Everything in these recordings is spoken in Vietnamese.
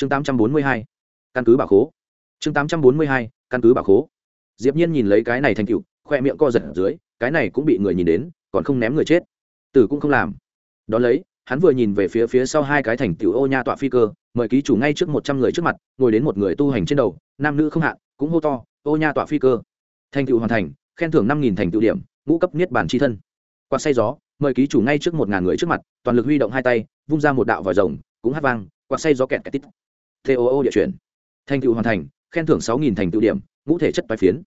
chương tám trăm bốn mươi hai, căn cứ bảo khố. chương tám trăm bốn mươi hai, căn cứ bảo khố. Diệp nhiên nhìn lấy cái này thành tựu, khoe miệng co giật ở dưới, cái này cũng bị người nhìn đến, còn không ném người chết. Tử cũng không làm. Đón lấy, hắn vừa nhìn về phía phía sau hai cái thành tựu ô nha tọa phi cơ, mời ký chủ ngay trước một trăm người trước mặt, ngồi đến một người tu hành trên đầu, nam nữ không hạn, cũng hô to, ô nha tọa phi cơ. Thành tựu hoàn thành, khen thưởng năm nghìn thành tựu điểm, ngũ cấp niết bàn chi thân. Quạt say gió, mời ký chủ ngay trước một ngàn người trước mặt, toàn lực huy động hai tay, vung ra một đạo vòi rồng, cũng hát vang, quạt say gió kẹt kẹt tít too địa chuyển. Thành tựu hoàn thành, khen thưởng sáu nghìn thành tựu điểm, ngũ thể chất bài phiến.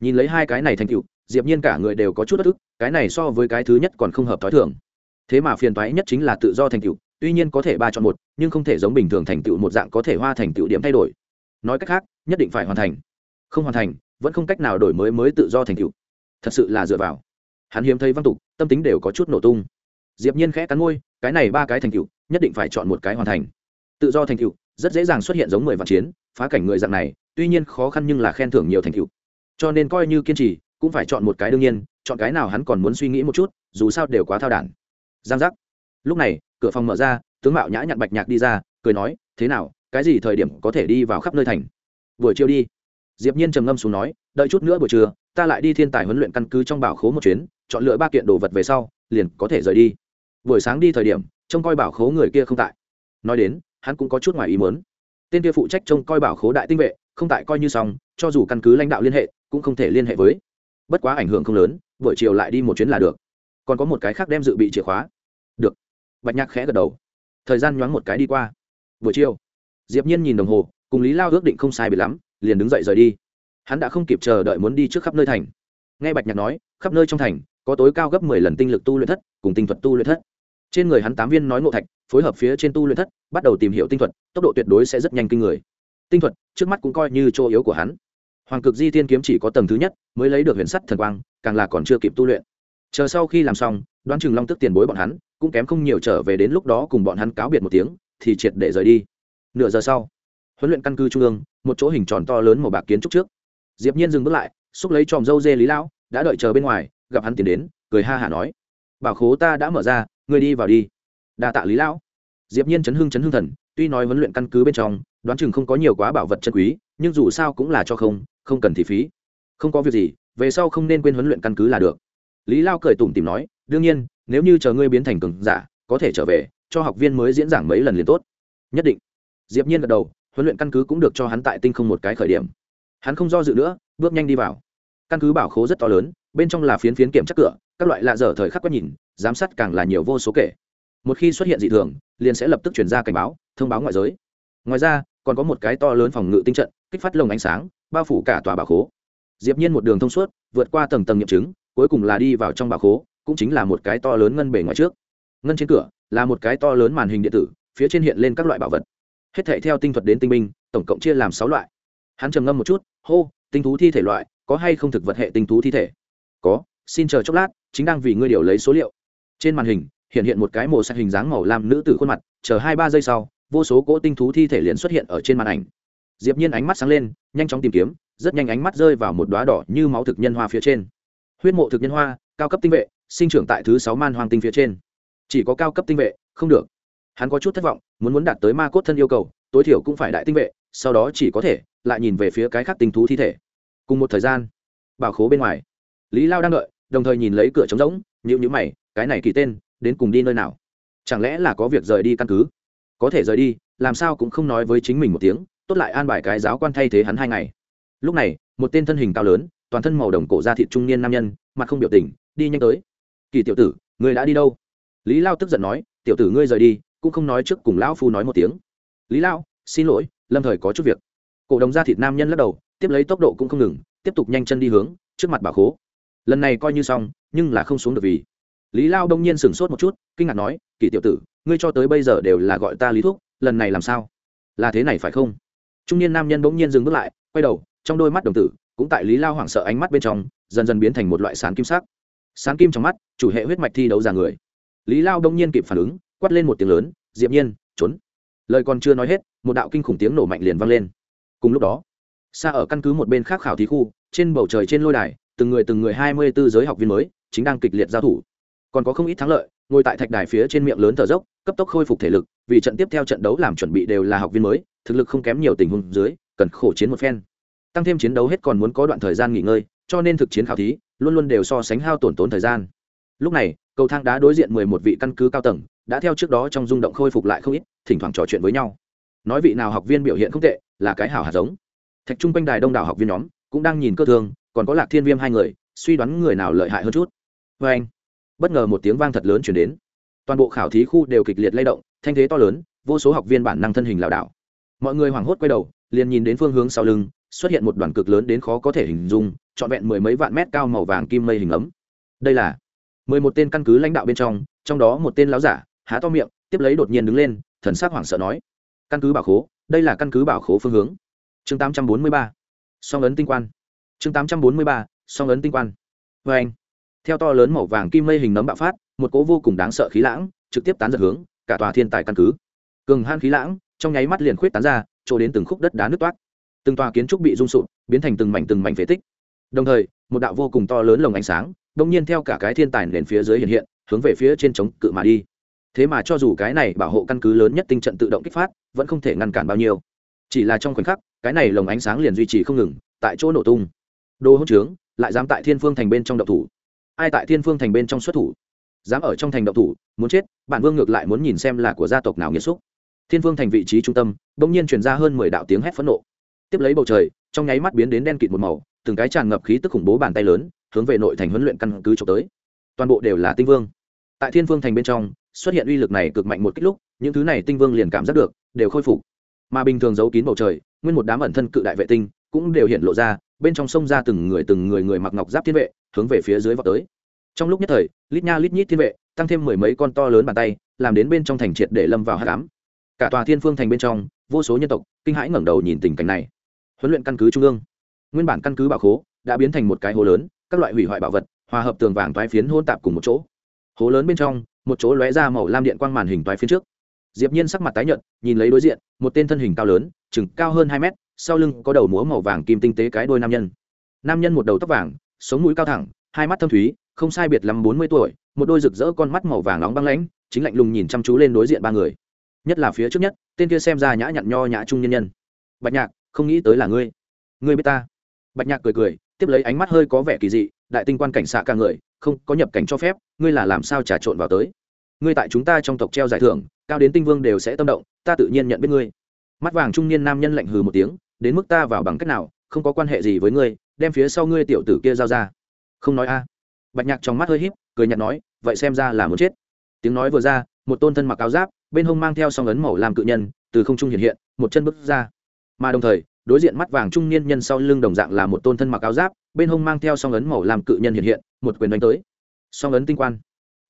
Nhìn lấy hai cái này thành tựu, diệp nhiên cả người đều có chút bất ức, cái này so với cái thứ nhất còn không hợp tối thường thế mà phiền toái nhất chính là tự do thành tựu, tuy nhiên có thể ba chọn một, nhưng không thể giống bình thường thành tựu một dạng có thể hoa thành tựu điểm thay đổi. Nói cách khác, nhất định phải hoàn thành. Không hoàn thành, vẫn không cách nào đổi mới mới tự do thành tựu. Thật sự là dựa vào. Hắn hiếm thấy văn tục, tâm tính đều có chút nổ tung. Diệp nhiên khẽ cắn môi, cái này ba cái thành tựu, nhất định phải chọn một cái hoàn thành. Tự do thành tựu rất dễ dàng xuất hiện giống mười vạn chiến, phá cảnh người dạng này, tuy nhiên khó khăn nhưng là khen thưởng nhiều thành tựu. Cho nên coi như kiên trì, cũng phải chọn một cái đương nhiên, chọn cái nào hắn còn muốn suy nghĩ một chút, dù sao đều quá thao đản. Giang giác. Lúc này, cửa phòng mở ra, tướng mạo nhã nhặn bạch nhạc đi ra, cười nói, thế nào, cái gì thời điểm có thể đi vào khắp nơi thành? Buổi chiều đi. Diệp nhiên trầm ngâm xuống nói, đợi chút nữa buổi trưa, ta lại đi thiên tài huấn luyện căn cứ trong bảo khố một chuyến, chọn lựa ba kiện đồ vật về sau, liền có thể rời đi. Buổi sáng đi thời điểm, trông coi bảo khố người kia không tại. Nói đến hắn cũng có chút ngoài ý muốn. Tên kia phụ trách trông coi bảo khố đại tinh vệ, không tại coi như xong, cho dù căn cứ lãnh đạo liên hệ, cũng không thể liên hệ với. Bất quá ảnh hưởng không lớn, buổi chiều lại đi một chuyến là được. Còn có một cái khác đem dự bị chìa khóa. Được. Bạch nhạc khẽ gật đầu. Thời gian nhoáng một cái đi qua. Buổi chiều, diệp nhiên nhìn đồng hồ, cùng lý lao ước định không sai biệt lắm, liền đứng dậy rời đi. Hắn đã không kịp chờ đợi muốn đi trước khắp nơi thành. Nghe bạch nhạc nói, khắp nơi trong thành, có tối cao gấp mười lần tinh lực tu luyện thất, cùng tinh thuật tu luyện thất trên người hắn tám viên nói ngộ thạch, phối hợp phía trên tu luyện thất, bắt đầu tìm hiểu tinh thuật, tốc độ tuyệt đối sẽ rất nhanh kinh người. Tinh thuật, trước mắt cũng coi như chỗ yếu của hắn. Hoàng cực di tiên kiếm chỉ có tầng thứ nhất, mới lấy được huyền sắt thần quang, càng là còn chưa kịp tu luyện. Chờ sau khi làm xong, đoán chừng long tức tiền bối bọn hắn, cũng kém không nhiều trở về đến lúc đó cùng bọn hắn cáo biệt một tiếng, thì triệt để rời đi. Nửa giờ sau, huấn luyện căn cứ trung ương, một chỗ hình tròn to lớn màu bạc kiến trúc trước. Diệp nhiên dừng bước lại, xúc lấy tròm dâu dê lý lão, đã đợi chờ bên ngoài, gặp hắn tiến đến, cười ha hả nói, bảo khố ta đã mở ra ngươi đi vào đi. Đa tạ lý lão. Diệp nhiên chấn hưng chấn hưng thần, tuy nói huấn luyện căn cứ bên trong, đoán chừng không có nhiều quá bảo vật chân quý, nhưng dù sao cũng là cho không không cần thị phí. Không có việc gì, về sau không nên quên huấn luyện căn cứ là được. Lý lao cười tủm tìm nói, đương nhiên, nếu như chờ ngươi biến thành cường giả, có thể trở về, cho học viên mới diễn giảng mấy lần liền tốt. Nhất định. Diệp nhiên gật đầu, huấn luyện căn cứ cũng được cho hắn tại tinh không một cái khởi điểm. Hắn không do dự nữa, bước nhanh đi vào. Căn cứ bảo khố rất to lớn, bên trong là phiến phiến kiểm chắc cửa các loại lạ dở thời khắc quét nhìn, giám sát càng là nhiều vô số kể. Một khi xuất hiện dị thường, liền sẽ lập tức chuyển ra cảnh báo, thông báo ngoại giới. Ngoài ra, còn có một cái to lớn phòng ngự tinh trận, kích phát lồng ánh sáng, bao phủ cả tòa bảo khố. Diệp nhiên một đường thông suốt, vượt qua tầng tầng nghiệm chứng, cuối cùng là đi vào trong bảo khố, cũng chính là một cái to lớn ngân bể ngoài trước. Ngân trên cửa, là một cái to lớn màn hình điện tử, phía trên hiện lên các loại bảo vật. Hết thảy theo tinh thuật đến tinh minh tổng cộng chia làm sáu loại. Hắn trầm ngâm một chút, hô, tinh thú thi thể loại, có hay không thực vật hệ tinh thú thi thể? Có xin chờ chốc lát, chính đang vì ngươi điều lấy số liệu. Trên màn hình, hiện hiện một cái màu sắc hình dáng màu lam nữ tử khuôn mặt, chờ hai ba giây sau, vô số cỗ tinh thú thi thể liền xuất hiện ở trên màn ảnh. Diệp nhiên ánh mắt sáng lên, nhanh chóng tìm kiếm, rất nhanh ánh mắt rơi vào một đóa đỏ như máu thực nhân hoa phía trên. Huyết mộ thực nhân hoa, cao cấp tinh vệ, sinh trưởng tại thứ sáu man hoang tinh phía trên. Chỉ có cao cấp tinh vệ, không được. Hắn có chút thất vọng, muốn muốn đạt tới ma cốt thân yêu cầu, tối thiểu cũng phải đại tinh vệ, sau đó chỉ có thể lại nhìn về phía cái khác tinh thú thi thể. Cùng một thời gian, bảo khố bên ngoài. Lý lao đang đợi đồng thời nhìn lấy cửa trống rỗng nhữ nhữ mày, cái này kỳ tên, đến cùng đi nơi nào? Chẳng lẽ là có việc rời đi căn cứ? Có thể rời đi, làm sao cũng không nói với chính mình một tiếng, tốt lại an bài cái giáo quan thay thế hắn hai ngày. Lúc này, một tên thân hình cao lớn, toàn thân màu đồng cổ da thịt trung niên nam nhân, mặt không biểu tình, đi nhanh tới. Kỳ tiểu tử người đã đi đâu? Lý lao tức giận nói, tiểu tử ngươi rời đi, cũng không nói trước cùng lão phu nói một tiếng. Lý lao, xin lỗi, lâm thời có chút việc. Cổ đồng da thịt nam nhân lắc đầu, tiếp lấy tốc độ cũng không ngừng, tiếp tục nhanh chân đi hướng, trước mặt bà khố lần này coi như xong nhưng là không xuống được vì lý lao đông nhiên sửng sốt một chút kinh ngạc nói kỳ tiểu tử ngươi cho tới bây giờ đều là gọi ta lý thuốc lần này làm sao là thế này phải không trung niên nam nhân bỗng nhiên dừng bước lại quay đầu trong đôi mắt đồng tử cũng tại lý lao hoảng sợ ánh mắt bên trong dần dần biến thành một loại sán kim sắc sán kim trong mắt chủ hệ huyết mạch thi đấu ra người lý lao đông nhiên kịp phản ứng quát lên một tiếng lớn diệp nhiên trốn lời còn chưa nói hết một đạo kinh khủng tiếng nổ mạnh liền vang lên cùng lúc đó xa ở căn cứ một bên khác khảo thí khu trên bầu trời trên lôi đài từng người từng người hai mươi 24 giới học viên mới, chính đang kịch liệt giao thủ. Còn có không ít thắng lợi, ngồi tại thạch đài phía trên miệng lớn thở dốc, cấp tốc khôi phục thể lực, vì trận tiếp theo trận đấu làm chuẩn bị đều là học viên mới, thực lực không kém nhiều tình huống dưới, cần khổ chiến một phen. Tăng thêm chiến đấu hết còn muốn có đoạn thời gian nghỉ ngơi, cho nên thực chiến khảo thí, luôn luôn đều so sánh hao tổn tốn thời gian. Lúc này, cầu thang đá đối diện mười một vị căn cứ cao tầng, đã theo trước đó trong rung động khôi phục lại không ít, thỉnh thoảng trò chuyện với nhau. Nói vị nào học viên biểu hiện không tệ, là cái hảo hạt giống. Thạch trung quanh đài đông đảo học viên nhóm, cũng đang nhìn cơ thương còn có lạc thiên viêm hai người, suy đoán người nào lợi hại hơn chút. Vê anh, bất ngờ một tiếng vang thật lớn chuyển đến. Toàn bộ khảo thí khu đều kịch liệt lay động, thanh thế to lớn, vô số học viên bản năng thân hình lảo đảo. Mọi người hoảng hốt quay đầu, liền nhìn đến phương hướng sau lưng, xuất hiện một đoàn cực lớn đến khó có thể hình dung, trọn vẹn mười mấy vạn mét cao màu vàng kim mây hình ấm. Đây là mười một tên căn cứ lãnh đạo bên trong trong đó một tên láo giả, há to miệng, tiếp lấy đột nhiên đứng lên, thần sắc hoảng sợ nói, căn cứ bảo khố, đây là căn cứ bảo khố phương hướng. Chương tám trăm bốn mươi ba. Song ấn tinh quan chương tám trăm bốn mươi ba, song ấn tinh quan. Vê anh, theo to lớn màu vàng kim mây hình nấm bạo phát, một cỗ vô cùng đáng sợ khí lãng trực tiếp tán giật hướng cả tòa thiên tài căn cứ. Cường han khí lãng trong nháy mắt liền khuyết tán ra, trôi đến từng khúc đất đá nước toát. Từng tòa kiến trúc bị rung sụp, biến thành từng mảnh từng mảnh phế tích. Đồng thời, một đạo vô cùng to lớn lồng ánh sáng, đông nhiên theo cả cái thiên tài nền phía dưới hiện hiện, hướng về phía trên chống cự mà đi. Thế mà cho dù cái này bảo hộ căn cứ lớn nhất tinh trận tự động kích phát, vẫn không thể ngăn cản bao nhiêu. Chỉ là trong khoảnh khắc, cái này lồng ánh sáng liền duy trì không ngừng, tại chỗ nổ tung đồ hỗn trướng, lại dám tại thiên phương thành bên trong động thủ. Ai tại thiên phương thành bên trong xuất thủ? Dám ở trong thành động thủ, muốn chết, bản vương ngược lại muốn nhìn xem là của gia tộc nào nghiệt xúc. Thiên phương thành vị trí trung tâm, bỗng nhiên truyền ra hơn mười đạo tiếng hét phẫn nộ. Tiếp lấy bầu trời, trong nháy mắt biến đến đen kịt một màu, từng cái tràn ngập khí tức khủng bố bàn tay lớn, hướng về nội thành huấn luyện căn cứ trộm tới. Toàn bộ đều là tinh vương. Tại thiên phương thành bên trong, xuất hiện uy lực này cực mạnh một kích lúc, những thứ này tinh vương liền cảm giác được, đều khôi phục. Mà bình thường giấu kín bầu trời, nguyên một đám ẩn thân cự đại vệ tinh cũng đều hiện lộ ra bên trong sông ra từng người từng người người mặc ngọc giáp thiên vệ, hướng về phía dưới vào tới. Trong lúc nhất thời, lít nha lít nhít thiên vệ, tăng thêm mười mấy con to lớn bàn tay, làm đến bên trong thành triệt để lâm vào hát cám cả tòa thiên phương thành bên trong, vô số nhân tộc, kinh hãi ngẩng đầu nhìn tình cảnh này. Huấn luyện căn cứ trung ương. Nguyên bản căn cứ bảo khố, đã biến thành một cái hố lớn, các loại hủy hoại bảo vật, hòa hợp tường vàng toái phiến hôn tạp cùng một chỗ. Hố lớn bên trong, một chỗ lóe ra màu lam điện quang màn hình toái phiến trước. Diệp nhiên sắc mặt tái nhợt, nhìn lấy đối diện, một tên thân hình cao lớn, chừng cao hơn hai mét sau lưng có đầu múa màu vàng kim tinh tế cái đôi nam nhân. Nam nhân một đầu tóc vàng, sống mũi cao thẳng, hai mắt thâm thúy, không sai biệt lắm bốn mươi tuổi, một đôi rực rỡ con mắt màu vàng nóng băng lãnh, chính lạnh lùng nhìn chăm chú lên đối diện ba người. Nhất là phía trước nhất, tên kia xem ra nhã nhặn nho nhã trung nhân nhân. Bạch nhạc, không nghĩ tới là ngươi. Ngươi biết ta. Bạch nhạc cười cười, tiếp lấy ánh mắt hơi có vẻ kỳ dị, đại tinh quan cảnh xạ cả người, không có nhập cảnh cho phép, ngươi là làm sao trà trộn vào tới? Ngươi tại chúng ta trong tộc treo giải thưởng, cao đến tinh vương đều sẽ tâm động, ta tự nhiên nhận biết ngươi. Mắt vàng trung niên nam nhân lạnh hừ một tiếng đến mức ta vào bằng cách nào, không có quan hệ gì với ngươi, đem phía sau ngươi tiểu tử kia giao ra. Không nói a. Bạch nhạc trong mắt hơi híp, cười nhạt nói, vậy xem ra là muốn chết. Tiếng nói vừa ra, một tôn thân mặc áo giáp, bên hông mang theo song ấn màu làm cự nhân, từ không trung hiện hiện, một chân bước ra. Mà đồng thời, đối diện mắt vàng trung niên nhân sau lưng đồng dạng là một tôn thân mặc áo giáp, bên hông mang theo song ấn màu làm cự nhân hiện hiện, một quyền đánh tới. Song ấn tinh quan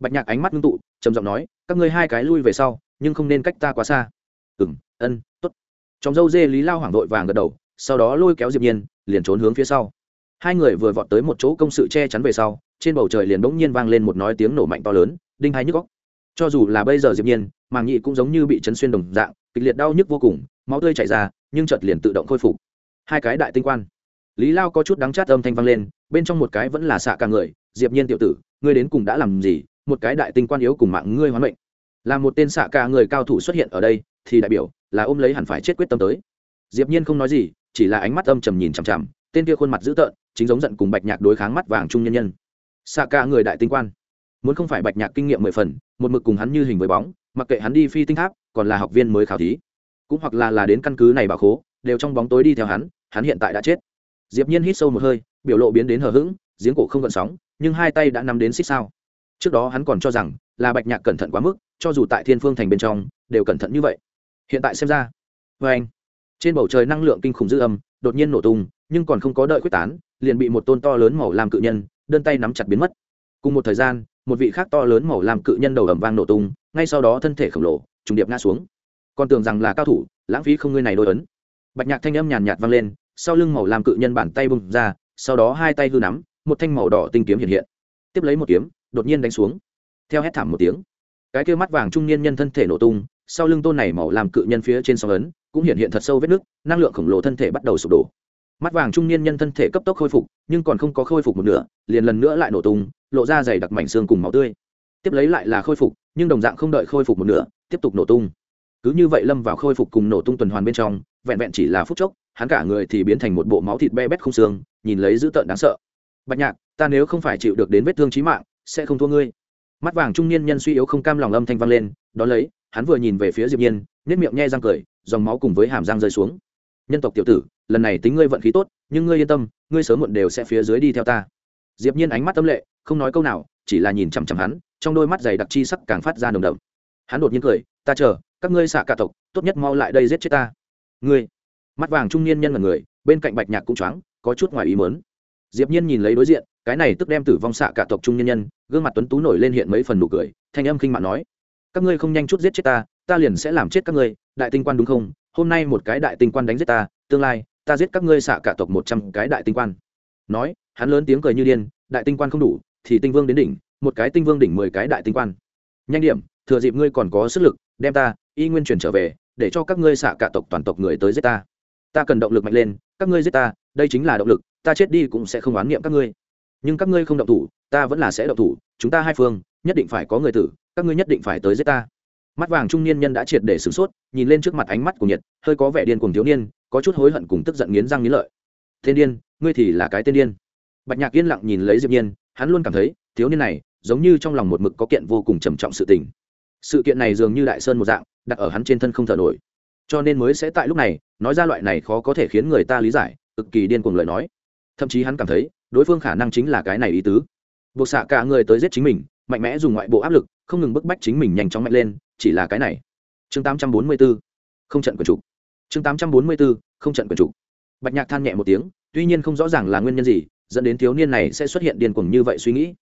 bạch nhạc ánh mắt ngưng tụ, trầm giọng nói, các ngươi hai cái lui về sau, nhưng không nên cách ta quá xa. Ừ ân trong dâu dê lý lao hoảng đội vàng gật đầu, sau đó lôi kéo diệp nhiên, liền trốn hướng phía sau. Hai người vừa vọt tới một chỗ công sự che chắn về sau, trên bầu trời liền bỗng nhiên vang lên một nói tiếng nổ mạnh to lớn, đinh hai nhức góc cho dù là bây giờ diệp nhiên, màng nhị cũng giống như bị chấn xuyên đồng dạng, kịch liệt đau nhức vô cùng, máu tươi chảy ra, nhưng chợt liền tự động khôi phục. Hai cái đại tinh quan. Lý lao có chút đắng chát âm thanh vang lên, bên trong một cái vẫn là xạ cả người, diệp nhiên tiểu tử, ngươi đến cùng đã làm gì? Một cái đại tinh quan yếu cùng mạng ngươi hoán mệnh là một tên xạ cả người cao thủ xuất hiện ở đây, thì đại biểu là ôm lấy hẳn phải chết quyết tâm tới. Diệp nhiên không nói gì, chỉ là ánh mắt âm trầm nhìn chằm chằm, tên kia khuôn mặt dữ tợn, chính giống giận cùng bạch nhạc đối kháng mắt vàng trung nhân nhân. Xạ cả người đại tinh quan, muốn không phải bạch nhạc kinh nghiệm mười phần, một mực cùng hắn như hình với bóng, mặc kệ hắn đi phi tinh tháp, còn là học viên mới khảo thí, cũng hoặc là là đến căn cứ này bảo khố, đều trong bóng tối đi theo hắn hắn hiện tại đã chết. Diệp nhiên hít sâu một hơi, biểu lộ biến đến hờ hững, giếng cổ không gợn sóng, nhưng hai tay đã nắm đến xích sao. Trước đó hắn còn cho rằng là bạch nhạc cẩn thận quá mức cho dù tại thiên phương thành bên trong, đều cẩn thận như vậy. Hiện tại xem ra vê anh. Trên bầu trời năng lượng kinh khủng dư âm đột nhiên nổ tung, nhưng còn không có đợi quyết tán, liền bị một tôn to lớn màu làm cự nhân, đơn tay nắm chặt biến mất. Cùng một thời gian, một vị khác to lớn màu làm cự nhân đầu ẩm vang nổ tung, ngay sau đó thân thể khổng lồ, trùng điệp ngã xuống. Còn tưởng rằng là cao thủ, lãng phí không ngươi này đôi ấn. Bạch nhạc thanh âm nhàn nhạt vang lên, sau lưng màu làm cự nhân bàn tay bung ra, sau đó hai tay hư nắm, một thanh màu đỏ tinh kiếm hiện hiện. Tiếp lấy một kiếm, đột nhiên đánh xuống. Theo hét thảm một tiếng cái kia mắt vàng trung niên nhân thân thể nổ tung, sau lưng tôn này màu làm cự nhân phía trên sóng ấn, cũng hiện hiện thật sâu vết nứt, năng lượng khổng lồ thân thể bắt đầu sụp đổ. Mắt vàng trung niên nhân thân thể cấp tốc khôi phục, nhưng còn không có khôi phục một nửa, liền lần nữa lại nổ tung, lộ ra dày đặc mảnh xương cùng máu tươi. Tiếp lấy lại là khôi phục, nhưng đồng dạng không đợi khôi phục một nửa, tiếp tục nổ tung. Cứ như vậy lâm vào khôi phục cùng nổ tung tuần hoàn bên trong, vẹn vẹn chỉ là phút chốc, hắn cả người thì biến thành một bộ máu thịt be bét không xương, nhìn lấy dữ tợn đáng sợ. Bạch nhạc, ta nếu không phải chịu được đến vết thương trí mạng, sẽ không thua ngươi mắt vàng trung niên nhân suy yếu không cam lòng âm thanh vang lên đón lấy, hắn vừa nhìn về phía diệp nhiên nét miệng nhe răng cười, dòng máu cùng với hàm răng rơi xuống. Nhân tộc tiểu tử, lần này tính ngươi vận khí tốt, nhưng ngươi yên tâm, ngươi sớm muộn đều sẽ phía dưới đi theo ta. Diệp nhiên ánh mắt tâm lệ, không nói câu nào, chỉ là nhìn chằm chằm hắn, trong đôi mắt dày đặc chi sắc càng phát ra nồng đậm. Hắn đột nhiên cười, ta chờ, các ngươi xạ cả tộc, tốt nhất mau lại đây giết chết ta. Ngươi? Mắt vàng trung niên nhân là người, bên cạnh bạch nhạc cũng choáng, có chút ngoài ý muốn. Diệp nhiên nhìn lấy đối diện cái này tức đem tử vong xạ cả tộc trung nhân nhân, gương mặt tuấn tú nổi lên hiện mấy phần nụ cười, thanh âm khinh mạn nói, các ngươi không nhanh chút giết chết ta ta liền sẽ làm chết các ngươi, đại tinh quan đúng không? Hôm nay một cái đại tinh quan đánh giết ta, tương lai, ta giết các ngươi xạ cả tộc một trăm cái đại tinh quan. Nói, hắn lớn tiếng cười như điên, đại tinh quan không đủ, thì tinh vương đến đỉnh, một cái tinh vương đỉnh mười cái đại tinh quan. Nhanh điểm, thừa dịp ngươi còn có sức lực, đem ta, y nguyên chuyển trở về, để cho các ngươi xạ cả tộc toàn tộc người tới giết ta. Ta cần động lực mạnh lên, các ngươi giết ta, đây chính là động lực, ta chết đi cũng sẽ không oán niệm các ngươi nhưng các ngươi không động thủ, ta vẫn là sẽ động thủ, chúng ta hai phương, nhất định phải có người tử, các ngươi nhất định phải tới giết ta. Mắt vàng trung niên nhân đã triệt để sửng sốt, nhìn lên trước mặt ánh mắt của nhiệt hơi có vẻ điên cùng thiếu niên, có chút hối hận cùng tức giận nghiến răng nghiến lợi. Tên điên, ngươi thì là cái tên điên. Bạch nhạc yên lặng nhìn lấy diệp nhiên, hắn luôn cảm thấy, thiếu niên này, giống như trong lòng một mực có kiện vô cùng trầm trọng sự tình. Sự kiện này dường như đại sơn một dạng, đặt ở hắn trên thân không thở nổi. Cho nên mới sẽ tại lúc này, nói ra loại này khó có thể khiến người ta lý giải, cực kỳ điên cuồng lời nói. Thậm chí hắn cảm thấy đối phương khả năng chính là cái này ý tứ. Buộc xạ cả người tới giết chính mình, mạnh mẽ dùng ngoại bộ áp lực, không ngừng bức bách chính mình nhanh chóng mạnh lên, chỉ là cái này. Chương 844 không trận quần chủ. Chương 844 không trận quần chủ. Bạch nhạc than nhẹ một tiếng, tuy nhiên không rõ ràng là nguyên nhân gì, dẫn đến thiếu niên này sẽ xuất hiện điên cuồng như vậy suy nghĩ.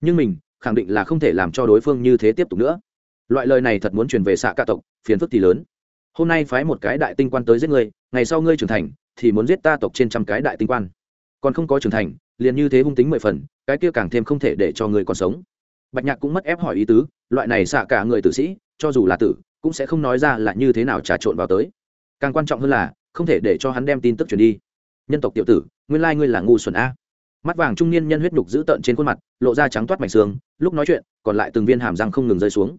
Nhưng mình, khẳng định là không thể làm cho đối phương như thế tiếp tục nữa. Loại lời này thật muốn truyền về xạ cả tộc, phiền phức thì lớn. Hôm nay phái một cái đại tinh quan tới giết ngươi, ngày sau ngươi trưởng thành, thì muốn giết ta tộc trên trăm cái đại tinh quan còn không có trưởng thành, liền như thế hung tính mười phần, cái kia càng thêm không thể để cho người còn sống. Bạch nhạc cũng mất ép hỏi ý tứ, loại này xạ cả người tử sĩ, cho dù là tử, cũng sẽ không nói ra là như thế nào trà trộn vào tới. Càng quan trọng hơn là, không thể để cho hắn đem tin tức truyền đi. Nhân tộc tiểu tử, nguyên lai ngươi là ngu xuẩn a. Mắt vàng trung niên nhân huyết nhục dữ tợn trên khuôn mặt, lộ ra trắng toát mảnh xương, lúc nói chuyện, còn lại từng viên hàm răng không ngừng rơi xuống.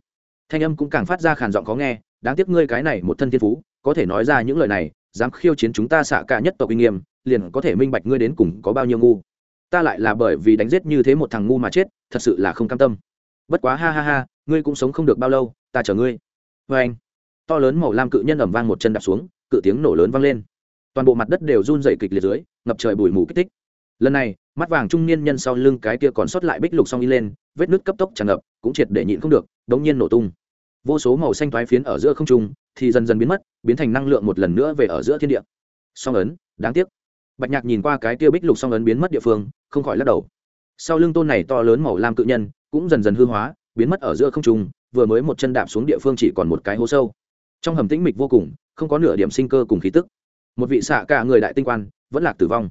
Thanh âm cũng càng phát ra khàn giọng khó nghe, đáng tiếc ngươi cái này một thân thiên phú, có thể nói ra những lời này, dám khiêu chiến chúng ta xạ cả nhất tộc uy nghiêm liền có thể minh bạch ngươi đến cùng có bao nhiêu ngu. Ta lại là bởi vì đánh giết như thế một thằng ngu mà chết, thật sự là không cam tâm. Bất quá ha ha ha, ngươi cũng sống không được bao lâu, ta chờ ngươi. Vê anh, to lớn màu lam cự nhân ẩm vang một chân đạp xuống, cự tiếng nổ lớn vang lên. Toàn bộ mặt đất đều run dày kịch liệt dưới, ngập trời bụi mù kích thích. Lần này, mắt vàng trung niên nhân sau lưng cái kia còn sót lại bích lục song y lên, vết nước cấp tốc tràn ngập, cũng triệt để nhịn không được, đống nhiên nổ tung. Vô số màu xanh thoái phiến ở giữa không trung, thì dần dần biến mất, biến thành năng lượng một lần nữa về ở giữa thiên địa. Song ấn, đáng tiếc bạch nhạc nhìn qua cái tiêu bích lục song ấn biến mất địa phương, không khỏi lắc đầu. Sau lưng tôn này to lớn màu lam cự nhân, cũng dần dần hư hóa, biến mất ở giữa không trung, vừa mới một chân đạp xuống địa phương chỉ còn một cái hố sâu. Trong hầm tĩnh mịch vô cùng, không có nửa điểm sinh cơ cùng khí tức. Một vị xạ cả người đại tinh quan, vẫn lạc tử vong.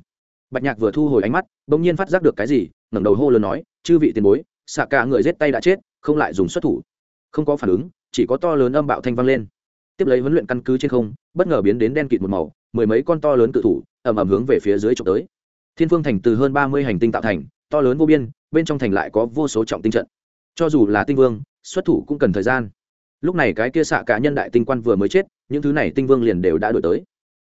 Bạch nhạc vừa thu hồi ánh mắt, bỗng nhiên phát giác được cái gì, ngẩng đầu hô lớn nói, chư vị tiền bối, xạ cả người giết tay đã chết, không lại dùng xuất thủ. Không có phản ứng, chỉ có to lớn âm bạo thanh vang lên. Tiếp lấy huấn luyện căn cứ trên không, bất ngờ biến đến đen kịt một màu mười mấy con to lớn cự thủ, ầm ầm hướng về phía dưới trộm tới. Thiên phương thành từ hơn ba mươi hành tinh tạo thành, to lớn vô biên, bên trong thành lại có vô số trọng tinh trận. Cho dù là tinh vương, xuất thủ cũng cần thời gian. Lúc này cái kia xạ cả nhân đại tinh quan vừa mới chết, những thứ này tinh vương liền đều đã đổi tới.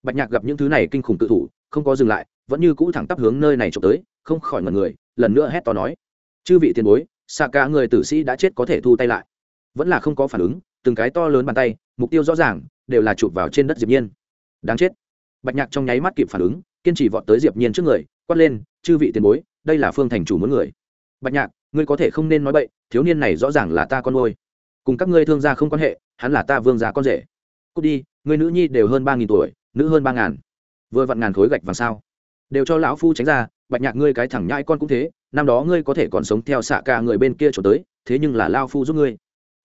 Bạch nhạc gặp những thứ này kinh khủng tự thủ, không có dừng lại, vẫn như cũ thẳng tắp hướng nơi này trộm tới, không khỏi ngần người, lần nữa hét to nói. Chư vị tiền bối, xạ cả người tử sĩ đã chết có thể thu tay lại. Vẫn là không có phản ứng, từng cái to lớn bàn tay, mục tiêu rõ ràng, đều là chụp vào trên đất diệp nhiên. Đáng chết bạch nhạc trong nháy mắt kịp phản ứng, kiên trì vọt tới diệp nhiên trước người, quát lên, chư vị tiền bối, đây là phương thành chủ muốn người. Bạch nhạc, ngươi có thể không nên nói bậy, thiếu niên này rõ ràng là ta con nuôi. Cùng các ngươi thương gia không quan hệ, hắn là ta vương gia con rể. Cút đi, ngươi nữ nhi đều hơn ba nghìn tuổi, nữ hơn ba ngàn. Vừa vặn ngàn khối gạch vàng sao? Đều cho lão phu tránh ra, bạch nhạc ngươi cái thẳng nhãi con cũng thế, năm đó ngươi có thể còn sống theo xạ ca người bên kia trốn tới, thế nhưng là lao phu giúp ngươi.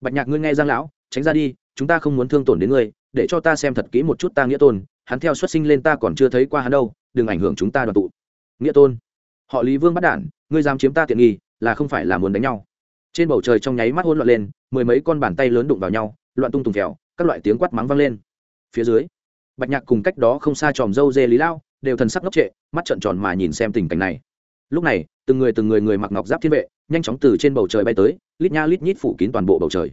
Bạch nhạc ngươi nghe giang lão, tránh ra đi, chúng ta không muốn thương tổn đến ngươi, để cho ta xem thật kỹ một chút ta nghĩa tôn hắn theo xuất sinh lên ta còn chưa thấy qua hắn đâu, đừng ảnh hưởng chúng ta đoàn tụ. Nghĩa tôn, họ lý vương bắt đản, ngươi dám chiếm ta tiện nghi, là không phải là muốn đánh nhau. Trên bầu trời trong nháy mắt hôn loạn lên, mười mấy con bàn tay lớn đụng vào nhau, loạn tung tùng phèo các loại tiếng quát mắng vang lên. Phía dưới, bạch nhạc cùng cách đó không xa tròm dâu dê lý lao, đều thần sắc ngốc trệ, mắt trợn tròn mà nhìn xem tình cảnh này. Lúc này, từng người từng người người mặc ngọc giáp thiên vệ, nhanh chóng từ trên bầu trời bay tới, lít nha lít nhít phủ kín toàn bộ bầu trời.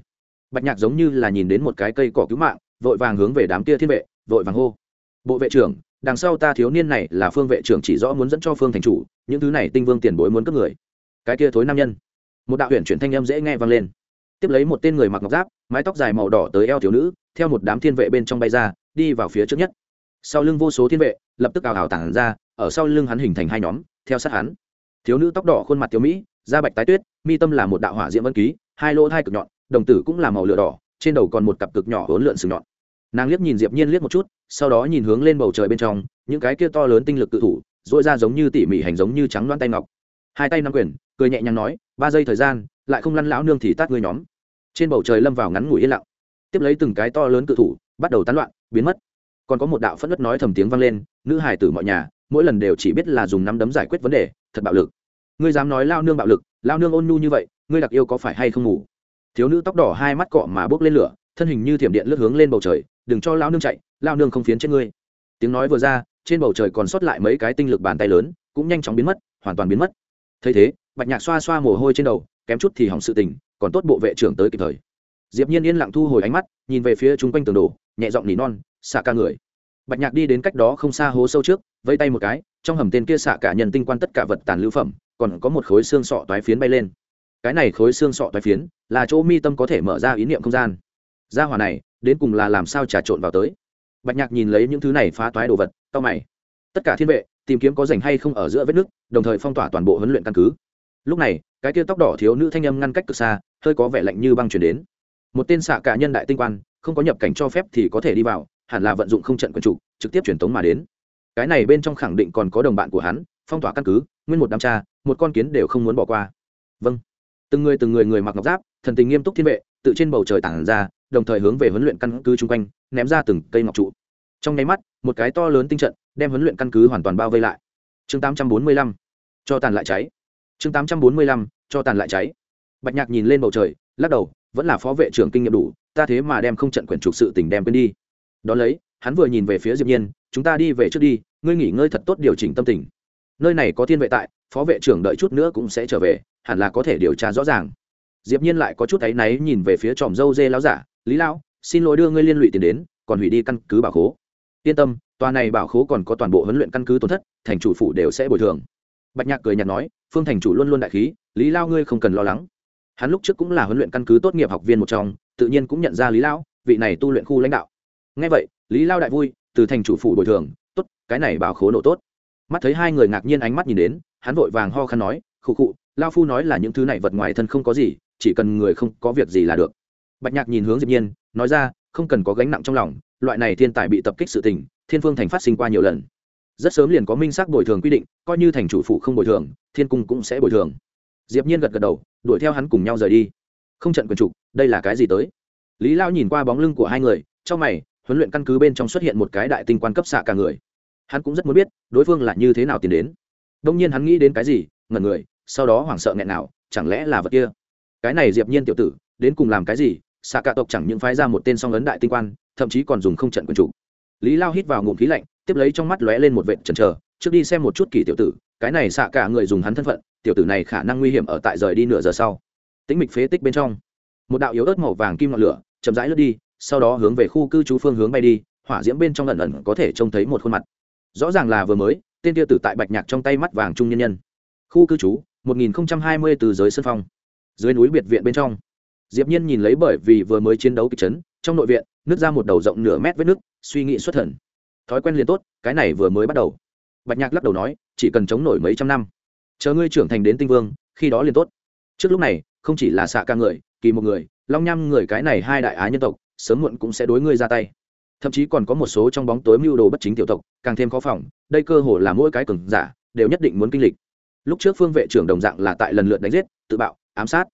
Bạch nhạc giống như là nhìn đến một cái cây cỏ cứu mạng, vội vàng hướng về đám kia thiên vệ, vội vàng hô bộ vệ trưởng, đằng sau ta thiếu niên này là phương vệ trưởng chỉ rõ muốn dẫn cho phương thành chủ, những thứ này tinh vương tiền bối muốn cướp người. Cái kia thối nam nhân. Một đạo huyền chuyển thanh âm dễ nghe vang lên. Tiếp lấy một tên người mặc ngọc giáp, mái tóc dài màu đỏ tới eo thiếu nữ, theo một đám thiên vệ bên trong bay ra, đi vào phía trước nhất. Sau lưng vô số thiên vệ, lập tức ảo ảo tản ra, ở sau lưng hắn hình thành hai nhóm, theo sát hắn. Thiếu nữ tóc đỏ khuôn mặt thiếu mỹ, da bạch tái tuyết, mi tâm là một đạo hỏa diễm vân ký, hai lỗ hai cực nhọn, đồng tử cũng là màu lửa đỏ, trên đầu còn một cặp cực nhỏ hỗn lượn sừng nhọn nàng liếc nhìn diệp nhiên liếc một chút, sau đó nhìn hướng lên bầu trời bên trong, những cái kia to lớn tinh lực tự thủ dội ra giống như tỉ mỉ hành giống như trắng loan tay ngọc. Hai tay nắm quyền, cười nhẹ nhàng nói, ba giây thời gian, lại không lăn lão nương thì tát ngươi nhóm. Trên bầu trời lâm vào ngắn ngủi yên lặng. Tiếp lấy từng cái to lớn cự thủ, bắt đầu tán loạn, biến mất. Còn có một đạo phất nứt nói thầm tiếng vang lên, nữ hài tử mọi nhà, mỗi lần đều chỉ biết là dùng nắm đấm giải quyết vấn đề, thật bạo lực. Ngươi dám nói lao nương bạo lực lao nương ôn nhu như vậy, ngươi đặc yêu có phải hay không ngủ? Thiếu nữ tóc đỏ hai mắt cọ mà bốc lên lửa, thân hình như thiểm điện lướt hướng lên bầu trời đừng cho lao nương chạy lao nương không phiến trên ngươi. Tiếng nói vừa ra, trên bầu trời còn sót lại mấy cái tinh lực bàn tay lớn, cũng nhanh chóng biến mất, hoàn toàn biến mất. Thấy thế, bạch nhạc xoa xoa mồ hôi trên đầu, kém chút thì hỏng sự tình, còn tốt bộ vệ trưởng tới kịp thời. Diệp nhiên yên lặng thu hồi ánh mắt, nhìn về phía chung quanh tường đổ, nhẹ giọng nỉ non xạ ca người. Bạch nhạc đi đến cách đó không xa hố sâu trước vây tay một cái, trong hầm tên kia xạ cả nhân tinh quan tất cả vật tàn lưu phẩm, còn có một khối xương sọ toái phiến bay lên. Cái này khối xương sọ toái phiến là chỗ mi tâm có thể mở ra ý niệm không gian. Gia hỏa này đến cùng là làm sao trà trộn vào tới. Bạch nhạc nhìn lấy những thứ này phá toái đồ vật cao mày. Tất cả thiên vệ, tìm kiếm có rảnh hay không ở giữa vết nước, đồng thời phong tỏa toàn bộ huấn luyện căn cứ. Lúc này, cái kia tóc đỏ thiếu nữ thanh âm ngăn cách cực xa, hơi có vẻ lạnh như băng chuyển đến. Một tên xạ cả nhân đại tinh quan, không có nhập cảnh cho phép thì có thể đi vào, hẳn là vận dụng không trận quân chủ, trực tiếp truyền tống mà đến. Cái này bên trong khẳng định còn có đồng bạn của hắn, phong tỏa căn cứ, nguyên một đám cha, một con kiến đều không muốn bỏ qua. Vâng. Từng người từng người người mặc ngọc giáp, thần tình nghiêm túc thiên vệ, tự trên bầu trời tản ra đồng thời hướng về huấn luyện căn cứ chung quanh, ném ra từng cây ngọc trụ. Trong nháy mắt, một cái to lớn tinh trận đem huấn luyện căn cứ hoàn toàn bao vây lại. Chương 845 cho tàn lại cháy. Chương 845 cho tàn lại cháy. Bạch nhạc nhìn lên bầu trời, lắc đầu, vẫn là phó vệ trưởng kinh nghiệm đủ, ta thế mà đem không trận quyển trục sự tình đem quên đi. Đón lấy, hắn vừa nhìn về phía diệp nhiên, chúng ta đi về trước đi, ngươi nghỉ ngơi thật tốt điều chỉnh tâm tình. Nơi này có thiên vệ tại, phó vệ trưởng đợi chút nữa cũng sẽ trở về, hẳn là có thể điều tra rõ ràng. Diệp nhiên lại có chút áy náy nhìn về phía tròm dâu dê láo giả lý lão, xin lỗi đưa ngươi liên lụy tiền đến, còn hủy đi căn cứ bảo khố. Yên tâm, tòa này bảo khố còn có toàn bộ huấn luyện căn cứ tổn thất, thành chủ phủ đều sẽ bồi thường. Bạch nhạc cười nhạt nói, phương thành chủ luôn luôn đại khí, lý lao ngươi không cần lo lắng. Hắn lúc trước cũng là huấn luyện căn cứ tốt nghiệp học viên một trong, tự nhiên cũng nhận ra lý lão, vị này tu luyện khu lãnh đạo. Ngay vậy, lý lao đại vui, từ thành chủ phủ bồi thường, tốt, cái này bảo khố nổ tốt. Mắt thấy hai người ngạc nhiên ánh mắt nhìn đến, hắn vội vàng ho khăn nói, khụ khụ lao phu nói là những thứ này vật ngoài thân không có gì, chỉ cần người không có việc gì là được bạch nhạc nhìn hướng diệp nhiên, nói ra, không cần có gánh nặng trong lòng, loại này thiên tài bị tập kích sự tình, thiên phương thành phát sinh qua nhiều lần. Rất sớm liền có minh xác bồi thường quy định, coi như thành chủ phụ không bồi thường, thiên cung cũng sẽ bồi thường. Diệp nhiên gật gật đầu, đuổi theo hắn cùng nhau rời đi. Không trận quyền trục, đây là cái gì tới? Lý lao nhìn qua bóng lưng của hai người, trong mày, huấn luyện căn cứ bên trong xuất hiện một cái đại tinh quan cấp xạ cả người. Hắn cũng rất muốn biết, đối phương là như thế nào tiến đến. Đông nhiên hắn nghĩ đến cái gì, ngẩn người, sau đó hoảng sợ nghẹn nào, chẳng lẽ là vật kia? Cái này diệp nhiên tiểu tử, đến cùng làm cái gì xạ cả tộc chẳng những phái ra một tên song ấn đại tinh quan, thậm chí còn dùng không trận quân chủ. Lý lao hít vào ngụm khí lạnh, tiếp lấy trong mắt lóe lên một vệt chần chờ, trước đi xem một chút kỳ tiểu tử, cái này xạ cả người dùng hắn thân phận, tiểu tử này khả năng nguy hiểm ở tại rời đi nửa giờ sau. Tĩnh mịch phế tích bên trong, một đạo yếu ớt màu vàng kim ngọn lửa chậm rãi lướt đi, sau đó hướng về khu cư trú phương hướng bay đi, hỏa diễm bên trong lần lần có thể trông thấy một khuôn mặt. Rõ ràng là vừa mới, tên tiêu tử tại bạch nhạc trong tay mắt vàng trung nhân nhân. Khu cư trú 1020 từ giới sân phong. Dưới núi biệt viện bên trong diệp nhiên nhìn lấy bởi vì vừa mới chiến đấu kịch chấn, trong nội viện nước ra một đầu rộng nửa mét vết nước suy nghĩ xuất thần. Thói quen liền tốt, cái này vừa mới bắt đầu. Bạch nhạc lắc đầu nói, chỉ cần chống nổi mấy trăm năm. Chờ ngươi trưởng thành đến tinh vương, khi đó liền tốt. Trước lúc này, không chỉ là xạ ca người, kỳ một người, long nham người cái này hai đại á nhân tộc, sớm muộn cũng sẽ đối ngươi ra tay. Thậm chí còn có một số trong bóng tối mưu đồ bất chính tiểu tộc, càng thêm khó phòng, đây cơ hồ là mỗi cái cường giả, đều nhất định muốn kinh lịch. Lúc trước phương vệ trưởng đồng dạng là tại lần lượt đánh giết, tự bạo, ám sát.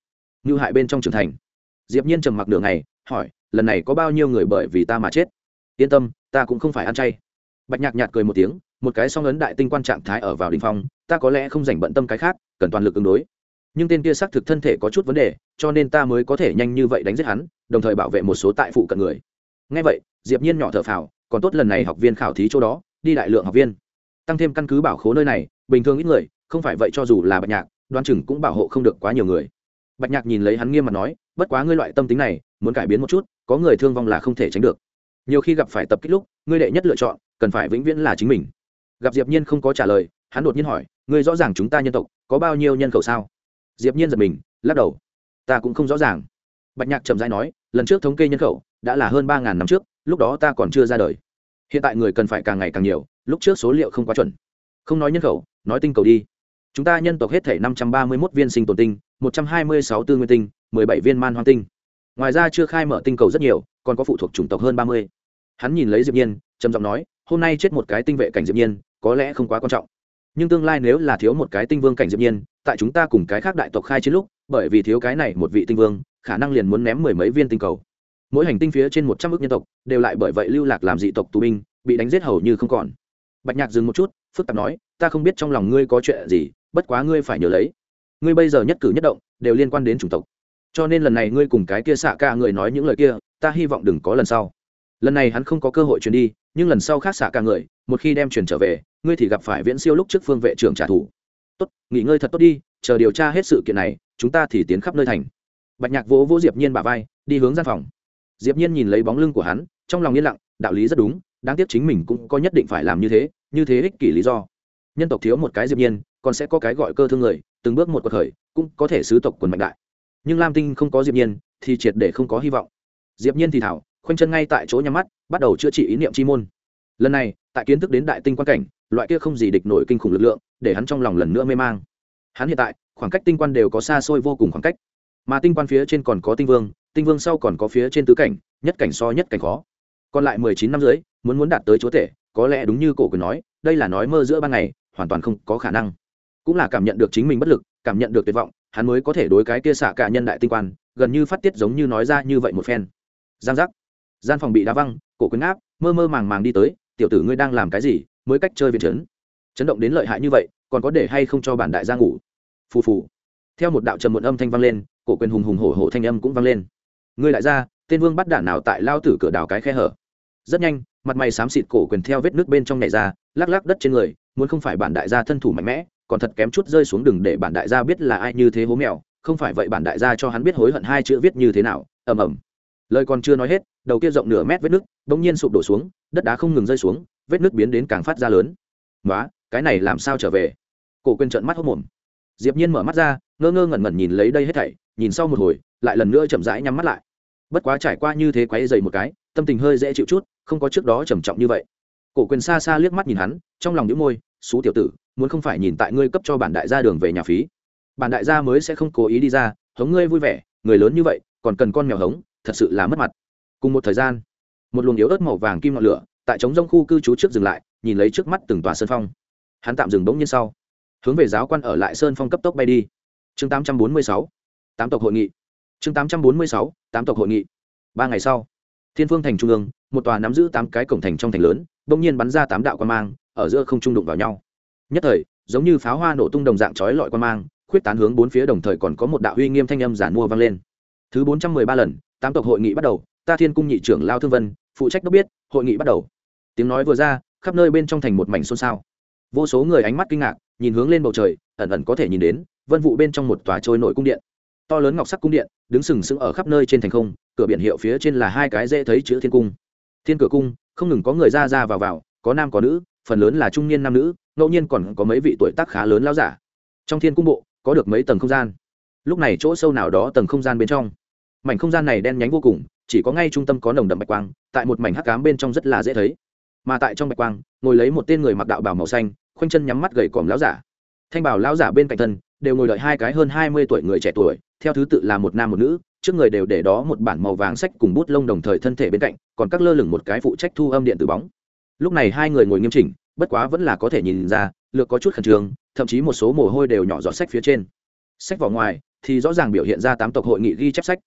Như hại bên trong trưởng thành diệp nhiên trầm mặc nửa ngày, hỏi, lần này có bao nhiêu người bởi vì ta mà chết? Yên tâm, ta cũng không phải ăn chay. Bạch nhạc nhạt cười một tiếng, một cái song ấn đại tinh quan trạng thái ở vào đỉnh phong, ta có lẽ không dành bận tâm cái khác, cần toàn lực ứng đối. Nhưng tên kia xác thực thân thể có chút vấn đề, cho nên ta mới có thể nhanh như vậy đánh giết hắn, đồng thời bảo vệ một số tại phụ cận người. Ngay vậy, diệp nhiên nhỏ thở phào, còn tốt lần này học viên khảo thí chỗ đó, đi đại lượng học viên. Tăng thêm căn cứ bảo khố nơi này, bình thường ít người, không phải vậy cho dù là bạch nhạc đoan chừng cũng bảo hộ không được quá nhiều người. Bạch nhạc nhìn lấy hắn nghiêm mặt nói bất quá ngươi loại tâm tính này, muốn cải biến một chút, có người thương vong là không thể tránh được. Nhiều khi gặp phải tập kích lúc, ngươi đệ nhất lựa chọn, cần phải vĩnh viễn là chính mình. Gặp diệp nhiên không có trả lời, hắn đột nhiên hỏi, ngươi rõ ràng chúng ta nhân tộc, có bao nhiêu nhân khẩu sao? Diệp nhiên giật mình, lắc đầu, ta cũng không rõ ràng. Bạch nhạc chậm rãi nói, lần trước thống kê nhân khẩu, đã là hơn ba ngàn năm trước, lúc đó ta còn chưa ra đời. Hiện tại người cần phải càng ngày càng nhiều, lúc trước số liệu không quá chuẩn. Không nói nhân khẩu, nói tinh cầu đi. Chúng ta nhân tộc hết thể năm trăm ba mươi một viên sinh tồn tinh, một trăm hai mươi sáu tư nguyên tinh mười bảy viên man hoang tinh. Ngoài ra chưa khai mở tinh cầu rất nhiều, còn có phụ thuộc chủng tộc hơn ba mươi. Hắn nhìn lấy diệp nhiên, trầm giọng nói, hôm nay chết một cái tinh vệ cảnh diệp nhiên, có lẽ không quá quan trọng. Nhưng tương lai nếu là thiếu một cái tinh vương cảnh diệp nhiên, tại chúng ta cùng cái khác đại tộc khai chiến lúc, bởi vì thiếu cái này một vị tinh vương, khả năng liền muốn ném mười mấy viên tinh cầu. Mỗi hành tinh phía trên một trăm ước nhân tộc, đều lại bởi vậy lưu lạc làm dị tộc tù binh, bị đánh giết hầu như không còn. Bạch nhạc dừng một chút, phức tạp nói, ta không biết trong lòng ngươi có chuyện gì, bất quá ngươi phải nhớ lấy. Ngươi bây giờ nhất cử nhất động, đều liên quan đến chủng tộc cho nên lần này ngươi cùng cái kia xạ ca người nói những lời kia, ta hy vọng đừng có lần sau. Lần này hắn không có cơ hội truyền đi, nhưng lần sau khác xạ ca người, một khi đem truyền trở về, ngươi thì gặp phải viễn siêu lúc trước phương vệ trưởng trả thù. Tốt, nghỉ ngơi thật tốt đi, chờ điều tra hết sự kiện này, chúng ta thì tiến khắp nơi thành. Bạch nhạc vỗ vỗ diệp nhiên bả vai, đi hướng gian phòng. Diệp nhiên nhìn lấy bóng lưng của hắn, trong lòng yên lặng, đạo lý rất đúng, đáng tiếc chính mình cũng có nhất định phải làm như thế như thế ích kỷ lý do. Nhân tộc thiếu một cái diệp nhiên, còn sẽ có cái gọi cơ thương người, từng bước một cuộc khởi, cũng có thể sứ tộc quần mạnh đại nhưng lam tinh không có diệp nhiên thì triệt để không có hy vọng. Diệp nhiên thì thảo, khoanh chân ngay tại chỗ nhắm mắt, bắt đầu chữa trị ý niệm chi môn. Lần này, tại kiến thức đến đại tinh quan cảnh, loại kia không gì địch nổi kinh khủng lực lượng, để hắn trong lòng lần nữa mê mang. Hắn hiện tại, khoảng cách tinh quan đều có xa xôi vô cùng khoảng cách. Mà tinh quan phía trên còn có tinh vương tinh vương sau còn có phía trên tứ cảnh, nhất cảnh so nhất cảnh khó. Còn lại mười chín năm dưới muốn muốn đạt tới chúa tể, có lẽ đúng như cổ quyền nói, đây là nói mơ giữa ban ngày, hoàn toàn không có khả năng. Cũng là cảm nhận được chính mình bất lực cảm nhận được tuyệt vọng, hắn mới có thể đối cái kia xạ cả nhân đại tinh quan, gần như phát tiết giống như nói ra như vậy một phen. Giang giác. Gian phòng bị đá văng, cổ quyền áp, mơ mơ màng màng đi tới, tiểu tử ngươi đang làm cái gì? Mới cách chơi viện trấn. Chấn động đến lợi hại như vậy, còn có để hay không cho bản đại gia ngủ? Phù phù. Theo một đạo trầm một âm thanh vang lên, cổ quyền hùng hùng hổ hổ thanh âm cũng vang lên. Ngươi lại ra tên vương bắt đạn nào tại lao tử cửa đào cái khe hở? Rất nhanh, mặt mày xám xịt cổ quyền theo vết nước bên trong nhảy ra, lắc lắc đất trên người, muốn không phải bản đại gia thân thủ mạnh mẽ còn thật kém chút rơi xuống đừng để bản đại gia biết là ai như thế hố mèo, không phải vậy bản đại gia cho hắn biết hối hận hai chữ viết như thế nào, ầm ầm. Lời còn chưa nói hết, đầu kia rộng nửa mét vết nước bỗng nhiên sụp đổ xuống, đất đá không ngừng rơi xuống, vết nước biến đến càng phát ra lớn. Nói cái này làm sao trở về? Cổ quyền trợn mắt hốc mồm. Diệp nhiên mở mắt ra, ngơ ngơ ngẩn ngẩn nhìn lấy đây hết thảy, nhìn sau một hồi, lại lần nữa chậm rãi nhắm mắt lại. Bất quá trải qua như thế quấy dày một cái, tâm tình hơi dễ chịu chút, không có trước đó trầm trọng như vậy. Cổ quyền xa xa liếc mắt nhìn hắn, trong lòng những môi xú tiểu tử muốn không phải nhìn tại ngươi cấp cho bản đại gia đường về nhà phí. Bản đại gia mới sẽ không cố ý đi ra, hống ngươi vui vẻ, người lớn như vậy, còn cần con mèo hống, thật sự là mất mặt. Cùng một thời gian, một luồng yếu ớt màu vàng kim ngọn lửa tại trống rông khu cư trú trước dừng lại, nhìn lấy trước mắt từng tòa sơn phong. Hắn tạm dừng bỗng nhiên sau, hướng về giáo quan ở lại sơn phong cấp tốc bay đi. Chương tám trăm bốn mươi sáu, tám tộc hội nghị. Chương tám trăm bốn mươi sáu, tám tộc hội nghị. Ba ngày sau, thiên phương thành trung ương, một tòa nắm giữ tám cái cổng thành trong thành lớn, bỗng nhiên bắn ra tám đạo quan mang, ở giữa không trung đụng vào nhau nhất thời, giống như pháo hoa nổ tung đồng dạng chói lọi quan mang, khuyết tán hướng bốn phía đồng thời còn có một đạo uy nghiêm thanh âm giản mua vang lên. Thứ bốn trăm mười ba lần, tám tộc hội nghị bắt đầu, ta thiên cung nhị trưởng lao thương vân, phụ trách đốc biết, hội nghị bắt đầu. Tiếng nói vừa ra, khắp nơi bên trong thành một mảnh xôn xao. Vô số người ánh mắt kinh ngạc, nhìn hướng lên bầu trời, ẩn ẩn có thể nhìn đến, vân vụ bên trong một tòa trôi nổi cung điện. To lớn ngọc sắc cung điện, đứng sừng sững ở khắp nơi trên thành không, cửa biển hiệu phía trên là hai cái dễ thấy chữ thiên cung. Thiên cửa cung, không ngừng có người ra ra vào vào, có nam có nữ, phần lớn là trung niên nam nữ ngẫu nhiên còn có mấy vị tuổi tác khá lớn lao giả. Trong thiên cung bộ, có được mấy tầng không gian. Lúc này chỗ sâu nào đó tầng không gian bên trong. Mảnh không gian này đen nhánh vô cùng, chỉ có ngay trung tâm có nồng đậm bạch quang, tại một mảnh hắc cám bên trong rất là dễ thấy. Mà tại trong bạch quang, ngồi lấy một tên người mặc đạo bảo màu xanh, khoanh chân nhắm mắt gầy còm lão giả. Thanh bảo lão giả bên cạnh thân, đều ngồi đợi hai cái hơn hai mươi tuổi người trẻ tuổi, theo thứ tự là một nam một nữ, trước người đều để đó một bản màu vàng sách cùng bút lông đồng thời thân thể bên cạnh, còn các lơ lửng một cái phụ trách thu âm điện tử bóng. Lúc này hai người ngồi nghiêm chỉnh bất quá vẫn là có thể nhìn ra, lược có chút khẩn trương, thậm chí một số mồ hôi đều nhỏ giọt sách phía trên. Sách vỏ ngoài thì rõ ràng biểu hiện ra tám tộc hội nghị ghi chép sách.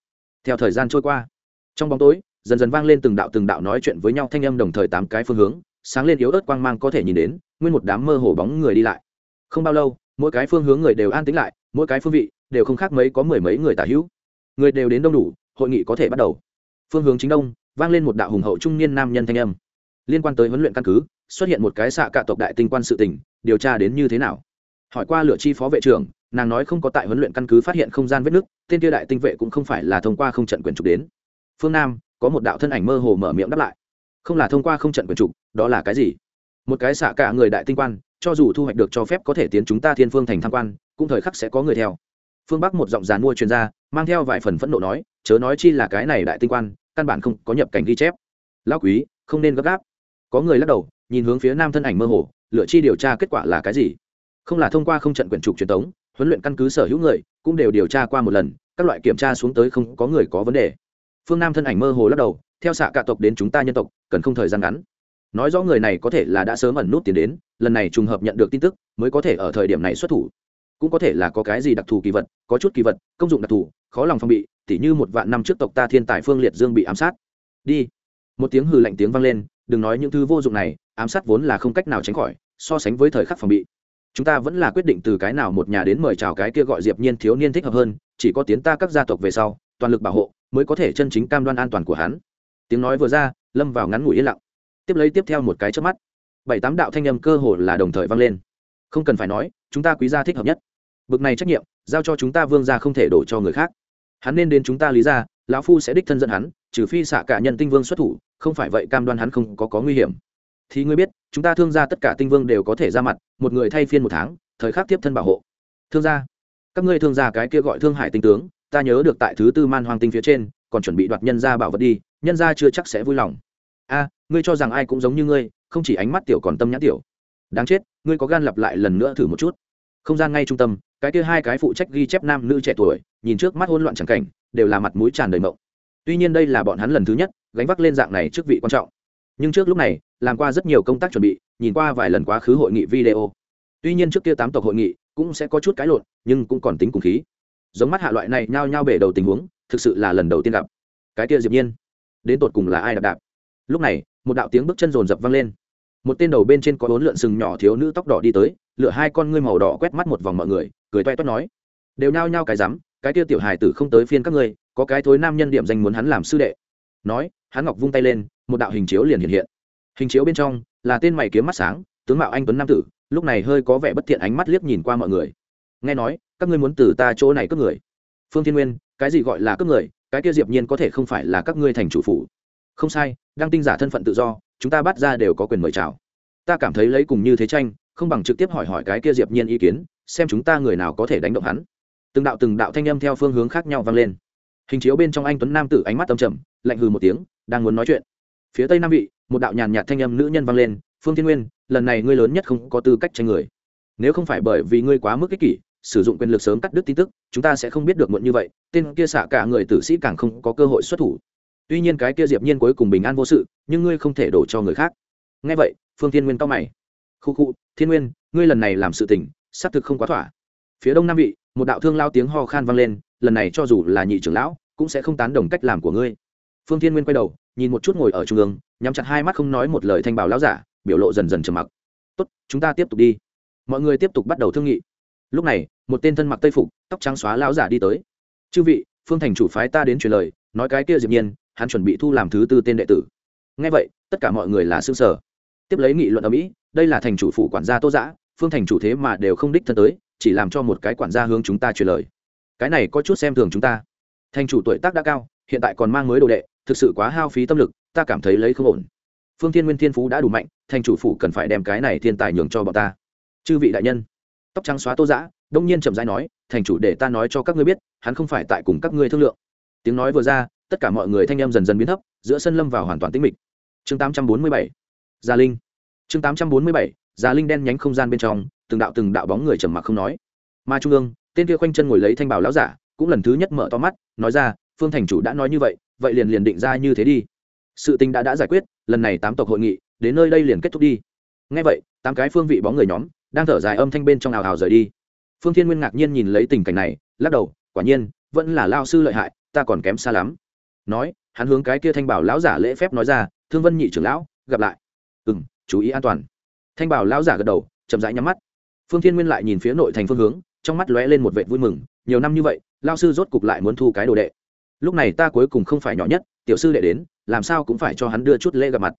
Theo thời gian trôi qua, trong bóng tối, dần dần vang lên từng đạo từng đạo nói chuyện với nhau thanh âm đồng thời tám cái phương hướng, sáng lên yếu ớt quang mang có thể nhìn đến, nguyên một đám mơ hồ bóng người đi lại. Không bao lâu, mỗi cái phương hướng người đều an tĩnh lại, mỗi cái phương vị đều không khác mấy có mười mấy người tả hữu. Người đều đến đông đủ, hội nghị có thể bắt đầu. Phương hướng chính đông, vang lên một đạo hùng hậu trung niên nam nhân thanh âm. Liên quan tới huấn luyện căn cứ xuất hiện một cái xạ cạ tộc đại tinh quan sự tình, điều tra đến như thế nào? Hỏi qua lửa chi phó vệ trưởng, nàng nói không có tại huấn luyện căn cứ phát hiện không gian vết nứt, tên kia đại tinh vệ cũng không phải là thông qua không trận quyền trục đến. Phương nam, có một đạo thân ảnh mơ hồ mở miệng đáp lại. Không là thông qua không trận quyền trục, đó là cái gì? Một cái xạ cả người đại tinh quan, cho dù thu hoạch được cho phép có thể tiến chúng ta thiên phương thành tham quan, cũng thời khắc sẽ có người theo. Phương bắc một giọng dàn mua chuyên gia, mang theo vài phần phẫn nộ nói, chớ nói chi là cái này đại tinh quan, căn bản không có nhập cảnh ghi chép. Lão quý, không nên gấp gáp. Có người lắc đầu nhìn hướng phía nam thân ảnh mơ hồ, lựa chi điều tra kết quả là cái gì? Không là thông qua không trận quyển trục truyền thống huấn luyện căn cứ sở hữu người, cũng đều điều tra qua một lần, các loại kiểm tra xuống tới không có người có vấn đề. Phương nam thân ảnh mơ hồ lắc đầu, theo xạ cả tộc đến chúng ta nhân tộc, cần không thời gian ngắn. Nói rõ người này có thể là đã sớm ẩn nút tiền đến, lần này trùng hợp nhận được tin tức, mới có thể ở thời điểm này xuất thủ. Cũng có thể là có cái gì đặc thù kỳ vật, có chút kỳ vật, công dụng đặc thù, khó lòng phong bị, tỉ như một vạn năm trước tộc ta thiên tài phương liệt dương bị ám sát. Đi. Một tiếng hừ lạnh tiếng vang lên đừng nói những thứ vô dụng này ám sát vốn là không cách nào tránh khỏi so sánh với thời khắc phòng bị. Chúng ta vẫn là quyết định từ cái nào một nhà đến mời chào cái kia gọi diệp nhiên thiếu niên thích hợp hơn chỉ có tiến ta các gia tộc về sau toàn lực bảo hộ mới có thể chân chính cam đoan an toàn của hắn. Tiếng nói vừa ra lâm vào ngắn ngủi yên lặng. Tiếp lấy tiếp theo một cái chớp mắt bảy tám đạo thanh âm cơ hồ là đồng thời vang lên. Không cần phải nói chúng ta quý gia thích hợp nhất. Bực này trách nhiệm giao cho chúng ta vương gia không thể đổ cho người khác. Hắn nên đến chúng ta lý gia, lão phu sẽ đích thân dẫn hắn trừ phi xạ cả nhân tinh vương xuất thủ không phải vậy cam đoan hắn không có có nguy hiểm. Thì ngươi biết, chúng ta thương gia tất cả tinh vương đều có thể ra mặt, một người thay phiên một tháng, thời khắc tiếp thân bảo hộ. Thương gia, các ngươi thương gia cái kia gọi thương hải tinh tướng, ta nhớ được tại thứ tư man hoàng tinh phía trên, còn chuẩn bị đoạt nhân gia bảo vật đi, nhân gia chưa chắc sẽ vui lòng. A, ngươi cho rằng ai cũng giống như ngươi, không chỉ ánh mắt tiểu còn tâm nhãn tiểu. Đáng chết, ngươi có gan lặp lại lần nữa thử một chút. Không gian ngay trung tâm, cái kia hai cái phụ trách ghi chép nam nữ trẻ tuổi, nhìn trước mắt hỗn loạn chẳng cảnh, đều là mặt mũi tràn đầy mộng. Tuy nhiên đây là bọn hắn lần thứ nhất gánh vác lên dạng này trước vị quan trọng. Nhưng trước lúc này, làm qua rất nhiều công tác chuẩn bị, nhìn qua vài lần quá khứ hội nghị video. Tuy nhiên trước kia tám tộc hội nghị cũng sẽ có chút cái lộn, nhưng cũng còn tính cùng khí. Giống mắt hạ loại này nhao nhao bể đầu tình huống, thực sự là lần đầu tiên gặp. Cái kia diệp nhiên, đến tột cùng là ai đạp đạp? Lúc này, một đạo tiếng bước chân rồn rập vang lên. Một tên đầu bên trên có bốn lượn sừng nhỏ thiếu nữ tóc đỏ đi tới, lựa hai con ngươi màu đỏ quét mắt một vòng mọi người, cười toe toét nói. Đều nhao nhao cái rắm, cái kia tiểu hài tử không tới phiên các ngươi, có cái thối nam nhân điểm danh muốn hắn làm sư đệ. Nói hắn ngọc vung tay lên, một đạo hình chiếu liền hiện hiện. Hình chiếu bên trong là tên mày kiếm mắt sáng, tướng mạo anh tuấn nam tử, lúc này hơi có vẻ bất thiện ánh mắt liếc nhìn qua mọi người. Nghe nói, các ngươi muốn từ ta chỗ này cướp người. Phương thiên nguyên, cái gì gọi là cướp người, cái kia diệp nhiên có thể không phải là các ngươi thành chủ phủ. Không sai đang tinh giả thân phận tự do, chúng ta bắt ra đều có quyền mời chào. Ta cảm thấy lấy cùng như thế tranh, không bằng trực tiếp hỏi hỏi cái kia diệp nhiên ý kiến, xem chúng ta người nào có thể đánh động hắn. Từng đạo từng đạo thanh âm theo phương hướng khác nhau vang lên. Hình chiếu bên trong anh tuấn nam tử ánh mắt tâm trầm lạnh hừ một tiếng, đang muốn nói chuyện. Phía tây nam vị, một đạo nhàn nhạt thanh âm nữ nhân vang lên, phương thiên nguyên, lần này ngươi lớn nhất không có tư cách tranh người. Nếu không phải bởi vì ngươi quá mức ích kỷ, sử dụng quyền lực sớm cắt đứt tin tức, chúng ta sẽ không biết được muộn như vậy, tên kia xạ cả người tử sĩ càng không có cơ hội xuất thủ. Tuy nhiên cái kia diệp nhiên cuối cùng bình an vô sự, nhưng ngươi không thể đổ cho người khác. Nghe vậy, phương thiên nguyên cao mày. Khu khu, thiên nguyên, ngươi lần này làm sự tình, xác thực không quá thỏa. Phía đông nam vị, một đạo thương lao tiếng ho khan vang lên, lần này cho dù là nhị trưởng lão, cũng sẽ không tán đồng cách làm của ngươi phương thiên nguyên quay đầu, nhìn một chút ngồi ở trung ương, nhắm chặt hai mắt không nói một lời thanh bảo lão giả, biểu lộ dần dần trầm mặc. Tốt, chúng ta tiếp tục đi. Mọi người tiếp tục bắt đầu thương nghị. Lúc này, một tên thân mặc tây phục, tóc trắng xóa lão giả đi tới. Chư vị, phương thành chủ phái ta đến truyền lời, nói cái kia diệp nhiên, hắn chuẩn bị thu làm thứ tư tên đệ tử. Nghe vậy, tất cả mọi người là sương sở tiếp lấy nghị luận ở mỹ, đây là thành chủ phủ quản gia tô giã phương thành chủ thế mà đều không đích thân tới, chỉ làm cho một cái quản gia hướng chúng ta truyền lời. Cái này có chút xem thường chúng ta. Thành chủ tuổi tác đã cao, hiện tại còn mang mới đồ đệ thực sự quá hao phí tâm lực, ta cảm thấy lấy không ổn. Phương thiên nguyên thiên phú đã đủ mạnh, thành chủ phủ cần phải đem cái này thiên tài nhường cho bọn ta. Chư vị đại nhân, tóc trắng xóa tô giã đông nhiên chậm rãi nói, thành chủ để ta nói cho các ngươi biết, hắn không phải tại cùng các ngươi thương lượng. Tiếng nói vừa ra, tất cả mọi người thanh em dần dần biến thấp, giữa sân lâm vào hoàn toàn tĩnh mịch. Chương 847 gia linh. Chương 847 gia linh đen nhánh không gian bên trong, từng đạo từng đạo bóng người trầm mặc không nói. Mà trung ương, tên kia khoanh chân ngồi lấy thanh bảo lão giả, cũng lần thứ nhất mở to mắt, nói ra phương thành chủ đã nói như vậy vậy liền liền định ra như thế đi. Sự tình đã đã giải quyết, lần này tám tộc hội nghị, đến nơi đây liền kết thúc đi. Ngay vậy, tám cái phương vị bóng người nhóm, đang thở dài âm thanh bên trong ào ào rời đi. Phương thiên nguyên ngạc nhiên nhìn lấy tình cảnh này, lắc đầu, quả nhiên, vẫn là lao sư lợi hại, ta còn kém xa lắm. Nói, hắn hướng cái kia thanh bảo lão giả lễ phép nói ra, thương vân nhị trưởng lão, gặp lại. Ừ m chú ý an toàn. Thanh bảo lão giả gật đầu, chậm rãi nhắm mắt. Phương thiên nguyên lại nhìn phía nội thành phương hướng, trong mắt lóe lên một vệ vui mừng, nhiều năm như vậy, lao sư rốt cục lại muốn thu cái đồ đệ lúc này ta cuối cùng không phải nhỏ nhất, tiểu sư đệ đến, làm sao cũng phải cho hắn đưa chút lễ gặp mặt.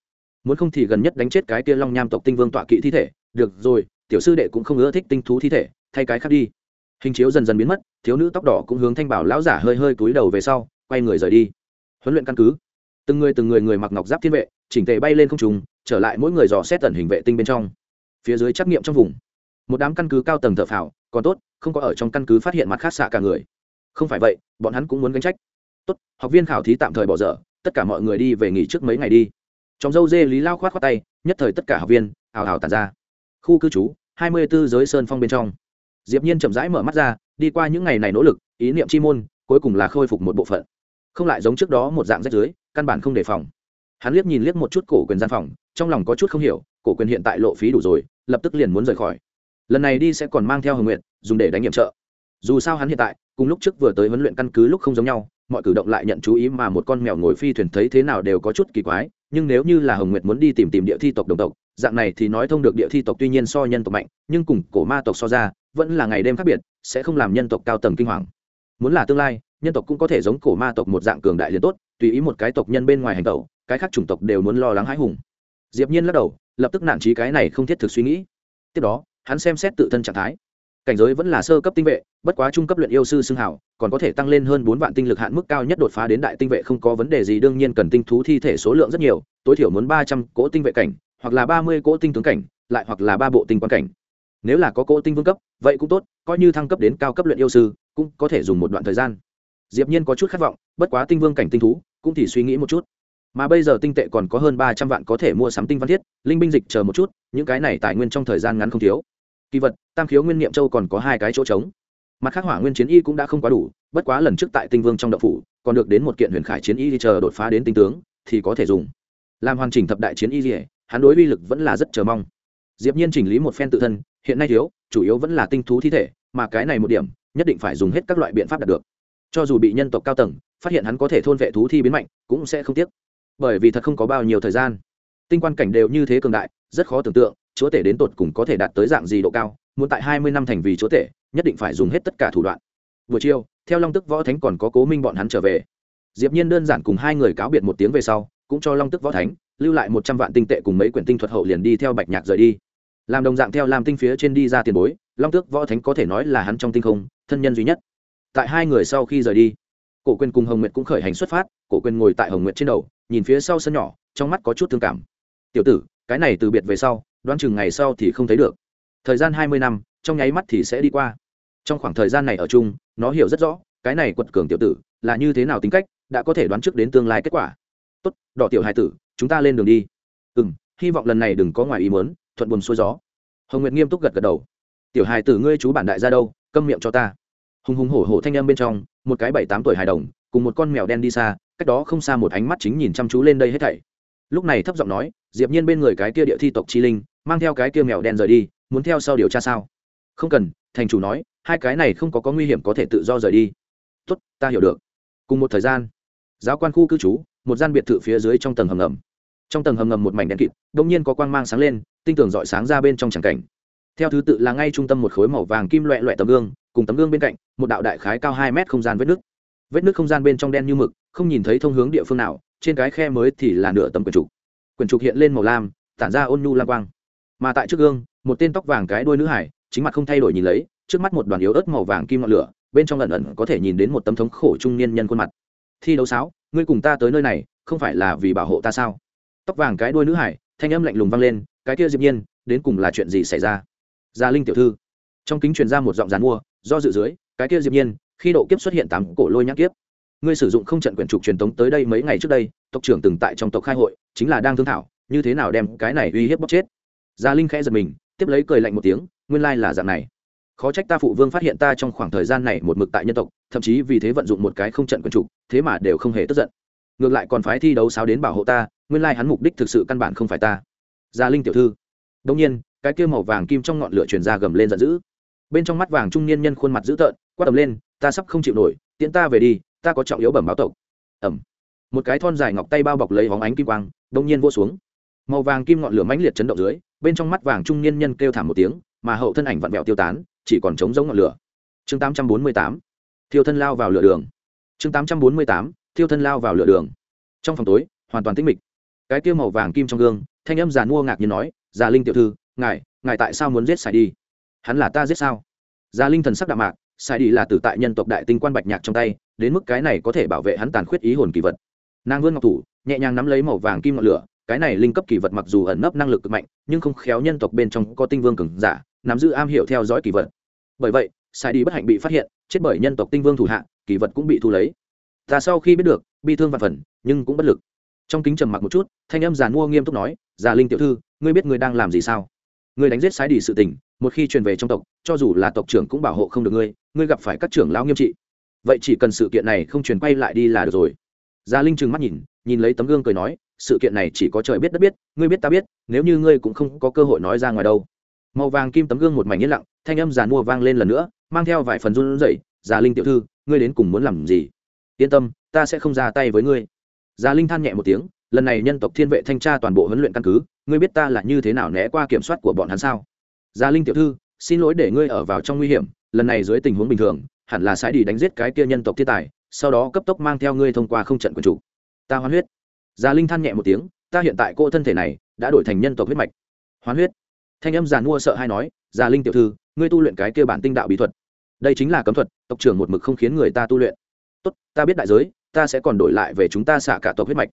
Muốn không thì gần nhất đánh chết cái kia long nham tộc tinh vương tọa kỵ thi thể. Được rồi, tiểu sư đệ cũng không ưa thích tinh thú thi thể, thay cái khác đi. Hình chiếu dần dần biến mất, thiếu nữ tóc đỏ cũng hướng thanh bảo lão giả hơi hơi cúi đầu về sau, quay người rời đi. Huấn luyện căn cứ. Từng người từng người người mặc ngọc giáp thiên vệ, chỉnh tề bay lên không trùng trở lại mỗi người dò xét tần hình vệ tinh bên trong. Phía dưới trắc nghiệm trong vùng. Một đám căn cứ cao tầng thợ phào, còn tốt, không có ở trong căn cứ phát hiện mặt khác xạ cả người. Không phải vậy, bọn hắn cũng muốn gánh trách tốt, học viên khảo thí tạm thời bỏ dở, tất cả mọi người đi về nghỉ trước mấy ngày đi. Trong dâu dê lý lao khoát khoát tay, nhất thời tất cả học viên ào ào tàn ra. Khu cư trú, hai mươi 24 giới sơn phong bên trong. Diệp nhiên chậm rãi mở mắt ra, đi qua những ngày này nỗ lực, ý niệm chi môn, cuối cùng là khôi phục một bộ phận. Không lại giống trước đó một dạng rách dưới căn bản không đề phòng. Hắn liếc nhìn liếc một chút cổ quyền gian phòng, trong lòng có chút không hiểu, cổ quyền hiện tại lộ phí đủ rồi, lập tức liền muốn rời khỏi. Lần này đi sẽ còn mang theo hồng nguyện dùng để đánh nhiệm trợ. Dù sao hắn hiện tại, cùng lúc trước vừa tới huấn luyện căn cứ lúc không giống nhau mọi cử động lại nhận chú ý mà một con mèo ngồi phi thuyền thấy thế nào đều có chút kỳ quái, nhưng nếu như là hồng nguyệt muốn đi tìm tìm địa thi tộc đồng tộc, dạng này thì nói thông được địa thi tộc tuy nhiên so nhân tộc mạnh, nhưng cùng cổ ma tộc so ra, vẫn là ngày đêm khác biệt, sẽ không làm nhân tộc cao tầng kinh hoàng. Muốn là tương lai, nhân tộc cũng có thể giống cổ ma tộc một dạng cường đại liền tốt, tùy ý một cái tộc nhân bên ngoài hành tẩu, cái khác chủng tộc đều muốn lo lắng hãi hùng. Diệp nhiên lắc đầu, lập tức nản trí cái này không thiết thực suy nghĩ. Tiếp đó, hắn xem xét tự thân trạng thái cảnh giới vẫn là sơ cấp tinh vệ, bất quá trung cấp luyện yêu sư xưng hảo còn có thể tăng lên hơn bốn vạn tinh lực hạn mức cao nhất đột phá đến đại tinh vệ không có vấn đề gì, đương nhiên cần tinh thú thi thể số lượng rất nhiều, tối thiểu muốn ba trăm cỗ tinh vệ cảnh, hoặc là ba mươi cỗ tinh tướng cảnh, lại hoặc là ba bộ tinh quan cảnh. Nếu là có cỗ tinh vương cấp, vậy cũng tốt, coi như thăng cấp đến cao cấp luyện yêu sư, cũng có thể dùng một đoạn thời gian. Diệp nhiên có chút khát vọng, bất quá tinh vương cảnh tinh thú, cũng thì suy nghĩ một chút. Mà bây giờ tinh tệ còn có hơn ba trăm vạn có thể mua sắm tinh văn thiết, linh binh dịch chờ một chút, những cái này tài nguyên trong thời gian ngắn không thiếu. Kỳ vật tam khiếu nguyên niệm châu còn có hai cái chỗ trống. Mặt khác hỏa nguyên chiến y cũng đã không quá đủ, bất quá lần trước tại tinh vương trong đậu phủ, còn được đến một kiện huyền khải chiến y chờ đột phá đến tinh tướng, thì có thể dùng. Làm hoàn chỉnh thập đại chiến y dỉa hắn đối uy lực vẫn là rất chờ mong. Diệp nhiên chỉnh lý một phen tự thân, hiện nay thiếu, chủ yếu vẫn là tinh thú thi thể, mà cái này một điểm, nhất định phải dùng hết các loại biện pháp đạt được. Cho dù bị nhân tộc cao tầng, phát hiện hắn có thể thôn vệ thú thi biến mạnh, cũng sẽ không tiếc. Bởi vì thật không có bao nhiêu thời gian. Tinh quan cảnh đều như thế cường đại, rất khó tưởng tượng, chúa tể đến tột cùng có thể đạt tới dạng gì độ cao muốn tại hai mươi năm thành vì chúa tể, nhất định phải dùng hết tất cả thủ đoạn. Buổi chiều, theo long tức võ thánh còn có cố minh bọn hắn trở về. Diệp nhiên đơn giản cùng hai người cáo biệt một tiếng về sau, cũng cho long tức võ thánh lưu lại một trăm vạn tinh tệ cùng mấy quyển tinh thuật hậu liền đi theo bạch nhạc rời đi. Làm đồng dạng theo làm tinh phía trên đi ra tiền bối, long tước võ thánh có thể nói là hắn trong tinh không, thân nhân duy nhất. Tại hai người sau khi rời đi, cổ quyền cùng hồng nguyệt cũng khởi hành xuất phát, cổ quyền ngồi tại hồng nguyệt trên đầu, nhìn phía sau sân nhỏ, trong mắt có chút thương cảm. Tiểu tử, cái này từ biệt về sau, đoán chừng ngày sau thì không thấy được thời gian hai mươi năm, trong nháy mắt thì sẽ đi qua. Trong khoảng thời gian này ở chung, nó hiểu rất rõ, cái này quật cường tiểu tử là như thế nào tính cách, đã có thể đoán trước đến tương lai kết quả. Tốt, đỏ tiểu hai tử, chúng ta lên đường đi. Ừ m hy vọng lần này đừng có ngoài ý muốn, thuận buồn xuôi gió. Hồng nguyệt nghiêm túc gật gật đầu. Tiểu hài tử ngươi chú bản đại ra đâu, câm miệng cho ta. Hùng hùng hổ hổ thanh em bên trong, một cái bảy tám tuổi hài đồng, cùng một con mèo đen đi xa, cách đó không xa một ánh mắt chính nhìn chăm chú lên đây hết thảy. Lúc này thấp giọng nói, diệp nhiên bên người cái kia địa thi tộc chi linh, mang theo cái kia mèo đen rời đi muốn theo sau điều tra sao? Không cần, thành chủ nói, hai cái này không có có nguy hiểm có thể tự do rời đi. Tốt, ta hiểu được. Cùng một thời gian, giáo quan khu cư trú, một gian biệt thự phía dưới trong tầng hầm ngầm. Trong tầng hầm ngầm một mảnh đen kịt đông nhiên có quang mang sáng lên, tinh tường dọi sáng ra bên trong tràng cảnh. Theo thứ tự là ngay trung tâm một khối màu vàng kim loẹ loẹ tấm gương, cùng tấm gương bên cạnh, một đạo đại khái cao hai mét không gian vết nước vết nước không gian bên trong đen như mực, không nhìn thấy thông hướng địa phương nào, trên cái khe mới thì là nửa tấm quyển trục. Quyển trục hiện lên màu lam, tản ra ôn nhu lam quang mà tại trước gương, một tên tóc vàng cái đuôi nữ hải, chính mặt không thay đổi nhìn lấy, trước mắt một đoàn yếu ớt màu vàng kim ngọn lửa, bên trong lần ẩn có thể nhìn đến một tấm thống khổ trung niên nhân khuôn mặt. Thi đấu sáo, ngươi cùng ta tới nơi này, không phải là vì bảo hộ ta sao? Tóc vàng cái đuôi nữ hải, thanh âm lạnh lùng vang lên, cái kia diệp nhiên, đến cùng là chuyện gì xảy ra? Gia linh tiểu thư. Trong kính truyền ra một giọng dàn mua, do dự dưới, cái kia diệp nhiên, khi độ kiếp xuất hiện tám cổ lôi nhãn kiếp, ngươi sử dụng không trận quyển trục truyền tống tới đây mấy ngày trước đây, tộc trưởng từng tại trong tộc khai hội, chính là đang thương thảo, như thế nào đem cái này uy hiếp bóc chết? Gia linh khẽ giật mình, tiếp lấy cười lạnh một tiếng, nguyên lai là dạng này. Khó trách ta phụ vương phát hiện ta trong khoảng thời gian này một mực tại nhân tộc, thậm chí vì thế vận dụng một cái không trận quần trục thế mà đều không hề tức giận. Ngược lại còn phái thi đấu sáo đến bảo hộ ta, nguyên lai hắn mục đích thực sự căn bản không phải ta. Gia linh tiểu thư. Đông nhiên, cái kia màu vàng kim trong ngọn lửa truyền ra gầm lên giận dữ. Bên trong mắt vàng trung niên nhân khuôn mặt dữ tợn, quát tầm lên, ta sắp không chịu nổi, tiễn ta về đi, ta có trọng yếu bẩm báo tộc. Ẩm một cái thon dài ngọc tay bao bọc lấy hóng ánh kim quang đông nhiên vô xuống. Màu vàng kim ngọn lửa mãnh liệt chấn động dưới bên trong mắt vàng trung niên nhân kêu thảm một tiếng, mà hậu thân ảnh vặn vẹo tiêu tán, chỉ còn trống giống ngọn lửa. Chương 848 thiêu thân lao vào lửa đường. Chương 848 thiêu thân lao vào lửa đường. Trong phòng tối, hoàn toàn tĩnh mịch. Cái kia màu vàng kim trong gương, thanh âm già mua ngạc nhiên nói, già linh tiểu thư, ngài ngài tại sao muốn giết xài đi? Hắn là ta giết sao? Già linh thần sắc đạm mạc xài đi là tử tại nhân tộc đại tinh quan bạch nhạc trong tay, đến mức cái này có thể bảo vệ hắn tàn khuyết ý hồn kỳ vật. Nàng vươn ngọc thủ, nhẹ nhàng nắm lấy màu vàng kim ngọn lửa cái này linh cấp kỳ vật mặc dù ẩn nấp năng lực cực mạnh, nhưng không khéo nhân tộc bên trong có tinh vương cường giả, nắm giữ am hiểu theo dõi kỳ vật. Bởi vậy, sai đi bất hạnh bị phát hiện, chết bởi nhân tộc tinh vương thủ hạ, kỳ vật cũng bị thu lấy. Ta sau khi biết được, bi thương và phần, nhưng cũng bất lực. Trong kính trầm mặc một chút, thanh âm giàn mua nghiêm túc nói, già linh tiểu thư, ngươi biết ngươi đang làm gì sao? Ngươi đánh giết sai đi sự tình, một khi truyền về trong tộc, cho dù là tộc trưởng cũng bảo hộ không được ngươi ngươi gặp phải các trưởng lão nghiêm trị. Vậy chỉ cần sự kiện này không truyền quay lại đi là được rồi. Gia linh trừng mắt nhìn nhìn lấy tấm gương cười nói sự kiện này chỉ có trời biết đất biết, ngươi biết ta biết, nếu như ngươi cũng không có cơ hội nói ra ngoài đâu. Màu vàng kim tấm gương một mảnh yên lặng, thanh âm giàn mua vang lên lần nữa, mang theo vài phần run rẩy, già linh tiểu thư, ngươi đến cùng muốn làm gì? Yên tâm, ta sẽ không ra tay với ngươi. Già linh than nhẹ một tiếng, lần này nhân tộc thiên vệ thanh tra toàn bộ huấn luyện căn cứ, ngươi biết ta là như thế nào né qua kiểm soát của bọn hắn sao? Già linh tiểu thư, xin lỗi để ngươi ở vào trong nguy hiểm, lần này dưới tình huống bình thường, hẳn là sai đi đánh giết cái kia nhân tộc thiên tài, sau đó cấp tốc mang theo ngươi thông qua không trận quần chủ. Ta hoan huyết già linh than nhẹ một tiếng, ta hiện tại cô thân thể này đã đổi thành nhân tộc huyết mạch. Hoán huyết. Thanh âm giàn mua sợ hay nói, già linh tiểu thư, ngươi tu luyện cái kia bản tinh đạo bí thuật. Đây chính là cấm thuật, tộc trưởng một mực không khiến người ta tu luyện. Tốt, ta biết đại giới, ta sẽ còn đổi lại về chúng ta xả cả tộc huyết mạch.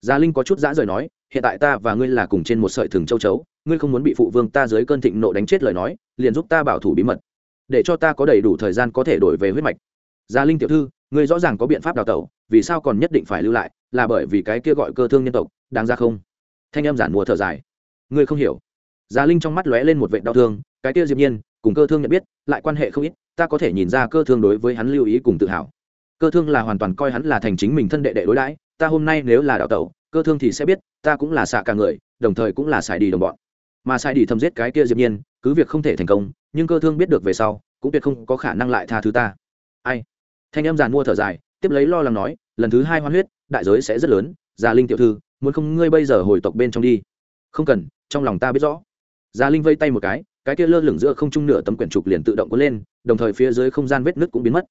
Gia linh có chút dã rời nói, hiện tại ta và ngươi là cùng trên một sợi thừng châu chấu, ngươi không muốn bị phụ vương ta dưới cơn thịnh nộ đánh chết lời nói, liền giúp ta bảo thủ bí mật. Để cho ta có đầy đủ thời gian có thể đổi về huyết mạch. Gia linh tiểu thư, ngươi rõ ràng có biện pháp đào tẩu vì sao còn nhất định phải lưu lại, là bởi vì cái kia gọi cơ thương nhân tộc, đáng ra không? Thanh em giản mùa thở dài. Ngươi không hiểu. Gia linh trong mắt lóe lên một vệ đau thương, cái kia diệp nhiên, cùng cơ thương nhận biết, lại quan hệ không ít, ta có thể nhìn ra cơ thương đối với hắn lưu ý cùng tự hào. Cơ thương là hoàn toàn coi hắn là thành chính mình thân đệ đệ đối đãi, ta hôm nay nếu là đạo tẩu, cơ thương thì sẽ biết, ta cũng là xạ cả người, đồng thời cũng là xài đi đồng bọn. Mà xài đi thầm giết cái kia diệp nhiên, cứ việc không thể thành công, nhưng cơ thương biết được về sau, cũng tuyệt không có khả năng lại tha thứ ta. Ai? Thanh em giàn mua thở dài, tiếp lấy lo lắng nói lần thứ hai hoan huyết, đại giới sẽ rất lớn già linh tiểu thư, muốn không ngươi bây giờ hồi tộc bên trong đi? Không cần, trong lòng ta biết rõ. Già linh vây tay một cái cái kia lơ lửng giữa không trung nửa tấm quyển trục liền tự động cuốn lên, đồng thời phía dưới không gian vết nứt cũng biến mất.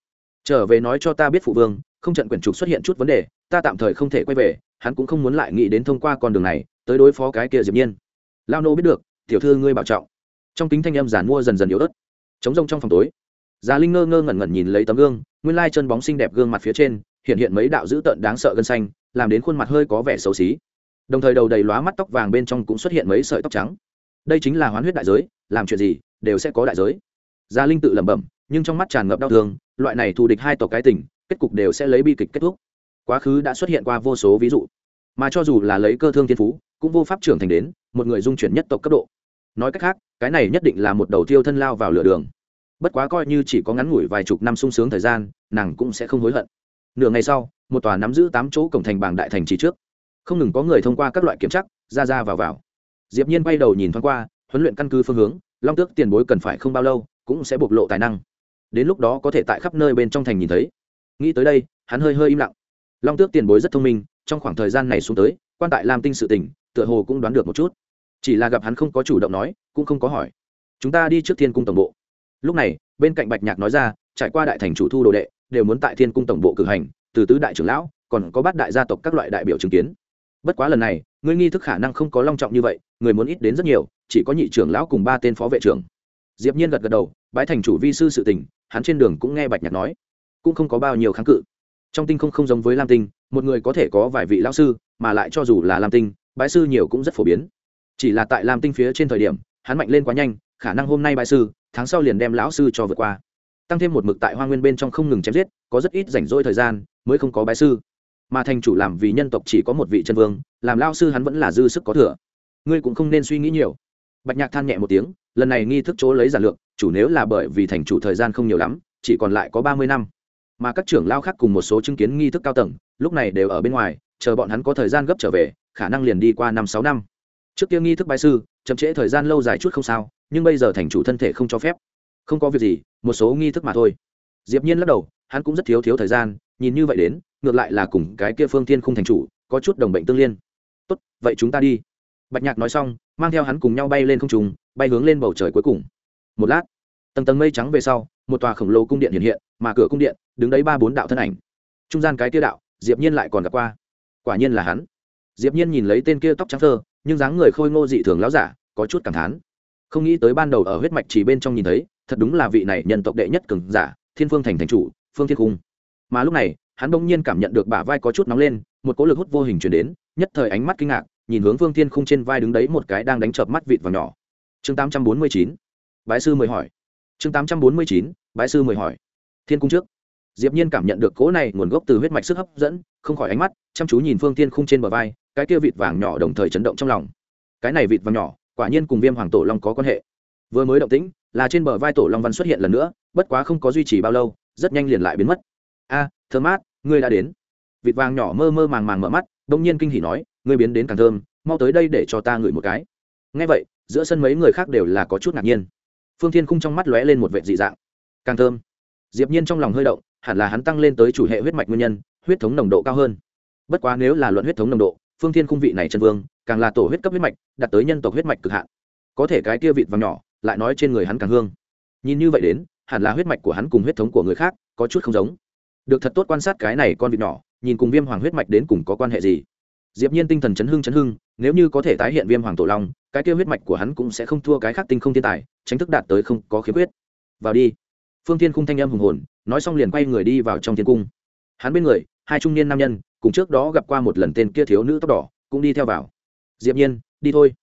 Trở về nói cho ta biết phụ vương, không trận quyển trục xuất hiện chút vấn đề, ta tạm thời không thể quay về, hắn cũng không muốn lại nghĩ đến thông qua con đường này, tới đối phó cái kia diệp nhiên. Lao nô biết được, tiểu thư ngươi bảo trọng. Trong kính thanh âm giản mua dần dần yếu ớt. Chống rông trong phòng tối già linh ngơ ngơ ngẩn ngẩn nhìn lấy tấm gương, nguyên lai chân bóng xinh đẹp gương mặt phía trên hiện hiện mấy đạo dữ tợn đáng sợ gân xanh, làm đến khuôn mặt hơi có vẻ xấu xí. Đồng thời đầu đầy lóa mắt tóc vàng bên trong cũng xuất hiện mấy sợi tóc trắng. Đây chính là hoán huyết đại giới, làm chuyện gì, đều sẽ có đại giới. Gia linh tự lẩm bẩm, nhưng trong mắt tràn ngập đau thương, loại này thù địch hai tộc cái tình, kết cục đều sẽ lấy bi kịch kết thúc. Quá khứ đã xuất hiện qua vô số ví dụ, mà cho dù là lấy cơ thương thiên phú, cũng vô pháp trưởng thành đến một người dung chuyển nhất tộc cấp độ. Nói cách khác, cái này nhất định là một đầu tiêu thân lao vào lửa đường. Bất quá coi như chỉ có ngắn ngủi vài chục năm sung sướng thời gian, nàng cũng sẽ không hối hận nửa ngày sau, một tòa nắm giữ tám chỗ cổng thành bảng đại thành trì trước. Không ngừng có người thông qua các loại kiểm chắc ra ra vào vào. Diệp nhiên bay đầu nhìn thoáng qua, huấn luyện căn cứ phương hướng, long tước tiền bối cần phải không bao lâu, cũng sẽ bộc lộ tài năng. Đến lúc đó có thể tại khắp nơi bên trong thành nhìn thấy. Nghĩ tới đây, hắn hơi hơi im lặng. Long tước tiền bối rất thông minh, trong khoảng thời gian này xuống tới, quan tại lam tinh sự tình tựa hồ cũng đoán được một chút. Chỉ là gặp hắn không có chủ động nói, cũng không có hỏi. Chúng ta đi trước thiên cung tổng bộ. Lúc này, bên cạnh bạch nhạc nói ra, trải qua đại thành chủ thu đồ đệ đều muốn tại thiên cung tổng bộ cử hành, từ tứ đại trưởng lão, còn có bát đại gia tộc các loại đại biểu chứng kiến. Bất quá lần này, ngươi nghi thức khả năng không có long trọng như vậy, người muốn ít đến rất nhiều, chỉ có nhị trưởng lão cùng ba tên phó vệ trưởng. Diệp nhiên gật gật đầu, bái thành chủ vi sư sự tình, hắn trên đường cũng nghe bạch nhạc nói, cũng không có bao nhiêu kháng cự. Trong tinh không không giống với lam tinh, một người có thể có vài vị lão sư, mà lại cho dù là lam tinh, bái sư nhiều cũng rất phổ biến. Chỉ là tại lam tinh phía trên thời điểm, hắn mạnh lên quá nhanh, khả năng hôm nay bái sư, tháng sau liền đem lão sư cho vượt qua tăng thêm một mực tại hoa nguyên bên trong không ngừng chém giết, có rất ít rảnh rỗi thời gian mới không có bái sư. Mà thành chủ làm vì nhân tộc chỉ có một vị chân vương, làm lao sư hắn vẫn là dư sức có thừa. Ngươi cũng không nên suy nghĩ nhiều. Bạch nhạc than nhẹ một tiếng, lần này nghi thức chỗ lấy giản lược, chủ nếu là bởi vì thành chủ thời gian không nhiều lắm, chỉ còn lại có ba mươi năm. Mà các trưởng lao khác cùng một số chứng kiến nghi thức cao tầng, lúc này đều ở bên ngoài, chờ bọn hắn có thời gian gấp trở về, khả năng liền đi qua năm sáu năm. Trước kia nghi thức bài sư, chậm trễ thời gian lâu dài chút không sao, nhưng bây giờ thành chủ thân thể không cho phép không có việc gì một số nghi thức mà thôi. Diệp nhiên lắc đầu hắn cũng rất thiếu thiếu thời gian nhìn như vậy đến ngược lại là cùng cái kia phương thiên không thành chủ có chút đồng bệnh tương liên. Tốt vậy chúng ta đi. Bạch nhạc nói xong mang theo hắn cùng nhau bay lên không trung, bay hướng lên bầu trời cuối cùng. Một lát tầng tầng mây trắng về sau một tòa khổng lồ cung điện hiện hiện mà cửa cung điện đứng đấy ba bốn đạo thân ảnh. Trung gian cái kia đạo diệp nhiên lại còn gặp qua. Quả nhiên là hắn. Diệp nhiên nhìn lấy tên kia tóc trắng thơ nhưng dáng người khôi ngô dị thường lão giả có chút cảm thán. Không nghĩ tới ban đầu ở huyết mạch chỉ bên trong nhìn thấy thật đúng là vị này nhân tộc đệ nhất cường giả, thiên phương thành thành chủ, phương thiên cung. Mà lúc này, hắn bỗng nhiên cảm nhận được bả vai có chút nóng lên, một cỗ lực hút vô hình chuyển đến, nhất thời ánh mắt kinh ngạc, nhìn hướng phương thiên khung trên vai đứng đấy một cái đang đánh chợp mắt vịt vào nhỏ. Chương tám trăm bốn mươi chín, bái sư mời hỏi. Chương tám trăm bốn mươi chín, bái sư mời hỏi. Thiên cung trước. Diệp nhiên cảm nhận được cỗ này nguồn gốc từ huyết mạch sức hấp dẫn, không khỏi ánh mắt, chăm chú nhìn phương thiên khung trên bờ vai, cái kia vịt vàng nhỏ đồng thời chấn động trong lòng. Cái này vịt vàng nhỏ, quả nhiên cùng viêm hoàng tổ long có quan hệ. Vừa mới động tĩnh là trên bờ vai tổ long văn xuất hiện lần nữa bất quá không có duy trì bao lâu rất nhanh liền lại biến mất. A à, thơm mát ngươi đã đến. Vịt vàng nhỏ mơ mơ màng màng mở mắt đông nhiên kinh hỉ nói ngươi biến đến càng thơm mau tới đây để cho ta ngửi một cái. Ngay vậy giữa sân mấy người khác đều là có chút ngạc nhiên. Phương thiên khung trong mắt lóe lên một vệ dị dạng. Càng thơm. Diệp nhiên trong lòng hơi động hẳn là hắn tăng lên tới chủ hệ huyết mạch nguyên nhân huyết thống nồng độ cao hơn. Bất quá nếu là luận huyết thống nồng độ phương thiên khung vị này chân vương càng là tổ huyết cấp huyết mạch đạt tới nhân tộc huyết mạch cực hạn. Có thể cái kia vịt vàng nhỏ lại nói trên người hắn càng hương. Nhìn như vậy đến, hẳn là huyết mạch của hắn cùng huyết thống của người khác có chút không giống. Được thật tốt quan sát cái này con vịt nhỏ, nhìn cùng viêm hoàng huyết mạch đến cùng có quan hệ gì. Diệp nhiên tinh thần chấn hưng chấn hưng, nếu như có thể tái hiện viêm hoàng tổ long, cái kia huyết mạch của hắn cũng sẽ không thua cái khác tinh không thiên tài, tránh thức đạt tới không có khiếm khuyết. Vào đi. Phương thiên khung thanh âm hùng hồn, nói xong liền quay người đi vào trong thiên cung. Hắn bên người, hai trung niên nam nhân, cùng trước đó gặp qua một lần tên kia thiếu nữ tóc đỏ, cũng đi theo vào. Diệp nhiên, đi thôi.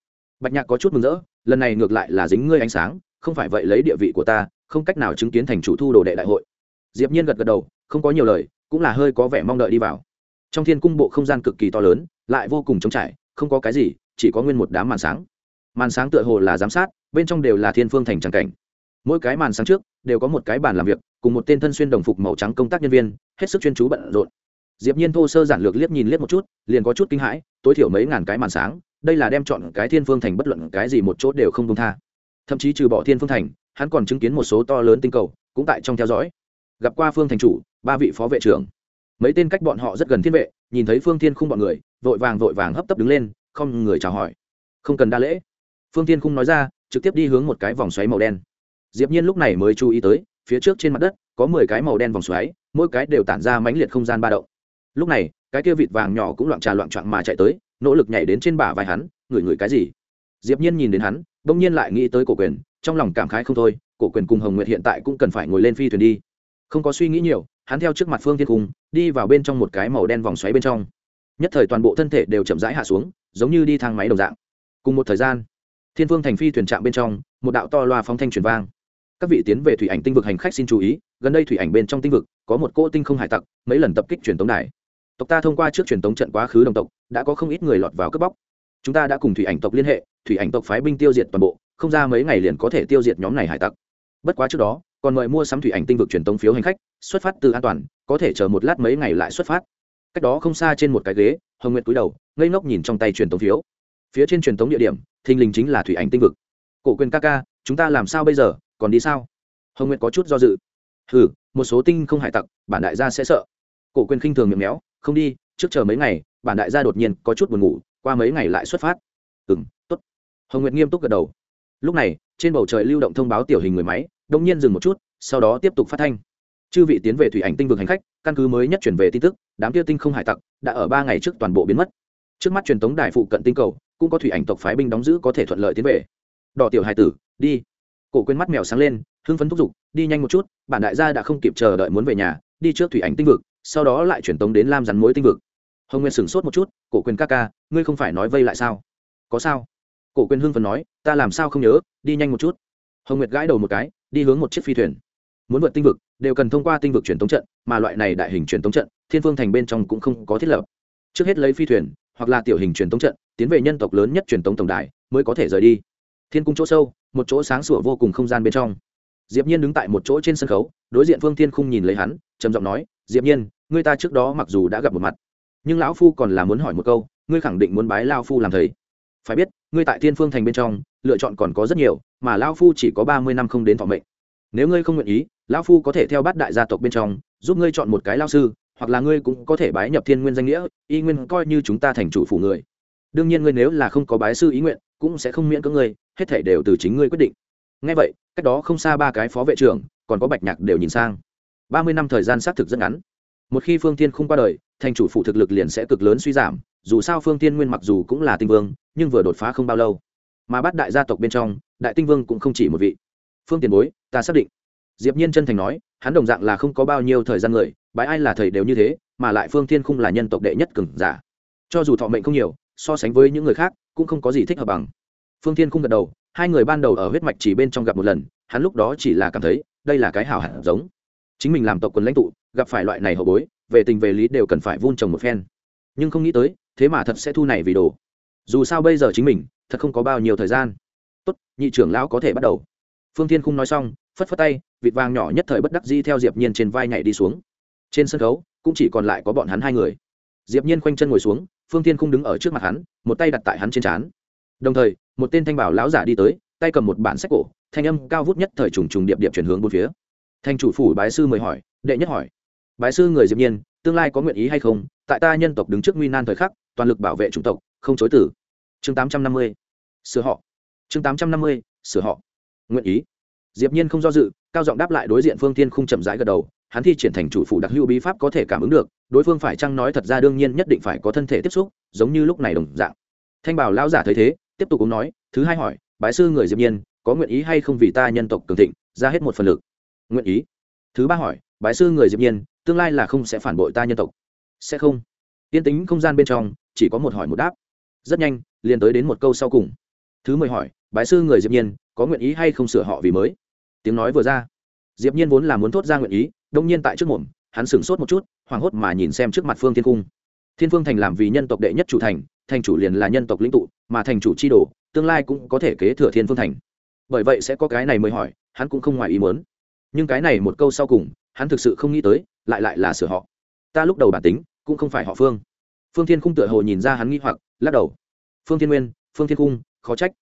Bạch nhạc có chút mừng rỡ lần này ngược lại là dính ngươi ánh sáng, không phải vậy lấy địa vị của ta, không cách nào chứng kiến thành chủ thu đồ đệ đại hội. Diệp nhiên gật gật đầu, không có nhiều lời, cũng là hơi có vẻ mong đợi đi vào. Trong thiên cung bộ không gian cực kỳ to lớn, lại vô cùng trống trải, không có cái gì, chỉ có nguyên một đám màn sáng. Màn sáng tựa hồ là giám sát, bên trong đều là thiên phương thành tràng cảnh. Mỗi cái màn sáng trước, đều có một cái bàn làm việc, cùng một tên thân xuyên đồng phục màu trắng công tác nhân viên, hết sức chuyên chú bận rộn. Diệp nhiên thô sơ giản lược liếc nhìn liếc một chút, liền có chút kinh hãi, tối thiểu mấy ngàn cái màn sáng đây là đem chọn cái thiên phương thành bất luận cái gì một chỗ đều không công tha. Thậm chí trừ bỏ thiên phương thành, hắn còn chứng kiến một số to lớn tinh cầu, cũng tại trong theo dõi. Gặp qua phương thành chủ, ba vị phó vệ trưởng. Mấy tên cách bọn họ rất gần thiên vệ, nhìn thấy phương thiên khung bọn người, vội vàng vội vàng hấp tấp đứng lên, không người chào hỏi. Không cần đa lễ. Phương thiên khung nói ra, trực tiếp đi hướng một cái vòng xoáy màu đen. Diệp nhiên lúc này mới chú ý tới, phía trước trên mặt đất, có mười cái màu đen vòng xoáy, mỗi cái đều tản ra mãnh liệt không gian ba động. Lúc này, cái kia vịt vàng nhỏ cũng loạn trà loạn trạng mà chạy tới nỗ lực nhảy đến trên bả vai hắn, ngửi ngửi cái gì. Diệp nhiên nhìn đến hắn, bỗng nhiên lại nghĩ tới cổ quyền, trong lòng cảm khái không thôi, cổ quyền cùng hồng nguyệt hiện tại cũng cần phải ngồi lên phi thuyền đi. Không có suy nghĩ nhiều, hắn theo trước mặt phương thiên cung, đi vào bên trong một cái màu đen vòng xoáy bên trong. Nhất thời toàn bộ thân thể đều chậm rãi hạ xuống, giống như đi thang máy đồng dạng. Cùng một thời gian, thiên Vương thành phi thuyền trạm bên trong, một đạo to loa phóng thanh truyền vang. Các vị tiến về thủy ảnh tinh vực hành khách xin chú ý, gần đây thủy ảnh bên trong tinh vực, có một cỗ tinh không hải tặc, mấy lần tập kích truyền tống đài tộc ta thông qua trước truyền tống trận quá khứ đồng tộc, đã có không ít người lọt vào cướp bóc. Chúng ta đã cùng thủy ảnh tộc liên hệ, thủy ảnh tộc phái binh tiêu diệt toàn bộ, không ra mấy ngày liền có thể tiêu diệt nhóm này hải tặc. Bất quá trước đó, còn mời mua sắm thủy ảnh tinh vực truyền tống phiếu hành khách, xuất phát từ an toàn, có thể chờ một lát mấy ngày lại xuất phát. Cách đó không xa trên một cái ghế, hồng nguyệt cúi đầu, ngây ngốc nhìn trong tay truyền tống phiếu. Phía trên truyền tống địa điểm, thình lình chính là thủy ảnh tinh vực. Cổ quyền ca ca, chúng ta làm sao bây giờ, còn đi sao? Hồng nguyệt có chút do dự. Hừ, một số tinh không hải tặc, bản đại gia sẽ sợ. Cổ quyền khinh thường miệng méo không đi, trước chờ mấy ngày, bản đại gia đột nhiên có chút buồn ngủ, qua mấy ngày lại xuất phát. Ừ m t ố t hồng nguyệt nghiêm túc gật đầu. Lúc này, trên bầu trời lưu động thông báo tiểu hình người máy, đông nhiên dừng một chút, sau đó tiếp tục phát thanh. Chư vị tiến về thủy ảnh tinh vực hành khách, căn cứ mới nhất chuyển về tin tức, đám tiêu tinh không hải tặc đã ở ba ngày trước toàn bộ biến mất. Trước mắt truyền thống đài phụ cận tinh cầu, cũng có thủy ảnh tộc phái binh đóng giữ có thể thuận lợi tiến về. Đỏ tiểu hải tử, đi. Cổ quên mắt mèo sáng lên, hưng phấn thúc giục, đi nhanh một chút, bản đại gia đã không kịp chờ đợi muốn về nhà đi trước thủy ảnh tinh vực, sau đó lại truyền tống đến lam rắn mối tinh vực. Hồng nguyên sửng sốt một chút, cổ quyền ca ca, ngươi không phải nói vây lại sao? Có sao. Cổ quyền hưng phần nói, ta làm sao không nhớ, đi nhanh một chút. Hồng nguyệt gãi đầu một cái, đi hướng một chiếc phi thuyền. Muốn vượt tinh vực, đều cần thông qua tinh vực truyền tống trận, mà loại này đại hình truyền tống trận, thiên phương thành bên trong cũng không có thiết lập. Trước hết lấy phi thuyền, hoặc là tiểu hình truyền tống trận, tiến về nhân tộc lớn nhất truyền tống tổng đài, mới có thể rời đi. Thiên cung chỗ sâu, một chỗ sáng sủa vô cùng không gian bên trong diệp nhiên đứng tại một chỗ trên sân khấu, đối diện phương thiên khung nhìn lấy hắn, trầm giọng nói, diệp nhiên, ngươi ta trước đó mặc dù đã gặp một mặt, nhưng lão phu còn là muốn hỏi một câu, ngươi khẳng định muốn bái Lão phu làm thầy. Phải biết, ngươi tại thiên phương thành bên trong, lựa chọn còn có rất nhiều, mà Lão phu chỉ có ba mươi năm không đến thọ mệnh. Nếu ngươi không nguyện ý, lão phu có thể theo bát đại gia tộc bên trong, giúp ngươi chọn một cái lao sư, hoặc là ngươi cũng có thể bái nhập thiên nguyên danh nghĩa, y nguyên coi như chúng ta thành chủ phủ người. Đương nhiên ngươi nếu là không có bái sư ý nguyện, cũng sẽ không miễn cưỡng ngươi, hết thể đều từ chính ngươi quyết định ngay vậy, cách đó không xa ba cái phó vệ trưởng, còn có bạch nhạc đều nhìn sang. Ba mươi năm thời gian xác thực rất ngắn. Một khi phương tiên không qua đời, thành chủ phụ thực lực liền sẽ cực lớn suy giảm, dù sao phương tiên nguyên mặc dù cũng là tinh vương, nhưng vừa đột phá không bao lâu. Mà bắt đại gia tộc bên trong, đại tinh vương cũng không chỉ một vị. Phương tiền bối, ta xác định. Diệp nhiên chân thành nói, hắn đồng dạng là không có bao nhiêu thời gian người, bái ai là thầy đều như thế, mà lại phương thiên khung là nhân tộc đệ nhất cường giả. Cho dù thọ mệnh không nhiều, so sánh với những người khác, cũng không có gì thích hợp bằng. Phương thiên khung gật đầu hai người ban đầu ở huyết mạch chỉ bên trong gặp một lần, hắn lúc đó chỉ là cảm thấy đây là cái hảo hẳn giống. Chính mình làm tộc quần lãnh tụ, gặp phải loại này hậu bối, về tình về lý đều cần phải vun trồng một phen. Nhưng không nghĩ tới, thế mà thật sẽ thu này vì đồ. Dù sao bây giờ chính mình, thật không có bao nhiêu thời gian. Tốt, nhị trưởng lão có thể bắt đầu. Phương thiên khung nói xong, phất phất tay, vịt vàng nhỏ nhất thời bất đắc di theo diệp nhiên trên vai nhảy đi xuống. Trên sân khấu, cũng chỉ còn lại có bọn hắn hai người. Diệp nhiên khoanh chân ngồi xuống, phương thiên khung đứng ở trước mặt hắn, một tay đặt tại hắn trên trán. Đồng thời một tên thanh bảo lão giả đi tới, tay cầm một bản sách cổ, thanh âm cao vút nhất thời trùng trùng điệp điệp chuyển hướng bốn phía. Thanh chủ phủ bái sư mời hỏi, đệ nhất hỏi. Bái sư người diệp nhiên, tương lai có nguyện ý hay không? Tại ta nhân tộc đứng trước nguy nan thời khắc, toàn lực bảo vệ chủng tộc, không chối tử chương 850 sửa họ. Chương 850 sửa họ. Nguyện ý. Diệp nhiên không do dự, cao giọng đáp lại đối diện phương thiên không chậm rãi gật đầu, hắn thi triển thành chủ phủ đặc hữu bí pháp có thể cảm ứng được, đối phương phải chăng nói thật ra đương nhiên nhất định phải có thân thể tiếp xúc, giống như lúc này đồng dạng. Thanh bảo lão giả thấy thế tiếp tục cũng nói, thứ hai hỏi, bái sư người diệp nhiên, có nguyện ý hay không vì ta nhân tộc cường thịnh, ra hết một phần lực? Nguyện ý. Thứ ba hỏi, bái sư người diệp nhiên, tương lai là không sẽ phản bội ta nhân tộc? Sẽ không. Tiên tính không gian bên trong, chỉ có một hỏi một đáp. Rất nhanh, liền tới đến một câu sau cùng. Thứ mười hỏi, bái sư người diệp nhiên, có nguyện ý hay không sửa họ vì mới? Tiếng nói vừa ra, diệp nhiên vốn là muốn thốt ra nguyện ý, đông nhiên tại trước mồm, hắn sửng sốt một chút, hoảng hốt mà nhìn xem trước mặt phương thiên cung thiên phương thành làm vì nhân tộc đệ nhất chủ thành thành chủ liền là nhân tộc lĩnh tụ, mà thành chủ chi đồ, tương lai cũng có thể kế thừa thiên phương thành. Bởi vậy sẽ có cái này mới hỏi, hắn cũng không ngoài ý muốn. Nhưng cái này một câu sau cùng, hắn thực sự không nghĩ tới, lại lại là sửa họ. Ta lúc đầu bản tính, cũng không phải họ phương. Phương thiên khung tựa hồ nhìn ra hắn nghi hoặc, lắc đầu. Phương thiên nguyên, phương thiên cung khó trách.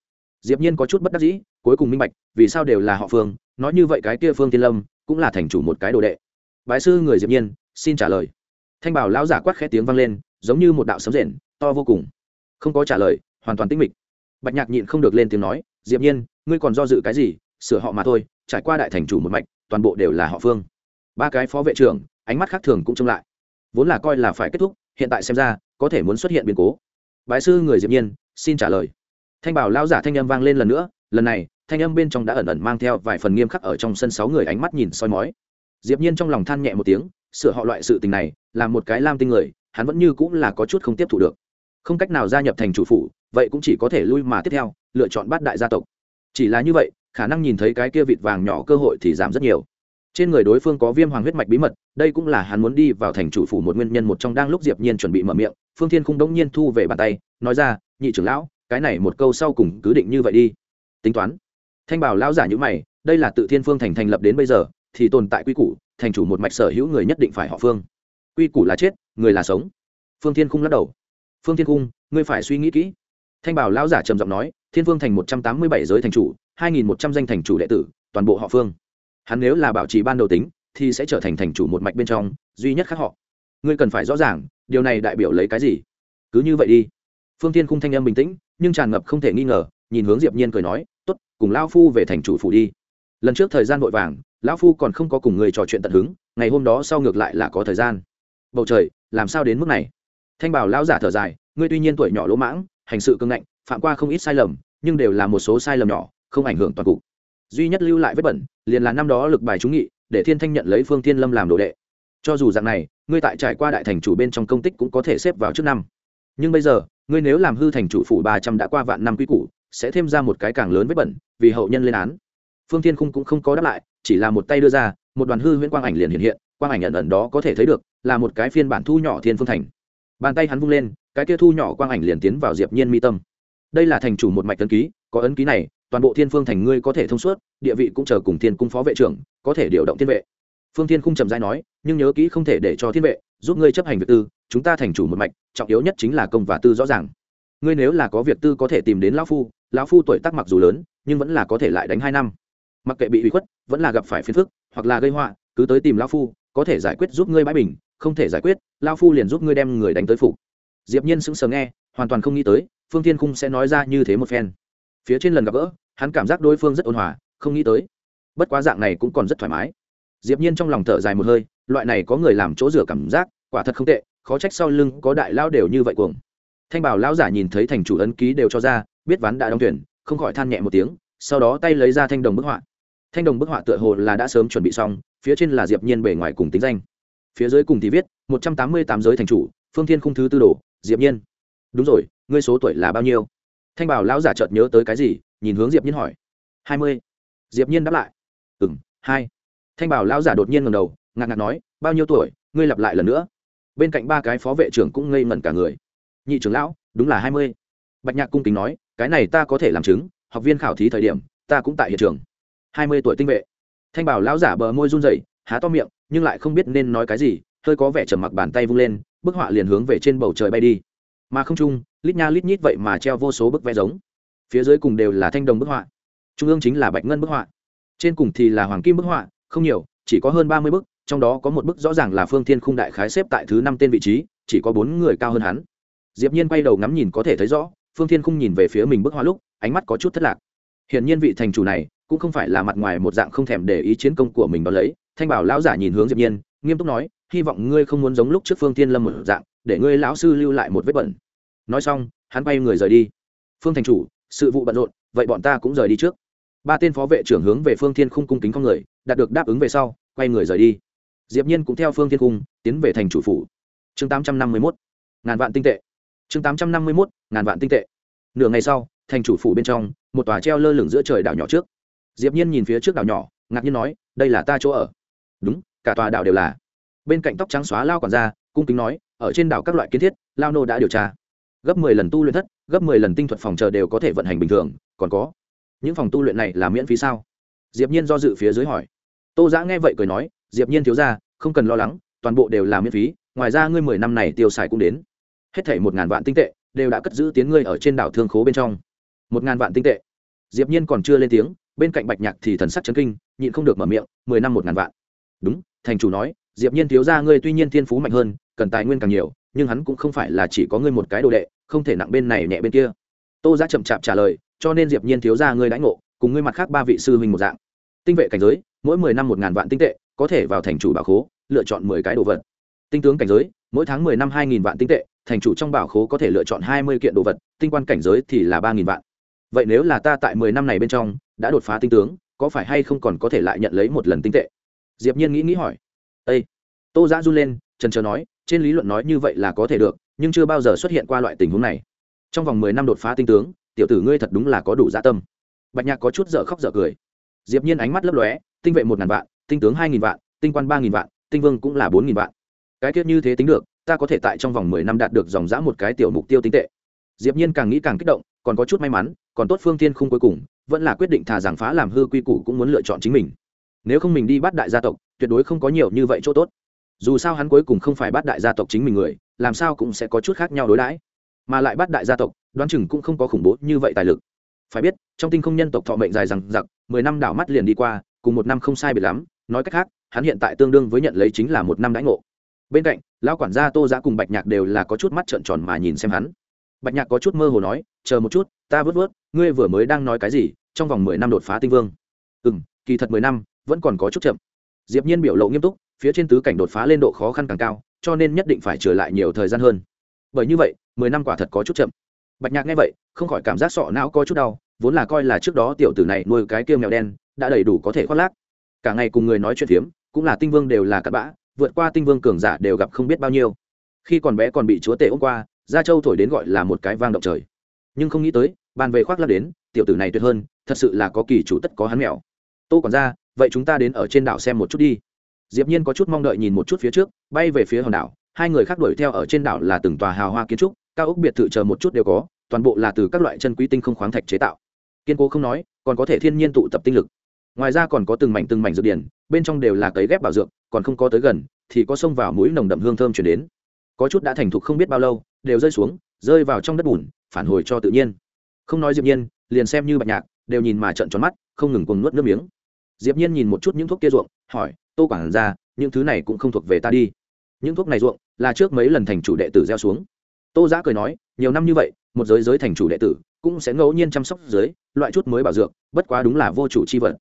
Diệp nhiên có chút bất đắc dĩ, cuối cùng minh bạch, vì sao đều là họ phương, nói như vậy cái kia phương thiên lâm, cũng là thành chủ một cái đồ đệ. Bái sư người diệp nhiên, xin trả lời thanh bảo lão giả quát khẽ tiếng vang lên, giống như một đạo sấm rền, to vô cùng. Không có trả lời, hoàn toàn tĩnh mịch. Bạch nhạc nhịn không được lên tiếng nói, diệp nhiên, ngươi còn do dự cái gì? Sửa họ mà thôi, trải qua đại thành chủ một mạch, toàn bộ đều là họ phương. Ba cái phó vệ trưởng, ánh mắt khác thường cũng trông lại. Vốn là coi là phải kết thúc, hiện tại xem ra, có thể muốn xuất hiện biến cố. Bái sư người diệp nhiên, xin trả lời. Thanh bảo lão giả thanh âm vang lên lần nữa, lần này, thanh âm bên trong đã ẩn ẩn mang theo vài phần nghiêm khắc ở trong sân sáu người ánh mắt nhìn soi mói. Diệp nhiên trong lòng than nhẹ một tiếng sửa họ loại sự tình này, là một cái lam tinh người, hắn vẫn như cũng là có chút không tiếp thu được. Không cách nào gia nhập thành chủ phủ, vậy cũng chỉ có thể lui mà tiếp theo, lựa chọn bát đại gia tộc. Chỉ là như vậy, khả năng nhìn thấy cái kia vịt vàng nhỏ cơ hội thì giảm rất nhiều. Trên người đối phương có viêm hoàng huyết mạch bí mật, đây cũng là hắn muốn đi vào thành chủ phủ một nguyên nhân một trong đang lúc diệp nhiên chuẩn bị mở miệng, phương thiên khung đống nhiên thu về bàn tay, nói ra, nhị trưởng lão, cái này một câu sau cùng cứ định như vậy đi. Tính toán. Thanh bảo lão giả như mày, đây là tự thiên phương thành thành lập đến bây giờ thì tồn tại quy củ, thành chủ một mạch sở hữu người nhất định phải họ phương. Quy củ là chết, người là sống. Phương thiên khung lắc đầu. Phương thiên cung ngươi phải suy nghĩ kỹ. Thanh bảo lão giả trầm giọng nói, thiên Vương thành một trăm tám mươi bảy giới thành chủ, hai nghìn một trăm danh thành chủ đệ tử, toàn bộ họ phương. Hắn nếu là bảo trì ban đầu tính, thì sẽ trở thành thành chủ một mạch bên trong, duy nhất khác họ. Ngươi cần phải rõ ràng, điều này đại biểu lấy cái gì? Cứ như vậy đi. Phương tiên khung thanh âm bình tĩnh, nhưng tràn ngập không thể nghi ngờ, nhìn hướng diệp nhiên cười nói, tốt, cùng lao phu về thành chủ phủ đi. Lần trước thời gian vội vàng lão phu còn không có cùng người trò chuyện tận hứng, ngày hôm đó sau ngược lại là có thời gian. Bầu trời, làm sao đến mức này? Thanh bảo lão giả thở dài, ngươi tuy nhiên tuổi nhỏ lỗ mãng, hành sự cương ngạnh, phạm qua không ít sai lầm, nhưng đều là một số sai lầm nhỏ, không ảnh hưởng toàn cục. Duy nhất lưu lại vết bẩn, liền là năm đó lực bài trúng nghị, để thiên thanh nhận lấy phương thiên lâm làm đồ đệ. Cho dù dạng này, ngươi tại trải qua đại thành chủ bên trong công tích cũng có thể xếp vào trước năm. Nhưng bây giờ, ngươi nếu làm hư thành chủ phủ ba trăm đã qua vạn năm quy củ, sẽ thêm ra một cái càng lớn vết bẩn, vì hậu nhân lên án phương thiên khung cũng không có đáp lại, chỉ là một tay đưa ra, một đoàn hư huyễn quang ảnh liền hiện hiện, quang ảnh ẩn ẩn đó có thể thấy được, là một cái phiên bản thu nhỏ thiên phương thành. Bàn tay hắn vung lên, cái kia thu nhỏ quang ảnh liền tiến vào diệp nhiên mi tâm. Đây là thành chủ một mạch ấn ký, có ấn ký này, toàn bộ thiên phương thành ngươi có thể thông suốt, địa vị cũng chờ cùng thiên cung phó vệ trưởng, có thể điều động thiên vệ. Phương thiên khung trầm dai nói, nhưng nhớ kỹ không thể để cho thiên vệ giúp ngươi chấp hành việc tư, chúng ta thành chủ một mạch, trọng yếu nhất chính là công và tư rõ ràng. Ngươi nếu là có việc tư có thể tìm đến lão phu lão phu tuổi tác mặc dù lớn, nhưng vẫn là có thể lại đánh hai năm mặc kệ bị ủy khuất, vẫn là gặp phải phiền phức, hoặc là gây họa, cứ tới tìm lão phu, có thể giải quyết giúp ngươi bãi bình, không thể giải quyết, lão phu liền giúp ngươi đem người đánh tới phục diệp nhiên sững sờ nghe, hoàn toàn không nghĩ tới, phương thiên khung sẽ nói ra như thế một phen. Phía trên lần gặp gỡ, hắn cảm giác đối phương rất ôn hòa, không nghĩ tới. Bất quá dạng này cũng còn rất thoải mái. Diệp nhiên trong lòng thở dài một hơi, loại này có người làm chỗ rửa cảm giác, quả thật không tệ, khó trách sau lưng có đại lao đều như vậy cuồng. Thanh bảo lão giả nhìn thấy thành chủ ấn ký đều cho ra, biết ván đã đóng tuyển, không khỏi than nhẹ một tiếng, sau đó tay lấy ra thanh đồng bức họa thanh đồng bức họa tựa hồ là đã sớm chuẩn bị xong, phía trên là diệp nhiên bề ngoài cùng tính danh. Phía dưới cùng thì viết, một trăm tám mươi tám giới thành chủ, phương thiên khung thứ tư đồ, diệp nhiên. Đúng rồi, ngươi số tuổi là bao nhiêu? Thanh bảo lão giả chợt nhớ tới cái gì, nhìn hướng diệp nhiên hỏi. Hai mươi. Diệp nhiên đáp lại. Ừm, hai. Thanh bảo lão giả đột nhiên ngẩng đầu, ngạc ngạc nói, bao nhiêu tuổi, ngươi lặp lại lần nữa. Bên cạnh ba cái phó vệ trưởng cũng ngây ngẩn cả người. Nhị trưởng lão, đúng là hai mươi. Bạch nhạc cung kính nói, cái này ta có thể làm chứng, học viên khảo thí thời điểm, ta cũng tại hiện trường hai mươi tuổi tinh vệ. Thanh bảo lão giả bờ môi run rẩy, há to miệng, nhưng lại không biết nên nói cái gì, hơi có vẻ trầm mặc bàn tay vung lên, bức họa liền hướng về trên bầu trời bay đi. Mà không trung, lít nha lít nhít vậy mà treo vô số bức vẽ giống. Phía dưới cùng đều là thanh đồng bức họa. Trung ương chính là bạch ngân bức họa. Trên cùng thì là hoàng kim bức họa, không nhiều, chỉ có hơn ba mươi bức, trong đó có một bức rõ ràng là phương thiên khung đại khái xếp tại thứ năm tên vị trí, chỉ có bốn người cao hơn hắn. Diệp nhiên bay đầu ngắm nhìn có thể thấy rõ, phương thiên khung nhìn về phía mình bức họa lúc, ánh mắt có chút thất lạc hiển nhiên vị thành chủ này cũng không phải là mặt ngoài một dạng không thèm để ý chiến công của mình đó lấy. Thanh bảo lão giả nhìn hướng diệp nhiên, nghiêm túc nói, hy vọng ngươi không muốn giống lúc trước phương thiên lâm một dạng, để ngươi lão sư lưu lại một vết bẩn. Nói xong, hắn bay người rời đi. Phương thành chủ, sự vụ bận rộn, vậy bọn ta cũng rời đi trước. Ba tên phó vệ trưởng hướng về phương thiên khung cung kính con người, đạt được đáp ứng về sau, quay người rời đi. Diệp nhiên cũng theo phương thiên cung tiến về thành chủ phủ. Chương 851 ngàn vạn tinh tệ. Chương 851 ngàn vạn tinh tệ. Nửa ngày sau, thành chủ phủ bên trong một tòa treo lơ lửng giữa trời đảo nhỏ trước. Diệp nhiên nhìn phía trước đảo nhỏ, ngạc nhiên nói, đây là ta chỗ ở. Đúng, cả tòa đảo đều là. Bên cạnh tóc trắng xóa lao quản gia cung kính nói, ở trên đảo các loại kiến thiết, lao nô đã điều tra. Gấp 10 lần tu luyện thất, gấp 10 lần tinh thuật phòng chờ đều có thể vận hành bình thường, còn có những phòng tu luyện này là miễn phí sao? Diệp nhiên do dự phía dưới hỏi. Tô giã nghe vậy cười nói, diệp nhiên thiếu gia, không cần lo lắng, toàn bộ đều là miễn phí, ngoài ra ngươi mười năm này tiêu xài cũng đến. Hết thảy một ngàn vạn tinh tệ, đều đã cất giữ tiến ngươi ở trên đảo thương khố bên trong. Một ngàn vạn tinh tệ diệp nhiên còn chưa lên tiếng, bên cạnh bạch nhạc thì thần sắc chấn kinh, nhịn không được mở miệng, mười năm một ngàn vạn. Đúng, thành chủ nói, diệp nhiên thiếu gia ngươi tuy nhiên thiên phú mạnh hơn, cần tài nguyên càng nhiều, nhưng hắn cũng không phải là chỉ có ngươi một cái đồ đệ, không thể nặng bên này nhẹ bên kia. Tô giá chậm chạp trả lời, cho nên diệp nhiên thiếu gia ngươi đãi ngộ, cùng ngươi mặt khác ba vị sư huynh một dạng. Tinh vệ cảnh giới, mỗi mười năm một ngàn vạn tinh tệ, có thể vào thành chủ bảo khố, lựa chọn mười cái đồ vật. Tinh tướng cảnh giới, mỗi tháng mười năm hai nghìn vạn tinh tệ, thành chủ trong bảo khố có thể lựa chọn hai mươi kiện đồ vật, tinh quan cảnh giới thì là ba nghìn vạn vậy nếu là ta tại mười năm này bên trong, đã đột phá tinh tướng, có phải hay không còn có thể lại nhận lấy một lần tinh tệ? Diệp nhiên nghĩ nghĩ hỏi. Ây tô giã run lên, trần trờ nói, trên lý luận nói như vậy là có thể được, nhưng chưa bao giờ xuất hiện qua loại tình huống này. Trong vòng mười năm đột phá tinh tướng, tiểu tử ngươi thật đúng là có đủ dạ tâm. Bạch nhạc có chút dở khóc dở cười. Diệp nhiên ánh mắt lấp lóe, tinh vệ một ngàn vạn, tinh tướng hai nghìn vạn, tinh quan ba nghìn vạn, tinh vương cũng là bốn nghìn vạn. Cái tiết như thế tính được, ta có thể tại trong vòng mười năm đạt được dòng dã một cái tiểu mục tiêu tinh tệ. Diệp nhiên càng nghĩ càng kích động còn có chút may mắn, còn tốt phương thiên không cuối cùng vẫn là quyết định thà giảng phá làm hư quy củ cũng muốn lựa chọn chính mình. Nếu không mình đi bắt đại gia tộc, tuyệt đối không có nhiều như vậy chỗ tốt. Dù sao hắn cuối cùng không phải bắt đại gia tộc chính mình người, làm sao cũng sẽ có chút khác nhau đối đãi. Mà lại bắt đại gia tộc, đoán chừng cũng không có khủng bố như vậy tài lực. Phải biết, trong tinh không nhân tộc thọ mệnh dài rằng giặc mười năm đảo mắt liền đi qua, cùng một năm không sai biệt lắm. Nói cách khác, hắn hiện tại tương đương với nhận lấy chính là một năm đãi ngộ. Bên cạnh, lão quản gia tô giã cùng bạch nhạc đều là có chút mắt trợn tròn mà nhìn xem hắn bạch nhạc có chút mơ hồ nói, chờ một chút, ta vớt vớt, ngươi vừa mới đang nói cái gì, trong vòng mười năm đột phá tinh vương. Ừ m kỳ thật mười năm, vẫn còn có chút chậm. Diệp nhiên biểu lộ nghiêm túc, phía trên tứ cảnh đột phá lên độ khó khăn càng cao, cho nên nhất định phải trở lại nhiều thời gian hơn. Bởi như vậy, mười năm quả thật có chút chậm. Bạch nhạc nghe vậy, không khỏi cảm giác sọ não có chút đau, vốn là coi là trước đó tiểu tử này nuôi cái kia mèo đen, đã đầy đủ có thể khoác lác. Cả ngày cùng người nói chuyện phiếm, cũng là tinh vương đều là cặn bã, vượt qua tinh vương cường giả đều gặp không biết bao nhiêu. Khi còn bé còn bị chúa tể ôm qua gia châu thổi đến gọi là một cái vang động trời. Nhưng không nghĩ tới, bàn về khoác lắc đến, tiểu tử này tuyệt hơn, thật sự là có kỳ chủ tất có hắn mèo tô còn ra vậy chúng ta đến ở trên đảo xem một chút đi. Diệp nhiên có chút mong đợi nhìn một chút phía trước, bay về phía hòn đảo. Hai người khác đuổi theo ở trên đảo là từng tòa hào hoa kiến trúc, cao ốc biệt thự chờ một chút đều có, toàn bộ là từ các loại chân quý tinh không khoáng thạch chế tạo. Kiên cố không nói, còn có thể thiên nhiên tụ tập tinh lực. Ngoài ra còn có từng mảnh từng mảnh dược điển, bên trong đều là cấy ghép bảo dược, còn không có tới gần, thì có xông vào mũi nồng đậm hương thơm chuyển đến. Có chút đã thành thục không biết bao lâu đều rơi xuống rơi vào trong đất bùn phản hồi cho tự nhiên. Không nói diệp nhiên liền xem như bạch nhạc đều nhìn mà trợn tròn mắt không ngừng cuồng nuốt nước miếng. Diệp nhiên nhìn một chút những thuốc kia ruộng hỏi tô quảng gia, những thứ này cũng không thuộc về ta đi. Những thuốc này ruộng là trước mấy lần thành chủ đệ tử gieo xuống. Tô giã cười nói nhiều năm như vậy một giới giới thành chủ đệ tử cũng sẽ ngẫu nhiên chăm sóc giới loại chút mới bảo dược bất quá đúng là vô chủ chi vật.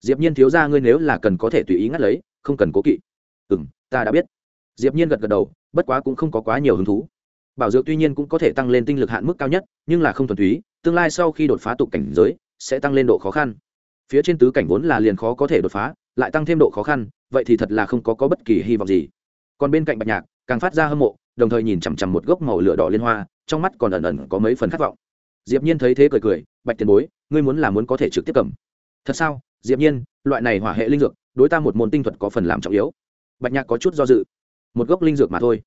Diệp nhiên thiếu gia ngươi nếu là cần có thể tùy ý ngắt lấy không cần cố kỵ. Ừm ta đã biết. Diệp nhiên gật gật đầu bất quá cũng không có quá nhiều hứng thú bảo dược tuy nhiên cũng có thể tăng lên tinh lực hạn mức cao nhất nhưng là không thuần túy tương lai sau khi đột phá tục cảnh giới sẽ tăng lên độ khó khăn. Phía trên tứ cảnh vốn là liền khó có thể đột phá lại tăng thêm độ khó khăn vậy thì thật là không có, có bất kỳ hy vọng gì. Còn bên cạnh bạch nhạc càng phát ra hâm mộ đồng thời nhìn chằm chằm một gốc màu lửa đỏ liên hoa trong mắt còn ẩn ẩn có mấy phần khát vọng. Diệp nhiên thấy thế cười cười bạch tiền bối ngươi muốn là muốn có thể trực tiếp cầm. Thật sao? Diệp nhiên loại này hỏa hệ linh dược đối ta một môn tinh thuật có phần làm trọng yếu. Bạch nhạc có chút do dự. Một gốc linh dược mà thôi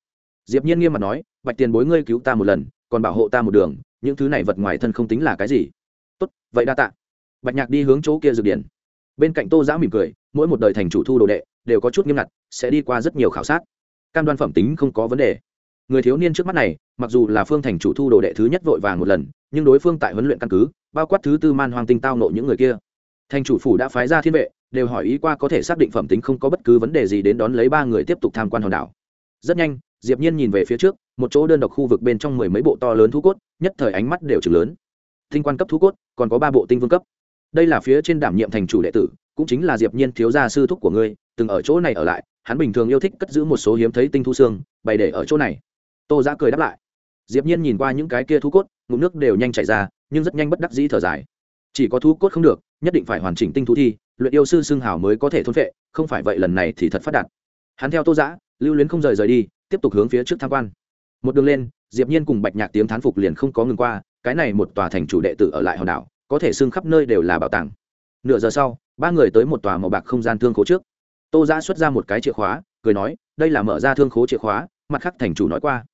diệp nhiên nghiêm mặt nói, bạch tiền bối ngươi cứu ta một lần, còn bảo hộ ta một đường, những thứ này vật ngoài thân không tính là cái gì. Tốt, vậy đa tạ. Bạch nhạc đi hướng chỗ kia dược điển bên cạnh tô giã mỉm cười, mỗi một đời thành chủ thu đồ đệ, đều có chút nghiêm ngặt, sẽ đi qua rất nhiều khảo sát. Cam đoan phẩm tính không có vấn đề. Người thiếu niên trước mắt này, mặc dù là phương thành chủ thu đồ đệ thứ nhất vội vàng một lần, nhưng đối phương tại huấn luyện căn cứ, bao quát thứ tư man hoàng tinh tao nộ những người kia. Thành chủ phủ đã phái ra thiên vệ, đều hỏi ý qua có thể xác định phẩm tính không có bất cứ vấn đề gì đến đón lấy ba người tiếp tục tham quan hòn đảo. Rất nhanh diệp nhiên nhìn về phía trước, một chỗ đơn độc khu vực bên trong mười mấy bộ to lớn thú cốt, nhất thời ánh mắt đều chừng lớn. Tinh quan cấp thú cốt, còn có ba bộ tinh vương cấp. Đây là phía trên đảm nhiệm thành chủ đệ tử, cũng chính là diệp nhiên thiếu gia sư thúc của ngươi, từng ở chỗ này ở lại, hắn bình thường yêu thích cất giữ một số hiếm thấy tinh thu xương, bày để ở chỗ này. Tô giã cười đáp lại. Diệp nhiên nhìn qua những cái kia thú cốt, ngụm nước đều nhanh chảy ra, nhưng rất nhanh bất đắc dĩ thở dài. Chỉ có thú cốt không được, nhất định phải hoàn chỉnh tinh thú thi, luyện yêu sư xương hào mới có thể thôn phệ, không phải vậy lần này thì thật phát đạt. Hắn theo tô giã lưu luyến không rời rời đi, tiếp tục hướng phía trước tham quan. Một đường lên, diệp nhiên cùng bạch nhạc tiếng thán phục liền không có ngừng qua, cái này một tòa thành chủ đệ tử ở lại hòn đảo, có thể xưng khắp nơi đều là bảo tàng. Nửa giờ sau, ba người tới một tòa màu bạc không gian thương khố trước. Tô giã xuất ra một cái chìa khóa, cười nói, đây là mở ra thương khố chìa khóa, mặt khác thành chủ nói qua.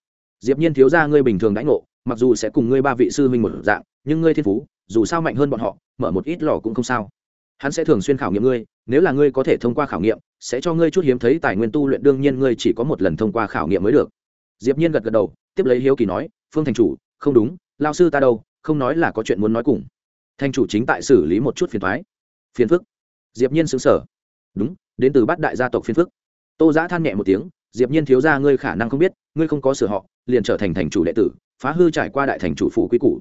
Diệp nhiên thiếu gia ngươi bình thường đãi ngộ, mặc dù sẽ cùng ngươi ba vị sư huynh một dạng, nhưng ngươi thiên phú, dù sao mạnh hơn bọn họ, mở một ít lò cũng không sao hắn sẽ thường xuyên khảo nghiệm ngươi, nếu là ngươi có thể thông qua khảo nghiệm, sẽ cho ngươi chút hiếm thấy tài nguyên tu luyện, đương nhiên ngươi chỉ có một lần thông qua khảo nghiệm mới được. Diệp nhiên gật gật đầu, tiếp lấy hiếu kỳ nói, phương thành chủ, không đúng lao sư ta đâu, không nói là có chuyện muốn nói cùng. Thành chủ chính tại xử lý một chút phiền toái. Phiền phức. Diệp nhiên sững sờ. Đúng, đến từ bát đại gia tộc phiền phức. Tô giã than nhẹ một tiếng, diệp nhiên thiếu gia ngươi khả năng không biết, ngươi không có sửa họ, liền trở thành thành chủ đệ tử, phá hư trải qua đại thành chủ phủ quý củ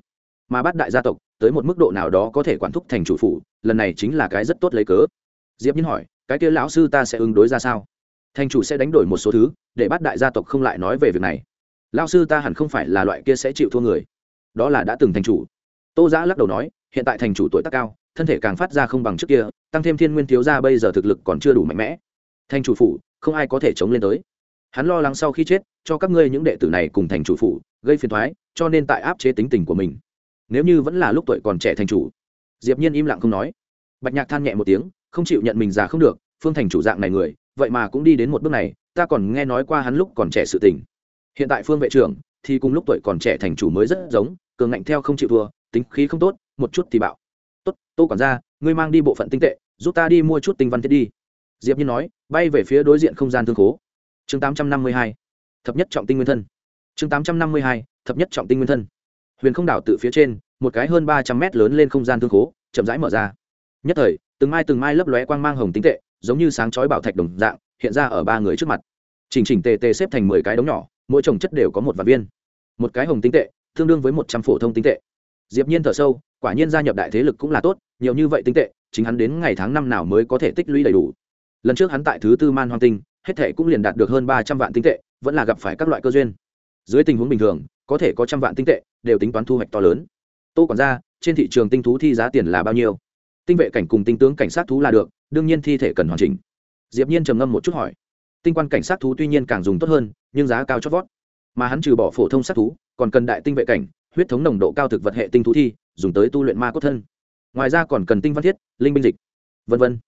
mà bát đại gia tộc, tới một mức độ nào đó có thể quản thúc thành chủ phủ, lần này chính là cái rất tốt lấy cớ. Diệp nhiên hỏi, cái kia lão sư ta sẽ ứng đối ra sao? Thành chủ sẽ đánh đổi một số thứ, để bát đại gia tộc không lại nói về việc này. Lão sư ta hẳn không phải là loại kia sẽ chịu thua người. Đó là đã từng thành chủ. Tô giã lắc đầu nói, hiện tại thành chủ tuổi tác cao, thân thể càng phát ra không bằng trước kia, tăng thêm thiên nguyên thiếu gia bây giờ thực lực còn chưa đủ mạnh mẽ. Thành chủ phủ, không ai có thể chống lên tới. Hắn lo lắng sau khi chết, cho các ngươi những đệ tử này cùng thành chủ phủ, gây phiền thoái cho nên tại áp chế tính tình của mình nếu như vẫn là lúc tuổi còn trẻ thành chủ. Diệp nhiên im lặng không nói. Bạch nhạc than nhẹ một tiếng, không chịu nhận mình già không được, phương thành chủ dạng này người, vậy mà cũng đi đến một bước này, ta còn nghe nói qua hắn lúc còn trẻ sự tình. Hiện tại phương vệ trưởng thì cùng lúc tuổi còn trẻ thành chủ mới rất giống, cường ngạnh theo không chịu thua, tính khí không tốt, một chút thì bạo. Tốt, tô quản gia, ngươi mang đi bộ phận tinh tệ, giúp ta đi mua chút tinh văn thiết đi. Diệp nhiên nói, bay về phía đối diện không gian thương khố. Chương 852 thập nhất trọng tinh nguyên thân. Chương 852 thập nhất trọng tinh nguyên thân huyền không đảo tự phía trên, một cái hơn ba trăm mét lớn lên không gian thương khố, chậm rãi mở ra. Nhất thời, từng mai từng mai lấp lóe quang mang hồng tinh tệ, giống như sáng chói bảo thạch đồng dạng, hiện ra ở ba người trước mặt. Chỉnh chỉnh tề tề xếp thành mười cái đống nhỏ, mỗi trồng chất đều có một vạn viên. Một cái hồng tinh tệ, tương đương với một trăm phổ thông tinh tệ. Diệp nhiên thở sâu, quả nhiên gia nhập đại thế lực cũng là tốt, nhiều như vậy tinh tệ, chính hắn đến ngày tháng năm nào mới có thể tích lũy đầy đủ. Lần trước hắn tại thứ tư man hoang tinh, hết thể cũng liền đạt được hơn ba trăm vạn tinh tệ, vẫn là gặp phải các loại cơ duyên. Dưới tình huống bình thường có thể có trăm vạn tinh tệ, đều tính toán thu hoạch to lớn. Tô quản ra trên thị trường tinh thú thi giá tiền là bao nhiêu? Tinh vệ cảnh cùng tinh tướng cảnh sát thú là được, đương nhiên thi thể cần hoàn chỉnh. Diệp nhiên trầm ngâm một chút hỏi. Tinh quan cảnh sát thú tuy nhiên càng dùng tốt hơn, nhưng giá cao chót vót. Mà hắn trừ bỏ phổ thông sát thú, còn cần đại tinh vệ cảnh, huyết thống nồng độ cao thực vật hệ tinh thú thi, dùng tới tu luyện ma cốt thân. Ngoài ra còn cần tinh văn thiết, linh binh dịch, vân vân.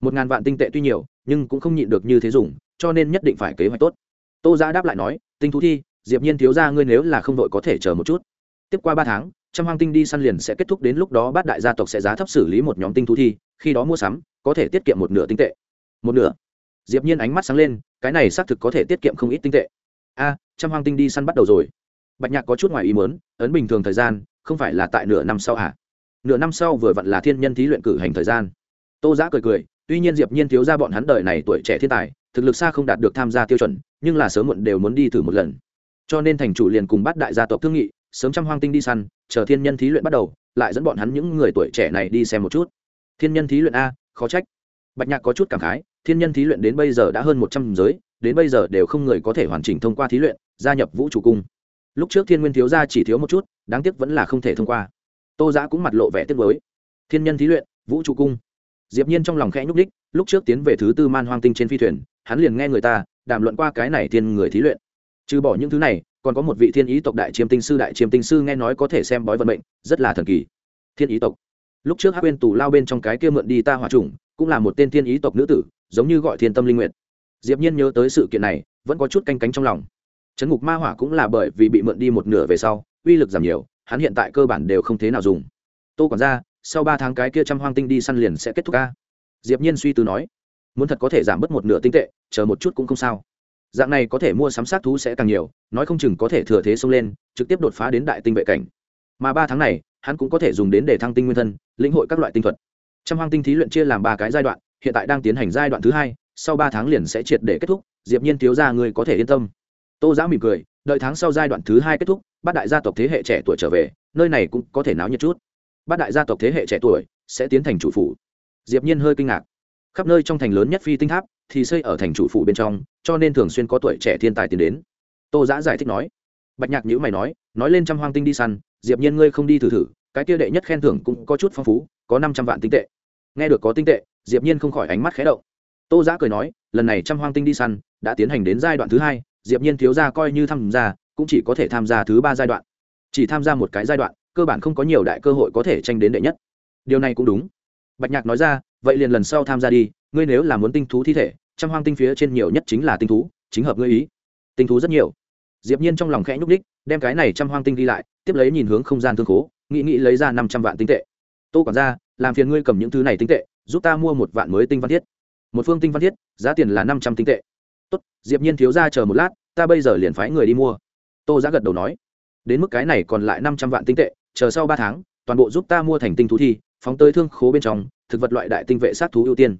Một ngàn vạn tinh tệ tuy nhiều, nhưng cũng không nhịn được như thế dùng, cho nên nhất định phải kế hoạch tốt. Tô gia đáp lại nói, tinh thú thi diệp nhiên thiếu gia, ngươi nếu là không đội có thể chờ một chút. Tiếp qua ba tháng trăm hoang tinh đi săn liền sẽ kết thúc đến lúc đó bát đại gia tộc sẽ giá thấp xử lý một nhóm tinh thú thi khi đó mua sắm có thể tiết kiệm một nửa tinh tệ. Một nửa. Diệp nhiên ánh mắt sáng lên cái này xác thực có thể tiết kiệm không ít tinh tệ. A trăm hoang tinh đi săn bắt đầu rồi. Bạch nhạc có chút ngoài ý muốn ấn bình thường thời gian không phải là tại nửa năm sau à? Nửa năm sau vừa vặn là thiên nhân thí luyện cử hành thời gian. Tô giã cười cười tuy nhiên diệp nhiên thiếu ra bọn hắn đời này tuổi trẻ thiên tài thực lực xa không đạt được tham gia tiêu chuẩn nhưng là sớm muộn đều muốn đi thử một lần cho nên thành chủ liền cùng bắt đại gia tộc thương nghị, sớm trăm hoang tinh đi săn, chờ thiên nhân thí luyện bắt đầu, lại dẫn bọn hắn những người tuổi trẻ này đi xem một chút. Thiên nhân thí luyện a, khó trách. Bạch nhạc có chút cảm khái, thiên nhân thí luyện đến bây giờ đã hơn một trăm giới, đến bây giờ đều không người có thể hoàn chỉnh thông qua thí luyện, gia nhập vũ trụ cung. Lúc trước thiên nguyên thiếu gia chỉ thiếu một chút, đáng tiếc vẫn là không thể thông qua. Tô giã cũng mặt lộ vẻ tiếc với thiên nhân thí luyện, vũ trụ cung. Diệp nhiên trong lòng khẽ nhúc đích lúc trước tiến về thứ tư man hoang tinh trên phi thuyền, hắn liền nghe người ta đàm luận qua cái này thiên người thí luyện trừ bỏ những thứ này còn có một vị thiên ý tộc đại chiêm tinh sư đại chiêm tinh sư nghe nói có thể xem bói vận mệnh rất là thần kỳ. Thiên ý tộc. Lúc trước hắc quên tù lao bên trong cái kia mượn đi ta hòa trùng cũng là một tên thiên ý tộc nữ tử giống như gọi thiên tâm linh nguyện diệp nhiên nhớ tới sự kiện này vẫn có chút canh cánh trong lòng. Chấn ngục ma hỏa cũng là bởi vì bị mượn đi một nửa về sau uy lực giảm nhiều hắn hiện tại cơ bản đều không thế nào dùng. Tô quản gia, sau ba tháng cái kia trăm hoang tinh đi săn liền sẽ kết thúc ca diệp nhiên suy tư nói muốn thật có thể giảm bớt một nửa tinh tệ chờ một chút cũng không sao dạng này có thể mua sắm sát thú sẽ càng nhiều, nói không chừng có thể thừa thế xông lên, trực tiếp đột phá đến đại tinh vệ cảnh. Mà ba tháng này, hắn cũng có thể dùng đến để thăng tinh nguyên thân, lĩnh hội các loại tinh thuật. Trăm hoang tinh thí luyện chia làm ba cái giai đoạn, hiện tại đang tiến hành giai đoạn thứ hai, sau ba tháng liền sẽ triệt để kết thúc, diệp nhiên thiếu gia người có thể yên tâm. Tô giã mỉm cười, đợi tháng sau giai đoạn thứ hai kết thúc, bát đại gia tộc thế hệ trẻ tuổi trở về, nơi này cũng có thể náo nhiệt chút. Bát đại gia tộc thế hệ trẻ tuổi sẽ tiến thành chủ phủ. Diệp nhiên hơi kinh ngạc khắp nơi trong thành lớn nhất phi tinh tháp thì xây ở thành chủ phủ bên trong, cho nên thường xuyên có tuổi trẻ thiên tài tiến đến. Tô giã giải thích nói. Bạch nhạc nhữ mày nói nói lên trăm hoang tinh đi săn, diệp nhiên ngươi không đi thử thử, cái kia đệ nhất khen thưởng cũng có chút phong phú, có năm trăm vạn tinh tệ. Nghe được có tinh tệ, diệp nhiên không khỏi ánh mắt khẽ động. Tô giã cười nói, lần này trăm hoang tinh đi săn đã tiến hành đến giai đoạn thứ hai, diệp nhiên thiếu gia coi như tham gia, cũng chỉ có thể tham gia thứ ba giai đoạn. Chỉ tham gia một cái giai đoạn, cơ bản không có nhiều đại cơ hội có thể tranh đến đệ nhất. Điều này cũng đúng bạch nhạc nói ra, vậy liền lần sau tham gia đi, ngươi nếu là muốn tinh thú thi thể, trăm hoang tinh phía trên nhiều nhất chính là tinh thú, chính hợp ngươi ý. Tinh thú rất nhiều. Diệp nhiên trong lòng khẽ nhúc đích đem cái này trăm hoang tinh đi lại, tiếp lấy nhìn hướng không gian thương khố, nghĩ nghĩ lấy ra năm trăm vạn tinh tệ. Tô còn ra làm phiền ngươi cầm những thứ này tinh tệ, giúp ta mua một vạn mới tinh văn thiết. Một phương tinh văn thiết, giá tiền là năm trăm tinh tệ. Tốt, diệp nhiên thiếu gia chờ một lát, ta bây giờ liền phái người đi mua. Tô giá gật đầu nói. Đến mức cái này còn lại năm trăm vạn tinh tệ, chờ sau ba tháng, toàn bộ giúp ta mua thành tinh thú thi phóng tới thương khố bên trong, thực vật loại đại tinh vệ sát thú ưu tiên.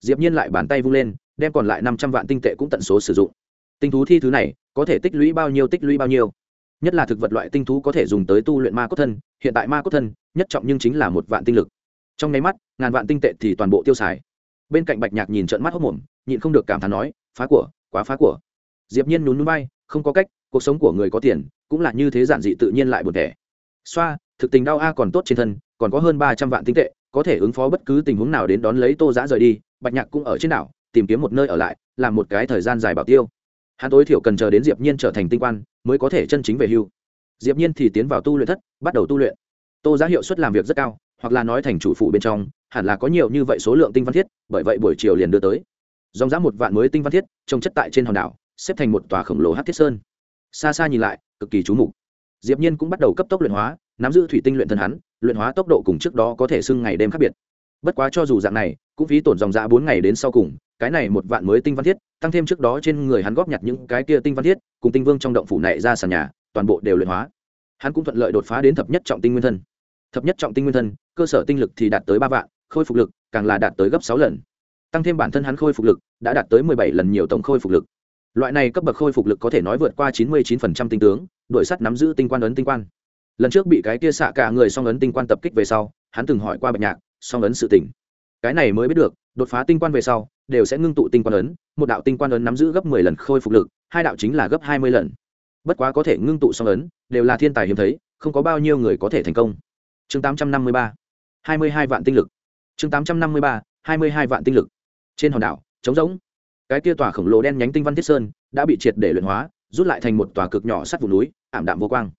Diệp nhiên lại bàn tay vung lên, đem còn lại năm trăm vạn tinh tệ cũng tận số sử dụng. Tinh thú thi thứ này, có thể tích lũy bao nhiêu tích lũy bao nhiêu. Nhất là thực vật loại tinh thú có thể dùng tới tu luyện ma cốt thân, hiện tại ma cốt thân, nhất trọng nhưng chính là một vạn tinh lực. Trong nháy mắt, ngàn vạn tinh tệ thì toàn bộ tiêu xài. Bên cạnh bạch nhạc nhìn trợn mắt hốc mồm nhịn không được cảm thán nói, phá của, quá phá của. Diệp nhiên nhún núi bay không có cách, cuộc sống của người có tiền, cũng là như thế giản dị tự nhiên lại buồn tẻ. Xoa, thực tình đau a còn tốt trên thân còn có hơn ba trăm vạn tinh tệ, có thể ứng phó bất cứ tình huống nào đến đón lấy tô giã rời đi, bạch nhạc cũng ở trên đảo, tìm kiếm một nơi ở lại, làm một cái thời gian dài bảo tiêu. Hắn tối thiểu cần chờ đến diệp nhiên trở thành tinh quan, mới có thể chân chính về hưu. Diệp nhiên thì tiến vào tu luyện thất, bắt đầu tu luyện. Tô giá hiệu suất làm việc rất cao, hoặc là nói thành chủ phụ bên trong, hẳn là có nhiều như vậy số lượng tinh văn thiết, bởi vậy buổi chiều liền đưa tới. Dòng giá một vạn mới tinh văn thiết, trồng chất tại trên hòn đảo, xếp thành một tòa khổng lồ hắc thiết sơn. Xa xa nhìn lại, cực kỳ chú mục. Diệp nhiên cũng bắt đầu cấp tốc luyện hóa, nắm giữ thủy tinh luyện thân hắn luyện hóa tốc độ cùng trước đó có thể xưng ngày đêm khác biệt. Bất quá cho dù dạng này, cũng phí tổn dòng dạ bốn ngày đến sau cùng, cái này một vạn mới tinh văn thiết, tăng thêm trước đó trên người hắn góp nhặt những cái kia tinh văn thiết, cùng tinh vương trong động phủ này ra sàn nhà, toàn bộ đều luyện hóa. Hắn cũng thuận lợi đột phá đến thập nhất trọng tinh nguyên thân. Thập nhất trọng tinh nguyên thân, cơ sở tinh lực thì đạt tới ba vạn, khôi phục lực càng là đạt tới gấp sáu lần. Tăng thêm bản thân hắn khôi phục lực, đã đạt tới mười bảy lần nhiều tổng khôi phục lực. Loại này cấp bậc khôi phục lực có thể nói vượt qua chín mươi chín phần trăm tinh tướng đội sắt nắm giữ tinh quan ấn tinh quan lần trước bị cái kia xạ cả người song ấn tinh quan tập kích về sau, hắn từng hỏi qua bạch nhạc, song ấn sự tỉnh cái này mới biết được, đột phá tinh quan về sau, đều sẽ ngưng tụ tinh quan ấn, một đạo tinh quan ấn nắm giữ gấp mười lần khôi phục lực, hai đạo chính là gấp hai mươi lần. Bất quá có thể ngưng tụ song ấn, đều là thiên tài hiếm thấy, không có bao nhiêu người có thể thành công. Chương tám trăm năm mươi ba, hai mươi hai vạn tinh lực. Chương tám trăm năm mươi ba, hai mươi hai vạn tinh lực. Trên hòn đảo, trống rỗng. Cái kia tòa khổng lồ đen nhánh tinh văn thiết sơn đã bị triệt để luyện hóa, rút lại thành một tòa cực nhỏ sắt vùng núi, ảm đạm vô quang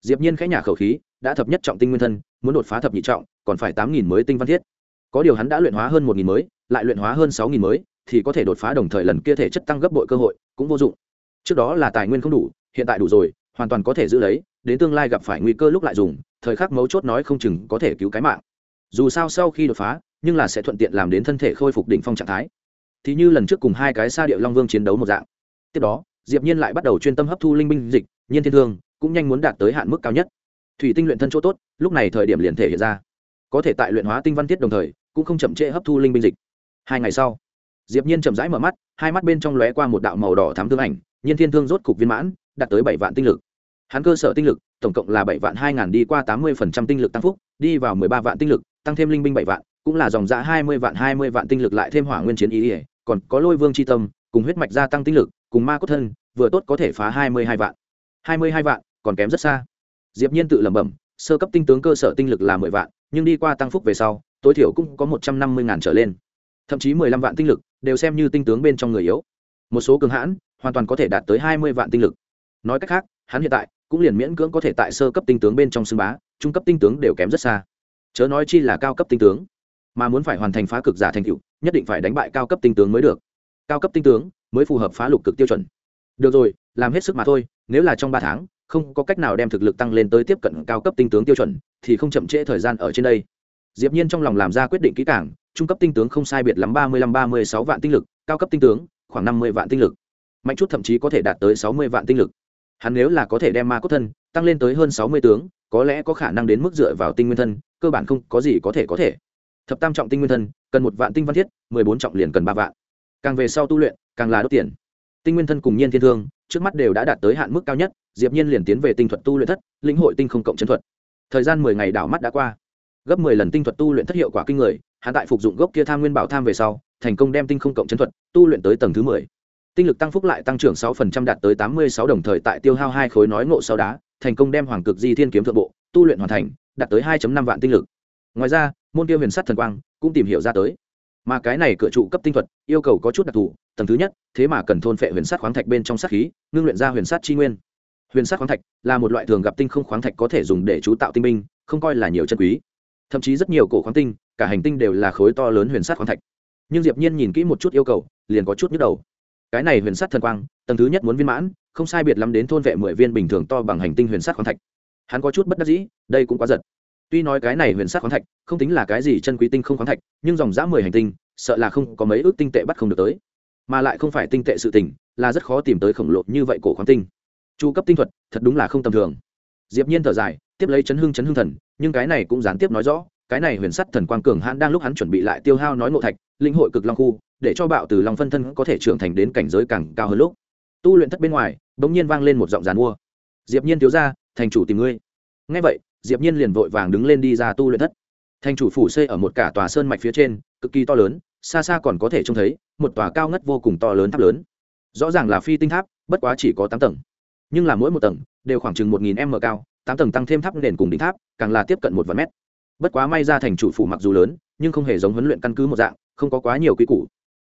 diệp nhiên khẽ nhả khẩu khí, đã thập nhất trọng tinh nguyên thân, muốn đột phá thập nhị trọng, còn phải tám nghìn mới tinh văn thiết. Có điều hắn đã luyện hóa hơn một nghìn mới, lại luyện hóa hơn sáu nghìn mới, thì có thể đột phá đồng thời lần kia thể chất tăng gấp bội cơ hội, cũng vô dụng. Trước đó là tài nguyên không đủ, hiện tại đủ rồi, hoàn toàn có thể giữ lấy, đến tương lai gặp phải nguy cơ lúc lại dùng, thời khắc mấu chốt nói không chừng có thể cứu cái mạng. Dù sao sau khi đột phá, nhưng là sẽ thuận tiện làm đến thân thể khôi phục đỉnh phong trạng thái. Thì như lần trước cùng hai cái sa điệu long vương chiến đấu một dạng. Tiếp đó, diệp nhiên lại bắt đầu chuyên tâm hấp thu linh binh dịch, nhiên thiên thương cũng nhanh muốn đạt tới hạn mức cao nhất. Thủy tinh luyện thân chỗ tốt, lúc này thời điểm liền thể hiện ra. Có thể tại luyện hóa tinh văn tiết đồng thời, cũng không chậm trễ hấp thu linh binh dịch. Hai ngày sau, diệp nhiên chậm rãi mở mắt, hai mắt bên trong lóe qua một đạo màu đỏ thắm thương ảnh, nhiên thiên thương rốt cục viên mãn, đạt tới bảy vạn tinh lực. Hắn cơ sở tinh lực, tổng cộng là bảy vạn hai ngàn đi qua tám mươi phần trăm tinh lực tăng phúc, đi vào mười ba vạn tinh lực, tăng thêm linh binh bảy vạn, cũng là dòng giá hai mươi vạn hai mươi vạn tinh lực lại thêm hỏa nguyên chiến ý ỉa còn có lôi vương c h i tâm, cùng huyết mạch gia tăng tinh lực, cùng ma cốt thân, vừa tốt có thể phá hai mươi hai vạn. Hai mươi hai vạn còn kém rất xa. Diệp nhiên tự lẩm bẩm, sơ cấp tinh tướng cơ sở tinh lực là mười vạn, nhưng đi qua tăng phúc về sau, tối thiểu cũng có một trăm năm mươi ngàn trở lên. Thậm chí mười lăm vạn tinh lực đều xem như tinh tướng bên trong người yếu. Một số cường hãn hoàn toàn có thể đạt tới hai mươi vạn tinh lực. Nói cách khác, hắn hiện tại cũng liền miễn cưỡng có thể tại sơ cấp tinh tướng bên trong xưng bá, trung cấp tinh tướng đều kém rất xa. Chớ nói chi là cao cấp tinh tướng, mà muốn phải hoàn thành phá cực giả thành tựu, nhất định phải đánh bại cao cấp tinh tướng mới được. Cao cấp tinh tướng mới phù hợp phá lục cực tiêu chuẩn. Được rồi, làm hết sức mà thôi, nếu là trong ba tháng không có cách nào đem thực lực tăng lên tới tiếp cận cao cấp tinh tướng tiêu chuẩn, thì không chậm trễ thời gian ở trên đây. Diệp nhiên trong lòng làm ra quyết định kỹ càng, trung cấp tinh tướng không sai biệt lắm ba mươi lăm ba mươi sáu vạn tinh lực, cao cấp tinh tướng, khoảng năm mươi vạn tinh lực. Mạnh chút thậm chí có thể đạt tới sáu mươi vạn tinh lực. Hắn nếu là có thể đem ma cốt thân, tăng lên tới hơn sáu mươi tướng, có lẽ có khả năng đến mức dựa vào tinh nguyên thân, cơ bản không có gì có thể có thể. Thập tam trọng tinh nguyên thân, cần một vạn tinh văn thiết, mười bốn trọng liền cần ba vạn. Càng về sau tu luyện, càng là đốt tiền tinh nguyên thân cùng nhiên thiên thương, trước mắt đều đã đạt tới hạn mức cao nhất, diệp nhiên liền tiến về tinh thuật tu luyện thất, lĩnh hội tinh không cộng chân thuật. Thời gian mười ngày đảo mắt đã qua. Gấp mười lần tinh thuật tu luyện thất hiệu quả kinh người, hắn tại phục dụng gốc kia tham nguyên bảo tham về sau, thành công đem tinh không cộng chân thuật tu luyện tới tầng thứ mười. Tinh lực tăng phúc lại tăng trưởng sáu phần trăm đạt tới tám mươi sáu đồng thời tại tiêu hao hai khối nói ngộ sau đá, thành công đem hoàng cực di thiên kiếm thượng bộ, tu luyện hoàn thành, đạt tới hai năm vạn tinh lực. Ngoài ra, môn tiêu huyền sắt thần quang cũng tìm hiểu ra tới. Mà cái này cửa trụ cấp tinh thuật, yêu cầu có chút đặc thù tầng thứ nhất thế mà cần thôn phệ huyền sát khoáng thạch bên trong sát khí ngưng luyện ra huyền sát chi nguyên. Huyền sát khoáng thạch là một loại thường gặp tinh không khoáng thạch có thể dùng để chú tạo tinh minh, không coi là nhiều chân quý. Thậm chí rất nhiều cổ khoáng tinh cả hành tinh đều là khối to lớn huyền sát khoáng thạch. Nhưng diệp nhiên nhìn kỹ một chút yêu cầu liền có chút nhức đầu. Cái này huyền sát thần quang tầng thứ nhất muốn viên mãn không sai biệt lắm đến thôn vệ mười viên bình thường to bằng hành tinh huyền sát khoáng thạch. Hắn có chút bất đắc dĩ đây cũng quá giật. Tuy nói cái này huyền sát khoáng thạch không tính là cái gì chân quý tinh không khoáng thạch nhưng dòng dã mười hành tinh sợ là không có mấy ước tinh tệ bắt không được tới mà lại không phải tinh tệ sự tình, là rất khó tìm tới khổng lồ như vậy cổ khoáng tinh. Chu cấp tinh thuật, thật đúng là không tầm thường. Diệp nhiên thở dài, tiếp lấy chấn hưng chấn hưng thần, nhưng cái này cũng gián tiếp nói rõ, cái này huyền sắt thần quang cường hãn đang lúc hắn chuẩn bị lại tiêu hao nói ngộ thạch, linh hội cực long khu, để cho bạo từ long phân thân có thể trưởng thành đến cảnh giới càng cao hơn lúc. Tu luyện thất bên ngoài, bỗng nhiên vang lên một giọng giàn mua. Diệp nhiên thiếu gia thành chủ tìm ngươi. Nghe vậy, diệp nhiên liền vội vàng đứng lên đi ra tu luyện thất. Thành chủ phủ xây ở một cả tòa sơn mạch phía trên, cực kỳ to lớn xa xa còn có thể trông thấy một tòa cao ngất vô cùng to lớn tháp lớn. Rõ ràng là phi tinh tháp, bất quá chỉ có tám tầng. Nhưng là mỗi một tầng đều khoảng chừng một nghìn m cao, tám tầng tăng thêm tháp nền cùng đỉnh tháp, càng là tiếp cận một vạn mét. Bất quá may ra thành chủ phủ mặc dù lớn, nhưng không hề giống huấn luyện căn cứ một dạng, không có quá nhiều quy củ.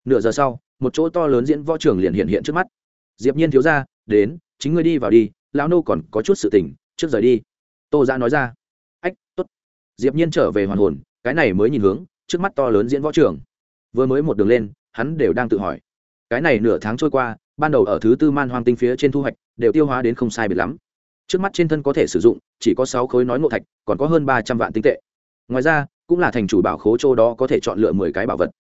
Nửa giờ sau, một chỗ to lớn diễn võ trường liền hiện hiện trước mắt. Diệp nhiên thiếu ra, đến, chính ngươi đi vào đi, lão nô còn có chút sự tình, trước rời đi. Tô ra nói ra. Ách, tốt. Diệp nhiên trở về hoàn hồn, cái này mới nhìn hướng trước mắt to lớn diễn võ trường vừa mới một đường lên, hắn đều đang tự hỏi. Cái này nửa tháng trôi qua, ban đầu ở thứ tư man hoang tinh phía trên thu hoạch, đều tiêu hóa đến không sai biệt lắm. Trước mắt trên thân có thể sử dụng, chỉ có sáu khối nói ngộ thạch, còn có hơn ba trăm vạn tinh tệ. Ngoài ra, cũng là thành chủ bảo khố châu đó có thể chọn lựa mười cái bảo vật.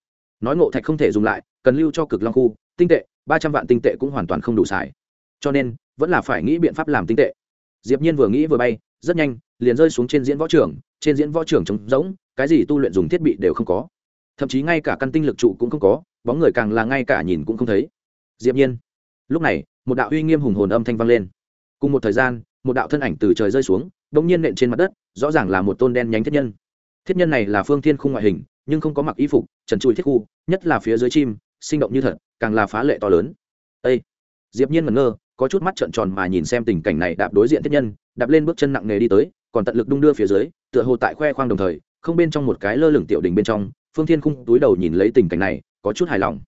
Nói ngộ thạch không thể dùng lại, cần lưu cho cực long khu, tinh tệ, ba trăm vạn tinh tệ cũng hoàn toàn không đủ xài. Cho nên, vẫn là phải nghĩ biện pháp làm tinh tệ. Diệp nhiên vừa nghĩ vừa bay, rất nhanh, liền rơi xuống trên diễn võ trường trên diễn võ trường trống rỗng, cái gì tu luyện dùng thiết bị đều không có thậm chí ngay cả căn tinh lực trụ cũng không có, bóng người càng là ngay cả nhìn cũng không thấy. Diệp nhiên. Lúc này, một đạo uy nghiêm hùng hồn âm thanh vang lên. Cùng một thời gian, một đạo thân ảnh từ trời rơi xuống đống nhiên nện trên mặt đất, rõ ràng là một tôn đen nhánh thiết nhân. Thiết nhân này là phương thiên khung ngoại hình, nhưng không có mặc y phục, trần trụi thiết khu, nhất là phía dưới chim, sinh động như thật, càng là phá lệ to lớn. Ê! diệp nhiên ngẩn ngơ, có chút mắt trợn tròn mà nhìn xem tình cảnh này đạp đối diện thiết nhân, đạp lên bước chân nặng nề đi tới, còn tận lực đung đưa phía dưới, tựa hồ tại khoe khoang đồng thời, không bên trong một cái lơ lửng tiểu đỉnh bên trong phương thiên khung túi đầu nhìn lấy tình cảnh này, có chút hài lòng.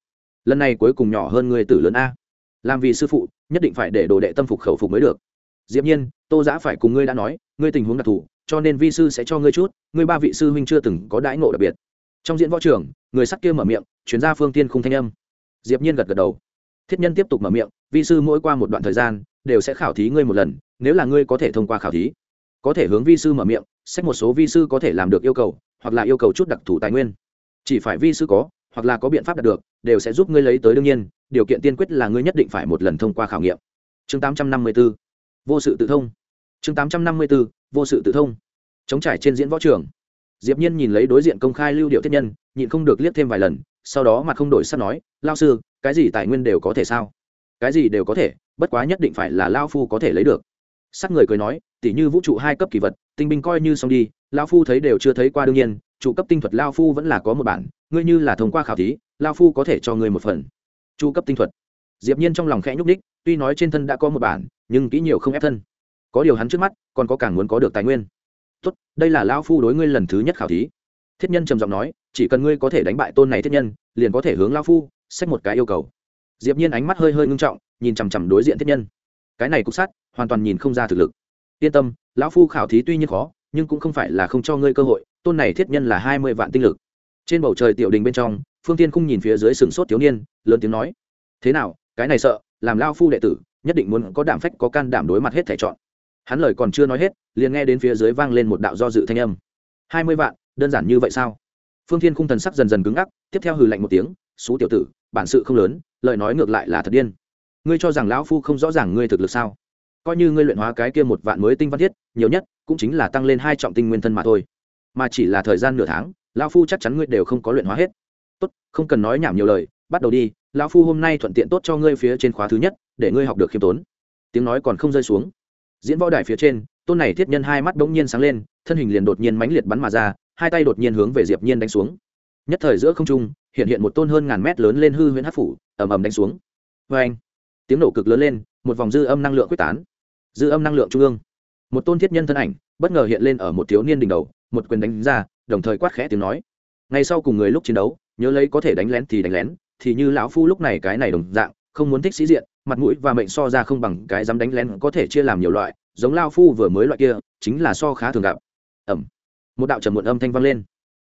Lần này cuối cùng nhỏ hơn người tử lớn a. Làm vì sư phụ, nhất định phải để đồ đệ tâm phục khẩu phục mới được. Diệp nhiên, tô giã phải cùng ngươi đã nói, ngươi tình huống đặc thù, cho nên vi sư sẽ cho ngươi chút, ngươi ba vị sư huynh chưa từng có đãi ngộ đặc biệt. Trong diễn võ trường, người sắt kia mở miệng chuyển ra phương tiên khung thanh âm. Diệp nhiên gật gật đầu. Thiết nhân tiếp tục mở miệng, vi sư mỗi qua một đoạn thời gian, đều sẽ khảo thí ngươi một lần, nếu là ngươi có thể thông qua khảo thí, có thể hướng vi sư mở miệng, xét một số vi sư có thể làm được yêu cầu, hoặc là yêu cầu chút đặc thù tài nguyên chỉ phải vi sư có, hoặc là có biện pháp đạt được, đều sẽ giúp ngươi lấy tới đương nhiên, điều kiện tiên quyết là ngươi nhất định phải một lần thông qua khảo nghiệm. Chương 854 vô sự tự thông. Chương 854 vô sự tự thông. Chống trải trên diễn võ trường. Diệp nhiên nhìn lấy đối diện công khai lưu điệu thiết nhân, nhịn không được liếc thêm vài lần, sau đó mặt không đổi sắc nói, lao sư, cái gì tài nguyên đều có thể sao? Cái gì đều có thể, bất quá nhất định phải là lao phu có thể lấy được. Sắc người cười nói tỉ như vũ trụ hai cấp kỳ vật, tinh binh coi như xong đi, lao phu thấy đều chưa thấy qua đương nhiên trụ cấp tinh thuật lao phu vẫn là có một bản, ngươi như là thông qua khảo thí, lao phu có thể cho ngươi một phần. Trụ cấp tinh thuật. Diệp nhiên trong lòng khẽ nhúc đích tuy nói trên thân đã có một bản, nhưng kỹ nhiều không ép thân. Có điều hắn trước mắt, còn có càng muốn có được tài nguyên. Tốt, đây là lao phu đối ngươi lần thứ nhất khảo thí. Thiết nhân trầm giọng nói, chỉ cần ngươi có thể đánh bại tôn này thiết nhân, liền có thể hướng lao phu xách một cái yêu cầu. Diệp nhiên ánh mắt hơi hơi ngưng trọng, nhìn chằm chằm đối diện thiết nhân. Cái này cục sát hoàn toàn nhìn không ra thực lực. Yên tâm lão phu khảo thí tuy nhiên khó nhưng cũng không phải là không cho ngươi cơ hội, tôn này thiết nhân là hai mươi vạn tinh lực. Trên bầu trời tiểu đình bên trong, phương tiên không nhìn phía dưới sừng sốt thiếu niên, lớn tiếng nói, thế nào, cái này sợ, làm lao phu đệ tử, nhất định muốn có đảm phách, có can đảm đối mặt hết thể chọn. Hắn lời còn chưa nói hết, liền nghe đến phía dưới vang lên một đạo do dự thanh âm. Hai mươi vạn, đơn giản như vậy sao? Phương thiên khung thần sắc dần dần cứng ngắc, tiếp theo hừ lạnh một tiếng, xú tiểu tử, bản sự không lớn, lời nói ngược lại là thật điên. Ngươi cho rằng lão phu không rõ ràng ngươi thực lực sao? Coi như ngươi luyện hóa cái kia một vạn mới tinh văn thiết, nhiều nhất cũng chính là tăng lên hai trọng tinh nguyên thân mà thôi. Mà chỉ là thời gian nửa tháng, lão phu chắc chắn ngươi đều không có luyện hóa hết. Tốt, không cần nói nhảm nhiều lời, bắt đầu đi, lão phu hôm nay thuận tiện tốt cho ngươi phía trên khóa thứ nhất, để ngươi học được khiêm tốn. Tiếng nói còn không rơi xuống. Diễn võ đài phía trên, tôn này thiết nhân hai mắt bỗng nhiên sáng lên, thân hình liền đột nhiên mãnh liệt bắn mà ra, hai tay đột nhiên hướng về diệp nhiên đánh xuống. Nhất thời giữa không trung, hiện hiện một tôn hơn ngàn mét lớn lên hư huyễn hắc phủ, ầm ầm đánh xuống. Với anh tiếng nổ cực lớn lên, một vòng dư âm năng lượng quyết tán dư âm năng lượng trung ương. Một tôn thiết nhân thân ảnh, bất ngờ hiện lên ở một thiếu niên đỉnh đầu, một quyền đánh ra, đồng thời quát khẽ tiếng nói. Ngay sau cùng người lúc chiến đấu, nhớ lấy có thể đánh lén thì đánh lén, thì như lão phu lúc này cái này đồng dạng, không muốn thích sĩ diện, mặt mũi và mệnh so ra không bằng cái dám đánh lén có thể chia làm nhiều loại, giống lao phu vừa mới loại kia, chính là so khá thường gặp. Ẩm một đạo trầm muộn âm thanh vang lên.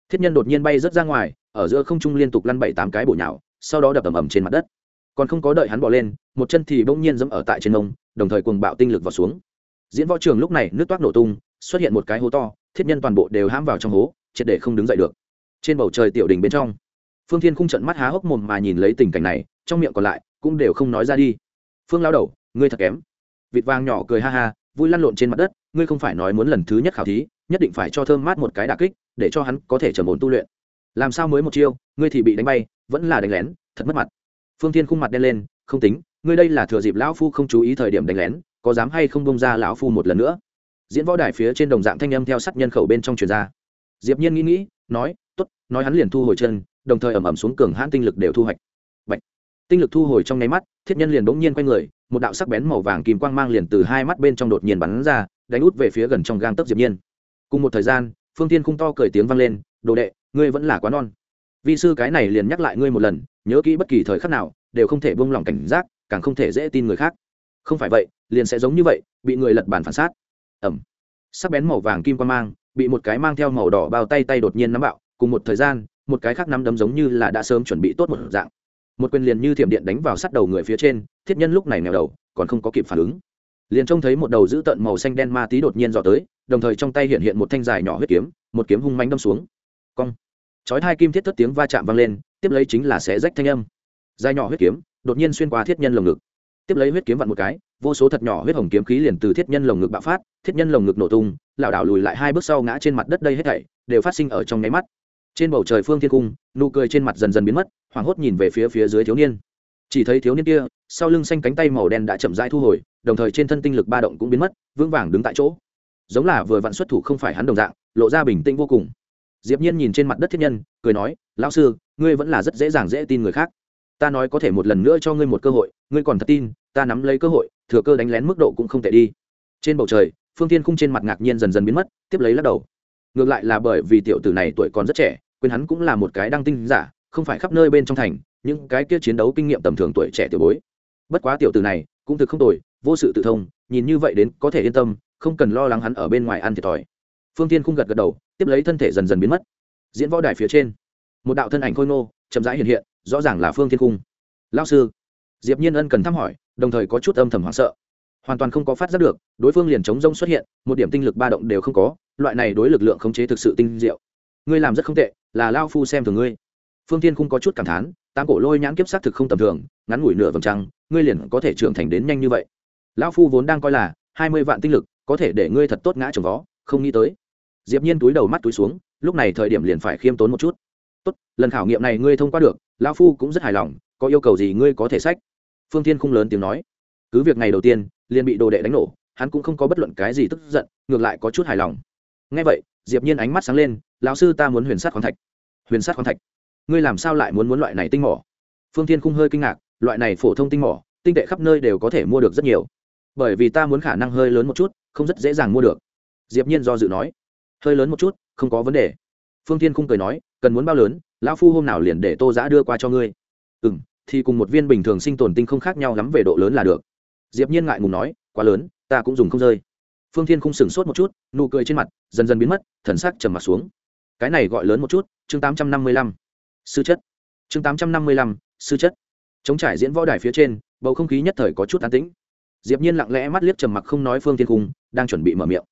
Thiết nhân đột nhiên bay rớt ra ngoài, ở giữa không trung liên tục lăn bảy tám cái bổ nhào, sau đó đập ầm ầm trên mặt đất. Còn không có đợi hắn bỏ lên, một chân thì bỗng nhiên dẫm ở tại trên ông đồng thời cuồng bạo tinh lực vào xuống. Diễn võ trường lúc này nước toát nổ tung, xuất hiện một cái hố to, thiết nhân toàn bộ đều hãm vào trong hố, triệt để không đứng dậy được. Trên bầu trời tiểu đình bên trong, phương thiên khung trận mắt há hốc mồm mà nhìn lấy tình cảnh này, trong miệng còn lại cũng đều không nói ra đi. Phương lao đầu, ngươi thật kém. Vịt vàng nhỏ cười ha ha, vui lăn lộn trên mặt đất, ngươi không phải nói muốn lần thứ nhất khảo thí, nhất định phải cho thơm mát một cái đà kích, để cho hắn có thể trầm ổn tu luyện. Làm sao mới một chiêu, ngươi thì bị đánh bay, vẫn là đánh lén, thật mất mặt. Phương thiên khung mặt đen lên, không tính ngươi đây là thừa dịp lão phu không chú ý thời điểm đánh lén, có dám hay không bông ra lão phu một lần nữa? Diễn võ đài phía trên đồng dạng thanh âm theo sát nhân khẩu bên trong truyền ra. Diệp nhiên nghĩ nghĩ, nói, tốt, nói hắn liền thu hồi chân, đồng thời ẩm ẩm xuống cường hãn tinh lực đều thu hoạch. Bạch. tinh lực thu hồi trong nháy mắt, thiết nhân liền bỗng nhiên quay người, một đạo sắc bén màu vàng kim quang mang liền từ hai mắt bên trong đột nhiên bắn ra, đánh út về phía gần trong gang tấc diệp nhiên. Cùng một thời gian, phương tiên khung to cười tiếng vang lên, đồ đệ, ngươi vẫn là quá non. Vi sư cái này liền nhắc lại ngươi một lần, nhớ kỹ bất kỳ thời khắc nào, đều không thể buông lỏng cảnh giác càng không thể dễ tin người khác. Không phải vậy, liền sẽ giống như vậy, bị người lật bàn phản sát ẩm. Sắc bén màu vàng kim quang mang, bị một cái mang theo màu đỏ bao tay tay đột nhiên nắm bạo, cùng một thời gian, một cái khác nắm đấm giống như là đã sớm chuẩn bị tốt một dạng. Một quyền liền như thiểm điện đánh vào sát đầu người phía trên, thiết nhân lúc này nghèo đầu, còn không có kịp phản ứng. Liền trông thấy một đầu dữ tợn màu xanh đen ma tí đột nhiên dò tới, đồng thời trong tay hiện hiện một thanh dài nhỏ huyết kiếm, một kiếm hung mánh đâm xuống. Cong. Chói hai kim thiết thất tiếng va chạm vang lên, tiếp lấy chính là xé rách thanh âm. Dài nhỏ huyết kiếm đột nhiên xuyên qua thiết nhân lồng ngực. Tiếp lấy huyết kiếm vặn một cái, vô số thật nhỏ huyết hồng kiếm khí liền từ thiết nhân lồng ngực bạo phát, thiết nhân lồng ngực nổ tung, lảo đảo lùi lại hai bước sau ngã trên mặt đất đây hết thảy, đều phát sinh ở trong nháy mắt. Trên bầu trời phương thiên cung, nụ cười trên mặt dần dần biến mất, hoảng hốt nhìn về phía phía dưới thiếu niên. Chỉ thấy thiếu niên kia, sau lưng xanh cánh tay màu đen đã chậm rãi thu hồi, đồng thời trên thân tinh lực ba động cũng biến mất, vững vàng đứng tại chỗ. Giống là vừa vặn xuất thủ không phải hắn đồng dạng, lộ ra bình tĩnh vô cùng. Diệp nhiên nhìn trên mặt đất thiết nhân, cười nói, lão sư, ngươi vẫn là rất dễ dàng dễ tin người khác ta nói có thể một lần nữa cho ngươi một cơ hội, ngươi còn thật tin, ta nắm lấy cơ hội, thừa cơ đánh lén mức độ cũng không tệ đi. Trên bầu trời, phương tiên khung trên mặt ngạc nhiên dần dần biến mất, tiếp lấy lắc đầu. Ngược lại là bởi vì tiểu tử này tuổi còn rất trẻ, quên hắn cũng là một cái đăng tinh giả, không phải khắp nơi bên trong thành, những cái kia chiến đấu kinh nghiệm tầm thường tuổi trẻ tiểu bối. Bất quá tiểu tử này, cũng thực không tồi, vô sự tự thông, nhìn như vậy đến có thể yên tâm, không cần lo lắng hắn ở bên ngoài ăn thiệt thòi. Phương tiên khung gật gật đầu, tiếp lấy thân thể dần dần biến mất. Diễn võ đài phía trên, một đạo thân ảnh khôi ngô, chậm rãi hiện hiện rõ ràng là phương thiên cung lao sư, diệp nhiên ân cần thăm hỏi, đồng thời có chút âm thầm hoảng sợ. Hoàn toàn không có phát giác được, đối phương liền chống rông xuất hiện, một điểm tinh lực ba động đều không có, loại này đối lực lượng khống chế thực sự tinh diệu. Ngươi làm rất không tệ, là lao phu xem thường ngươi. Phương tiên không có chút cảm thán, tám cổ lôi nhãn kiếp xác thực không tầm thường, ngắn ngủi nửa vòng trăng, ngươi liền có thể trưởng thành đến nhanh như vậy. Lão phu vốn đang coi là, hai mươi vạn tinh lực, có thể để ngươi thật tốt ngã trồng vó, không nghĩ tới. Diệp nhiên túi đầu mắt túi xuống, lúc này thời điểm liền phải khiêm tốn một chút. Tốt, lần khảo nghiệm này ngươi thông qua được lão phu cũng rất hài lòng, có yêu cầu gì ngươi có thể sách? Phương thiên không lớn tiếng nói. Cứ việc ngày đầu tiên, liền bị đồ đệ đánh nổ, hắn cũng không có bất luận cái gì tức giận, ngược lại có chút hài lòng. Ngay vậy, diệp nhiên ánh mắt sáng lên, lão sư ta muốn huyền sát khoáng thạch. Huyền sát khoáng thạch? Ngươi làm sao lại muốn muốn loại này tinh mỏ? Phương thiên khung hơi kinh ngạc, loại này phổ thông tinh mỏ, tinh tệ khắp nơi đều có thể mua được rất nhiều. Bởi vì ta muốn khả năng hơi lớn một chút, không rất dễ dàng mua được. Diệp nhiên do dự nói. Hơi lớn một chút, không có vấn đề. Phương Thiên khung cười nói, cần muốn bao lớn lão phu hôm nào liền để tô giã đưa qua cho ngươi. Ừ m thì cùng một viên bình thường sinh tồn tinh không khác nhau lắm về độ lớn là được. Diệp nhiên ngại ngùng nói, quá lớn, ta cũng dùng không rơi. Phương thiên khung sừng sốt một chút, nụ cười trên mặt dần dần biến mất, thần sắc trầm mặt xuống. Cái này gọi lớn một chút, chương tám trăm năm mươi lăm. Sư chất. Chương tám trăm năm mươi lăm, sư chất. Chống trải diễn võ đài phía trên, bầu không khí nhất thời có chút an tĩnh. Diệp nhiên lặng lẽ mắt liếc trầm mặc không nói phương thiên khung, đang chuẩn bị mở miệng.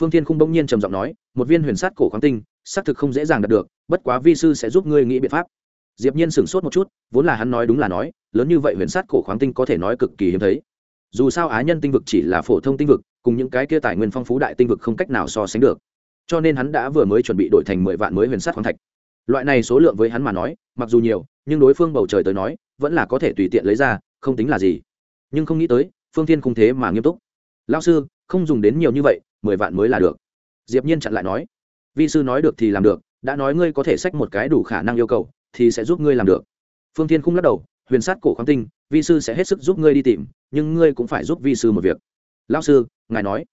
Phương thiên khung bỗng nhiên trầm giọng nói một viên huyền sát cổ khoáng tinh, xác thực không dễ dàng đạt được, bất quá vi sư sẽ giúp ngươi nghĩ biện pháp. Diệp nhiên sửng sốt một chút, vốn là hắn nói đúng là nói, lớn như vậy huyền sát cổ khoáng tinh có thể nói cực kỳ hiếm thấy. Dù sao á nhân tinh vực chỉ là phổ thông tinh vực, cùng những cái kia tài nguyên phong phú đại tinh vực không cách nào so sánh được. Cho nên hắn đã vừa mới chuẩn bị đổi thành mười vạn mới huyền sát khoáng thạch. Loại này số lượng với hắn mà nói, mặc dù nhiều, nhưng đối phương bầu trời tới nói, vẫn là có thể tùy tiện lấy ra, không tính là gì. Nhưng không nghĩ tới, phương thiên không thế mà nghiêm túc. Lao sư, không dùng đến nhiều như vậy, mười vạn mới là được diệp nhiên chặn lại nói vi sư nói được thì làm được đã nói ngươi có thể xách một cái đủ khả năng yêu cầu thì sẽ giúp ngươi làm được. Phương thiên Khung lắc đầu huyền sát cổ khoáng tinh vi sư sẽ hết sức giúp ngươi đi tìm nhưng ngươi cũng phải giúp vi sư một việc. Lão sư ngài nói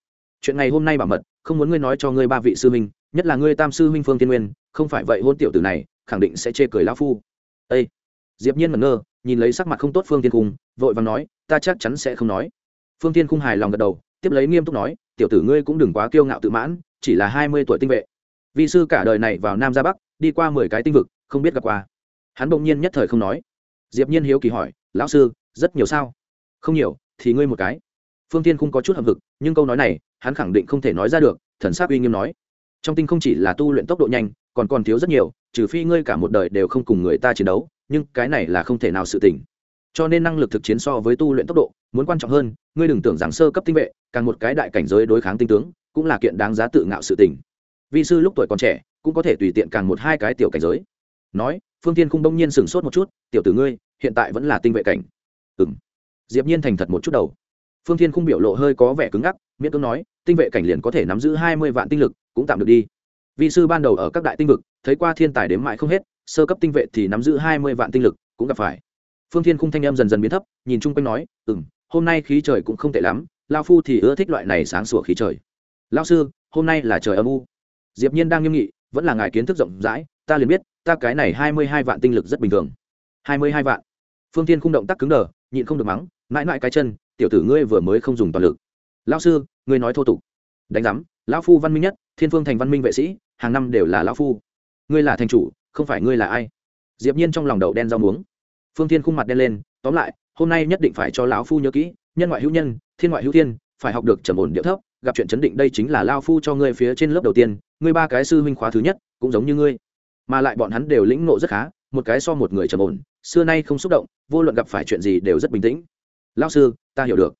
chuyện này hôm nay bảo mật không muốn ngươi nói cho ngươi ba vị sư huynh nhất là ngươi tam sư huynh phương tiên nguyên không phải vậy hôn tiểu tử này khẳng định sẽ chê cười lão phu. Ê! diệp nhiên ngẩn ngơ nhìn lấy sắc mặt không tốt phương tiên Khung, vội vàng nói ta chắc chắn sẽ không nói. Phương tiên Khung hài lòng gật đầu tiếp lấy nghiêm túc nói tiểu tử ngươi cũng đừng quá kiêu ngạo tự mãn chỉ là hai mươi tuổi tinh vệ. Vị sư cả đời này vào nam ra bắc, đi qua mười cái tinh vực, không biết gặp qua. Hắn bỗng nhiên nhất thời không nói. Diệp nhiên hiếu kỳ hỏi, lão sư, rất nhiều sao? Không nhiều, thì ngươi một cái. Phương tiên không có chút hậm hực, nhưng câu nói này, hắn khẳng định không thể nói ra được, thần sắc uy nghiêm nói. Trong tinh không chỉ là tu luyện tốc độ nhanh, còn còn thiếu rất nhiều, trừ phi ngươi cả một đời đều không cùng người ta chiến đấu, nhưng cái này là không thể nào sự tỉnh cho nên năng lực thực chiến so với tu luyện tốc độ, muốn quan trọng hơn, ngươi đừng tưởng rằng sơ cấp tinh vệ, càng một cái đại cảnh giới đối kháng tinh tướng cũng là kiện đáng giá tự ngạo sự tình. Vi sư lúc tuổi còn trẻ, cũng có thể tùy tiện càng một hai cái tiểu cảnh giới. Nói, phương tiên Khung đông nhiên sửng sốt một chút, tiểu tử ngươi, hiện tại vẫn là tinh vệ cảnh. Ừ m diệp nhiên thành thật một chút đầu. Phương thiên Khung biểu lộ hơi có vẻ cứng ngắc, miễn cưỡng nói, tinh vệ cảnh liền có thể nắm giữ hai mươi vạn tinh lực, cũng tạm được đi. Vị sư ban đầu ở các đại tinh vực, thấy qua thiên tài đếm mãi không hết, sơ cấp tinh vệ thì nắm giữ hai mươi vạn tinh lực, cũng gặp phải. Phương thiên khung thanh em dần dần biến thấp, nhìn chung quanh nói ừ m hôm nay khí trời cũng không tệ lắm, lao phu thì ưa thích loại này sáng sủa khí trời lao sư, hôm nay là trời âm u. Diệp nhiên đang nghiêm nghị, vẫn là ngài kiến thức rộng rãi, ta liền biết, ta cái này hai mươi hai vạn tinh lực rất bình thường. hai mươi hai vạn. Phương tiên khung động tác cứng đờ, nhịn không được mắng, mãi mãi cái chân, tiểu tử ngươi vừa mới không dùng toàn lực. Lão sư, ngươi nói thô tục. Đánh giám, lão phu văn minh nhất, thiên phương thành văn minh vệ sĩ, hàng năm đều là lão phu. Ngươi là thành chủ, không phải ngươi là ai? Diệp nhiên trong lòng đầu đen rau muống. Phương thiên khung mặt đen lên, tóm lại, hôm nay nhất định phải cho lão phu nhớ kỹ, nhân ngoại hữu nhân, thiên ngoại hữu thiên, phải học được trầm ổn điệu thấp gặp chuyện chấn định đây chính là lao phu cho ngươi phía trên lớp đầu tiên, ngươi ba cái sư huynh khóa thứ nhất, cũng giống như ngươi. Mà lại bọn hắn đều lĩnh ngộ rất khá, một cái so một người trầm ổn, xưa nay không xúc động, vô luận gặp phải chuyện gì đều rất bình tĩnh. Lao sư, ta hiểu được.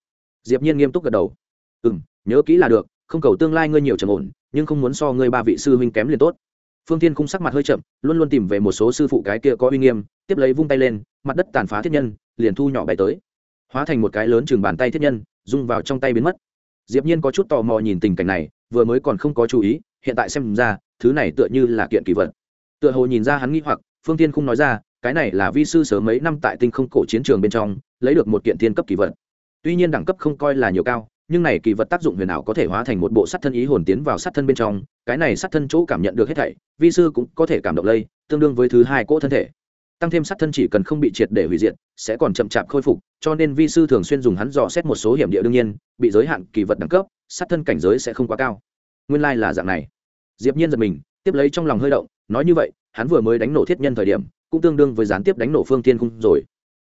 Diệp nhiên nghiêm túc gật đầu. Ừ m nhớ kỹ là được, không cầu tương lai ngươi nhiều trầm ổn, nhưng không muốn so ngươi ba vị sư huynh kém liền tốt. Phương tiên khung sắc mặt hơi chậm, luôn luôn tìm về một số sư phụ cái kia có uy nghiêm, tiếp lấy vung tay lên, mặt đất tàn phá thiết nhân, liền thu nhỏ bày tới. Hóa thành một cái lớn chừng bàn tay thiết nhân, rung vào trong tay biến mất diệp nhiên có chút tò mò nhìn tình cảnh này, vừa mới còn không có chú ý, hiện tại xem ra, thứ này tựa như là kiện kỳ vật. Tựa hồ nhìn ra hắn nghi hoặc, phương tiên không nói ra, cái này là vi sư sớm mấy năm tại tinh không cổ chiến trường bên trong, lấy được một kiện thiên cấp kỳ vật. Tuy nhiên đẳng cấp không coi là nhiều cao, nhưng này kỳ vật tác dụng huyền ảo có thể hóa thành một bộ sát thân ý hồn tiến vào sát thân bên trong, cái này sát thân chỗ cảm nhận được hết thảy, vi sư cũng có thể cảm động lây, tương đương với thứ hai cỗ thân thể tăng thêm sát thân chỉ cần không bị triệt để hủy diệt, sẽ còn chậm chạp khôi phục, cho nên vi sư thường xuyên dùng hắn dò xét một số hiểm địa đương nhiên, bị giới hạn kỳ vật đẳng cấp, sát thân cảnh giới sẽ không quá cao. Nguyên lai là dạng này. Diệp nhiên giật mình, tiếp lấy trong lòng hơi động, nói như vậy, hắn vừa mới đánh nổ thiết nhân thời điểm, cũng tương đương với gián tiếp đánh nổ phương thiên khung rồi.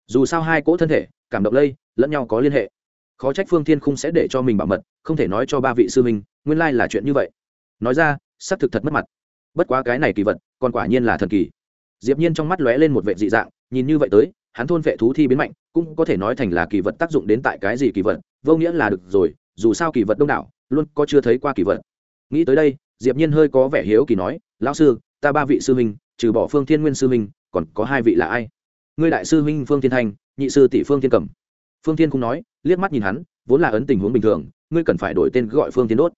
Dù sao hai cỗ thân thể, cảm động lây, lẫn nhau có liên hệ. Khó trách phương thiên khung sẽ để cho mình bảo mật, không thể nói cho ba vị sư minh nguyên lai là chuyện như vậy. Nói ra, xác thực thật mất mặt. Bất quá cái này kỳ vật, còn quả nhiên là thần kỳ diệp nhiên trong mắt lóe lên một vẻ dị dạng, nhìn như vậy tới, hắn thôn vệ thú thi biến mạnh, cũng có thể nói thành là kỳ vật tác dụng đến tại cái gì kỳ vật, vô nghĩa là được rồi, dù sao kỳ vật đông đảo, luôn có chưa thấy qua kỳ vật. Nghĩ tới đây, diệp nhiên hơi có vẻ hiếu kỳ nói, lão sư, ta ba vị sư huynh, trừ bỏ phương thiên nguyên sư huynh, còn có hai vị là ai? Ngươi đại sư huynh phương thiên thanh nhị sư tỷ phương thiên cẩm. Phương thiên cũng nói, liếc mắt nhìn hắn, vốn là ấn tình huống bình thường, ngươi cần phải đổi tên gọi phương thiên đốt.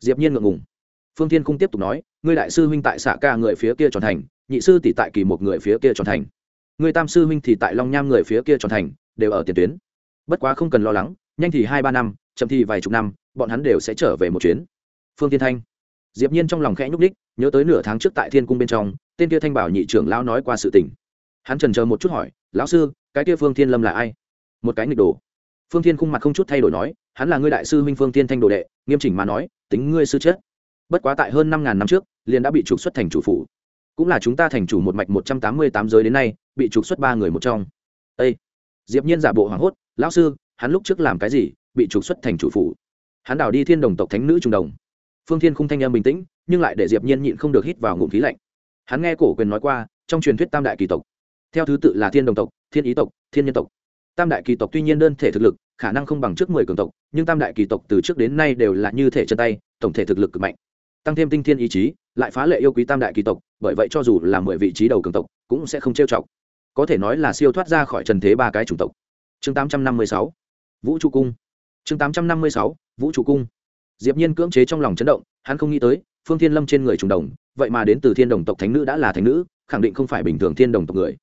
Diệp nhiên ngượng ngùng. Phương thiên cũng tiếp tục nói, ngươi đại sư huynh tại xạ ca người phía kia tròn thành nhị sư tỷ tại kỳ một người phía kia tròn thành. Người tam sư huynh thì tại long nham người phía kia tròn thành, đều ở tiền tuyến. Bất quá không cần lo lắng, nhanh thì hai ba năm, chậm thì vài chục năm, bọn hắn đều sẽ trở về một chuyến. Phương thiên thanh. Diệp nhiên trong lòng khẽ nhúc đích nhớ tới nửa tháng trước tại thiên cung bên trong, tên kia thanh bảo nhị trưởng lão nói qua sự tình. Hắn trần chờ một chút hỏi, lão sư, cái kia phương thiên lâm là ai? Một cái nghịch đồ. Phương thiên khung mặt không chút thay đổi nói, hắn là ngươi đại sư huynh phương thiên thanh đồ đệ, nghiêm chỉnh mà nói, tính ngươi sư chết. Bất quá tại hơn năm ngàn năm trước, liền đã bị trục xuất thành chủ phủ cũng là chúng ta thành chủ một mạch một trăm tám mươi tám giới đến nay, bị trục xuất ba người một trong. Ê! diệp nhiên giả bộ hoảng hốt, lão sư, hắn lúc trước làm cái gì, bị trục xuất thành chủ phủ? Hắn đào đi thiên đồng tộc thánh nữ trung đồng. Phương thiên khung thanh em bình tĩnh, nhưng lại để diệp nhiên nhịn không được hít vào ngụm khí lạnh. Hắn nghe cổ quyền nói qua, trong truyền thuyết tam đại kỳ tộc, theo thứ tự là thiên đồng tộc, thiên ý tộc, thiên nhân tộc. Tam đại kỳ tộc tuy nhiên đơn thể thực lực, khả năng không bằng trước mười cường tộc, nhưng tam đại kỳ tộc từ trước đến nay đều là như thể chân tay, tổng thể thực lực cực mạnh tăng thêm tinh thiên ý chí, lại phá lệ yêu quý tam đại kỳ tộc, bởi vậy cho dù là mười vị trí đầu cường tộc, cũng sẽ không trêu chọc. Có thể nói là siêu thoát ra khỏi trần thế ba cái chủng tộc. Chương tám trăm năm mươi sáu. Vũ trụ cung. Chương tám trăm năm mươi sáu. Vũ trụ cung. Diệp nhiên cưỡng chế trong lòng chấn động, hắn không nghĩ tới, phương thiên lâm trên người trùng đồng, vậy mà đến từ thiên đồng tộc thánh nữ đã là thánh nữ, khẳng định không phải bình thường thiên đồng tộc người.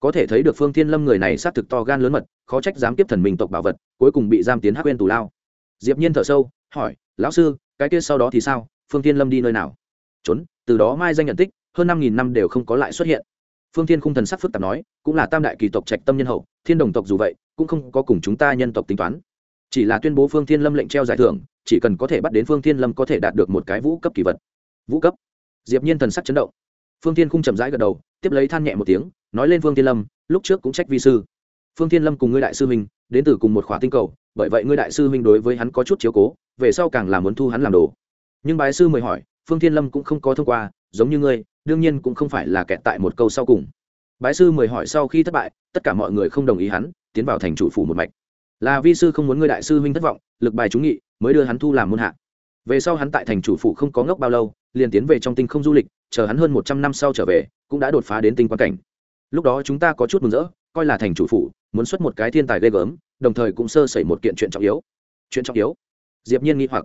Có thể thấy được phương thiên lâm người này xác thực to gan lớn mật, khó trách dám tiếp thần minh tộc bảo vật, cuối cùng bị giam tiến hắc quên tù lao. Diệp nhiên thở sâu, hỏi, lão sư, cái kia sau đó thì sao? Phương thiên lâm đi nơi nào? Trốn, từ đó mai danh nhận tích, hơn năm nghìn năm đều không có lại xuất hiện. Phương thiên khung thần sắc phức tạp nói, cũng là tam đại kỳ tộc trạch tâm nhân hậu, thiên đồng tộc dù vậy, cũng không có cùng chúng ta nhân tộc tính toán. Chỉ là tuyên bố phương thiên lâm lệnh treo giải thưởng, chỉ cần có thể bắt đến phương thiên lâm có thể đạt được một cái vũ cấp kỳ vật. Vũ cấp? Diệp nhiên thần sắc chấn động. Phương thiên khung chậm rãi gật đầu, tiếp lấy than nhẹ một tiếng, nói lên phương thiên lâm, lúc trước cũng trách vi sư. Phương thiên lâm cùng ngươi đại sư huynh, đến từ cùng một khỏa tinh cầu, bởi vậy ngươi đại sư huynh đối với hắn có chút chiếu cố, về sau càng là muốn thu hắn làm đồ nhưng bái sư mời hỏi, phương thiên lâm cũng không có thông qua, giống như ngươi, đương nhiên cũng không phải là kẹt tại một câu sau cùng. Bái sư mời hỏi sau khi thất bại, tất cả mọi người không đồng ý hắn, tiến vào thành chủ phủ một mạch. Là vi sư không muốn ngươi đại sư huynh thất vọng, lực bài trúng nghị, mới đưa hắn thu làm môn hạ. Về sau hắn tại thành chủ phủ không có ngốc bao lâu, liền tiến về trong tinh không du lịch, chờ hắn hơn một trăm năm sau trở về, cũng đã đột phá đến tinh quan cảnh. Lúc đó chúng ta có chút mừng rỡ, coi là thành chủ phủ, muốn xuất một cái thiên tài ghê gớm, đồng thời cũng sơ sẩy một kiện chuyện trọng yếu. Chuyện trọng yếu? Diệp nhiên nghĩ hoặc.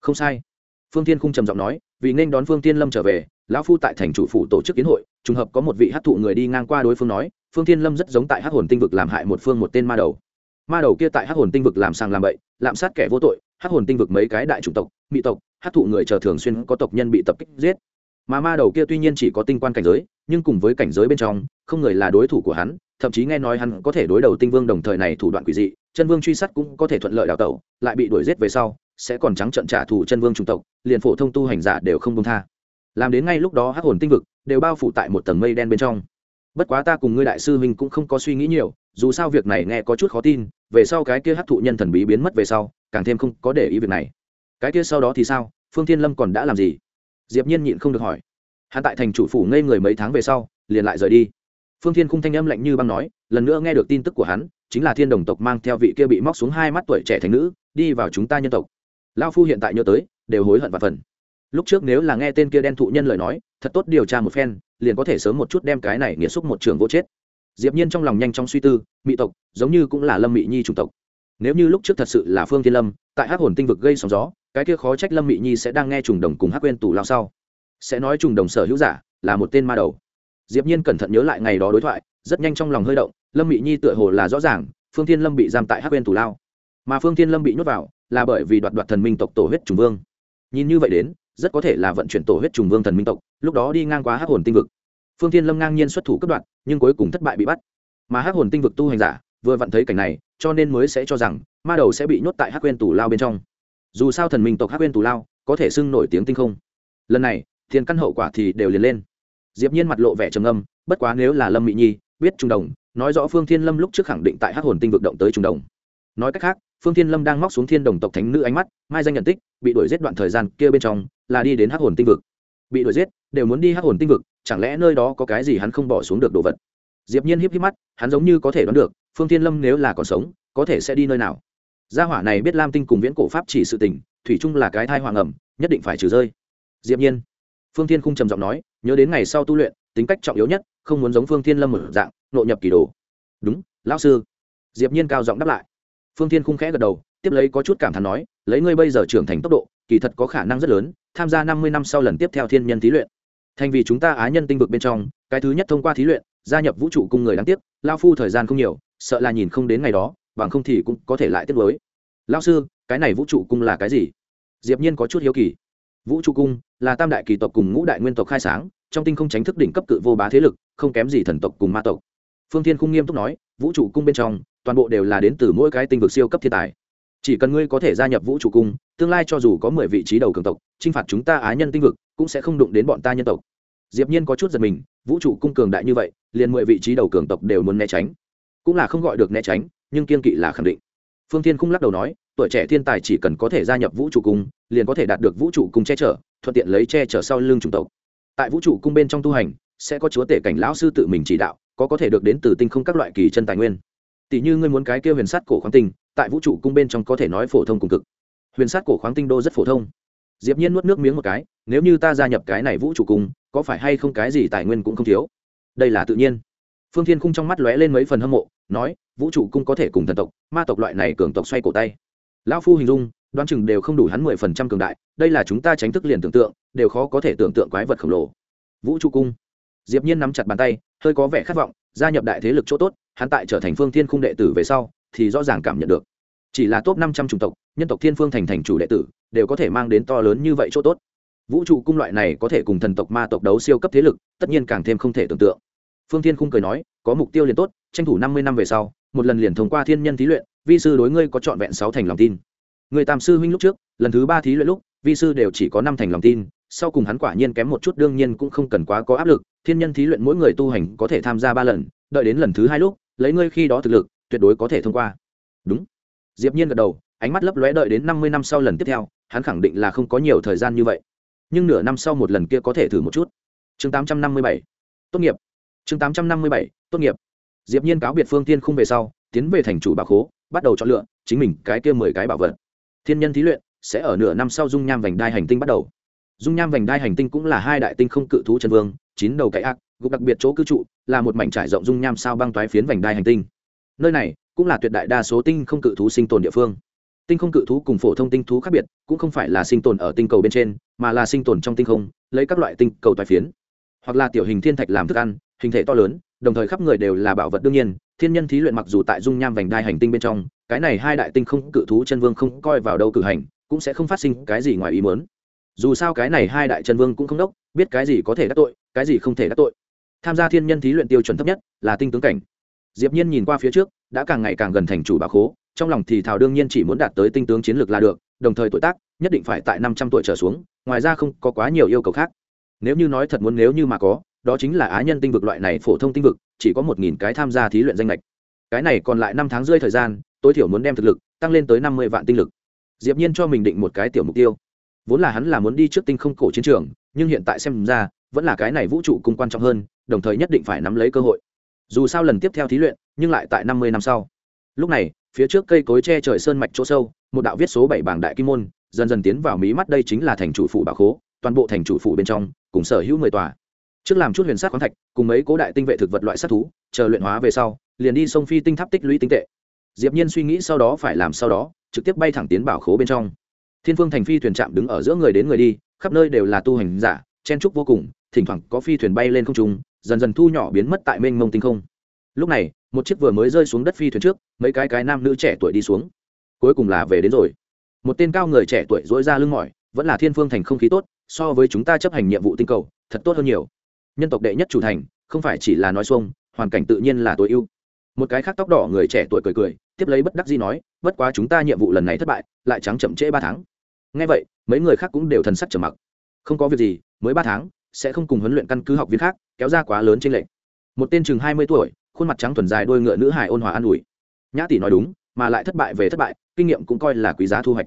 Không sai phương tiên khung trầm giọng nói, vì nên đón phương tiên lâm trở về, lão phu tại thành chủ phủ tổ chức kiến hội, trùng hợp có một vị hát thụ người đi ngang qua đối phương nói, phương tiên lâm rất giống tại hát hồn tinh vực làm hại một phương một tên ma đầu. Ma đầu kia tại hát hồn tinh vực làm sang làm bậy, lạm sát kẻ vô tội hát hồn tinh vực mấy cái đại chủng tộc mỹ tộc hát thụ người chờ thường xuyên có tộc nhân bị tập kích giết. Mà ma đầu kia tuy nhiên chỉ có tinh quan cảnh giới, nhưng cùng với cảnh giới bên trong, không người là đối thủ của hắn, thậm chí nghe nói hắn có thể đối đầu tinh vương đồng thời này thủ đoạn quỷ dị, chân vương truy sát cũng có thể thuận lợi đào tẩu, lại bị đuổi giết về sau sẽ còn trắng trận trả thù chân vương trung tộc, liền phổ thông tu hành giả đều không công tha. Làm đến ngay lúc đó hắc hồn tinh vực đều bao phủ tại một tầng mây đen bên trong. Bất quá ta cùng ngươi đại sư huynh cũng không có suy nghĩ nhiều, dù sao việc này nghe có chút khó tin, về sau cái kia hắc thụ nhân thần bí biến mất về sau, càng thêm không có để ý việc này. Cái kia sau đó thì sao? Phương thiên lâm còn đã làm gì? Diệp nhiên nhịn không được hỏi. Hắn tại thành chủ phủ ngây người mấy tháng về sau, liền lại rời đi. Phương thiên khung thanh âm lạnh như băng nói, lần nữa nghe được tin tức của hắn, chính là thiên đồng tộc mang theo vị kia bị móc xuống hai mắt tuổi trẻ thành nữ, đi vào chúng ta nhân tộc lao phu hiện tại nhớ tới, đều hối hận và phần. Lúc trước nếu là nghe tên kia đen thụ nhân lời nói, thật tốt điều tra một phen, liền có thể sớm một chút đem cái này nghĩa xúc một trường vô chết. Diệp nhiên trong lòng nhanh trong suy tư mỹ tộc, giống như cũng là lâm mỹ nhi chủng tộc. Nếu như lúc trước thật sự là phương thiên lâm, tại hắc hồn tinh vực gây sóng gió, cái kia khó trách lâm mỹ nhi sẽ đang nghe trùng đồng cùng hắc quên tù lao sau. Sẽ nói trùng đồng sở hữu giả, là một tên ma đầu. Diệp nhiên cẩn thận nhớ lại ngày đó đối thoại, rất nhanh trong lòng hơi động, lâm mỹ nhi tựa hồ là rõ ràng, phương thiên lâm bị giam tại hắc quên tù lao. Mà phương thiên lâm bị nhốt vào là bởi vì đoạt đoạt thần minh tộc tổ huyết trùng vương. Nhìn như vậy đến, rất có thể là vận chuyển tổ huyết trùng vương thần minh tộc, lúc đó đi ngang qua hắc hồn tinh vực. Phương thiên lâm ngang nhiên xuất thủ cấp đoạn nhưng cuối cùng thất bại bị bắt. Mà hắc hồn tinh vực tu hành giả, vừa vặn thấy cảnh này, cho nên mới sẽ cho rằng, ma đầu sẽ bị nhốt tại hắc quên tù lao bên trong. Dù sao thần minh tộc hắc quên tù lao, có thể xưng nổi tiếng tinh không. Lần này, thiên căn hậu quả thì đều liền lên. Diệp nhiên mặt lộ vẻ trầm âm bất quá nếu là lâm mỹ nhi, biết trung đồng, nói rõ phương thiên lâm lúc trước khẳng định tại hắc hồn tinh vực động tới trung đồng. Nói cách khác phương thiên lâm đang móc xuống thiên đồng tộc thánh nữ ánh mắt, mai danh nhận tích, bị đuổi giết đoạn thời gian kia bên trong, là đi đến hắc hồn tinh vực. Bị đuổi giết, đều muốn đi hắc hồn tinh vực, chẳng lẽ nơi đó có cái gì hắn không bỏ xuống được đồ vật? Diệp nhiên híp híp mắt, hắn giống như có thể đoán được, phương thiên lâm nếu là còn sống, có thể sẽ đi nơi nào? Gia hỏa này biết lam tinh cùng viễn cổ pháp chỉ sự tình, thủy chung là cái thai hoàng ẩm, nhất định phải trừ rơi. Diệp nhiên. Phương thiên khung trầm giọng nói, nhớ đến ngày sau tu luyện, tính cách trọng yếu nhất, không muốn giống phương thiên lâm một dạng, nội nhập kỳ đồ. Đúng, lão sư. Diệp nhiên cao giọng đáp lại phương thiên khung khẽ gật đầu, tiếp lấy có chút cảm thán nói, lấy ngươi bây giờ trưởng thành tốc độ, kỳ thật có khả năng rất lớn, tham gia năm mươi năm sau lần tiếp theo thiên nhân thí luyện. Thành vì chúng ta á nhân tinh vực bên trong, cái thứ nhất thông qua thí luyện, gia nhập vũ trụ cung người đáng tiếc, lao phu thời gian không nhiều, sợ là nhìn không đến ngày đó, bằng không thì cũng có thể lại tiếp nối. Lao sư, cái này vũ trụ cung là cái gì? Diệp nhiên có chút hiếu kỳ. Vũ trụ cung là tam đại kỳ tộc cùng ngũ đại nguyên tộc khai sáng, trong tinh không tránh thức đỉnh cấp cự vô bá thế lực, không kém gì thần tộc cùng ma tộc. Phương thiên khung nghiêm túc nói, vũ trụ cung bên trong toàn bộ đều là đến từ mỗi cái tinh vực siêu cấp thiên tài. Chỉ cần ngươi có thể gia nhập vũ trụ cung, tương lai cho dù có mười vị trí đầu cường tộc t r i n h phạt chúng ta á nhân tinh vực cũng sẽ không đụng đến bọn ta nhân tộc. Diệp nhiên có chút giật mình, vũ trụ cung cường đại như vậy, liền mười vị trí đầu cường tộc đều muốn né tránh. Cũng là không gọi được né tránh, nhưng kiên kỵ là khẳng định. Phương thiên khung lắc đầu nói, tuổi trẻ thiên tài chỉ cần có thể gia nhập vũ trụ cung, liền có thể đạt được vũ trụ cung che chở, thuận tiện lấy che chở sau lưng chủng tộc. Tại vũ trụ cung bên trong tu hành, sẽ có chúa tể cảnh lão sư tự mình chỉ đạo, có có thể được đến từ tinh không các loại kỳ chân tài nguyên tỷ như ngươi muốn cái kia huyền sát cổ khoáng tinh, tại vũ trụ cung bên trong có thể nói phổ thông cùng cực. Huyền sát cổ khoáng tinh đô rất phổ thông. Diệp nhiên nuốt nước miếng một cái, nếu như ta gia nhập cái này vũ trụ cung, có phải hay không cái gì tài nguyên cũng không thiếu? Đây là tự nhiên. Phương thiên khung trong mắt lóe lên mấy phần hâm mộ, nói, vũ trụ cung có thể cùng thần tộc, ma tộc loại này cường tộc xoay cổ tay. Lão phu hình dung, đoán chừng đều không đủ hắn mười phần trăm cường đại, đây là chúng ta tránh thức liền tưởng tượng, đều khó có thể tưởng tượng quái vật khổng lồ. Vũ trụ cung. Diệp nhiên nắm chặt bàn tay, hơi có vẻ khát vọng, gia nhập đại thế lực chỗ tốt hắn tại trở thành phương thiên khung đệ tử về sau, thì rõ ràng cảm nhận được. Chỉ là top năm trăm chủng tộc, nhân tộc thiên phương thành thành chủ đệ tử, đều có thể mang đến to lớn như vậy chỗ tốt. Vũ trụ cung loại này có thể cùng thần tộc, ma tộc đấu siêu cấp thế lực, tất nhiên càng thêm không thể tưởng tượng. Phương thiên khung cười nói, có mục tiêu liền tốt, tranh thủ năm mươi năm về sau, một lần liền thông qua thiên nhân thí luyện, vi sư đối ngươi có trọn vẹn sáu thành lòng tin. Người tam sư huynh lúc trước, lần thứ ba thí luyện lúc, vi sư đều chỉ có năm thành lòng tin, sau cùng hắn quả nhiên kém một chút, đương nhiên cũng không cần quá có áp lực, thiên nhân thí luyện mỗi người tu hành có thể tham gia ba lần, đợi đến lần thứ hai lúc lấy ngươi khi đó thực lực, tuyệt đối có thể thông qua. Đúng. Diệp nhiên gật đầu, ánh mắt lấp lóe đợi đến năm mươi năm sau lần tiếp theo, hắn khẳng định là không có nhiều thời gian như vậy. Nhưng nửa năm sau một lần kia có thể thử một chút. Chương tám trăm năm mươi bảy. Tốt nghiệp. Chương tám trăm năm mươi bảy. Tốt nghiệp. Diệp nhiên cáo biệt phương tiên khung về sau, tiến về thành chủ bảo khố, bắt đầu chọn lựa chính mình cái kia mười cái bảo vật. Thiên nhân thí luyện sẽ ở nửa năm sau dung nham vành đai hành tinh bắt đầu. Dung nham vành đai hành tinh cũng là hai đại tinh không cự thú chân vương chín đầu cậy ác, gục đặc biệt chỗ cư trụ, là một mảnh trải rộng dung nham sao băng toái phiến vành đai hành tinh. Nơi này cũng là tuyệt đại đa số tinh không cự thú sinh tồn địa phương. Tinh không cự thú cùng phổ thông tinh thú khác biệt, cũng không phải là sinh tồn ở tinh cầu bên trên, mà là sinh tồn trong tinh không, lấy các loại tinh cầu toái phiến. Hoặc là tiểu hình thiên thạch làm thức ăn, hình thể to lớn, đồng thời khắp người đều là bảo vật đương nhiên, thiên nhân thí luyện mặc dù tại dung nham vành đai hành tinh bên trong, cái này hai đại tinh không cự thú chân vương không coi vào đâu cử hành, cũng sẽ không phát sinh cái gì ngoài ý muốn dù sao cái này hai đại chân vương cũng không đốc, biết cái gì có thể đắc tội, cái gì không thể đắc tội. Tham gia thiên nhân thí luyện tiêu chuẩn thấp nhất là tinh tướng cảnh. Diệp nhiên nhìn qua phía trước, đã càng ngày càng gần thành chủ bà khố, trong lòng thì Thảo đương nhiên chỉ muốn đạt tới tinh tướng chiến lược là được, đồng thời tuổi tác nhất định phải tại 500 tuổi trở xuống, ngoài ra không có quá nhiều yêu cầu khác. Nếu như nói thật muốn nếu như mà có, đó chính là á nhân tinh vực loại này phổ thông tinh vực, chỉ có một nghìn cái tham gia thí luyện danh lệch cái này còn lại năm tháng rơi thời gian, tối thiểu muốn đem thực lực tăng lên tới năm mươi vạn tinh lực. Diệp nhiên cho mình định một cái tiểu mục tiêu vốn là hắn là muốn đi trước tinh không cổ chiến trường, nhưng hiện tại xem ra, vẫn là cái này vũ trụ cùng quan trọng hơn, đồng thời nhất định phải nắm lấy cơ hội. Dù sao lần tiếp theo thí luyện, nhưng lại tại năm mươi năm sau. Lúc này, phía trước cây cối che trời sơn mạch chỗ sâu, một đạo viết số bảy bảng đại kim môn, dần dần tiến vào mí mắt đây chính là thành chủ phủ bảo khố, toàn bộ thành chủ phủ bên trong, cùng sở hữu mười tòa. Trước làm chút huyền sát khoáng thạch, cùng mấy cố đại tinh vệ thực vật loại sát thú, chờ luyện hóa về sau, liền đi sông phi tinh tháp tích lũy tinh tệ. Diệp nhiên suy nghĩ sau đó phải làm sau đó, trực tiếp bay thẳng tiến bảo khố bên trong thiên phương thành phi thuyền trạm đứng ở giữa người đến người đi, khắp nơi đều là tu hành giả, chen trúc vô cùng, thỉnh thoảng có phi thuyền bay lên không trung, dần dần thu nhỏ biến mất tại mênh mông tinh không. Lúc này, một chiếc vừa mới rơi xuống đất phi thuyền trước, mấy cái cái nam nữ trẻ tuổi đi xuống. Cuối cùng là về đến rồi. Một tên cao người trẻ tuổi dỗi ra lưng mỏi, vẫn là thiên phương thành không khí tốt, so với chúng ta chấp hành nhiệm vụ tinh cầu, thật tốt hơn nhiều. Nhân tộc đệ nhất chủ thành, không phải chỉ là nói xuông, hoàn cảnh tự nhiên là tối ưu một cái khác tóc đỏ người trẻ tuổi cười cười, tiếp lấy bất đắc dĩ nói, bất quá chúng ta nhiệm vụ lần này thất bại, lại trắng chậm trễ ba tháng. Ngay vậy, mấy người khác cũng đều thần sắc trầm mặc. Không có việc gì, mới ba tháng, sẽ không cùng huấn luyện căn cứ học viên khác, kéo ra quá lớn trên lệnh một tên chừng hai mươi tuổi, khuôn mặt trắng thuần dài đôi ngựa nữ hài ôn hòa an ủi. Nhã tỷ nói đúng, mà lại thất bại về thất bại, kinh nghiệm cũng coi là quý giá thu hoạch.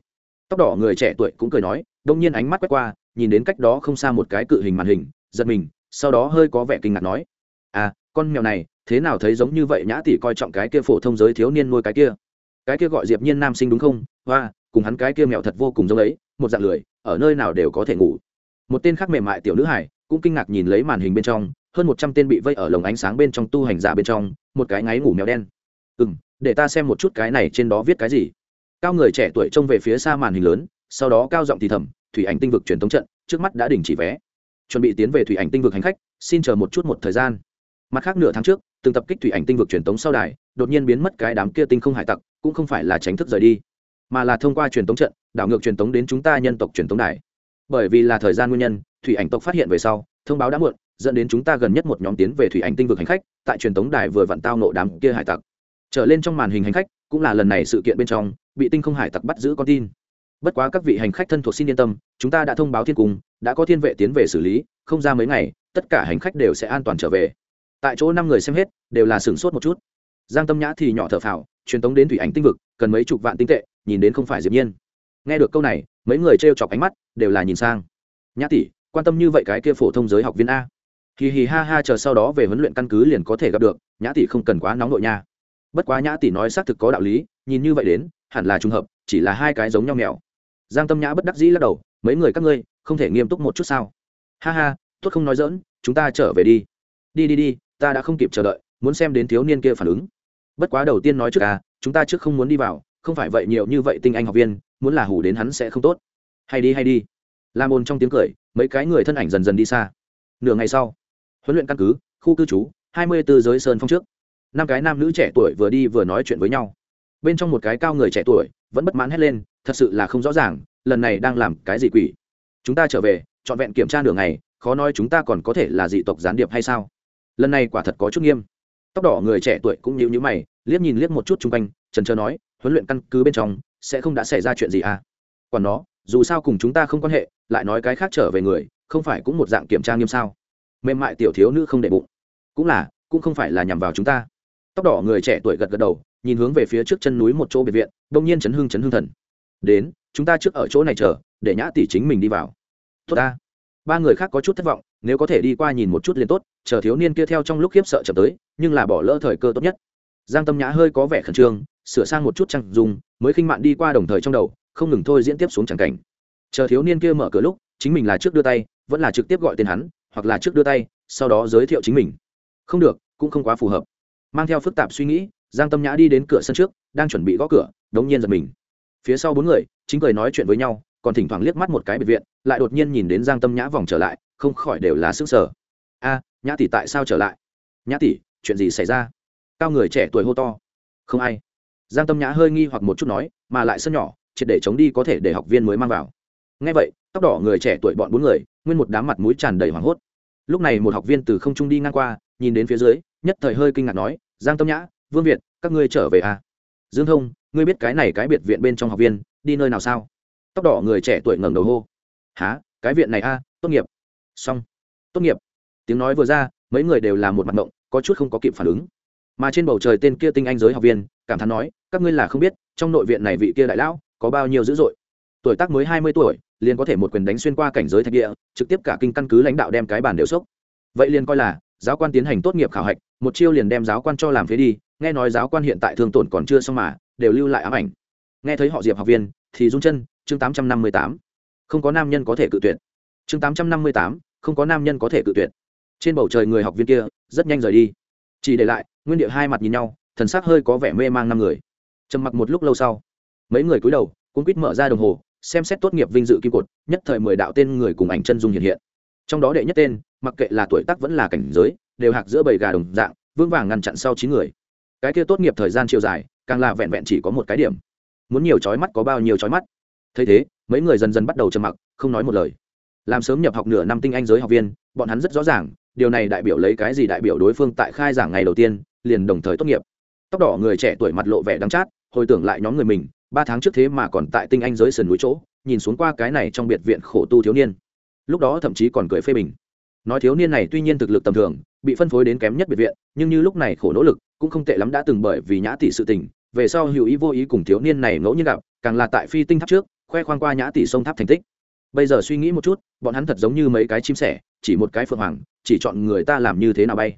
Tóc đỏ người trẻ tuổi cũng cười nói, đông nhiên ánh mắt quét qua, nhìn đến cách đó không xa một cái cự hình màn hình, giật mình, sau đó hơi có vẻ kinh ngạc nói à con mèo này thế nào thấy giống như vậy nhã tỷ coi trọng cái kia phổ thông giới thiếu niên nuôi cái kia? Cái kia gọi diệp nhiên nam sinh đúng không? Hoa, cùng hắn cái kia mèo thật vô cùng giống ấy, một dạng lười, ở nơi nào đều có thể ngủ. Một tên khác mềm mại tiểu nữ hải cũng kinh ngạc nhìn lấy màn hình bên trong, hơn một trăm tên bị vây ở lồng ánh sáng bên trong tu hành giả bên trong, một cái ngáy ngủ mèo đen. Ừ để ta xem một chút cái này trên đó viết cái gì. Cao người trẻ tuổi trông về phía xa màn hình lớn, sau đó cao giọng thì thầm, thủy ảnh tinh vực truyền thống trận, trước mắt đã đình chỉ vé. Chuẩn bị tiến về thủy ảnh tinh vực hành khách, xin chờ một chút một thời gian. Mặt khác nửa tháng trước từng tập kích thủy ảnh tinh vực truyền tống sau đài, đột nhiên biến mất cái đám kia tinh không hải tặc, cũng không phải là tránh thức rời đi, mà là thông qua truyền tống trận, đảo ngược truyền tống đến chúng ta nhân tộc truyền tống đài. Bởi vì là thời gian nguyên nhân, thủy ảnh tộc phát hiện về sau, thông báo đã muộn, dẫn đến chúng ta gần nhất một nhóm tiến về thủy ảnh tinh vực hành khách, tại truyền tống đài vừa vặn tao nộ đám kia hải tặc. Trở lên trong màn hình hành khách, cũng là lần này sự kiện bên trong, bị tinh không hải tặc bắt giữ con tin. Bất quá các vị hành khách thân thuộc xin yên tâm, chúng ta đã thông báo thiên cung, đã có thiên vệ tiến về xử lý, không ra mấy ngày, tất cả hành khách đều sẽ an toàn trở về tại chỗ năm người xem hết, đều là sửng sốt một chút. Giang tâm nhã thì nhỏ thở phào, truyền tống đến thủy ảnh tinh vực, cần mấy chục vạn tinh tệ, nhìn đến không phải diệp nhiên. Nghe được câu này, mấy người trêu chọc ánh mắt, đều là nhìn sang. Nhã tỷ, quan tâm như vậy cái kia phổ thông giới học viên a. Hì hì ha ha, chờ sau đó về huấn luyện căn cứ liền có thể gặp được, nhã tỷ không cần quá nóng nội nha. Bất quá nhã tỷ nói xác thực có đạo lý, nhìn như vậy đến, hẳn là trùng hợp, chỉ là hai cái giống nhau mèo. Giang tâm nhã bất đắc dĩ lắc đầu, mấy người các ngươi, không thể nghiêm túc một chút sao? Ha ha, tốt không nói dỡn chúng ta trở về đi. Đi đi đi ta đã không kịp chờ đợi, muốn xem đến thiếu niên kia phản ứng. Bất quá đầu tiên nói trước à chúng ta trước không muốn đi vào, không phải vậy nhiều như vậy tinh anh học viên, muốn là hủ đến hắn sẽ không tốt. Hay đi hay đi. Làm ồn trong tiếng cười, mấy cái người thân ảnh dần dần đi xa. Nửa ngày sau, huấn luyện căn cứ, khu cư trú, hai mươi bốn giới sơn phong trước. Năm cái nam nữ trẻ tuổi vừa đi vừa nói chuyện với nhau. Bên trong một cái cao người trẻ tuổi, vẫn bất mãn hét lên, thật sự là không rõ ràng, lần này đang làm cái gì quỷ? Chúng ta trở về, trọn vẹn kiểm tra nửa ngày, khó nói chúng ta còn có thể là dị tộc gián điệp hay sao? Lần này quả thật có chút nghiêm. Tóc đỏ người trẻ tuổi cũng nhíu nhíu mày, liếc nhìn liếc một chút chung quanh, trần trờ nói, huấn luyện căn cứ bên trong, sẽ không đã xảy ra chuyện gì à? Còn nó, dù sao cùng chúng ta không quan hệ, lại nói cái khác trở về người, không phải cũng một dạng kiểm tra nghiêm sao? Mềm mại tiểu thiếu nữ không để bụng. Cũng là, cũng không phải là nhằm vào chúng ta. Tóc đỏ người trẻ tuổi gật gật đầu, nhìn hướng về phía trước chân núi một chỗ biệt viện, đông nhiên chấn hương chấn hương thần. Đến, chúng ta trước ở chỗ này chờ, để nhã tỷ chính mình đi vào. Tốt ta. Ba người khác có chút thất vọng nếu có thể đi qua nhìn một chút liền tốt, chờ thiếu niên kia theo trong lúc khiếp sợ chậm tới, nhưng là bỏ lỡ thời cơ tốt nhất. Giang tâm nhã hơi có vẻ khẩn trương, sửa sang một chút trăng dùng, mới khinh mạn đi qua đồng thời trong đầu, không ngừng thôi diễn tiếp xuống tràng cảnh. Chờ thiếu niên kia mở cửa lúc, chính mình là trước đưa tay, vẫn là trực tiếp gọi tên hắn, hoặc là trước đưa tay, sau đó giới thiệu chính mình. Không được, cũng không quá phù hợp. Mang theo phức tạp suy nghĩ, giang tâm nhã đi đến cửa sân trước, đang chuẩn bị gõ cửa, đống nhiên giật mình. Phía sau bốn người, chính cười nói chuyện với nhau, còn thỉnh thoảng liếc mắt một cái biệt viện, lại đột nhiên nhìn đến giang tâm nhã vòng trở lại không khỏi đều là sức sở a nhã tỷ tại sao trở lại? Nhã tỷ chuyện gì xảy ra? Cao người trẻ tuổi hô to. Không ai. Giang tâm nhã hơi nghi hoặc một chút nói mà lại sân nhỏ triệt để chống đi có thể để học viên mới mang vào. Ngay vậy tóc đỏ người trẻ tuổi bọn bốn người nguyên một đám mặt mũi tràn đầy hoảng hốt. Lúc này một học viên từ không trung đi ngang qua nhìn đến phía dưới nhất thời hơi kinh ngạc nói giang tâm nhã vương việt các ngươi trở về à? Dương thông ngươi biết cái này cái biệt viện bên trong học viên đi nơi nào sao? Tóc đỏ người trẻ tuổi ngẩng đầu hô há cái viện này a à, tốt nghiệp xong. Tốt nghiệp. Tiếng nói vừa ra, mấy người đều là một mặt mộng có chút không có kịp phản ứng. Mà trên bầu trời tên kia tinh anh giới học viên, cảm thán nói, các ngươi là không biết, trong nội viện này vị kia đại lão, có bao nhiêu dữ dội. Tuổi tác mới hai mươi tuổi, liền có thể một quyền đánh xuyên qua cảnh giới thạch địa, trực tiếp cả kinh căn cứ lãnh đạo đem cái bàn đều sốc vậy liền coi là, giáo quan tiến hành tốt nghiệp khảo hạch, một chiêu liền đem giáo quan cho làm phế đi, nghe nói giáo quan hiện tại thương tổn còn chưa xong mà, đều lưu lại ám ảnh. Nghe thấy họ diệp học viên, thì rung chân, chương tám trăm năm mươi tám. Không có nam nhân có thể cự tuyệt chương tám trăm năm mươi tám, không có nam nhân có thể cự tuyệt. Trên bầu trời người học viên kia, rất nhanh rời đi. Chỉ để lại, nguyên địa hai mặt nhìn nhau, thần sắc hơi có vẻ mê mang năm người. Trầm mặc một lúc lâu sau, mấy người cúi đầu cũng quýt mở ra đồng hồ, xem xét tốt nghiệp vinh dự kim cột, nhất thời mười đạo tên người cùng ảnh chân dung hiện hiện. Trong đó đệ nhất tên, mặc kệ là tuổi tác vẫn là cảnh giới, đều hạc giữa bầy gà đồng dạng vững vàng ngăn chặn sau chín người. Cái kia tốt nghiệp thời gian chiều dài, càng là vẹn vẹn chỉ có một cái điểm. Muốn nhiều trói mắt có bao nhiêu trói mắt. Thấy thế, mấy người dần dần bắt đầu trầm mặc, không nói một lời làm sớm nhập học nửa năm tinh anh giới học viên, bọn hắn rất rõ ràng, điều này đại biểu lấy cái gì đại biểu đối phương tại khai giảng ngày đầu tiên, liền đồng thời tốt nghiệp. Tóc đỏ người trẻ tuổi mặt lộ vẻ đắng chát, hồi tưởng lại nhóm người mình, ba tháng trước thế mà còn tại tinh anh giới sườn núi chỗ, nhìn xuống qua cái này trong biệt viện khổ tu thiếu niên. Lúc đó thậm chí còn cười phê bình. Nói thiếu niên này tuy nhiên thực lực tầm thường, bị phân phối đến kém nhất biệt viện, nhưng như lúc này khổ nỗ lực, cũng không tệ lắm đã từng bởi vì nhã tỷ sự tình, về sau hữu ý vô ý cùng thiếu niên này ngẫu nhiên gặp, càng là tại phi tinh tháp trước, khoe khoang qua nhã tỷ sông tháp thành tích bây giờ suy nghĩ một chút, bọn hắn thật giống như mấy cái chim sẻ, chỉ một cái phượng hoàng, chỉ chọn người ta làm như thế nào bay.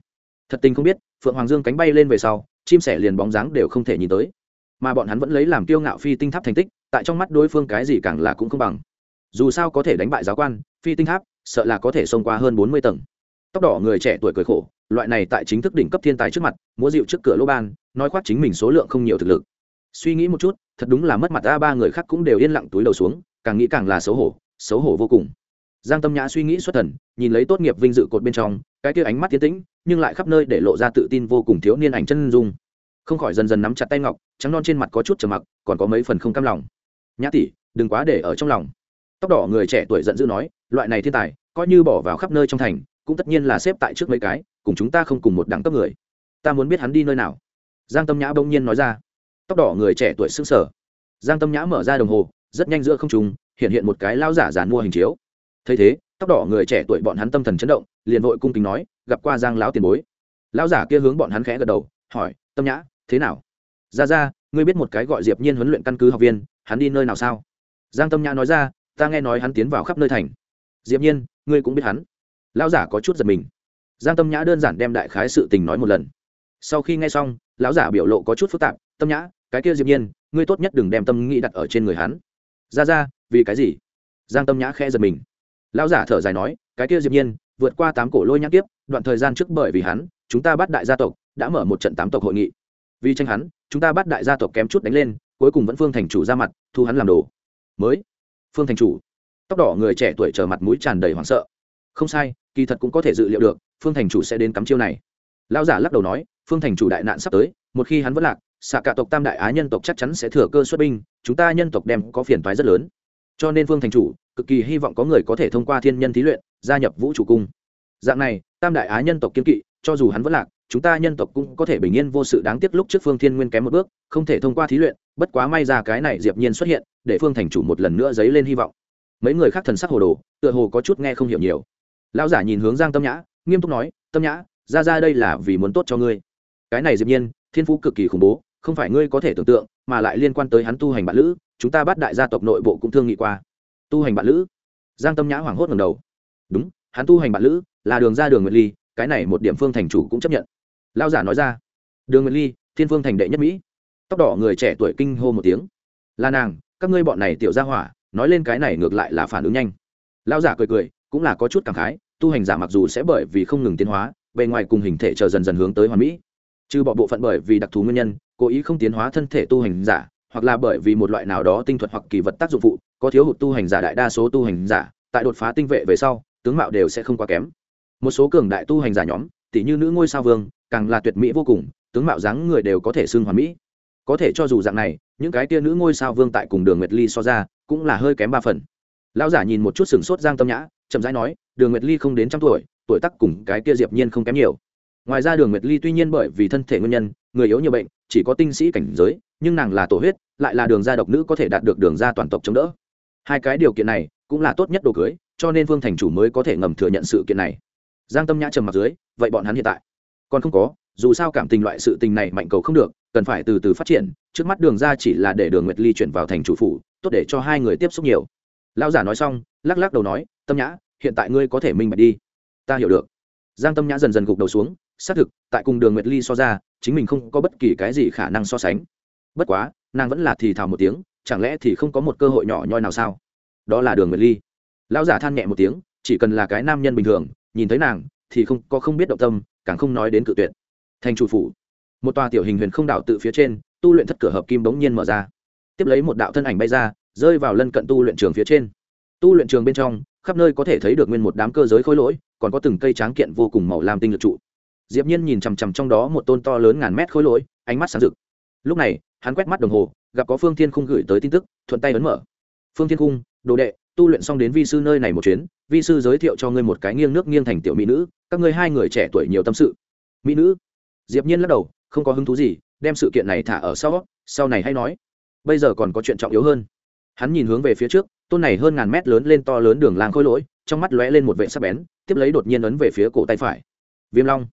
Thật tình không biết, phượng hoàng dương cánh bay lên về sau, chim sẻ liền bóng dáng đều không thể nhìn tới. Mà bọn hắn vẫn lấy làm kiêu ngạo phi tinh tháp thành tích, tại trong mắt đối phương cái gì càng là cũng không bằng. Dù sao có thể đánh bại giáo quan, phi tinh tháp, sợ là có thể xông qua hơn bốn mươi tầng. Tóc đỏ người trẻ tuổi cười khổ, loại này tại chính thức đỉnh cấp thiên tài trước mặt, múa dịu trước cửa lô ban, nói khoác chính mình số lượng không nhiều thực lực. Suy nghĩ một chút, thật đúng là mất mặt a ba người khác cũng đều yên lặng túi đầu xuống, càng nghĩ càng là xấu hổ xấu hổ vô cùng. Giang tâm nhã suy nghĩ xuất thần, nhìn lấy tốt nghiệp vinh dự cột bên trong, cái kia ánh mắt tiến tĩnh, nhưng lại khắp nơi để lộ ra tự tin vô cùng thiếu niên ảnh chân dung. Không khỏi dần dần nắm chặt tay ngọc, trắng non trên mặt có chút trầm mặc, còn có mấy phần không cam lòng. Nhã tỷ, đừng quá để ở trong lòng. Tóc đỏ người trẻ tuổi giận dữ nói, loại này thiên tài, coi như bỏ vào khắp nơi trong thành, cũng tất nhiên là xếp tại trước mấy cái, cùng chúng ta không cùng một đẳng cấp người. Ta muốn biết hắn đi nơi nào? Giang tâm nhã bỗng nhiên nói ra. Tóc đỏ người trẻ tuổi xưng sở giang tâm nhã mở ra đồng hồ, rất nhanh giữa không trùng hiện hiện một cái lao giả giàn mua hình chiếu. Thấy thế, tóc đỏ người trẻ tuổi bọn hắn tâm thần chấn động, liền vội cung kính nói, gặp qua giang lão tiền bối. Lão giả kia hướng bọn hắn khẽ gật đầu, hỏi, tâm nhã, thế nào? Ra ra, ngươi biết một cái gọi diệp nhiên huấn luyện căn cứ học viên, hắn đi nơi nào sao? Giang tâm nhã nói ra, ta nghe nói hắn tiến vào khắp nơi thành. Diệp nhiên, ngươi cũng biết hắn. Lão giả có chút giật mình. Giang tâm nhã đơn giản đem đại khái sự tình nói một lần. Sau khi nghe xong, lão giả biểu lộ có chút phức tạp, tâm nhã, cái kia diệp nhiên, ngươi tốt nhất đừng đem tâm nghĩ đặt ở trên người hắn. Ra ra vì cái gì? Giang tâm nhã khe giật mình. Lão giả thở dài nói, cái kia diệp nhiên, vượt qua tám cổ lôi nhãn tiếp đoạn thời gian trước bởi vì hắn, chúng ta bắt đại gia tộc, đã mở một trận tám tộc hội nghị. Vì tranh hắn, chúng ta bắt đại gia tộc kém chút đánh lên, cuối cùng vẫn phương thành chủ ra mặt, thu hắn làm đồ. Mới. Phương thành chủ. Tóc đỏ người trẻ tuổi trở mặt mũi tràn đầy hoảng sợ. Không sai, kỳ thật cũng có thể dự liệu được, phương thành chủ sẽ đến cắm chiêu này. Lão giả lắc đầu nói, phương thành chủ đại nạn sắp tới, một khi hắn vẫn lạc, xạ cả tộc tam đại á nhân tộc chắc chắn sẽ thừa cơ xuất binh, chúng ta nhân tộc đem có phiền toái rất lớn cho nên phương thành chủ cực kỳ hy vọng có người có thể thông qua thiên nhân thí luyện gia nhập vũ trụ cung. Dạng này, tam đại á nhân tộc kiên kỵ, cho dù hắn vẫn lạc, chúng ta nhân tộc cũng có thể bình yên vô sự đáng tiếc lúc trước phương thiên nguyên kém một bước, không thể thông qua thí luyện, bất quá may ra cái này diệp nhiên xuất hiện, để phương thành chủ một lần nữa dấy lên hy vọng. Mấy người khác thần sắc hồ đồ, tựa hồ có chút nghe không hiểu nhiều. Lão giả nhìn hướng giang tâm nhã, nghiêm túc nói, tâm nhã, ra ra đây là vì muốn tốt cho ngươi. Cái này diệp nhiên, thiên phú cực kỳ khủng bố không phải ngươi có thể tưởng tượng, mà lại liên quan tới hắn tu hành bạn lữ, chúng ta bắt đại gia tộc nội bộ cũng thương nghị qua. Tu hành bạn lữ? Giang tâm nhã hoảng hốt ngầm đầu. Đúng, hắn tu hành bạn lữ, là đường ra đường nguyệt ly, cái này một điểm phương thành chủ cũng chấp nhận. Lao giả nói ra. Đường nguyệt ly, thiên phương thành đệ nhất mỹ. Tóc đỏ người trẻ tuổi kinh hô một tiếng. Là nàng, các ngươi bọn này tiểu ra hỏa, nói lên cái này ngược lại là phản ứng nhanh. Lao giả cười cười, cũng là có chút cảm khái, tu hành giả mặc dù sẽ bởi vì không ngừng tiến hóa, bề ngoài cùng hình thể chờ dần dần hướng tới hoàn mỹ. Trừ bỏ bộ phận bởi vì đặc thù nguyên nhân cố ý không tiến hóa thân thể tu hành giả, hoặc là bởi vì một loại nào đó tinh thuật hoặc kỳ vật tác dụng phụ, có thiếu hụt tu hành giả đại đa số tu hành giả, tại đột phá tinh vệ về sau, tướng mạo đều sẽ không quá kém. Một số cường đại tu hành giả nhóm tỷ như nữ ngôi sao vương, càng là tuyệt mỹ vô cùng, tướng mạo dáng người đều có thể xưng hoàn mỹ. Có thể cho dù dạng này, những cái tia nữ ngôi sao vương tại cùng đường nguyệt ly so ra, cũng là hơi kém ba phần. Lão giả nhìn một chút sừng sốt giang tâm nhã, chậm rãi nói, đường nguyệt ly không đến trăm tuổi tuổi tác cùng cái tia diệp nhiên không kém nhiều. Ngoài ra đường nguyệt ly tuy nhiên bởi vì thân thể nguyên nhân người yếu nhiều bệnh, chỉ có tinh sĩ cảnh giới, nhưng nàng là tổ huyết, lại là đường gia độc nữ có thể đạt được đường gia toàn tộc chống đỡ. Hai cái điều kiện này cũng là tốt nhất đồ cưới, cho nên vương thành chủ mới có thể ngầm thừa nhận sự kiện này. Giang tâm nhã trầm mặt dưới, vậy bọn hắn hiện tại? Còn không có, dù sao cảm tình loại sự tình này mạnh cầu không được, cần phải từ từ phát triển, trước mắt đường ra chỉ là để đường nguyệt ly chuyển vào thành chủ phủ, tốt để cho hai người tiếp xúc nhiều. Lão giả nói xong, lắc lắc đầu nói, tâm nhã, hiện tại ngươi có thể minh bạch đi. Ta hiểu được. Giang tâm nhã dần dần gục đầu xuống, xác thực, tại cùng đường nguyệt ly so ra chính mình không có bất kỳ cái gì khả năng so sánh. Bất quá, nàng vẫn là thì thào một tiếng, chẳng lẽ thì không có một cơ hội nhỏ nhoi nào sao? Đó là đường nguyệt ly. Lão giả than nhẹ một tiếng, chỉ cần là cái nam nhân bình thường, nhìn thấy nàng, thì không, có không biết động tâm, càng không nói đến cự tuyệt. Thành chủ phủ. Một tòa tiểu hình huyền không đảo tự phía trên, tu luyện thất cửa hợp kim bỗng nhiên mở ra. Tiếp lấy một đạo thân ảnh bay ra, rơi vào lân cận tu luyện trường phía trên. Tu luyện trường bên trong, khắp nơi có thể thấy được nguyên một đám cơ giới khối lỗi, còn có từng cây tráng kiện vô cùng màu lam tinh lực trụ diệp nhiên nhìn chằm chằm trong đó một tôn to lớn ngàn mét khối lỗi, ánh mắt sáng rực. Lúc này, hắn quét mắt đồng hồ, gặp có phương thiên khung gửi tới tin tức, thuận tay ấn mở. Phương thiên khung, đồ đệ, tu luyện xong đến vi sư nơi này một chuyến, vi sư giới thiệu cho ngươi một cái nghiêng nước nghiêng thành tiểu mỹ nữ, các ngươi hai người trẻ tuổi nhiều tâm sự. Mỹ nữ? Diệp nhiên lắc đầu, không có hứng thú gì, đem sự kiện này thả ở sau sau này hay nói. Bây giờ còn có chuyện trọng yếu hơn. Hắn nhìn hướng về phía trước, tôn này hơn ngàn mét lớn lên to lớn đường làng khôi lỗi, trong mắt lóe lên một vệ sắc bén, tiếp lấy đột nhiên ấn về phía cổ tay phải. Viêm long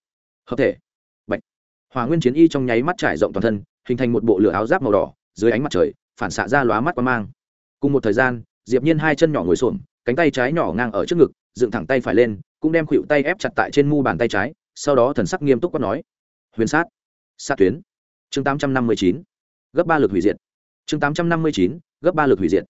hợp thể. Bạch. Hòa nguyên chiến y trong nháy mắt trải rộng toàn thân, hình thành một bộ lửa áo giáp màu đỏ, dưới ánh mặt trời, phản xạ ra lóa mắt qua mang. Cùng một thời gian, diệp nhiên hai chân nhỏ ngồi xổm, cánh tay trái nhỏ ngang ở trước ngực, dựng thẳng tay phải lên, cũng đem khuỷu tay ép chặt tại trên mu bàn tay trái, sau đó thần sắc nghiêm túc quát nói. Huyền sát. Sát tuyến. Chương 859 gấp ba lực hủy diệt. Chương 859 gấp ba lực hủy diệt.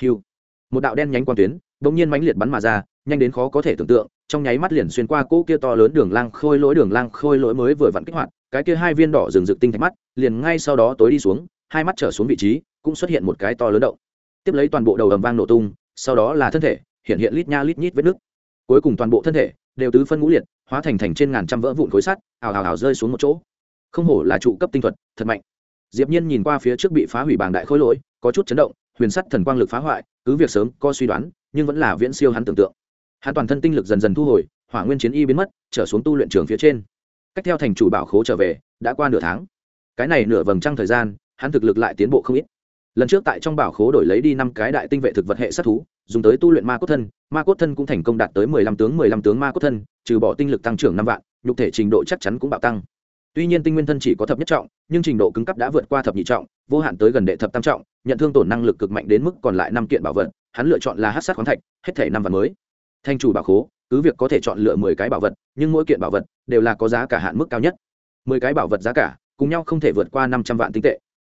Hưu. Một đạo đen nhánh quan tuyến bỗng nhiên mãnh liệt bắn mà ra, nhanh đến khó có thể tưởng tượng trong nháy mắt liền xuyên qua cỗ kia to lớn đường lang khôi lỗi, đường lang khôi lỗi mới vừa vặn kích hoạt, cái kia hai viên đỏ rừng rực tinh thạch mắt liền ngay sau đó tối đi xuống, hai mắt trở xuống vị trí cũng xuất hiện một cái to lớn động. Tiếp lấy toàn bộ đầu ầm vang nổ tung, sau đó là thân thể, hiện hiện lít nha lít nhít vết nước cuối cùng toàn bộ thân thể đều tứ phân ngũ liệt, hóa thành thành trên ngàn trăm vỡ vụn khối sắt, ào ào ào rơi xuống một chỗ. Không hổ là trụ cấp tinh thuật, thật mạnh. Diệp nhiên nhìn qua phía trước bị phá hủy bảng đại khối lỗi, có chút chấn động, huyền sắt thần quang lực phá hoại, cứ việc sớm có suy đoán, nhưng vẫn là viễn siêu hắn tưởng tượng hắn toàn thân tinh lực dần dần thu hồi, hỏa nguyên chiến y biến mất, trở xuống tu luyện trường phía trên. Cách theo thành chủ bảo khố trở về, đã qua nửa tháng. Cái này nửa vầng trăng thời gian, hắn thực lực lại tiến bộ không ít. Lần trước tại trong bảo khố đổi lấy đi năm cái đại tinh vệ thực vật hệ sát thú, dùng tới tu luyện ma cốt thân, ma cốt thân cũng thành công đạt tới mười lăm tướng, mười lăm tướng ma cốt thân, trừ bỏ tinh lực tăng trưởng năm vạn, nhục thể trình độ chắc chắn cũng bạo tăng. Tuy nhiên tinh nguyên thân chỉ có thập nhất trọng, nhưng trình độ cứng cấp đã vượt qua thập nhị trọng, vô hạn tới gần đệ thập tam trọng, nhận thương tổn năng lực cực mạnh đến mức còn lại năm kiện bảo vật, hắn lựa chọn là hát sát khoáng thạch, hết thể năm vạn mới thanh chủ bảo khố, cứ việc có thể chọn lựa mười cái bảo vật, nhưng mỗi kiện bảo vật đều là có giá cả hạn mức cao nhất. Mười cái bảo vật giá cả, cùng nhau không thể vượt qua năm trăm vạn tinh tệ.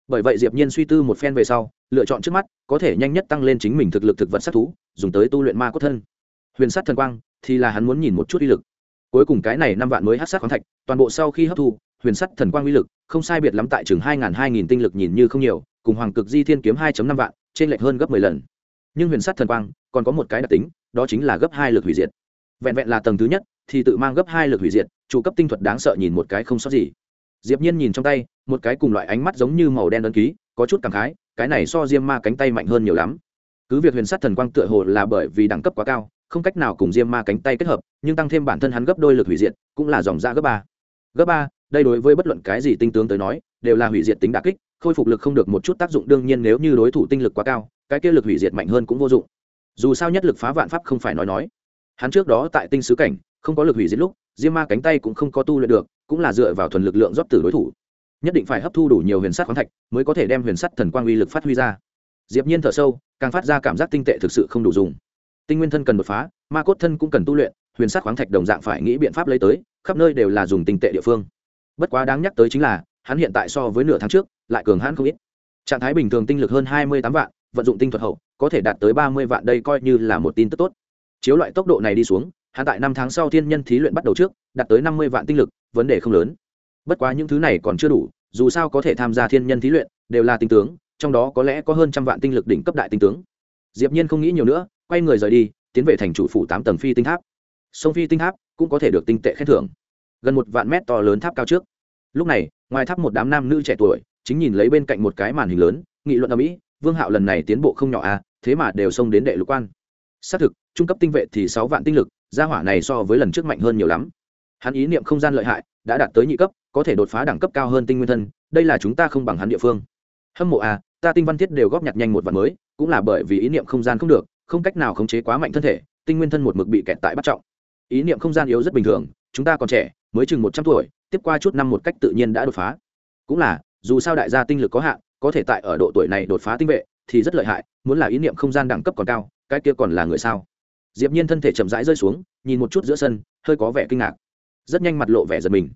Bởi vậy diệp nhiên suy tư một phen về sau, lựa chọn trước mắt, có thể nhanh nhất tăng lên chính mình thực lực thực vật sát thú, dùng tới tu luyện ma cốt thân. Huyền sát thần quang, thì là hắn muốn nhìn một chút uy lực. Cuối cùng cái này năm vạn mới hát sát khoáng thạch, toàn bộ sau khi hấp thu, huyền sắt thần quang uy lực, không sai biệt lắm tại chừng hai ngàn hai nghìn tinh lực nhìn như không nhiều, cùng hoàng cực di thiên kiếm hai năm vạn, trên lệch hơn gấp mười lần. Nhưng huyền sắt thần quang, còn có một cái đặc tính đó chính là gấp hai lực hủy diệt. Vẹn vẹn là tầng thứ nhất, thì tự mang gấp hai lực hủy diệt, chủ cấp tinh thuật đáng sợ nhìn một cái không sót gì. Diệp nhiên nhìn trong tay, một cái cùng loại ánh mắt giống như màu đen đơn ký, có chút cảm khái, cái này so diêm ma cánh tay mạnh hơn nhiều lắm. Cứ việc huyền sát thần quang tựa hồ là bởi vì đẳng cấp quá cao, không cách nào cùng diêm ma cánh tay kết hợp, nhưng tăng thêm bản thân hắn gấp đôi lực hủy diệt, cũng là dòng ra gấp ba. Gấp ba, đây đối với bất luận cái gì tinh tướng tới nói, đều là hủy diệt tính đà kích, khôi phục lực không được một chút tác dụng, đương nhiên nếu như đối thủ tinh lực quá cao, cái kia lực hủy diệt mạnh hơn cũng vô dụng dù sao nhất lực phá vạn pháp không phải nói nói. Hắn trước đó tại tinh sứ cảnh, không có lực hủy diệt lúc, diêm ma cánh tay cũng không có tu luyện được, cũng là dựa vào thuần lực lượng rót tử đối thủ. Nhất định phải hấp thu đủ nhiều huyền sắt khoáng thạch mới có thể đem huyền sắt thần quang uy lực phát huy ra. Diệp nhiên thở sâu, càng phát ra cảm giác tinh tệ thực sự không đủ dùng. Tinh nguyên thân cần đột phá, ma cốt thân cũng cần tu luyện, huyền sắt khoáng thạch đồng dạng phải nghĩ biện pháp lấy tới, khắp nơi đều là dùng tinh tệ địa phương. Bất quá đáng nhắc tới chính là, hắn hiện tại so với nửa tháng trước, lại cường hãn không ít. Trạng thái bình thường tinh lực hơn hai mươi tám vạn, vận dụng tinh thuật hậu có thể đạt tới ba mươi vạn đây coi như là một tin tức tốt. Chiếu loại tốc độ này đi xuống, hắn tại năm tháng sau thiên nhân thí luyện bắt đầu trước, đạt tới năm mươi vạn tinh lực, vấn đề không lớn. Bất quá những thứ này còn chưa đủ, dù sao có thể tham gia thiên nhân thí luyện, đều là tinh tướng, trong đó có lẽ có hơn trăm vạn tinh lực đỉnh cấp đại tinh tướng. Diệp nhiên không nghĩ nhiều nữa, quay người rời đi, tiến về thành chủ phủ tám tầng phi tinh tháp. Sông phi tinh tháp cũng có thể được tinh tệ khen thưởng, gần một vạn mét to lớn tháp cao trước. Lúc này, ngoài tháp một đám nam nữ trẻ tuổi, chính nhìn lấy bên cạnh một cái màn hình lớn, nghị luận ở mỹ vương hạo lần này tiến bộ không nhỏ à thế mà đều xông đến đệ lục quan. Xác thực, trung cấp tinh vệ thì sáu vạn tinh lực, gia hỏa này so với lần trước mạnh hơn nhiều lắm. Hắn ý niệm không gian lợi hại, đã đạt tới nhị cấp, có thể đột phá đẳng cấp cao hơn tinh nguyên thân, đây là chúng ta không bằng hắn địa phương. Hâm mộ à ta tinh văn thiết đều góp nhặt nhanh một vạn mới, cũng là bởi vì ý niệm không gian không được, không cách nào khống chế quá mạnh thân thể, tinh nguyên thân một mực bị kẹt tại bắt trọng. Ý niệm không gian yếu rất bình thường, chúng ta còn trẻ, mới chừng một trăm tuổi, tiếp qua chút năm một cách tự nhiên đã đột phá. Cũng là, dù sao đại gia tinh lực có hạn có thể tại ở độ tuổi này đột phá tinh vệ thì rất lợi hại, muốn là ý niệm không gian đẳng cấp còn cao, cái kia còn là người sao? Diệp nhiên thân thể chậm rãi rơi xuống, nhìn một chút giữa sân, hơi có vẻ kinh ngạc. Rất nhanh mặt lộ vẻ giật mình.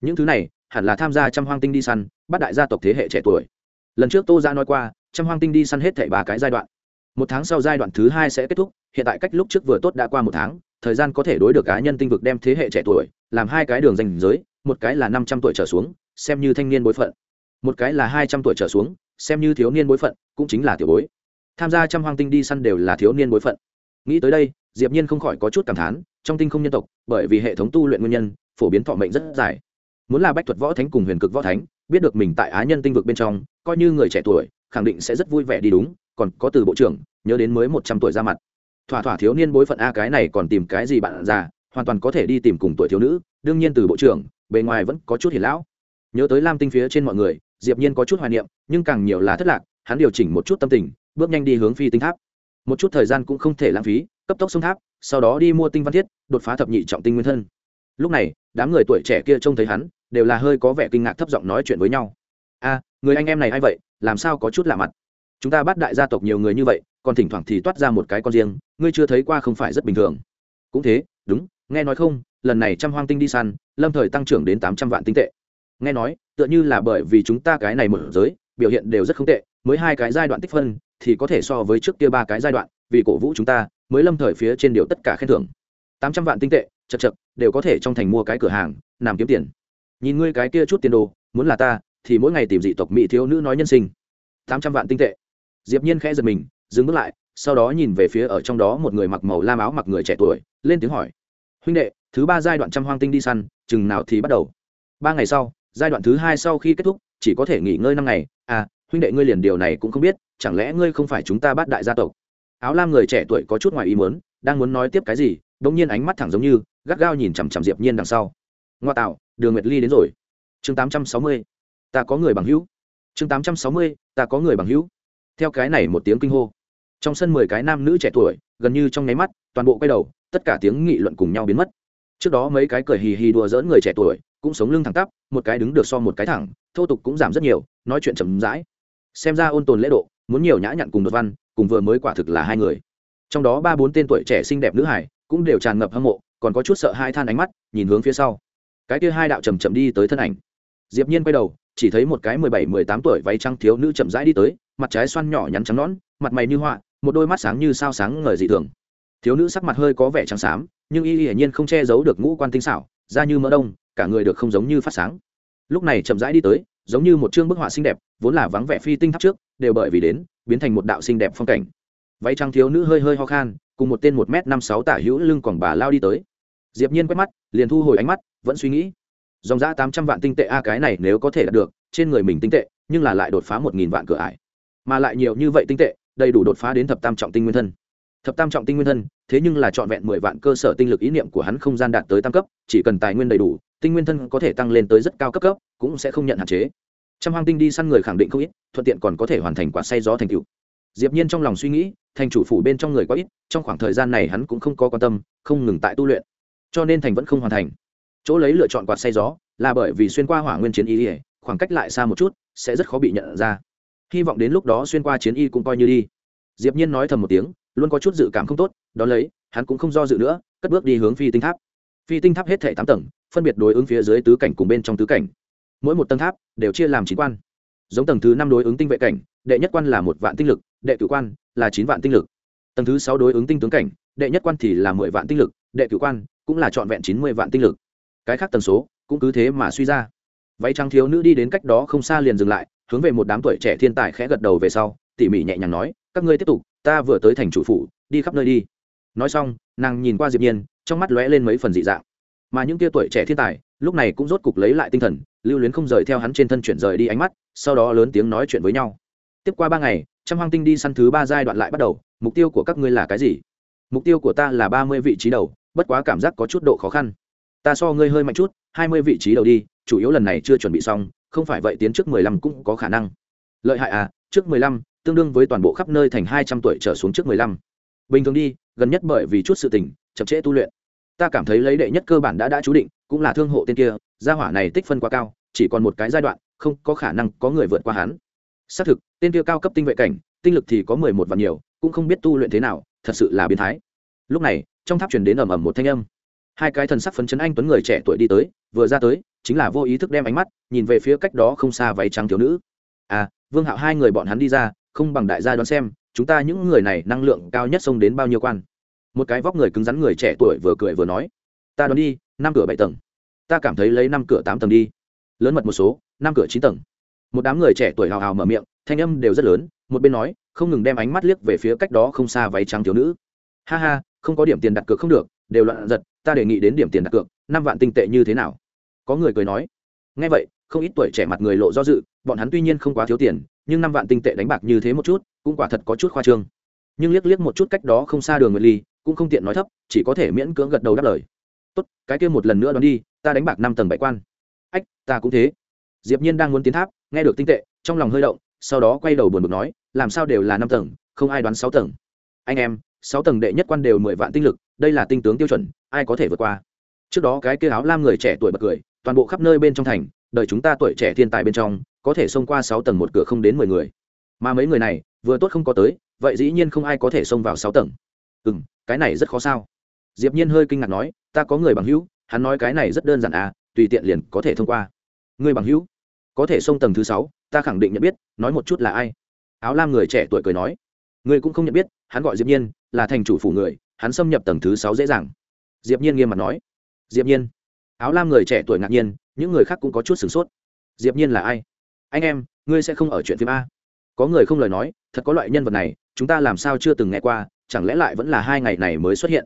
Những thứ này, hẳn là tham gia trăm hoang tinh đi săn, bắt đại gia tộc thế hệ trẻ tuổi. Lần trước tô gia nói qua, trăm hoang tinh đi săn hết thảy ba cái giai đoạn. Một tháng sau giai đoạn thứ hai sẽ kết thúc, hiện tại cách lúc trước vừa tốt đã qua một tháng, thời gian có thể đối được cá nhân tinh vực đem thế hệ trẻ tuổi, làm hai cái đường danh giới, một cái là năm trăm tuổi trở xuống, xem như thanh niên bối phận một cái là hai trăm tuổi trở xuống, xem như thiếu niên bối phận, cũng chính là tiểu bối. Tham gia trăm hoang tinh đi săn đều là thiếu niên bối phận. Nghĩ tới đây, diệp nhiên không khỏi có chút cảm thán, trong tinh không nhân tộc, bởi vì hệ thống tu luyện nguyên nhân, phổ biến thọ mệnh rất dài. Muốn là bách thuật võ thánh cùng huyền cực võ thánh, biết được mình tại á nhân tinh vực bên trong, coi như người trẻ tuổi, khẳng định sẽ rất vui vẻ đi đúng, còn có từ bộ trưởng, nhớ đến mới một trăm tuổi ra mặt. Thỏa thỏa thiếu niên bối phận a cái này còn tìm cái gì bạn già, hoàn toàn có thể đi tìm cùng tuổi thiếu nữ, đương nhiên từ bộ trưởng, bề ngoài vẫn có chút hiền lão. Nhớ tới lam tinh phía trên mọi người diệp nhiên có chút hoài niệm, nhưng càng nhiều là thất lạc, hắn điều chỉnh một chút tâm tình, bước nhanh đi hướng phi tinh tháp. Một chút thời gian cũng không thể lãng phí, cấp tốc xuống tháp, sau đó đi mua tinh văn thiết, đột phá thập nhị trọng tinh nguyên thân. Lúc này, đám người tuổi trẻ kia trông thấy hắn, đều là hơi có vẻ kinh ngạc thấp giọng nói chuyện với nhau. A, người anh em này a i vậy? Làm sao có chút lạ mặt? Chúng ta bắt đại gia tộc nhiều người như vậy, còn thỉnh thoảng thì toát ra một cái con riêng, ngươi chưa thấy qua không phải rất bình thường. Cũng thế, đúng, nghe nói không, lần này trăm hoang tinh đi săn, lâm thời tăng trưởng đến tám trăm vạn tinh tệ nghe nói, tựa như là bởi vì chúng ta cái này mở giới, biểu hiện đều rất không tệ, mới hai cái giai đoạn tích phân, thì có thể so với trước kia ba cái giai đoạn, vì cổ vũ chúng ta, mới lâm thời phía trên điều tất cả khen thưởng. Tám trăm vạn tinh tệ, chật chật, đều có thể trong thành mua cái cửa hàng làm kiếm tiền. Nhìn ngươi cái kia chút tiền đồ, muốn là ta, thì mỗi ngày tìm dị tộc mỹ thiếu nữ nói nhân sinh. Tám trăm vạn tinh tệ. Diệp nhiên khẽ giật mình, dừng bước lại, sau đó nhìn về phía ở trong đó một người mặc màu lam áo mặc người trẻ tuổi, lên tiếng hỏi. Huynh đệ, thứ ba giai đoạn trăm hoang tinh đi săn, chừng nào thì bắt đầu? Ba ngày sau giai đoạn thứ hai sau khi kết thúc, chỉ có thể nghỉ ngơi năm ngày. À huynh đệ ngươi liền điều này cũng không biết, chẳng lẽ ngươi không phải chúng ta bắt đại gia tộc? Áo lam người trẻ tuổi có chút ngoài ý muốn, đang muốn nói tiếp cái gì đ ỗ n g nhiên ánh mắt thẳng giống như, gắt gao nhìn chằm chằm diệp nhiên đằng sau. Ngoa tạo, đường nguyệt ly đến rồi. Chương tám trăm sáu mươi, ta có người bằng hữu. Chương tám trăm sáu mươi, ta có người bằng hữu. Theo cái này một tiếng kinh hô, trong sân mười cái nam nữ trẻ tuổi, gần như trong nháy mắt, toàn bộ quay đầu, tất cả tiếng nghị luận cùng nhau biến mất trước đó mấy cái cười hì hì đùa dỡn người trẻ tuổi, cũng sống lưng thẳng tắp, một cái đứng được so một cái thẳng, thô tục cũng giảm rất nhiều, nói chuyện chậm rãi. Xem ra ôn tồn lễ độ, muốn nhiều nhã nhặn cùng đột văn, cùng vừa mới quả thực là hai người. Trong đó ba bốn tên tuổi trẻ xinh đẹp nữ hải cũng đều tràn ngập hâm mộ, còn có chút sợ hai than ánh mắt, nhìn hướng phía sau. Cái kia hai đạo chầm chậm đi tới thân ảnh. Diệp nhiên quay đầu, chỉ thấy một cái mười bảy, mười tám tuổi váy trắng thiếu nữ chậm rãi đi tới, mặt trái xoăn nhỏ nhắn trắng nõn, mặt mày như họa một đôi mắt sáng như sao sáng ngời dị thường thiếu nữ sắc mặt hơi có vẻ trắng xám, nhưng y hiển nhiên không che giấu được ngũ quan tinh xảo, da như mỡ đông, cả người được không giống như phát sáng. Lúc này chậm rãi đi tới, giống như một chương bức họa xinh đẹp, vốn là vắng vẻ phi tinh tháp trước, đều bởi vì đến, biến thành một đạo xinh đẹp phong cảnh. Váy trắng thiếu nữ hơi hơi ho khan, cùng một tên một m năm sáu tả hữu lưng quảng bà lao đi tới. Diệp nhiên quét mắt, liền thu hồi ánh mắt, vẫn suy nghĩ. Dòng ra tám trăm vạn tinh tệ a, cái này nếu có thể đạt được, trên người mình tinh tệ, nhưng là lại đột phá một nghìn vạn cửa ải. Mà lại nhiều như vậy tinh tệ, đầy đủ đột phá đến thập tam trọng tinh nguyên thân thập tam trọng tinh nguyên thân, thế nhưng là trọn vẹn mười vạn cơ sở tinh lực ý niệm của hắn không gian đạt tới tam cấp, chỉ cần tài nguyên đầy đủ, tinh nguyên thân có thể tăng lên tới rất cao cấp cấp, cũng sẽ không nhận hạn chế. Trăm hoang tinh đi săn người khẳng định không ít, thuận tiện còn có thể hoàn thành quả say gió thành cựu diệp nhiên trong lòng suy nghĩ, thành chủ phủ bên trong người có ít, trong khoảng thời gian này hắn cũng không có quan tâm, không ngừng tại tu luyện. Cho nên thành vẫn không hoàn thành. Chỗ lấy lựa chọn quạt say gió là bởi vì xuyên qua hỏa nguyên chiến y ỉa khoảng cách lại xa một chút, sẽ rất khó bị nhận ra. Hy vọng đến lúc đó xuyên qua chiến y cũng coi như đi. Diệp nhiên nói thầm một tiếng luôn có chút dự cảm không tốt, đón lấy, hắn cũng không do dự nữa, cất bước đi hướng phi tinh tháp. Phi tinh tháp hết thể tám tầng, phân biệt đối ứng phía dưới tứ cảnh cùng bên trong tứ cảnh. Mỗi một tầng tháp đều chia làm chín quan. Giống tầng thứ năm đối ứng tinh vệ cảnh, đệ nhất quan là một vạn tinh lực, đệ cửu quan là chín vạn tinh lực. Tầng thứ sáu đối ứng tinh tướng cảnh, đệ nhất quan thì là mười vạn tinh lực, đệ cửu quan cũng là trọn vẹn chín mươi vạn tinh lực. Cái khác tần số cũng cứ thế mà suy ra. Váy trắng thiếu nữ đi đến cách đó không xa liền dừng lại, hướng về một đám tuổi trẻ thiên tài khẽ gật đầu về sau, tỉ mỉ nhẹ nhàng nói, các ngươi tiếp tục ta vừa tới thành chủ phủ, đi khắp nơi đi. Nói xong, nàng nhìn qua diệp nhiên, trong mắt lóe lên mấy phần dị dạng. Mà những tia tuổi trẻ thiên tài, lúc này cũng rốt cục lấy lại tinh thần, lưu luyến không rời theo hắn trên thân chuyển rời đi ánh mắt, sau đó lớn tiếng nói chuyện với nhau. Tiếp qua ba ngày, trăm hoang tinh đi săn thứ ba giai đoạn lại bắt đầu, mục tiêu của các ngươi là cái gì? Mục tiêu của ta là ba mươi vị trí đầu, bất quá cảm giác có chút độ khó khăn. Ta so ngươi hơi mạnh chút, hai mươi vị trí đầu đi, chủ yếu lần này chưa chuẩn bị xong, không phải vậy tiến trước mười lăm cũng có khả năng. Lợi hại à trước mười lăm tương đương với toàn bộ khắp nơi thành hai trăm tuổi trở xuống trước mười lăm. Bình thường đi, gần nhất bởi vì chút sự tình, chậm trễ tu luyện. Ta cảm thấy lấy đệ nhất cơ bản đã đã chú định, cũng là thương hộ tên kia, gia hỏa này tích phân quá cao, chỉ còn một cái giai đoạn, không có khả năng có người vượt qua hắn. Xác thực, tên kia cao cấp tinh vệ cảnh, tinh lực thì có mười một và nhiều, cũng không biết tu luyện thế nào, thật sự là biến thái. Lúc này, trong tháp truyền đến ầm ầm một thanh âm. Hai cái thần sắc phấn chấn anh tuấn người trẻ tuổi đi tới, vừa ra tới, chính là vô ý thức đem ánh mắt nhìn về phía cách đó không xa váy trắng thiếu nữ. À vương hạo hai người bọn hắn đi ra không bằng đại gia đoán xem, chúng ta những người này năng lượng cao nhất xông đến bao nhiêu quan. Một cái vóc người cứng rắn người trẻ tuổi vừa cười vừa nói, ta đoán đi, năm cửa bảy tầng. Ta cảm thấy lấy năm cửa tám tầng đi. Lớn mật một số, năm cửa chín tầng. Một đám người trẻ tuổi hào hào mở miệng, thanh âm đều rất lớn, một bên nói, không ngừng đem ánh mắt liếc về phía cách đó không xa váy trắng thiếu nữ. Ha ha, không có điểm tiền đặt cược không được, đều loạn giật, ta đề nghị đến điểm tiền đặt cược, năm vạn tinh tệ như thế nào? Có người cười nói. Ngay vậy, không ít tuổi trẻ mặt người lộ do dự, bọn hắn tuy nhiên không quá thiếu tiền nhưng năm vạn tinh tệ đánh bạc như thế một chút, cũng quả thật có chút khoa trương. Nhưng liếc liếc một chút cách đó không xa đường nguyệt ly, cũng không tiện nói thấp, chỉ có thể miễn cưỡng gật đầu đáp lời. Tốt, cái kia một lần nữa đón đi, ta đánh bạc năm tầng bảy quan. Ách, ta cũng thế. Diệp nhiên đang muốn tiến tháp, nghe được tinh tệ, trong lòng hơi động, sau đó quay đầu buồn bực nói, làm sao đều là năm tầng, không ai đoán sáu tầng. Anh em, sáu tầng đệ nhất quan đều mười vạn tinh lực, đây là tinh tướng tiêu chuẩn, ai có thể vượt qua? Trước đó cái kia áo lam người trẻ tuổi bật cười, toàn bộ khắp nơi bên trong thành đợi chúng ta tuổi trẻ thiên tài bên trong, có thể xông qua sáu tầng một cửa không đến mười người. Mà mấy người này, vừa tốt không có tới, vậy dĩ nhiên không ai có thể xông vào sáu tầng. Ừ cái này rất khó sao? Diệp nhiên hơi kinh ngạc nói, ta có người bằng hữu, hắn nói cái này rất đơn giản à tùy tiện liền có thể thông qua. Người bằng hữu? Có thể xông tầng thứ sáu, ta khẳng định nhận biết, nói một chút là ai? Áo lam người trẻ tuổi cười nói. Người cũng không nhận biết, hắn gọi diệp nhiên, là thành chủ phủ người, hắn xâm nhập tầng thứ sáu dễ dàng. Diệp nhiên nghiêm mặt nói. Diệp nhiên. Áo lam người trẻ tuổi ngạc nhiên những người khác cũng có chút sửng sốt. Diệp nhiên là ai? Anh em, ngươi sẽ không ở chuyện phim a. Có người không lời nói, thật có loại nhân vật này, chúng ta làm sao chưa từng nghe qua, chẳng lẽ lại vẫn là hai ngày này mới xuất hiện?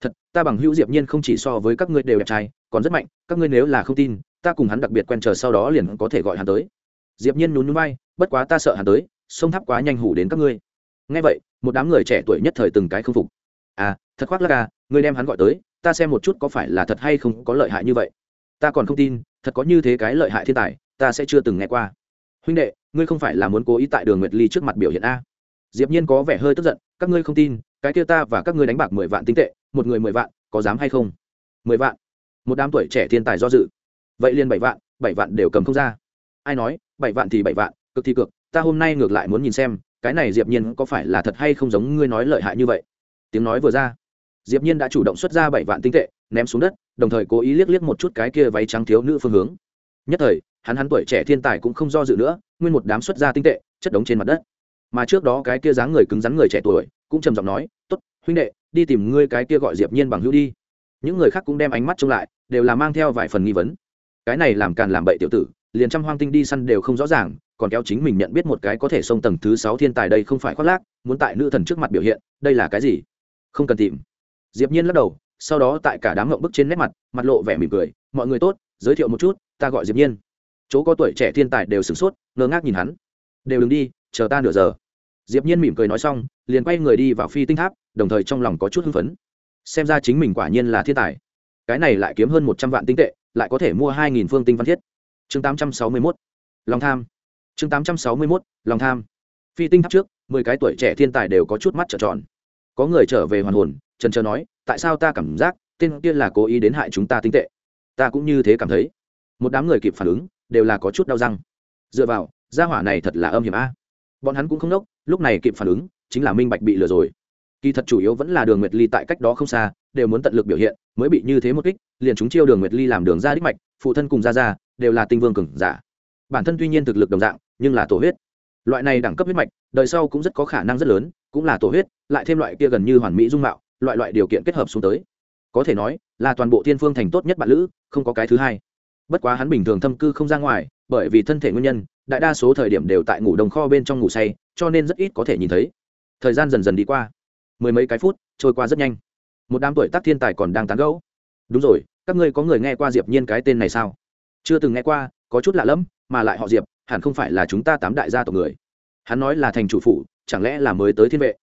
Thật, ta bằng hữu diệp nhiên không chỉ so với các ngươi đều đẹp trai, còn rất mạnh, các ngươi nếu là không tin, ta cùng hắn đặc biệt quen chờ sau đó liền có thể gọi hắn tới. Diệp nhiên nhún nhún vai, bất quá ta sợ hắn tới, sông tháp quá nhanh hủ đến các ngươi. Nghe vậy, một đám người trẻ tuổi nhất thời từng cái không phục. À thật khoác lác à ngươi đem hắn gọi tới, ta xem một chút có phải là thật hay không có lợi hại như vậy. Ta còn không tin thật có như thế cái lợi hại thiên tài, ta sẽ chưa từng nghe qua. Huynh đệ, ngươi không phải là muốn cố ý tại đường nguyệt ly trước mặt biểu hiện a. Diệp nhiên có vẻ hơi tức giận, các ngươi không tin, cái kia ta và các ngươi đánh bạc mười vạn tinh tệ, một người mười vạn, có dám hay không? Mười vạn? Một đám tuổi trẻ thiên tài do dự. Vậy liền bảy vạn bảy vạn đều cầm không ra. Ai nói, bảy vạn thì bảy vạn, cực thì cực, ta hôm nay ngược lại muốn nhìn xem, cái này diệp nhiên có phải là thật hay không giống ngươi nói lợi hại như vậy? Tiếng nói vừa ra, diệp nhiên đã chủ động xuất ra bảy vạn tinh tệ, ném xuống đất đồng thời cố ý liếc liếc một chút cái kia váy trắng thiếu nữ phương hướng. Nhất thời, hắn hắn tuổi trẻ thiên tài cũng không do dự nữa, nguyên một đám xuất ra tinh tệ, chất đống trên mặt đất. Mà trước đó cái kia dáng người cứng rắn người trẻ tuổi, cũng trầm giọng nói, tốt, huynh đệ, đi tìm ngươi cái kia gọi diệp nhiên bằng hữu đi. Những người khác cũng đem ánh mắt trông lại, đều là mang theo vài phần nghi vấn. Cái này làm càn làm bậy tiểu tử, liền trăm hoang tinh đi săn đều không rõ ràng, còn kéo chính mình nhận biết một cái có thể xông tầng thứ sáu thiên tài đây không phải khoác lác, muốn tại nữ thần trước mặt biểu hiện, đây là cái gì? Không cần tìm. Diệp nhiên lắc đầu sau đó tại cả đám ngậm bức trên nét mặt mặt lộ vẻ mỉm cười, mọi người tốt, giới thiệu một chút, ta gọi diệp nhiên. Chỗ có tuổi trẻ thiên tài đều sửng sốt, ngơ ngác nhìn hắn. Đều đừng đi, chờ ta nửa giờ. Diệp nhiên mỉm cười nói xong, liền quay người đi vào phi tinh tháp, đồng thời trong lòng có chút hưng phấn. Xem ra chính mình quả nhiên là thiên tài. Cái này lại kiếm hơn một trăm vạn tinh tệ, lại có thể mua hai nghìn phương tinh văn thiết. Chương tám trăm sáu mươi 861 lòng tham. Chương tám trăm sáu mươi 861 lòng tham. Phi tinh tháp trước, mười cái tuổi trẻ thiên tài đều có chút mắt trợn tròn có người trở về hoàn hồn, trần trờ nói, tại sao ta cảm giác tên kia là cố ý đến hại chúng ta tinh tệ? Ta cũng như thế cảm thấy. Một đám người kịp phản ứng, đều là có chút đau răng. Dựa vào, gia hỏa này thật là âm hiểm a. Bọn hắn cũng không nốc, lúc này kịp phản ứng, chính là minh bạch bị lừa rồi. Kỳ thật chủ yếu vẫn là đường nguyệt ly tại cách đó không xa, đều muốn tận lực biểu hiện, mới bị như thế một kích, liền chúng chiêu đường nguyệt ly làm đường ra đích mạch, phụ thân cùng ra ra đều là tinh vương cường giả. Bản thân tuy nhiên thực lực đồng dạng, nhưng là tổ huyết. Loại này đẳng cấp huyết mạch, đời sau cũng rất có khả năng rất lớn cũng là tổ huyết, lại thêm loại kia gần như hoàn mỹ dung mạo, loại loại điều kiện kết hợp xuống tới. Có thể nói, là toàn bộ thiên phương thành tốt nhất bạn lữ, không có cái thứ hai. Bất quá hắn bình thường thâm cư không ra ngoài, bởi vì thân thể nguyên nhân, đại đa số thời điểm đều tại ngủ đồng kho bên trong ngủ say, cho nên rất ít có thể nhìn thấy. Thời gian dần dần đi qua. Mười mấy cái phút, trôi qua rất nhanh. Một đám tuổi tác thiên tài còn đang tán gẫu. Đúng rồi, các ngươi có người nghe qua diệp nhiên cái tên này sao? Chưa từng nghe qua, có chút lạ lẫm, mà lại họ diệp, hẳn không phải là chúng ta tám đại gia tộc người. Hắn nói là thành chủ phủ chẳng lẽ là mới tới thiên vệ?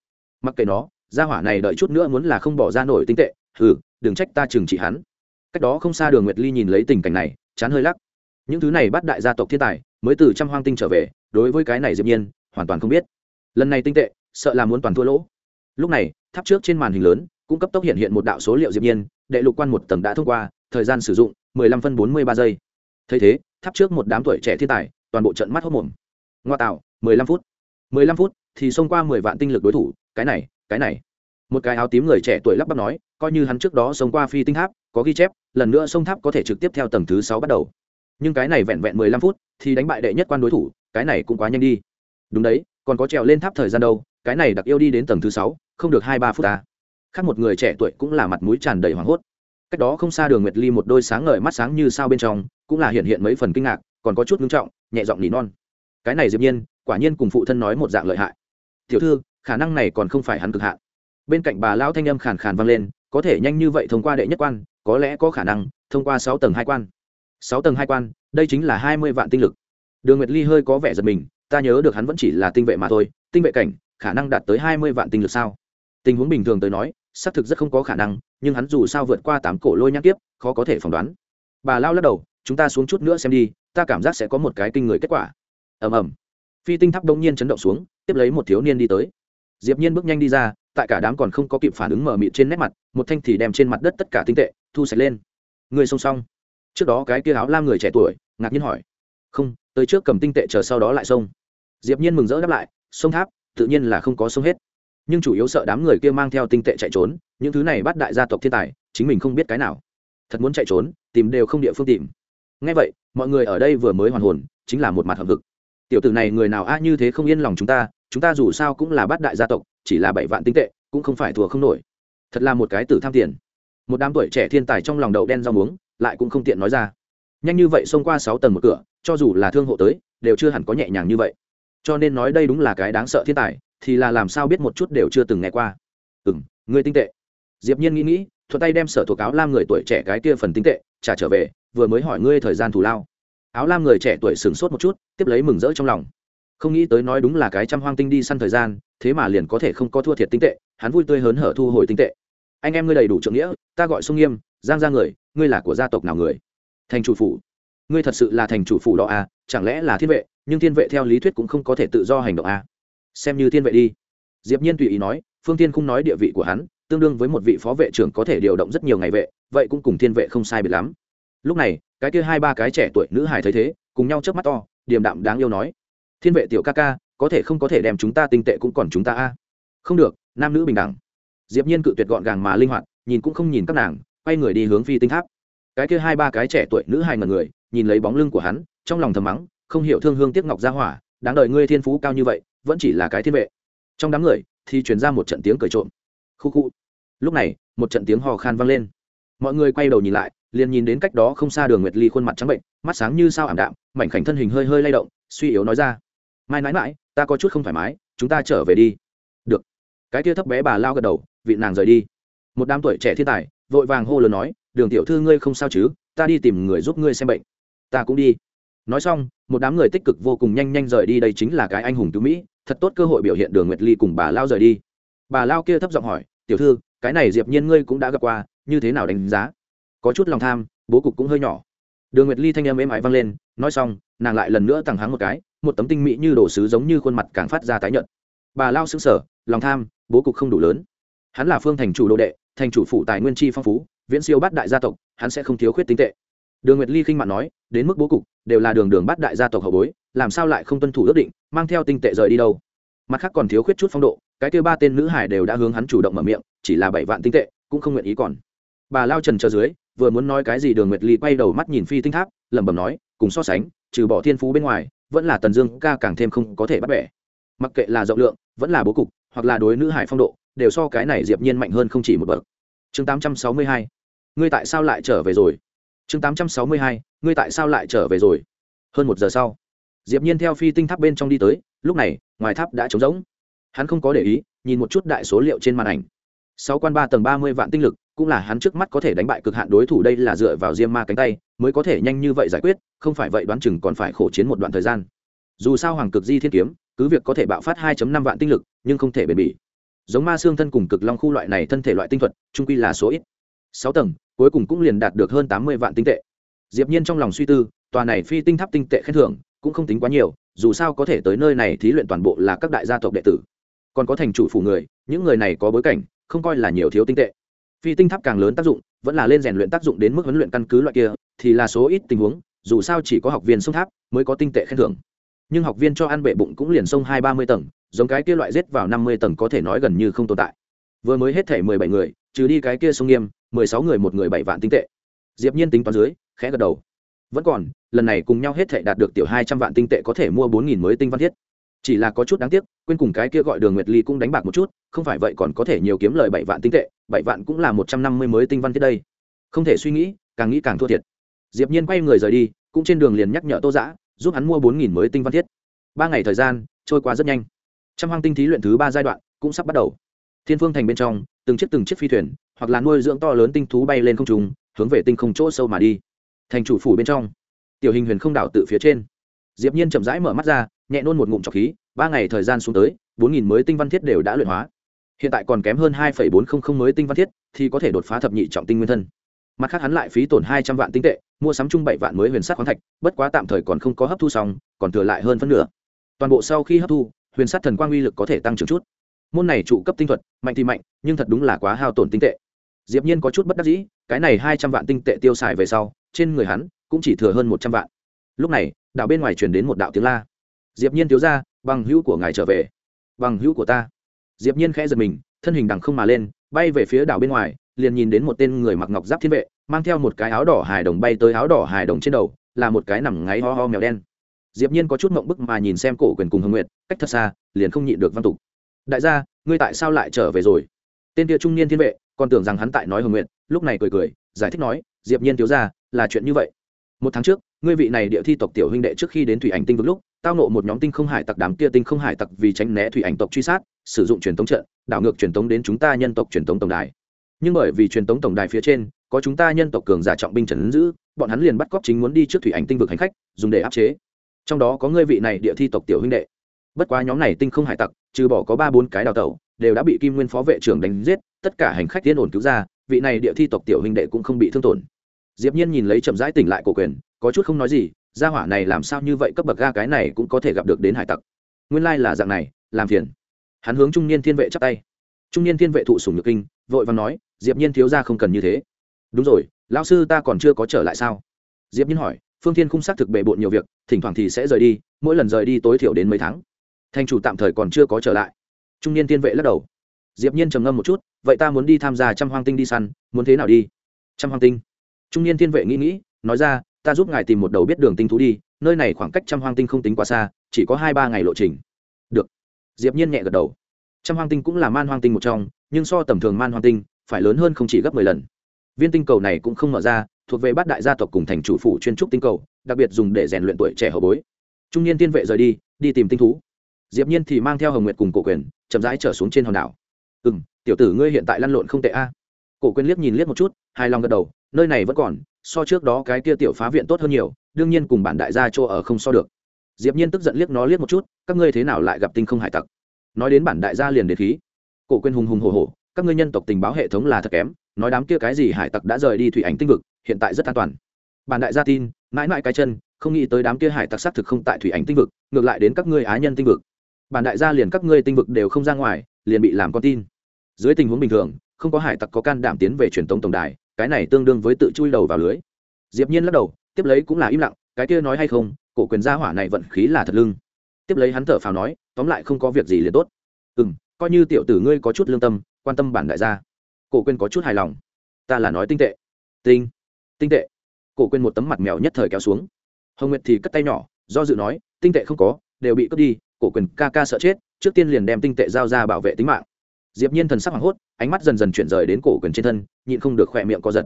Mặc kệ nó, gia hỏa này đợi chút nữa muốn là không bỏ ra nổi tinh tệ, hừ, đừng trách ta trừng trị hắn. Cách đó không xa đường nguyệt ly nhìn lấy tình cảnh này, chán hơi lắc. Những thứ này bắt đại gia tộc thiên tài, mới từ trăm hoang tinh trở về, đối với cái này diệp nhiên, hoàn toàn không biết. Lần này tinh tệ, sợ là muốn toàn thua lỗ. Lúc này, tháp trước trên màn hình lớn cũng cấp tốc hiện hiện một đạo số liệu diệp nhiên, đệ lục quan một tầng đã thông qua, thời gian sử dụng 15 phân 43 giây. Thấy thế, tháp trước một đám tuổi trẻ thiên tài, toàn bộ trận mắt hốt mồm. Ngoa tạo 15 phút. 15 phút thì xông qua 10 vạn tinh lực đối thủ, cái này cái này. Một cái áo tím người trẻ tuổi lắp bắp nói, coi như hắn trước đó xông qua phi tinh tháp, có ghi chép, lần nữa sông tháp có thể trực tiếp theo tầng thứ sáu bắt đầu. Nhưng cái này vẹn vẹn 15 phút thì đánh bại đệ nhất quan đối thủ, cái này cũng quá nhanh đi. Đúng đấy, còn có trèo lên tháp thời gian đâu, cái này đặc yêu đi đến tầng thứ sáu, không được hai ba phút ta khác một người trẻ tuổi cũng là mặt mũi tràn đầy hoảng hốt. Cách đó không xa đường nguyệt ly một đôi sáng ngời mắt sáng như sao bên trong, cũng là hiện hiện mấy phần kinh ngạc, còn có chút ngưng trọng, nhẹ giọng nỉ non. Cái này diệp nhiên, quả nhiên cùng phụ thân nói một dạng lợi hại tiểu thư, khả năng này còn không phải hắn cực hạn. Bên cạnh bà lão thanh âm khàn khàn vang lên, có thể nhanh như vậy thông qua đệ nhất quan, có lẽ có khả năng thông qua sáu tầng hai quan. Sáu tầng hai quan, đây chính là hai mươi vạn tinh lực. Đường nguyệt ly hơi có vẻ giật mình, ta nhớ được hắn vẫn chỉ là tinh vệ mà thôi, tinh vệ cảnh, khả năng đạt tới hai mươi vạn tinh lực sao? Tình huống bình thường tới nói, xác thực rất không có khả năng, nhưng hắn dù sao vượt qua tám cổ lôi nhắc tiếp khó có thể phỏng đoán. Bà lao lắc đầu, chúng ta xuống chút nữa xem đi, ta cảm giác sẽ có một cái kinh người kết quả. Ầm ầm phi tinh tháp đông nhiên chấn động xuống, tiếp lấy một thiếu niên đi tới. Diệp nhiên bước nhanh đi ra, tại cả đám còn không có kịp phản ứng mở mịt trên nét mặt, một thanh thì đem trên mặt đất tất cả tinh tệ, thu sạch lên. Người song song trước đó cái kia áo lam người trẻ tuổi, ngạc nhiên hỏi. Không, tới trước cầm tinh tệ chờ sau đó lại xông. Diệp nhiên mừng rỡ đáp lại sông tháp, tự nhiên là không có sông hết. Nhưng chủ yếu sợ đám người kia mang theo tinh tệ chạy trốn, những thứ này bắt đại gia tộc thiên tài, chính mình không biết cái nào. Thật muốn chạy trốn, tìm đều không địa phương tìm. Ngay vậy, mọi người ở đây vừa mới hoàn hồn, chính là một mặt hợp vực tiểu tử này người nào a, như thế không yên lòng chúng ta chúng ta dù sao cũng là bát đại gia tộc, chỉ là bảy vạn tinh tệ, cũng không phải thua không nổi. Thật là một cái tử tham tiền. Một đám tuổi trẻ thiên tài trong lòng đậu đen rau muống, lại cũng không tiện nói ra. Nhanh như vậy xông qua sáu tầng một cửa, cho dù là thương hộ tới, đều chưa hẳn có nhẹ nhàng như vậy. Cho nên nói đây đúng là cái đáng sợ thiên tài, thì là làm sao biết một chút đều chưa từng nghe qua. Ừ m người tinh tệ. Diệp nhiên nghĩ nghĩ, thuận tay đem sở thuộc áo lam người tuổi trẻ cái kia phần tinh tệ, trả trở về, vừa mới hỏi ngươi thời gian thù lao áo lam người trẻ tuổi sửng sốt một chút, tiếp lấy mừng rỡ trong lòng. Không nghĩ tới nói đúng là cái trăm hoang tinh đi săn thời gian, thế mà liền có thể không có thua thiệt tinh tệ, hắn vui tươi hớn hở thu hồi tinh tệ. Anh em ngươi đầy đủ trượng nghĩa, ta gọi sung nghiêm, giang ra người, ngươi là của gia tộc nào người? Thành chủ phủ. Ngươi thật sự là thành chủ phủ đó à chẳng lẽ là thiên vệ, nhưng thiên vệ theo lý thuyết cũng không có thể tự do hành động à. Xem như thiên vệ đi. Diệp nhiên tùy ý nói, phương tiên không nói địa vị của hắn, tương đương với một vị phó vệ trưởng có thể điều động rất nhiều ngày vệ, vậy cũng cùng thiên vệ không sai biệt lắm lúc này, cái kia hai ba cái trẻ tuổi nữ hải thấy thế, cùng nhau chớp mắt to, điềm đạm đáng yêu nói, thiên vệ tiểu ca ca, có thể không có thể đem chúng ta tinh tệ cũng còn chúng ta a? Không được, nam nữ bình đẳng. Diệp nhiên cự tuyệt gọn gàng mà linh hoạt, nhìn cũng không nhìn các nàng, quay người đi hướng phi tinh tháp. Cái kia hai ba cái trẻ tuổi nữ hài ngẩn người, nhìn lấy bóng lưng của hắn, trong lòng thầm mắng, không hiểu thương hương tiếc ngọc gia hỏa, đáng đợi ngươi thiên phú cao như vậy, vẫn chỉ là cái thiên vệ. Trong đám người thì truyền ra một trận tiếng cười trộm. Khu khu. Lúc này, một trận tiếng hò khan vang lên. Mọi người quay đầu nhìn lại liền nhìn đến cách đó không xa đường nguyệt ly khuôn mặt trắng bệnh, mắt sáng như sao ảm đạm, mảnh khảnh thân hình hơi hơi lay động, suy yếu nói ra. Mai mãi mãi, ta có chút không thoải mái, chúng ta trở về đi. Được. Cái tia thấp bé bà lao gật đầu, vị nàng rời đi. Một đám tuổi trẻ thiên tài, vội vàng hô lớn nói, đường tiểu thư ngươi không sao chứ, ta đi tìm người giúp ngươi xem bệnh. Ta cũng đi. Nói xong, một đám người tích cực vô cùng nhanh nhanh rời đi, đây chính là cái anh hùng cứu mỹ, thật tốt cơ hội biểu hiện đường nguyệt ly cùng bà lao rời đi. Bà lao kia thấp giọng hỏi, tiểu thư, cái này diệp nhiên ngươi cũng đã gặp qua, như thế nào đánh giá? Có chút lòng tham, bố cục cũng hơi nhỏ. Đường nguyệt ly thanh em êm ái vang lên, nói xong, nàng lại lần nữa thẳng háng một cái, một tấm tinh mỹ như đồ sứ giống như khuôn mặt càng phát ra tái nhợt. Bà lao sững sờ, lòng tham, bố cục không đủ lớn. Hắn là phương thành chủ đồ đệ, thành chủ phụ tài nguyên chi phong phú, viễn siêu bát đại gia tộc, hắn sẽ không thiếu khuyết tinh tệ. Đường nguyệt ly khinh mạn nói, đến mức bố cục, đều là đường đường bát đại gia tộc hậu bối, làm sao lại không tuân thủ ước định, mang theo tinh tệ rời đi đâu. Mặt khác còn thiếu khuyết chút phong độ, cái kêu ba tên nữ hải đều đã hướng hắn chủ động mở miệng, chỉ là bảy vạn tinh tệ, cũng không nguyện ý còn bà lao trần chờ dưới, vừa muốn nói cái gì đường nguyệt ly quay đầu mắt nhìn phi tinh tháp, lẩm bẩm nói, cùng so sánh, trừ bỏ thiên phú bên ngoài, vẫn là tần dương ca càng thêm không có thể bắt bẻ. Mặc kệ là rộng lượng, vẫn là bố cục, hoặc là đối nữ hải phong độ, đều so cái này diệp nhiên mạnh hơn không chỉ một bậc. Chương 862 ngươi tại sao lại trở về rồi? Chương 862 ngươi tại sao lại trở về rồi? Hơn một giờ sau, diệp nhiên theo phi tinh tháp bên trong đi tới, lúc này, ngoài tháp đã trống rỗng. Hắn không có để ý, nhìn một chút đại số liệu trên màn ảnh. Sáu quan ba tầng ba mươi vạn tinh lực cũng là hắn trước mắt có thể đánh bại cực hạn đối thủ đây là dựa vào diêm ma cánh tay, mới có thể nhanh như vậy giải quyết, không phải vậy đoán chừng còn phải khổ chiến một đoạn thời gian. Dù sao hoàng cực di thiên kiếm, cứ việc có thể bạo phát 2 năm vạn tinh lực, nhưng không thể bền bỉ. Giống ma xương thân cùng cực long khu loại này thân thể loại tinh thuật, trung quy là số ít. Sáu tầng, cuối cùng cũng liền đạt được hơn tám mươi vạn tinh tệ. Diệp nhiên trong lòng suy tư, tòa này phi tinh tháp tinh tệ khen thưởng cũng không tính quá nhiều, dù sao có thể tới nơi này thí luyện toàn bộ là các đại gia tộc đệ tử. Còn có thành chủ phủ người, những người này có bối cảnh, không coi là nhiều thiếu tinh tệ phi tinh tháp càng lớn tác dụng, vẫn là lên rèn luyện tác dụng đến mức huấn luyện căn cứ loại kia, thì là số ít tình huống, dù sao chỉ có học viên sông tháp mới có tinh tệ khen thưởng. Nhưng học viên cho ăn bệ bụng cũng liền sông hai ba mươi tầng, giống cái kia loại rết vào năm mươi tầng có thể nói gần như không tồn tại. Vừa mới hết thể mười bảy người, trừ đi cái kia sông nghiêm, mười sáu người một người bảy vạn tinh tệ. Diệp nhiên tính toán dưới, khẽ gật đầu. Vẫn còn, lần này cùng nhau hết thể đạt được tiểu hai trăm vạn tinh tệ có thể mua bốn nghìn mới tinh văn thiết. Chỉ là có chút đáng tiếc, quên cùng cái kia gọi đường nguyệt ly cũng đánh bạc một chút, không phải vậy còn có thể nhiều kiếm lời bảy vạn tinh tệ bảy vạn cũng là một trăm năm mươi mới tinh văn thiết đây. Không thể suy nghĩ, càng nghĩ càng thua thiệt. Diệp nhiên quay người rời đi, cũng trên đường liền nhắc nhở tô giã giúp hắn mua bốn nghìn mới tinh văn thiết. Ba ngày thời gian, trôi qua rất nhanh. Trăm hoang tinh thí luyện thứ ba giai đoạn cũng sắp bắt đầu. Thiên phương thành bên trong, từng chiếc từng chiếc phi thuyền, hoặc là nuôi dưỡng to lớn tinh thú bay lên không trùng hướng về tinh không chỗ sâu mà đi. Thành chủ phủ bên trong, tiểu hình huyền không đảo tự phía trên. Diệp nhiên chậm rãi mở mắt ra, nhẹ nôn một ngụm trọc khí, ba ngày thời gian xuống tới, bốn nghìn mới tinh văn thiết đều đã luyện hóa hiện tại còn kém hơn hai bốn trăm linh mới tinh văn thiết, thì có thể đột phá thập nhị trọng tinh nguyên thân. Mặt khác hắn lại phí tổn hai trăm vạn tinh tệ, mua sắm chung bảy vạn mới huyền sắt khoáng thạch, bất quá tạm thời còn không có hấp thu xong, còn thừa lại hơn phân nửa. Toàn bộ sau khi hấp thu, huyền sắt thần quang uy lực có thể tăng trưởng chút. Môn này trụ cấp tinh thuật, mạnh thì mạnh, nhưng thật đúng là quá hao tổn tinh tệ. Diệp nhiên có chút bất đắc dĩ, cái này hai trăm vạn tinh tệ tiêu xài về sau, trên người hắn cũng chỉ thừa hơn một trăm vạn. Lúc này đạo bên ngoài truyền đến một đạo tiếng la. Diệp nhiên thiếu ra, bằng hữu của ngài trở về. Bằng hữu của ta diệp nhiên khẽ giật mình, thân hình đằng không mà lên, bay về phía đảo bên ngoài, liền nhìn đến một tên người mặc ngọc giáp thiên vệ, mang theo một cái áo đỏ hài đồng bay tới áo đỏ hài đồng trên đầu, là một cái nằm ngáy ho ho mèo đen. Diệp nhiên có chút mộng bức mà nhìn xem cổ quyền cùng hồng nguyệt, cách thật xa, liền không nhịn được văn tục. Đại gia, ngươi tại sao lại trở về rồi? Tên kia trung niên thiên vệ, còn tưởng rằng hắn tại nói hồng nguyệt, lúc này cười cười, giải thích nói, diệp nhiên thiếu gia, là chuyện như vậy. Một tháng trước, ngươi vị này địa thi tộc tiểu huynh đệ trước khi đến thủy ảnh tinh vực lúc tao nộ một nhóm tinh không hải tặc, đám kia tinh không hải tặc vì tránh né thủy ảnh tộc truy sát, sử dụng truyền tống trận, đảo ngược truyền tống đến chúng ta nhân tộc truyền tống tổng đài. Nhưng bởi vì truyền tống tổng đài phía trên, có chúng ta nhân tộc cường giả trọng binh trần giữ, bọn hắn liền bắt cóc chính muốn đi trước thủy ảnh tinh vực hành khách, dùng để áp chế. Trong đó có ngươi vị này địa thi tộc tiểu huynh đệ. Bất quá nhóm này tinh không hải tặc, trừ bỏ có ba bốn cái đào tẩu, đều đã bị kim nguyên phó vệ trưởng đánh giết, tất cả hành khách tiên ổn cứu ra, vị này địa thi tộc tiểu huynh đệ cũng không bị thương tổn. Diệp nhiên nhìn lấy chậm rãi tỉnh lại cổ quyền, có chút không nói gì gia hỏa này làm sao như vậy cấp bậc ga cái này cũng có thể gặp được đến hải tặc. Nguyên lai là dạng này, làm phiền. Hắn hướng trung niên thiên vệ chắp tay. Trung niên thiên vệ thụ sủng nhược kinh, vội và nói, diệp nhiên thiếu gia không cần như thế. Đúng rồi, lão sư ta còn chưa có trở lại sao? Diệp nhiên hỏi, phương thiên khung xác thực bề bộn nhiều việc, thỉnh thoảng thì sẽ rời đi, mỗi lần rời đi tối thiểu đến mấy tháng. Thành chủ tạm thời còn chưa có trở lại. Trung niên thiên vệ lắc đầu. Diệp nhiên trầm ngâm một chút, vậy ta muốn đi tham gia trăm hoang tinh đi săn, muốn thế nào đi? Trăm hoang tinh. Trung niên thiên vệ nghĩ nghĩ, nói ra ta giúp ngài tìm một đầu biết đường tinh thú đi, nơi này khoảng cách trăm hoang tinh không tính quá xa, chỉ có hai ba ngày lộ trình. Được. Diệp nhiên nhẹ gật đầu. Trăm hoang tinh cũng là man hoang tinh một trong, nhưng so tầm thường man hoang tinh, phải lớn hơn không chỉ gấp mười lần. Viên tinh cầu này cũng không mở ra, thuộc về bát đại gia tộc cùng thành chủ phủ chuyên trúc tinh cầu, đặc biệt dùng để rèn luyện tuổi trẻ hậu bối. Trung niên tiên vệ rời đi đi tìm tinh thú. Diệp nhiên thì mang theo hồng nguyệt cùng cổ quyền, chậm rãi trở xuống trên hòn đảo. Ừm, tiểu tử ngươi hiện tại lăn lộn không tệ a. Cổ quyền liếc nhìn liếc một chút, hài lòng gật đầu, nơi này vẫn còn so trước đó cái kia tiểu phá viện tốt hơn nhiều, đương nhiên cùng bản đại gia chỗ ở không so được. Diệp nhiên tức giận liếc nó liếc một chút, các ngươi thế nào lại gặp tinh không hải tặc? Nói đến bản đại gia liền đề khí. Cổ quên hùng hùng hổ hổ, các ngươi nhân tộc tình báo hệ thống là thật kém, nói đám kia cái gì hải tặc đã rời đi thủy ảnh tinh vực, hiện tại rất an toàn. Bản đại gia tin, mãi mãi cái chân, không nghĩ tới đám kia hải tặc xác thực không tại thủy ảnh tinh vực, ngược lại đến các ngươi á nhân tinh vực. Bản đại gia liền các ngươi tinh vực đều không ra ngoài, liền bị làm con tin. Dưới tình huống bình thường, không có hải tặc có can đảm tiến về truyền tống tổng đài cái này tương đương với tự chui đầu vào lưới. Diệp nhiên lắc đầu, tiếp lấy cũng là im lặng, cái kia nói hay không, cổ quyền gia hỏa này vận khí là thật lưng. Tiếp lấy hắn thở phào nói, tóm lại không có việc gì liền tốt. Ừm, coi như tiểu tử ngươi có chút lương tâm, quan tâm bản đại gia. Cổ quyền có chút hài lòng. Ta là nói tinh tệ. Tinh. Tinh tệ. Cổ quyền một tấm mặt mèo nhất thời kéo xuống. Hồng nguyệt thì cất tay nhỏ, do dự nói, tinh tệ không có, đều bị cướp đi, cổ quyền ca ca sợ chết, trước tiên liền đem tinh tệ giao ra bảo vệ tính mạng diệp nhiên thần sắc hoảng hốt, ánh mắt dần dần chuyển rời đến cổ quyền trên thân, nhịn không được khỏe miệng co giật.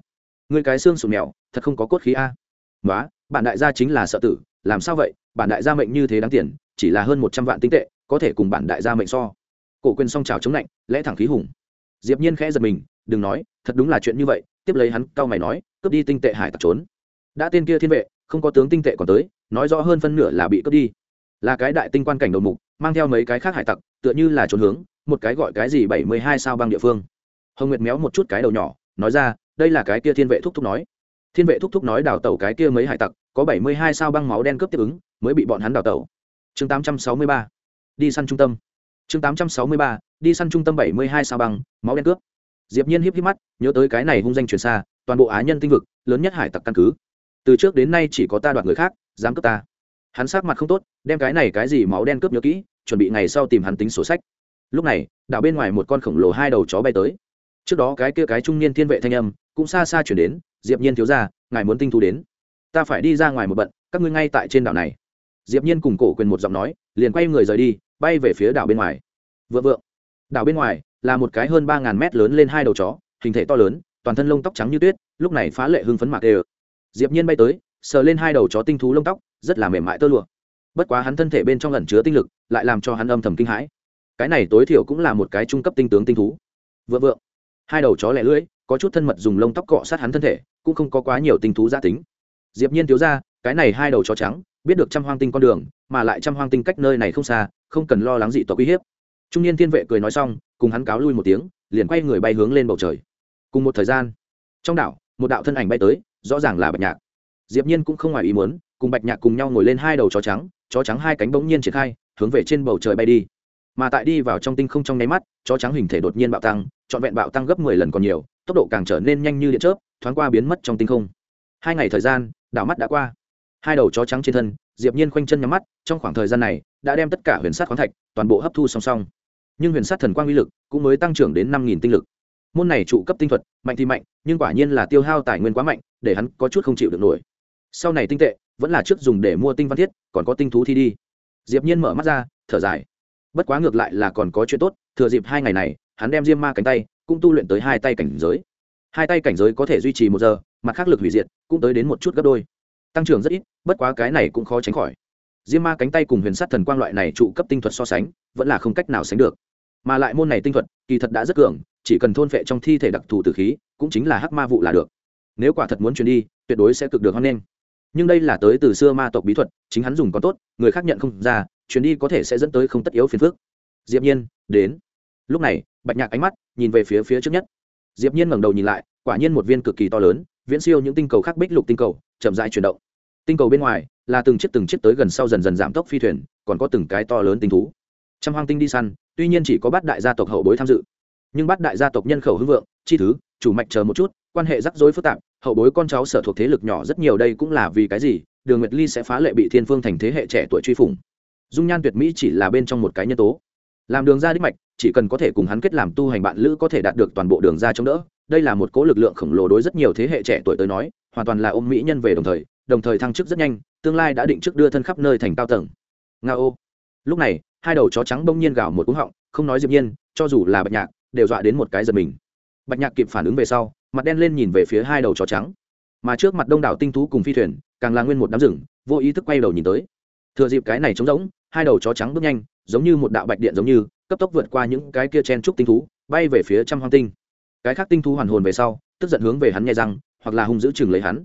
Người cái xương sụn mèo, thật không có cốt khí a. Nói bản đại gia chính là sợ tử, làm sao vậy? Bản đại gia mệnh như thế đáng tiền, chỉ là hơn một trăm vạn tinh tệ, có thể cùng bản đại gia mệnh so. Cổ quyền song trào chống lạnh, lẽ thẳng khí hùng. Diệp nhiên khẽ giật mình, đừng nói, thật đúng là chuyện như vậy, tiếp lấy hắn cao mày nói, cướp đi tinh tệ hải tặc trốn. Đã tên kia thiên vệ, không có tướng tinh tệ còn tới, nói rõ hơn phân nửa là bị cướp đi. Là cái đại tinh quan cảnh đầu mục, mang theo mấy cái khác hải tặc, tựa như là trốn hướng một cái gọi cái gì bảy mươi hai sao băng địa phương. Hồng nguyệt méo một chút cái đầu nhỏ, nói ra, đây là cái kia thiên vệ thúc thúc nói. Thiên vệ thúc thúc nói đào tẩu cái kia mấy hải tặc, có bảy mươi hai sao băng máu đen cướp tiếp ứng, mới bị bọn hắn đào tẩu. Chương tám trăm sáu mươi ba. Đi săn trung tâm. Chương tám trăm sáu mươi ba, đi săn trung tâm bảy mươi hai sao băng, máu đen cướp. Diệp nhiên híp híp mắt, nhớ tới cái này hung danh truyền xa, toàn bộ á nhân tinh vực, lớn nhất hải tặc căn cứ. Từ trước đến nay chỉ có ta đoạt người khác, dám cướp ta. Hắn sắc mặt không tốt, đem cái này cái gì máu đen cướp nhớ kỹ, chuẩn bị ngày sau tìm hắn tính sổ sách lúc này, đảo bên ngoài một con khổng lồ hai đầu chó bay tới. Trước đó cái kia cái trung niên thiên vệ thanh âm cũng xa xa chuyển đến, diệp nhiên thiếu ra ngài muốn tinh thu đến. Ta phải đi ra ngoài một bận, các ngươi ngay tại trên đảo này. Diệp nhiên cùng cổ quyền một giọng nói, liền quay người rời đi, bay về phía đảo bên ngoài. Vượng vượng. Đảo bên ngoài là một cái hơn ba ngàn mét lớn lên hai đầu chó, hình thể to lớn, toàn thân lông tóc trắng như tuyết, lúc này phá lệ hưng phấn mạc đều diệp nhiên bay tới, sờ lên hai đầu chó tinh thú lông tóc, rất là mềm mại tơ lụa. Bất quá hắn thân thể bên trong ẩn chứa tinh lực, lại làm cho hắn âm thầm kinh hãi cái này tối thiểu cũng là một cái trung cấp tinh tướng tinh thú. Vượng vượng hai đầu chó lẻ lưỡi, có chút thân mật dùng lông tóc cọ sát hắn thân thể, cũng không có quá nhiều tinh thú gia tính. Diệp nhiên thiếu ra, cái này hai đầu chó trắng, biết được trăm hoang tinh con đường, mà lại trăm hoang tinh cách nơi này không xa, không cần lo lắng dị tộc uy hiếp. Trung niên thiên vệ cười nói xong, cùng hắn cáo lui một tiếng, liền quay người bay hướng lên bầu trời. Cùng một thời gian, trong đảo, một đạo thân ảnh bay tới, rõ ràng là bạch nhạc. Diệp nhiên cũng không ngoài ý muốn, cùng bạch nhạc cùng nhau ngồi lên hai đầu chó trắng chó trắng hai cánh bỗng nhiên triển khai, hướng về trên bầu trời bay đi mà tại đi vào trong tinh không trong nháy mắt, chó trắng hình thể đột nhiên bạo tăng, trọn vẹn bạo tăng gấp mười lần còn nhiều, tốc độ càng trở nên nhanh như điện chớp, thoáng qua biến mất trong tinh không. Hai ngày thời gian, đảo mắt đã qua. Hai đầu chó trắng trên thân, diệp nhiên khoanh chân nhắm mắt, trong khoảng thời gian này, đã đem tất cả huyền sát khoáng thạch, toàn bộ hấp thu song song. Nhưng huyền sát thần quang uy lực cũng mới tăng trưởng đến năm nghìn tinh lực. Môn này trụ cấp tinh thuật, mạnh thì mạnh, nhưng quả nhiên là tiêu hao tài nguyên quá mạnh, để hắn có chút không chịu được nổi. Sau này tinh tệ, vẫn là trước dùng để mua tinh văn thiết, còn có tinh thú thi đi. Diệp nhiên mở mắt ra, thở dài bất quá ngược lại là còn có chuyện tốt, thừa dịp hai ngày này, hắn đem diêm ma cánh tay cũng tu luyện tới hai tay cảnh giới. Hai tay cảnh giới có thể duy trì một giờ, mặt khác lực hủy diệt cũng tới đến một chút gấp đôi. Tăng trưởng rất ít, bất quá cái này cũng khó tránh khỏi. Diêm ma cánh tay cùng huyền sát thần quang loại này trụ cấp tinh thuật so sánh, vẫn là không cách nào sánh được. Mà lại môn này tinh thuật, kỳ thật đã rất cường, chỉ cần thôn phệ trong thi thể đặc thù tử khí, cũng chính là hắc ma vụ là được. Nếu quả thật muốn chuyển đi, tuyệt đối sẽ cực được hoan nghênh. Nhưng đây là tới từ xưa ma tộc bí thuật, chính hắn dùng có tốt, người khác nhận không ra chuyến đi có thể sẽ dẫn tới không tất yếu phiền phức. Diệp nhiên, đến. Lúc này, bạch nhạc ánh mắt nhìn về phía phía trước nhất. Diệp nhiên ngẩng đầu nhìn lại, quả nhiên một viên cực kỳ to lớn, viễn siêu những tinh cầu khác bích lục tinh cầu, chậm rãi chuyển động. Tinh cầu bên ngoài là từng chiếc từng chiếc tới gần sau dần dần giảm tốc phi thuyền, còn có từng cái to lớn tinh thú. Trăm hoang tinh đi săn, tuy nhiên chỉ có bát đại gia tộc hậu bối tham dự. Nhưng bát đại gia tộc nhân khẩu hưng vượng, chi thứ, chủ mạch chờ một chút, quan hệ rắc rối phức tạp, hậu bối con cháu sở thuộc thế lực nhỏ rất nhiều đây cũng là vì cái gì, đường nguyệt ly sẽ phá lệ bị thiên phương thành thế hệ trẻ tuổi truy phủng dung nhan tuyệt mỹ chỉ là bên trong một cái nhân tố. Làm đường ra đích mạch, chỉ cần có thể cùng hắn kết làm tu hành bạn lữ có thể đạt được toàn bộ đường ra chống đỡ. Đây là một cố lực lượng khổng lồ đối rất nhiều thế hệ trẻ tuổi tới nói, hoàn toàn là ôm mỹ nhân về đồng thời đồng thời thăng chức rất nhanh, tương lai đã định trước đưa thân khắp nơi thành cao tầng. Nga ô. Lúc này, hai đầu chó trắng bỗng nhiên gào một cú họng, không nói diệp nhiên, cho dù là bạch nhạc, đều dọa đến một cái giật mình. Bạch nhạc kịp phản ứng về sau, mặt đen lên nhìn về phía hai đầu chó trắng. Mà trước mặt đông đảo tinh thú cùng phi thuyền, càng là nguyên một đám rừng, vô ý thức quay đầu nhìn tới thừa dịp cái này trống rỗng, hai đầu chó trắng bước nhanh, giống như một đạo bạch điện giống như, cấp tốc vượt qua những cái kia chen trúc tinh thú, bay về phía trăm hoang tinh. Cái khác tinh thú hoàn hồn về sau, tức giận hướng về hắn nhai răng, hoặc là hung giữ chừng lấy hắn.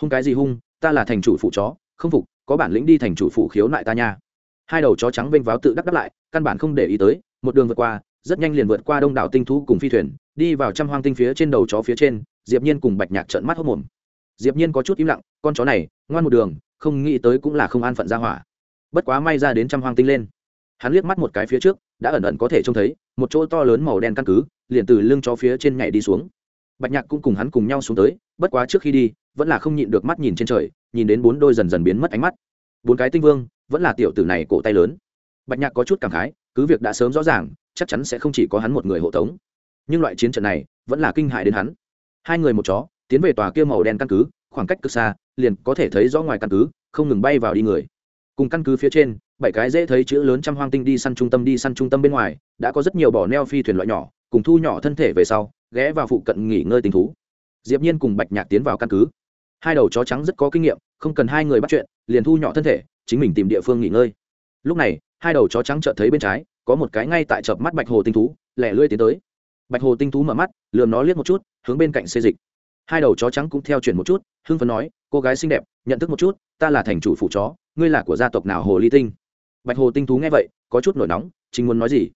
Hung cái gì hung? Ta là thành chủ phụ chó, không phục, có bản lĩnh đi thành chủ phụ khiếu nại ta nha. Hai đầu chó trắng vênh váo tự đắc đắc lại, căn bản không để ý tới, một đường vượt qua, rất nhanh liền vượt qua đông đảo tinh thú cùng phi thuyền, đi vào trăm hoang tinh phía trên đầu chó phía trên, diệp nhiên cùng bạch nhạc trợn mắt hốt mồm. Diệp nhiên có chút im lặng, con chó này, ngoan một đường không nghĩ tới cũng là không an phận ra hỏa. Bất quá may ra đến trăm hoang tinh lên. Hắn liếc mắt một cái phía trước, đã ẩn ẩn có thể trông thấy, một chỗ to lớn màu đen căn cứ, liền từ lưng chó phía trên nhảy đi xuống. Bạch nhạc cũng cùng hắn cùng nhau xuống tới, bất quá trước khi đi, vẫn là không nhịn được mắt nhìn trên trời, nhìn đến bốn đôi dần dần biến mất ánh mắt. Bốn cái tinh vương, vẫn là tiểu tử này cổ tay lớn. Bạch nhạc có chút cảm khái, cứ việc đã sớm rõ ràng, chắc chắn sẽ không chỉ có hắn một người hộ tống. Nhưng loại chiến trận này, vẫn là kinh hại đến hắn. Hai người một chó, tiến về tòa kia màu đen căn cứ khoảng cách cực xa, liền có thể thấy rõ ngoài căn cứ, không ngừng bay vào đi người. Cùng căn cứ phía trên, bảy cái dễ thấy chữ lớn trăm hoang tinh đi săn trung tâm đi săn trung tâm bên ngoài, đã có rất nhiều bỏ neo phi thuyền loại nhỏ, cùng thu nhỏ thân thể về sau, ghé vào phụ cận nghỉ ngơi tình thú. Diệp nhiên cùng bạch nhạc tiến vào căn cứ. Hai đầu chó trắng rất có kinh nghiệm, không cần hai người bắt chuyện, liền thu nhỏ thân thể, chính mình tìm địa phương nghỉ ngơi. Lúc này, hai đầu chó trắng chợt thấy bên trái, có một cái ngay tại chợp mắt bạch hồ tinh thú, lẻ lươi tiến tới. Bạch hồ tinh thú mở mắt, lườm nó liếc một chút, hướng bên cạnh xê dịch hai đầu chó trắng cũng theo chuyển một chút, hưng phấn nói, cô gái xinh đẹp, nhận thức một chút, ta là thành chủ phụ chó, ngươi là của gia tộc nào hồ ly tinh? Bạch hồ tinh thú nghe vậy, có chút nổi nóng, chính muốn nói gì?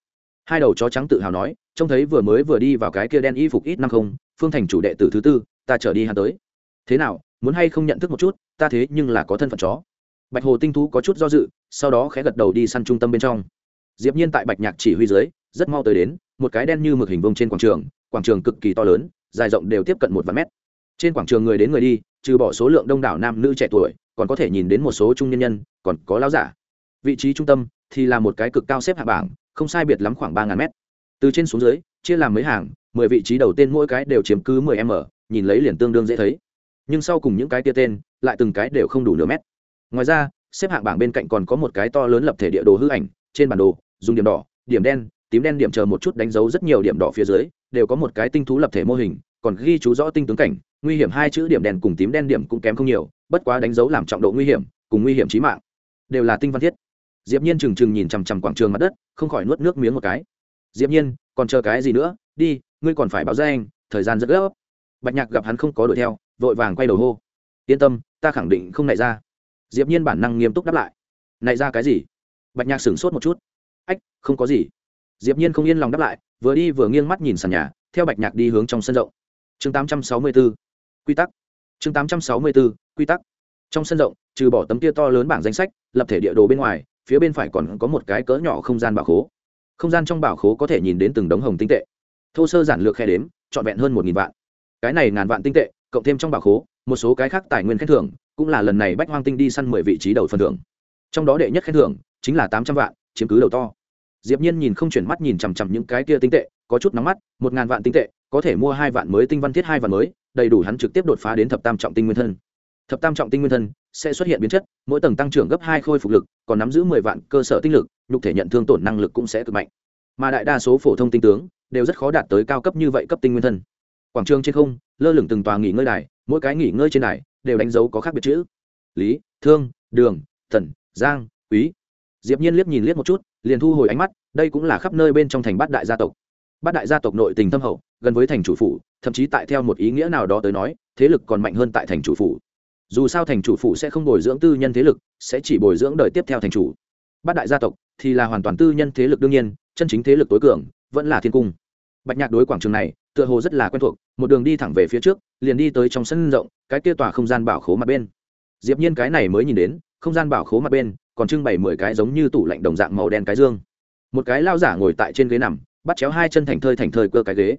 Hai đầu chó trắng tự hào nói, trông thấy vừa mới vừa đi vào cái kia đen y phục ít năm không, phương thành chủ đệ tử thứ tư, ta trở đi hắn tới. Thế nào, muốn hay không nhận thức một chút, ta thế nhưng là có thân phận chó. Bạch hồ tinh thú có chút do dự, sau đó khẽ gật đầu đi săn trung tâm bên trong. Diệp nhiên tại bạch nhạc chỉ huy dưới, rất mau tới đến, một cái đen như mực hình vông trên quảng trường quảng trường cực kỳ to lớn dài rộng đều tiếp cận một vạn mét. Trên quảng trường người đến người đi, trừ bỏ số lượng đông đảo nam nữ trẻ tuổi, còn có thể nhìn đến một số trung nhân nhân, còn có lão giả. Vị trí trung tâm thì là một cái cực cao xếp hạ bảng, không sai biệt lắm khoảng ba ngàn mét. Từ trên xuống dưới, chia làm mấy hàng, mười vị trí đầu tên mỗi cái đều chiếm cứ mười m, nhìn lấy liền tương đương dễ thấy. Nhưng sau cùng những cái tia tên, lại từng cái đều không đủ nửa mét. Ngoài ra, xếp hạng bảng bên cạnh còn có một cái to lớn lập thể địa đồ hư ảnh, trên bản đồ, dùng điểm đỏ, điểm đen, tím đen điểm chờ một chút đánh dấu rất nhiều điểm đỏ phía dưới đều có một cái tinh thú lập thể mô hình, còn ghi chú rõ tinh tướng cảnh, nguy hiểm hai chữ điểm đèn cùng tím đen điểm cũng kém không nhiều, bất quá đánh dấu làm trọng độ nguy hiểm, cùng nguy hiểm trí mạng, đều là tinh văn thiết. Diệp nhiên trừng trừng nhìn chằm chằm quảng trường mặt đất, không khỏi nuốt nước miếng một cái. Diệp nhiên, còn chờ cái gì nữa? Đi, ngươi còn phải báo danh, thời gian rất gấp. Bạch nhạc gặp hắn không có đuổi theo, vội vàng quay đầu hô. Yên tâm, ta khẳng định không nảy ra. Diệp nhiên bản năng nghiêm túc đáp lại. Nảy ra cái gì? Bạch nhạc sửng sốt một chút. Ách, không có gì diệp nhiên không yên lòng đáp lại, vừa đi vừa nghiêng mắt nhìn sàn nhà, theo bạch nhạc đi hướng trong sân rộng. Chương 864 quy tắc. Chương 864 quy tắc. Trong sân rộng, trừ bỏ tấm kia to lớn bảng danh sách, lập thể địa đồ bên ngoài, phía bên phải còn có một cái cỡ nhỏ không gian bảo khố. Không gian trong bảo khố có thể nhìn đến từng đống hồng tinh tệ. Thô sơ giản lược khe đếm, trọn vẹn hơn một nghìn vạn. Cái này ngàn vạn tinh tệ, cộng thêm trong bảo khố, một số cái khác tài nguyên khen thưởng, cũng là lần này bách hoang tinh đi săn mười vị trí đầu phần thưởng. Trong đó đệ nhất khen thưởng chính là tám trăm vạn, chiếm cứ đầu to diệp nhiên nhìn không chuyển mắt nhìn chằm chằm những cái kia tinh tệ, có chút nóng mắt, một ngàn vạn tinh tệ, có thể mua hai vạn mới tinh văn thiết hai vạn mới, đầy đủ hắn trực tiếp đột phá đến thập tam trọng tinh nguyên thân. Thập tam trọng tinh nguyên thân sẽ xuất hiện biến chất, mỗi tầng tăng trưởng gấp hai khôi phục lực, còn nắm giữ mười vạn cơ sở tinh lực, nhục thể nhận thương tổn năng lực cũng sẽ cực mạnh. Mà đại đa số phổ thông tinh tướng đều rất khó đạt tới cao cấp như vậy cấp tinh nguyên thân. Quảng trường trên không, lơ lửng từng tòa nghỉ ngơi đài, mỗi cái nghỉ ngơi trên đài đều đánh dấu có khác biệt chữ. Lý, thương, đường, thần, giang, quý. Diệp nhiên liếc nhìn liếc một chút liền thu hồi ánh mắt, đây cũng là khắp nơi bên trong thành bát đại gia tộc. Bát đại gia tộc nội tình thâm hậu, gần với thành chủ phủ, thậm chí tại theo một ý nghĩa nào đó tới nói, thế lực còn mạnh hơn tại thành chủ phủ. Dù sao thành chủ phủ sẽ không bồi dưỡng tư nhân thế lực, sẽ chỉ bồi dưỡng đời tiếp theo thành chủ. Bát đại gia tộc thì là hoàn toàn tư nhân thế lực đương nhiên, chân chính thế lực tối cường, vẫn là thiên cung. Bạch nhạc đối quảng trường này, tựa hồ rất là quen thuộc, một đường đi thẳng về phía trước, liền đi tới trong sân rộng, cái kia tòa không gian bảo khố mặt bên. Diệp nhiên cái này mới nhìn đến, không gian bảo khố mặt bên còn trưng bày mười cái giống như tủ lạnh đồng dạng màu đen cái dương. Một cái lao giả ngồi tại trên ghế nằm, bắt chéo hai chân thành thơi thành thơi cơ cái ghế.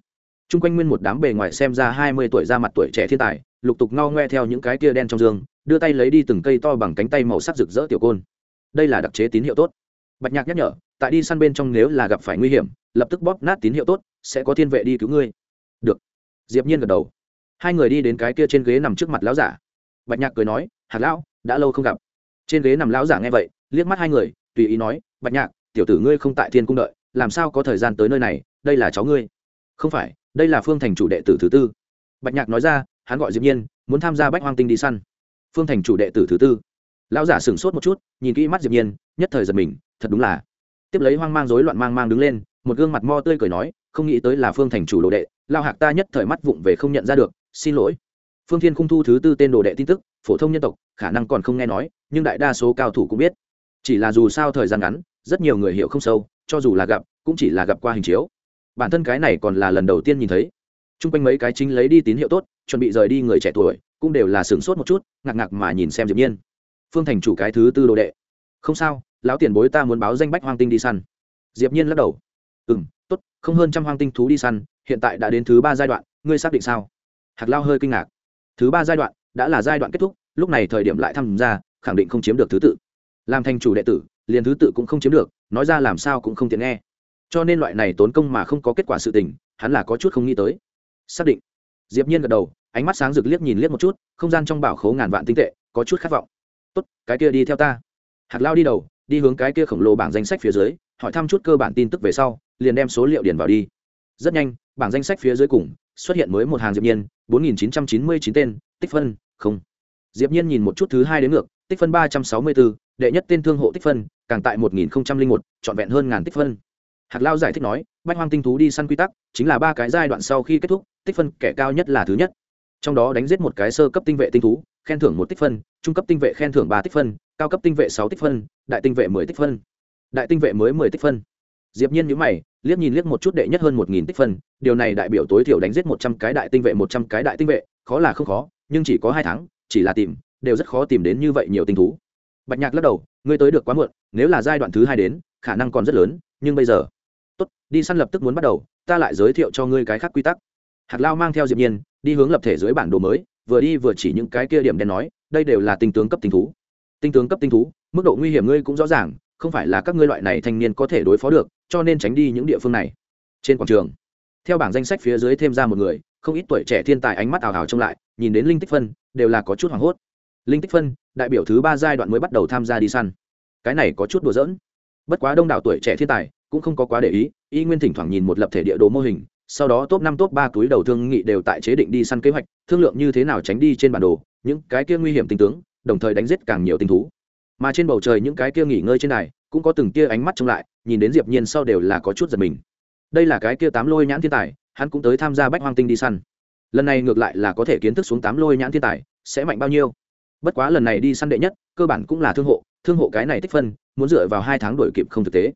Chung quanh nguyên một đám bề ngoài xem ra hai mươi tuổi ra mặt tuổi trẻ thiên tài, lục tục ngao ngoe theo những cái kia đen trong giường đưa tay lấy đi từng cây to bằng cánh tay màu sắc rực rỡ tiểu côn. Đây là đặc chế tín hiệu tốt. Bạch nhạc nhắc nhở, tại đi săn bên trong nếu là gặp phải nguy hiểm, lập tức bóp nát tín hiệu tốt, sẽ có thiên vệ đi cứu ngươi. Được. Diệp nhiên gật đầu. Hai người đi đến cái kia trên ghế nằm trước mặt lão giả. Bạch nhạc cười nói hạt lão, đã lâu không gặp trên ghế nằm lão giả nghe vậy, liếc mắt hai người, tùy ý nói, bạch nhạc, tiểu tử ngươi không tại thiên cung đợi, làm sao có thời gian tới nơi này, đây là cháu ngươi. Không phải, đây là phương thành chủ đệ tử thứ tư. Bạch nhạc nói ra, hắn gọi diệp nhiên, muốn tham gia bách hoang tinh đi săn. Phương thành chủ đệ tử thứ tư. Lão giả sửng sốt một chút, nhìn kỹ mắt diệp nhiên, nhất thời giật mình, thật đúng là. Tiếp lấy hoang mang rối loạn mang mang đứng lên, một gương mặt mo tươi cười nói, không nghĩ tới là phương thành chủ đồ đệ, lao hạc ta nhất thời mắt vụng về không nhận ra được, xin lỗi phương thiên khung thu thứ tư tên đồ đệ tin tức, phổ thông nhân tộc, khả năng còn không nghe nói, nhưng đại đa số cao thủ cũng biết. Chỉ là dù sao thời gian ngắn, rất nhiều người hiểu không sâu, cho dù là gặp, cũng chỉ là gặp qua hình chiếu. Bản thân cái này còn là lần đầu tiên nhìn thấy. T r u n g quanh mấy cái chính lấy đi tín hiệu tốt, chuẩn bị rời đi người trẻ tuổi, cũng đều là sửng sốt một chút, ngạc ngạc mà nhìn xem diệp nhiên. Phương thành chủ cái thứ tư đồ đệ. Không sao, lão tiền bối ta muốn báo danh bách hoang tinh đi săn. Diệp nhiên lắc đầu. Ừ m t ố t không hơn trăm hoang tinh thú đi săn, hiện tại đã đến thứ ba giai đoạn, ngươi xác định sao? Hạt lao hơi kinh ngạc thứ ba giai đoạn đã là giai đoạn kết thúc, lúc này thời điểm lại tham gia, khẳng định không chiếm được thứ tự. Làm thành chủ đệ tử, liền thứ tự cũng không chiếm được, nói ra làm sao cũng không tiện nghe. Cho nên loại này tốn công mà không có kết quả sự tình, hắn là có chút không nghĩ tới. Xác định. Diệp nhiên gật đầu, ánh mắt sáng rực liếc nhìn liếc một chút, không gian trong bảo khố ngàn vạn tinh tệ, có chút khát vọng. Tốt, cái kia đi theo ta. Hạt lao đi đầu, đi hướng cái kia khổng lồ bảng danh sách phía dưới, hỏi thăm chút cơ bản tin tức về sau, liền đem số liệu điền vào đi. Rất nhanh, bảng danh sách phía dưới cùng xuất hiện mới một hàng diệp nhiên 4.999 tên tích phân không. Diệp nhiên nhìn một chút thứ hai đến ngược tích phân 364, đệ nhất tên thương hộ tích phân càng tại 1001, trọn vẹn hơn ngàn tích phân. Hạt lao giải thích nói bách hoang tinh thú đi săn quy tắc chính là ba cái giai đoạn sau khi kết thúc tích phân kẻ cao nhất là thứ nhất. Trong đó đánh giết một cái sơ cấp tinh vệ tinh thú khen thưởng một tích phân trung cấp tinh vệ khen thưởng ba tích phân cao cấp tinh vệ sáu tích phân đại tinh vệ mười tích phân. Đại tinh vệ mới mười tích phân. Diệp nhiên nhíu mày liếc nhìn liếc một chút đệ nhất hơn một nghìn tích phân, điều này đại biểu tối thiểu đánh giết một trăm cái đại tinh vệ, một trăm cái đại tinh vệ, khó là không khó, nhưng chỉ có hai tháng, chỉ là tìm, đều rất khó tìm đến như vậy nhiều tinh thú. Bạch nhạc lắc đầu, ngươi tới được quá muộn, nếu là giai đoạn thứ hai đến, khả năng còn rất lớn, nhưng bây giờ, tốt, đi săn lập tức muốn bắt đầu, ta lại giới thiệu cho ngươi cái khác quy tắc. Hạt lao mang theo diệp nhiên, đi hướng lập thể dưới bản đồ mới, vừa đi vừa chỉ những cái kia điểm đen nói, đây đều là tinh tướng cấp tinh thú. Tinh tướng cấp tinh thú, mức độ nguy hiểm ngươi cũng rõ ràng, không phải là các ngươi loại này thanh niên có thể đối phó được cho nên tránh đi những địa phương này. Trên quảng trường, theo bảng danh sách phía dưới thêm ra một người, không ít tuổi trẻ thiên tài ánh mắt ảo ảo trông lại, nhìn đến linh tích phân, đều là có chút hoảng hốt. Linh tích phân, đại biểu thứ ba giai đoạn mới bắt đầu tham gia đi săn. Cái này có chút đùa giỡn. Bất quá đông đảo tuổi trẻ thiên tài cũng không có quá để ý, y nguyên thỉnh thoảng nhìn một lập thể địa đồ mô hình, sau đó top năm, top ba túi đầu thương nghị đều tại chế định đi săn kế hoạch, thương lượng như thế nào tránh đi trên bản đồ, những cái kia nguy hiểm tinh tướng, đồng thời đánh giết càng nhiều tinh thú. Mà trên bầu trời những cái kia nghỉ ngơi trên này cũng có từng kia ánh mắt trông lại, nhìn đến diệp nhiên sau đều là có chút giật mình. Đây là cái kia tám lôi nhãn thiên tài, hắn cũng tới tham gia bách hoang tinh đi săn. Lần này ngược lại là có thể kiến thức xuống tám lôi nhãn thiên tài, sẽ mạnh bao nhiêu. Bất quá lần này đi săn đệ nhất, cơ bản cũng là thương hộ thương hộ cái này tích phân, muốn dựa vào hai tháng đổi kịp không thực tế.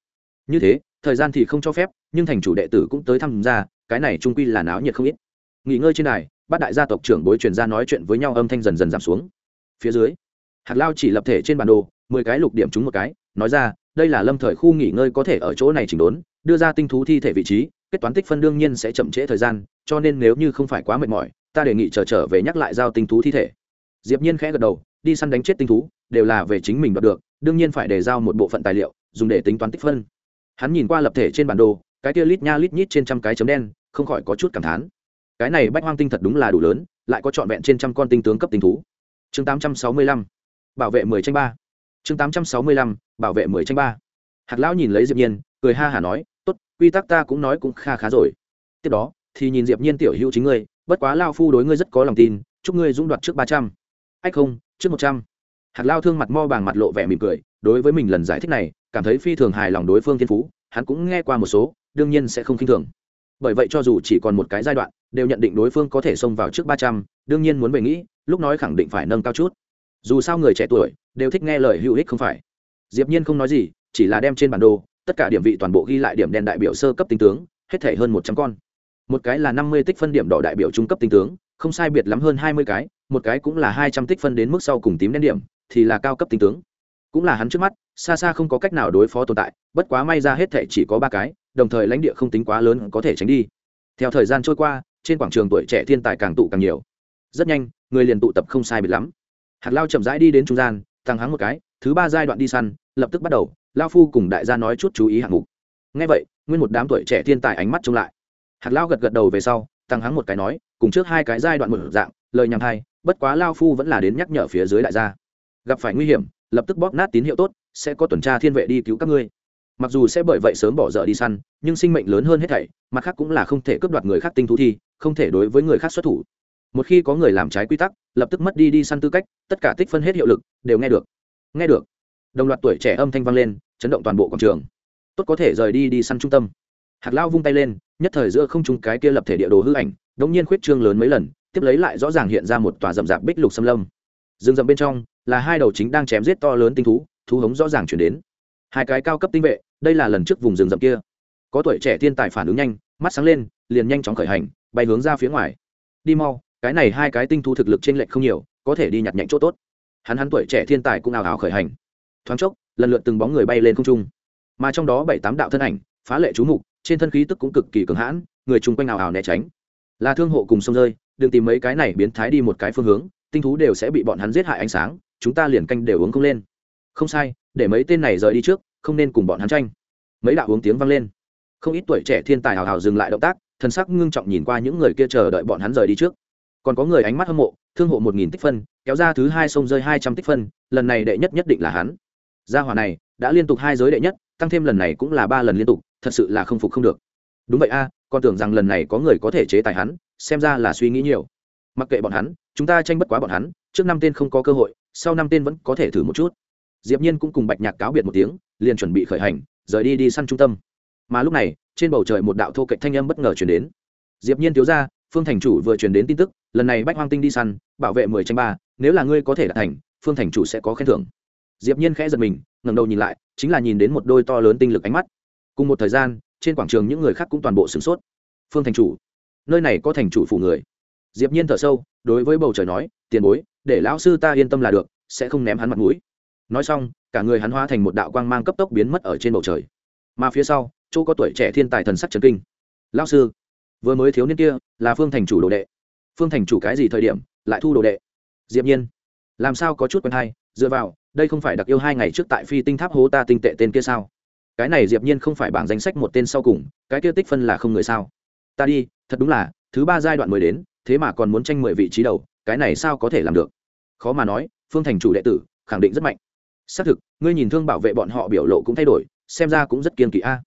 Như thế, thời gian thì không cho phép, nhưng thành chủ đệ tử cũng tới tham gia, cái này trung quy là náo nhiệt không ít. Nghỉ ngơi trên này bát đại gia tộc trưởng bối truyền ra nói chuyện với nhau âm thanh dần dần giảm xuống. Phía dưới hạt lao chỉ lập thể trên bản đồ, mười cái lục điểm trúng một cái, nói ra đây là lâm thời khu nghỉ ngơi có thể ở chỗ này chỉnh đốn đưa ra tinh thú thi thể vị trí kết toán tích phân đương nhiên sẽ chậm trễ thời gian cho nên nếu như không phải quá mệt mỏi ta đề nghị chờ trở, trở về nhắc lại giao tinh thú thi thể. Diệp nhiên khẽ gật đầu đi săn đánh chết tinh thú đều là về chính mình đoạt được đương nhiên phải để giao một bộ phận tài liệu dùng để tính toán tích phân. Hắn nhìn qua lập thể trên bản đồ cái kia lít nha lít nhít trên trăm cái chấm đen không khỏi có chút cảm thán. Cái này bách hoang tinh thật đúng là đủ lớn lại có trọn vẹn trên trăm con tinh tướng cấp tinh thú. Chương 865 bảo vệ mười tranh ba chương 865 bảo vệ mười tranh ba. Hạt lão nhìn lấy diệp nhiên, cười ha hả nói, tốt, quy tắc ta cũng nói cũng kha khá rồi. Tiếp đó, thì nhìn diệp nhiên tiểu hữu chính ngươi, bất quá lao phu đối ngươi rất có lòng tin, chúc ngươi dũng đoạt trước ba trăm. Ách không, trước một trăm. Hạt lao thương mặt mo bàng mặt lộ vẻ mỉm cười, đối với mình lần giải thích này, cảm thấy phi thường hài lòng đối phương thiên phú, hắn cũng nghe qua một số, đương nhiên sẽ không khinh thường. Bởi vậy cho dù chỉ còn một cái giai đoạn, đều nhận định đối phương có thể xông vào trước ba trăm, đương nhiên muốn về nghĩ, lúc nói khẳng định phải nâng cao chút dù sao người trẻ tuổi đều thích nghe lời hữu ích không phải. Diệp nhiên không nói gì, chỉ là đem trên bản đồ, tất cả điểm vị toàn bộ ghi lại điểm đen đại biểu sơ cấp tinh tướng, hết thể hơn một trăm con. Một cái là năm mươi tích phân điểm đỏ đại biểu trung cấp tinh tướng, không sai biệt lắm hơn hai mươi cái, một cái cũng là hai trăm tích phân đến mức sau cùng tím đen điểm, thì là cao cấp tinh tướng. Cũng là hắn trước mắt, xa xa không có cách nào đối phó tồn tại, bất quá may ra hết thể chỉ có ba cái, đồng thời lãnh địa không tính quá lớn có thể tránh đi. Theo thời gian trôi qua, trên quảng trường tuổi trẻ thiên tài càng tụ càng nhiều. Rất nhanh, người liền tụ tập không sai biệt lắm hạt lao chậm rãi đi đến trung gian tăng hắng một cái, thứ ba giai đoạn đi săn, lập tức bắt đầu, lao phu cùng đại gia nói chút chú ý hạng mục. Ngay vậy, nguyên một đám tuổi trẻ thiên tài ánh mắt trông lại. Hạt lao gật gật đầu về sau tăng hắng một cái nói, cùng trước hai cái giai đoạn một dạng, lời nhằm thay bất quá lao phu vẫn là đến nhắc nhở phía dưới đại gia. Gặp phải nguy hiểm, lập tức bóp nát tín hiệu tốt, sẽ có tuần tra thiên vệ đi cứu các ngươi. Mặc dù sẽ bởi vậy sớm bỏ dở đi săn, nhưng sinh mệnh lớn hơn hết thảy, mặt khác cũng là không thể cướp đoạt người khác tinh thú thi, không thể đối với người khác xuất thủ một khi có người làm trái quy tắc, lập tức mất đi đi săn tư cách, tất cả tích phân hết hiệu lực, đều nghe được. Nghe được. Đồng loạt tuổi trẻ âm thanh vang lên, chấn động toàn bộ quảng trường. Tốt có thể rời đi đi săn trung tâm. Hạt lao vung tay lên, nhất thời giữa không trung cái kia lập thể địa đồ hư ảnh đống nhiên khuyết trương lớn mấy lần, tiếp lấy lại rõ ràng hiện ra một tòa rậm rạp bích lục xâm lâm. Rừng rậm bên trong, là hai đầu chính đang chém giết to lớn tinh thú thú hống rõ ràng chuyển đến. Hai cái cao cấp tinh vệ, đây là lần trước vùng rừng rậm kia. Có tuổi trẻ thiên tài phản ứng nhanh, mắt sáng lên, liền nhanh chóng khởi hành, bay hướng ra phía ngoài. Đi mau cái này hai cái tinh thú thực lực trên lệch không nhiều, có thể đi nhặt nhạnh chỗ tốt. Hắn hắn tuổi trẻ thiên tài cũng ào ào khởi hành. Thoáng chốc, lần lượt từng bóng người bay lên không trung. Mà trong đó bảy tám đạo thân ảnh, phá lệ chú mục, trên thân khí tức cũng cực kỳ cường hãn, người chung quanh ào ào né tránh. Là thương hộ cùng sông rơi, đừng tìm mấy cái này biến thái đi một cái phương hướng, tinh thú đều sẽ bị bọn hắn giết hại ánh sáng, chúng ta liền canh đều uống không lên. Không sai, để mấy tên này rời đi trước, không nên cùng bọn hắn tranh. Mấy đạo uống tiếng vang lên. Không ít tuổi trẻ thiên tài hào hào dừng lại động tác, thần sắc ngưng trọng nhìn qua những người kia chờ đợi bọn hắn rời đi trước còn có người ánh mắt hâm mộ thương hộ một nghìn tích phân kéo ra thứ hai sông rơi hai trăm tích phân lần này đệ nhất nhất định là hắn. Gia hỏa này đã liên tục hai giới đệ nhất tăng thêm lần này cũng là ba lần liên tục thật sự là không phục không được. Đúng vậy a à, con tưởng rằng lần này có người có thể chế tài hắn xem ra là suy nghĩ nhiều. Mặc kệ bọn hắn chúng ta tranh bất quá bọn hắn trước năm tên không có cơ hội sau năm tên vẫn có thể thử một chút. Diệp nhiên cũng cùng bạch nhạc cáo biệt một tiếng liền chuẩn bị khởi hành rời đi đi săn trung tâm. Mà lúc này trên bầu trời một đạo thô kệch thanh âm bất ngờ truyền đến. Diệp nhiên thiếu gia phương thành chủ vừa truyền đến tin tức, lần này bách hoang tinh đi săn, bảo vệ mười tranh ba, nếu là ngươi có thể đạt thành, phương thành chủ sẽ có khen thưởng. Diệp nhiên khẽ giật mình, ngẩng đầu nhìn lại, chính là nhìn đến một đôi to lớn tinh lực ánh mắt. Cùng một thời gian, trên quảng trường những người khác cũng toàn bộ sửng sốt. Phương thành chủ, nơi này có thành chủ phủ người. Diệp nhiên thở sâu, đối với bầu trời nói, tiền bối, để lão sư ta yên tâm là được, sẽ không ném hắn mặt mũi. Nói xong, cả người hắn hóa thành một đạo quang mang cấp tốc biến mất ở trên bầu trời. Mà phía sau, chỗ có tuổi trẻ thiên tài thần sắc trần kinh. Lão sư vừa mới thiếu niên kia là phương thành chủ đồ đệ. Phương thành chủ cái gì thời điểm lại thu đồ đệ? Diệp nhiên, làm sao có chút quen hay? Dựa vào, đây không phải đặc yêu hai ngày trước tại phi tinh tháp hố ta tinh tệ tên kia sao? Cái này diệp nhiên không phải bảng danh sách một tên sau cùng, cái kia tích phân là không người sao? Ta đi, thật đúng là, thứ ba giai đoạn mới đến, thế mà còn muốn tranh mười vị trí đầu, cái này sao có thể làm được? Khó mà nói, phương thành chủ đệ tử khẳng định rất mạnh. Xác thực, ngươi nhìn thương bảo vệ bọn họ biểu lộ cũng thay đổi, xem ra cũng rất kiên kỵ a.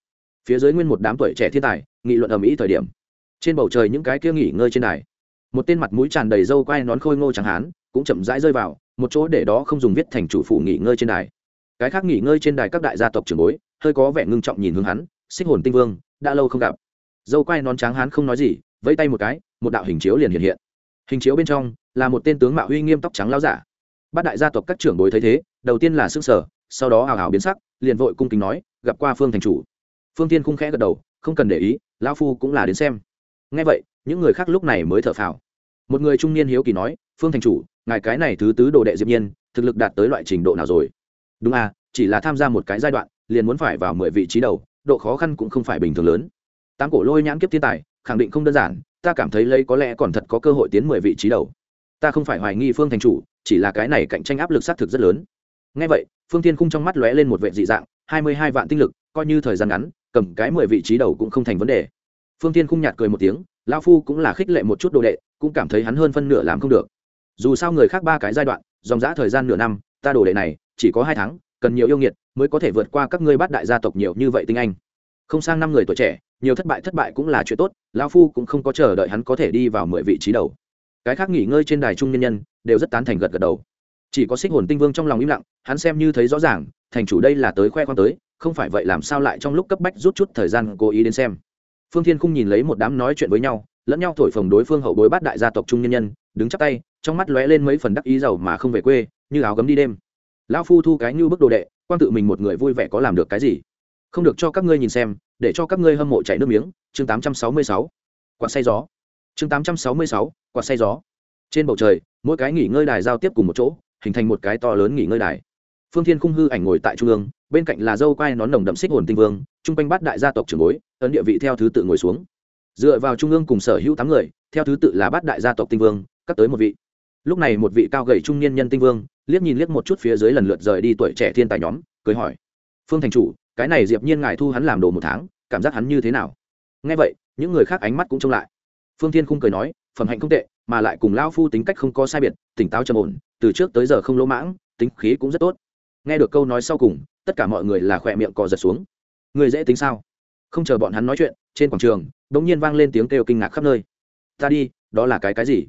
Phía dưới nguyên một đám tuổi trẻ thiên tài, nghị luận ở mỹ thời điểm trên bầu trời những cái kia nghỉ ngơi trên đài. Một tên mặt mũi tràn đầy râu quai nón khôi ngô chẳng hán cũng chậm rãi rơi vào, một chỗ để đó không dùng viết thành chủ phủ nghỉ ngơi trên đài. Cái khác nghỉ ngơi trên đài các đại gia tộc trưởng bối, hơi có vẻ ngưng trọng nhìn hướng hắn, xích hồn tinh vương, đã lâu không gặp. Dâu quai nón tráng hán không nói gì, vẫy tay một cái, một đạo hình chiếu liền hiện hiện. Hình chiếu bên trong là một tên tướng mạo uy nghiêm tóc trắng lao giả. Bát đại gia tộc các trưởng bối thấy thế, đầu tiên là s ư n g sở sau đó hào hào biến sắc, liền vội cung kính nói, gặp qua phương thành chủ. Phương tiên khung khẽ gật đầu, không cần để ý, lão phu cũng là đến xem ngay vậy, những người khác lúc này mới thở phào. Một người trung niên hiếu kỳ nói, phương thành chủ, ngài cái này thứ tứ đồ đệ diệp nhiên, thực lực đạt tới loại trình độ nào rồi? Đúng à chỉ là tham gia một cái giai đoạn, liền muốn phải vào mười vị trí đầu, độ khó khăn cũng không phải bình thường lớn. Tám cổ lôi nhãn kiếp thiên tài, khẳng định không đơn giản, ta cảm thấy lấy có lẽ còn thật có cơ hội tiến mười vị trí đầu. Ta không phải hoài nghi phương thành chủ, chỉ là cái này cạnh tranh áp lực xác thực rất lớn. Ngay vậy, phương tiên khung trong mắt lóe lên một vệ dị dạng, hai mươi hai vạn tinh lực, coi như thời gian ngắn, cầm cái mười vị trí đầu cũng không thành vấn đề phương tiên khung nhạt cười một tiếng lao phu cũng là khích lệ một chút đồ đệ, cũng cảm thấy hắn hơn phân nửa làm không được. Dù sao người khác ba cái giai đoạn, dòng giã thời gian nửa năm, ta đồ đệ này, chỉ có hai tháng, cần nhiều yêu nghiệt, mới có thể vượt qua các ngươi bát đại gia tộc nhiều như vậy tinh anh. Không sang năm người tuổi trẻ, nhiều thất bại thất bại cũng là chuyện tốt lao phu cũng không có chờ đợi hắn có thể đi vào mười vị trí đầu. Cái khác nghỉ ngơi trên đài trung nhân nhân, đều rất tán thành gật gật đầu. Chỉ có xích hồn tinh vương trong lòng im lặng, hắn xem như thấy rõ ràng, thành chủ đây là tới khoe khoang tới, không phải vậy làm sao lại trong lúc cấp bách rút chút thời gian cố ý đến xem phương thiên Khung nhìn lấy một đám nói chuyện với nhau lẫn nhau thổi phồng đối phương hậu bối bát đại gia tộc trung nhân nhân đứng chắp tay trong mắt lóe lên mấy phần đắc ý giàu mà không về quê như áo gấm đi đêm. Lão phu thu cái như bức đồ đệ quan tự mình một người vui vẻ có làm được cái gì? Không được cho các ngươi nhìn xem để cho các ngươi hâm mộ chảy nước miếng chương 866. quạt say gió. Chương 866, quạt say gió. Trên bầu trời mỗi cái nghỉ ngơi đài giao tiếp cùng một chỗ hình thành một cái to lớn nghỉ ngơi đài. Phương thiên khung hư ảnh ngồi tại trung ương bên cạnh là dâu quai nón nồng đậm xích hồn tinh vương chung quanh bát đại gia tộc trưởng bối, ấn địa vị theo thứ tự ngồi xuống. Dựa vào trung ương cùng sở hữu tám người, theo thứ tự là bát đại gia tộc tinh vương, cắt tới một vị. Lúc này một vị cao gầy trung niên nhân tinh vương, liếc nhìn liếc một chút phía dưới lần lượt rời đi tuổi trẻ thiên tài nhóm, cười hỏi. Phương thành chủ, cái này diệp nhiên ngài thu hắn làm đồ một tháng, cảm giác hắn như thế nào? Nghe vậy, những người khác ánh mắt cũng trông lại. Phương thiên khung cười nói, phẩm hạnh không tệ, mà lại cùng lão phu tính cách không có sai biệt, tỉnh táo trầm ổn, từ trước tới giờ không lỗ mãng, tính khí cũng rất tốt. Nghe được câu nói sau cùng, tất cả mọi người là khỏe miệng cò giật xuống người dễ tính sao? Không chờ bọn hắn nói chuyện, trên quảng trường đ ỗ n g nhiên vang lên tiếng kêu kinh ngạc khắp nơi. Ta đi, đó là cái cái gì?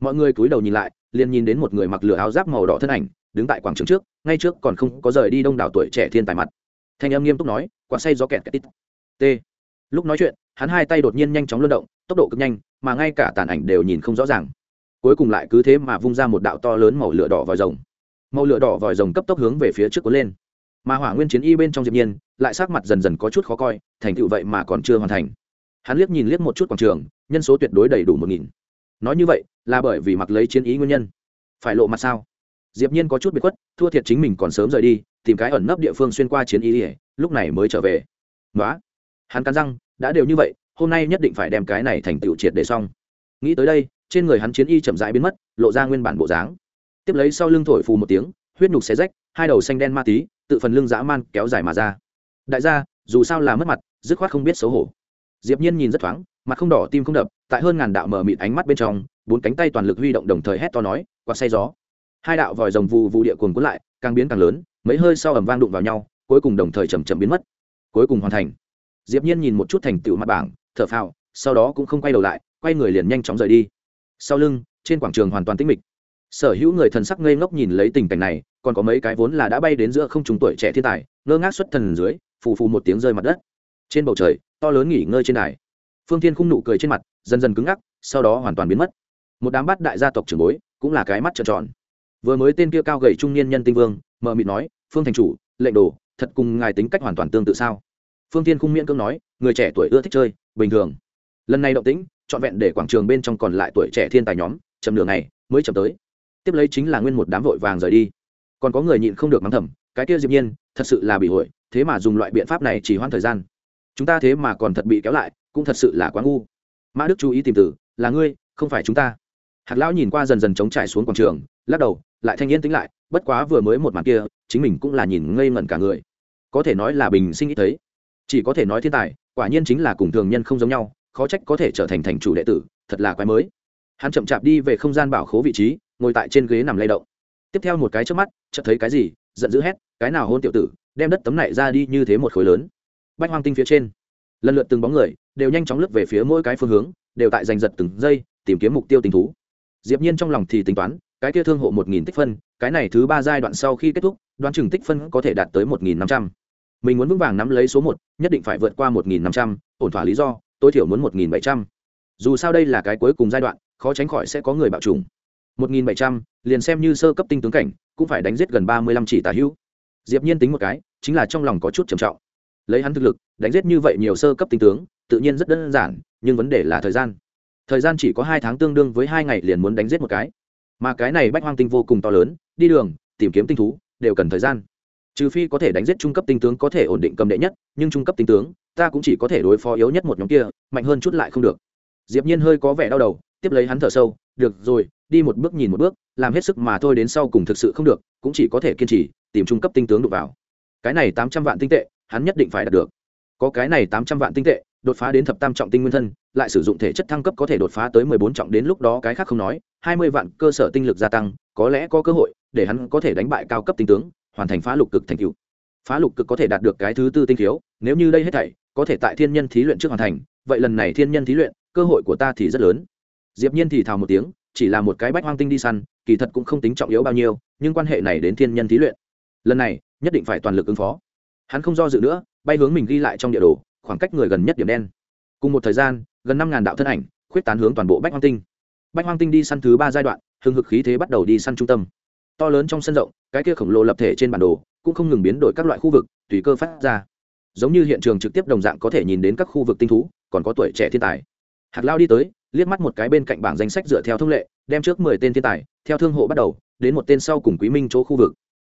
Mọi người cúi đầu nhìn lại, liền nhìn đến một người mặc lửa áo giáp màu đỏ thân ảnh, đứng tại quảng trường trước, ngay trước còn không có rời đi đông đảo tuổi trẻ thiên tài mặt. Thanh âm nghiêm túc nói, quạt say gió kẹt kẹt tít. T. Lúc nói chuyện, hắn hai tay đột nhiên nhanh chóng luân động, tốc độ cực nhanh, mà ngay cả tàn ảnh đều nhìn không rõ ràng. Cuối cùng lại cứ thế mà vung ra một đạo to lớn màu lửa đỏ vòi rồng. Màu lửa đỏ vòi rồng cấp tốc hướng về phía trước cuốn lên mà hỏa nguyên chiến y bên trong diệp nhiên lại sắc mặt dần dần có chút khó coi, thành tựu vậy mà còn chưa hoàn thành. Hắn liếc nhìn liếc một chút quảng trường, nhân số tuyệt đối đầy đủ một nghìn. Nói như vậy, là bởi vì mặc lấy chiến ý nguyên nhân. Phải lộ mặt sao? Diệp nhiên có chút bị khuất, thua thiệt chính mình còn sớm rời đi, tìm cái ẩn nấp địa phương xuyên qua chiến ý lúc này mới trở về. Nói hắn cắn răng, đã đều như vậy, hôm nay nhất định phải đem cái này thành tựu triệt để xong. Nghĩ tới đây, trên người hắn chiến y chậm rãi biến mất, lộ ra nguyên bản bộ dáng. Tiếp lấy sau lưng thổi phù một tiếng, huyết nhục xé rách, hai đầu xanh đen ma tí tự phần lưng dã man kéo dài mà ra. Đại gia, dù sao là mất mặt, dứt khoát không biết xấu hổ. Diệp nhiên nhìn rất thoáng, mặt không đỏ tim không đập, tại hơn ngàn đạo mở mịt ánh mắt bên trong, bốn cánh tay toàn lực huy động đồng thời hét to nói, quạt say gió. Hai đạo vòi rồng vụ vụ địa cuồng cuốn lại, càng biến càng lớn, mấy hơi sau ầm vang đụng vào nhau, cuối cùng đồng thời chậm chậm biến mất. Cuối cùng hoàn thành. Diệp nhiên nhìn một chút thành tựu mặt bảng, thở phào, sau đó cũng không quay đầu lại, quay người liền nhanh chóng rời đi. Sau lưng, trên quảng trường hoàn toàn tĩnh mịch. Sở hữu người thần sắc ngây ngốc nhìn lấy tình cảnh này còn có mấy cái vốn là đã bay đến giữa không trùng tuổi trẻ thiên tài, ngơ ngác xuất thần dưới, phù phù một tiếng rơi mặt đất. Trên bầu trời, to lớn nghỉ ngơi trên đài. Phương thiên khung nụ cười trên mặt, dần dần cứng ngắc, sau đó hoàn toàn biến mất. Một đám bát đại gia tộc trưởng bối, cũng là cái mắt trợn tròn. Vừa mới tên kia cao gầy trung niên nhân tinh vương mờ mịt nói, phương thành chủ, lệnh đồ, thật cùng ngài tính cách hoàn toàn tương tự sao? Phương thiên khung miễn cưỡng nói, người trẻ tuổi ưa thích chơi, bình thường. Lần này động tĩnh, trọn vẹn để quảng trường bên trong còn lại tuổi trẻ thiên tài nhóm, chậm đường này mới chậm tới. Tiếp lấy chính là nguyên một đám vội vàng rời đi còn có người nhịn không được mắng thầm, cái kia diệp nhiên, thật sự là bị hội thế mà dùng loại biện pháp này chỉ hoãn thời gian. Chúng ta thế mà còn thật bị kéo lại, cũng thật sự là quá ngu. Mã đức chú ý tìm từ là ngươi, không phải chúng ta. Hạt lão nhìn qua dần dần chống trải xuống quảng trường, lắc đầu, lại thanh yên tính lại, bất quá vừa mới một màn kia, chính mình cũng là nhìn ngây ngẩn cả người. Có thể nói là bình sinh ít thấy. Chỉ có thể nói thiên tài, quả nhiên chính là cùng thường nhân không giống nhau, khó trách có thể trở thành thành chủ đệ tử, thật là quái mới. Hắn chậm chạp đi về không gian bảo khố vị trí, ngồi tại trên ghế nằm lay động tiếp theo một cái trước mắt, chợt thấy cái gì, giận dữ hét, cái nào hôn tiểu tử, đem đất tấm này ra đi như thế một khối lớn. Bách hoang tinh phía trên, lần lượt từng bóng người, đều nhanh chóng lướt về phía mỗi cái phương hướng, đều tại giành giật từng giây, tìm kiếm mục tiêu tình thú. Diệp nhiên trong lòng thì tính toán, cái kia thương hộ một nghìn tích phân, cái này thứ ba giai đoạn sau khi kết thúc, đoán chừng tích phân có thể đạt tới một nghìn năm trăm. Mình muốn vững vàng nắm lấy số một, nhất định phải vượt qua một nghìn năm trăm, ổn thỏa lý do, tối thiểu muốn một nghìn bảy trăm. Dù sao đây là cái cuối cùng giai đoạn, khó tránh khỏi sẽ có người bạo trùng một nghìn bảy trăm, liền xem như sơ cấp tinh tướng cảnh, cũng phải đánh giết gần ba mươi lăm chỉ tà hữu. Diệp nhiên tính một cái, chính là trong lòng có chút trầm trọng. Lấy hắn thực lực, đánh giết như vậy nhiều sơ cấp tinh tướng, tự nhiên rất đơn giản, nhưng vấn đề là thời gian. Thời gian chỉ có hai tháng tương đương với hai ngày liền muốn đánh giết một cái. Mà cái này bách hoang tinh vô cùng to lớn, đi đường, tìm kiếm tinh thú, đều cần thời gian. Trừ phi có thể đánh giết trung cấp tinh tướng có thể ổn định cầm đệ nhất, nhưng trung cấp tinh tướng, ta cũng chỉ có thể đối phó yếu nhất một nhóm kia, mạnh hơn chút lại không được. Diệp nhiên hơi có vẻ đau đầu, tiếp lấy hắn thở sâu, được rồi đi một bước nhìn một bước, làm hết sức mà thôi đến sau cùng thực sự không được, cũng chỉ có thể kiên trì, tìm trung cấp tinh tướng đụng vào. Cái này tám trăm vạn tinh tệ, hắn nhất định phải đạt được. Có cái này tám trăm vạn tinh tệ, đột phá đến thập tam trọng tinh nguyên thân, lại sử dụng thể chất thăng cấp có thể đột phá tới mười bốn trọng đến lúc đó cái khác không nói, hai mươi vạn cơ sở tinh lực gia tăng, có lẽ có cơ hội để hắn có thể đánh bại cao cấp tinh tướng, hoàn thành phá lục cực thành cựu phá lục cực có thể đạt được cái thứ tư tinh thiếu nếu như đây hết thảy, có thể tại thiên nhân thí luyện trước hoàn thành, vậy lần này thiên nhân thí luyện, cơ hội của ta thì rất lớn. Diệp nhiên thì thào một tiếng chỉ là một cái bách hoang tinh đi săn, kỳ thật cũng không tính trọng yếu bao nhiêu, nhưng quan hệ này đến thiên nhân thí luyện. Lần này, nhất định phải toàn lực ứng phó. Hắn không do dự nữa, bay hướng mình ghi lại trong địa đồ, khoảng cách người gần nhất điểm đen. Cùng một thời gian, gần năm ngàn đạo thân ảnh, khuyết tán hướng toàn bộ bách hoang tinh. Bách hoang tinh đi săn thứ ba giai đoạn hừng hực khí thế bắt đầu đi săn trung tâm. To lớn trong sân rộng, cái kia khổng lồ lập thể trên bản đồ, cũng không ngừng biến đổi các loại khu vực, tùy cơ phát ra. Giống như hiện trường trực tiếp đồng dạng có thể nhìn đến các khu vực tinh thú, còn có tuổi trẻ thiên tài. Hạt lao đi tới liếc mắt một cái bên cạnh bảng danh sách dựa theo thông lệ, đem trước mười tên thiên tài, theo thương hộ bắt đầu, đến một tên sau cùng quý minh chỗ khu vực.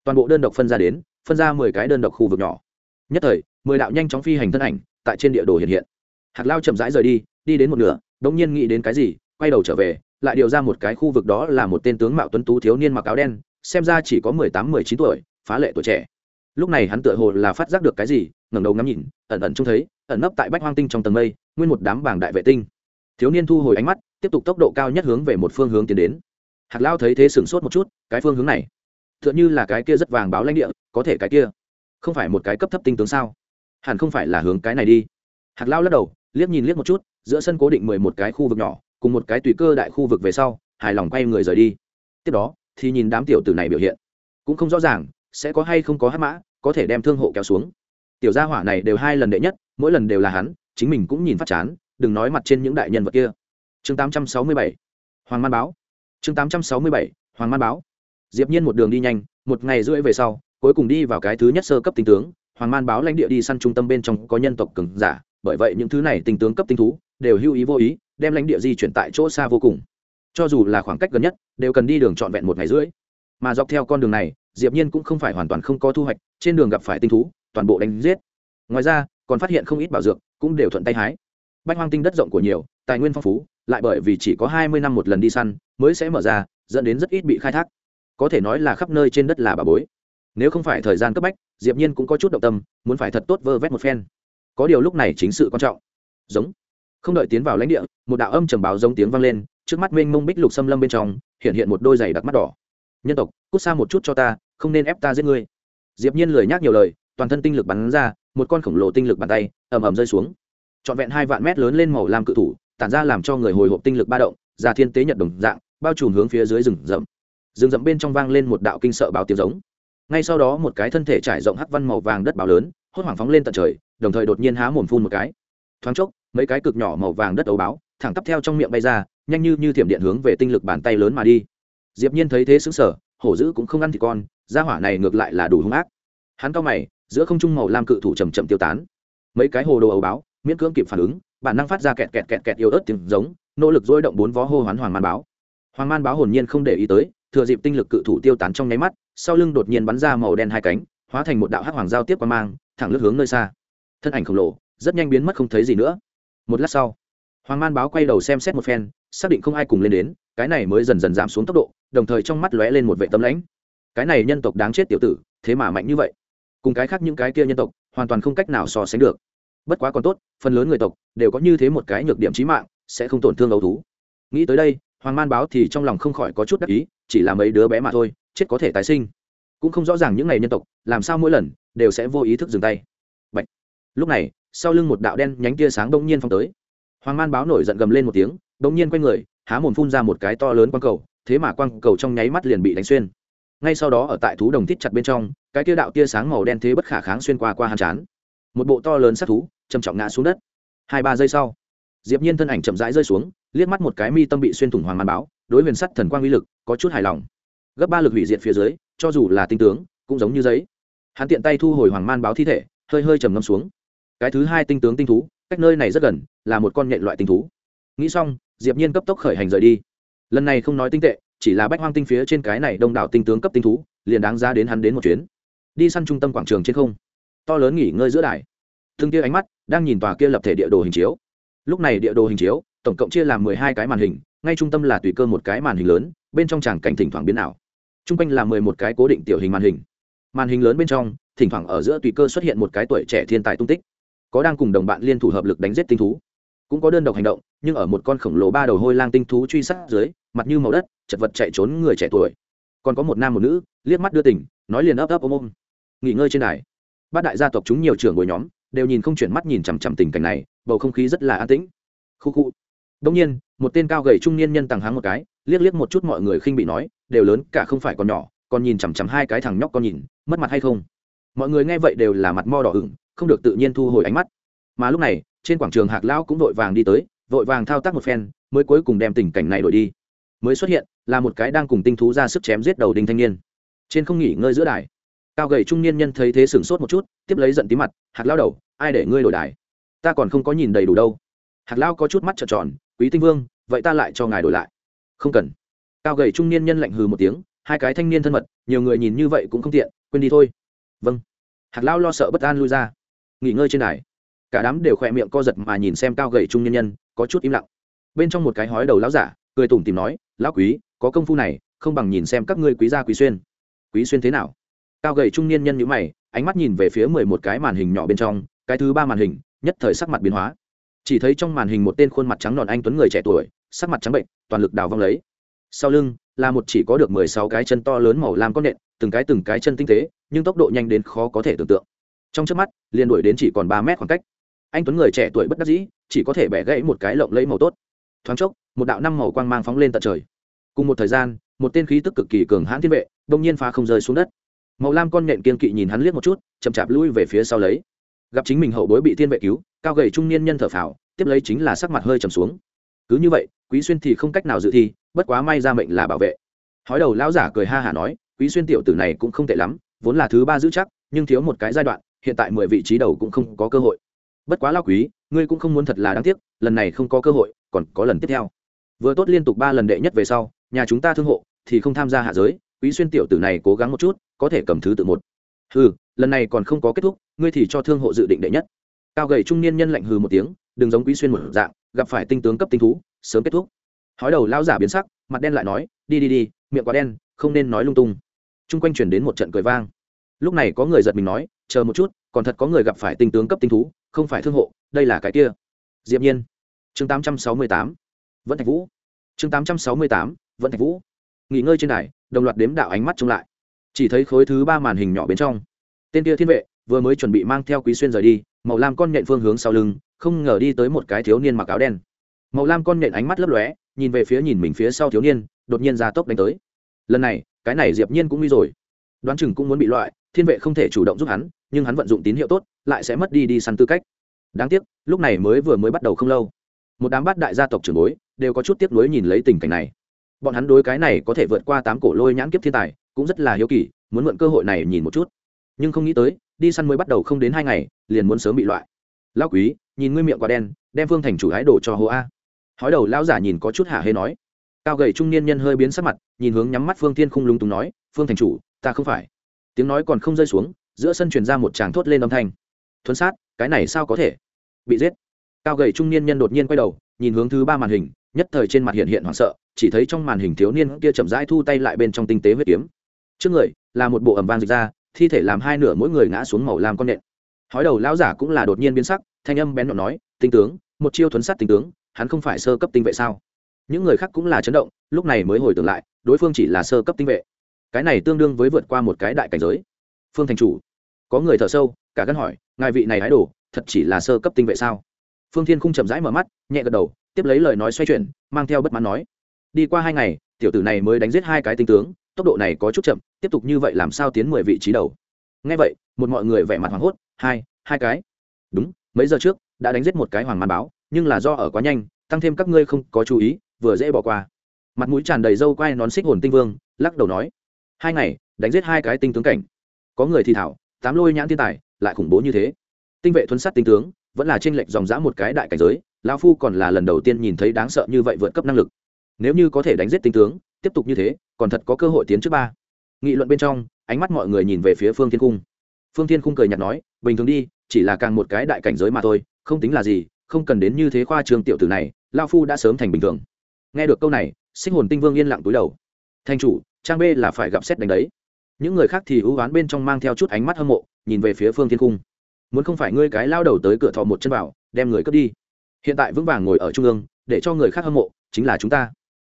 Toàn bộ đơn độc phân ra đến, phân ra mười cái đơn độc khu vực nhỏ. Nhất thời, mười đạo nhanh chóng phi hành thân ảnh, tại trên địa đồ hiện hiện. Hạt lao chậm rãi rời đi đi đến một nửa đ nhiên nghĩ đến cái gì, quay đầu trở về, lại điều ra một cái khu vực đó là một tên tướng mạo tuấn tú thiếu niên mặc áo đen, xem ra chỉ có mười tám, mười chín tuổi, phá lệ tuổi trẻ. Lúc này hắn tựa hồ là phát giác được cái gì, ngẩng đầu ngắm nhìn, ẩn ẩn trông thấy, ẩn nấp tại bách hoang tinh trong tầng mây, nguyên một đám bảng đại vệ tinh thiếu niên thu hồi ánh mắt, tiếp tục tốc độ cao nhất hướng về một phương hướng tiến đến. Hạc lao thấy thế sửng sốt một chút, cái phương hướng này t h ư ợ n h ư là cái kia rất vàng báo lãnh địa, có thể cái kia không phải một cái cấp thấp tinh tướng sao? Hẳn không phải là hướng cái này đi. Hạc lao lắc đầu, liếc nhìn liếc một chút, giữa sân cố định mười một cái khu vực nhỏ, cùng một cái tùy cơ đại khu vực về sau, hài lòng quay người rời đi. Tiếp đó, thì nhìn đám tiểu tử này biểu hiện. Cũng không rõ ràng, sẽ có hay không có hát mã, có thể đem thương hộ kéo xuống. Tiểu gia hỏa này đều hai lần đệ nhất, mỗi lần đều là hắn, chính mình cũng nhìn phát chán đừng nói mặt trên những đại nhân vật kia. Chương tám trăm sáu mươi bảy, hoàng man báo. Chương tám trăm sáu mươi bảy, hoàng man báo. Diệp nhiên một đường đi nhanh, một ngày rưỡi về sau, cuối cùng đi vào cái thứ nhất sơ cấp tinh tướng, hoàng man báo lãnh địa đi săn trung tâm bên trong có nhân tộc cường giả, bởi vậy những thứ này tinh tướng cấp tinh thú đều hưu ý vô ý, đem lãnh địa di chuyển tại chỗ xa vô cùng. Cho dù là khoảng cách gần nhất, đều cần đi đường trọn vẹn một ngày rưỡi. Mà dọc theo con đường này, diệp nhiên cũng không phải hoàn toàn không có thu hoạch, trên đường gặp phải tinh thú, toàn bộ đánh giết. Ngoài ra, còn phát hiện không ít bảo dược, cũng đều thuận tay hái bách hoang tinh đất rộng của nhiều, tài nguyên phong phú, lại bởi vì chỉ có hai mươi năm một lần đi săn mới sẽ mở ra, dẫn đến rất ít bị khai thác. Có thể nói là khắp nơi trên đất là bà bối. Nếu không phải thời gian cấp bách, diệp nhiên cũng có chút động tâm, muốn phải thật tốt vơ vét một phen. Có điều lúc này chính sự quan trọng. Giống. Không đợi tiến vào lãnh địa, một đạo âm trầm báo giống tiếng vang lên, trước mắt mênh mông bích lục xâm lâm bên trong, hiện hiện một đôi giày đặc mắt đỏ. Nhân tộc, cút xa một chút cho ta, không nên ép ta giết ngươi. Diệp nhiên lười nhắc nhiều lời, toàn thân tinh lực bắn ra, một con khổng lồ tinh lực bàn tay, ầm ầm rơi xuống trọn vẹn hai vạn mét lớn lên màu lam cự thủ, tản ra làm cho người hồi hộp tinh lực ba động, ra thiên tế nhật đồng dạng, bao trùm hướng phía dưới rừng rậm. Rừng rậm bên trong vang lên một đạo kinh sợ báo tiếng giống. Ngay sau đó một cái thân thể trải rộng hắc văn màu vàng đất báo lớn, hốt hoảng phóng lên tận trời, đồng thời đột nhiên há mồm phun một cái. Thoáng chốc, mấy cái cực nhỏ màu vàng đất ấu báo, thẳng tắp theo trong miệng bay ra, nhanh như như thiểm điện hướng về tinh lực bàn tay lớn mà đi. Diệp nhiên thấy thế sững sờ, hổ dữ cũng không ăn thịt con, gia hỏa này ngược lại là đủ hung ác. Hắn cao mày, giữa không trung màu lam cự thủ chậm chậm tiêu tán. Mấy cái hồ đồ ấu báo miễn cưỡng kịp phản ứng, bản năng phát ra kẹt kẹt kẹt kẹt yếu ớt tiếng giống, nỗ lực dối động bốn vó hô hoán hoàng man báo. Hoàng man báo hồn nhiên không để ý tới, thừa dịp tinh lực cự thủ tiêu tán trong nháy mắt, sau lưng đột nhiên bắn ra màu đen hai cánh, hóa thành một đạo hắc hoàng giao tiếp qua mang, thẳng lướt hướng nơi xa. Thân ảnh khổng lồ, rất nhanh biến mất không thấy gì nữa. Một lát sau, hoàng man báo quay đầu xem xét một phen, xác định không ai cùng lên đến, cái này mới dần dần giảm xuống tốc độ, đồng thời trong mắt lóe lên một vệ tâm lãnh. Cái này nhân tộc đáng chết tiểu tử, thế mà mạnh như vậy. Cùng cái khác những cái kia nhân tộc, hoàn toàn không cách nào so sánh được bất quá còn tốt, phần lớn người tộc đều có như thế một cái nhược điểm trí mạng, sẽ không tổn thương ấu thú. Nghĩ tới đây, hoàng man báo thì trong lòng không khỏi có chút đắc ý, chỉ là mấy đứa bé mà thôi, chết có thể tái sinh. Cũng không rõ ràng những ngày nhân tộc, làm sao mỗi lần đều sẽ vô ý thức dừng tay. Bạch. lúc này, sau lưng một đạo đen nhánh tia sáng đông nhiên phong tới. Hoàng man báo nổi giận gầm lên một tiếng đông nhiên quay người, há mồm phun ra một cái to lớn quang cầu, thế mà quang cầu trong nháy mắt liền bị đánh xuyên. Ngay sau đó ở tại thú đồng thít chặt bên trong, cái tia đạo tia sáng màu đen thế bất khả kháng xuyên qua qua hàn chán một bộ to lớn sát thú, trầm trọng ngã xuống đất. Hai ba giây sau, diệp nhiên thân ảnh chậm rãi rơi xuống, liếc mắt một cái mi tâm bị xuyên thủng hoàng man báo, đối huyền sắt thần quang uy lực có chút hài lòng. Gấp ba lực hủy diệt phía dưới, cho dù là tinh tướng, cũng giống như giấy. Hắn tiện tay thu hồi hoàng man báo thi thể, hơi hơi trầm ngâm xuống. Cái thứ hai tinh tướng tinh thú, cách nơi này rất gần, là một con nhện loại tinh thú. Nghĩ xong, diệp nhiên cấp tốc khởi hành rời đi. Lần này không nói tinh tệ, chỉ là bách hoang tinh phía trên cái này đông đảo tinh tướng cấp tinh thú, liền đáng giá đến hắn đến một chuyến. Đi săn trung tâm quảng trường trên không to lớn nghỉ ngơi giữa đài. Thương kia ánh mắt đang nhìn tòa kia lập thể địa đồ hình chiếu. Lúc này địa đồ hình chiếu, tổng cộng chia làm mười hai cái màn hình, ngay trung tâm là tùy cơ một cái màn hình lớn, bên trong tràng cảnh thỉnh thoảng biến ảo. T r u n g quanh là mười một cái cố định tiểu hình màn hình. Màn hình lớn bên trong, thỉnh thoảng ở giữa tùy cơ xuất hiện một cái tuổi trẻ thiên tài tung tích. Có đang cùng đồng bạn liên thủ hợp lực đánh giết tinh thú. Cũng có đơn độc hành động, nhưng ở một con khổng lồ ba đầu hôi lang tinh thú truy sát dưới, mặt như màu đất, chật vật chạy trốn người trẻ tuổi. Còn có một nam một nữ, liếc mắt đưa tỉnh nói liền ấp ấp ôm ôm. Nghỉ ngơi trên đài bát đại gia tộc chúng nhiều trưởng bồi nhóm, đều nhìn không chuyển mắt nhìn chằm chằm tình cảnh này, bầu không khí rất là an tĩnh. Khu khu. Đông nhiên, một tên cao gầy trung niên nhân tàng háng một cái, liếc liếc một chút mọi người khinh bị nói, đều lớn, cả không phải còn nhỏ, còn nhìn chằm chằm hai cái thằng nhóc con nhìn, mất mặt hay không? Mọi người nghe vậy đều là mặt mo đỏ ửng, không được tự nhiên thu hồi ánh mắt. Mà lúc này, trên quảng trường hạc lão cũng vội vàng đi tới, vội vàng thao tác một phen, mới cuối cùng đem tình cảnh này đổi đi. Mới xuất hiện, là một cái đang cùng tinh thú ra sức chém giết đầu đinh thanh niên. Trên không nghỉ ngơi giữa đài cao gầy trung niên nhân thấy thế sửng sốt một chút, tiếp lấy giận tí mặt hạt lao đầu, ai để ngươi đổi đài? Ta còn không có nhìn đầy đủ đâu. Hạt lao có chút mắt trợn tròn, quý tinh vương, vậy ta lại cho ngài đổi lại. Không cần. Cao gầy trung niên nhân lạnh hừ một tiếng, hai cái thanh niên thân mật, nhiều người nhìn như vậy cũng không tiện, quên đi thôi. Vâng. Hạt lao lo sợ bất an lui ra, nghỉ ngơi trên đài. Cả đám đều khỏe miệng co giật mà nhìn xem cao gầy trung niên nhân, có chút im lặng. Bên trong một cái hói đầu lão giả, cười tủm tìm nói, lão quý, có công phu này, không bằng nhìn xem các ngươi quý gia quý xuyên. Quý xuyên thế nào? Cao gầy trung niên nhân nhữ mày, ánh mắt nhìn về phía mười một cái màn hình nhỏ bên trong, cái thứ ba màn hình, nhất thời sắc mặt biến hóa. Chỉ thấy trong màn hình một tên khuôn mặt trắng nòn anh tuấn người trẻ tuổi, sắc mặt trắng bệnh, toàn lực đào vong lấy. Sau lưng, là một chỉ có được mười sáu cái chân to lớn màu lam con nện, từng cái từng cái chân tinh tế, nhưng tốc độ nhanh đến khó có thể tưởng tượng. Trong trước mắt, liền đuổi đến chỉ còn ba mét khoảng cách. Anh tuấn người trẻ tuổi bất đắc dĩ, chỉ có thể bẻ gãy một cái lộng lấy màu tốt. Thoáng chốc, một đạo năm màu quang mang phóng lên tận trời. Cùng một thời gian, một tên khí tức cực kỳ cường hãn thiên vệ đông nhiên phá không rơi xuống đất màu lam con nhện kiên kỵ nhìn hắn liếc một chút, chậm chạp lui về phía sau lấy. Gặp chính mình hậu bối bị thiên vệ cứu, cao gầy trung niên nhân thở phào, tiếp lấy chính là sắc mặt hơi trầm xuống. Cứ như vậy, quý xuyên thì không cách nào dự thi, bất quá may ra mệnh là bảo vệ. Hói đầu lão giả cười ha hả nói, quý xuyên tiểu tử này cũng không tệ lắm, vốn là thứ ba giữ chắc, nhưng thiếu một cái giai đoạn, hiện tại mười vị trí đầu cũng không có cơ hội. Bất quá lao quý, ngươi cũng không muốn thật là đáng tiếc, lần này không có cơ hội, còn có lần tiếp theo. Vừa tốt liên tục ba lần đệ nhất về sau, nhà chúng ta thương hộ, thì không tham gia hạ giới quý xuyên tiểu tử này cố gắng một chút, có thể cầm thứ tự một. Hừ, lần này còn không có kết thúc, ngươi thì cho thương hộ dự định đệ nhất. Cao gầy trung niên nhân lạnh hừ một tiếng, đừng giống quý xuyên một dạng, gặp phải tinh tướng cấp tinh thú, sớm kết thúc. Hói đầu lao giả biến sắc, mặt đen lại nói, đi đi đi, miệng quá đen, không nên nói lung tung. Chung quanh chuyển đến một trận cười vang. Lúc này có người giật mình nói, chờ một chút, còn thật có người gặp phải tinh tướng cấp tinh thú, không phải thương hộ, đây là cái kia. Diệp nhiên. Chương tám trăm sáu mươi tám. Vẫn thạch vũ. Chương tám trăm sáu mươi tám. Vẫn thạch vũ. Nghỉ ngơi trên đài đồng loạt đếm đạo ánh mắt trông lại. Chỉ thấy khối thứ ba màn hình nhỏ bên trong. Tên kia thiên vệ, vừa mới chuẩn bị mang theo quý xuyên rời đi, màu lam con nhện phương hướng sau lưng, không ngờ đi tới một cái thiếu niên mặc áo đen. Màu lam con nhện ánh mắt lấp lóe, nhìn về phía nhìn mình phía sau thiếu niên, đột nhiên ra tốc đánh tới. Lần này, cái này diệp nhiên cũng nguy rồi. Đoán chừng cũng muốn bị loại, thiên vệ không thể chủ động giúp hắn, nhưng hắn vận dụng tín hiệu tốt, lại sẽ mất đi đi săn tư cách. Đáng tiếc, lúc này mới vừa mới bắt đầu không lâu. Một đám bát đại gia tộc trưởng bối, đều có chút tiếc nuối nhìn lấy tình cảnh này bọn hắn đối cái này có thể vượt qua tám cổ lôi nhãn kiếp thiên tài, cũng rất là hiếu kỳ, muốn mượn cơ hội này nhìn một chút. Nhưng không nghĩ tới, đi săn mới bắt đầu không đến hai ngày, liền muốn sớm bị loại. Lão quý, nhìn ngươi miệng quá đen, đem phương thành chủ hái đổ cho hồ a. Hói đầu lão giả nhìn có chút hả hê nói. Cao gầy trung niên nhân hơi biến sắc mặt, nhìn hướng nhắm mắt phương tiên khung lung túng nói, phương thành chủ, ta không phải. Tiếng nói còn không rơi xuống, giữa sân truyền ra một tràng thốt lên âm thanh. Thuấn sát, cái này sao có thể? Bị giết. Cao gầy trung niên nhân đột nhiên quay đầu, nhìn hướng thứ ba màn hình, nhất thời trên mặt hiện hiện hoảng sợ chỉ thấy trong màn hình thiếu niên kia chậm rãi thu tay lại bên trong tinh tế huyết kiếm. Trước người, là một bộ ẩm vang dịch ra, thi thể làm hai nửa mỗi người ngã xuống màu làm con nện. Hói đầu lão giả cũng là đột nhiên biến sắc, thanh âm bén nhọn nói, tinh tướng, một chiêu thuấn sát tinh tướng, hắn không phải sơ cấp tinh vệ sao? Những người khác cũng là chấn động, lúc này mới hồi tưởng lại, đối phương chỉ là sơ cấp tinh vệ. Cái này tương đương với vượt qua một cái đại cảnh giới. Phương thành chủ, có người thở sâu, cả gân hỏi, ngài vị này hái đổ thật chỉ là sơ cấp tinh vệ sao? Phương thiên không chậm rãi mở mắt, nhẹ gật đầu, tiếp lấy lời nói xoay chuyển, mang theo bất mãn nói đi qua hai ngày, tiểu tử này mới đánh giết hai cái tinh tướng, tốc độ này có chút chậm, tiếp tục như vậy làm sao tiến mười vị trí đầu? Ngay vậy, một mọi người vẻ mặt hoảng hốt, hai hai cái. Đúng, mấy giờ trước, đã đánh giết một cái hoàng man báo, nhưng là do ở quá nhanh, tăng thêm các ngươi không có chú ý, vừa dễ bỏ qua. Mặt mũi tràn đầy râu quai nón xích hồn tinh vương, lắc đầu nói, hai ngày, đánh giết hai cái tinh tướng cảnh. Có người thì thảo, tám lôi nhãn thiên tài, lại khủng bố như thế. Tinh vệ thuấn sát tinh tướng, vẫn là trên lệch dòng dã một cái đại cảnh giới, lão phu còn là lần đầu tiên nhìn thấy đáng sợ như vậy vượt cấp năng lực nếu như có thể đánh giết tinh tướng, tiếp tục như thế, còn thật có cơ hội tiến trước ba. Nghị luận bên trong, ánh mắt mọi người nhìn về phía phương thiên cung phương thiên cung cười nhạt nói, bình thường đi, chỉ là càng một cái đại cảnh giới mà thôi, không tính là gì, không cần đến như thế khoa trường tiểu tử này, lao phu đã sớm thành bình thường. Nghe được câu này, sinh hồn tinh vương yên lặng túi đầu. Thanh chủ, trang b là phải gặp xét đánh đấy. Những người khác thì ưu oán bên trong mang theo chút ánh mắt hâm mộ, nhìn về phía phương thiên cung muốn không phải ngươi cái lao đầu tới cửa thọ một chân vào đem người cướp đi. Hiện tại vững vàng ngồi ở trung ương, để cho người khác hâm mộ, chính là chúng ta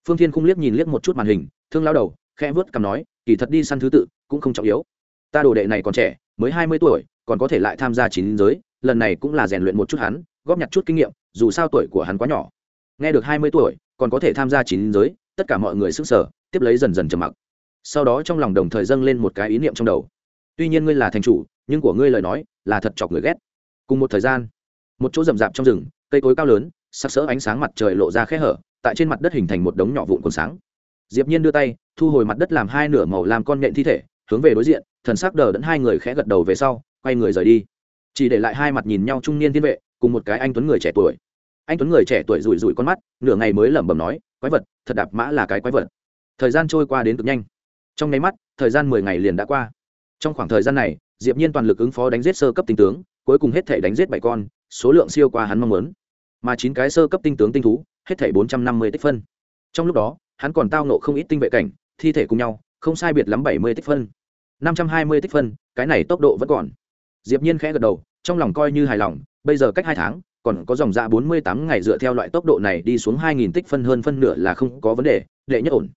phương thiên khung liếc nhìn liếc một chút màn hình, thương lao đầu, khẽ vớt cằm nói, kỳ thật đi săn thứ tự, cũng không trọng yếu. Ta đồ đệ này còn trẻ, mới hai mươi tuổi, còn có thể lại tham gia chín giới, lần này cũng là rèn luyện một chút hắn, góp nhặt chút kinh nghiệm, dù sao tuổi của hắn quá nhỏ. Nghe được hai mươi tuổi, còn có thể tham gia chín giới, tất cả mọi người sức sở tiếp lấy dần dần trầm mặc. Sau đó trong lòng đồng thời dâng lên một cái ý niệm trong đầu. Tuy nhiên ngươi là thành chủ, nhưng của ngươi lời nói, là thật chọc người ghét. Cùng một thời gian, một chỗ rậm rạp trong rừng, cây cối cao lớn sắc sỡ ánh sáng mặt trời lộ ra khẽ hở tại trên mặt đất hình thành một đống nhỏ vụn còn sáng. Diệp nhiên đưa tay, thu hồi mặt đất làm hai nửa màu làm con nhện thi thể, hướng về đối diện, thần sắc đờ đẫn hai người khẽ gật đầu về sau, quay người rời đi. Chỉ để lại hai mặt nhìn nhau trung niên thiên vệ, cùng một cái anh tuấn người trẻ tuổi. Anh tuấn người trẻ tuổi rủi rủi con mắt, nửa ngày mới lẩm bẩm nói, quái vật, thật đạp mã là cái quái vật. Thời gian trôi qua đến cực nhanh. Trong nháy mắt, thời gian mười ngày liền đã qua. Trong khoảng thời gian này, diệp nhiên toàn lực ứng phó đánh giết sơ cấp tinh tướng, cuối cùng hết thể đánh giết bảy con, số lượng siêu qua hắn mong muốn. Mà chín cái sơ cấp tinh tướng tinh thú hết thể bốn trăm năm mươi tích phân. Trong lúc đó, hắn còn tao nộ không ít tinh vệ cảnh, thi thể cùng nhau, không sai biệt lắm bảy mươi tích phân. năm trăm hai mươi tích phân, cái này tốc độ vẫn còn. Diệp nhiên khẽ gật đầu, trong lòng coi như hài lòng, bây giờ cách hai tháng, còn có dòng dạ bốn mươi tám ngày dựa theo loại tốc độ này đi xuống hai nghìn tích phân hơn phân nửa là không có vấn đề, đệ nhất ổn.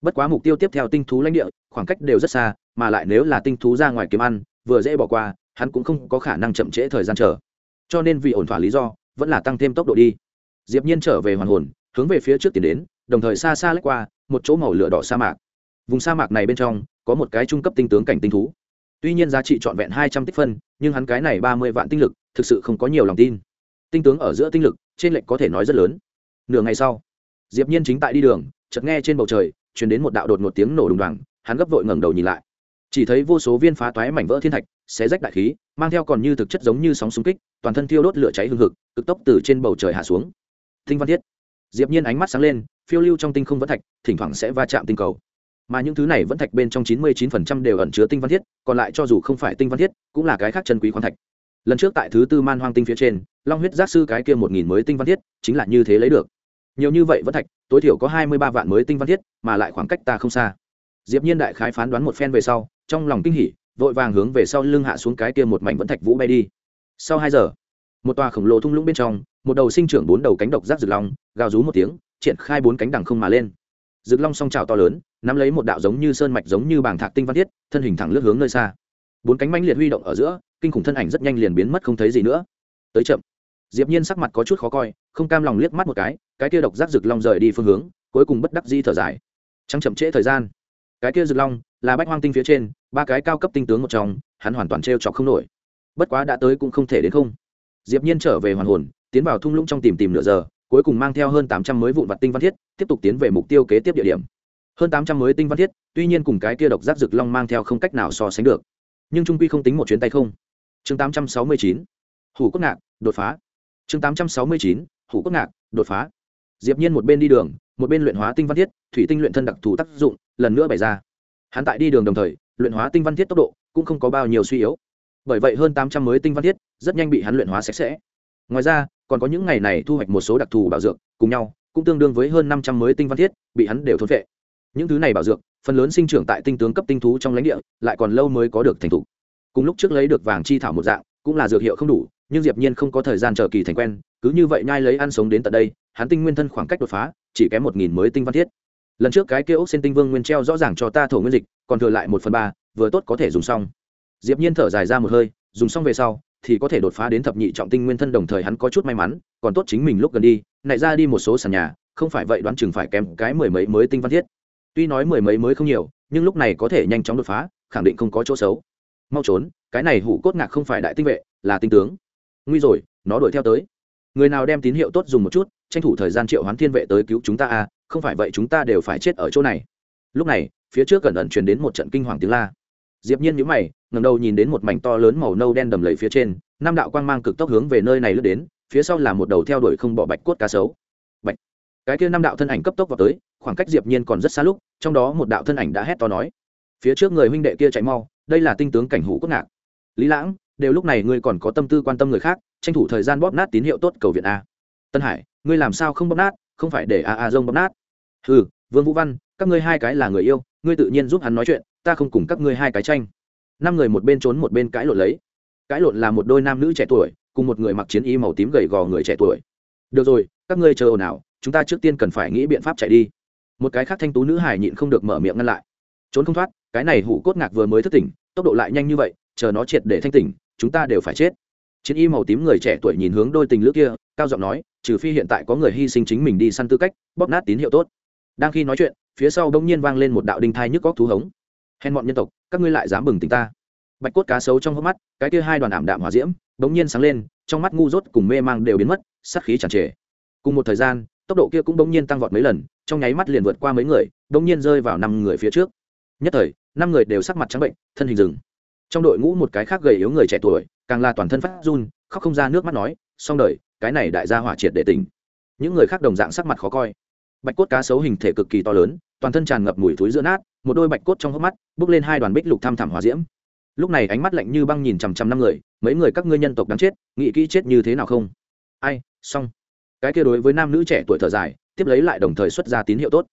Bất quá mục tiêu tiếp theo tinh thú lãnh địa, khoảng cách đều rất xa, mà lại nếu là tinh thú ra ngoài kiếm ăn, vừa dễ bỏ qua, hắn cũng không có khả năng chậm trễ thời gian chờ. Cho nên vì ổn thỏa lý do, vẫn là tăng thêm tốc độ đi diệp nhiên trở về hoàn hồn, hướng về phía trước tiến đến, đồng thời xa xa lách qua, một chỗ màu lửa đỏ sa mạc. Vùng sa mạc này bên trong, có một cái trung cấp tinh tướng cảnh tinh thú. Tuy nhiên giá trị trọn vẹn hai trăm tích phân, nhưng hắn cái này ba mươi vạn tinh lực, thực sự không có nhiều lòng tin. Tinh tướng ở giữa tinh lực, trên lệnh có thể nói rất lớn. Nửa ngày sau, diệp nhiên chính tại đi đường, chợt nghe trên bầu trời, truyền đến một đạo đột một tiếng nổ đùng đoàng, hắn gấp vội ngẩng đầu nhìn lại. Chỉ thấy vô số viên phá toái mảnh vỡ thiên thạch, xé rách đại khí, mang theo còn như thực chất giống như sóng xung kích, toàn thân thiêu đốt lửa cháy hừng hực, cực tốc từ trên bầu trời hạ xuống tinh văn thiết. Diệp nhiên ánh mắt sáng lên, phiêu lưu trong tinh không vẫn thạch, thỉnh thoảng sẽ va chạm tinh cầu. Mà những thứ này vẫn thạch bên trong 99% đều ẩn chứa tinh văn thiết, còn lại cho dù không phải tinh văn thiết, cũng là cái khác chân quý khoáng thạch. Lần trước tại thứ tư man hoang tinh phía trên, long huyết giác sư cái kia một nghìn mới tinh văn thiết, chính là như thế lấy được. Nhiều như vậy vẫn thạch, tối thiểu có hai mươi ba vạn mới tinh văn thiết, mà lại khoảng cách ta không xa. Diệp nhiên đại khái phán đoán một phen về sau, trong lòng kinh hỉ, vội vàng hướng về sau lưng hạ xuống cái kia một mảnh vẫn thạch vũ bay đi. Sau hai giờ, một tòa khổng lồ thung lũng bên trong một đầu sinh trưởng bốn đầu cánh độc giác rực long, gào rú một tiếng, triển khai bốn cánh đằng không mà lên. Rực long song trào to lớn, nắm lấy một đạo giống như sơn mạch giống như bảng thạc tinh văn thiết, thân hình thẳng lướt hướng nơi xa. Bốn cánh mãnh liệt huy động ở giữa, kinh khủng thân ảnh rất nhanh liền biến mất không thấy gì nữa. Tới chậm. Diệp nhiên sắc mặt có chút khó coi, không cam lòng liếc mắt một cái cái kia độc giác rực long rời đi phương hướng, cuối cùng bất đắc dĩ thở dài. Trăng chậm trễ thời gian. Cái kia rực long là bách hoang tinh phía trên, ba cái cao cấp tinh tướng một trong, hắn hoàn toàn treo chọc không nổi. Bất quá đã tới cũng không thể đến không. Diệp nhiên trở về hoàn hồn tiến vào thung lũng trong tìm tìm nửa giờ, cuối cùng mang theo hơn 800 mới vụn vật tinh văn thiết, tiếp tục tiến về mục tiêu kế tiếp địa điểm. Hơn 800 mới tinh văn thiết, tuy nhiên cùng cái kia độc giác rực long mang theo không cách nào so sánh được. Nhưng trung quy không tính một chuyến tay không. Chương 869 hủ quốc ngạc, đột phá. Chương 869 hủ quốc ngạc, đột phá. Diệp nhiên một bên đi đường, một bên luyện hóa tinh văn thiết, thủy tinh luyện thân đặc thù tác dụng, lần nữa bày ra. Hắn tại đi đường đồng thời, luyện hóa tinh văn thiết tốc độ cũng không có bao nhiêu suy yếu. Bởi vậy hơn 800 mới tinh văn thiết rất nhanh bị hắn luyện hóa sạch sẽ. Ngoài ra còn có những ngày này thu hoạch một số đặc thù bảo dược cùng nhau, cũng tương đương với hơn 500 mới tinh văn thiết, bị hắn đều thôn vệ những thứ này bảo dược, phần lớn sinh trưởng tại tinh tướng cấp tinh thú trong lãnh địa, lại còn lâu mới có được thành thục. Cùng lúc trước lấy được vàng chi thảo một dạng, cũng là dược hiệu không đủ, nhưng diệp nhiên không có thời gian chờ kỳ thành quen, cứ như vậy nhai lấy ăn sống đến tận đây, hắn tinh nguyên thân khoảng cách đột phá, chỉ kém một nghìn mới tinh văn thiết. Lần trước cái kia ốc xin tinh vương nguyên treo rõ ràng cho ta thổ nguyên dịch, còn thừa lại một phần ba, vừa tốt có thể dùng xong. Diệp nhiên thở dài ra một hơi, dùng xong về sau thì có thể đột phá đến thập nhị trọng tinh nguyên thân đồng thời hắn có chút may mắn, còn tốt chính mình lúc gần đi nại ra đi một số sàn nhà, không phải vậy đoán chừng phải kém cái mười mấy mới tinh văn thiết. Tuy nói mười mấy mới không nhiều, nhưng lúc này có thể nhanh chóng đột phá, khẳng định không có chỗ xấu. Mau trốn, cái này hủ cốt ngạc không phải đại tinh vệ, là tinh tướng. Nguy rồi, nó đuổi theo tới. Người nào đem tín hiệu tốt dùng một chút, tranh thủ thời gian triệu hoán thiên vệ tới cứu chúng ta à không phải vậy chúng ta đều phải chết ở chỗ này. Lúc này, phía trước gần ẩn truyền đến một trận kinh hoàng tiếng la diệp nhiên nhíu mày ngẩng đầu nhìn đến một mảnh to lớn màu nâu đen đầm lầy phía trên năm đạo quang mang cực tốc hướng về nơi này lướt đến phía sau là một đầu theo đuổi không bỏ bạch cốt cá sấu. Bạch. Cái kia năm đạo thân ảnh cấp tốc vào tới khoảng cách diệp nhiên còn rất xa lúc trong đó một đạo thân ảnh đã hét to nói. Phía trước người huynh đệ kia chạy mau đây là tinh tướng cảnh hữu quốc ngạc. Lý lãng đều lúc này ngươi còn có tâm tư quan tâm người khác tranh thủ thời gian bóp nát tín hiệu tốt cầu viện a. Tân hải ngươi làm sao không bóp nát không phải để a a rông bóp nát? Hừ, vương vũ văn các ngươi hai cái là người yêu ngươi tự nhiên giúp hắn nói chuyện ta không cùng các ngươi hai cái tranh. Năm người một bên trốn một bên cãi lộn lấy. Cãi lộn là một đôi nam nữ trẻ tuổi, cùng một người mặc chiến y màu tím gầy gò người trẻ tuổi. Được rồi, các ngươi chờ ồn ào, chúng ta trước tiên cần phải nghĩ biện pháp chạy đi. Một cái khác thanh tú nữ hải nhịn không được mở miệng ngăn lại. Trốn không thoát, cái này hủ cốt ngạc vừa mới thất tỉnh, tốc độ lại nhanh như vậy, chờ nó triệt để thanh tỉnh, chúng ta đều phải chết. Chiến y màu tím người trẻ tuổi nhìn hướng đôi tình lữ kia, cao giọng nói, trừ phi hiện tại có người hy sinh chính mình đi săn tư cách, bóp nát tín hiệu tốt. Đang khi nói chuyện, phía sau đông nhiên vang lên một đạo đinh thai nhức góc thú hống hèn bọn nhân tộc, các ngươi lại dám bừng tỉnh ta. Bạch cốt cá sấu trong hốc mắt, cái kia hai đoàn ảm đạm hỏa diễm, bỗng nhiên sáng lên, trong mắt ngu dốt cùng mê mang đều biến mất, sát khí tràn trề. Cùng một thời gian, tốc độ kia cũng bỗng nhiên tăng vọt mấy lần, trong nháy mắt liền vượt qua mấy người, bỗng nhiên rơi vào năm người phía trước. Nhất thời, năm người đều sắc mặt trắng bệnh, thân hình rừng trong đội ngũ một cái khác gầy yếu người trẻ tuổi, càng là toàn thân phát run, khóc không ra nước mắt nói, xong đời, cái này đại gia hỏa triệt để tỉnh. Những người khác đồng dạng sắc mặt khó coi. Bạch cốt cá sấu hình thể cực kỳ to lớn toàn thân tràn ngập mùi thối giữa nát, một đôi bạch cốt trong hốc mắt bước lên hai đoàn bích lục tham thẳm hòa diễm. Lúc này ánh mắt lạnh như băng nhìn chằm chằm năm người, mấy người các ngươi nhân tộc đáng chết, nghĩ kỹ chết như thế nào không? Ai, xong. Cái kia đối với nam nữ trẻ tuổi thở dài, tiếp lấy lại đồng thời xuất ra tín hiệu tốt.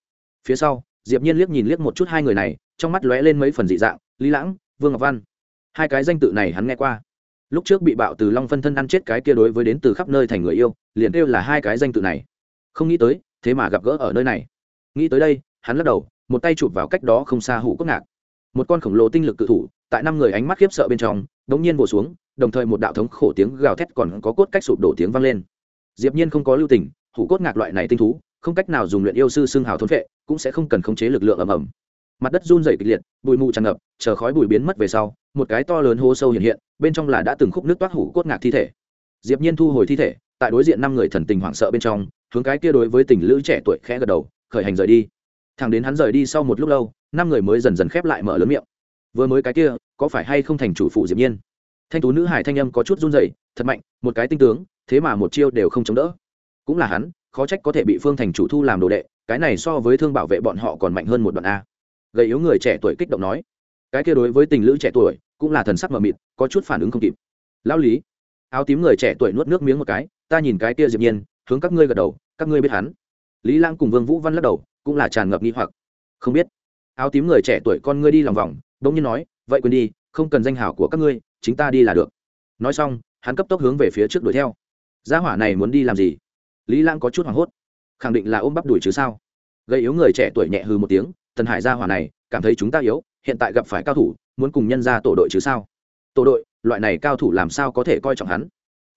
Phía sau, diệp nhiên liếc nhìn liếc một chút hai người này, trong mắt lóe lên mấy phần dị dạng, lý lãng, vương ngọc văn. Hai cái danh tự này hắn nghe qua. Lúc trước bị bạo từ long phân thân ăn chết cái kia đối với đến từ khắp nơi thành người yêu, liền kêu là hai cái danh tự này. Không nghĩ tới, thế mà gặp gỡ ở nơi này. Nghĩ tới đây hắn lắc đầu, một tay chụp vào cách đó không xa hủ cốt ngạc. Một con khổng lồ tinh lực cự thủ, tại năm người ánh mắt khiếp sợ bên trong, đống nhiên vồ xuống, đồng thời một đạo thống khổ tiếng gào thét còn có cốt cách sụp đổ tiếng vang lên. Diệp nhiên không có lưu tình, hủ cốt ngạc loại này tinh thú, không cách nào dùng luyện yêu sư xương hào thôn vệ, cũng sẽ không cần khống chế lực lượng ầm ầm. Mặt đất run rẩy kịch liệt, bụi mù tràn ngập, chờ khói bụi biến mất về sau, một cái to lớn hố sâu hiện hiện, bên trong là đã từng khúc nước toát hủ cốt ngạc thi thể. Diệp nhiên thu hồi thi thể, tại đối diện năm người thần tình hoảng sợ bên trong, hướng cái kia đối với tình lữ trẻ tuổi khẽ gật đầu, khởi hành rời đi thằng đến hắn rời đi sau một lúc lâu, năm người mới dần dần khép lại mở lớn miệng. Vừa mới cái kia, có phải hay không thành chủ phụ diệp nhiên? Thanh tú nữ hải thanh âm có chút run rẩy, thật mạnh, một cái tinh tướng, thế mà một chiêu đều không chống đỡ. Cũng là hắn, khó trách có thể bị phương thành chủ thu làm đồ đệ, cái này so với thương bảo vệ bọn họ còn mạnh hơn một đoạn a. Gầy yếu người trẻ tuổi kích động nói. Cái kia đối với tình lữ trẻ tuổi, cũng là thần sắc mờ mịt, có chút phản ứng không kịp. Lão lý, áo tím người trẻ tuổi nuốt nước miếng một cái, ta nhìn cái kia diệp nhiên, hướng các ngươi gật đầu, các ngươi biết hắn. Lý lang cùng vương vũ văn lắc đầu cũng là tràn ngập nghi hoặc. Không biết. Áo tím người trẻ tuổi con ngươi đi lòng vòng, bỗng nhiên nói, vậy quên đi, không cần danh hào của các ngươi, chính ta đi là được. Nói xong, hắn cấp tốc hướng về phía trước đuổi theo. Gia hỏa này muốn đi làm gì? Lý lang có chút hoảng hốt. Khẳng định là ôm bắp đuổi chứ sao? Gây yếu người trẻ tuổi nhẹ hừ một tiếng, tần hải gia hỏa này, cảm thấy chúng ta yếu, hiện tại gặp phải cao thủ, muốn cùng nhân ra tổ đội chứ sao? Tổ đội, loại này cao thủ làm sao có thể coi trọng hắn?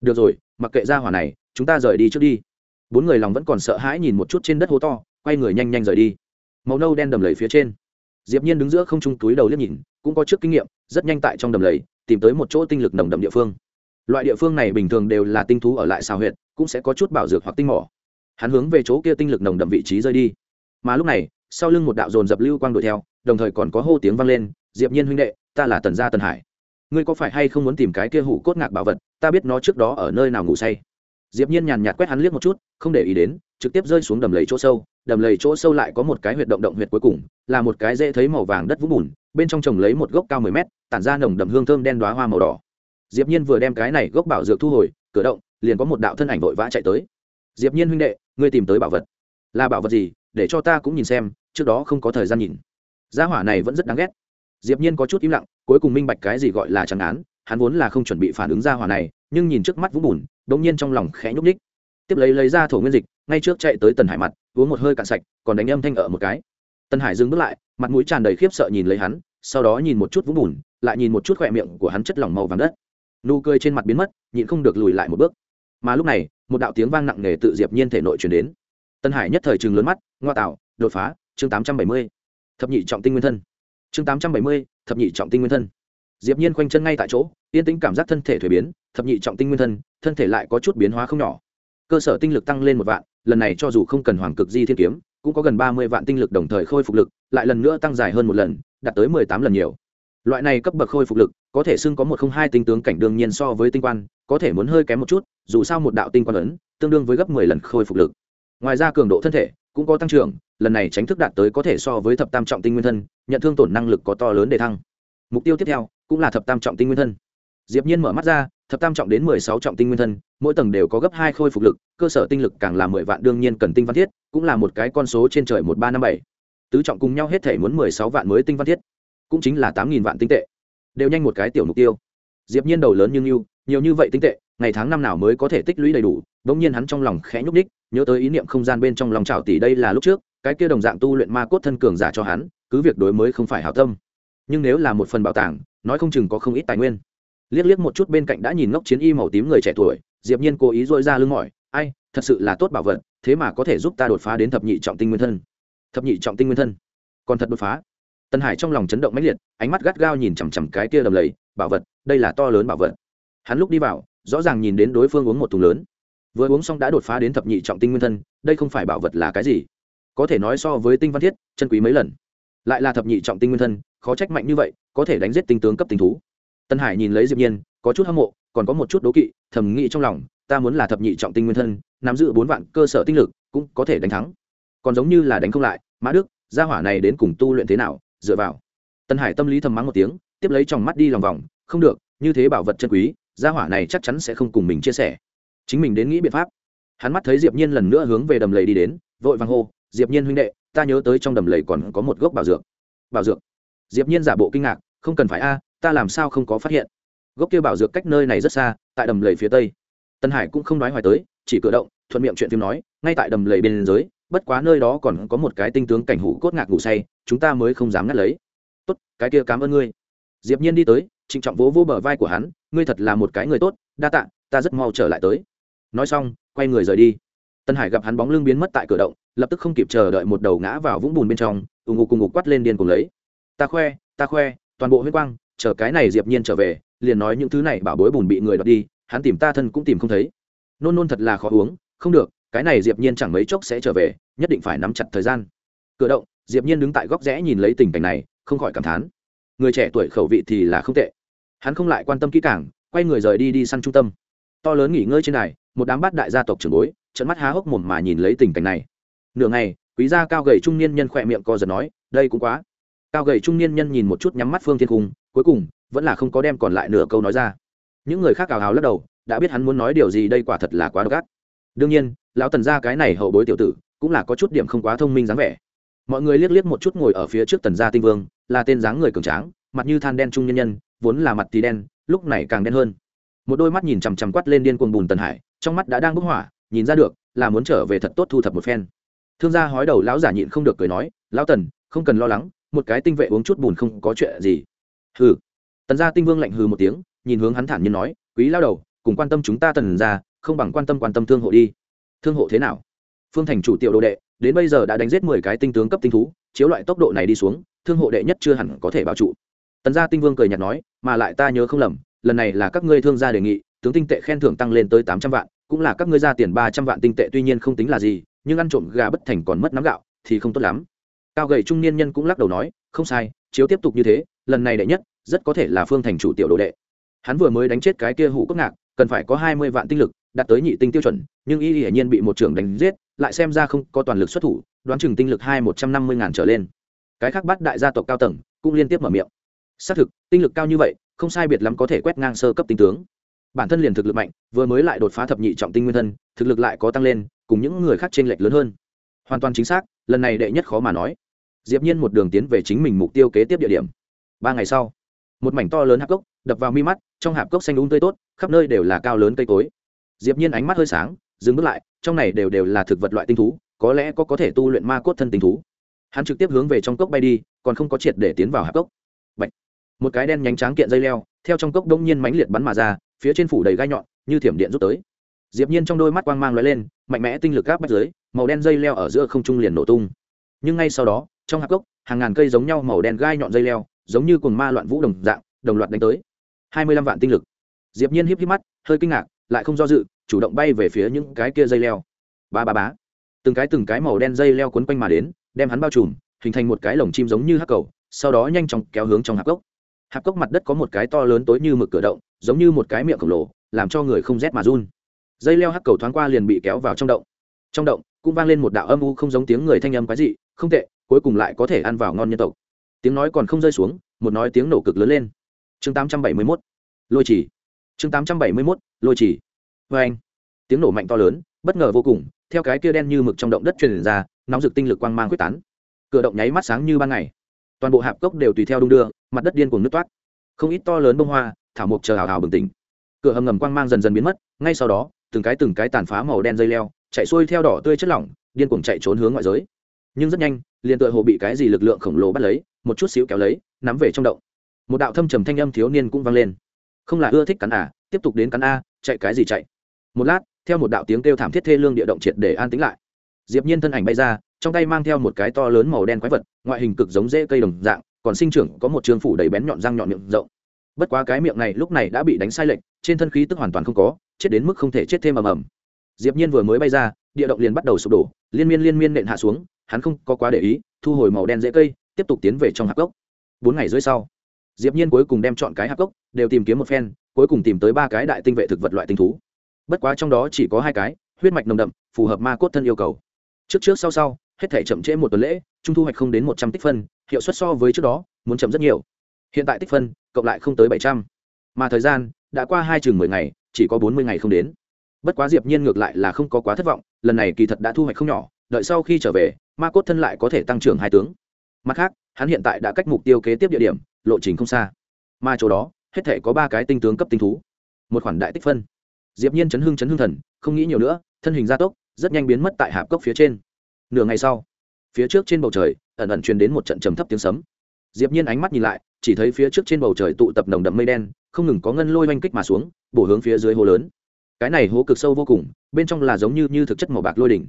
Được rồi, mặc kệ gia hỏa này, chúng ta rời đi trước đi. Bốn người lòng vẫn còn sợ hãi nhìn một chút trên đất hố to quay người nhanh nhanh rời đi. Màu nâu đen đầm lầy phía trên. Diệp nhiên đứng giữa không trung túi đầu liếc nhìn, cũng có trước kinh nghiệm, rất nhanh tại trong đầm lầy, tìm tới một chỗ tinh lực nồng đậm địa phương. Loại địa phương này bình thường đều là tinh thú ở lại sao huyệt, cũng sẽ có chút bảo dược hoặc tinh mỏ. Hắn hướng về chỗ kia tinh lực nồng đậm vị trí rơi đi. Mà lúc này, sau lưng một đạo dồn dập lưu quang đuổi theo, đồng thời còn có hô tiếng vang lên, diệp nhiên huynh đệ, ta là tần gia tần hải. Ngươi có phải hay không muốn tìm cái kia hủ cốt ngạc bảo vật? Ta biết nó trước đó ở nơi nào ngủ say diệp nhiên nhàn nhạt quét hắn liếc một chút, không để ý đến, trực tiếp rơi xuống đầm lầy chỗ sâu, đầm lầy chỗ sâu lại có một cái huyệt động động huyệt cuối cùng, là một cái dễ thấy màu vàng đất vũng bùn, bên trong trồng lấy một gốc cao 10 mét, tản ra nồng đậm hương thơm đen đóa hoa màu đỏ. Diệp nhiên vừa đem cái này gốc bảo dược thu hồi, cửa động, liền có một đạo thân ảnh vội vã chạy tới. Diệp nhiên huynh đệ, ngươi tìm tới bảo vật. Là bảo vật gì? Để cho ta cũng nhìn xem, trước đó không có thời gian nhìn. Gia hỏa này vẫn rất đáng ghét. Diệp nhiên có chút im lặng, cuối cùng minh bạch cái gì gọi là chẳng án, hắn vốn là không chuẩn bị phản ứng gia hỏa này, nhưng nhìn trước mắt vũng bùn đống nhiên trong lòng khẽ nhúc nhích. Tiếp lấy lấy ra thổ nguyên dịch ngay trước chạy tới tần hải mặt uống một hơi cạn sạch còn đánh âm thanh ở một cái. Tần hải dừng bước lại mặt mũi tràn đầy khiếp sợ nhìn lấy hắn sau đó nhìn một chút vũng bùn lại nhìn một chút khỏe miệng của hắn chất lỏng màu vàng đất. Nụ cười trên mặt biến mất nhịn không được lùi lại một bước. Mà lúc này một đạo tiếng vang nặng nề tự diệp nhiên thể nội truyền đến. Tân hải nhất thời trừng lớn mắt ngoa tạo đột phá chương 870. thập nhị trọng tinh nguyên thân. Chương 870, thập nhị trọng tinh nguyên thân diệp nhiên quanh chân ngay tại chỗ, yên tĩnh cảm giác thân thể thuế biến, thập nhị trọng tinh nguyên thân thân thể lại có chút biến hóa không nhỏ. Cơ sở tinh lực tăng lên một vạn, lần này cho dù không cần hoàng cực di thiên kiếm, cũng có gần ba mươi vạn tinh lực đồng thời khôi phục lực, lại lần nữa tăng dài hơn một lần, đạt tới mười tám lần nhiều. Loại này cấp bậc khôi phục lực, có thể xưng có một không hai tinh tướng cảnh đương nhiên so với tinh quan, có thể muốn hơi kém một chút, dù sao một đạo tinh quan ấn tương đương với gấp mười lần khôi phục lực. Ngoài ra cường độ thân thể cũng có tăng trưởng, lần này tránh thức đạt tới có thể so với thập tam trọng tinh nguyên thân, nhận thương tổn năng lực có to lớn để thăng. Mục tiêu tiếp theo cũng là thập tam trọng tinh nguyên thân. Diệp nhiên mở mắt ra, thập tam trọng đến mười sáu trọng tinh nguyên thân, mỗi tầng đều có gấp hai khôi phục lực, cơ sở tinh lực càng là mười vạn đương nhiên cần tinh văn thiết, cũng là một cái con số trên trời một ba năm bảy. Tứ trọng cùng nhau hết thể muốn mười sáu vạn mới tinh văn thiết, cũng chính là tám nghìn vạn tinh tệ. Đều nhanh một cái tiểu mục tiêu. Diệp nhiên đầu lớn nhưng yêu nhiều như vậy tinh tệ, ngày tháng năm nào mới có thể tích lũy đầy đủ, đống nhiên hắn trong lòng khẽ nhúc đích nhớ tới ý niệm không gian bên trong lòng trào tỷ đây là lúc trước, cái kia đồng dạng tu luyện ma cốt thân cường giả cho hắn, cứ việc đối mới không phải hảo tâm nhưng nếu là một phần bảo tàng, nói không chừng có không ít tài nguyên. Liếc liếc một chút bên cạnh đã nhìn ngốc chiến y màu tím người trẻ tuổi, diệp nhiên cố ý dội ra lưng mỏi, ai, thật sự là tốt bảo vật, thế mà có thể giúp ta đột phá đến thập nhị trọng tinh nguyên thân. Thập nhị trọng tinh nguyên thân? Còn thật đột phá? Tân hải trong lòng chấn động mãnh liệt, ánh mắt gắt gao nhìn chằm chằm cái kia đầm lầy, bảo vật, đây là to lớn bảo vật. Hắn lúc đi vào, rõ ràng nhìn đến đối phương uống một thùng lớn. Vừa uống xong đã đột phá đến thập nhị trọng tinh nguyên thân, đây không phải bảo vật là cái gì? Có thể nói so với tinh văn thiết, chân quý mấy lần lại là thập nhị trọng tinh nguyên thân, khó trách mạnh như vậy, có thể đánh giết tinh tướng cấp tinh thú. Tân hải nhìn lấy diệp nhiên, có chút hâm mộ, còn có một chút đố kỵ, thầm nghĩ trong lòng, ta muốn là thập nhị trọng tinh nguyên thân, nắm giữ bốn vạn cơ sở tinh lực, cũng có thể đánh thắng. Còn giống như là đánh không lại, mã đức, gia hỏa này đến cùng tu luyện thế nào, dựa vào. Tân hải tâm lý thầm mắng một tiếng, tiếp lấy trong mắt đi lòng vòng, không được, như thế bảo vật chân quý, gia hỏa này chắc chắn sẽ không cùng mình chia sẻ. Chính mình đến nghĩ biện pháp. Hắn mắt thấy diệp nhiên lần nữa hướng về đầm lầy đi đến, vội vàng hô, diệp nhiên huynh đệ ta nhớ tới trong đầm lầy còn có một gốc bảo dược. Bảo dược? Diệp nhiên giả bộ kinh ngạc, không cần phải a, ta làm sao không có phát hiện? Gốc kia bảo dược cách nơi này rất xa, tại đầm lầy phía tây. Tân hải cũng không nói hoài tới, chỉ cử động, thuận miệng chuyện phim nói, ngay tại đầm lầy bên dưới, bất quá nơi đó còn có một cái tinh tướng cảnh hủ cốt ngạc ngủ say, chúng ta mới không dám ngắt lấy. Tốt, cái kia cảm ơn ngươi. Diệp nhiên đi tới, trịnh trọng vỗ vỗ bờ vai của hắn, ngươi thật là một cái người tốt, đa tạ, ta rất mau trở lại tới. Nói xong, quay người rời đi tân hải gặp hắn bóng lưng biến mất tại cửa động, lập tức không kịp chờ đợi một đầu ngã vào vũng bùn bên trong, ù ngục cùng ngục quát lên điên cùng lấy. Ta khoe ta khoe, toàn bộ huyết quang, chờ cái này diệp nhiên trở về, liền nói những thứ này bảo bối bùn bị người đoạt đi, hắn tìm ta thân cũng tìm không thấy. Nôn nôn thật là khó uống, không được, cái này diệp nhiên chẳng mấy chốc sẽ trở về, nhất định phải nắm chặt thời gian. Cửa động, diệp nhiên đứng tại góc rẽ nhìn lấy tình cảnh này, không khỏi cảm thán. Người trẻ tuổi khẩu vị thì là không tệ. Hắn không lại quan tâm kỹ càng, quay người rời đi đi săn trung tâm. To lớn nghỉ ngơi trên này một đám bát đại gia tộc trưởng bối trận mắt há hốc mồm mà nhìn lấy tình cảnh này. Nửa ngày, quý gia cao gầy trung niên nhân khỏe miệng co giật nói, đây cũng quá. Cao gầy trung niên nhân nhìn một chút nhắm mắt phương thiên cung, cuối cùng vẫn là không có đem còn lại nửa câu nói ra. Những người khác cào hào lắc đầu, đã biết hắn muốn nói điều gì đây quả thật là quá độc ác. Đương nhiên, lão tần gia cái này hậu bối tiểu tử cũng là có chút điểm không quá thông minh dáng vẻ. Mọi người liếc liếc một chút ngồi ở phía trước tần gia tinh vương, là tên dáng người cường tráng, mặt như than đen trung nhân nhân, vốn là mặt tí đen, lúc này càng đen hơn. Một đôi mắt nhìn chằm chằm quát lên điên cuồng bùn tần hải, trong mắt đã đang bốc hỏa nhìn ra được, là muốn trở về thật tốt thu thập một phen. Thương gia hói đầu lão giả nhịn không được cười nói, lão tần, không cần lo lắng, một cái tinh vệ uống chút bùn không có chuyện gì. Hừ. Tần gia tinh vương lạnh hừ một tiếng, nhìn hướng hắn thản nhiên nói, quý lao đầu, cùng quan tâm chúng ta tần gia, không bằng quan tâm quan tâm thương hộ đi. Thương hộ thế nào? Phương thành chủ tiểu đồ đệ, đến bây giờ đã đánh giết mười cái tinh tướng cấp tinh thú, chiếu loại tốc độ này đi xuống, thương hộ đệ nhất chưa hẳn có thể bảo trụ. Tần gia tinh vương cười nhạt nói, mà lại ta nhớ không lầm, lần này là các ngươi thương gia đề nghị, tướng tinh tệ khen thưởng tăng lên tới tám trăm vạn cũng là các ngươi ra tiền ba trăm vạn tinh tệ tuy nhiên không tính là gì, nhưng ăn trộm gà bất thành còn mất nắm gạo, thì không tốt lắm. Cao gầy trung niên nhân cũng lắc đầu nói, không sai, chiếu tiếp tục như thế, lần này đệ nhất, rất có thể là phương thành chủ tiểu đồ đệ. Hắn vừa mới đánh chết cái kia hủ cốt ngạc, cần phải có hai mươi vạn tinh lực, đạt tới nhị tinh tiêu chuẩn, nhưng y hiển nhiên bị một trưởng đánh giết, lại xem ra không có toàn lực xuất thủ, đoán chừng tinh lực hai một trăm năm mươi ngàn trở lên. Cái khác bắt đại gia tộc cao tầng, cũng liên tiếp mở miệng. Xác thực, tinh lực cao như vậy, không sai biệt lắm có thể quét ngang sơ cấp tinh tướng bản thân liền thực lực mạnh, vừa mới lại đột phá thập nhị trọng tinh nguyên thân, thực lực lại có tăng lên, cùng những người khác t r ê n lệch lớn hơn. Hoàn toàn chính xác, lần này đệ nhất khó mà nói. Diệp nhiên một đường tiến về chính mình mục tiêu kế tiếp địa điểm. Ba ngày sau, một mảnh to lớn hạp cốc đập vào mi mắt, trong hạp cốc xanh đúng tươi tốt, khắp nơi đều là cao lớn cây cối. Diệp nhiên ánh mắt hơi sáng, dừng bước lại, trong này đều đều là thực vật loại tinh thú, có lẽ có có thể tu luyện ma cốt thân tinh thú. Hắn trực tiếp hướng về trong cốc bay đi, còn không có triệt để tiến vào hạp cốc. Bạch. một cái đen nhánh tráng kiện dây leo, theo trong cốc đông nhiên mãnh liệt bắn mà ra phía trên phủ đầy gai nhọn, như thiểm điện rút tới. Diệp nhiên trong đôi mắt quang mang lóe lên, mạnh mẽ tinh lực áp bách dưới, màu đen dây leo ở giữa không trung liền nổ tung. Nhưng ngay sau đó, trong hạp cốc, hàng ngàn cây giống nhau màu đen gai nhọn dây leo, giống như cuồng ma loạn vũ đồng dạng, đồng loạt đánh tới. Hai mươi lăm vạn tinh lực. Diệp nhiên híp híp mắt, hơi kinh ngạc, lại không do dự, chủ động bay về phía những cái kia dây leo. Ba ba bá từng cái từng cái màu đen dây leo cuốn quanh mà đến, đem hắn bao trùm, hình thành một cái lồng chim giống như hắc cầu, sau đó nhanh chóng kéo hướng trong hạp cốc. Hạp cốc mặt đất có một cái to lớn tối như mực cửa động giống như một cái miệng khổng lồ, làm cho người không rét mà run. Dây leo hắc cầu thoáng qua liền bị kéo vào trong động. Trong động, cũng vang lên một đạo âm u không giống tiếng người thanh âm quái dị, không tệ, cuối cùng lại có thể ăn vào ngon nhân tộc. Tiếng nói còn không rơi xuống, một nói tiếng nổ cực lớn lên. Chương 871 lôi chỉ chương 871 lôi chỉ vê anh. Tiếng nổ mạnh to lớn, bất ngờ vô cùng, theo cái kia đen như mực trong động đất truyền ra, nóng rực tinh lực quang mang quyết tán. Cửa động nháy mắt sáng như ban ngày. Toàn bộ hạp cốc đều tùy theo đung đưa, mặt đất điên cuồng nứt toát. Không ít to lớn bông hoa thảo mộc chờ hào hào bừng tỉnh. Cửa hầm ngầm quang mang dần dần biến mất, ngay sau đó, từng cái từng cái tàn phá màu đen dây leo, chạy xuôi theo đỏ tươi chất lỏng, điên cuồng chạy trốn hướng ngoại giới. Nhưng rất nhanh, liền tựa hồ bị cái gì lực lượng khổng lồ bắt lấy, một chút xíu kéo lấy, nắm về trong động. Một đạo thâm trầm thanh âm thiếu niên cũng vang lên. Không là ưa thích cắn à tiếp tục đến cắn a, chạy cái gì chạy? Một lát, theo một đạo tiếng kêu thảm thiết thê lương địa động triệt để an tĩnh lại. Diệp nhiên thân ảnh bay ra, trong tay mang theo một cái to lớn màu đen quái vật, ngoại hình cực giống rễ cây đồng dạng, còn sinh trưởng có một trường phủ đầy bén nhọn răng nhọn miệng rộng bất quá cái miệng này lúc này đã bị đánh sai lệch, trên thân khí tức hoàn toàn không có, chết đến mức không thể chết thêm ầm ầm. Diệp nhiên vừa mới bay ra, địa động liền bắt đầu sụp đổ, liên miên liên miên nện hạ xuống, hắn không có quá để ý, thu hồi màu đen dễ cây, tiếp tục tiến về trong hạp gốc. Bốn ngày dưới sau, diệp nhiên cuối cùng đem chọn cái hạp gốc, đều tìm kiếm một phen, cuối cùng tìm tới ba cái đại tinh vệ thực vật loại tinh thú. Bất quá trong đó chỉ có hai cái, huyết mạch nồng đậm, phù hợp ma cốt thân yêu cầu. Trước trước sau sau, hết thể chậm trễ một tuần lễ, trung thu hoạch không đến một trăm tích phân, hiệu suất so với trước đó, muốn chậm rất nhiều. Hiện tại tích phân cộng lại không tới bảy trăm. Mà thời gian đã qua hai chừng mười ngày, chỉ có bốn mươi ngày không đến. Bất quá diệp nhiên ngược lại là không có quá thất vọng, lần này kỳ thật đã thu hoạch không nhỏ, đợi sau khi trở về, ma cốt thân lại có thể tăng trưởng hai tướng. Mặt khác, hắn hiện tại đã cách mục tiêu kế tiếp địa điểm, lộ trình không xa. Mà chỗ đó, hết thể có ba cái tinh tướng cấp tinh thú. Một khoản đại tích phân. Diệp nhiên chấn hưng chấn hưng thần, không nghĩ nhiều nữa, thân hình gia tốc, rất nhanh biến mất tại hạp cốc phía trên. Nửa ngày sau, phía trước trên bầu trời, ẩn ẩn truyền đến một trận trầm thấp tiếng sấm diệp nhiên ánh mắt nhìn lại, chỉ thấy phía trước trên bầu trời tụ tập nồng đậm mây đen, không ngừng có ngân lôi oanh kích mà xuống, bổ hướng phía dưới hồ lớn. Cái này hố cực sâu vô cùng, bên trong là giống như như thực chất màu bạc lôi đỉnh,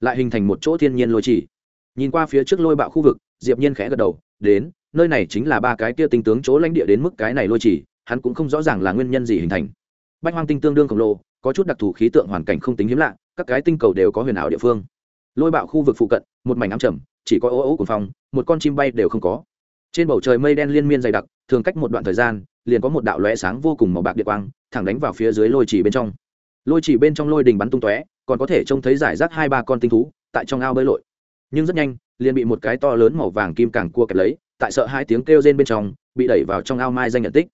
lại hình thành một chỗ thiên nhiên lôi chỉ. Nhìn qua phía trước lôi bạo khu vực, diệp nhiên khẽ gật đầu, đến, nơi này chính là ba cái kia tinh tướng chỗ lãnh địa đến mức cái này lôi chỉ, hắn cũng không rõ ràng là nguyên nhân gì hình thành. Bách hoang tinh tương đương khổng lồ, có chút đặc thù khí tượng hoàn cảnh không tính hiếm lạ, các cái tinh cầu đều có huyền ảo địa phương. Lôi bạo khu vực phụ cận, một mảnh ám trầm, chỉ có ố ố của phòng, một con chim bay đều không có trên bầu trời mây đen liên miên dày đặc, thường cách một đoạn thời gian, liền có một đạo lóe sáng vô cùng màu bạc điện quang, thẳng đánh vào phía dưới lôi chỉ bên trong. Lôi chỉ bên trong lôi đình bắn tung tóe, còn có thể trông thấy giải rác hai ba con tinh thú, tại trong ao bơi lội. Nhưng rất nhanh, liền bị một cái to lớn màu vàng kim càng cua kẹp lấy, tại sợ hai tiếng kêu rên bên trong, bị đẩy vào trong ao mai danh nhận tích.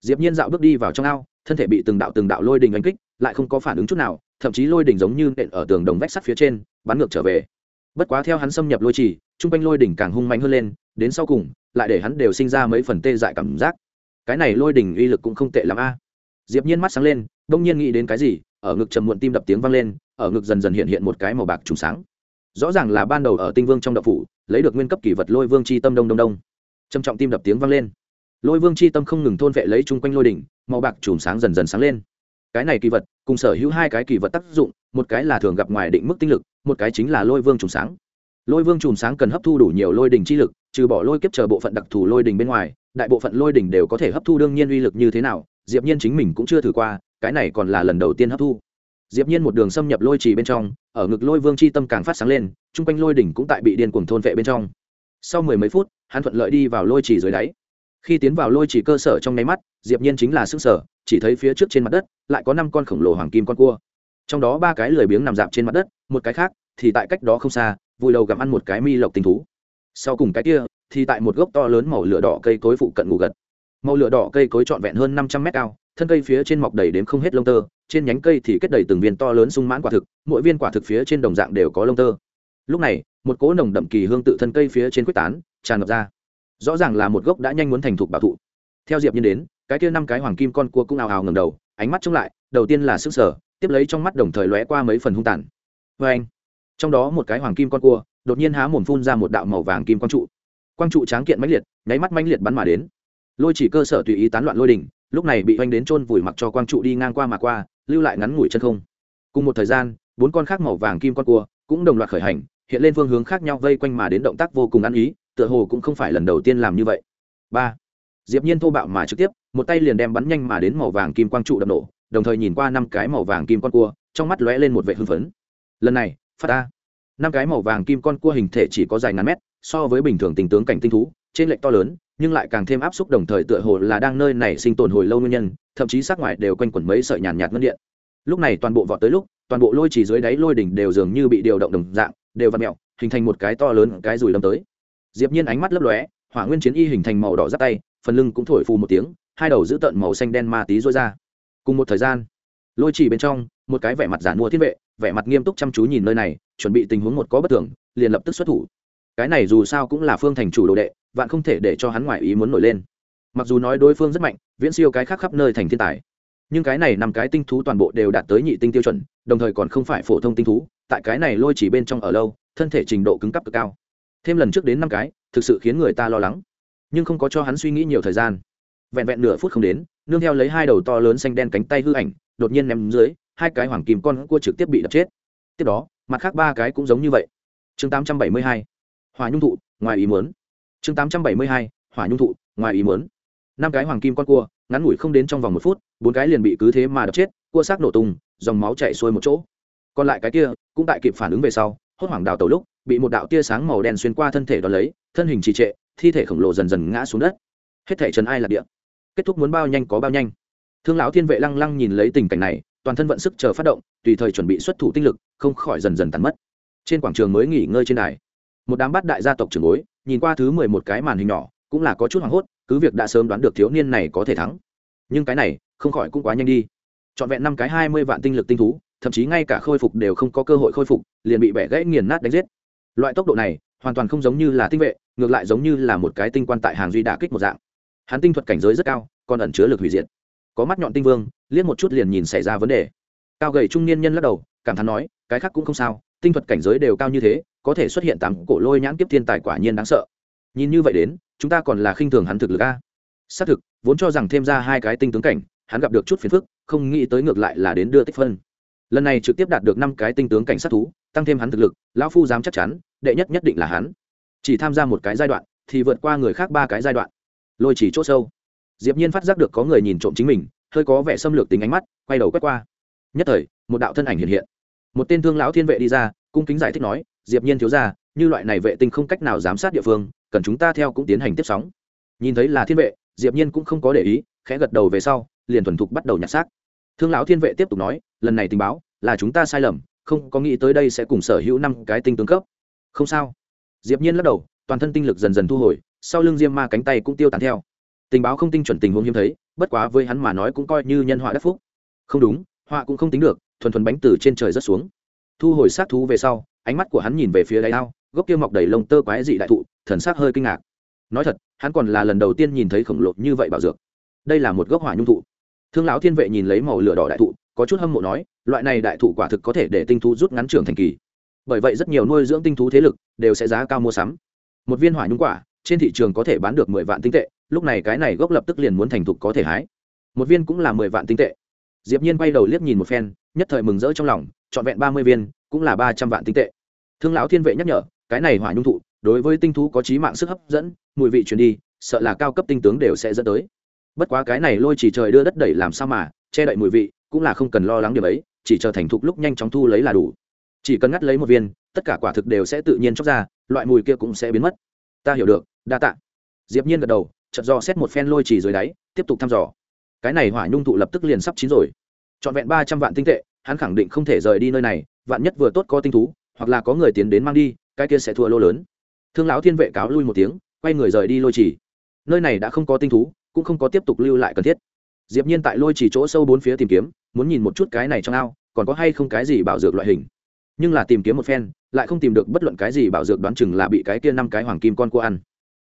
Diệp nhiên dạo bước đi vào trong ao, thân thể bị từng đạo từng đạo lôi đình đánh kích, lại không có phản ứng chút nào, thậm chí lôi đỉnh giống như nện ở tường đồng vách sắt phía trên, bắn ngược trở về. Bất quá theo hắn xâm nhập lôi trì trung quanh lôi đỉnh càng hung mạnh hơn lên, đến sau cùng lại để hắn đều sinh ra mấy phần tê dại cảm giác. Cái này lôi đỉnh uy lực cũng không tệ lắm a. Diệp nhiên mắt sáng lên, đông nhiên nghĩ đến cái gì, ở ngực trầm muộn tim đập tiếng vang lên, ở ngực dần dần hiện hiện một cái màu bạc trùng sáng. Rõ ràng là ban đầu ở tinh vương trong đập phủ, lấy được nguyên cấp kỷ vật lôi vương chi tâm đông đông đông. Trầm trọng tim đập tiếng vang lên. Lôi vương chi tâm không ngừng thôn vệ lấy chung quanh lôi đỉnh màu bạc chùm sáng dần dần sáng lên. Cái này kỳ vật, cùng sở hữu hai cái kỳ vật tác dụng, một cái là thường gặp ngoài định mức tinh lực, một cái chính là lôi vương chùm sáng. Lôi vương chùm sáng cần hấp thu đủ nhiều lôi đình chi lực trừ bỏ lôi kiếp chờ bộ phận đặc thù lôi đình bên ngoài, đại bộ phận lôi đình đều có thể hấp thu đương nhiên uy lực như thế nào, diệp nhiên chính mình cũng chưa thử qua, cái này còn là lần đầu tiên hấp thu. Diệp nhiên một đường xâm nhập lôi trì bên trong, ở ngực lôi vương chi tâm càng phát sáng lên trung quanh lôi đỉnh cũng tại bị điên cuồng thôn vệ bên trong. Sau mười mấy phút, hắn thuận lợi đi vào lôi trì dưới đáy. Khi tiến vào lôi trì cơ sở trong nháy mắt, diệp nhiên chính là sức sở chỉ thấy phía trước trên mặt đất, lại có năm con khổng lồ hoàng kim con cua. Trong đó ba cái lười biếng nằm dạp trên mặt đất, một cái khác thì tại cách đó không xa vùi đầu gặm ăn một cái mi lộc tinh thú sau cùng cái kia, thì tại một gốc to lớn màu lửa đỏ cây cối phụ cận ngủ gật. Màu lửa đỏ cây cối trọn vẹn hơn năm trăm mét cao, thân cây phía trên mọc đầy đến không hết lông tơ, trên nhánh cây thì kết đầy từng viên to lớn sung mãn quả thực, mỗi viên quả thực phía trên đồng dạng đều có lông tơ. Lúc này, một cỗ nồng đậm kỳ hương tự thân cây phía trên quyết tán, tràn ngập ra. Rõ ràng là một gốc đã nhanh muốn thành thục bảo thụ. Theo diệp nhiên đến, cái kia năm cái hoàng kim con cua cũng ào ào ngẩng đầu, ánh mắt trông lại, đầu tiên là sức sở tiếp lấy trong mắt đồng thời lóe qua mấy phần hung tàn. Với anh trong đó một cái hoàng kim con cua đột nhiên há mồm phun ra một đạo màu vàng kim quang trụ. Quang trụ tráng kiện mãnh liệt, nháy mắt mãnh liệt bắn mà đến. Lôi chỉ cơ sở tùy ý tán loạn lôi đỉnh, lúc này bị oanh đến chôn vùi mặc cho quang trụ đi ngang qua mà qua, lưu lại ngắn ngủi chân không. Cùng một thời gian, bốn con khác màu vàng kim con cua cũng đồng loạt khởi hành, hiện lên phương hướng khác nhau vây quanh mà đến động tác vô cùng ăn ý, tựa hồ cũng không phải lần đầu tiên làm như vậy. Ba. Diệp nhiên thô bạo mà trực tiếp, một tay liền đem bắn nhanh mà đến màu vàng kim quang trụ đập nổ, đồng thời nhìn qua năm cái màu vàng kim con cua, trong mắt lóe lên một vẻ hưng phấn. Lần này, phát ta năm cái màu vàng kim con cua hình thể chỉ có dài ngàn mét, so với bình thường tình tướng cảnh tinh thú, trên lệch to lớn, nhưng lại càng thêm áp xúc đồng thời tựa hồ là đang nơi này sinh tồn hồi lâu nguyên nhân, thậm chí sắc ngoài đều quanh quẩn mấy sợi nhàn nhạt ngân điện. Lúc này toàn bộ vọt tới lúc, toàn bộ lôi chỉ dưới đáy lôi đỉnh đều dường như bị điều động đồng dạng, đều vặn mẹo hình thành một cái to lớn, cái rùi đâm tới. Diệp nhiên ánh mắt lấp lóe, hỏa nguyên chiến y hình thành màu đỏ giáp tay, phần lưng cũng thổi phù một tiếng, hai đầu giữ tận màu xanh đen ma tí rối ra. Cùng một thời gian lôi chỉ bên trong, một cái vẻ mặt giả mua thiên vệ, vẻ mặt nghiêm túc chăm chú nhìn nơi này, chuẩn bị tình huống một có bất thường, liền lập tức xuất thủ. Cái này dù sao cũng là phương thành chủ đồ đệ, vạn không thể để cho hắn ngoại ý muốn nổi lên. Mặc dù nói đối phương rất mạnh, viễn siêu cái khác khắp nơi thành thiên tài, nhưng cái này nằm cái tinh thú toàn bộ đều đạt tới nhị tinh tiêu chuẩn, đồng thời còn không phải phổ thông tinh thú, tại cái này lôi chỉ bên trong ở lâu, thân thể trình độ cứng cấp cực cao. Thêm lần trước đến năm cái, thực sự khiến người ta lo lắng, nhưng không có cho hắn suy nghĩ nhiều thời gian. Vẹn vẹn nửa phút không đến, nương theo lấy hai đầu to lớn xanh đen cánh tay hư ảnh đột nhiên ném dưới, hai cái hoàng kim con cua trực tiếp bị đập chết. Tiếp đó, mặt khác ba cái cũng giống như vậy. Chương 872. hỏa nhung thụ, ngoài ý muốn. Chương 872. hỏa nhung thụ, ngoài ý muốn. Năm cái hoàng kim con cua, ngắn ngủi không đến trong vòng một phút, bốn cái liền bị cứ thế mà đập chết, cua xác nổ tung, dòng máu chảy xuôi một chỗ. Còn lại cái kia, cũng tại kịp phản ứng về sau, hốt hoảng đào tàu lúc, bị một đạo tia sáng màu đen xuyên qua thân thể đón lấy, thân hình trì trệ, thi thể khổng lồ dần dần ngã xuống đất. Hết thể trần ai là địa. Kết thúc muốn bao nhanh có bao nhanh thương lão thiên vệ lăng lăng nhìn lấy tình cảnh này, toàn thân vận sức chờ phát động, tùy thời chuẩn bị xuất thủ tinh lực, không khỏi dần dần tàn mất. Trên quảng trường mới nghỉ ngơi trên đài, một đám bát đại gia tộc trưởng bối, nhìn qua thứ mười một cái màn hình nhỏ, cũng là có chút hoảng hốt, cứ việc đã sớm đoán được thiếu niên này có thể thắng. Nhưng cái này, không khỏi cũng quá nhanh đi. Trọn vẹn năm cái hai mươi vạn tinh lực tinh thú, thậm chí ngay cả khôi phục đều không có cơ hội khôi phục, liền bị bẻ gãy nghiền nát đánh giết. Loại tốc độ này, hoàn toàn không giống như là tinh vệ, ngược lại giống như là một cái tinh quan tại hàng duy đà kích một dạng. Hắn tinh thuật cảnh giới rất cao, còn ẩn chứa lực hủy diệt có mắt nhọn tinh vương, liếc một chút liền nhìn xảy ra vấn đề. Cao gầy trung niên nhân lắc đầu, cảm thán nói, cái khác cũng không sao, tinh thuật cảnh giới đều cao như thế, có thể xuất hiện tám cổ lôi nhãn kiếp thiên tài quả nhiên đáng sợ. Nhìn như vậy đến, chúng ta còn là khinh thường hắn thực lực a. Xác thực, vốn cho rằng thêm ra hai cái tinh tướng cảnh, hắn gặp được chút phiền phức, không nghĩ tới ngược lại là đến đưa tích phân. Lần này trực tiếp đạt được năm cái tinh tướng cảnh sát thú, tăng thêm hắn thực lực, lão phu dám chắc chắn, đệ nhất nhất định là hắn. Chỉ tham gia một cái giai đoạn, thì vượt qua người khác ba cái giai đoạn. Lôi chỉ c h ỗ sâu diệp nhiên phát giác được có người nhìn trộm chính mình hơi có vẻ xâm lược tính ánh mắt quay đầu quét qua. Nhất thời một đạo thân ảnh hiện hiện. Một tên thương lão thiên vệ đi ra cung kính giải thích nói diệp nhiên thiếu gia, như loại này vệ tinh không cách nào giám sát địa phương cần chúng ta theo cũng tiến hành tiếp sóng. Nhìn thấy là thiên vệ diệp nhiên cũng không có để ý khẽ gật đầu về sau liền thuần thục bắt đầu nhặt xác. Thương lão thiên vệ tiếp tục nói lần này tình báo là chúng ta sai lầm không có nghĩ tới đây sẽ cùng sở hữu năm cái tinh tướng cấp. Không sao. Diệp nhiên lắc đầu toàn thân tinh lực dần dần thu hồi sau lưng diêm ma cánh tay cũng tiêu tán theo tình báo không tinh chuẩn tình huống hiếm thấy, bất quá với hắn mà nói cũng coi như nhân họa đắc phúc. Không đúng, họa cũng không tính được, thuần thuần bánh từ trên trời rớt xuống. Thu hồi sát thú về sau, ánh mắt của hắn nhìn về phía đáy ao, gốc kia mọc đầy lông tơ quái dị đại thụ, thần sắc hơi kinh ngạc. Nói thật, hắn còn là lần đầu tiên nhìn thấy khổng lồ như vậy bảo dược. Đây là một gốc hỏa nhung thụ. Thương lão thiên vệ nhìn lấy màu lửa đỏ đại thụ, có chút hâm mộ nói, loại này đại thụ quả thực có thể để tinh thú rút ngắn trưởng thành kỳ. Bởi vậy rất nhiều nuôi dưỡng tinh thú thế lực đều sẽ giá cao mua sắm. Một viên hỏa nhung quả trên thị trường có thể bán được mười vạn tinh tệ, lúc này cái này gốc lập tức liền muốn thành thục có thể hái. Một viên cũng là mười vạn tinh tệ. Diệp nhiên quay đầu liếc nhìn một phen, nhất thời mừng rỡ trong lòng chọn vẹn ba mươi viên, cũng là ba trăm vạn tinh tệ. Thương lão thiên vệ nhắc nhở, cái này hỏa nhung thụ, đối với tinh thú có trí mạng sức hấp dẫn, mùi vị truyền đi, sợ là cao cấp tinh tướng đều sẽ dẫn tới. Bất quá cái này lôi chỉ trời đưa đất đẩy làm sao mà, che đậy mùi vị, cũng là không cần lo lắng điều ấy, chỉ chờ thành thục lúc nhanh chóng thu lấy là đủ. Chỉ cần ngắt lấy một viên, tất cả quả thực đều sẽ tự nhiên chóc ra, loại mùi kia cũng sẽ biến mất. Ta hiểu được đa tạ. Diệp nhiên gật đầu, chợt do xét một phen lôi chỉ dưới đáy, tiếp tục thăm dò. Cái này hỏa nhung thụ lập tức liền sắp chín rồi. Trọn vẹn ba trăm vạn tinh tệ, hắn khẳng định không thể rời đi nơi này, vạn nhất vừa tốt có tinh thú, hoặc là có người tiến đến mang đi, cái kia sẽ thua lô lớn. Thương lão thiên vệ cáo lui một tiếng, quay người rời đi lôi chỉ nơi này đã không có tinh thú, cũng không có tiếp tục lưu lại cần thiết. Diệp nhiên tại lôi chỉ chỗ sâu bốn phía tìm kiếm, muốn nhìn một chút cái này trong ao, còn có hay không cái gì bảo dược loại hình. Nhưng là tìm kiếm một phen, lại không tìm được bất luận cái gì bảo dược đoán chừng là bị cái kia năm cái hoàng kim con cua ăn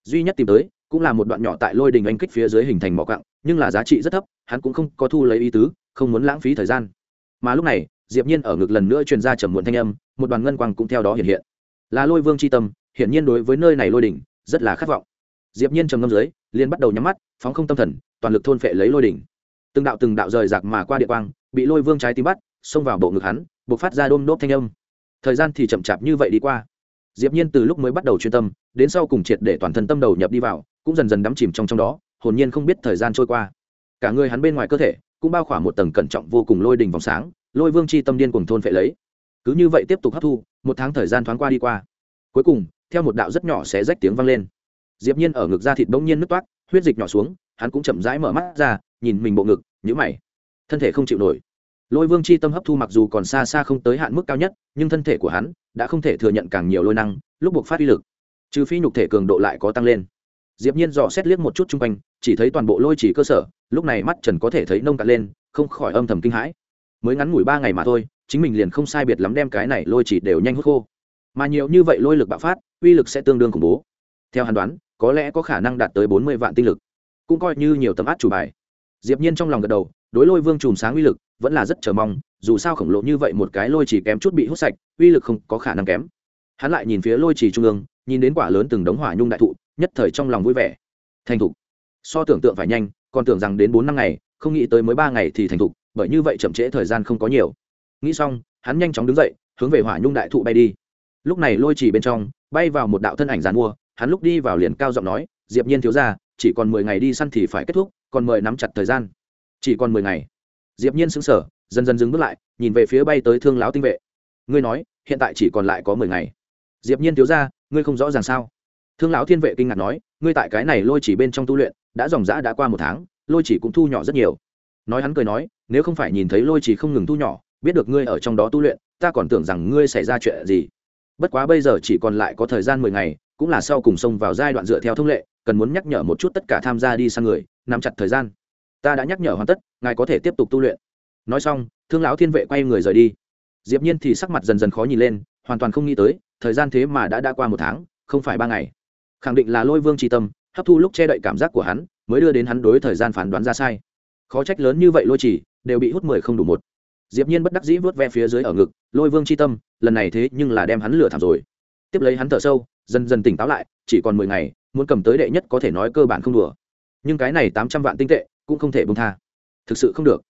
duy nhất tìm tới cũng là một đoạn nhỏ tại lôi đình anh kích phía dưới hình thành mỏ cặng nhưng là giá trị rất thấp, hắn cũng không có thu lấy ý tứ, không muốn lãng phí thời gian. Mà lúc này, diệp nhiên ở ngực lần nữa truyền ra trầm muộn thanh âm, một đoàn ngân quang cũng theo đó hiện hiện. Là lôi vương chi tâm hiện nhiên đối với nơi này lôi đỉnh rất là khát vọng. Diệp nhiên trầm ngâm dưới, liền bắt đầu nhắm mắt, phóng không tâm thần, toàn lực thôn phệ lấy lôi đỉnh từng đạo từng đạo rời rạc mà qua địa quang, bị lôi vương trái tim bắt, xông vào bộ ngực hắn, bộc phát ra đôm đốp thanh âm. Thời gian thì chậm chạp như vậy đi qua diệp nhiên từ lúc mới bắt đầu chuyên tâm, đến sau cùng triệt để toàn thân tâm đầu nhập đi vào, cũng dần dần đắm chìm trong trong đó, hồn nhiên không biết thời gian trôi qua. Cả người hắn bên ngoài cơ thể, cũng bao khỏa một tầng cẩn trọng vô cùng lôi đỉnh vòng sáng, lôi vương chi tâm điên cùng thôn phệ lấy. Cứ như vậy tiếp tục hấp thu, một tháng thời gian thoáng qua đi qua. Cuối cùng, theo một đạo rất nhỏ sẽ rách tiếng vang lên. Diệp nhiên ở ngực da thịt bỗng nhiên nứt toát huyết dịch nhỏ xuống, hắn cũng chậm rãi mở mắt ra, nhìn mình bộ ngực, nhíu mày. Thân thể không chịu nổi. Lôi vương chi tâm hấp thu mặc dù còn xa xa không tới hạn mức cao nhất, nhưng thân thể của hắn đã không thể thừa nhận càng nhiều lôi năng, lúc buộc phát uy lực, trừ phi nhục thể cường độ lại có tăng lên. Diệp nhiên dò xét liếc một chút chung quanh, chỉ thấy toàn bộ lôi chỉ cơ sở, lúc này mắt trần có thể thấy nông cạn lên, không khỏi âm thầm kinh hãi. Mới ngắn ngủi ba ngày mà thôi, chính mình liền không sai biệt lắm đem cái này lôi chỉ đều nhanh hút khô. Mà nhiều như vậy lôi lực bạo phát, uy lực sẽ tương đương khủng bố. Theo hàn đoán, có lẽ có khả năng đạt tới bốn mươi vạn tinh lực. Cũng coi như nhiều tấm át chủ bài. Diệp nhiên trong lòng gật đầu, đối lôi vương chùm sáng uy lực vẫn là rất chờ mong dù sao khổng lồ như vậy một cái lôi chỉ kém chút bị hút sạch, uy lực không có khả năng kém. Hắn lại nhìn phía lôi chỉ trung ương, nhìn đến quả lớn từng đống hỏa nhung đại thụ, nhất thời trong lòng vui vẻ. Thành thục. So tưởng tượng phải nhanh, còn tưởng rằng đến bốn năm ngày, không nghĩ tới mới ba ngày thì thành thục, bởi như vậy chậm trễ thời gian không có nhiều. Nghĩ xong, hắn nhanh chóng đứng dậy, hướng về hỏa nhung đại thụ bay đi. Lúc này lôi chỉ bên trong, bay vào một đạo thân ảnh giàn mua, hắn lúc đi vào liền cao giọng nói, diệp nhiên thiếu gia, chỉ còn mười ngày đi săn thì phải kết thúc, còn mời nắm chặt thời gian. Chỉ còn mười ngày. Diệp nhiên sững sờ dần dần dừng bước lại, nhìn về phía bay tới thương lão tinh vệ. Ngươi nói, hiện tại chỉ còn lại có mười ngày. Diệp nhiên thiếu gia ngươi không rõ ràng sao? Thương lão thiên vệ kinh ngạc nói, ngươi tại cái này lôi chỉ bên trong tu luyện, đã dòng dã đã qua một tháng, lôi chỉ cũng thu nhỏ rất nhiều. Nói hắn cười nói, nếu không phải nhìn thấy lôi chỉ không ngừng thu nhỏ, biết được ngươi ở trong đó tu luyện, ta còn tưởng rằng ngươi xảy ra chuyện gì. Bất quá bây giờ chỉ còn lại có thời gian mười ngày, cũng là sau cùng xông vào giai đoạn dựa theo thông lệ, cần muốn nhắc nhở một chút tất cả tham gia đi sang người, nắm chặt thời gian. Ta đã nhắc nhở hoàn tất, ngài có thể tiếp tục tu luyện nói xong, thương lão thiên vệ quay người rời đi. Diệp nhiên thì sắc mặt dần dần khó nhìn lên, hoàn toàn không nghĩ tới, thời gian thế mà đã đã qua một tháng, không phải ba ngày. Khẳng định là lôi vương tri tâm, hấp thu lúc che đậy cảm giác của hắn, mới đưa đến hắn đối thời gian phán đoán ra sai. Khó trách lớn như vậy lôi chỉ, đều bị hút mười không đủ một. Diệp nhiên bất đắc dĩ vuốt ve phía dưới ở ngực, lôi vương chi tâm, lần này thế nhưng là đem hắn lừa thảm rồi. Tiếp lấy hắn thở sâu, dần dần tỉnh táo lại, chỉ còn mười ngày, muốn cầm tới đệ nhất có thể nói cơ bản không đùa. Nhưng cái này tám trăm vạn tinh tệ, cũng không thể buông tha. Thực sự không được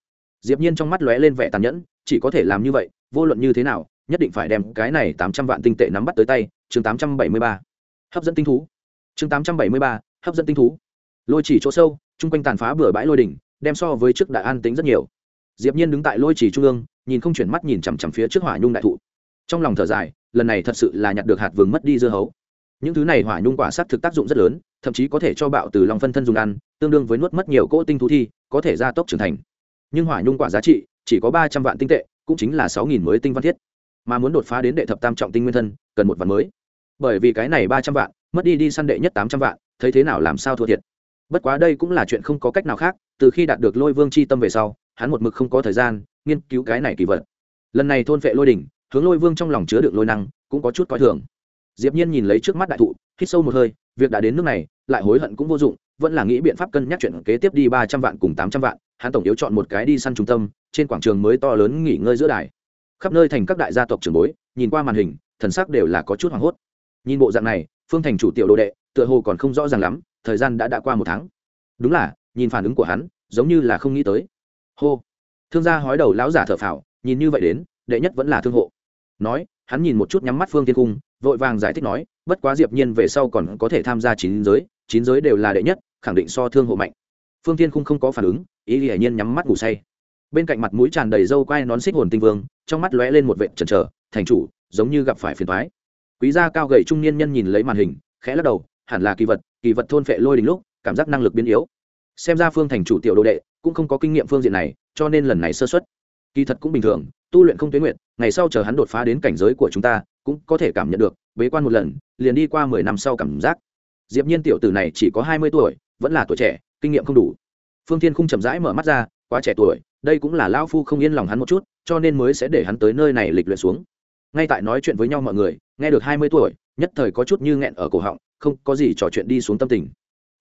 diệp nhiên trong mắt lóe lên vẻ tàn nhẫn, chỉ có thể làm như vậy, vô luận như thế nào, nhất định phải đem cái này tám trăm vạn tinh tệ nắm bắt tới tay, chương tám trăm bảy mươi ba. Hấp dẫn tinh thú. Chương tám trăm bảy mươi ba, hấp dẫn tinh thú. Lôi chỉ chỗ sâu trung quanh tàn phá bừa bãi lôi đỉnh, đem so với trước đại an tính rất nhiều. Diệp nhiên đứng tại lôi chỉ trung ương, nhìn không chuyển mắt nhìn chằm chằm phía trước hỏa nhung đại thụ. Trong lòng thở dài, lần này thật sự là nhặt được hạt vừng mất đi dưa hấu. Những thứ này hỏa nhung quả sát thực tác dụng rất lớn, thậm chí có thể cho bạo từ lòng phân thân dùng ăn, tương đương với nuốt mất nhiều cỗ tinh thú thi, có thể gia tốc trưởng thành nhưng hỏa nhung quả giá trị chỉ có ba trăm vạn tinh tệ, cũng chính là sáu nghìn mới tinh văn thiết. Mà muốn đột phá đến đệ thập tam trọng tinh nguyên thân, cần một vạn mới. Bởi vì cái này ba trăm vạn, mất đi đi săn đệ nhất tám trăm vạn, thấy thế nào làm sao thua thiệt. Bất quá đây cũng là chuyện không có cách nào khác, từ khi đạt được lôi vương c h i tâm về sau, hắn một mực không có thời gian nghiên cứu cái này kỳ vật. Lần này thôn vệ lôi đỉnh hướng lôi vương trong lòng chứa được lôi năng, cũng có chút coi thường. Diệp nhiên nhìn lấy trước mắt đại thụ, hít sâu một hơi, việc đã đến nước này, lại hối hận cũng vô dụng, vẫn là nghĩ biện pháp cân nhắc chuyện kế tiếp đi ba trăm vạn cùng tám trăm vạn hắn tổng yếu chọn một cái đi săn trung tâm, trên quảng trường mới to lớn nghỉ ngơi giữa đài. Khắp nơi thành các đại gia tộc trưởng bối, nhìn qua màn hình, thần sắc đều là có chút hoảng hốt. Nhìn bộ dạng này, phương thành chủ tiểu đồ đệ, tựa hồ còn không rõ ràng lắm, thời gian đã đã qua một tháng. Đúng là, nhìn phản ứng của hắn, giống như là không nghĩ tới. Hô. Thương gia hói đầu lão giả thở phào, nhìn như vậy đến, đệ nhất vẫn là thương hộ. Nói, hắn nhìn một chút nhắm mắt phương tiên cung, vội vàng giải thích nói, bất quá diệp nhiên về sau còn có thể tham gia chín giới chín giới đều là đệ nhất, khẳng định so thương hộ mạnh phương tiên Khung không có phản ứng, ý hiển nhiên nhắm mắt ngủ say. Bên cạnh mặt mũi tràn đầy râu quai nón xích hồn tinh vương, trong mắt lóe lên một vệt chần chờ, thành chủ, giống như gặp phải phiền thoái quý gia cao gầy trung niên nhân nhìn lấy màn hình, khẽ lắc đầu, hẳn là kỳ vật kỳ vật thôn phệ lôi đình lúc, cảm giác năng lực biến yếu. Xem ra phương thành chủ tiểu đồ đệ cũng không có kinh nghiệm phương diện này, cho nên lần này sơ xuất kỳ thật cũng bình thường, tu luyện không tuyến nguyện ngày sau chờ hắn đột phá đến cảnh giới của chúng ta, cũng có thể cảm nhận được, bế quan một lần, liền đi qua mười năm sau cảm giác. Diệp nhiên tiểu tử này chỉ có hai mươi tuổi, vẫn là tuổi trẻ kinh nghiệm không đủ. Phương thiên khung chậm rãi mở mắt ra, quá trẻ tuổi, đây cũng là lão phu không yên lòng hắn một chút, cho nên mới sẽ để hắn tới nơi này lịch luyện xuống. Ngay tại nói chuyện với nhau mọi người, nghe được hai mươi tuổi, nhất thời có chút như nghẹn ở cổ họng, không có gì trò chuyện đi xuống tâm tình.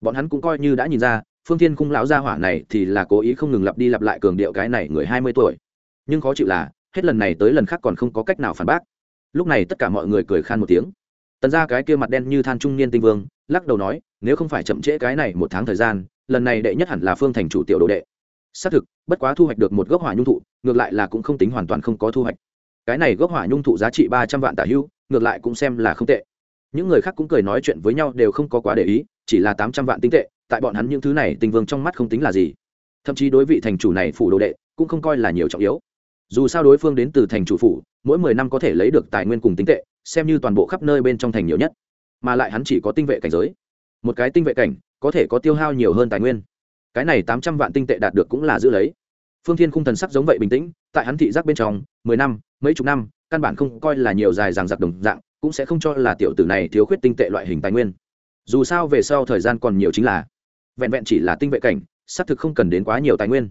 Bọn hắn cũng coi như đã nhìn ra, phương thiên khung lão gia hỏa này thì là cố ý không ngừng lặp đi lặp lại cường điệu cái này người hai mươi tuổi. Nhưng khó chịu là, hết lần này tới lần khác còn không có cách nào phản bác. Lúc này tất cả mọi người cười khan một tiếng. Tần ra cái kia mặt đen như than trung niên tinh vương, lắc đầu nói nếu không phải chậm trễ cái này một tháng thời gian, lần này đệ nhất hẳn là phương thành chủ tiểu đồ đệ. Xác thực, bất quá thu hoạch được một gốc hỏa nhung thụ, ngược lại là cũng không tính hoàn toàn không có thu hoạch. Cái này gốc hỏa nhung thụ giá trị ba trăm vạn tả hưu, ngược lại cũng xem là không tệ. Những người khác cũng cười nói chuyện với nhau đều không có quá để ý, chỉ là tám trăm vạn tinh tệ, tại bọn hắn những thứ này tình vương trong mắt không tính là gì. Thậm chí đối vị thành chủ này phủ đồ đệ, cũng không coi là nhiều trọng yếu. Dù sao đối phương đến từ thành chủ phủ, mỗi mười năm có thể lấy được tài nguyên cùng tính tệ, xem như toàn bộ khắp nơi bên trong thành nhiều nhất. Mà lại hắn chỉ có tinh vệ cảnh giới một cái tinh vệ cảnh, có thể có tiêu hao nhiều hơn tài nguyên. Cái này tám trăm vạn tinh tệ đạt được cũng là giữ lấy. Phương thiên khung thần sắc giống vậy bình tĩnh, tại hắn thị giác bên trong, mười năm, mấy chục năm, căn bản không coi là nhiều dài dằng dặc đồng dạng, cũng sẽ không cho là tiểu tử này thiếu khuyết tinh tệ loại hình tài nguyên. Dù sao về sau thời gian còn nhiều chính là vẹn vẹn chỉ là tinh vệ cảnh, xác thực không cần đến quá nhiều tài nguyên.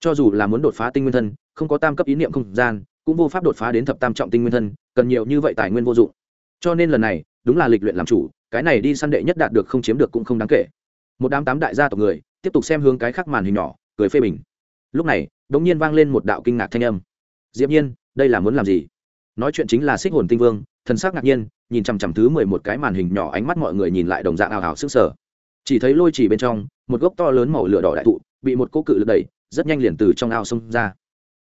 Cho dù là muốn đột phá tinh nguyên thân, không có tam cấp ý niệm không gian, cũng vô pháp đột phá đến thập tam trọng tinh nguyên thân, cần nhiều như vậy tài nguyên vô dụng. Cho nên lần này, đúng là lịch luyện làm chủ cái này đi săn đệ nhất đạt được không chiếm được cũng không đáng kể. Một đám tám đại gia tộc người tiếp tục xem hướng cái khác màn hình nhỏ, cười phê bình. Lúc này đ ỗ n g nhiên vang lên một đạo kinh ngạc thanh âm. Diệp nhiên, đây là muốn làm gì? Nói chuyện chính là xích hồn tinh vương, thần sắc ngạc nhiên, nhìn chằm chằm thứ mười một cái màn hình nhỏ ánh mắt mọi người nhìn lại đồng dạng ảo hảo sức sở chỉ thấy lôi chỉ bên trong, một gốc to lớn màu lửa đỏ đại thụ, bị một cô cự lực đẩy, rất nhanh liền từ trong ao xông ra.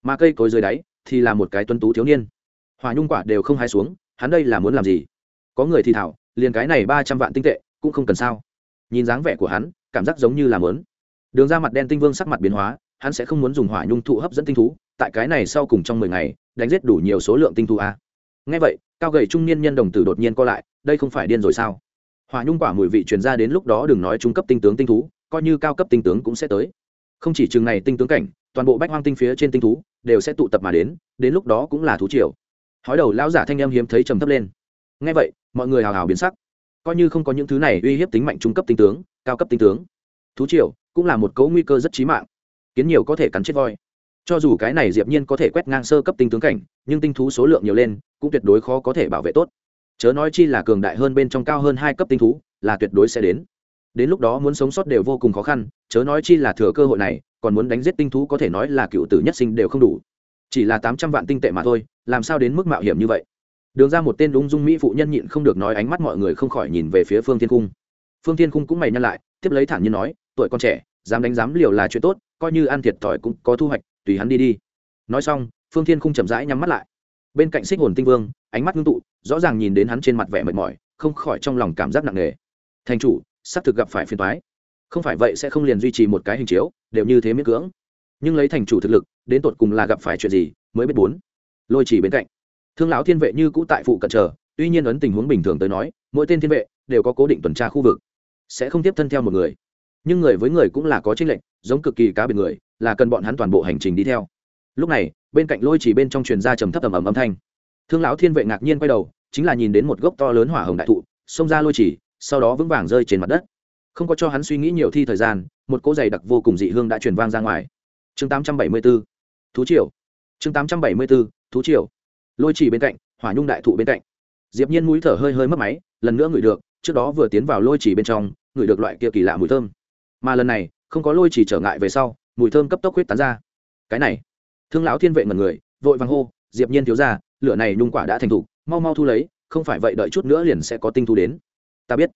Mà cây cối dưới đáy thì là một cái tuân tú thiếu niên. Hòa nhung quả đều không hai xuống, hắn đây là muốn làm gì? Có người thì thảo liền cái này ba trăm vạn tinh tệ cũng không cần sao. Nhìn dáng vẻ của hắn, cảm giác giống như là mớn đường ra mặt đen tinh vương sắc mặt biến hóa, hắn sẽ không muốn dùng hỏa nhung thụ hấp dẫn tinh thú, tại cái này sau cùng trong mười ngày, đánh giết đủ nhiều số lượng tinh thú a. À. ngay vậy, cao gầy trung niên nhân đồng tử đột nhiên co lại, đây không phải điên rồi sao? Hỏa nhung quả mùi vị truyền ra đến lúc đó đừng nói trung cấp tinh tướng tinh thú, coi như cao cấp tinh tướng cũng sẽ tới. Không chỉ chừng này tinh tướng cảnh, toàn bộ bách hoang tinh phía trên tinh thú đều sẽ tụ tập mà đến đến lúc đó cũng là thú triều. Hói đầu lão giả thanh em hiếm thấy trầm thấp lên ngay vậy, mọi người hào hào biến sắc. Coi như không có những thứ này uy hiếp tính mạnh trung cấp tinh tướng, cao cấp tinh tướng. Thú triều cũng là một cấu nguy cơ rất chí mạng. Kiến nhiều có thể cắn chết voi. Cho dù cái này diệp nhiên có thể quét ngang sơ cấp tinh tướng cảnh, nhưng tinh thú số lượng nhiều lên, cũng tuyệt đối khó có thể bảo vệ tốt. Chớ nói chi là cường đại hơn bên trong cao hơn hai cấp tinh thú, là tuyệt đối sẽ đến. Đến lúc đó muốn sống sót đều vô cùng khó khăn, chớ nói chi là thừa cơ hội này, còn muốn đánh giết tinh thú có thể nói là cựu tử nhất sinh đều không đủ. Chỉ là tám trăm vạn tinh tệ mà thôi, làm sao đến mức mạo hiểm như vậy? Đường ra một tên đúng dung mỹ phụ nhân nhịn không được nói ánh mắt mọi người không khỏi nhìn về phía phương thiên cung phương thiên cung cũng mày nhăn lại, tiếp lấy thản nhiên nói, tuổi con trẻ, dám đánh dám liều là chuyện tốt, coi như ăn thiệt thòi cũng có thu hoạch, tùy hắn đi đi. Nói xong, phương thiên cung chậm rãi nhắm mắt lại. Bên cạnh xích hồn tinh vương, ánh mắt ngưng tụ, rõ ràng nhìn đến hắn trên mặt vẻ mệt mỏi, không khỏi trong lòng cảm giác nặng nề. Thành chủ, sắp thực gặp phải phiền toái. Không phải vậy sẽ không liền duy trì một cái hình chiếu, đều như thế miễn cưỡng. Nhưng lấy thành chủ thực lực, đến tột cùng là gặp phải chuyện gì, mới biết bốn. Lôi chỉ bên cạnh thương lão thiên vệ như cũ tại phụ cận chờ tuy nhiên ấn tình huống bình thường tới nói mỗi tên thiên vệ đều có cố định tuần tra khu vực sẽ không tiếp thân theo một người. Nhưng người với người cũng là có tranh lệnh, giống cực kỳ cá biệt người là cần bọn hắn toàn bộ hành trình đi theo. Lúc này bên cạnh lôi chỉ bên trong truyền ra trầm thấp ầm ầm âm thanh. Thương lão thiên vệ ngạc nhiên quay đầu chính là nhìn đến một gốc to lớn hỏa hồng đại thụ xông ra lôi chỉ sau đó vững vàng rơi trên mặt đất. Không có cho hắn suy nghĩ nhiều thi thời gian một cỗ giày đặc vô cùng dị hương đã truyền vang ra ngoài. Chương 874 thú triều. Chương 874 thú triều lôi chỉ bên cạnh hỏa nhung đại thụ bên cạnh. Diệp nhiên mũi thở hơi hơi mất máy lần nữa ngửi được trước đó vừa tiến vào lôi chỉ bên trong ngửi được loại kia kỳ lạ mùi thơm. Mà lần này không có lôi chỉ trở ngại về sau mùi thơm cấp tốc huyết tán ra. Cái này thương lão thiên vệ ngẩn người vội vàng hô diệp nhiên thiếu gia, lửa này nhung quả đã thành thục mau mau thu lấy không phải vậy đợi chút nữa liền sẽ có tinh thu đến. Ta biết.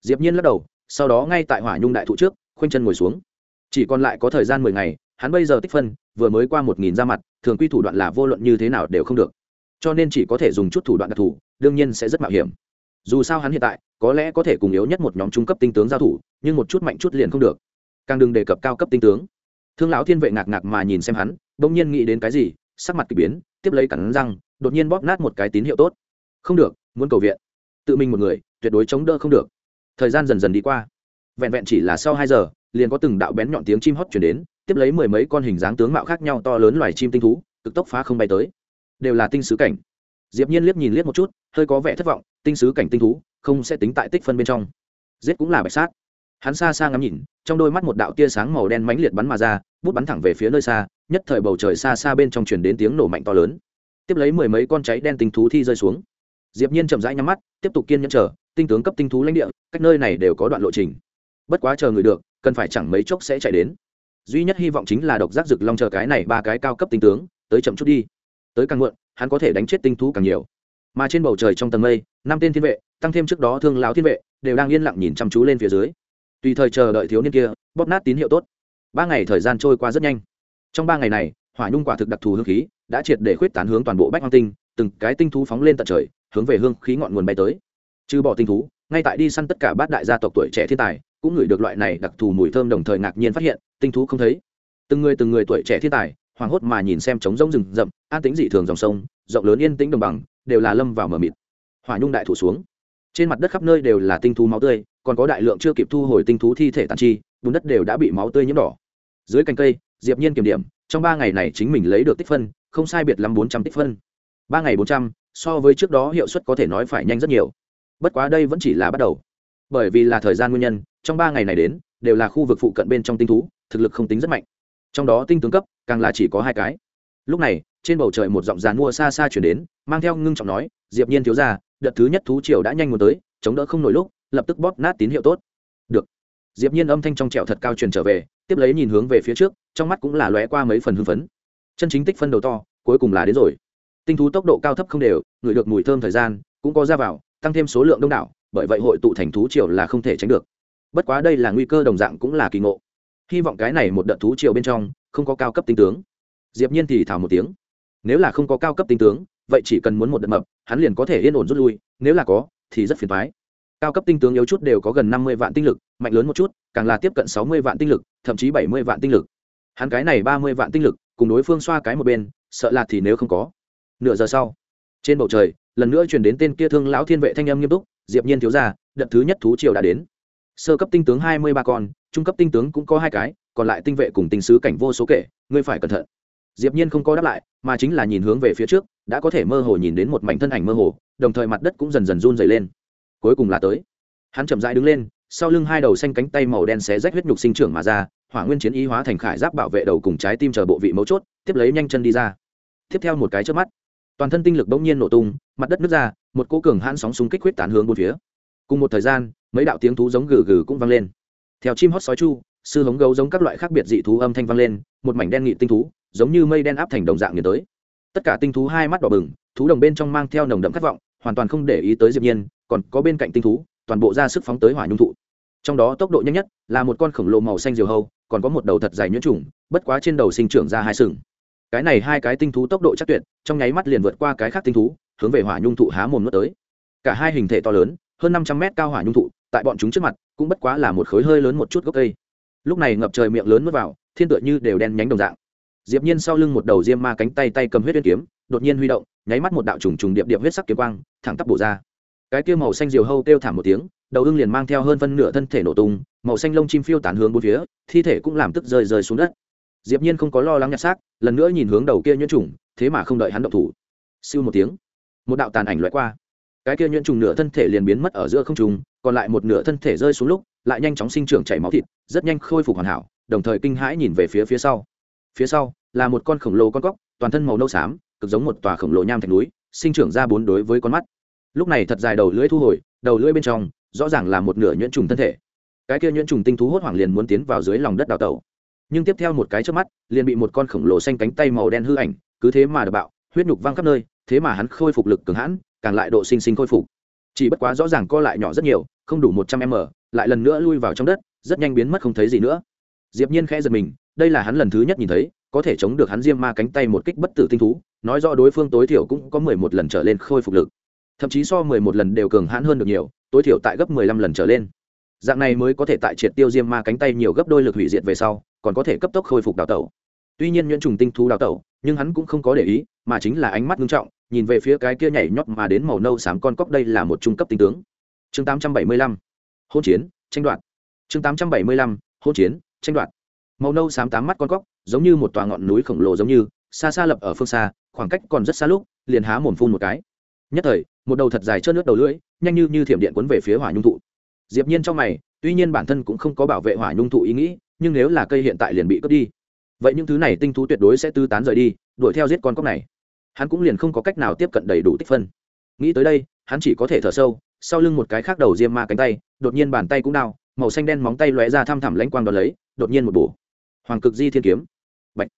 Diệp nhiên lắc đầu sau đó ngay tại hỏa nhung đại thụ trước khoanh chân ngồi xuống. Chỉ còn lại có thời gian mười ngày hắn bây giờ tích phân vừa mới qua một nghìn ra mặt thường quy thủ đoạn là vô luận như thế nào đều không được cho nên chỉ có thể dùng chút thủ đoạn đặc thù, đương nhiên sẽ rất mạo hiểm. Dù sao hắn hiện tại, có lẽ có thể cùng yếu nhất một nhóm trung cấp tinh tướng giao thủ, nhưng một chút mạnh chút liền không được. Càng đừng đề cập cao cấp tinh tướng. Thương lão thiên vệ ngạc ngạc mà nhìn xem hắn, bỗng nhiên nghĩ đến cái gì, sắc mặt k ỳ biến, tiếp lấy cẳng răng, đột nhiên bóp nát một cái tín hiệu tốt. Không được, muốn cầu viện. Tự mình một người, tuyệt đối chống đỡ không được. Thời gian dần dần đi qua. Vẹn vẹn chỉ là sau hai giờ, liền có từng đạo bén nhọn tiếng chim hót chuyển đến, tiếp lấy mười mấy con hình dáng tướng mạo khác nhau to lớn loài chim tinh thú, cực tốc phá không bay tới đều là tinh sứ cảnh. Diệp nhiên liếc nhìn liếc một chút, hơi có vẻ thất vọng, tinh sứ cảnh tinh thú, không sẽ tính tại tích phân bên trong. Giết cũng là bạch sát. Hắn xa xa ngắm nhìn, trong đôi mắt một đạo tia sáng màu đen mãnh liệt bắn mà ra, bút bắn thẳng về phía nơi xa, nhất thời bầu trời xa xa bên trong truyền đến tiếng nổ mạnh to lớn. Tiếp lấy mười mấy con cháy đen tinh thú thi rơi xuống. Diệp nhiên chậm rãi nhắm mắt, tiếp tục kiên nhẫn chờ, tinh tướng cấp tinh thú lãnh địa, cách nơi này đều có đoạn lộ trình. Bất quá chờ người được, cần phải chẳng mấy chốc sẽ chạy đến. Duy nhất hy vọng chính là độc giác rực long chờ cái này ba cái cao cấp tinh tướng, tới chậm chút đi tới càng muộn, hắn có thể đánh chết tinh thú càng nhiều. Mà trên bầu trời trong tầng mây, năm tên thiên vệ, tăng thêm trước đó thương lão thiên vệ, đều đang yên lặng nhìn chăm chú lên phía dưới. Tùy thời chờ đợi thiếu niên kia, bóp nát tín hiệu tốt. Ba ngày thời gian trôi qua rất nhanh. Trong ba ngày này, hỏa nhung quả thực đặc thù hương khí, đã triệt để khuyết tán hướng toàn bộ bách hoang tinh, từng cái tinh thú phóng lên tận trời, hướng về hương khí ngọn nguồn bay tới. Trừ bỏ tinh thú, ngay tại đi săn tất cả bát đại gia tộc tuổi trẻ thiên tài, cũng ngửi được loại này đặc thù mùi thơm đồng thời ngạc nhiên phát hiện, tinh thú không thấy. Từng người từng người tuổi trẻ thiên tài hoảng hốt mà nhìn xem trống rỗng rừng rậm, an tĩnh dị thường dòng sông, rộng lớn yên tĩnh đồng bằng, đều là lâm vào mờ mịt. Hỏa nhung đại thủ xuống. Trên mặt đất khắp nơi đều là tinh thú máu tươi, còn có đại lượng chưa kịp thu hồi tinh thú thi thể tàn chi, bùn đất đều đã bị máu tươi nhiễm đỏ. Dưới cành cây, diệp nhiên kiểm điểm, trong ba ngày này chính mình lấy được tích phân, không sai biệt lắm bốn trăm tích phân. Ba ngày bốn trăm, so với trước đó hiệu suất có thể nói phải nhanh rất nhiều. Bất quá đây vẫn chỉ là bắt đầu. Bởi vì là thời gian nguyên nhân, trong ba ngày này đến, đều là khu vực phụ cận bên trong tinh thú, thực lực không tính rất mạnh. Trong đó tinh tướng cấp càng là chỉ có hai cái. Lúc này, trên bầu trời một giọng dàn mua xa xa chuyển đến, mang theo ngưng trọng nói, diệp nhiên thiếu ra đợt thứ nhất thú triều đã nhanh muốn tới, chống đỡ không nổi lúc, lập tức bóp nát tín hiệu tốt. Được. Diệp nhiên âm thanh trong trẻo thật cao truyền trở về, tiếp lấy nhìn hướng về phía trước, trong mắt cũng là lóe qua mấy phần hưng phấn. Chân chính tích phân đầu to, cuối cùng là đến rồi. Tinh thú tốc độ cao thấp không đều ngửi được mùi thơm thời gian cũng có ra vào, tăng thêm số lượng đông đảo, bởi vậy hội tụ thành thú triều là không thể tránh được. Bất quá đây là nguy cơ đồng dạng cũng là kỳ ngộ hy vọng cái này một đợt thú triều bên trong không có cao cấp tinh tướng. Diệp nhiên thì thảo một tiếng. Nếu là không có cao cấp tinh tướng, vậy chỉ cần muốn một đợt mập, hắn liền có thể yên ổn rút lui, nếu là có, thì rất phiền toái. Cao cấp tinh tướng yếu chút đều có gần năm mươi vạn tinh lực, mạnh lớn một chút, càng là tiếp cận sáu mươi vạn tinh lực, thậm chí bảy mươi vạn tinh lực. Hắn cái này ba mươi vạn tinh lực, cùng đối phương xoa cái một bên, sợ là thì nếu không có. Nửa giờ sau, trên bầu trời, lần nữa truyền đến tên kia thương lão thiên vệ thanh âm nghiêm túc, diệp nhiên thiếu gia, đợt thứ nhất thú triều đã đến sơ cấp tinh tướng hai mươi ba con, trung cấp tinh tướng cũng có hai cái, còn lại tinh vệ cùng tinh sứ cảnh vô số kể, ngươi phải cẩn thận. Diệp nhiên không có đáp lại, mà chính là nhìn hướng về phía trước, đã có thể mơ hồ nhìn đến một mảnh thân ảnh mơ hồ, đồng thời mặt đất cũng dần dần run dày lên. Cuối cùng là tới. Hắn chậm rãi đứng lên, sau lưng hai đầu xanh cánh tay màu đen xé rách huyết nhục sinh trưởng mà ra, hỏa nguyên chiến ý hóa thành khải giáp bảo vệ đầu cùng trái tim chờ bộ vị mấu chốt, tiếp lấy nhanh chân đi ra. Tiếp theo một cái trước mắt, toàn thân tinh lực bỗng nhiên nổ tung, mặt đất nứt ra, một cỗ cường hãn sóng súng kích huyết tán hướng bốn phía cùng một thời gian, mấy đạo tiếng thú giống gừ gừ cũng vang lên. Theo chim hót sói chu, sư hống gấu giống các loại khác biệt dị thú âm thanh vang lên, một mảnh đen nghị tinh thú, giống như mây đen áp thành đồng dạng nghiền tới. Tất cả tinh thú hai mắt đỏ bừng, thú đồng bên trong mang theo nồng đậm khát vọng, hoàn toàn không để ý tới diệp nhiên, còn có bên cạnh tinh thú, toàn bộ ra sức phóng tới hỏa nhung thụ. Trong đó tốc độ nhanh nhất là một con khổng lồ màu xanh diều hâu, còn có một đầu thật dài nhuyễn trùng, bất quá trên đầu sinh trưởng ra hai sừng. Cái này hai cái tinh thú tốc độ chắc tuyệt, trong nháy mắt liền vượt qua cái khác tinh thú, hướng về hỏa nhung thụ há mồm nuốt tới. Cả hai hình thể to lớn hơn năm trăm mét cao hỏa nhung thụ, tại bọn chúng trước mặt, cũng bất quá là một khối hơi lớn một chút gốc cây. Lúc này ngập trời miệng lớn nuốt vào, thiên tựa như đều đen nhánh đồng dạng. Diệp nhiên sau lưng một đầu diêm ma cánh tay tay cầm huyết uyên kiếm, đột nhiên huy động, nháy mắt một đạo trùng trùng điệp điệp huyết sắc kiếm quang, thẳng tắp bổ ra. Cái kia màu xanh diều hâu kêu thảm một tiếng, đầu ưng liền mang theo hơn phân nửa thân thể nổ tung, màu xanh lông chim phiêu tán hướng bốn phía, thi thể cũng làm tức rơi rơi xuống đất. Diệp nhiên không có lo lắng nhặt xác, lần nữa nhìn hướng đầu kia nhuyễn trùng, thế mà không đợi hắn động thủ. Siêu một tiếng, một đạo tàn ảnh lướt qua cái kia nhuyễn trùng nửa thân thể liền biến mất ở giữa không trung, còn lại một nửa thân thể rơi xuống lúc, lại nhanh chóng sinh trưởng chảy máu thịt, rất nhanh khôi phục hoàn hảo, đồng thời kinh hãi nhìn về phía phía sau. Phía sau, là một con khổng lồ con cóc, toàn thân màu nâu xám, cực giống một tòa khổng lồ nham thạch núi, sinh trưởng ra bốn đối với con mắt. Lúc này thật dài đầu lưỡi thu hồi, đầu lưỡi bên trong, rõ ràng là một nửa nhuyễn trùng thân thể. Cái kia nhuyễn trùng tinh thú hốt hoảng liền muốn tiến vào dưới lòng đất đào tẩu. Nhưng tiếp theo một cái trước mắt, liền bị một con khổng lồ xanh cánh tay màu đen hư ảnh, cứ thế mà đập bạo, huyết nhục văng khắp nơi, thế mà hắn khôi phục lực cường hãn càng lại độ sinh sinh khôi phục. Chỉ bất quá rõ ràng co lại nhỏ rất nhiều, không đủ một trăm m, lại lần nữa lui vào trong đất, rất nhanh biến mất không thấy gì nữa. Diệp nhiên khẽ giật mình, đây là hắn lần thứ nhất nhìn thấy, có thể chống được hắn diêm ma cánh tay một kích bất tử tinh thú, nói rõ đối phương tối thiểu cũng có mười một lần trở lên khôi phục lực. Thậm chí so mười một lần đều cường hãn hơn được nhiều, tối thiểu tại gấp mười lăm lần trở lên. Dạng này mới có thể tại triệt tiêu diêm ma cánh tay nhiều gấp đôi lực hủy diệt về sau, còn có thể cấp tốc khôi phục đào tẩu. Tuy nhiên nhuyễn trùng tinh thú đào tẩu, nhưng hắn cũng không có để ý, mà chính là ánh mắt nghiêm trọng nhìn về phía cái kia nhảy nhót mà đến màu nâu xám con cóc, đây là một trung cấp tinh tướng. Chương tám trăm bảy mươi lăm hôn chiến, tranh đoạt. Chương tám trăm bảy mươi lăm hôn chiến, tranh đoạt. Màu nâu xám tám mắt con cóc, giống như một tòa ngọn núi khổng lồ giống như, xa xa lập ở phương xa, khoảng cách còn rất xa lúc, liền há mồm phun một cái. Nhất thời, một đầu thật dài trơn nước đầu lưỡi, nhanh như như thiểm điện cuốn về phía hỏa nhung thụ. Diệp nhiên trong mày, tuy nhiên bản thân cũng không có bảo vệ hỏa nhung thụ ý nghĩ, nhưng nếu là cây hiện tại liền bị cướp đi. Vậy những thứ này tinh thú tuyệt đối sẽ tư tán rời đi, đuổi theo giết con cóc này hắn cũng liền không có cách nào tiếp cận đầy đủ tích phân. Nghĩ tới đây, hắn chỉ có thể thở sâu, sau lưng một cái khác đầu diêm ma cánh tay, đột nhiên bàn tay cũng đau, màu xanh đen móng tay lóe ra thăm thẳm lãnh quang đón lấy, đột nhiên một bổ. Hoàng cực di thiên kiếm. Bạch.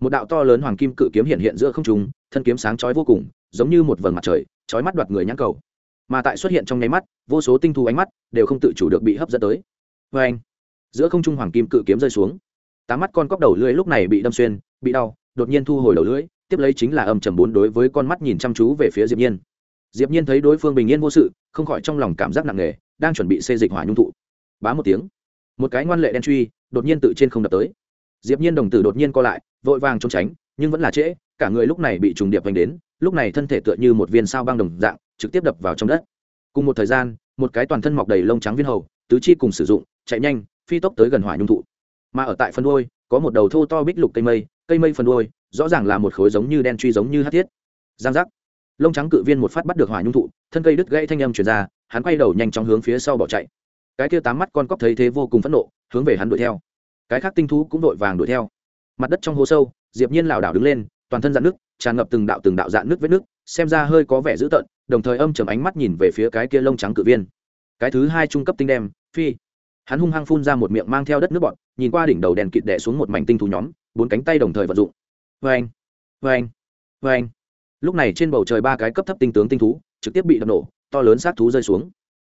một đạo to lớn hoàng kim cự kiếm hiện hiện giữa không trung, thân kiếm sáng chói vô cùng, giống như một vầng mặt trời, chói mắt đoạt người nhãn cầu. Mà tại xuất hiện trong nháy mắt, vô số tinh thu ánh mắt đều không tự chủ được bị hấp dẫn tới. Vê anh, giữa không trung hoàng kim cự kiếm rơi xuống. Tám mắt con cóc đầu lưỡi lúc này bị đâm xuyên, bị đau, đột nhiên thu hồi đầu lưỡi tiếp lấy chính là âm trầm bốn đối với con mắt nhìn chăm chú về phía diệp nhiên. Diệp nhiên thấy đối phương bình yên vô sự, không khỏi trong lòng cảm giác nặng nề, đang chuẩn bị xê dịch hỏa nhung thụ. Bá một tiếng, một cái ngoan lệ đen truy, đột nhiên tự trên không đập tới. Diệp nhiên đồng tử đột nhiên co lại, vội vàng trốn tránh, nhưng vẫn là trễ, cả người lúc này bị trùng điệp vành đến, lúc này thân thể tựa như một viên sao băng đồng dạng, trực tiếp đập vào trong đất. Cùng một thời gian, một cái toàn thân mọc đầy lông trắng viên hầu, tứ chi cùng sử dụng, chạy nhanh, phi tốc tới gần hỏa nhung thụ. Mà ở tại phần đuôi, có một đầu thô to bích lục cây mây cây mây phần đuôi rõ ràng là một khối giống như đen truy giống như hát thiết. Giang giác. Lông trắng cự viên một phát bắt được hỏa nhung thụ, thân cây đứt gãy thanh âm truyền ra, hắn quay đầu nhanh chóng hướng phía sau bỏ chạy. Cái kia tám mắt con cóc thấy thế vô cùng phẫn nộ, hướng về hắn đuổi theo. Cái khác tinh thú cũng vội vàng đuổi theo. Mặt đất trong hố sâu, diệp nhiên lảo đảo đứng lên, toàn thân dạn nước, tràn ngập từng đạo từng đạo dạn nước vết nước, xem ra hơi có vẻ dữ tợn, đồng thời âm trầm ánh mắt nhìn về phía cái kia lông trắng cự viên. Cái thứ hai trung cấp tinh đem, phi. Hắn hung hăng phun ra một miệng mang theo đất nước bọn, nhìn qua đỉnh đầu đèn kịt đè xuống một mảnh tinh thú nhóm, bốn cánh tay đồng thời vận dụng vê anh vê anh vê anh. Lúc này trên bầu trời ba cái cấp thấp tinh tướng tinh thú trực tiếp bị đập nổ, to lớn sát thú rơi xuống.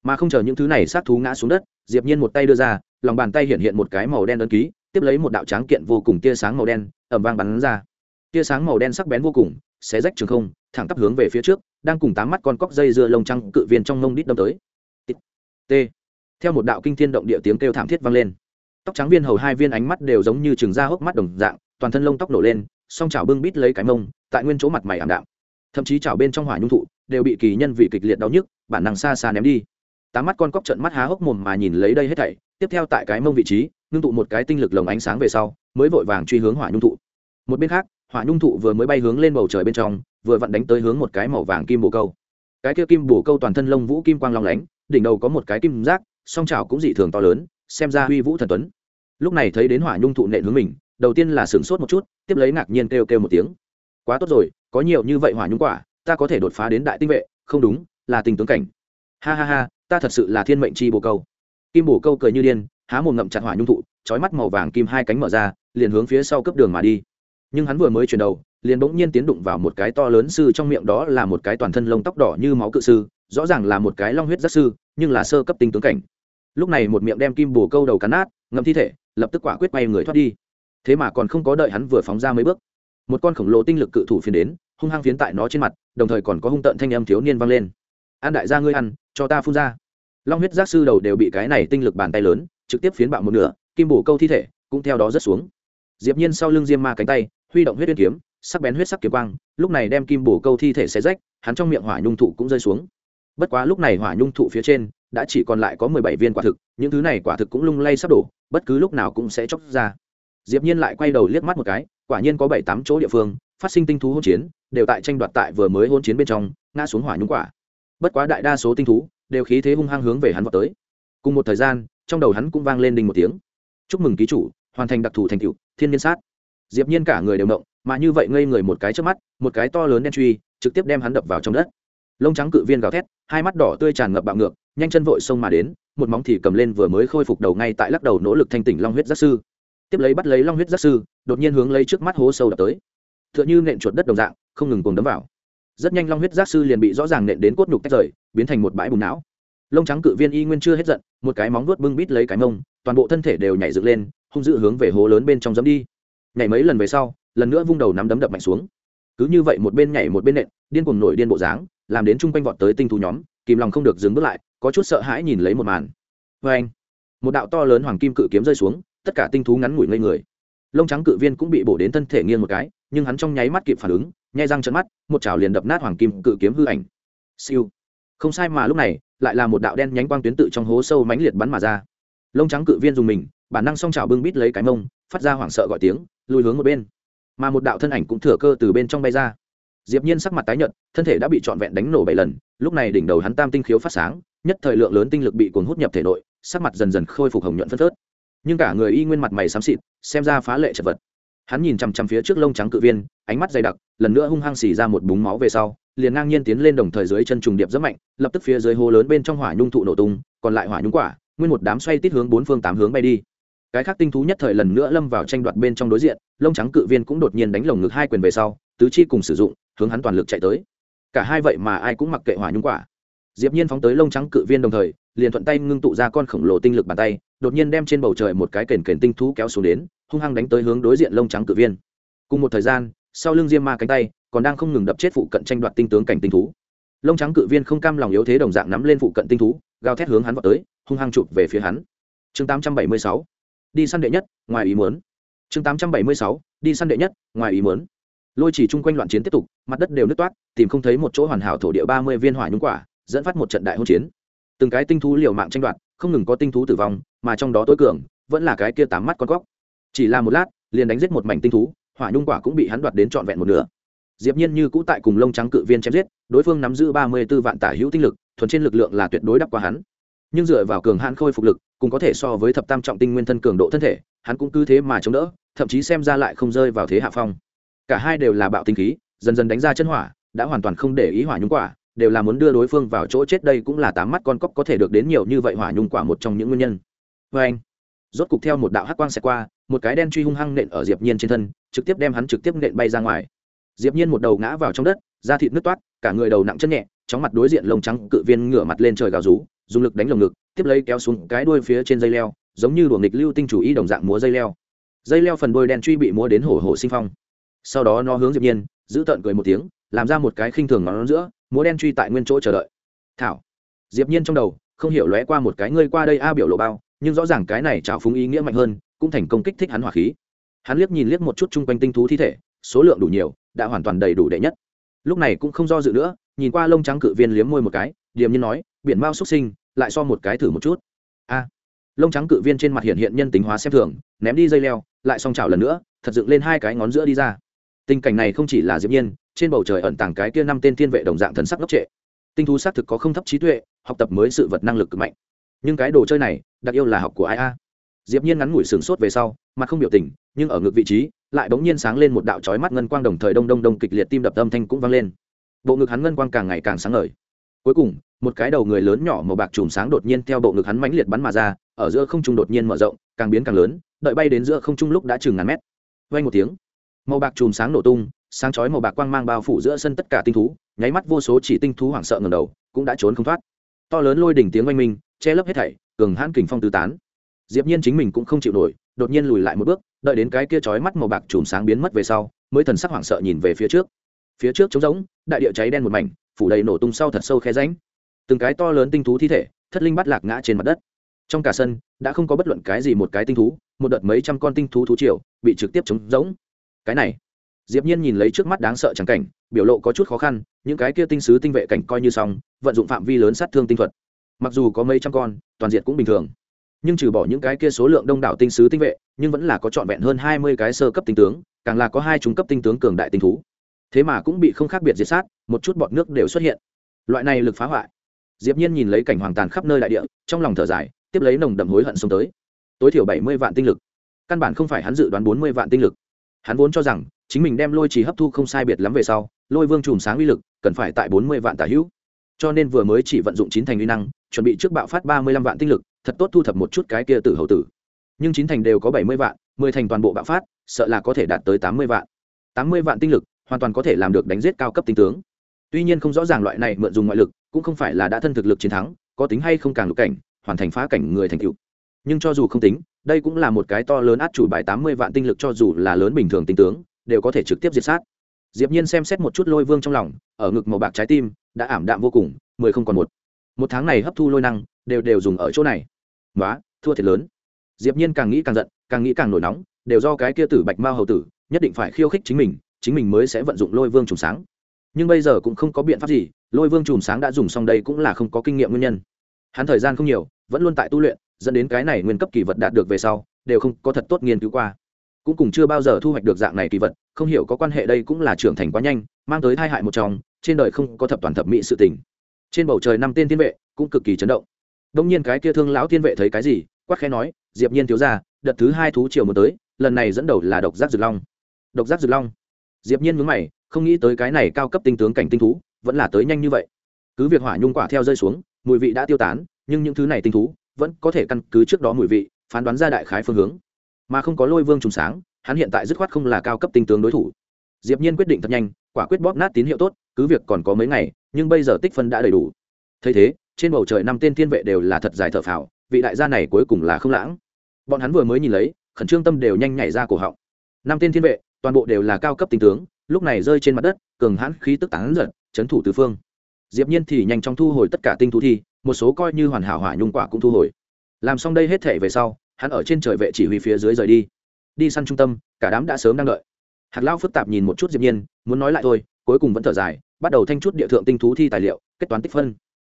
Mà không chờ những thứ này sát thú ngã xuống đất, diệp nhiên một tay đưa ra, lòng bàn tay hiện hiện một cái màu đen ấn ký, tiếp lấy một đạo tráng kiện vô cùng tia sáng màu đen, ầm vang bắn ra. Tia sáng màu đen sắc bén vô cùng, xé rách trường không, thẳng tắp hướng về phía trước, đang cùng tám mắt con cóc dây dưa lông trăng cự viên trong mông đít đâm tới. T theo một đạo kinh thiên động địa tiếng kêu thảm thiết vang lên. Tóc trắng viên hầu hai viên ánh mắt đều giống như trường da hốc mắt đồng dạng, toàn thân lông tóc nổ lên song chảo bưng bít lấy cái mông, tại nguyên chỗ mặt mày ảm đạm. Thậm chí chảo bên trong hỏa nhung thụ đều bị kỳ nhân vị kịch liệt đau nhức, bản năng xa xa ném đi. Tám mắt con cóc trận mắt há hốc mồm mà nhìn lấy đây hết thảy, tiếp theo tại cái mông vị trí, ngưng tụ một cái tinh lực lồng ánh sáng về sau, mới vội vàng truy hướng hỏa nhung thụ. Một bên khác, hỏa nhung thụ vừa mới bay hướng lên bầu trời bên trong, vừa vặn đánh tới hướng một cái màu vàng kim bồ câu. Cái kia kim bồ câu toàn thân lông vũ kim quang long lánh, đỉnh đầu có một cái kim giác song trào cũng dị thường to lớn, xem ra uy vũ thần tuấn. Lúc này thấy đến hỏa nhung thụ nện hướng mình đầu tiên là sửng sốt một chút, tiếp lấy ngạc nhiên kêu kêu một tiếng. Quá tốt rồi, có nhiều như vậy hỏa nhung quả, ta có thể đột phá đến đại tinh vệ, không đúng, là tình tướng cảnh. Ha ha ha, ta thật sự là thiên mệnh chi bồ câu. Kim bồ câu cười như điên, há mồm ngậm chặt hỏa nhung thụ, trói mắt màu vàng kim hai cánh mở ra, liền hướng phía sau cấp đường mà đi. Nhưng hắn vừa mới chuyển đầu, liền bỗng nhiên tiến đụng vào một cái to lớn sư trong miệng đó là một cái toàn thân lông tóc đỏ như máu cự sư, rõ ràng là một cái long huyết giác sư, nhưng là sơ cấp tinh tướng cảnh. Lúc này một miệng đem kim bồ câu đầu cắn nát, ngậm thi thể, lập tức quả quyết bay người thoát đi thế mà còn không có đợi hắn vừa phóng ra mấy bước. Một con khổng lồ tinh lực cự thủ phiến đến, hung hăng phiến tại nó trên mặt, đồng thời còn có hung tợn thanh âm thiếu niên vang lên. An đại gia ngươi ăn, cho ta phun ra. Long huyết giác sư đầu đều bị cái này tinh lực bàn tay lớn, trực tiếp phiến bạo một nửa, kim bổ câu thi thể cũng theo đó rớt xuống. Diệp nhiên sau lưng diêm ma cánh tay, huy động huyết uyên kiếm, sắc bén huyết sắc kiếm quang, lúc này đem kim bổ câu thi thể xé rách, hắn trong miệng hỏa nhung thụ cũng rơi xuống. Bất quá lúc này hỏa nhung thụ phía trên, đã chỉ còn lại có mười bảy viên quả thực, những thứ này quả thực cũng lung lay sắp đổ, bất cứ lúc nào cũng sẽ chóc ra diệp nhiên lại quay đầu liếc mắt một cái, quả nhiên có bảy tám chỗ địa phương phát sinh tinh thú hỗn chiến, đều tại tranh đoạt tại vừa mới hỗn chiến bên trong, ngã xuống hỏa nhúng quả. Bất quá đại đa số tinh thú đều khí thế hung hăng hướng về hắn vọt tới. Cùng một thời gian, trong đầu hắn cũng vang lên đình một tiếng. Chúc mừng ký chủ, hoàn thành đặc thù thành tựu, thiên nhiên sát. Diệp nhiên cả người đều động, mà như vậy ngây người một cái trước mắt, một cái to lớn đen truy, trực tiếp đem hắn đập vào trong đất. Lông trắng cự viên gào thét, hai mắt đỏ tươi tràn ngập bạo ngược, nhanh chân vội xông mà đến, một móng thì cầm lên vừa mới khôi phục đầu ngay tại lắc đầu nỗ lực thanh tỉnh long huyết giác sư tiếp lấy bắt lấy long huyết giác sư, đột nhiên hướng lấy trước mắt hố sâu đập tới. T h ư ợ n h ư nện chuột đất đồng dạng, không ngừng cùng đấm vào. Rất nhanh long huyết giác sư liền bị rõ ràng nện đến cốt nhục tách rời, biến thành một bãi bùn não. Lông trắng cự viên y nguyên chưa hết giận, một cái móng vuốt bưng bít lấy cái mông, toàn bộ thân thể đều nhảy dựng lên, hung dữ hướng về hố lớn bên trong dấm đi. Nhảy mấy lần về sau, lần nữa vung đầu nắm đấm đập mạnh xuống. Cứ như vậy một bên nhảy một bên nện, điên cuồng nổi điên bộ dáng, làm đến chung quanh vọt tới tinh thú nhóm, kìm lòng không được dừng bước lại, có chút sợ hãi nhìn lấy một màn. Vê anh một đạo to lớn hoàng kim cự kiếm rơi xuống tất cả tinh thú ngắn ngủi ngây người. Lông trắng cự viên cũng bị bổ đến thân thể nghiêng một cái, nhưng hắn trong nháy mắt kịp phản ứng, nhai răng trận mắt, một chảo liền đập nát hoàng kim cự kiếm hư ảnh. Siêu. Không sai mà lúc này, lại là một đạo đen nhánh quang tuyến tự trong hố sâu mãnh liệt bắn mà ra. Lông trắng cự viên dùng mình, bản năng song chảo bưng bít lấy cái mông, phát ra hoảng sợ gọi tiếng, lùi hướng một bên. Mà một đạo thân ảnh cũng thừa cơ từ bên trong bay ra. Diệp nhiên sắc mặt tái nhợt, thân thể đã bị trọn vẹn đánh nổ bảy lần, lúc này đỉnh đầu hắn tam tinh khiếu phát sáng, nhất thời lượng lớn tinh lực bị cuốn hút nhập thể nội, sắc mặt dần dần khôi phục hồng nhuận phân phớt nhưng cả người y nguyên mặt mày xám xịt, xem ra phá lệ chật vật. Hắn nhìn chằm chằm phía trước lông trắng cự viên, ánh mắt dày đặc, lần nữa hung hăng xì ra một búng máu về sau, liền ngang nhiên tiến lên đồng thời dưới chân trùng điệp rất mạnh, lập tức phía dưới hố lớn bên trong hỏa nhung thụ nổ tung, còn lại hỏa nhung quả, nguyên một đám xoay tít hướng bốn phương tám hướng bay đi. Cái khác tinh thú nhất thời lần nữa lâm vào tranh đoạt bên trong đối diện, lông trắng cự viên cũng đột nhiên đánh lồng ngực hai quyền về sau, tứ chi cùng sử dụng, hướng hắn toàn lực chạy tới. Cả hai vậy mà ai cũng mặc kệ hỏa nhung quả diệp nhiên phóng tới lông trắng cự viên đồng thời, liền thuận tay ngưng tụ ra con khổng lồ tinh lực bàn tay, đột nhiên đem trên bầu trời một cái kền kền tinh thú kéo xuống đến, hung hăng đánh tới hướng đối diện lông trắng cự viên. Cùng một thời gian, sau lưng diêm ma cánh tay còn đang không ngừng đập chết phụ cận tranh đoạt tinh tướng cảnh tinh thú. Lông trắng cự viên không cam lòng yếu thế đồng dạng nắm lên phụ cận tinh thú, gào thét hướng hắn vào tới, hung hăng chụp về phía hắn. Chương 876 đi săn đệ nhất, ngoài ý muốn. Chương 876 đi săn đệ nhất, ngoài ý muốn. Lôi chỉ chung quanh loạn chiến tiếp tục, mặt đất đều nứt toát, tìm không thấy một chỗ hoàn hảo thổ địa ba mươi viên hỏa nhung quả dẫn phát một trận đại hỗn chiến. Từng cái tinh thú liều mạng tranh đoạt, không ngừng có tinh thú tử vong, mà trong đó tối cường vẫn là cái kia tám mắt con cóc. Chỉ là một lát, liền đánh giết một mảnh tinh thú, hỏa nhung quả cũng bị hắn đoạt đến trọn vẹn một nửa. Diệp nhiên như cũ tại cùng lông trắng cự viên chém giết, đối phương nắm giữ ba mươi 34 vạn tả hữu tinh lực, thuần trên lực lượng là tuyệt đối đắp qua hắn. Nhưng dựa vào cường hãn khôi phục lực, cũng có thể so với thập tam trọng tinh nguyên thân cường độ thân thể, hắn cũng cứ thế mà chống đỡ, thậm chí xem ra lại không rơi vào thế hạ phong. Cả hai đều là bạo tinh khí, dần dần đánh ra chân hỏa, đã hoàn toàn không để ý hỏa nhung quả đều là muốn đưa đối phương vào chỗ chết đây cũng là tám mắt con cóc có thể được đến nhiều như vậy hỏa nhung quả một trong những nguyên nhân. Vê anh, rốt cục theo một đạo hắc quang xẹt qua, một cái đen truy hung hăng nện ở diệp nhiên trên thân, trực tiếp đem hắn trực tiếp nện bay ra ngoài. Diệp nhiên một đầu ngã vào trong đất, da thịt nứt toát, cả người đầu nặng chân nhẹ chóng mặt đối diện lông trắng cự viên ngửa mặt lên trời gào rú, dùng lực đánh lồng ngực, tiếp lấy kéo xuống cái đuôi phía trên dây leo, giống như luồng nghịch lưu tinh chủ ý đồng dạng múa dây leo. Dây leo phần đuôi đen truy bị múa đến hổ hổ sinh phong. Sau đó nó hướng diệp nhiên, giữ tận cười một tiếng, làm ra một cái khinh thường ngón giữa múa đen truy tại nguyên chỗ chờ đợi. Thảo, diệp nhiên trong đầu, không hiểu lóe qua một cái ngươi qua đây a biểu lộ bao, nhưng rõ ràng cái này trào phúng ý nghĩa mạnh hơn, cũng thành công kích thích hắn hỏa khí. Hắn liếc nhìn liếc một chút chung quanh tinh thú thi thể, số lượng đủ nhiều, đã hoàn toàn đầy đủ đệ nhất. Lúc này cũng không do dự nữa, nhìn qua lông trắng cự viên liếm môi một cái, điềm nhiên nói, biển mao xuất sinh, lại so một cái thử một chút. A, lông trắng cự viên trên mặt hiện hiện nhân tính hóa xem thường, ném đi dây leo, lại song chảo lần nữa, thật dựng lên hai cái ngón giữa đi ra. Tình cảnh này không chỉ là diệp nhiên trên bầu trời ẩn tàng cái kia năm tên thiên vệ đồng dạng thần sắc ngốc trệ. Tinh thú xác thực có không thấp trí tuệ, học tập mới sự vật năng lực cực mạnh. Nhưng cái đồ chơi này, đặc yêu là học của ai a? Diệp nhiên ngắn ngủi sừng sốt về sau, mặt không biểu tình, nhưng ở ngực vị trí, lại bỗng nhiên sáng lên một đạo chói mắt ngân quang đồng thời đông đông đông kịch liệt tim đập âm thanh cũng vang lên. Bộ ngực hắn ngân quang càng ngày càng sáng ngời. Cuối cùng, một cái đầu người lớn nhỏ màu bạc chùm sáng đột nhiên theo bộ ngực hắn mãnh liệt bắn mà ra, ở giữa không trung đột nhiên mở rộng, càng biến càng lớn, đợi bay đến giữa không trung lúc đã chừng ngàn mét. Vang một tiếng, màu bạc chùm sáng nổ tung sáng chói màu bạc quang mang bao phủ giữa sân tất cả tinh thú, nháy mắt vô số chỉ tinh thú hoảng sợ ngầm đầu, cũng đã trốn không thoát. To lớn lôi đỉnh tiếng oanh minh, che lấp hết thảy, cường hãn kình phong tứ tán. Diệp nhiên chính mình cũng không chịu nổi, đột nhiên lùi lại một bước, đợi đến cái kia chói mắt màu bạc chùm sáng biến mất về sau, mới thần sắc hoảng sợ nhìn về phía trước. Phía trước trống rỗng, đại địa cháy đen một mảnh, phủ đầy nổ tung sau thật sâu khe rãnh. Từng cái to lớn tinh thú thi thể, thất linh bắt lạc ngã trên mặt đất. Trong cả sân, đã không có bất luận cái gì một cái tinh thú, một đợt mấy trăm con tinh thú thú triều bị trực tiếp trống rỗng. Cái này diệp nhiên nhìn lấy trước mắt đáng sợ chẳng cảnh, biểu lộ có chút khó khăn, những cái kia tinh sứ tinh vệ cảnh coi như xong, vận dụng phạm vi lớn sát thương tinh thuật. Mặc dù có mấy trăm con, toàn diện cũng bình thường. Nhưng trừ bỏ những cái kia số lượng đông đảo tinh sứ tinh vệ, nhưng vẫn là có trọn vẹn hơn hai mươi cái sơ cấp tinh tướng, càng là có hai trung cấp tinh tướng cường đại tinh thú. Thế mà cũng bị không khác biệt diệt sát, một chút bọt nước đều xuất hiện. Loại này lực phá hoại. Diệp nhiên nhìn lấy cảnh hoàng tàn khắp nơi đại địa, trong lòng thở dài, tiếp lấy nồng đậm hối hận xông tới. Tối thiểu bảy mươi vạn tinh lực. Căn bản không phải hắn dự đoán bốn mươi vạn tinh lực. Hắn vốn cho rằng chính mình đem lôi chỉ hấp thu không sai biệt lắm về sau, lôi vương chùm sáng uy lực, cần phải tại bốn mươi vạn tả hữu. Cho nên vừa mới chỉ vận dụng chín thành uy năng, chuẩn bị trước bạo phát ba mươi lăm vạn tinh lực, thật tốt thu thập một chút cái kia tử hậu tử. Nhưng chín thành đều có bảy mươi vạn, mười thành toàn bộ bạo phát, sợ là có thể đạt tới tám mươi vạn. Tám mươi vạn tinh lực, hoàn toàn có thể làm được đánh giết cao cấp tinh tướng. Tuy nhiên không rõ ràng loại này mượn dùng ngoại lực, cũng không phải là đã thân thực lực chiến thắng, có tính hay không càng lục cảnh, hoàn thành phá cảnh người thành cựu nhưng cho dù không tính, đây cũng là một cái to lớn át chủ bài tám mươi vạn tinh lực cho dù là lớn bình thường tinh tướng đều có thể trực tiếp diệt sát. Diệp nhiên xem xét một chút lôi vương trong lòng, ở ngực màu bạc trái tim, đã ảm đạm vô cùng, mười không còn một. Một tháng này hấp thu lôi năng, đều đều dùng ở chỗ này. Quá thua thiệt lớn. Diệp nhiên càng nghĩ càng giận, càng nghĩ càng nổi nóng, đều do cái kia tử bạch mao hầu tử, nhất định phải khiêu khích chính mình chính mình mới sẽ vận dụng lôi vương trùng sáng. Nhưng bây giờ cũng không có biện pháp gì, lôi vương trùng sáng đã dùng xong đây cũng là không có kinh nghiệm nguyên nhân. Hắn thời gian không nhiều, vẫn luôn tại tu luyện, dẫn đến cái này nguyên cấp kỳ vật đạt được về sau, đều không có thật tốt nghiên cứu qua cũng cùng chưa bao giờ thu hoạch được dạng này kỳ vật, không hiểu có quan hệ đây cũng là trưởng thành quá nhanh, mang tới tai hại một trong trên đời không có thập toàn thập mỹ sự tình. Trên bầu trời năm tên thiên vệ cũng cực kỳ chấn động. Đông nhiên cái kia thương lão thiên vệ thấy cái gì quắc khẽ nói, diệp nhiên thiếu gia, đợt thứ hai thú triều muốn tới, lần này dẫn đầu là độc giác dược long. Độc giác dược long. Diệp nhiên nhướng mày, không nghĩ tới cái này cao cấp tinh tướng cảnh tinh thú, vẫn là tới nhanh như vậy. Cứ việc hỏa nhung quả theo rơi xuống, mùi vị đã tiêu tán, nhưng những thứ này tinh thú vẫn có thể căn cứ trước đó mùi vị, phán đoán ra đại khái phương hướng mà không có lôi vương trùng sáng, hắn hiện tại dứt khoát không là cao cấp tinh tướng đối thủ. Diệp nhiên quyết định thật nhanh, quả quyết bóp nát tín hiệu tốt, cứ việc còn có mấy ngày, nhưng bây giờ tích phân đã đầy đủ. Thấy thế, trên bầu trời năm tên thiên vệ đều là thật dài thở phào, vị đại gia này cuối cùng là không lãng. Bọn hắn vừa mới nhìn lấy, khẩn trương tâm đều nhanh nhảy ra cổ họng. Năm tên thiên vệ, toàn bộ đều là cao cấp tinh tướng, lúc này rơi trên mặt đất, cường hãn khí tức tán giật chấn thủ tứ phương. Diệp nhiên thì nhanh chóng thu hồi tất cả tinh thú thi, một số coi như hoàn hảo hỏa nhung quả cũng thu hồi. Làm xong đây hết thể về sau hắn ở trên trời vệ chỉ huy phía dưới rời đi. Đi săn trung tâm cả đám đã sớm đang đợi. Hạt lão phức tạp nhìn một chút diệp nhiên muốn nói lại thôi cuối cùng vẫn thở dài bắt đầu thanh chút địa thượng tinh thú thi tài liệu kết toán tích phân.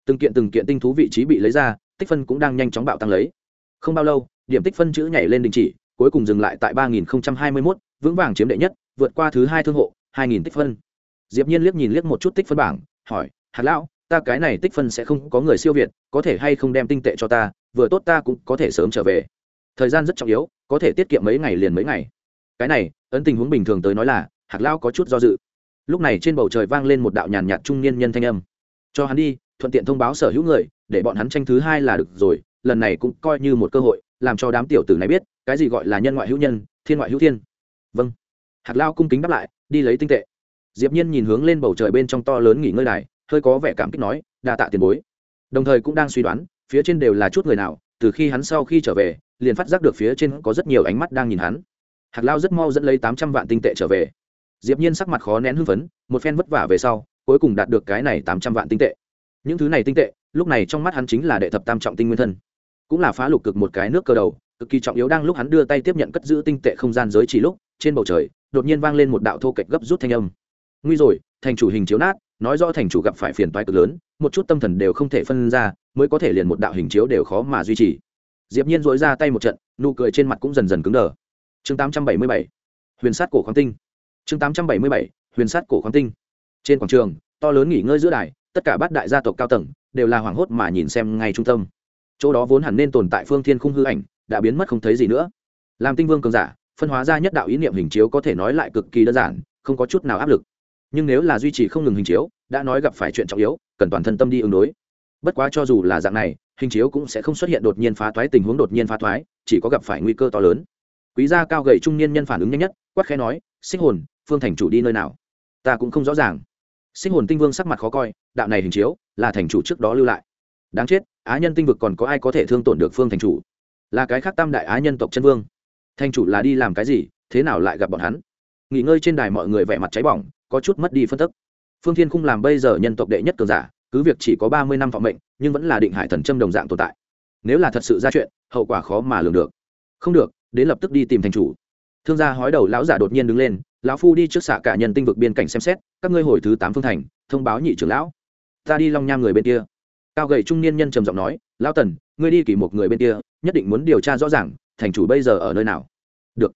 Từng kiện từng kiện tinh thú vị trí bị lấy ra tích phân cũng đang nhanh chóng bạo tăng lấy. Không bao lâu điểm tích phân chữ nhảy lên đình chỉ cuối cùng dừng lại tại ba nghìn hai mươi 3021, vững vàng chiếm đệ nhất vượt qua thứ hai thương hộ hai nghìn tích phân. Diệp nhiên liếc nhìn liếc một chút tích phân bảng hỏi hạt lão ta cái này tích phân sẽ không có người siêu việt có thể hay không đem tinh tệ cho ta vừa tốt ta cũng có thể sớm trở về thời gian rất trọng yếu, có thể tiết kiệm mấy ngày liền mấy ngày. Cái này, ấn tình huống bình thường tới nói là hạt lao có chút do dự. Lúc này trên bầu trời vang lên một đạo nhàn nhạt trung niên nhân thanh âm. Cho hắn đi, thuận tiện thông báo sở hữu người, để bọn hắn tranh thứ hai là được rồi, lần này cũng coi như một cơ hội, làm cho đám tiểu tử này biết, cái gì gọi là nhân ngoại hữu nhân, thiên ngoại hữu thiên. Vâng. Hạt lao cung kính đáp lại, đi lấy tinh tệ. Diệp nhiên nhìn hướng lên bầu trời bên trong to lớn nghỉ ngơi đài, hơi có vẻ cảm kích nói, đa tạ tiền bối. Đồng thời cũng đang suy đoán, phía trên đều là chút người nào, từ khi hắn sau khi trở về liền phát giác được phía trên có rất nhiều ánh mắt đang nhìn hắn. Hạt lao rất mau dẫn lấy tám trăm vạn tinh tệ trở về. Diệp nhiên sắc mặt khó nén hưng phấn, một phen vất vả về sau, cuối cùng đạt được cái này tám trăm vạn tinh tệ. Những thứ này tinh tệ, lúc này trong mắt hắn chính là đệ thập tam trọng tinh nguyên thân. Cũng là phá lục cực một cái nước cơ đầu, cực kỳ trọng yếu đang lúc hắn đưa tay tiếp nhận cất giữ tinh tệ không gian giới chỉ lúc, trên bầu trời, đột nhiên vang lên một đạo thô kệch gấp rút thanh âm. Nguy rồi, thành chủ hình chiếu nát, nói rõ thành chủ gặp phải phiền toái cực lớn, một chút tâm thần đều không thể phân ra, mới có thể liền một đạo hình chiếu đều khó mà duy trì diệp nhiên dội ra tay một trận, nụ cười trên mặt cũng dần dần cứng đờ. Chương 877 huyền sát cổ khoáng tinh. Chương 877 huyền sát cổ khoáng tinh. Trên quảng trường, to lớn nghỉ ngơi giữa đài, tất cả bát đại gia tộc cao tầng đều là hoảng hốt mà nhìn xem ngay trung tâm. Chỗ đó vốn hẳn nên tồn tại phương thiên khung hư ảnh, đã biến mất không thấy gì nữa. Làm tinh vương cường giả, phân hóa ra nhất đạo ý niệm hình chiếu có thể nói lại cực kỳ đơn giản, không có chút nào áp lực. Nhưng nếu là duy trì không ngừng hình chiếu, đã nói gặp phải chuyện trọng yếu, cần toàn thân tâm đi ứng đối. Bất quá cho dù là dạng này hình chiếu cũng sẽ không xuất hiện đột nhiên phá thoái tình huống đột nhiên phá thoái chỉ có gặp phải nguy cơ to lớn. Quý gia cao gầy trung niên nhân phản ứng nhanh nhất, quát khẽ nói sinh hồn, phương thành chủ đi nơi nào? Ta cũng không rõ ràng. Sinh hồn tinh vương sắc mặt khó coi, đạo này hình chiếu, là thành chủ trước đó lưu lại. Đáng chết, á nhân tinh vực còn có ai có thể thương tổn được phương thành chủ? Là cái khác tam đại á nhân tộc chân vương. Thành chủ là đi làm cái gì, thế nào lại gặp bọn hắn? Nghỉ ngơi trên đài mọi người vẻ mặt cháy bỏng, có chút mất đi phân tức. Phương thiên khung làm bây giờ nhân tộc đệ nhất cường giả cứ việc chỉ có ba mươi năm phạm mệnh, nhưng vẫn là định hải thần châm đồng dạng tồn tại. Nếu là thật sự ra chuyện, hậu quả khó mà lường được. Không được, đến lập tức đi tìm thành chủ. Thương gia hói đầu lão giả đột nhiên đứng lên, lão phu đi trước xạ cả nhân tinh vực biên cảnh xem xét, các ngươi hồi thứ tám phương thành, thông báo nhị trưởng lão. Ta đi long nham người bên kia. Cao gầy trung niên nhân trầm giọng nói, lão tần, ngươi đi kỳ một người bên kia, nhất định muốn điều tra rõ ràng, thành chủ bây giờ ở nơi nào. Được.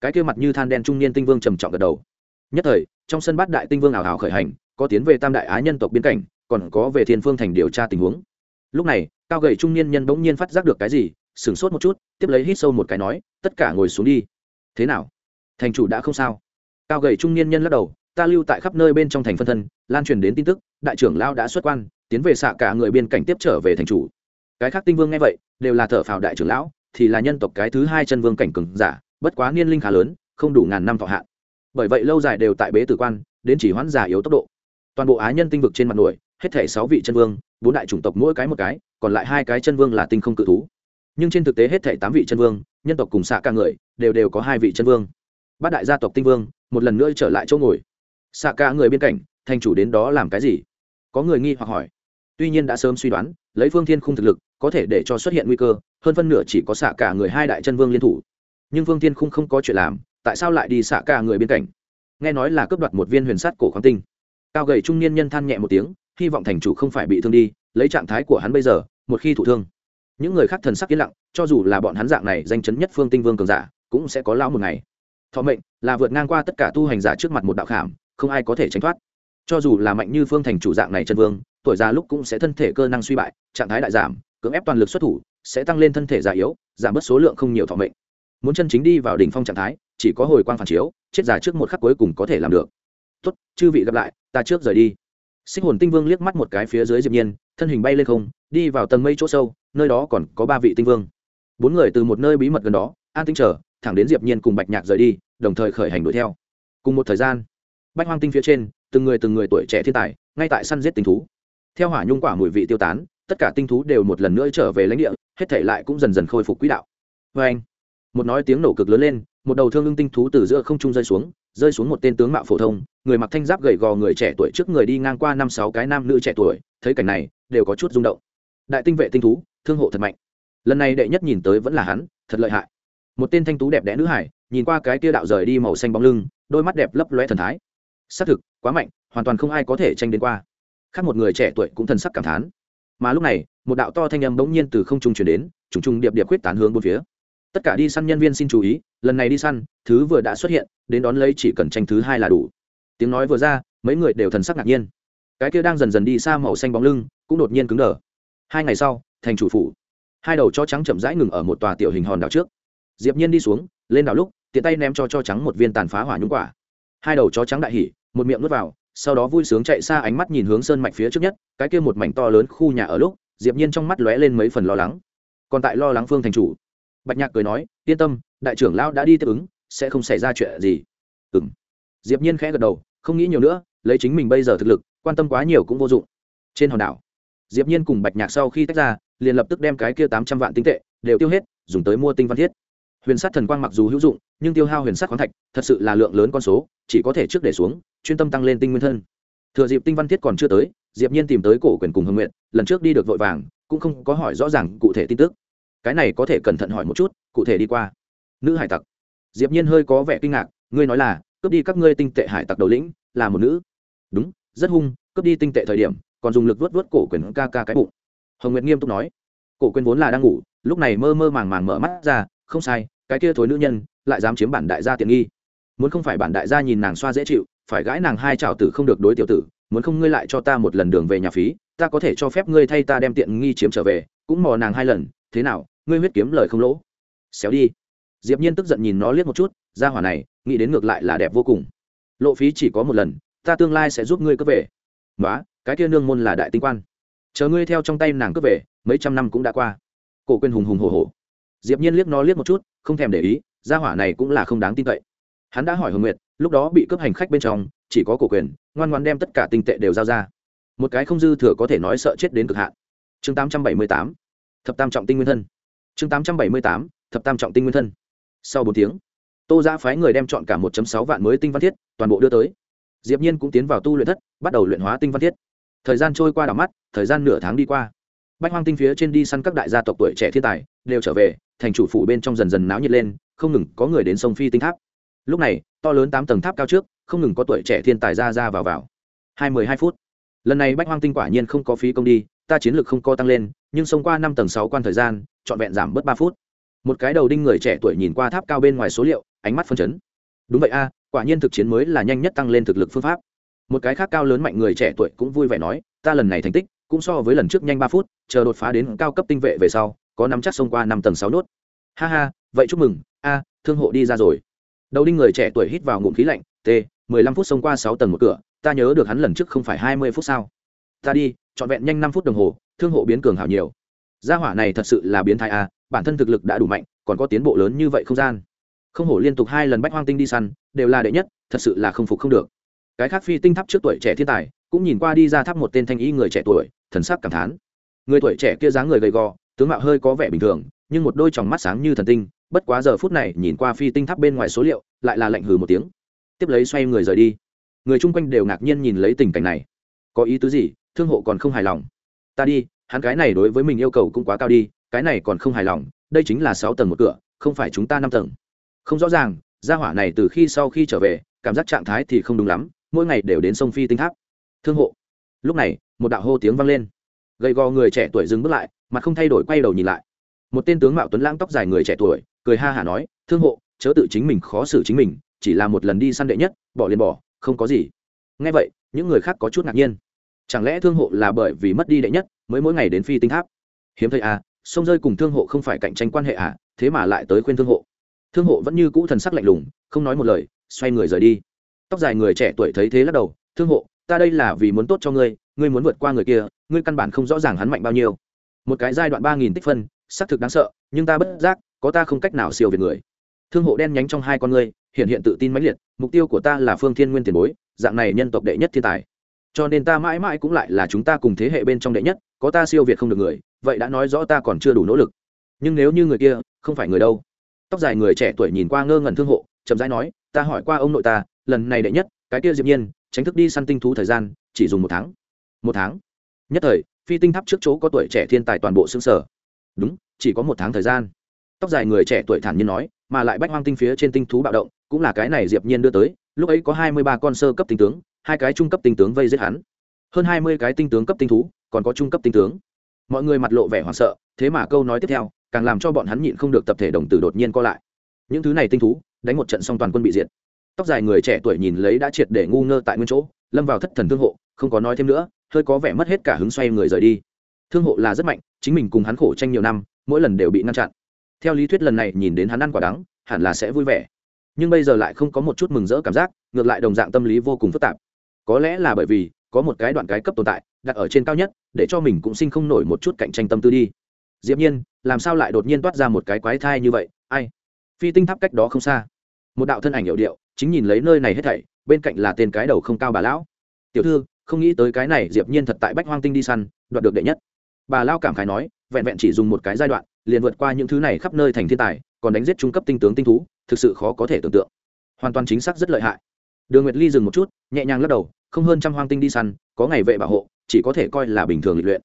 Cái kia mặt như than đen trung niên tinh vương trầm trọng gật đầu. Nhất thời, trong sân bát đại tinh vương ảo ảo khởi hành, có tiến về tam đại á nhân tộc biên cảnh còn có về thiên phương thành điều tra tình huống. Lúc này, cao gầy trung niên nhân bỗng nhiên phát giác được cái gì, sửng sốt một chút, tiếp lấy hít sâu một cái nói, tất cả ngồi xuống đi. Thế nào? Thành chủ đã không sao? Cao gầy trung niên nhân lắc đầu, ta lưu tại khắp nơi bên trong thành phân thân, lan truyền đến tin tức, đại trưởng lao đã xuất quan, tiến về xạ cả người biên cảnh tiếp trở về thành chủ. Cái khác tinh vương nghe vậy, đều là thợ phào đại trưởng lão, thì là nhân tộc cái thứ hai chân vương cảnh cường giả, bất quá niên linh khá lớn, không đủ ngàn năm thọ hạn bởi vậy lâu dài đều tại bế tử quan, đến chỉ hoãn giả yếu tốc độ. Toàn bộ á nhân tinh vực trên mặt nổi hết thể sáu vị chân vương, bốn đại chủng tộc mỗi cái một cái, còn lại hai cái chân vương là tinh không cự thú. Nhưng trên thực tế hết thể tám vị chân vương, nhân tộc cùng xạ ca người, đều đều có hai vị chân vương. Bát đại gia tộc tinh vương, một lần nữa trở lại chỗ ngồi. Xạ ca người bên cạnh thành chủ đến đó làm cái gì? Có người nghi hoặc hỏi. Tuy nhiên đã sớm suy đoán, lấy phương thiên khung thực lực, có thể để cho xuất hiện nguy cơ, hơn phân nửa chỉ có xạ cả người hai đại chân vương liên thủ. Nhưng phương thiên khung không có chuyện làm, tại sao lại đi xạ cả người bên cạnh? Nghe nói là cướp đoạt một viên huyền sắt cổ khoáng tinh. Cao gầy trung niên nhân than nhẹ một tiếng hy vọng thành chủ không phải bị thương đi, lấy trạng thái của hắn bây giờ, một khi thụ thương. Những người khác thần sắc yên lặng, cho dù là bọn hắn dạng này danh chấn nhất phương tinh vương cường giả, cũng sẽ có lão một ngày. Thọ mệnh là vượt ngang qua tất cả tu hành giả trước mặt một đạo khảm, không ai có thể tránh thoát. Cho dù là mạnh như phương thành chủ dạng này chân vương, tuổi già lúc cũng sẽ thân thể cơ năng suy bại, trạng thái đại giảm, cưỡng ép toàn lực xuất thủ, sẽ tăng lên thân thể già yếu, giảm bớt số lượng không nhiều thọ mệnh. Muốn chân chính đi vào đỉnh phong trạng thái, chỉ có hồi quang phản chiếu, chết già trước một khắc cuối cùng có thể làm được. Tốt, chư vị gặp lại, ta trước rời đi sinh hồn tinh vương liếc mắt một cái phía dưới diệp nhiên, thân hình bay lên không, đi vào tầng mây chỗ sâu, nơi đó còn có ba vị tinh vương. Bốn người từ một nơi bí mật gần đó, an tinh chờ, thẳng đến diệp nhiên cùng bạch nhạc rời đi, đồng thời khởi hành đuổi theo. Cùng một thời gian, bạch hoang tinh phía trên, từng người từng người tuổi trẻ thiên tài, ngay tại săn giết tinh thú. Theo hỏa nhung quả mùi vị tiêu tán, tất cả tinh thú đều một lần nữa trở về lãnh địa, hết thảy lại cũng dần dần khôi phục quỹ đạo. Với anh một nói tiếng nổ cực lớn lên một đầu thương ưng tinh thú từ giữa không trung rơi xuống rơi xuống một tên tướng mạo phổ thông, người mặc thanh giáp gầy gò người trẻ tuổi trước người đi ngang qua năm sáu cái nam nữ trẻ tuổi, thấy cảnh này, đều có chút rung động. Đại tinh vệ tinh thú, thương hộ thật mạnh. Lần này đệ nhất nhìn tới vẫn là hắn, thật lợi hại. Một tên thanh tú đẹp đẽ nữ hải, nhìn qua cái tia đạo rời đi màu xanh bóng lưng, đôi mắt đẹp lấp loe thần thái. Xác thực, quá mạnh, hoàn toàn không ai có thể tranh đến qua. Khác một người trẻ tuổi cũng thần sắc cảm thán. Mà lúc này, một đạo to thanh âm bỗng nhiên từ không trung chuyển đến, trùng trùng điệp điệp quyết tán hướng bốn phía tất cả đi săn nhân viên xin chú ý, lần này đi săn, thứ vừa đã xuất hiện, đến đón lấy chỉ cần tranh thứ hai là đủ. Tiếng nói vừa ra, mấy người đều thần sắc ngạc nhiên. Cái kia đang dần dần đi xa màu xanh bóng lưng, cũng đột nhiên cứng đờ. Hai ngày sau, thành chủ phủ. Hai đầu cho trắng chậm rãi ngừng ở một tòa tiểu hình hòn đảo trước. Diệp nhiên đi xuống, lên đảo lúc, tiện tay ném cho cho trắng một viên tàn phá hỏa nhúng quả. Hai đầu chó trắng đại hỉ, một miệng nuốt vào, sau đó vui sướng chạy xa ánh mắt nhìn hướng sơn mạch phía trước nhất, cái kia một mảnh to lớn khu nhà ở lúc, diệp nhiên trong mắt lóe lên mấy phần lo lắng. Còn tại lo lắng phương thành chủ bạch nhạc cười nói, yên tâm, đại trưởng lão đã đi tiếp ứng, sẽ không xảy ra chuyện gì. Ừm. Diệp nhiên khẽ gật đầu, không nghĩ nhiều nữa, lấy chính mình bây giờ thực lực, quan tâm quá nhiều cũng vô dụng. Trên hòn đảo, diệp nhiên cùng bạch nhạc sau khi tách ra, liền lập tức đem cái kia tám trăm vạn tinh tệ đều tiêu hết, dùng tới mua tinh văn thiết. Huyền sát thần quang mặc dù hữu dụng, nhưng tiêu hao huyền sát khoáng thạch thật sự là lượng lớn con số, chỉ có thể trước để xuống, chuyên tâm tăng lên tinh nguyên thân. Thừa dịp tinh văn thiết còn chưa tới, diệp nhiên tìm tới cổ quyền cùng hưng nguyện lần trước đi được vội vàng, cũng không có hỏi rõ ràng cụ thể tin tức cái này có thể cẩn thận hỏi một chút, cụ thể đi qua. Nữ hải tặc. Diệp nhiên hơi có vẻ kinh ngạc, ngươi nói là, cướp đi các ngươi tinh tệ hải tặc đầu lĩnh, là một nữ. Đúng, rất hung, cướp đi tinh tệ thời điểm, còn dùng lực vớt vớt cổ quyền ca ca cái bụng. Hồng nguyệt nghiêm túc nói. Cổ quyền vốn là đang ngủ, lúc này mơ mơ màng màng mở mắt ra, không sai, cái kia thối nữ nhân, lại dám chiếm bản đại gia tiện nghi. Muốn không phải bản đại gia nhìn nàng xoa dễ chịu, phải gãi nàng hai trào tử không được đối tiểu tử, muốn không ngươi lại cho ta một lần đường về nhà phí, ta có thể cho phép ngươi thay ta đem tiện nghi chiếm trở về, cũng mò nàng hai lần, thế nào ngươi huyết kiếm lời không lỗ. Xéo đi. Diệp nhiên tức giận nhìn nó liếc một chút gia hỏa này, nghĩ đến ngược lại là đẹp vô cùng. Lộ phí chỉ có một lần, ta tương lai sẽ giúp ngươi cướp về. Nói cái kia nương môn là đại tinh quan. Chờ ngươi theo trong tay nàng cướp về, mấy trăm năm cũng đã qua. Cổ quên hùng hùng hổ hổ. Diệp nhiên liếc nó liếc một chút, không thèm để ý gia hỏa này cũng là không đáng tin cậy. Hắn đã hỏi hồng nguyệt, lúc đó bị cướp hành khách bên trong, chỉ có cổ quyền ngoan ngoan đem tất cả tinh tệ đều giao ra. Một cái không dư thừa có thể nói sợ chết đến cực hạn. Chương 878 thập tam trọng tinh nguyên thân chương 878 thập tam trọng tinh nguyên thân. Sau bốn tiếng, tô giã phái người đem chọn cả 1 sáu vạn mới tinh văn thiết, toàn bộ đưa tới. Diệp nhiên cũng tiến vào tu luyện thất, bắt đầu luyện hóa tinh văn thiết. Thời gian trôi qua đảo mắt, thời gian nửa tháng đi qua. Bách hoang tinh phía trên đi săn các đại gia tộc tuổi trẻ thiên tài, đều trở về, thành chủ phủ bên trong dần dần náo nhiệt lên, không ngừng có người đến sông phi tinh tháp. Lúc này, to lớn tám tầng tháp cao trước, không ngừng có tuổi trẻ thiên tài ra ra vào vào. Hai mươi hai phút. Lần này bách hoang tinh quả nhiên không có phí công đi, ta chiến lược không co tăng lên, nhưng sống qua năm tầng sáu quan thời gian trọn vẹn giảm bớt ba phút. Một cái đầu đinh người trẻ tuổi nhìn qua tháp cao bên ngoài số liệu, ánh mắt phân chấn. Đúng vậy a, quả nhiên thực chiến mới là nhanh nhất tăng lên thực lực phương pháp. Một cái khác cao lớn mạnh người trẻ tuổi cũng vui vẻ nói, ta lần này thành tích, cũng so với lần trước nhanh ba phút, chờ đột phá đến cao cấp tinh vệ về sau, có nắm chắc xông qua năm tầng sáu nốt. Ha ha, vậy chúc mừng, a, thương hộ đi ra rồi. Đầu đinh người trẻ tuổi hít vào ngụm khí lạnh, t, mười lăm phút xông qua sáu tầng một cửa, ta nhớ được hắn lần trước không phải hai mươi phút sao. Ta đi, trọn vẹn nhanh năm phút đồng hồ, thương hộ biến cường hảo nhiều gia hỏa này thật sự là biến thái à? bản thân thực lực đã đủ mạnh, còn có tiến bộ lớn như vậy không gian. Không hổ liên tục hai lần bách hoang tinh đi săn, đều là đệ nhất, thật sự là không phục không được. Cái khác phi tinh tháp trước tuổi trẻ thiên tài, cũng nhìn qua đi ra tháp một tên thanh y người trẻ tuổi, thần sắc cảm thán. Người tuổi trẻ kia dáng người gầy gò, tướng mạo hơi có vẻ bình thường, nhưng một đôi tròng mắt sáng như thần tinh, bất quá giờ phút này nhìn qua phi tinh tháp bên ngoài số liệu, lại là lạnh hừ một tiếng. Tiếp lấy xoay người rời đi. Người chung quanh đều ngạc nhiên nhìn lấy tình cảnh này. Có ý tứ gì? Thương hộ còn không hài lòng. Ta đi hắn cái này đối với mình yêu cầu cũng quá cao đi, cái này còn không hài lòng, đây chính là sáu tầng một cửa, không phải chúng ta năm tầng. Không rõ ràng, gia hỏa này từ khi sau khi trở về, cảm giác trạng thái thì không đúng lắm, mỗi ngày đều đến sông phi tinh tháp. Thương hộ. Lúc này, một đạo hô tiếng vang lên. Gầy gò người trẻ tuổi dừng bước lại, mặt không thay đổi quay đầu nhìn lại. Một tên tướng mạo tuấn lãng tóc dài người trẻ tuổi, cười ha hả nói, thương hộ, chớ tự chính mình khó xử chính mình, chỉ là một lần đi săn đệ nhất, bỏ liền bỏ, không có gì. Ngay vậy, những người khác có chút ngạc nhiên. Chẳng lẽ thương hộ là bởi vì mất đi đệ nhất mới mỗi ngày đến phi tinh tháp. Hiếm thấy à sông rơi cùng thương hộ không phải cạnh tranh quan hệ à thế mà lại tới khuyên thương hộ. Thương hộ vẫn như cũ thần sắc lạnh lùng, không nói một lời, xoay người rời đi. Tóc dài người trẻ tuổi thấy thế lắc đầu, thương hộ, ta đây là vì muốn tốt cho ngươi ngươi muốn vượt qua người kia, ngươi căn bản không rõ ràng hắn mạnh bao nhiêu. Một cái giai đoạn ba nghìn tích phân, xác thực đáng sợ, nhưng ta bất giác, có ta không cách nào siêu việt người. Thương hộ đen nhánh trong hai con ngươi, hiện hiện tự tin mãnh liệt, mục tiêu của ta là phương thiên nguyên tiền bối, dạng này nhân tộc đệ nhất thiên tài. Cho nên ta mãi mãi cũng lại là chúng ta cùng thế hệ bên trong đệ nhất có ta siêu việt không được người, vậy đã nói rõ ta còn chưa đủ nỗ lực. Nhưng nếu như người kia không phải người đâu? Tóc dài người trẻ tuổi nhìn qua ngơ ngẩn thương hộ, chậm rãi nói, ta hỏi qua ông nội ta, lần này đệ nhất, cái kia diệp nhiên, tránh thức đi săn tinh thú thời gian, chỉ dùng một tháng. Một tháng? Nhất thời, phi tinh tháp trước chỗ có tuổi trẻ thiên tài toàn bộ xương sở. Đúng, chỉ có một tháng thời gian. Tóc dài người trẻ tuổi thản nhiên nói, mà lại bách hoang tinh phía trên tinh thú bạo động, cũng là cái này diệp nhiên đưa tới, lúc ấy có hai mươi ba con sơ cấp tinh tướng, hai cái trung cấp tinh tướng vây giết hắn. Hơn hai mươi cái tinh tướng cấp tinh thú còn có trung cấp tinh tướng. Mọi người mặt lộ vẻ hoảng sợ, thế mà câu nói tiếp theo, càng làm cho bọn hắn nhịn không được tập thể đồng tử đột nhiên co lại. Những thứ này tinh thú, đánh một trận xong toàn quân bị diệt. Tóc dài người trẻ tuổi nhìn lấy đã triệt để ngu ngơ tại nguyên chỗ, lâm vào thất thần thương hộ, không có nói thêm nữa, hơi có vẻ mất hết cả hứng xoay người rời đi. Thương hộ là rất mạnh, chính mình cùng hắn khổ tranh nhiều năm, mỗi lần đều bị ngăn chặn. Theo lý thuyết lần này nhìn đến hắn ăn quả đắng, hẳn là sẽ vui vẻ. Nhưng bây giờ lại không có một chút mừng rỡ cảm giác, ngược lại đồng dạng tâm lý vô cùng phức tạp. Có lẽ là bởi vì, có một cái đoạn cái cấp tồn tại đặt ở trên cao nhất, để cho mình cũng sinh không nổi một chút cạnh tranh tâm tư đi. Diễm nhiên, làm sao lại đột nhiên toát ra một cái quái thai như vậy? Ai? Phi tinh tháp cách đó không xa. Một đạo thân ảnh hiệu điệu, chính nhìn lấy nơi này hết thảy, bên cạnh là tên cái đầu không cao bà lão. Tiểu thư, không nghĩ tới cái này, diệp nhiên thật tại bách hoang tinh đi săn, đoạt được đệ nhất. Bà Lão cảm khái nói, vẹn vẹn chỉ dùng một cái giai đoạn, liền vượt qua những thứ này khắp nơi thành thiên tài, còn đánh giết trung cấp tinh tướng tinh thú, thực sự khó có thể tưởng tượng. Hoàn toàn chính xác rất lợi hại. Đường nguyệt ly dừng một chút, nhẹ nhàng lắc đầu, không hơn trăm hoang tinh đi săn, có ngày vệ bảo hộ chỉ có thể coi là bình thường lịch luyện.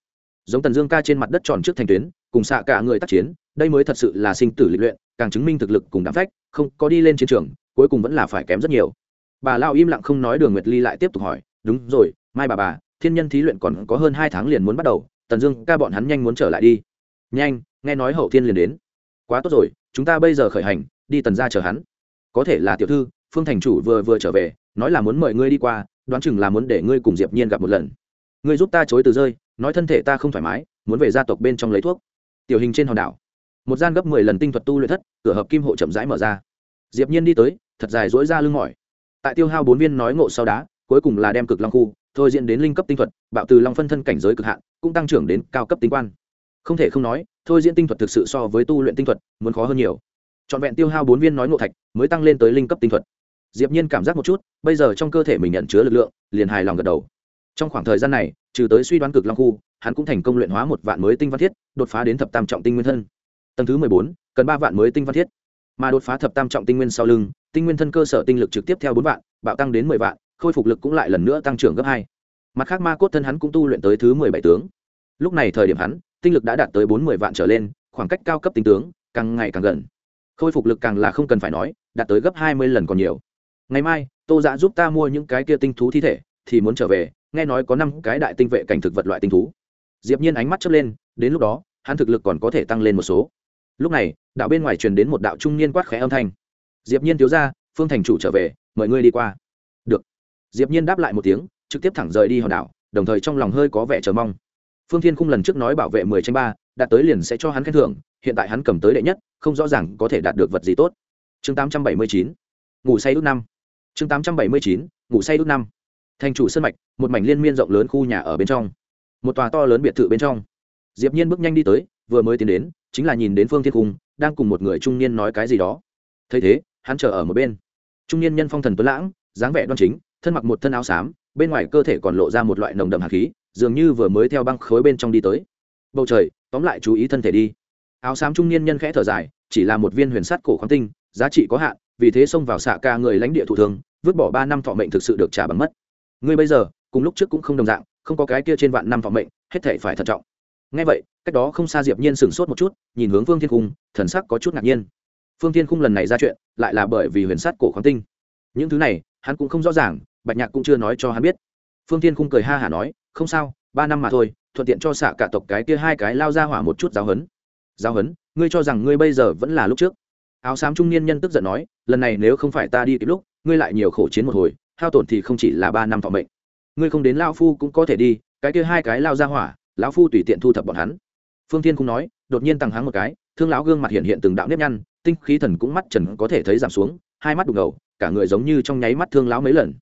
Giống tần dương ca trên mặt đất tròn trước thành tuyến, cùng xạ cả người tác chiến, đây mới thật sự là sinh tử lịch luyện, càng chứng minh thực lực cùng đám phách, không, có đi lên chiến trường, cuối cùng vẫn là phải kém rất nhiều. Bà lao im lặng không nói đường nguyệt ly lại tiếp tục hỏi, đúng rồi, mai bà bà, thiên nhân thí luyện còn có hơn hai tháng liền muốn bắt đầu, tần dương ca bọn hắn nhanh muốn trở lại đi. Nhanh, nghe nói hậu thiên liền đến. Quá tốt rồi, chúng ta bây giờ khởi hành, đi tần ra chờ hắn. Có thể là tiểu thư, phương thành chủ vừa vừa trở về, nói là muốn mời ngươi đi qua, đoán chừng là muốn để ngươi cùng diệp nhiên gặp một lần ngươi giúp ta chối từ rơi, nói thân thể ta không thoải mái, muốn về gia tộc bên trong lấy thuốc. Tiểu hình trên hòn đảo. Một gian gấp mười lần tinh thuật tu luyện thất, cửa hợp kim hộ chậm rãi mở ra. Diệp nhiên đi tới, thật dài dỗi ra lưng mỏi. Tại tiêu hao bốn viên nói ngộ sau đá, cuối cùng là đem cực long khu, thôi diễn đến linh cấp tinh thuật, bạo từ long phân thân cảnh giới cực hạn, cũng tăng trưởng đến cao cấp tinh quan. Không thể không nói, thôi diễn tinh thuật thực sự so với tu luyện tinh thuật, muốn khó hơn nhiều. Trọn vẹn tiêu hao bốn viên nói ngộ thạch, mới tăng lên tới linh cấp tinh thuật. Diệp nhiên cảm giác một chút, bây giờ trong cơ thể mình nhận chứa lực lượng, liền hài lòng gật đầu trong khoảng thời gian này, trừ tới suy đoán cực long khu, hắn cũng thành công luyện hóa một vạn mới tinh văn thiết, đột phá đến thập tam trọng tinh nguyên thân. Tầng thứ mười bốn, cần ba vạn mới tinh văn thiết. Mà đột phá thập tam trọng tinh nguyên sau lưng, tinh nguyên thân cơ sở tinh lực trực tiếp theo bốn vạn, bạo tăng đến mười vạn, khôi phục lực cũng lại lần nữa tăng trưởng gấp hai. Mặt khác ma cốt thân hắn cũng tu luyện tới thứ mười bảy tướng. Lúc này thời điểm hắn, tinh lực đã đạt tới bốn mươi vạn trở lên, khoảng cách cao cấp tinh tướng, càng ngày càng gần. Khôi phục lực càng là không cần phải nói, đạt tới gấp hai mươi lần còn nhiều. Ngày mai, tô giã giúp ta mua những cái kia tinh thú thi thể, thì muốn trở về nghe nói có năm cái đại tinh vệ cảnh thực vật loại tinh thú. Diệp nhiên ánh mắt chớp lên, đến lúc đó, hắn thực lực còn có thể tăng lên một số. Lúc này, đạo bên ngoài truyền đến một đạo trung niên quát khẽ âm thanh. Diệp nhiên thiếu gia phương thành chủ trở về, mời ngươi đi qua. Được. Diệp nhiên đáp lại một tiếng, trực tiếp thẳng rời đi hòn đảo, đồng thời trong lòng hơi có vẻ chờ mong. Phương thiên khung lần trước nói bảo vệ mười tranh ba, đạt tới liền sẽ cho hắn khen thưởng, hiện tại hắn cầm tới đệ nhất, không rõ ràng có thể đạt được vật gì tốt. Chương 879 ngủ say đút năm. Chương 879 ngủ say đút năm. Thành chủ sân mạch một mảnh liên miên rộng lớn khu nhà ở bên trong. Một tòa to lớn biệt thự bên trong. Diệp nhiên bước nhanh đi tới, vừa mới tiến đến, chính là nhìn đến phương thiên cung, đang cùng một người trung niên nói cái gì đó. Thấy thế, hắn chờ ở một bên. Trung niên nhân phong thần tuấn lãng, dáng vẻ đoan chính, thân mặc một thân áo xám, bên ngoài cơ thể còn lộ ra một loại nồng đậm hạt khí, dường như vừa mới theo băng khối bên trong đi tới. Bầu trời, tóm lại chú ý thân thể đi. Áo xám trung niên nhân khẽ thở dài, chỉ là một viên huyền sắt cổ khoáng tinh, giá trị có hạn, vì thế xông vào xạ ca người lãnh địa thủ thường, vứt bỏ ba năm thọ mệnh thực sự được trả bằng mất. Ngươi bây giờ cùng lúc trước cũng không đồng dạng, không có cái kia trên vạn năm phòng mệnh, hết thể phải thận trọng. Ngay vậy, cách đó không xa diệp nhiên sửng sốt một chút, nhìn hướng phương thiên cung thần sắc có chút ngạc nhiên. Phương thiên cung lần này ra chuyện, lại là bởi vì huyền sát cổ khoáng tinh. Những thứ này, hắn cũng không rõ ràng, bạch nhạc cũng chưa nói cho hắn biết. Phương thiên cung cười ha hả nói, không sao, ba năm mà thôi, thuận tiện cho xạ cả tộc cái kia hai cái lao ra hỏa một chút giáo hấn giáo hấn ngươi cho rằng ngươi bây giờ vẫn là lúc trước? Áo xám trung niên nhân tức giận nói, lần này nếu không phải ta đi kịp lúc, ngươi lại nhiều khổ chiến một hồi, hao tổn thì không chỉ là ba năm thọ mệnh ngươi không đến lao phu cũng có thể đi, cái kia hai cái lao ra hỏa, lão phu tùy tiện thu thập bọn hắn. Phương thiên cũng nói, đột nhiên tăng háng một cái, thương lão gương mặt hiện hiện từng đạo nếp nhăn, tinh khí thần cũng mắt trần có thể thấy giảm xuống, hai mắt đục ngầu, cả người giống như trong nháy mắt thương lão mấy lần.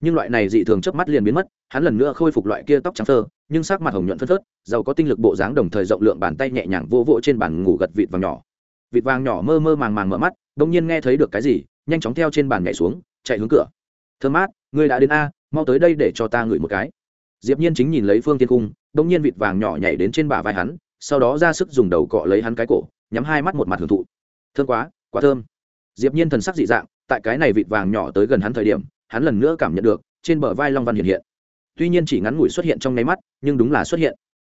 Nhưng loại này dị thường chớp mắt liền biến mất, hắn lần nữa khôi phục loại kia tóc trắng thơ nhưng sắc mặt hồng nhuận phân phớt, giàu có tinh lực bộ dáng đồng thời rộng lượng bàn tay nhẹ nhàng vô vỗ trên bàn ngủ gật vịt vàng nhỏ. Vịt vàng nhỏ mơ mơ màng màng mở mắt đông nhiên nghe thấy được cái gì, nhanh chóng theo trên bàn nhảy xuống, chạy hướng cửa. Thơm mát, ngươi đã đến a mau tới đây để cho ta ngửi một cái. Diệp nhiên chính nhìn lấy phương Thiên cung, đông nhiên vịt vàng nhỏ nhảy đến trên bả vai hắn, sau đó ra sức dùng đầu cọ lấy hắn cái cổ, nhắm hai mắt một mặt hưởng thụ. Thơm quá quá thơm. Diệp nhiên thần sắc dị dạng, tại cái này vịt vàng nhỏ tới gần hắn thời điểm, hắn lần nữa cảm nhận được, trên bờ vai long văn hiện hiện. Tuy nhiên chỉ ngắn ngủi xuất hiện trong nháy mắt, nhưng đúng là xuất hiện.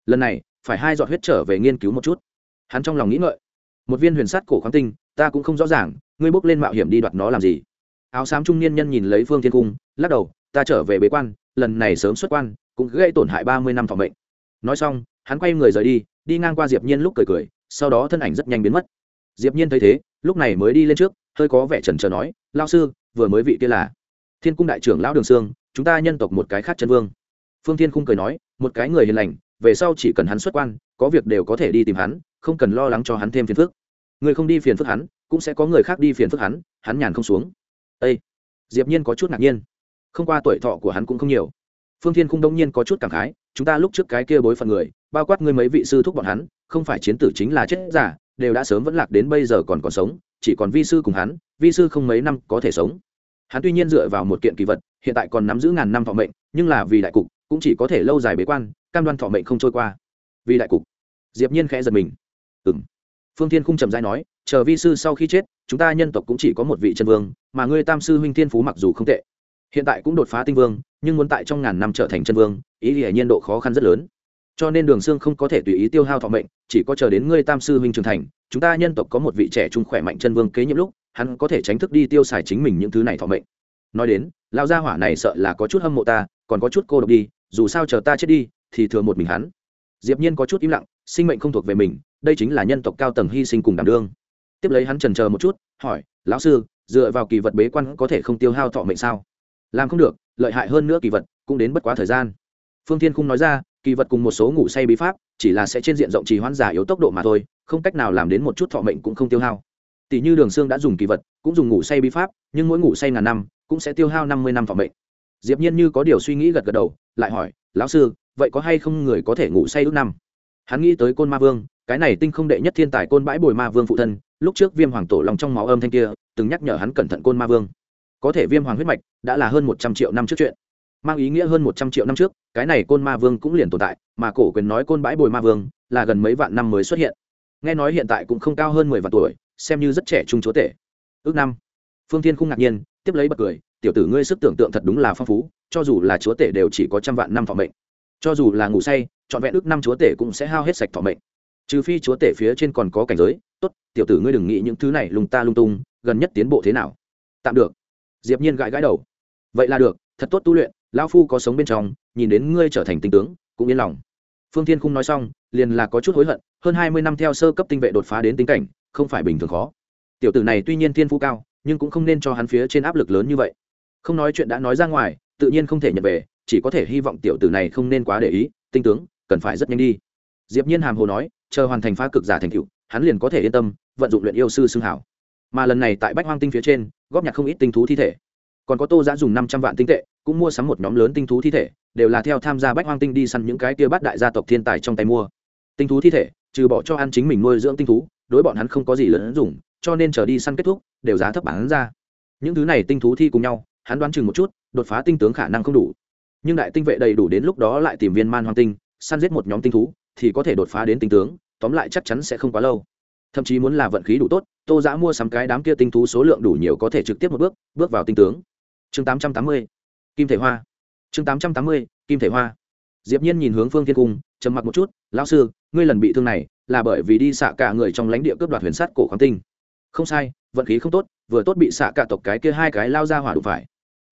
Lần này, phải hai giọt huyết trở về nghiên cứu một chút. Hắn trong lòng nghĩ ngợi. Một viên huyền sắt cổ khoáng tinh, ta cũng không rõ ràng, ngươi bước lên mạo hiểm đi đoạt nó làm gì. Áo xám trung niên nhân nhìn lấy phương thiên cung, lắc đầu ta trở về bế quan, lần này sớm xuất quan, cũng gây tổn hại ba mươi năm phòng mệnh. Nói xong, hắn quay người rời đi đi ngang qua diệp nhiên lúc cười cười, sau đó thân ảnh rất nhanh biến mất. Diệp nhiên thấy thế, lúc này mới đi lên trước, hơi có vẻ chần chờ nói lao sư, vừa mới vị kia là thiên cung đại trưởng lão đường sương, chúng ta nhân tộc một cái khác chân vương. Phương thiên cung cười nói, một cái người hiền lành, về sau chỉ cần hắn xuất quan, có việc đều có thể đi tìm hắn, không cần lo lắng cho hắn thêm phiền phức. Người không đi phiền phức hắn, cũng sẽ có người khác đi phiền phức hắn hắn nhàn không xuống. Ây diệp nhiên có chút ngạc nhiên không qua tuổi thọ của hắn cũng không nhiều. Phương thiên khung đông nhiên có chút cảm khái, chúng ta lúc trước cái kia bối phận người, bao quát ngươi mấy vị sư thúc bọn hắn, không phải chiến tử chính là chết giả, đều đã sớm vẫn lạc đến bây giờ còn còn sống, chỉ còn vi sư cùng hắn, vi sư không mấy năm có thể sống. Hắn tuy nhiên dựa vào một kiện kỳ vật, hiện tại còn nắm giữ ngàn năm thọ mệnh, nhưng là vì đại cục, cũng chỉ có thể lâu dài bế quan, cam đoan thọ mệnh không trôi qua. Vì đại cục. Diệp nhiên khẽ giật mình. Ừm. Phương thiên khung trầm dai nói, chờ vi sư sau khi chết, chúng ta nhân tộc cũng chỉ có một vị chân vương, mà ngươi tam sư huynh thiên phú mặc dù không tệ hiện tại cũng đột phá tinh vương, nhưng muốn tại trong ngàn năm trở thành chân vương, ý nghĩa nhiên độ khó khăn rất lớn. Cho nên đường xương không có thể tùy ý tiêu hao thọ mệnh, chỉ có chờ đến ngươi tam sư huynh trưởng thành, chúng ta nhân tộc có một vị trẻ trung khỏe mạnh chân vương kế nhiệm lúc, hắn có thể tránh thức đi tiêu xài chính mình những thứ này thọ mệnh. Nói đến, lão gia hỏa này sợ là có chút hâm mộ ta, còn có chút cô độc đi, dù sao chờ ta chết đi, thì thừa một mình hắn. Diệp nhiên có chút im lặng, sinh mệnh không thuộc về mình, đây chính là nhân tộc cao tầng hy sinh cùng đảm đương. Tiếp lấy hắn trần chờ một chút, hỏi, lão sư, dựa vào kỳ vật bế quan có thể không tiêu hao thọ mệnh sao? Làm không được, lợi hại hơn nữa kỳ vật, cũng đến bất quá thời gian. Phương thiên Khung nói ra, kỳ vật cùng một số ngủ say bí pháp, chỉ là sẽ trên diện rộng trì hoãn giả yếu tốc độ mà thôi, không cách nào làm đến một chút thọ mệnh cũng không tiêu hao. Tỷ như đường xương đã dùng kỳ vật, cũng dùng ngủ say bí pháp, nhưng mỗi ngủ say ngàn năm, cũng sẽ tiêu hao năm mươi năm thọ mệnh. Diệp nhiên như có điều suy nghĩ gật gật đầu, lại hỏi, lão sư, vậy có hay không người có thể ngủ say lúc năm? Hắn nghĩ tới côn ma vương, cái này tinh không đệ nhất thiên tài côn bãi bồi ma vương phụ thân, lúc trước viêm hoàng tổ lòng trong máu âm thanh kia, từng nhắc nhở hắn cẩn thận côn ma vương có thể viêm hoàng huyết mạch đã là hơn một trăm triệu năm trước chuyện. Mang ý nghĩa hơn một trăm triệu năm trước, cái này côn ma vương cũng liền tồn tại, mà cổ quyền nói côn bãi bồi ma vương là gần mấy vạn năm mới xuất hiện. Nghe nói hiện tại cũng không cao hơn mười vạn tuổi, xem như rất trẻ trung chúa tể. Ước năm. Phương thiên không ngạc nhiên, tiếp lấy bật cười, tiểu tử ngươi sức tưởng tượng thật đúng là phong phú, cho dù là chúa tể đều chỉ có trăm vạn năm thọ mệnh. Cho dù là ngủ say, trọn vẹn ước năm chúa tể cũng sẽ hao hết sạch thọ mệnh. Trừ phi chúa tể phía trên còn có cảnh giới, tốt, tiểu tử ngươi đừng nghĩ những thứ này lung ta lung tung, gần nhất tiến bộ thế nào? Tạm được diệp nhiên gãi gãi đầu. Vậy là được, thật tốt tu luyện, lão phu có sống bên trong, nhìn đến ngươi trở thành tinh tướng, cũng yên lòng. Phương thiên Khung nói xong, liền là có chút hối hận, hơn hai mươi năm theo sơ cấp tinh vệ đột phá đến tính cảnh, không phải bình thường khó. Tiểu tử này tuy nhiên thiên phú cao, nhưng cũng không nên cho hắn phía trên áp lực lớn như vậy. Không nói chuyện đã nói ra ngoài, tự nhiên không thể nhận về, chỉ có thể hy vọng tiểu tử này không nên quá để ý, tinh tướng, cần phải rất nhanh đi. Diệp nhiên hàm hồ nói, chờ hoàn thành phá cực giả thành cựu hắn liền có thể yên tâm, vận dụng luyện yêu sư xưng hảo. Mà lần này tại bách hoang tinh phía trên góp nhặt không ít tinh thú thi thể. Còn có tô giã dùng năm trăm vạn tinh tệ, cũng mua sắm một nhóm lớn tinh thú thi thể, đều là theo tham gia bách hoang tinh đi săn những cái kia bắt đại gia tộc thiên tài trong tay mua. Tinh thú thi thể, trừ bỏ cho ăn chính mình nuôi dưỡng tinh thú, đối bọn hắn không có gì lớn dùng, cho nên chờ đi săn kết thúc, đều giá thấp bán ra. Những thứ này tinh thú thi cùng nhau, hắn đoán chừng một chút, đột phá tinh tướng khả năng không đủ. Nhưng đại tinh vệ đầy đủ đến lúc đó lại tìm viên man hoang tinh, săn giết một nhóm tinh thú, thì có thể đột phá đến tinh tướng, tóm lại chắc chắn sẽ không quá lâu thậm chí muốn là vận khí đủ tốt, tô giã mua sắm cái đám kia tinh thú số lượng đủ nhiều có thể trực tiếp một bước bước vào tinh tướng. Chương tám trăm tám mươi, kim thể hoa. Chương tám trăm tám mươi, kim thể hoa. Diệp nhiên nhìn hướng phương thiên cung, trầm mặc một chút, lão sư, ngươi lần bị thương này là bởi vì đi xạ cả người trong lãnh địa cướp đoạt huyền sắt cổ khoáng tinh. Không sai, vận khí không tốt, vừa tốt bị xạ cả tộc cái kia hai cái lao ra hỏa đủ phải.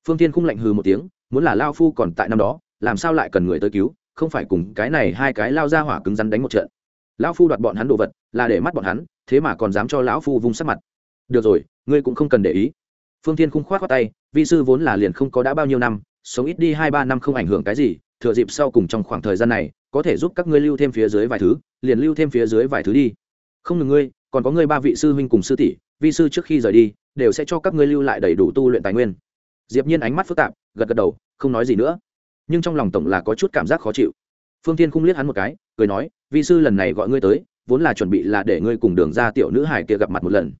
Phương thiên cung lạnh hừ một tiếng, muốn là lao phu còn tại năm đó, làm sao lại cần người tới cứu? Không phải cùng cái này hai cái lao ra hỏa cứng rắn đánh một trận lão phu đoạt bọn hắn đồ vật, là để mắt bọn hắn, thế mà còn dám cho lão phu vung sắc mặt. Được rồi, ngươi cũng không cần để ý. Phương thiên khung khoát khoát tay, vi sư vốn là liền không có đã bao nhiêu năm, sống ít đi hai ba năm không ảnh hưởng cái gì, thừa dịp sau cùng trong khoảng thời gian này, có thể giúp các ngươi lưu thêm phía dưới vài thứ, liền lưu thêm phía dưới vài thứ đi. Không ngừng ngươi, còn có ngươi ba vị sư huynh cùng sư tỷ, vi sư trước khi rời đi, đều sẽ cho các ngươi lưu lại đầy đủ tu luyện tài nguyên. Diệp nhiên ánh mắt phức tạp, gật gật đầu, không nói gì nữa. Nhưng trong lòng tổng là có chút cảm giác khó chịu. Phương Thiên khung liếc hắn một cái cười nói, vi sư lần này gọi ngươi tới, vốn là chuẩn bị là để ngươi cùng đường ra tiểu nữ hải kia gặp mặt một lần.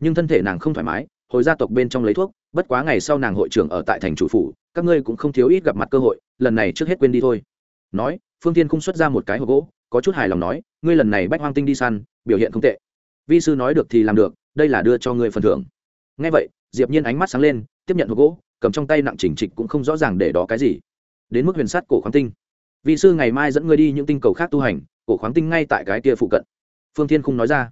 Nhưng thân thể nàng không thoải mái, hồi gia tộc bên trong lấy thuốc, bất quá ngày sau nàng hội trưởng ở tại thành chủ phủ, các ngươi cũng không thiếu ít gặp mặt cơ hội, lần này trước hết quên đi thôi. Nói, phương tiên không xuất ra một cái hộp gỗ, có chút hài lòng nói, ngươi lần này bách hoang tinh đi săn, biểu hiện không tệ. Vi sư nói được thì làm được, đây là đưa cho ngươi phần thưởng. Ngay vậy, diệp nhiên ánh mắt sáng lên, tiếp nhận hộp gỗ, cầm trong tay nặng chỉnh trịch cũng không rõ ràng để đó cái gì. Đến mức huyền sát cổ khoáng tinh vị sư ngày mai dẫn ngươi đi những tinh cầu khác tu hành, cổ khoáng tinh ngay tại cái kia phụ cận. Phương thiên Khung nói ra.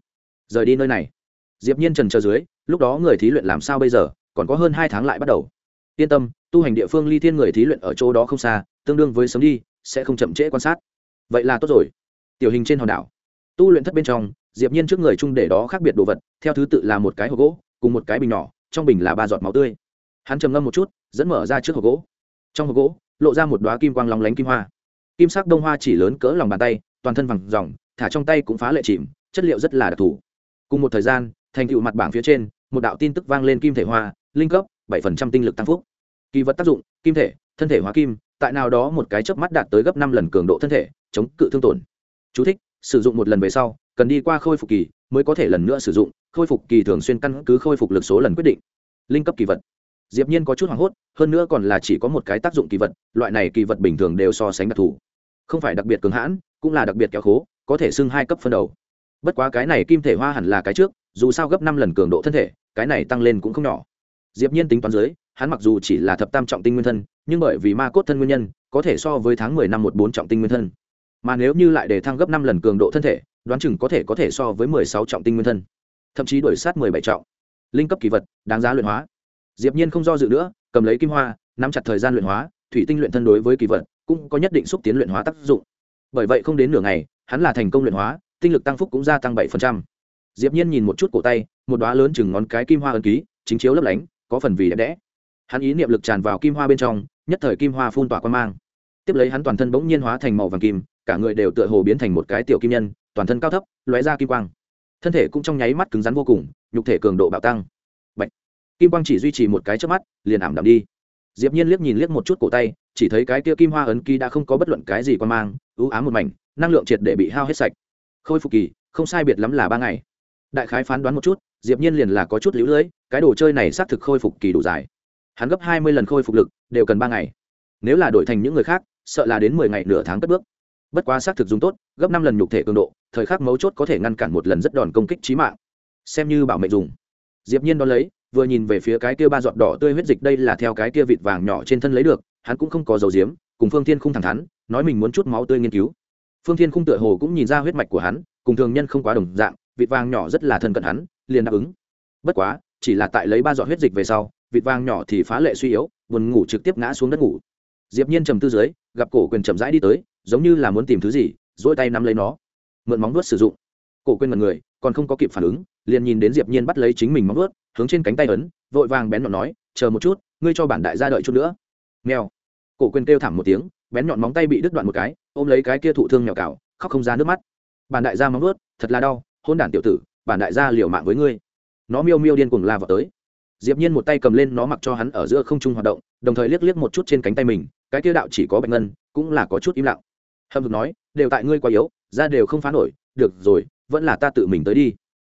Rời đi nơi này. Diệp nhiên trần chờ dưới, lúc đó người thí luyện làm sao bây giờ, còn có hơn hai tháng lại bắt đầu. Yên tâm, tu hành địa phương ly thiên người thí luyện ở chỗ đó không xa, tương đương với sớm đi, sẽ không chậm trễ quan sát. Vậy là tốt rồi. Tiểu hình trên hòn đảo. Tu luyện thất bên trong, diệp nhiên trước người chung để đó khác biệt đồ vật, theo thứ tự là một cái hộp gỗ, cùng một cái bình nhỏ, trong bình là ba giọt máu tươi. Hắn trầm ngâm một chút, dẫn mở ra trước hộp gỗ. Trong hộp gỗ, lộ ra một đóa kim quang long lánh kim hoa kim sắc đông hoa chỉ lớn cỡ lòng bàn tay toàn thân vàng dòng thả trong tay cũng phá lệ chìm chất liệu rất là đặc thù. Cùng một thời gian thành tựu mặt bảng phía trên một đạo tin tức vang lên kim thể hoa linh cấp bảy phần trăm tinh lực tăng phúc. Kỳ vật tác dụng kim thể thân thể hóa kim tại nào đó một cái chớp mắt đạt tới gấp năm lần cường độ thân thể chống cự thương tổn. Chú thích, sử dụng một lần về sau cần đi qua khôi phục kỳ mới có thể lần nữa sử dụng khôi phục kỳ thường xuyên căn cứ khôi phục lực số lần quyết định. Linh cấp kỳ vật. Diệp nhiên có chút hoảng hốt hơn nữa còn là chỉ có một cái tác dụng kỳ vật loại này kỳ vật bình thường đều so sánh đặc thù không phải đặc biệt cường hãn, cũng là đặc biệt kéo khố, có thể xưng hai cấp phân đầu. Bất quá cái này kim thể hoa hẳn là cái trước, dù sao gấp năm lần cường độ thân thể, cái này tăng lên cũng không nhỏ. Diệp nhiên tính toán dưới, hắn mặc dù chỉ là thập tam trọng tinh nguyên thân, nhưng bởi vì ma cốt thân nguyên nhân, có thể so với tháng mười năm một bốn trọng tinh nguyên thân. Mà nếu như lại để thăng gấp năm lần cường độ thân thể, đoán chừng có thể có thể so với mười sáu trọng tinh nguyên thân. Thậm chí đuổi sát mười bảy trọng. Linh cấp kỳ vật, đáng giá luyện hóa. Diệp nhiên không do dự nữa, cầm lấy kim hoa, nắm chặt thời gian luyện hóa, thủy tinh luyện thân đối với kỳ vật cũng có nhất định xúc tiến luyện hóa tác dụng. Bởi vậy không đến nửa ngày, hắn là thành công luyện hóa, tinh lực tăng phúc cũng gia tăng bảy phần trăm. Diệp nhiên nhìn một chút cổ tay, một đóa lớn chừng ngón cái kim hoa ấn ký, chính chiếu lấp lánh, có phần vì đẹp đẽ. Hắn ý niệm lực tràn vào kim hoa bên trong, nhất thời kim hoa phun tỏa quan mang. Tiếp lấy hắn toàn thân bỗng nhiên hóa thành màu vàng kim, cả người đều tựa hồ biến thành một cái tiểu kim nhân, toàn thân cao thấp, lóe ra kim quang. Thân thể cũng trong nháy mắt cứng rắn vô cùng, nhục thể cường độ bạo tăng. Bạch. kim quang chỉ duy trì một cái trước mắt, liền ảm đạm đi. Diệp nhiên liếc nhìn liếc một chút cổ tay chỉ thấy cái kia kim hoa ấn ký đã không có bất luận cái gì quan mang, ưu ám một mảnh, năng lượng triệt để bị hao hết sạch. Khôi phục kỳ, không sai biệt lắm là ba ngày. Đại khái phán đoán một chút, diệp nhiên liền là có chút liễu lưỡi cái đồ chơi này xác thực khôi phục kỳ đủ dài. Hắn gấp hai mươi lần khôi phục lực, đều cần ba ngày. Nếu là đổi thành những người khác, sợ là đến mười ngày nửa tháng cất bước. Bất quá xác thực dùng tốt, gấp năm lần nhục thể cường độ, thời khắc mấu chốt có thể ngăn cản một lần rất đòn công kích chí mạng. Xem như bảo mệnh dùng. Diệp nhiên đón lấy, vừa nhìn về phía cái kia ba giọt đỏ tươi huyết dịch, đây là theo cái kia vịt vàng nhỏ trên thân lấy được hắn cũng không có dầu diếm, cùng phương thiên khung thẳng thắn, nói mình muốn chút máu tươi nghiên cứu. Phương thiên khung tựa hồ cũng nhìn ra huyết mạch của hắn, cùng thường nhân không quá đồng dạng, vịt vàng nhỏ rất là thân cận hắn, liền đáp ứng. Bất quá, chỉ là tại lấy ba giọt huyết dịch về sau, vịt vàng nhỏ thì phá lệ suy yếu, buồn ngủ trực tiếp ngã xuống đất ngủ. Diệp nhiên trầm tư dưới, gặp cổ quyền chậm rãi đi tới, giống như là muốn tìm thứ gì, duỗi tay nắm lấy nó. Mượn móng vuốt sử dụng. Cổ quyền mật người, còn không có kịp phản ứng, liền nhìn đến diệp nhiên bắt lấy chính mình móng vuốt, hướng trên cánh tay ấn, vội vàng bén nhọn nói, chờ một chút, ngươi cho bản đại gia đợi chút nữa. Mèo cổ quyền kêu thảm một tiếng, bén nhọn móng tay bị đứt đoạn một cái, ôm lấy cái kia thụ thương nhỏ cào, khóc không ra nước mắt. Bản đại gia móng vuốt, thật là đau, hôn đản tiểu tử, bản đại gia liều mạng với ngươi. Nó miêu miêu điên cuồng la vào tới. Diệp nhiên một tay cầm lên nó mặc cho hắn ở giữa không trung hoạt động, đồng thời liếc liếc một chút trên cánh tay mình, cái kia đạo chỉ có bạch ngân, cũng là có chút im lặng. Hâm hực nói, đều tại ngươi quá yếu ra đều không phá nổi, được rồi, vẫn là ta tự mình tới đi.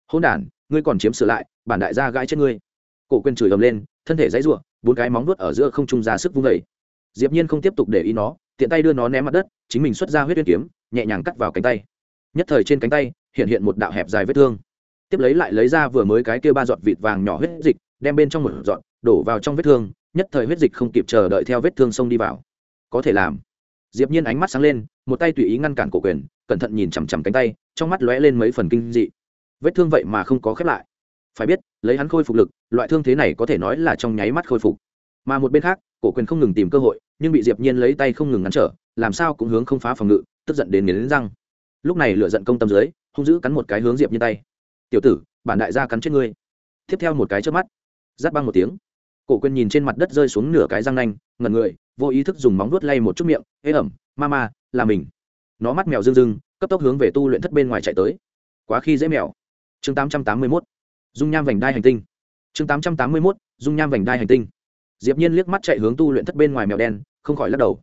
Hôn đản, ngươi còn chiếm sửa lại, bản đại gia gãi chết ngươi. Cổ quên chửi ầm lên, thân thể dãy rủa, bốn cái móng vuốt ở giữa không trung ra sức vung vẩy diệp nhiên không tiếp tục để ý nó, tiện tay đưa nó ném mặt đất, chính mình xuất ra huyết uyên kiếm, nhẹ nhàng cắt vào cánh tay. Nhất thời trên cánh tay, hiện hiện một đạo hẹp dài vết thương. Tiếp lấy lại lấy ra vừa mới cái kia ba giọt vịt vàng nhỏ huyết dịch, đem bên trong một giọt đổ vào trong vết thương, nhất thời huyết dịch không kịp chờ đợi theo vết thương xông đi vào. Có thể làm. Diệp nhiên ánh mắt sáng lên, một tay tùy ý ngăn cản cổ quyền, cẩn thận nhìn chằm chằm cánh tay, trong mắt lóe lên mấy phần kinh dị. Vết thương vậy mà không có khép lại. Phải biết, lấy hắn khôi phục lực, loại thương thế này có thể nói là trong nháy mắt khôi phục mà một bên khác, cổ quyền không ngừng tìm cơ hội, nhưng bị diệp nhiên lấy tay không ngừng ngăn trở, làm sao cũng hướng không phá phòng ngự, tức giận đến nghiến răng. Lúc này lửa giận công tâm dưới, hung dữ cắn một cái hướng diệp nhiên tay. Tiểu tử, bản đại gia cắn chết ngươi. Tiếp theo một cái chớp mắt giắt băng một tiếng. Cổ quyền nhìn trên mặt đất rơi xuống nửa cái răng nanh, ngẩn người, vô ý thức dùng móng vuốt lay một chút miệng ế ẩm, ma ma, là mình. Nó mắt mèo rưng rưng, cấp tốc hướng về tu luyện thất bên ngoài chạy tới. Quá khi dễ mèo. Chương tám trăm tám mươi mốt. Dung nham vành đai hành tinh. Chương tám trăm tám mươi mốt, dung nham vành đai hành tinh diệp nhiên liếc mắt chạy hướng tu luyện thất bên ngoài mèo đen, không khỏi lắc đầu.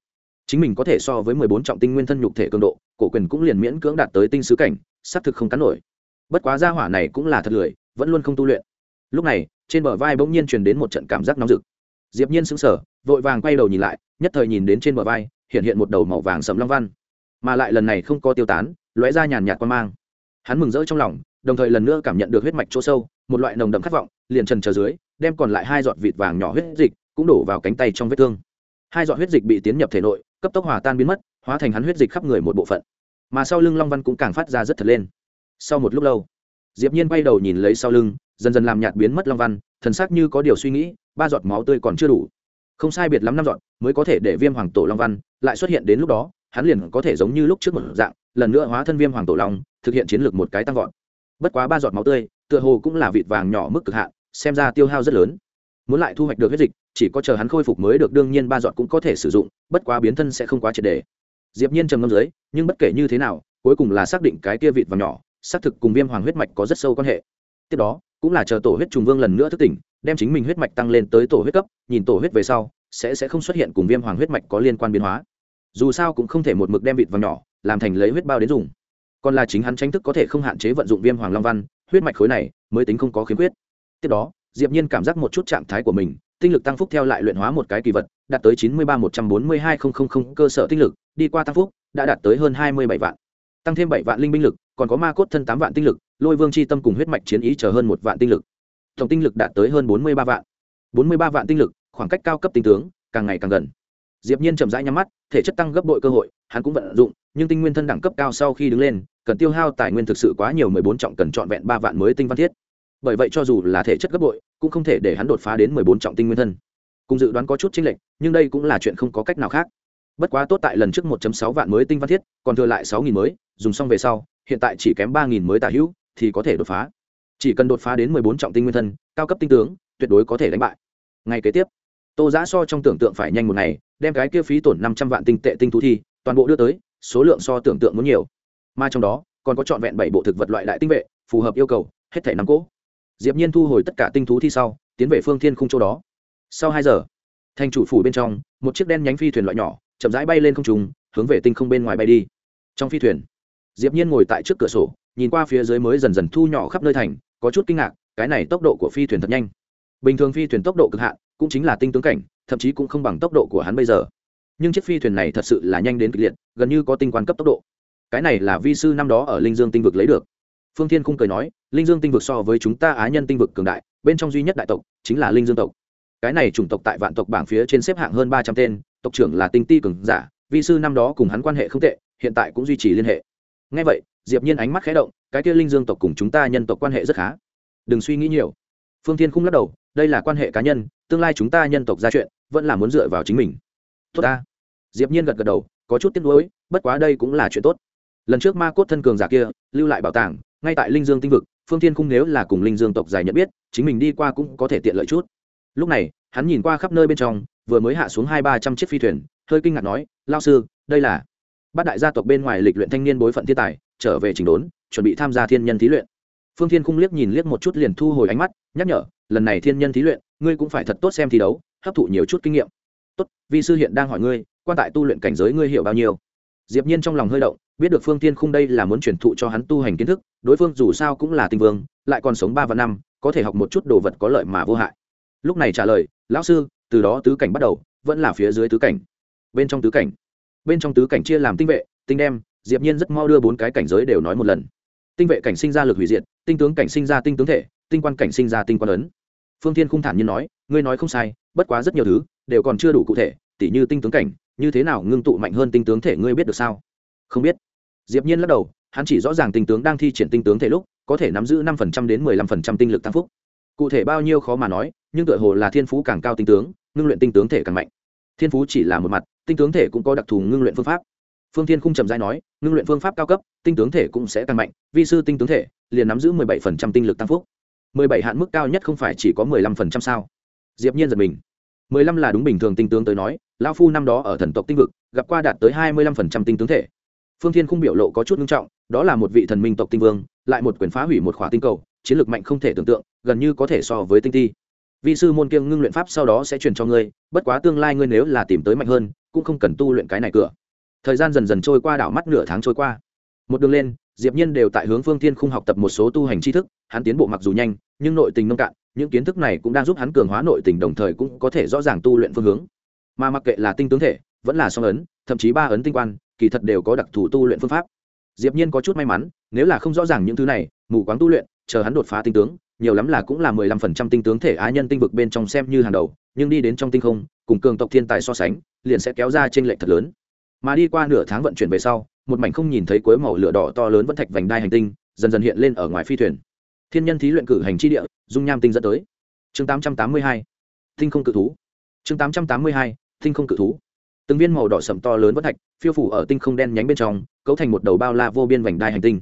Chính mình có thể so với mười bốn trọng tinh nguyên thân nhục thể cường độ, cổ quyền cũng liền miễn cưỡng đạt tới tinh sứ cảnh, xác thực không cắn nổi. Bất quá gia hỏa này cũng là thật lười, vẫn luôn không tu luyện. Lúc này, trên bờ vai bỗng nhiên truyền đến một trận cảm giác nóng rực. Diệp nhiên sững sờ, vội vàng quay đầu nhìn lại, nhất thời nhìn đến trên bờ vai, hiện hiện một đầu màu vàng sẫm long văn. Mà lại lần này không có tiêu tán, lóe ra nhàn nhạt quan mang. Hắn mừng rỡ trong lòng, đồng thời lần nữa cảm nhận được huyết mạch chỗ sâu, một loại nồng đậm khát vọng, liền trần chờ dưới, đem còn lại hai giọt vịt vàng nhỏ huyết dịch cũng đổ vào cánh tay trong vết thương. Hai giọt huyết dịch bị tiến nhập thể nội, cấp tốc hòa tan biến mất, hóa thành hắn huyết dịch khắp người một bộ phận. Mà sau lưng long văn cũng càng phát ra rất thật lên. Sau một lúc lâu, diệp nhiên quay đầu nhìn lấy sau lưng, dần dần làm nhạt biến mất long văn, thần sắc như có điều suy nghĩ, ba giọt máu tươi còn chưa đủ. Không sai biệt lắm năm giọt mới có thể để viêm hoàng tổ long văn lại xuất hiện đến lúc đó, hắn liền có thể giống như lúc trước một dạng, lần nữa hóa thân viêm hoàng tổ long, thực hiện chiến lược một cái tăng vọt. Bất quá ba giọt máu tươi, tựa hồ cũng là vịt vàng nhỏ mức cực hạn, xem ra tiêu hao rất lớn muốn lại thu hoạch được huyết dịch, chỉ có chờ hắn khôi phục mới được, đương nhiên ba giọt cũng có thể sử dụng, bất quá biến thân sẽ không quá triệt đề diệp nhiên trầm ngâm dưới, nhưng bất kể như thế nào, cuối cùng là xác định cái kia vịt vàng nhỏ, xác thực cùng viêm hoàng huyết mạch có rất sâu quan hệ. Tiếp đó, cũng là chờ tổ huyết trùng vương lần nữa thức tỉnh, đem chính mình huyết mạch tăng lên tới tổ huyết cấp, nhìn tổ huyết về sau, sẽ sẽ không xuất hiện cùng viêm hoàng huyết mạch có liên quan biến hóa. Dù sao cũng không thể một mực đem vịt vàng nhỏ, làm thành lấy huyết bao đến dùng. Còn là chính hắn tranh thức có thể không hạn chế vận dụng viêm hoàng long văn, huyết mạch khối này mới tính không có khiếm khuyết. Tiếp đó diệp nhiên cảm giác một chút trạng thái của mình, tinh lực tăng phúc theo lại luyện hóa một cái kỳ vật, đạt tới chín mươi ba một trăm bốn mươi hai cơ sở tinh lực, đi qua tăng phúc, đã đạt tới hơn hai mươi bảy vạn. Tăng thêm bảy vạn linh binh lực, còn có ma cốt thân tám vạn tinh lực, lôi vương chi tâm cùng huyết mạch chiến ý chờ hơn một vạn tinh lực. Tổng tinh lực đạt tới hơn bốn mươi ba vạn. bốn mươi ba vạn tinh lực, khoảng cách cao cấp tinh tướng, càng ngày càng gần. Diệp nhiên chậm rãi nhắm mắt, thể chất tăng gấp bội cơ hội, hắn cũng vận dụng, nhưng tinh nguyên thân đẳng cấp cao sau khi đứng lên, cần tiêu hao tài nguyên thực sự quá nhiều mười bốn trọng cần trọn vẹn ba vạn mới tinh văn thiết bởi vậy cho dù là thể chất gấp bội, cũng không thể để hắn đột phá đến mười bốn trọng tinh nguyên thân. Cùng dự đoán có chút chênh lệch, nhưng đây cũng là chuyện không có cách nào khác. Bất quá tốt tại lần trước 1.6 vạn mới tinh văn thiết, còn thừa lại 6.000 mới, dùng xong về sau, hiện tại chỉ kém 3.000 mới tả hữu, thì có thể đột phá. Chỉ cần đột phá đến 14 trọng tinh nguyên thân, cao cấp tinh tướng, tuyệt đối có thể đánh bại. Ngay kế tiếp, tô giã so trong tưởng tượng phải nhanh một ngày, đem cái kia phí tổn 500 vạn tinh tệ tinh thú thi, toàn bộ đưa tới, số lượng so tưởng tượng muốn nhiều. Mà trong đó, còn có trọn vẹn bảy bộ thực vật loại đại tinh vệ, phù hợp yêu cầu, hết thể năm cỗ diệp nhiên thu hồi tất cả tinh thú thi sau, tiến về phương thiên khung châu đó. Sau hai giờ, thành chủ phủ bên trong, một chiếc đen nhánh phi thuyền loại nhỏ, chậm rãi bay lên không trung, hướng về tinh không bên ngoài bay đi. Trong phi thuyền, diệp nhiên ngồi tại trước cửa sổ, nhìn qua phía dưới mới dần dần thu nhỏ khắp nơi thành, có chút kinh ngạc, cái này tốc độ của phi thuyền thật nhanh. Bình thường phi thuyền tốc độ cực hạn, cũng chính là tinh tướng cảnh, thậm chí cũng không bằng tốc độ của hắn bây giờ. Nhưng chiếc phi thuyền này thật sự là nhanh đến cực liệt, gần như có tinh quan cấp tốc độ. Cái này là vi sư năm đó ở linh dương tinh vực lấy được phương thiên khung cười nói, linh dương tinh vực so với chúng ta á nhân tinh vực cường đại, bên trong duy nhất đại tộc chính là linh dương tộc. Cái này chủng tộc tại vạn tộc bảng phía trên xếp hạng hơn ba trăm tên, tộc trưởng là tinh ti cường giả, vi sư năm đó cùng hắn quan hệ không tệ, hiện tại cũng duy trì liên hệ. Ngay vậy, diệp nhiên ánh mắt khẽ động, cái kia linh dương tộc cùng chúng ta nhân tộc quan hệ rất khá. Đừng suy nghĩ nhiều. Phương thiên khung lắc đầu, đây là quan hệ cá nhân, tương lai chúng ta nhân tộc ra chuyện, vẫn là muốn dựa vào chính mình. Tốt ta. Diệp nhiên gật gật đầu, có chút tiếc nuối, bất quá đây cũng là chuyện tốt. Lần trước ma cốt thân cường giả kia, lưu lại bảo tàng ngay tại linh dương tinh vực, phương thiên khung nếu là cùng linh dương tộc dài nhận biết, chính mình đi qua cũng có thể tiện lợi chút. Lúc này, hắn nhìn qua khắp nơi bên trong, vừa mới hạ xuống hai ba trăm chiếc phi thuyền, hơi kinh ngạc nói lao sư, đây là bát đại gia tộc bên ngoài lịch luyện thanh niên bối phận thiên tài, trở về trình đốn, chuẩn bị tham gia thiên nhân thí luyện. Phương thiên khung liếc nhìn liếc một chút liền thu hồi ánh mắt, nhắc nhở, lần này thiên nhân thí luyện, ngươi cũng phải thật tốt xem thi đấu, hấp thụ nhiều chút kinh nghiệm. Tốt, vi sư hiện đang hỏi ngươi, quan tại tu luyện cảnh giới ngươi hiểu bao nhiêu? Diệp nhiên trong lòng hơi động, biết được phương tiên khung đây là muốn truyền thụ cho hắn tu hành kiến thức, đối phương dù sao cũng là tinh vương, lại còn sống ba và năm, có thể học một chút đồ vật có lợi mà vô hại. Lúc này trả lời, lão sư, từ đó tứ cảnh bắt đầu, vẫn là phía dưới tứ cảnh. Bên trong tứ cảnh. Bên trong tứ cảnh chia làm tinh vệ, tinh đem, diệp nhiên rất mau đưa bốn cái cảnh giới đều nói một lần. Tinh vệ cảnh sinh ra lực hủy diệt, tinh tướng cảnh sinh ra tinh tướng thể, tinh quan cảnh sinh ra tinh quan ấn. Phương thiên khung thản nhiên nói, ngươi nói không sai, bất quá rất nhiều thứ đều còn chưa đủ cụ thể, tỉ như tinh tướng cảnh như thế nào ngưng tụ mạnh hơn tinh tướng thể ngươi biết được sao? Không biết. Diệp nhiên lắc đầu, hắn chỉ rõ ràng tinh tướng đang thi triển tinh tướng thể lúc, có thể nắm giữ năm phần trăm đến mười lăm phần trăm tinh lực tăng phúc. Cụ thể bao nhiêu khó mà nói, nhưng tựa hồ là thiên phú càng cao tinh tướng, ngưng luyện tinh tướng thể càng mạnh. Thiên phú chỉ là một mặt, tinh tướng thể cũng có đặc thù ngưng luyện phương pháp. Phương thiên khung trầm giai nói, ngưng luyện phương pháp cao cấp, tinh tướng thể cũng sẽ càng mạnh, vi sư tinh tướng thể liền nắm giữ mười bảy phần trăm tinh lực tăng phúc. mười bảy hạn mức cao nhất không phải chỉ có mười lăm phần trăm sao? Diệp nhiên giật mình mười lăm là đúng bình thường tinh tướng tới nói, lão phu năm đó ở thần tộc tinh vực, gặp qua đạt tới hai mươi lăm phần trăm tinh tướng thể. Phương thiên khung biểu lộ có chút nghiêm trọng, đó là một vị thần minh tộc tinh vương, lại một quyền phá hủy một khỏa tinh cầu, chiến lược mạnh không thể tưởng tượng, gần như có thể so với tinh ti. Vị sư môn kiêng ngưng luyện pháp sau đó sẽ truyền cho ngươi, bất quá tương lai ngươi nếu là tìm tới mạnh hơn, cũng không cần tu luyện cái này cửa. Thời gian dần dần trôi qua đảo mắt nửa tháng trôi qua. Một đường lên, diệp nhiên đều tại hướng phương thiên khung học tập một số tu hành tri thức, hắn tiến bộ mặc dù nhanh, nhưng nội tình nông cạn những kiến thức này cũng đang giúp hắn cường hóa nội tình, đồng thời cũng có thể rõ ràng tu luyện phương hướng. Mà mặc kệ là tinh tướng thể, vẫn là song ấn, thậm chí ba ấn tinh quan, kỳ thật đều có đặc thù tu luyện phương pháp. Diệp nhiên có chút may mắn, nếu là không rõ ràng những thứ này, mù quáng tu luyện, chờ hắn đột phá tinh tướng, nhiều lắm là cũng là mười lăm phần trăm tinh tướng thể á nhân tinh vực bên trong xem như hàng đầu, nhưng đi đến trong tinh không, cùng cường tộc thiên tài so sánh, liền sẽ kéo ra trên lệch thật lớn. Mà đi qua nửa tháng vận chuyển về sau, một mảnh không nhìn thấy cuối màu lửa đỏ to lớn vẫn thạch vành đai hành tinh, dần dần hiện lên ở ngoài phi thuyền. Thiên nhân thí luyện cử hành chi địa dung nham tinh dẫn tới. Chương tám trăm tám mươi hai tinh không cự thú. Chương tám trăm tám mươi hai tinh không cự thú. Từng viên màu đỏ sậm to lớn vẫn thạch, phiêu phủ ở tinh không đen nhánh bên trong, cấu thành một đầu bao la vô biên vành đai hành tinh.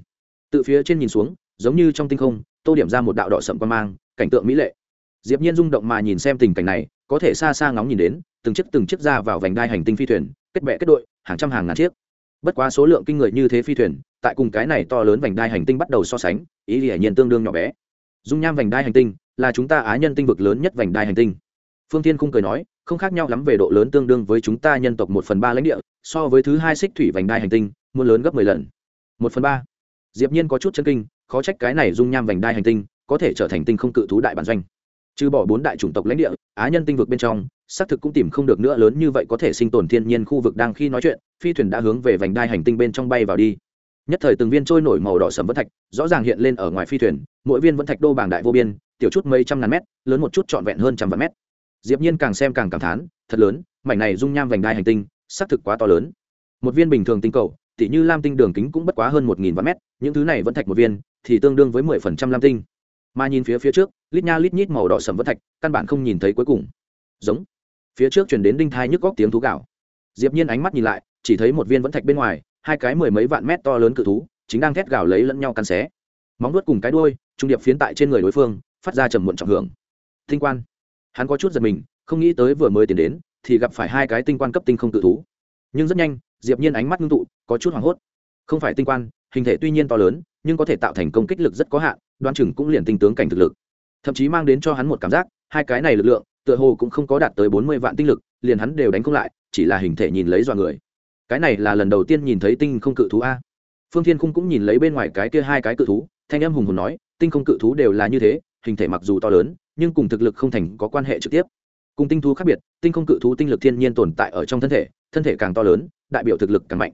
Từ phía trên nhìn xuống, giống như trong tinh không, tô điểm ra một đạo đỏ sậm quan mang, cảnh tượng mỹ lệ. Diệp nhiên rung động mà nhìn xem tình cảnh này, có thể xa xa ngóng nhìn đến, từng chiếc từng chiếc ra vào vành đai hành tinh phi thuyền, kết bè kết đội, hàng trăm hàng ngàn chiếc. Bất quá số lượng kinh người như thế phi thuyền, tại cùng cái này to lớn vành đai hành tinh bắt đầu so sánh, ý nghĩa nhiên tương đương nhỏ bé dung nham vành đai hành tinh, là chúng ta á nhân tinh vực lớn nhất vành đai hành tinh. Phương tiên khung cười nói, không khác nhau lắm về độ lớn tương đương với chúng ta nhân tộc một phần ba lãnh địa, so với thứ hai xích thủy vành đai hành tinh, muốn lớn gấp mười lần. Một phần ba. Diệp nhiên có chút chân kinh, khó trách cái này dung nham vành đai hành tinh có thể trở thành tinh không cự thú đại bản doanh. Trừ bỏ bốn đại chủng tộc lãnh địa, á nhân tinh vực bên trong, xác thực cũng tìm không được nữa lớn như vậy có thể sinh tồn thiên nhiên khu vực đang khi nói chuyện, phi thuyền đã hướng về vành đai hành tinh bên trong bay vào đi nhất thời từng viên trôi nổi màu đỏ sầm vẫn thạch, rõ ràng hiện lên ở ngoài phi thuyền, mỗi viên vẫn thạch đô bảng đại vô biên, tiểu chút mấy trăm ngàn mét, lớn một chút trọn vẹn hơn trăm vạn mét. Diệp nhiên càng xem càng cảm thán, thật lớn, mảnh này dung nham vành đai hành tinh, xác thực quá to lớn. Một viên bình thường tinh cầu tỷ như lam tinh đường kính cũng bất quá hơn một nghìn vạn mét, những thứ này vẫn thạch một viên, thì tương đương với mười phần trăm lam tinh. Mà nhìn phía phía trước, lít nha lít nhít màu đỏ sầm vẫn thạch, căn bản không nhìn thấy cuối cùng. Giống. Phía trước chuyển đến đinh thai nhức góc tiếng thú gạo. Diệp nhiên ánh mắt nhìn lại, chỉ thấy một viên vẫn thạch bên ngoài hai cái mười mấy vạn mét to lớn cự thú, chính đang thét gào lấy lẫn nhau cắn xé. Móng nuốt cùng cái đuôi, trung điệp phiến tại trên người đối phương, phát ra trầm muộn trọng hưởng. Tinh quan. Hắn có chút giật mình, không nghĩ tới vừa mới tiến đến, thì gặp phải hai cái tinh quan cấp tinh không cự thú. Nhưng rất nhanh, diệp nhiên ánh mắt ngưng tụ, có chút hoảng hốt. Không phải tinh quan, hình thể tuy nhiên to lớn, nhưng có thể tạo thành công kích lực rất có hạn đoan chừng cũng liền tinh tướng cảnh thực lực. Thậm chí mang đến cho hắn một cảm giác, hai cái này lực lượng, tựa hồ cũng không có đạt tới bốn mươi vạn tinh lực, liền hắn đều đánh không lại, chỉ là hình thể nhìn lấy dọa người cái này là lần đầu tiên nhìn thấy tinh không cự thú a. Phương thiên khung cũng nhìn lấy bên ngoài cái kia hai cái cự thú, thanh âm hùng hồn nói, tinh không cự thú đều là như thế, hình thể mặc dù to lớn, nhưng cùng thực lực không thành có quan hệ trực tiếp. Cùng tinh thú khác biệt, tinh không cự thú tinh lực thiên nhiên tồn tại ở trong thân thể thân thể càng to lớn, đại biểu thực lực càng mạnh.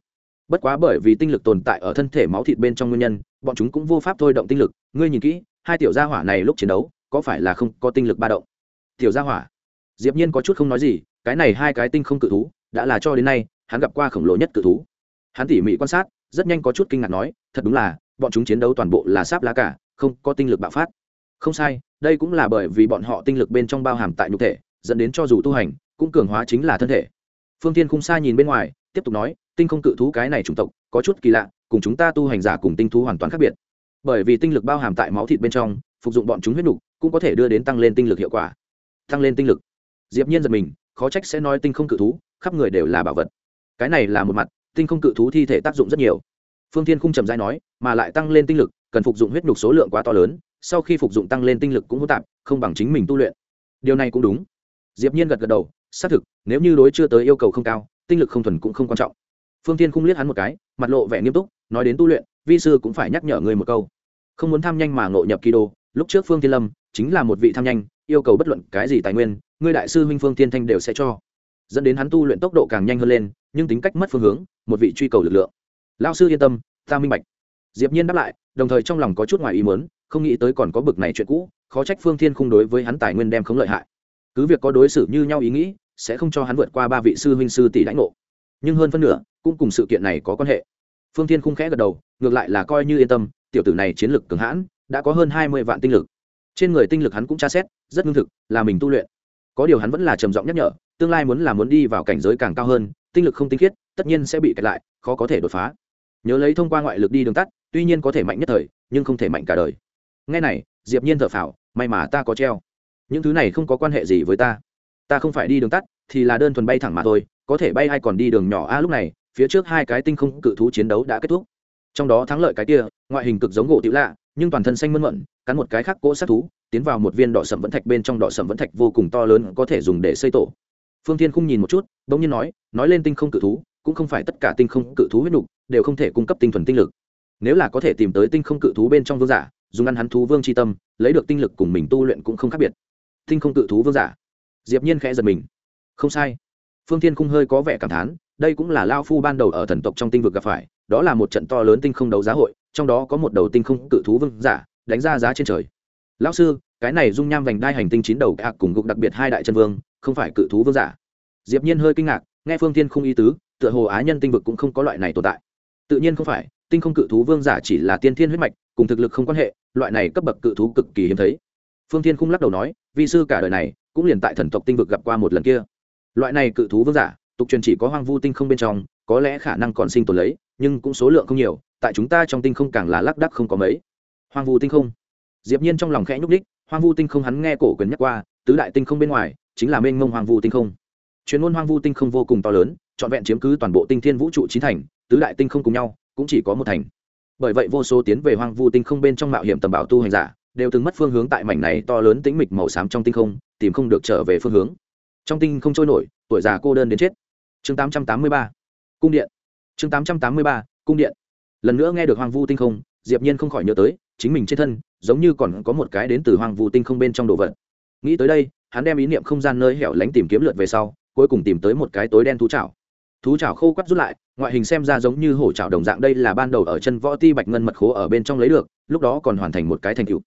Bất quá bởi vì tinh lực tồn tại ở thân thể máu thịt bên trong nguyên nhân, bọn chúng cũng vô pháp thôi động tinh lực. Ngươi nhìn kỹ, hai tiểu gia hỏa này lúc chiến đấu, có phải là không có tinh lực ba động? Tiểu gia hỏa, diệp nhiên có chút không nói gì, cái này hai cái tinh không cự thú, đã là cho đến nay hắn gặp qua khổng lồ nhất cự thú. Hắn tỉ mỉ quan sát, rất nhanh có chút kinh ngạc nói, thật đúng là, bọn chúng chiến đấu toàn bộ là sáp lá cả, không có tinh lực bạo phát. Không sai, đây cũng là bởi vì bọn họ tinh lực bên trong bao hàm tại nhục thể, dẫn đến cho dù tu hành, cũng cường hóa chính là thân thể. Phương tiên khung xa nhìn bên ngoài, tiếp tục nói, tinh không cự thú cái này chủng tộc, có chút kỳ lạ, cùng chúng ta tu hành giả cùng tinh thú hoàn toàn khác biệt. Bởi vì tinh lực bao hàm tại máu thịt bên trong, phục dụng bọn chúng huyết nục, cũng có thể đưa đến tăng lên tinh lực hiệu quả. Tăng lên tinh lực. Diệp nhiên giật mình, khó trách sẽ nói tinh không cự thú, khắp người đều là bảo vật cái này là một mặt, tinh không cự thú thi thể tác dụng rất nhiều. Phương thiên khung trầm dai nói, mà lại tăng lên tinh lực, cần phục dụng huyết nhục số lượng quá to lớn, sau khi phục dụng tăng lên tinh lực cũng hỗn tạp, không bằng chính mình tu luyện. Điều này cũng đúng. Diệp nhiên gật gật đầu, xác thực, nếu như đối chưa tới yêu cầu không cao, tinh lực không thuần cũng không quan trọng. Phương thiên khung liếc hắn một cái, mặt lộ vẻ nghiêm túc, nói đến tu luyện, vi sư cũng phải nhắc nhở người một câu. Không muốn tham nhanh mà ngộ nhập kỳ đồ. lúc trước phương thiên lâm chính là một vị tham nhanh, yêu cầu bất luận cái gì tài nguyên ngươi đại sư huynh phương thiên thanh đều sẽ cho. Dẫn đến hắn tu luyện tốc độ càng nhanh hơn lên nhưng tính cách mất phương hướng, một vị truy cầu lực lượng. Lao sư yên tâm, ta minh bạch. Diệp nhiên đáp lại, đồng thời trong lòng có chút ngoài ý muốn, không nghĩ tới còn có bực này chuyện cũ, khó trách phương thiên không đối với hắn tài nguyên đem không lợi hại. Cứ việc có đối xử như nhau ý nghĩ, sẽ không cho hắn vượt qua ba vị sư huynh sư tỷ lãnh ngộ. Nhưng hơn phân nửa, cũng cùng sự kiện này có quan hệ. Phương thiên khung khẽ gật đầu, ngược lại là coi như yên tâm, tiểu tử này chiến lực cường hãn, đã có hơn hai mươi vạn tinh lực. Trên người tinh lực hắn cũng tra xét, rất ngưng thực, là mình tu luyện. Có điều hắn vẫn là trầm giọng nhắc nhở, tương lai muốn là muốn đi vào cảnh giới càng cao hơn tinh lực không tinh khiết, tất nhiên sẽ bị kẹt lại, khó có thể đột phá. Nhớ lấy thông qua ngoại lực đi đường tắt, tuy nhiên có thể mạnh nhất thời, nhưng không thể mạnh cả đời. Ngay này, diệp nhiên thở phào, may mà ta có treo. Những thứ này không có quan hệ gì với ta. Ta không phải đi đường tắt, thì là đơn thuần bay thẳng mà thôi, có thể bay hay còn đi đường nhỏ. A, lúc này, phía trước hai cái tinh không cự thú chiến đấu đã kết thúc. Trong đó thắng lợi cái kia, ngoại hình cực giống gỗ tiểu lạ, nhưng toàn thân xanh mơn mận, cắn một cái khác cỗ sát thú, tiến vào một viên đỏ sầm vẫn thạch bên trong đỏ sầm vẫn thạch vô cùng to lớn có thể dùng để xây tổ phương thiên Khung nhìn một chút đ ỗ n g nhiên nói nói lên tinh không cự thú, cũng không phải tất cả tinh không cự thú huyết nục đều không thể cung cấp tinh thuần tinh lực. Nếu là có thể tìm tới tinh không cự thú bên trong vương giả, dùng ăn hắn thú vương c h i tâm, lấy được tinh lực cùng mình tu luyện cũng không khác biệt. Tinh không cự thú vương giả. Diệp nhiên khẽ giật mình. Không sai. Phương thiên khung hơi có vẻ cảm thán, đây cũng là lao phu ban đầu ở thần tộc trong tinh vực gặp phải, đó là một trận to lớn tinh không đấu giá hội, trong đó có một đầu tinh không cự thú vương giả, đánh ra giá trên trời. Lão sư, cái này dung nham vành đai hành tinh chín đầu gạc cùng gục đặc biệt hai đại chân vương không phải cự thú vương giả. Diệp nhiên hơi kinh ngạc, nghe phương thiên không ý tứ, tựa hồ á nhân tinh vực cũng không có loại này tồn tại. Tự nhiên không phải, tinh không cự thú vương giả chỉ là tiên thiên huyết mạch, cùng thực lực không quan hệ, loại này cấp bậc cự thú cực kỳ hiếm thấy. Phương thiên không lắc đầu nói, vi sư cả đời này, cũng liền tại thần tộc tinh vực gặp qua một lần kia. Loại này cự thú vương giả, tục truyền chỉ có hoang vu tinh không bên trong, có lẽ khả năng còn sinh tồn lấy, nhưng cũng số lượng không nhiều, tại chúng ta trong tinh không càng là lác đắc không có mấy. Hoang vu tinh không. Diệp nhiên trong lòng khẽ nhúc đích hoang vu tinh không hắn nghe cổ quyền nhắc qua, tứ đại tinh không bên ngoài chính là mênh mông hoang vu tinh không. Chuyên môn hoang vu tinh không vô cùng to lớn, trọn vẹn chiếm cứ toàn bộ tinh thiên vũ trụ chín thành, tứ đại tinh không cùng nhau, cũng chỉ có một thành. Bởi vậy vô số tiến về hoang vu tinh không bên trong mạo hiểm tầm bảo tu hành giả, đều từng mất phương hướng tại mảnh này to lớn tĩnh mịch màu xám trong tinh không, tìm không được trở về phương hướng. Trong tinh không trôi nổi, tuổi già cô đơn đến chết. Chương 883 cung điện. Chương 883 cung điện. Lần nữa nghe được hoang vu tinh không, diệp nhiên không khỏi nhớ tới, chính mình trên thân, giống như còn có một cái đến từ hoang vu tinh không bên trong đồ vật. Nghĩ tới đây hắn đem ý niệm không gian nơi hẻo lánh tìm kiếm lượt về sau, cuối cùng tìm tới một cái tối đen thú chảo. Thú chảo khô quắt rút lại, ngoại hình xem ra giống như hổ chảo đồng dạng đây là ban đầu ở chân võ ti bạch ngân mật khố ở bên trong lấy được, lúc đó còn hoàn thành một cái thành cựu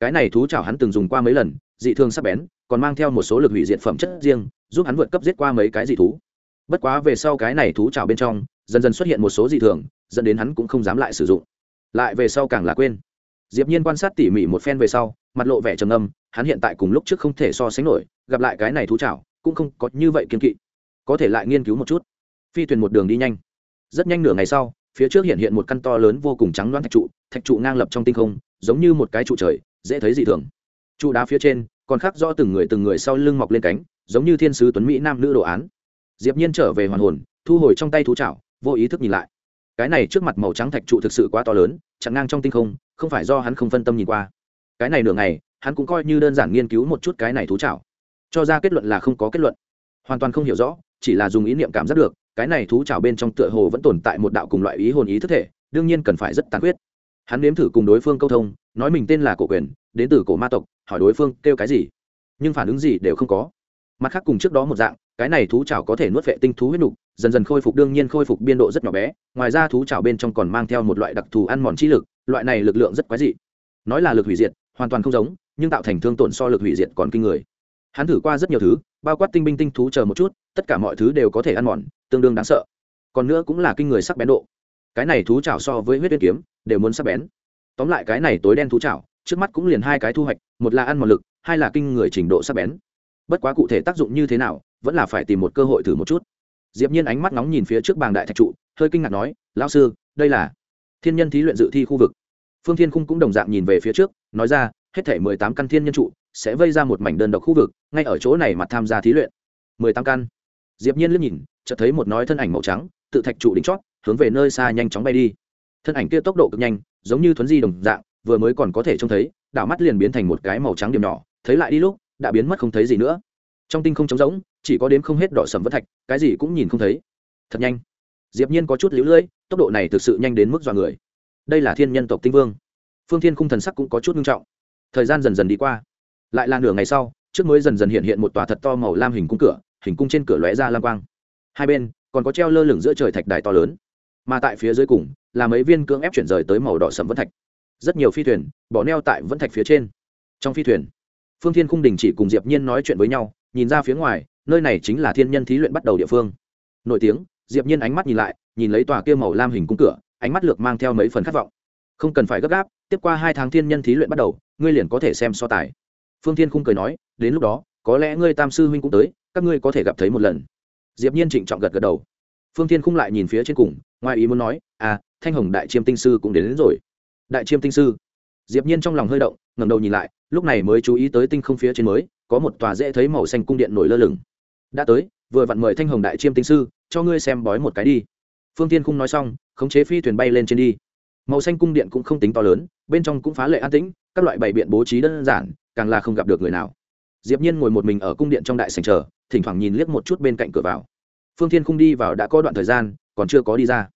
cái này thú chảo hắn từng dùng qua mấy lần, dị thường sắc bén, còn mang theo một số lực hủy diệt phẩm chất riêng, giúp hắn vượt cấp giết qua mấy cái dị thú. Bất quá về sau cái này thú chảo bên trong, dần dần xuất hiện một số dị thường, dẫn đến hắn cũng không dám lại sử dụng. Lại về sau càng là quên diệp nhiên quan sát tỉ mỉ một phen về sau, mặt lộ vẻ trầm ngâm, hắn hiện tại cùng lúc trước không thể so sánh nổi, gặp lại cái này thú chảo cũng không có như vậy kiên kỵ. Có thể lại nghiên cứu một chút. Phi thuyền một đường đi nhanh. Rất nhanh nửa ngày sau, phía trước hiện hiện một căn to lớn vô cùng trắng loáng thạch trụ thạch trụ ngang lập trong tinh không, giống như một cái trụ trời, dễ thấy dị thường. Trụ đá phía trên, còn khắc rõ từng người từng người sau lưng mọc lên cánh, giống như thiên sứ tuấn mỹ nam nữ đồ án. Diệp nhiên trở về hoàn hồn, thu hồi trong tay thú chảo vô ý thức nhìn lại. Cái này trước mặt màu trắng thạch trụ thực sự quá to lớn, chặn ngang trong tinh không không phải do hắn không phân tâm nhìn qua. Cái này nửa ngày, hắn cũng coi như đơn giản nghiên cứu một chút cái này thú chảo cho ra kết luận là không có kết luận. Hoàn toàn không hiểu rõ, chỉ là dùng ý niệm cảm giác được, cái này thú chảo bên trong tựa hồ vẫn tồn tại một đạo cùng loại ý hồn ý thức thể, đương nhiên cần phải rất tàn khuyết. Hắn nếm thử cùng đối phương câu thông, nói mình tên là cổ quyền, đến từ cổ ma tộc, hỏi đối phương kêu cái gì, nhưng phản ứng gì đều không có. Mặt khác cùng trước đó một dạng, cái này thú chảo có thể nuốt vệ tinh thú huyết nục, dần dần khôi phục đương nhiên khôi phục biên độ rất nhỏ bé, ngoài ra thú chảo bên trong còn mang theo một loại đặc thù ăn mòn trí lực loại này lực lượng rất quái dị. Nói là lực hủy diệt, hoàn toàn không giống, nhưng tạo thành thương tổn so lực hủy diệt còn kinh người. Hắn thử qua rất nhiều thứ, bao quát tinh binh tinh thú chờ một chút, tất cả mọi thứ đều có thể ăn mòn, tương đương đáng sợ. Còn nữa cũng là kinh người sắc bén độ. Cái này thú chảo so với huyết viên kiếm, đều muốn sắc bén. Tóm lại cái này tối đen thú chảo, trước mắt cũng liền hai cái thu hoạch, một là ăn mòn lực, hai là kinh người trình độ sắc bén. Bất quá cụ thể tác dụng như thế nào, vẫn là phải tìm một cơ hội thử một chút. Diệp nhiên ánh mắt nóng nhìn phía trước bàng đại thạch trụ, hơi kinh ngạc nói, lão sư, đây là thiên nhân thí luyện dự thi khu vực. Phương thiên khung cũng đồng dạng nhìn về phía trước, nói ra, hết thể mười tám căn thiên nhân trụ sẽ vây ra một mảnh đơn độc khu vực, ngay ở chỗ này mà tham gia thí luyện. Mười tám căn. Diệp nhiên liếc nhìn, chợt thấy một nói thân ảnh màu trắng, tự thạch trụ đỉnh chót, hướng về nơi xa nhanh chóng bay đi. Thân ảnh kia tốc độ cực nhanh, giống như thuấn di đồng dạng, vừa mới còn có thể trông thấy, đảo mắt liền biến thành một cái màu trắng điểm nhỏ, thấy lại đi lúc, đã biến mất không thấy gì nữa. Trong tinh không trống rỗng, chỉ có đếm không hết đỏ sầm vân thạch, cái gì cũng nhìn không thấy. Thật nhanh. Diệp nhiên có chút liễu lưỡi tốc độ này thực sự nhanh đến mức dọa người. Đây là thiên nhân tộc tinh vương. Phương thiên khung thần sắc cũng có chút nghiêm trọng. Thời gian dần dần đi qua. Lại là nửa ngày sau, trước mới dần dần hiện hiện một tòa thật to màu lam hình cung cửa, hình cung trên cửa lóe ra lam quang. Hai bên, còn có treo lơ lửng giữa trời thạch đài to lớn. Mà tại phía dưới cùng, là mấy viên cưỡng ép chuyển rời tới màu đỏ sầm vân thạch. Rất nhiều phi thuyền, bỏ neo tại vân thạch phía trên. Trong phi thuyền, phương thiên khung đình chỉ cùng diệp nhiên nói chuyện với nhau, nhìn ra phía ngoài, nơi này chính là thiên nhân thí luyện bắt đầu địa phương. Nổi tiếng, diệp nhiên ánh mắt nhìn lại nhìn lấy tòa kia màu lam hình cung cửa ánh mắt lược mang theo mấy phần khát vọng. Không cần phải gấp gáp tiếp qua hai tháng thiên nhân thí luyện bắt đầu ngươi liền có thể xem so tài. Phương thiên khung cười nói đến lúc đó có lẽ ngươi tam sư huynh cũng tới các ngươi có thể gặp thấy một lần. Diệp nhiên trịnh trọng gật gật đầu. Phương thiên khung lại nhìn phía trên cùng ngoài ý muốn nói à thanh hồng đại chiêm tinh sư cũng đến, đến rồi. Đại chiêm tinh sư. Diệp nhiên trong lòng hơi động ngẩng đầu nhìn lại lúc này mới chú ý tới tinh không phía trên mới có một tòa dễ thấy màu xanh cung điện nổi lơ lửng. Đã tới vừa vặn mời thanh hồng đại chiêm tinh sư cho ngươi xem bói một cái đi phương tiên khung nói xong, khống chế phi thuyền bay lên trên đi. Màu xanh cung điện cũng không tính to lớn, bên trong cũng phá lệ an tĩnh, các loại bày biện bố trí đơn giản, càng là không gặp được người nào. Diệp nhiên ngồi một mình ở cung điện trong đại sảnh chờ, thỉnh thoảng nhìn liếc một chút bên cạnh cửa vào. Phương thiên khung đi vào đã có đoạn thời gian, còn chưa có đi ra.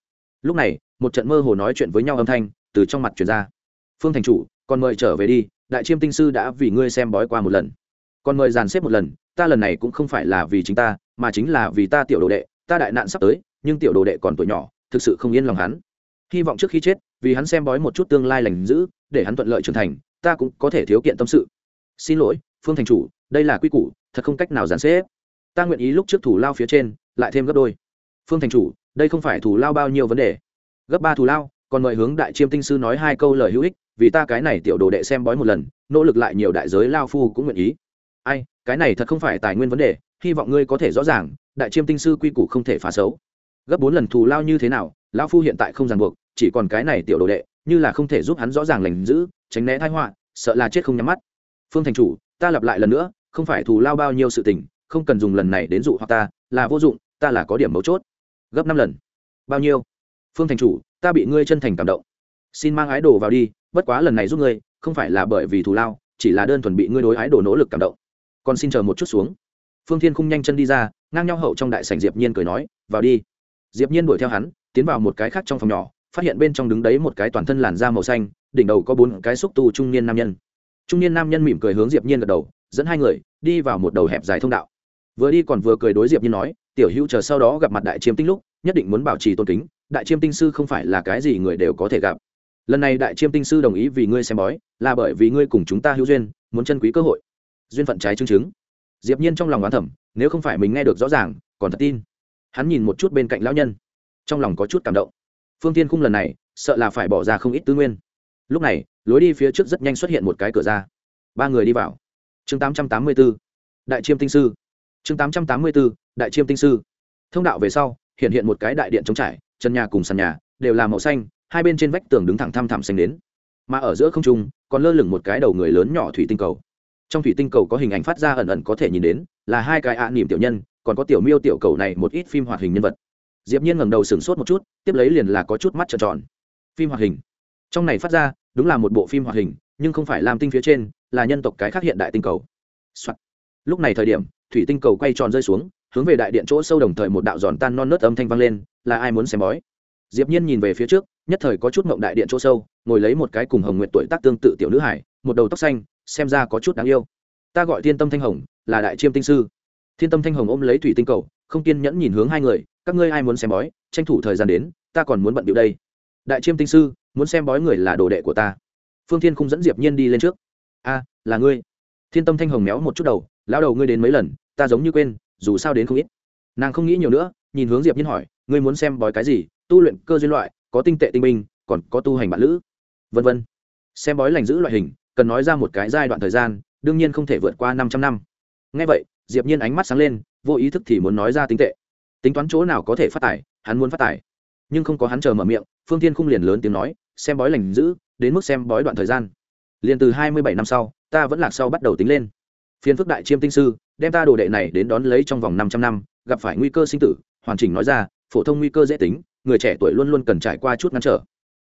Lúc này, một trận mơ hồ nói chuyện với nhau âm thanh từ trong mặt truyền ra. Phương thành chủ còn mời trở về đi, đại chiêm tinh sư đã vì ngươi xem bói qua một lần. Còn mời dàn xếp một lần, ta lần này cũng không phải là vì chính ta, mà chính là vì ta tiểu đồ đệ ta đại nạn sắp tới, nhưng tiểu đồ đệ còn tuổi nhỏ, thực sự không yên lòng hắn. Hy vọng trước khi chết, vì hắn xem bói một chút tương lai lành giữ, để hắn thuận lợi trưởng thành, ta cũng có thể thiếu kiện tâm sự. Xin lỗi, phương thành chủ, đây là quy củ, thật không cách nào giàn xếp. Ta nguyện ý lúc trước thủ lao phía trên, lại thêm gấp đôi. Phương thành chủ, đây không phải thủ lao bao nhiêu vấn đề. Gấp ba thủ lao, còn mời hướng đại chiêm tinh sư nói hai câu lời hữu ích, vì ta cái này tiểu đồ đệ xem bói một lần, nỗ lực lại nhiều đại giới lao phu cũng nguyện ý. Ai, cái này thật không phải tài nguyên vấn đề hy vọng ngươi có thể rõ ràng, đại chiêm tinh sư quy củ không thể phá xấu. Gấp bốn lần thù lao như thế nào, lão phu hiện tại không ràng buộc, chỉ còn cái này tiểu đồ đệ, như là không thể giúp hắn rõ ràng lành giữ, tránh né thái họa, sợ là chết không nhắm mắt. Phương thành chủ, ta lặp lại lần nữa, không phải thù lao bao nhiêu sự tình, không cần dùng lần này đến dụ hoặc ta, là vô dụng, ta là có điểm mấu chốt. Gấp năm lần. Bao nhiêu? Phương thành chủ, ta bị ngươi chân thành cảm động. Xin mang ái đồ vào đi, bất quá lần này giúp ngươi, không phải là bởi vì thù lao, chỉ là đơn thuần bị ngươi đối ái đồ nỗ lực cảm động. Còn xin chờ một chút xuống phương thiên khung nhanh chân đi ra, ngang nhau hậu trong đại sảnh diệp nhiên cười nói, vào đi. Diệp nhiên đuổi theo hắn, tiến vào một cái khác trong phòng nhỏ, phát hiện bên trong đứng đấy một cái toàn thân làn da màu xanh, đỉnh đầu có bốn cái xúc tu trung niên nam nhân. Trung niên nam nhân mỉm cười hướng diệp nhiên gật đầu, dẫn hai người đi vào một đầu hẹp dài thông đạo. Vừa đi còn vừa cười đối diệp nhiên nói, tiểu hữu chờ sau đó gặp mặt đại chiêm tinh lúc, nhất định muốn bảo trì tôn kính, đại chiêm tinh sư không phải là cái gì người đều có thể gặp. Lần này đại chiêm tinh sư đồng ý vì ngươi xem bói, là bởi vì ngươi cùng chúng ta hữu duyên, muốn chân quý cơ hội. Duyên phận trái chứng chứng diệp nhiên trong lòng oán thầm, nếu không phải mình nghe được rõ ràng, còn thật tin. Hắn nhìn một chút bên cạnh lão nhân. Trong lòng có chút cảm động. Phương tiên khung lần này, sợ là phải bỏ ra không ít tư nguyên. Lúc này, lối đi phía trước rất nhanh xuất hiện một cái cửa ra. Ba người đi vào. Chương 884 đại chiêm tinh sư. Chương 884 đại chiêm tinh sư. Thông đạo về sau, hiện hiện một cái đại điện trống trải, chân nhà cùng sàn nhà đều là màu xanh, hai bên trên vách tường đứng thẳng thăm thẳm xanh đến. Mà ở giữa không trung, còn lơ lửng một cái đầu người lớn nhỏ thủy tinh cầu trong thủy tinh cầu có hình ảnh phát ra ẩn ẩn có thể nhìn đến, là hai cái ạ niềm tiểu nhân, còn có tiểu miêu tiểu cầu này một ít phim hoạt hình nhân vật. Diệp nhiên ngẩng đầu sửng sốt một chút, tiếp lấy liền là có chút mắt trợn tròn. Phim hoạt hình. Trong này phát ra, đúng là một bộ phim hoạt hình, nhưng không phải làm tinh phía trên, là nhân tộc cái khác hiện đại tinh cầu、Soạn. lúc này thời điểm, thủy tinh cầu quay tròn rơi xuống, hướng về đại điện chỗ sâu đồng thời một đạo giòn tan non nớt âm thanh vang lên, là ai muốn xem bói? Diệp nhiên nhìn về phía trước, nhất thời có chút mộng đại điện chỗ sâu, ngồi lấy một cái cùng hồng nguyệt tuổi tác tương tự tiểu nữ hải một đầu tóc xanh xem ra có chút đáng yêu. Ta gọi thiên tâm thanh hồng, là đại chiêm tinh sư. Thiên tâm thanh hồng ôm lấy thủy tinh cầu, không kiên nhẫn nhìn hướng hai người, các ngươi ai muốn xem bói, tranh thủ thời gian đến, ta còn muốn bận điệu đây. Đại chiêm tinh sư, muốn xem bói người là đồ đệ của ta. Phương thiên không dẫn diệp nhiên đi lên trước. A, là ngươi. Thiên tâm thanh hồng méo một chút đầu, lão đầu ngươi đến mấy lần, ta giống như quên, dù sao đến không ít. Nàng không nghĩ nhiều nữa, nhìn hướng diệp nhiên hỏi, ngươi muốn xem bói cái gì? Tu luyện cơ duyên loại, có tinh tệ tinh minh, còn có tu hành bản lữ. Vân vân. Xem bói lành giữ loại hình cần nói ra một cái giai đoạn thời gian, đương nhiên không thể vượt qua 500 năm. Ngay vậy, diệp nhiên ánh mắt sáng lên, vô ý thức thì muốn nói ra tính tệ. Tính toán chỗ nào có thể phát tài, hắn muốn phát tài. Nhưng không có hắn chờ mở miệng, phương thiên khung liền lớn tiếng nói, xem bói lành giữ, đến mức xem bói đoạn thời gian. Liền từ hai mươi bảy năm sau, ta vẫn lạc sau bắt đầu tính lên. Phiên phức đại chiêm tinh sư, đem ta đồ đệ này đến đón lấy trong vòng năm trăm năm, gặp phải nguy cơ sinh tử, hoàn chỉnh nói ra, phổ thông nguy cơ dễ tính, người trẻ tuổi luôn luôn cần trải qua chút ngăn trở.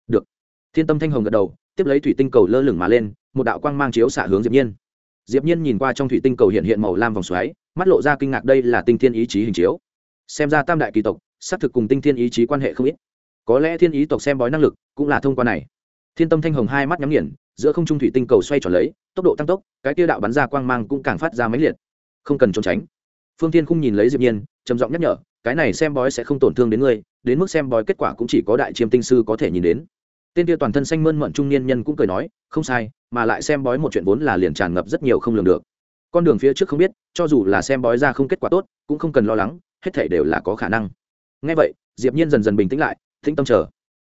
Được. Thiên tâm thanh hồng gật đầu tiếp lấy thủy tinh cầu lơ lửng mà lên, một đạo quang mang chiếu xạ hướng diệp nhiên. Diệp nhiên nhìn qua trong thủy tinh cầu hiện hiện màu lam vòng xoáy, mắt lộ ra kinh ngạc đây là tinh thiên ý chí hình chiếu. Xem ra tam đại kỳ tộc, xác thực cùng tinh thiên ý chí quan hệ không ít. Có lẽ thiên ý tộc xem bói năng lực cũng là thông qua này. Thiên tâm thanh hồng hai mắt nhắm nghiền, giữa không trung thủy tinh cầu xoay tròn lấy, tốc độ tăng tốc, cái tiêu đạo bắn ra quang mang cũng càng phát ra máy liệt. Không cần trốn tránh. Phương tiên không nhìn lấy diệp nhiên, trầm giọng nhắc nhở, cái này xem bói sẽ không tổn thương đến ngươi, đến mức xem bói kết quả cũng chỉ có đại chiêm tinh sư có thể nhìn đến tên kia toàn thân xanh mơn mận trung niên nhân cũng cười nói, không sai, mà lại xem bói một chuyện vốn là liền tràn ngập rất nhiều không lường được. Con đường phía trước không biết, cho dù là xem bói ra không kết quả tốt, cũng không cần lo lắng, hết thảy đều là có khả năng. Ngay vậy, diệp nhiên dần dần bình tĩnh lại thinh tâm chờ.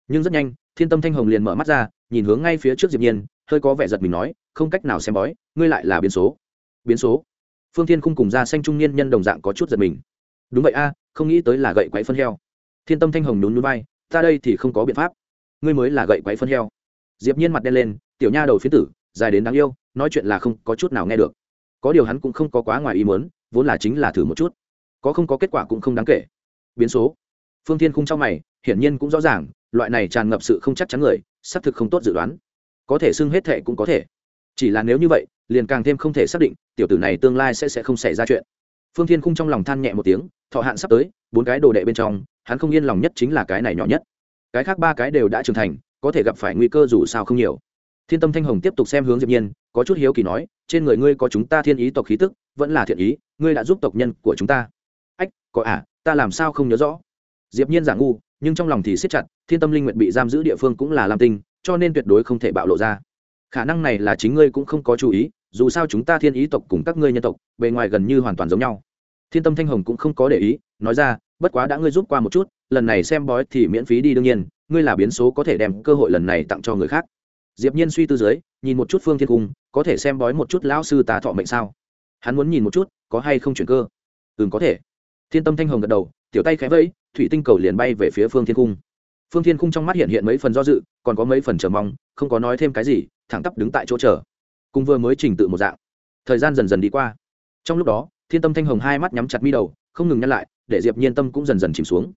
Nhưng rất nhanh, thiên tâm thanh hồng liền mở mắt ra, nhìn hướng ngay phía trước diệp nhiên, hơi có vẻ giật mình nói, không cách nào xem bói, ngươi lại là biến số. Biến số? Phương thiên khung cùng ra xanh trung niên nhân đồng dạng có chút giật mình. Đúng vậy a, không nghĩ tới là gậy quấy phân heo. Thiên tâm thanh hồng nhún nhún vai, ta đây thì không có biện pháp ngươi mới là gậy quấy phân heo. Diệp nhiên mặt đen lên, tiểu nha đầu phiến tử, dài đến đáng yêu, nói chuyện là không có chút nào nghe được. Có điều hắn cũng không có quá ngoài ý muốn, vốn là chính là thử một chút. Có không có kết quả cũng không đáng kể. Biến số. Phương thiên khung trong mày, hiển nhiên cũng rõ ràng, loại này tràn ngập sự không chắc chắn người, xác thực không tốt dự đoán. Có thể xưng hết thệ cũng có thể. Chỉ là nếu như vậy, liền càng thêm không thể xác định, tiểu tử này tương lai sẽ sẽ không xảy ra chuyện. Phương thiên khung trong lòng than nhẹ một tiếng, thọ hạn sắp tới, bốn cái đồ đệ bên trong, hắn không yên lòng nhất chính là cái này nhỏ nhất cái khác ba cái đều đã trưởng thành, có thể gặp phải nguy cơ dù sao không nhiều. Thiên tâm thanh hồng tiếp tục xem hướng diệp nhiên, có chút hiếu kỳ nói, trên người ngươi có chúng ta thiên ý tộc khí tức, vẫn là thiện ý, ngươi đã giúp tộc nhân của chúng ta. Ách, có à ta làm sao không nhớ rõ? Diệp nhiên giả ngu, nhưng trong lòng thì siết chặt, thiên tâm linh nguyện bị giam giữ địa phương cũng là lam tinh, cho nên tuyệt đối không thể bạo lộ ra. Khả năng này là chính ngươi cũng không có chú ý, dù sao chúng ta thiên ý tộc cùng các ngươi nhân tộc, bề ngoài gần như hoàn toàn giống nhau. Thiên tâm thanh hồng cũng không có để ý, nói ra, bất quá đã ngươi giúp qua một chút lần này xem bói thì miễn phí đi, đương nhiên, ngươi là biến số có thể đem cơ hội lần này tặng cho người khác. Diệp nhiên suy tư dưới, nhìn một chút phương thiên cung, có thể xem bói một chút lão sư tà thọ mệnh sao? Hắn muốn nhìn một chút, có hay không chuyển cơ? Ừm, có thể. Thiên tâm thanh hồng gật đầu, tiểu tay khẽ vẫy, thủy tinh cầu liền bay về phía phương thiên cung. Phương thiên cung trong mắt hiện hiện mấy phần do dự, còn có mấy phần chờ mong, không có nói thêm cái gì, thẳng tắp đứng tại chỗ chờ. Cùng vừa mới trình tự một dạng. Thời gian dần dần đi qua. Trong lúc đó, thiên tâm thanh hồng hai mắt nhắm chặt mi đầu, không ngừng nhăn lại, để diệp nhiên tâm cũng dần dần chìm xuống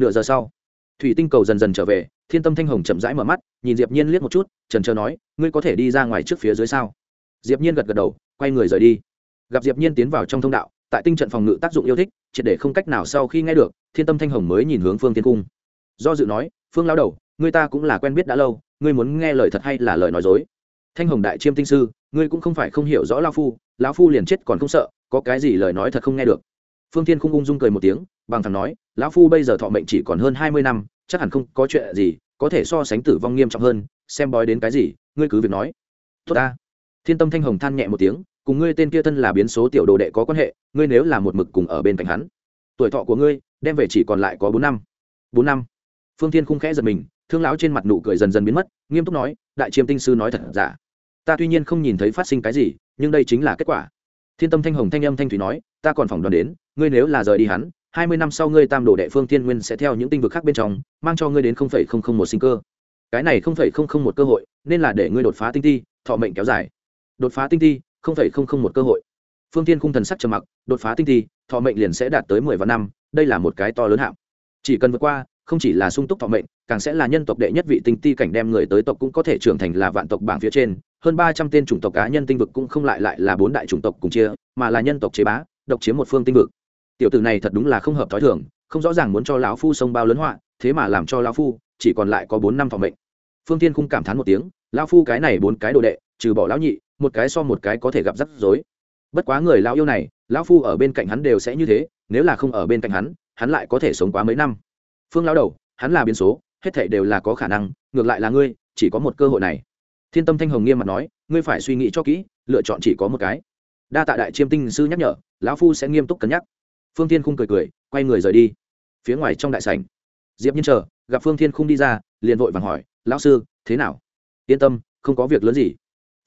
nửa giờ sau, thủy tinh cầu dần dần trở về, thiên tâm thanh hồng chậm rãi mở mắt, nhìn diệp nhiên liếc một chút, trần trờ nói, ngươi có thể đi ra ngoài trước phía dưới sao? Diệp nhiên gật gật đầu, quay người rời đi. Gặp diệp nhiên tiến vào trong thông đạo, tại tinh trận phòng ngự tác dụng yêu thích, triệt để không cách nào sau khi nghe được, thiên tâm thanh hồng mới nhìn hướng phương tiên cung. Do dự nói, phương lao đầu, ngươi ta cũng là quen biết đã lâu, ngươi muốn nghe lời thật hay là lời nói dối? Thanh hồng đại chiêm tinh sư, ngươi cũng không phải không hiểu rõ lao phu, lão phu liền chết còn không sợ, có cái gì lời nói thật không nghe được phương Thiên không ung dung cười một tiếng, bằng thẳng nói, lão phu bây giờ thọ mệnh chỉ còn hơn hai mươi năm, chắc hẳn không có chuyện gì, có thể so sánh tử vong nghiêm trọng hơn, xem bói đến cái gì, ngươi cứ việc nói. Tốt ta. Thiên tâm thanh hồng than nhẹ một tiếng, cùng ngươi tên kia thân là biến số tiểu đồ đệ có quan hệ, ngươi nếu là một mực cùng ở bên cạnh hắn, tuổi thọ của ngươi đem về chỉ còn lại có bốn năm. Bốn năm? Phương thiên khung khẽ giật mình, thương lão trên mặt nụ cười dần dần biến mất, nghiêm túc nói, đại chiêm tinh sư nói thật giả, ta tuy nhiên không nhìn thấy phát sinh cái gì, nhưng đây chính là kết quả. Thiên tâm thanh hồng thanh âm thanh thủy nói, ta còn phỏng đoán đến ngươi nếu là rời đi hắn, hai mươi năm sau ngươi tam đồ đệ phương thiên nguyên sẽ theo những tinh vực khác bên trong, mang cho ngươi đến không phẩy không không một sinh cơ. Cái này không phẩy không không một cơ hội, nên là để ngươi đột phá tinh thi thọ mệnh kéo dài. Đột phá tinh thi không phẩy không không một cơ hội. Phương tiên khung thần sắc trầm mặc, đột phá tinh thi thọ mệnh liền sẽ đạt tới mười vạn năm, đây là một cái to lớn hạng. Chỉ cần vượt qua, không chỉ là sung túc thọ mệnh, càng sẽ là nhân tộc đệ nhất vị tinh ti cảnh đem người tới tộc cũng có thể trưởng thành là vạn tộc bảng phía trên. Hơn ba trăm tên chủng tộc cá nhân tinh vực cũng không lại lại là bốn đại chủng tộc cùng chia, mà là nhân tộc chế bá, độc chiếm một phương tinh vực tiểu tử này thật đúng là không hợp thói thường, không rõ ràng muốn cho lão phu sông bao lớn họa, thế mà làm cho lão phu chỉ còn lại có bốn năm phòng mệnh. Phương tiên khung cảm thán một tiếng, lão phu cái này bốn cái đồ đệ, trừ bỏ lão nhị, một cái so một cái có thể gặp rắc rối. Bất quá người lão yêu này, lão phu ở bên cạnh hắn đều sẽ như thế, nếu là không ở bên cạnh hắn hắn lại có thể sống quá mấy năm. Phương lão đầu, hắn là biến số, hết thảy đều là có khả năng, ngược lại là ngươi, chỉ có một cơ hội này. Thiên tâm thanh hồng nghiêm mặt nói, ngươi phải suy nghĩ cho kỹ, lựa chọn chỉ có một cái. Đa tạ đại chiêm tinh sư nhắc nhở, lão phu sẽ nghiêm túc cân nhắc phương thiên khung cười cười, quay người rời đi. Phía ngoài trong đại sảnh, diệp nhiên chờ, gặp phương thiên khung đi ra, liền vội vàng hỏi, lão sư, thế nào? Yên tâm, không có việc lớn gì.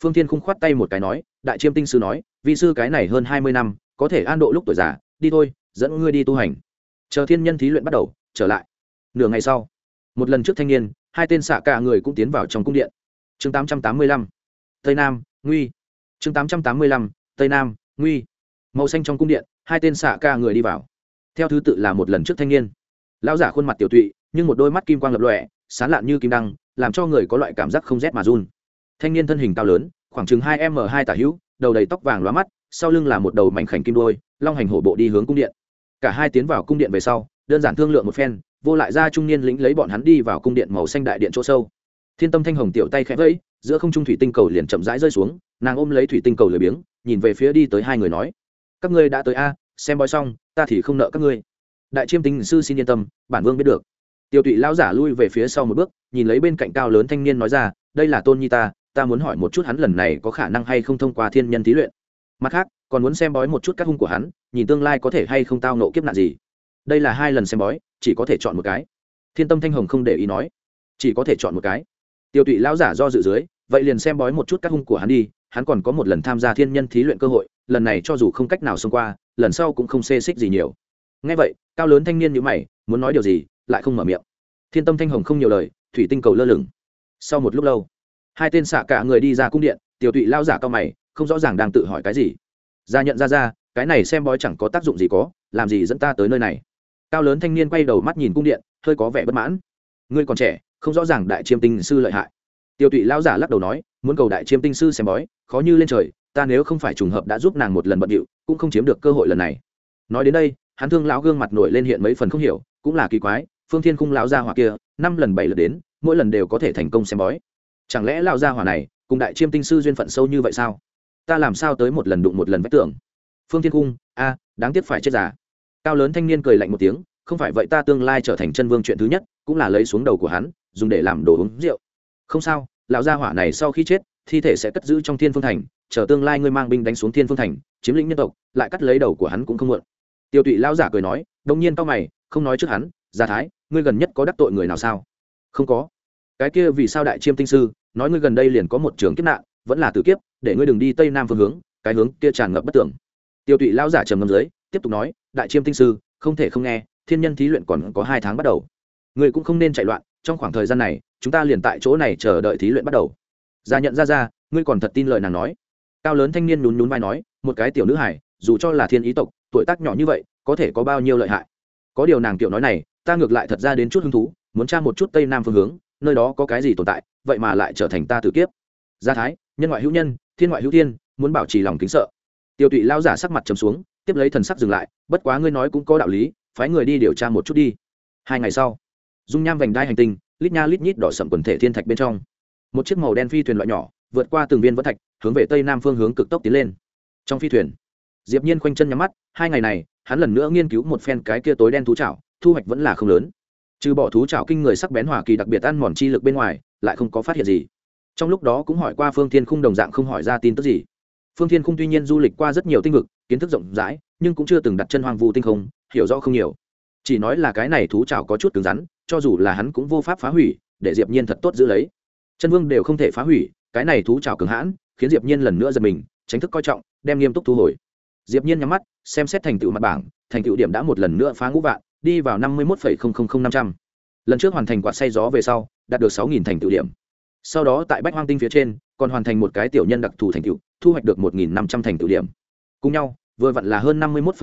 Phương thiên khung khoát tay một cái nói, đại chiêm tinh sư nói, vị sư cái này hơn hai mươi năm, có thể an độ lúc tuổi già, đi thôi, dẫn ngươi đi tu hành. Chờ thiên nhân thí luyện bắt đầu, trở lại. Nửa ngày sau, một lần trước thanh niên, hai tên xạ cả người cũng tiến vào trong cung điện. Chương tám trăm tám mươi lăm, tây nam, nguy. Chương tám trăm tám mươi lăm, tây nam, nguy. Màu xanh trong cung điện hai tên xạ ca người đi vào. Theo thứ tự là một lần trước thanh niên. Lão giả khuôn mặt tiểu tụy, nhưng một đôi mắt kim quang lập lọe sán lạn như kim đăng, làm cho người có loại cảm giác không rét mà run. Thanh niên thân hình cao lớn, khoảng chừng hai m hai tả hữu, đầu đầy tóc vàng lóa mắt, sau lưng là một đầu mảnh khảnh kim đôi, long hành hổ bộ đi hướng cung điện. Cả hai tiến vào cung điện về sau, đơn giản thương lượng một phen, vô lại ra trung niên lĩnh lấy bọn hắn đi vào cung điện màu xanh đại điện chỗ sâu. Thiên tâm thanh hồng tiểu tay khẽ vẫy, giữa không trung thủy tinh cầu liền chậm rãi rơi xuống, nàng ôm lấy thủy tinh cầu lười biếng, nhìn về phía đi tới hai người nói các ngươi đã tới a, xem bói xong, ta thì không nợ các ngươi. Đại chiêm tinh sư xin yên tâm, bản vương biết được. Tiêu tụy lão giả lui về phía sau một bước, nhìn lấy bên cạnh cao lớn thanh niên nói ra, đây là tôn nhi ta ta muốn hỏi một chút hắn lần này có khả năng hay không thông qua thiên nhân thí luyện. Mặt khác, còn muốn xem bói một chút các hung của hắn, nhìn tương lai có thể hay không tao nộ kiếp nạn gì. Đây là hai lần xem bói, chỉ có thể chọn một cái. Thiên tâm thanh hồng không để ý nói, chỉ có thể chọn một cái. Tiêu tụy lão giả do dự dưới, vậy liền xem bói một chút các hung của hắn đi, hắn còn có một lần tham gia thiên nhân thí luyện cơ hội lần này cho dù không cách nào xông qua, lần sau cũng không xê xích gì nhiều. Ngay vậy, cao lớn thanh niên như mày, muốn nói điều gì, lại không mở miệng. Thiên tâm thanh hồng không nhiều lời, thủy tinh cầu lơ lửng. Sau một lúc lâu, hai tên xạ cả người đi ra cung điện, tiểu tụy lao giả cao mày, không rõ ràng đang tự hỏi cái gì. Ra nhận ra ra, cái này xem bói chẳng có tác dụng gì có, làm gì dẫn ta tới nơi này. Cao lớn thanh niên quay đầu mắt nhìn cung điện, hơi có vẻ bất mãn. Ngươi còn trẻ, không rõ ràng đại chiêm tinh sư lợi hại. Tiêu tụy lao giả lắc đầu nói, muốn cầu đại chiêm tinh sư xem bói, khó như lên trời ta nếu không phải trùng hợp đã giúp nàng một lần bận điệu, cũng không chiếm được cơ hội lần này. Nói đến đây, hắn thương lão gương mặt nổi lên hiện mấy phần không hiểu, cũng là kỳ quái, phương thiên khung lão gia hỏa kia, năm lần bảy lượt đến, mỗi lần đều có thể thành công xem bói. Chẳng lẽ lão gia hỏa này, cùng đại chiêm tinh sư duyên phận sâu như vậy sao? Ta làm sao tới một lần đụng một lần vách tưởng phương thiên cung a, đáng tiếc phải chết già. Cao lớn thanh niên cười lạnh một tiếng, không phải vậy ta tương lai trở thành chân vương chuyện thứ nhất, cũng là lấy xuống đầu của hắn, dùng để làm đồ uống rượu. Không sao, lão gia hỏa này sau khi chết, thi thể sẽ cất giữ trong thiên phương thành chờ tương lai ngươi mang binh đánh xuống thiên phương thành, chiếm lĩnh nhân tộc, lại cắt lấy đầu của hắn cũng không muộn. Tiêu tụy lão giả cười nói, đông nhiên tao mày, không nói trước hắn, gia thái, ngươi gần nhất có đắc tội người nào sao? Không có. Cái kia vì sao đại chiêm tinh sư, nói ngươi gần đây liền có một trường kiếp nạn, vẫn là tử kiếp, để ngươi đừng đi tây nam phương hướng, cái hướng kia tràn ngập bất tưởng tiêu tụy lão giả trầm ngâm dưới, tiếp tục nói, đại chiêm tinh sư, không thể không nghe, thiên nhân thí luyện còn có hai tháng bắt đầu. Ngươi cũng không nên chạy loạn, trong khoảng thời gian này, chúng ta liền tại chỗ này chờ đợi thí luyện bắt đầu. Gia nhận ra ra ngươi còn thật tin lời nàng nói cao lớn thanh niên nhún nhún vai nói, một cái tiểu nữ hải dù cho là thiên ý tộc, tuổi tác nhỏ như vậy, có thể có bao nhiêu lợi hại? Có điều nàng tiểu nói này, ta ngược lại thật ra đến chút hứng thú, muốn tra một chút tây nam phương hướng, nơi đó có cái gì tồn tại, vậy mà lại trở thành ta tử kiếp. Gia thái, nhân ngoại hữu nhân, thiên ngoại hữu thiên, muốn bảo trì lòng kính sợ. Tiêu tụy lao giả sắc mặt trầm xuống, tiếp lấy thần sắc dừng lại, bất quá ngươi nói cũng có đạo lý, phái người đi điều tra một chút đi. Hai ngày sau, dung nham vành đai hành tinh, lít nha lít nhít đỏ sậm quần thể thiên thạch bên trong. Một chiếc màu đen phi thuyền loại nhỏ, vượt qua từng viên vẫn thạch hướng về tây nam phương hướng cực tốc tiến lên. Trong phi thuyền, diệp nhiên khoanh chân nhắm mắt, hai ngày này, hắn lần nữa nghiên cứu một phen cái kia tối đen thú chảo, thu hoạch vẫn là không lớn. Trừ bỏ thú chảo kinh người sắc bén hỏa kỳ đặc biệt ăn mòn chi lực bên ngoài, lại không có phát hiện gì. Trong lúc đó cũng hỏi qua phương thiên khung đồng dạng không hỏi ra tin tức gì. Phương thiên khung tuy nhiên du lịch qua rất nhiều tinh vực, kiến thức rộng rãi, nhưng cũng chưa từng đặt chân hoang vu tinh không, hiểu rõ không nhiều. Chỉ nói là cái này thú chảo có chút cứng rắn, cho dù là hắn cũng vô pháp phá hủy, để diệp nhiên thật tốt giữ lấy. Chân vương đều không thể phá hủy, cái này thú chảo cường hãn khiến diệp nhiên lần nữa giật mình, tránh thức coi trọng, đem nghiêm túc thu hồi. Diệp nhiên nhắm mắt, xem xét thành tựu mặt bảng, thành tựu điểm đã một lần nữa phá ngũ vạn, đi vào năm mươi một năm trăm. Lần trước hoàn thành quạt say gió về sau, đạt được sáu thành tựu điểm. Sau đó tại bách hoang tinh phía trên, còn hoàn thành một cái tiểu nhân đặc thù thành tựu, thu hoạch được một năm trăm thành tựu điểm. Cùng nhau, vừa vặn là hơn năm mươi một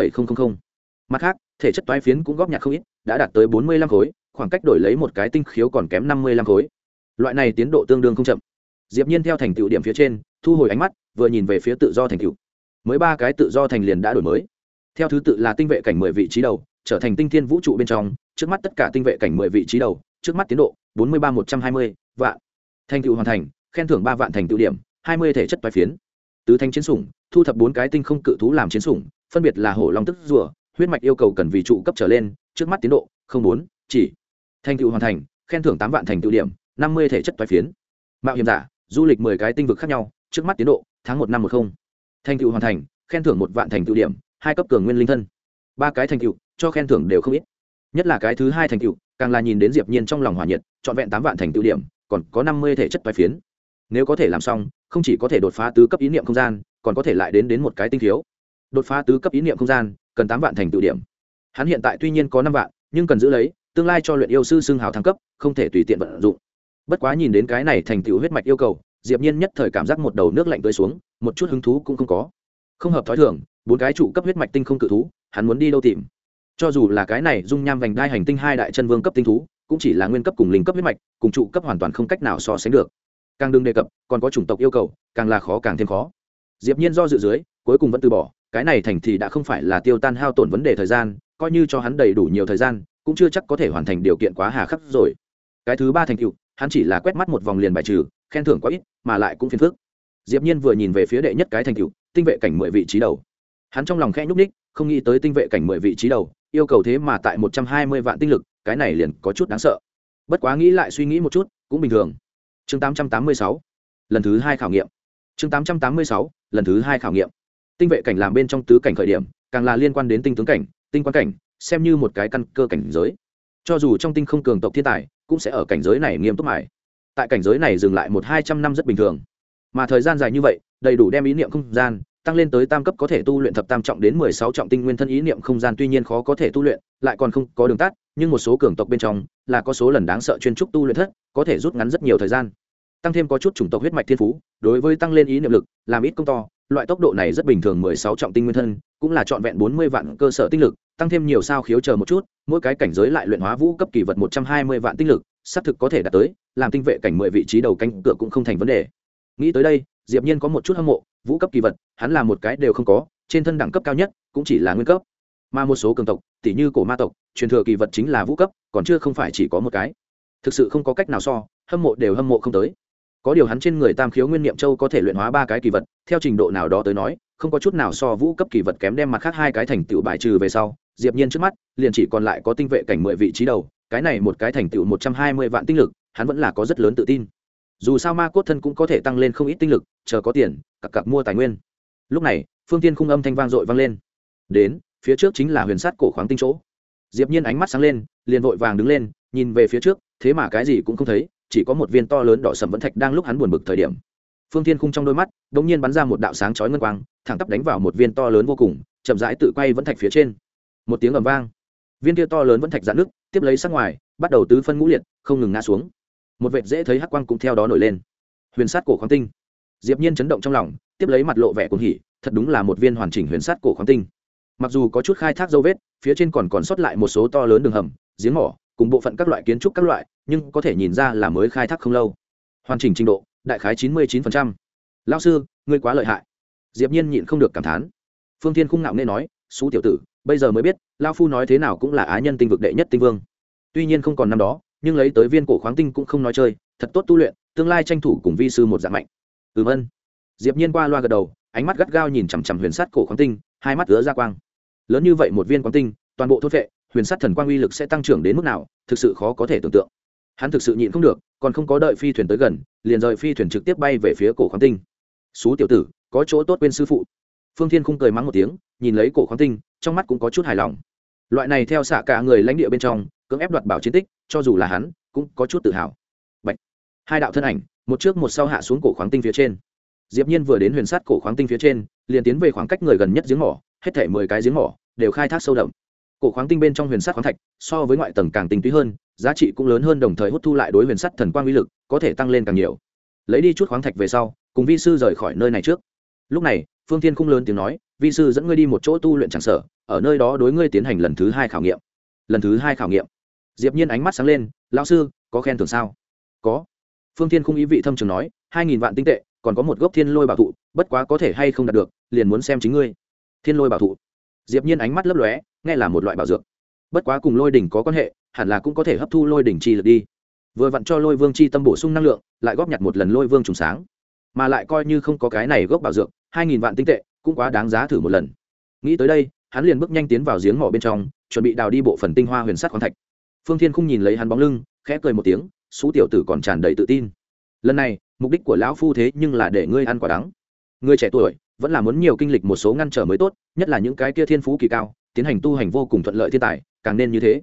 mặt khác, thể chất toái phiến cũng góp nhặt không ít, đã đạt tới bốn mươi lăm khối, khoảng cách đổi lấy một cái tinh khiếu còn kém năm mươi lăm khối. Loại này tiến độ tương đương không chậm. Diệp nhiên theo thành tựu điểm phía trên thu hồi ánh mắt, vừa nhìn về phía tự do thành cựu mới ba cái tự do thành liền đã đổi mới. Theo thứ tự là tinh vệ cảnh mười vị trí đầu, trở thành tinh thiên vũ trụ bên trong, trước mắt tất cả tinh vệ cảnh mười vị trí đầu, trước mắt tiến độ, bốn mươi ba một trăm hai mươi vạn. Thành tựu hoàn thành, khen thưởng ba vạn thành tựu điểm, hai mươi thể chất toái phiến. Tứ thanh chiến sủng, thu thập bốn cái tinh không cự thú làm chiến sủng, phân biệt là hổ long tức rùa, huyết mạch yêu cầu cần vì trụ cấp trở lên, trước mắt tiến độ, không bốn, chỉ. Thành tựu hoàn thành, khen thưởng tám vạn thành tựu điểm, năm mươi thể chất toái phiến. Mạo hiểm giả, du lịch mười cái tinh vực khác nhau trước mắt tiến độ, tháng một năm một không. Thành tựu hoàn thành, khen thưởng một vạn thành tựu điểm, hai cấp cường nguyên linh thân. Ba cái thành tựu, cho khen thưởng đều không ít. Nhất là cái thứ hai thành tựu, càng là nhìn đến diệp nhiên trong lòng hỏa nhiệt, trọn vẹn tám vạn thành tựu điểm, còn có năm mươi thể chất toái phiến. Nếu có thể làm xong, không chỉ có thể đột phá tứ cấp ý niệm không gian, còn có thể lại đến đến một cái tinh thiếu đột phá tứ cấp ý niệm không gian, cần tám vạn thành tựu điểm. Hắn hiện tại tuy nhiên có năm vạn, nhưng cần giữ lấy, tương lai cho luyện yêu sư xưng hào thăng cấp, không thể tùy tiện vận dụng. Bất quá nhìn đến cái này thành tựu huyết mạch yêu cầu diệp nhiên nhất thời cảm giác một đầu nước lạnh tươi xuống, một chút hứng thú cũng không có. Không hợp thói thường, bốn cái trụ cấp huyết mạch tinh không cự thú, hắn muốn đi đâu tìm? Cho dù là cái này dung nham vành đai hành tinh hai đại chân vương cấp tinh thú, cũng chỉ là nguyên cấp cùng linh cấp huyết mạch, cùng trụ cấp hoàn toàn không cách nào so sánh được. Càng đừng đề cập, còn có chủng tộc yêu cầu, càng là khó càng thêm khó. Diệp nhiên do dự dưới, cuối cùng vẫn từ bỏ, cái này thành thì đã không phải là tiêu tan hao tổn vấn đề thời gian, coi như cho hắn đầy đủ nhiều thời gian, cũng chưa chắc có thể hoàn thành điều kiện quá hà khắc rồi. Cái thứ ba thành tựu, hắn chỉ là quét mắt một vòng liền bài trừ khen thưởng quá ít, mà lại cũng phiền phức. Diệp nhiên vừa nhìn về phía đệ nhất cái thành tựu, tinh vệ cảnh mười vị trí đầu. Hắn trong lòng khẽ nhúc ních không nghĩ tới tinh vệ cảnh mười vị trí đầu, yêu cầu thế mà tại một trăm hai mươi vạn tinh lực, cái này liền có chút đáng sợ. Bất quá nghĩ lại suy nghĩ một chút, cũng bình thường. Chương tám trăm tám mươi sáu, lần thứ hai khảo nghiệm. Chương tám trăm tám mươi sáu, lần thứ hai khảo nghiệm. Tinh vệ cảnh làm bên trong tứ cảnh khởi điểm, càng là liên quan đến tinh tướng cảnh, tinh quan cảnh, xem như một cái căn cơ cảnh giới. Cho dù trong tinh không cường tộc thiên tài, cũng sẽ ở cảnh giới này nghiêm túc mải tại cảnh giới này dừng lại một hai trăm năm rất bình thường. Mà thời gian dài như vậy, đầy đủ đem ý niệm không gian tăng lên tới tam cấp có thể tu luyện thập tam trọng đến mười sáu trọng tinh nguyên thân ý niệm không gian tuy nhiên khó có thể tu luyện, lại còn không có đường tắt, nhưng một số cường tộc bên trong là có số lần đáng sợ chuyên trúc tu luyện thất, có thể rút ngắn rất nhiều thời gian. Tăng thêm có chút chủng tộc huyết mạch thiên phú, đối với tăng lên ý niệm lực, làm ít công to, loại tốc độ này rất bình thường mười sáu trọng tinh nguyên thân, cũng là trọn vẹn bốn mươi vạn cơ sở tinh lực, tăng thêm nhiều sao khiếu chờ một chút, mỗi cái cảnh giới lại luyện hóa vũ cấp kỳ vật một trăm hai mươi vạn tinh lực xác thực có thể đạt tới, làm tinh vệ cảnh mười vị trí đầu canh cửa cũng không thành vấn đề. Nghĩ tới đây, diệp nhiên có một chút hâm mộ, vũ cấp kỳ vật, hắn là một cái đều không có, trên thân đẳng cấp cao nhất cũng chỉ là nguyên cấp. Mà một số cường tộc tỷ như cổ ma tộc, truyền thừa kỳ vật chính là vũ cấp, còn chưa không phải chỉ có một cái. Thực sự không có cách nào so, hâm mộ đều hâm mộ không tới. Có điều hắn trên người tam khiếu nguyên niệm châu có thể luyện hóa ba cái kỳ vật, theo trình độ nào đó tới nói, không có chút nào so vũ cấp kỳ vật kém đem mặt khác hai cái thành tựu bài trừ về sau, diệp nhiên trước mắt, liền chỉ còn lại có tinh vệ cảnh mười vị trí đầu cái này một cái thành tựu một trăm hai mươi vạn tinh lực, hắn vẫn là có rất lớn tự tin. Dù sao ma cốt thân cũng có thể tăng lên không ít tinh lực, chờ có tiền, cặp cặp mua tài nguyên. Lúc này, phương tiên khung âm thanh vang dội vang lên. Đến, phía trước chính là huyền sát cổ khoáng tinh chỗ. Diệp nhiên ánh mắt sáng lên, liền vội vàng đứng lên, nhìn về phía trước, thế mà cái gì cũng không thấy, chỉ có một viên to lớn đỏ sầm vẫn thạch đang lúc hắn buồn bực thời điểm. Phương thiên khung trong đôi mắt, đột nhiên bắn ra một đạo sáng chói ngân quang, thẳng tắp đánh vào một viên to lớn vô cùng, chậm rãi tự quay vẫn thạch phía trên. Một tiếng ầm vang. Viên kia to lớn vẫn thạch dạn nước tiếp lấy sát ngoài, bắt đầu tứ phân ngũ liệt, không ngừng ngã xuống. Một vệt dễ thấy hắc quang cũng theo đó nổi lên. Huyền sát cổ khoáng tinh. Diệp nhiên chấn động trong lòng, tiếp lấy mặt lộ vẻ cuồng hỉ, thật đúng là một viên hoàn chỉnh huyền sát cổ khoáng tinh. Mặc dù có chút khai thác dấu vết, phía trên còn còn sót lại một số to lớn đường hầm, giếng mỏ, cùng bộ phận các loại kiến trúc các loại, nhưng có thể nhìn ra là mới khai thác không lâu. Hoàn chỉnh trình độ, đại khái chín mươi 99%. lão sư, ngươi quá lợi hại. Diệp nhiên nhịn không được cảm thán. Phương thiên khung ngạo nghe nói, xú tiểu tử bây giờ mới biết, lão phu nói thế nào cũng là á nhân tinh vực đệ nhất tinh vương. Tuy nhiên không còn năm đó, nhưng lấy tới viên cổ khoáng tinh cũng không nói chơi, thật tốt tu luyện, tương lai tranh thủ cùng vi sư một dạng mạnh. Ừm ân. Diệp nhiên qua loa gật đầu, ánh mắt gắt gao nhìn chằm chằm huyền sát cổ khoáng tinh, hai mắt ứa ra quang. Lớn như vậy một viên khoáng tinh, toàn bộ thốt vệ, huyền sát thần quang uy lực sẽ tăng trưởng đến mức nào, thực sự khó có thể tưởng tượng. Hắn thực sự nhịn không được, còn không có đợi phi thuyền tới gần, liền rời phi thuyền trực tiếp bay về phía cổ khoáng tinh. Xú tiểu tử, có chỗ tốt quên sư phụ. Phương thiên không cười mắng một tiếng, nhìn lấy cổ khoáng tinh trong mắt cũng có chút hài lòng. Loại này theo xạ cả người lãnh địa bên trong, cưỡng ép đoạt bảo chiến tích, cho dù là hắn, cũng có chút tự hào. Bạch. hai đạo thân ảnh, một trước một sau hạ xuống cổ khoáng tinh phía trên. Diệp nhiên vừa đến huyền sát cổ khoáng tinh phía trên, liền tiến về khoảng cách người gần nhất giếng mỏ, hết thảy mười cái giếng mỏ đều khai thác sâu đậm. Cổ khoáng tinh bên trong huyền sắt khoáng thạch, so với ngoại tầng càng tinh túy hơn, giá trị cũng lớn hơn đồng thời hút thu lại đối huyền sắt thần quang uy lực, có thể tăng lên càng nhiều. Lấy đi chút khoáng thạch về sau, cùng vi sư rời khỏi nơi này trước lúc này, phương thiên không lớn tiếng nói, vi sư dẫn ngươi đi một chỗ tu luyện tràng sở, ở nơi đó đối ngươi tiến hành lần thứ hai khảo nghiệm. Lần thứ hai khảo nghiệm. Diệp nhiên ánh mắt sáng lên, lão sư, có khen thưởng sao? Có. Phương thiên không ý vị thâm trường nói, hai nghìn vạn tinh tệ, còn có một gốc thiên lôi bảo thụ, bất quá có thể hay không đạt được, liền muốn xem chính ngươi. Thiên lôi bảo thụ? Diệp nhiên ánh mắt lấp lóe, nghe là một loại bảo dược. Bất quá cùng lôi đỉnh có quan hệ, hẳn là cũng có thể hấp thu lôi đỉnh chi lực đi. Vừa vặn cho lôi vương chi tâm bổ sung năng lượng, lại góp nhặt một lần lôi vương trùng sáng. Mà lại coi như không có cái này gốc bảo dược hai nghìn vạn tinh tệ, cũng quá đáng giá thử một lần. Nghĩ tới đây, hắn liền bước nhanh tiến vào giếng mỏ bên trong, chuẩn bị đào đi bộ phần tinh hoa huyền sắt khoáng thạch. Phương thiên không nhìn lấy hắn bóng lưng, khẽ cười một tiếng, xú tiểu tử còn tràn đầy tự tin. Lần này, mục đích của lão phu thế nhưng là để ngươi ăn quả đắng. Người trẻ tuổi, vẫn là muốn nhiều kinh lịch một số ngăn trở mới tốt, nhất là những cái kia thiên phú kỳ cao, tiến hành tu hành vô cùng thuận lợi thiên tài, càng nên như thế.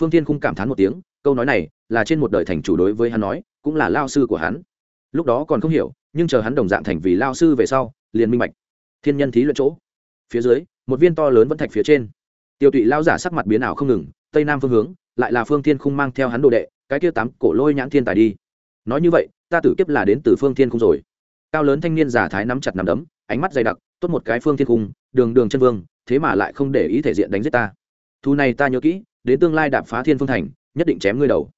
Phương tiên không cảm thán một tiếng, câu nói này là trên một đời thành chủ đối với hắn nói, cũng là lao sư của hắn. Lúc đó còn không hiểu, nhưng chờ hắn đồng dạng thành vì lao sư về sau liền minh bạch. Thiên nhân thí luyện chỗ. Phía dưới, một viên to lớn vẫn thạch phía trên. Tiêu tụy lao giả sắc mặt biến ảo không ngừng, tây nam phương hướng, lại là phương thiên không mang theo hắn đồ đệ, cái kia tám cổ lôi nhãn thiên tài đi. Nói như vậy, ta tử kiếp là đến từ phương thiên không rồi. Cao lớn thanh niên giả thái nắm chặt nắm đấm, ánh mắt dày đặc, tốt một cái phương thiên khung, đường đường chân vương, thế mà lại không để ý thể diện đánh giết ta. Thu này ta nhớ kỹ, đến tương lai đạp phá thiên phương thành, nhất định chém ngươi đầu.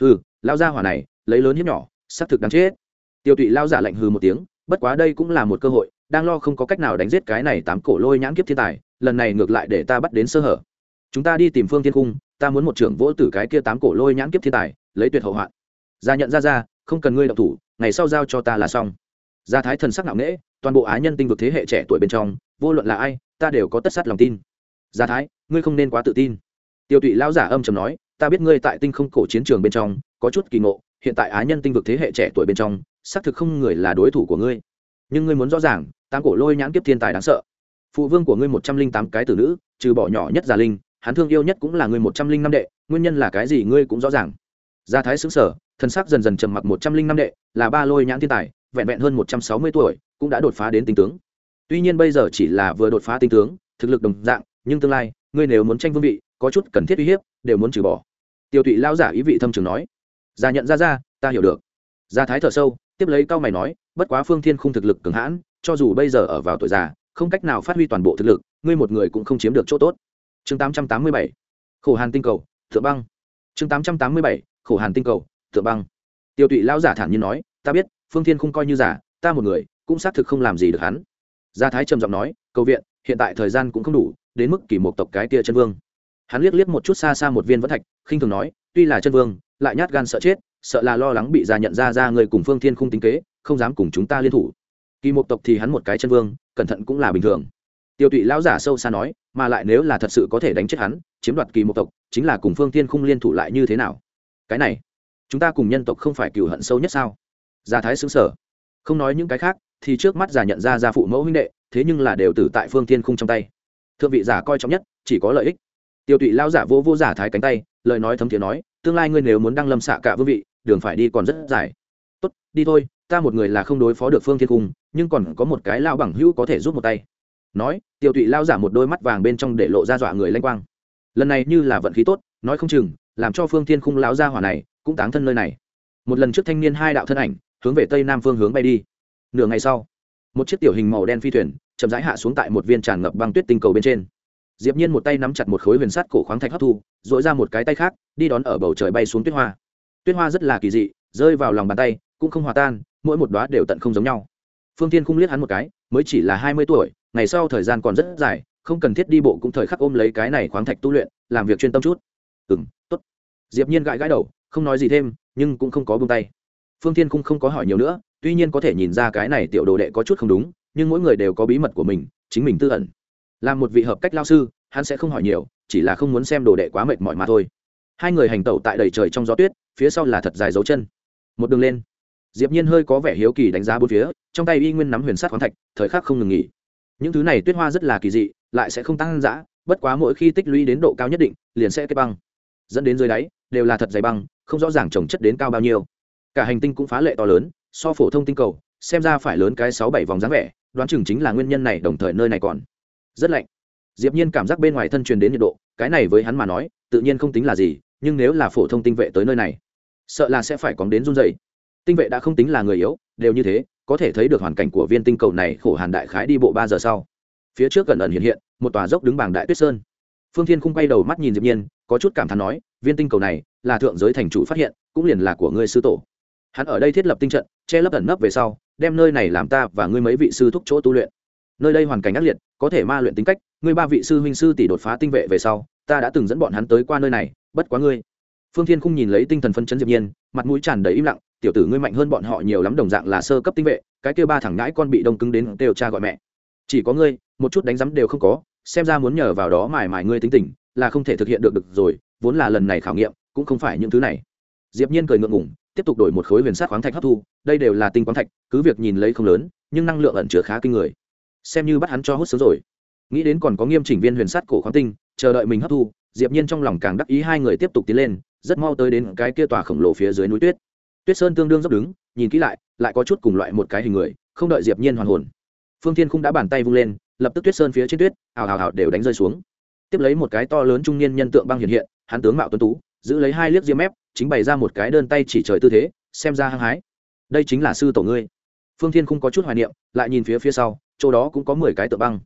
Hừ lao ra hỏa này, lấy lớn hiếp nhỏ, xác thực đáng chết. Tiêu tụy lao giả lạnh hừ một tiếng, bất quá đây cũng là một cơ hội đang lo không có cách nào đánh giết cái này tám cổ lôi nhãn kiếp thiên tài, lần này ngược lại để ta bắt đến sơ hở. Chúng ta đi tìm phương thiên cung, ta muốn một trưởng vỗ tử cái kia tám cổ lôi nhãn kiếp thiên tài, lấy tuyệt hậu hoạn. Gia nhận ra ra, không cần ngươi động thủ, ngày sau giao cho ta là xong. Gia thái thần sắc nặng nễ toàn bộ á nhân tinh vực thế hệ trẻ tuổi bên trong, vô luận là ai, ta đều có tất sát lòng tin. Gia thái, ngươi không nên quá tự tin. Tiêu tụy lão giả âm trầm nói, ta biết ngươi tại tinh không cổ chiến trường bên trong, có chút kỳ ngộ, hiện tại á nhân tinh vực thế hệ trẻ tuổi bên trong, xác thực không người là đối thủ của ngươi. Nhưng ngươi muốn rõ ràng tám cổ lôi nhãn kiếp thiên tài đáng sợ. Phụ vương của ngươi một trăm linh tám cái tử nữ, trừ bỏ nhỏ nhất già linh, hắn thương yêu nhất cũng là ngươi một trăm linh năm đệ, nguyên nhân là cái gì ngươi cũng rõ ràng. Gia thái xứng sở thân xác dần dần trầm mặc một trăm linh năm đệ, là ba lôi nhãn thiên tài, vẹn vẹn hơn một trăm sáu mươi tuổi, cũng đã đột phá đến tinh tướng. Tuy nhiên bây giờ chỉ là vừa đột phá tinh tướng, thực lực đồng dạng, nhưng tương lai, ngươi nếu muốn tranh vương vị, có chút cần thiết uy hiếp, đều muốn trừ bỏ. Tiêu tụy lao giả ý vị thâm trường nói, gia nhận ra ra, ta hiểu được. Gia thái thở sâu, tiếp lấy cao mày nói, bất quá phương thiên không thực lực cường hãn cho dù bây giờ ở vào tuổi già, không cách nào phát huy toàn bộ thực lực, ngươi một người cũng không chiếm được chỗ tốt. Chương 887 khổ hàn tinh cầu, thượng băng. Chương 887 khổ hàn tinh cầu, thượng băng. Tiêu tụy Lão giả thản nhiên nói, ta biết, phương thiên không coi như giả ta một người cũng xác thực không làm gì được hắn. Gia thái trầm giọng nói, cầu viện, hiện tại thời gian cũng không đủ, đến mức kỷ một tộc cái kia chân vương. Hắn liếc liếc một chút xa xa một viên vẫn thạch, khinh thường nói, tuy là chân vương, lại nhát gan sợ chết, sợ là lo lắng bị gia nhận ra ra người cùng phương thiên không tính kế, không dám cùng chúng ta liên thủ kỳ một tộc thì hắn một cái chân vương, cẩn thận cũng là bình thường. Tiêu tụy lão giả sâu xa nói, mà lại nếu là thật sự có thể đánh chết hắn, chiếm đoạt kỳ một tộc, chính là cùng phương thiên Khung liên thủ lại như thế nào? Cái này, chúng ta cùng nhân tộc không phải cựu hận sâu nhất sao? Gia thái xứng sở không nói những cái khác, thì trước mắt giả nhận ra gia phụ mẫu huynh đệ, thế nhưng là đều tử tại phương thiên khung trong tay. Thượng vị giả coi trọng nhất, chỉ có lợi ích. Tiêu tụy lao giả vô vô giả thái cánh tay, lời nói thấm thiế nói, tương lai ngươi nếu muốn đăng lâm xạ cả vương vị, đường phải đi còn rất dài. Tốt, đi thôi ta một người là không đối phó được phương thiên cung, nhưng còn có một cái lao bằng hữu có thể giúp một tay. Nói tiêu tụy lao giả một đôi mắt vàng bên trong để lộ ra dọa người lanh quang. Lần này như là vận khí tốt, nói không chừng, làm cho phương thiên khung lão gia hỏa này cũng táng thân nơi này. Một lần trước thanh niên hai đạo thân ảnh, hướng về tây nam phương hướng bay đi. Nửa ngày sau, một chiếc tiểu hình màu đen phi thuyền chậm rãi hạ xuống tại một viên tràn ngập băng tuyết tinh cầu bên trên. Diệp nhiên một tay nắm chặt một khối huyền sắt cổ khoáng thạch hấp thu dội ra một cái tay khác, đi đón ở bầu trời bay xuống tuyết hoa. Tuyết hoa rất là kỳ dị, rơi vào lòng bàn tay, cũng không hòa tan mỗi một đóa đều tận không giống nhau. Phương tiên không liếc hắn một cái, mới chỉ là hai mươi tuổi, ngày sau thời gian còn rất dài, không cần thiết đi bộ cũng thời khắc ôm lấy cái này khoáng thạch tu luyện, làm việc chuyên tâm chút. Ừm, tốt. Diệp nhiên gãi gãi đầu, không nói gì thêm, nhưng cũng không có buông tay. Phương tiên cũng không có hỏi nhiều nữa, tuy nhiên có thể nhìn ra cái này tiểu đồ đệ có chút không đúng, nhưng mỗi người đều có bí mật của mình, chính mình tư ẩn. Làm một vị hợp cách lao sư, hắn sẽ không hỏi nhiều, chỉ là không muốn xem đồ đệ quá mệt mỏi mà thôi. Hai người hành tẩu tại đầy trời trong gió tuyết, phía sau là thật dài dấu chân. Một đường lên diệp nhiên hơi có vẻ hiếu kỳ đánh giá bốn phía, trong tay y nguyên nắm huyền sắt khoáng thạch, thời khắc không ngừng nghỉ. Những thứ này tuyết hoa rất là kỳ dị, lại sẽ không tăng dã, bất quá mỗi khi tích lũy đến độ cao nhất định, liền sẽ kết băng. Dẫn đến dưới đáy, đều là thật dày băng, không rõ ràng trồng chất đến cao bao nhiêu. Cả hành tinh cũng phá lệ to lớn, so phổ thông tinh cầu, xem ra phải lớn cái sáu bảy vòng dáng vẻ, đoán chừng chính là nguyên nhân này đồng thời nơi này còn rất lạnh. Diệp nhiên cảm giác bên ngoài thân truyền đến nhiệt độ, cái này với hắn mà nói, tự nhiên không tính là gì, nhưng nếu là phổ thông tinh vệ tới nơi này, sợ là sẽ phải cóng đến run rẩy tinh vệ đã không tính là người yếu, đều như thế, có thể thấy được hoàn cảnh của viên tinh cầu này khổ hàn đại khái đi bộ ba giờ sau. Phía trước gần ẩn hiện hiện, một tòa dốc đứng bảng đại tuyết sơn. Phương thiên không quay đầu mắt nhìn diệp nhiên, có chút cảm thán nói, viên tinh cầu này là thượng giới thành chủ phát hiện, cũng liền là của ngươi sư tổ. Hắn ở đây thiết lập tinh trận, che lấp ẩn nấp về sau, đem nơi này làm ta và ngươi mấy vị sư thúc chỗ tu luyện. Nơi đây hoàn cảnh ác liệt, có thể ma luyện tính cách, ngươi ba vị sư huynh sư tỷ đột phá tinh vệ về sau, ta đã từng dẫn bọn hắn tới qua nơi này, bất quá ngươi. Phương thiên không nhìn lấy tinh thần phân chấn diệp nhiên, mặt mũi tràn đầy im lặng tiểu tử ngươi mạnh hơn bọn họ nhiều lắm đồng dạng là sơ cấp tinh vệ, cái kia ba thằng ngãi con bị đông cứng đến đều cha gọi mẹ. Chỉ có ngươi, một chút đánh giấm đều không có, xem ra muốn nhờ vào đó mài mài ngươi tính tình, là không thể thực hiện được được rồi, vốn là lần này khảo nghiệm, cũng không phải những thứ này. Diệp nhiên cười ngượng ngùng, tiếp tục đổi một khối huyền sát khoáng thạch hấp thu, đây đều là tinh quang thạch, cứ việc nhìn lấy không lớn, nhưng năng lượng ẩn chứa khá kinh người. Xem như bắt hắn cho hút sớm rồi. Nghĩ đến còn có nghiêm chỉnh viên huyền sát cổ khoáng tinh, chờ đợi mình hấp thu, diệp nhiên trong lòng càng đắc ý hai người tiếp tục tiến lên, rất mau tới đến cái kia tòa khổng lồ phía dưới núi tuyết tuyết sơn tương đương dốc đứng, nhìn kỹ lại lại có chút cùng loại một cái hình người, không đợi diệp nhiên hoàn hồn. Phương thiên khung đã bàn tay vung lên, lập tức tuyết sơn phía trên tuyết ảo ảo ảo đều đánh rơi xuống. Tiếp lấy một cái to lớn trung niên nhân tượng băng hiện hiện, hắn tướng mạo tuấn tú, giữ lấy hai liếc diêm mép, chính bày ra một cái đơn tay chỉ trời tư thế, xem ra hăng hái. Đây chính là sư tổ ngươi. Phương thiên khung có chút hoài niệm, lại nhìn phía phía sau, chỗ đó cũng có mười cái tượng băng.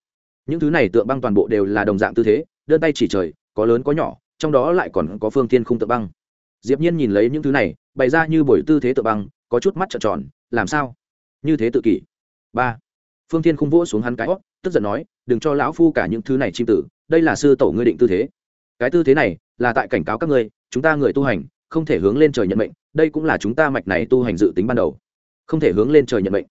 Những thứ này tượng băng toàn bộ đều là đồng dạng tư thế, đơn tay chỉ trời, có lớn có nhỏ, trong đó lại còn có phương thiên khung tượng băng. Diệp nhiên nhìn lấy những thứ này bày ra như buổi tư thế tự băng, có chút mắt trợn tròn, làm sao? Như thế tự kỷ. Ba. Phương thiên khung vỗ xuống hắn cái hót tức giận nói, đừng cho lão phu cả những thứ này chim tử, đây là sư tổ ngươi định tư thế. Cái tư thế này là tại cảnh cáo các ngươi, chúng ta người tu hành, không thể hướng lên trời nhận mệnh, đây cũng là chúng ta mạch này tu hành dự tính ban đầu. Không thể hướng lên trời nhận mệnh.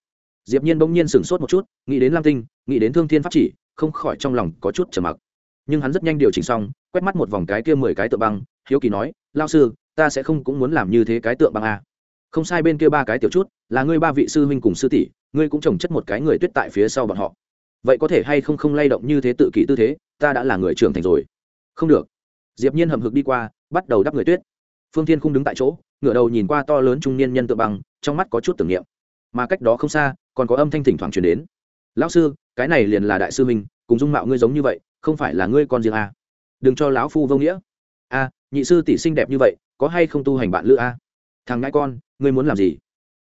Diệp nhiên bỗng nhiên sửng sốt một chút, nghĩ đến lam tinh, nghĩ đến thương thiên pháp chỉ, không khỏi trong lòng có chút trầm mặc. Nhưng hắn rất nhanh điều chỉnh xong, quét mắt một vòng cái kia mười cái tự băng, hiếu kỳ nói lao sư ta sẽ không cũng muốn làm như thế cái tượng băng a. Không sai bên kia ba cái tiểu chút, là ngươi ba vị sư huynh cùng sư tỷ, ngươi cũng trồng chất một cái người tuyết tại phía sau bọn họ. Vậy có thể hay không không lay động như thế tự kỷ tư thế, ta đã là người trưởng thành rồi. Không được. Diệp nhiên hầm hực đi qua, bắt đầu đắp người tuyết. Phương thiên không đứng tại chỗ, ngửa đầu nhìn qua to lớn trung niên nhân tượng bằng trong mắt có chút tưởng niệm. Mà cách đó không xa, còn có âm thanh thỉnh thoảng truyền đến. Lão sư, cái này liền là đại sư minh cùng dung mạo ngươi giống như vậy, không phải là ngươi con riêng a? Đừng cho lão phu vô nghĩa. A, nhị sư tỷ xinh đẹp như vậy có hay không tu hành bạn lữ a? Thằng ngãi con, ngươi muốn làm gì?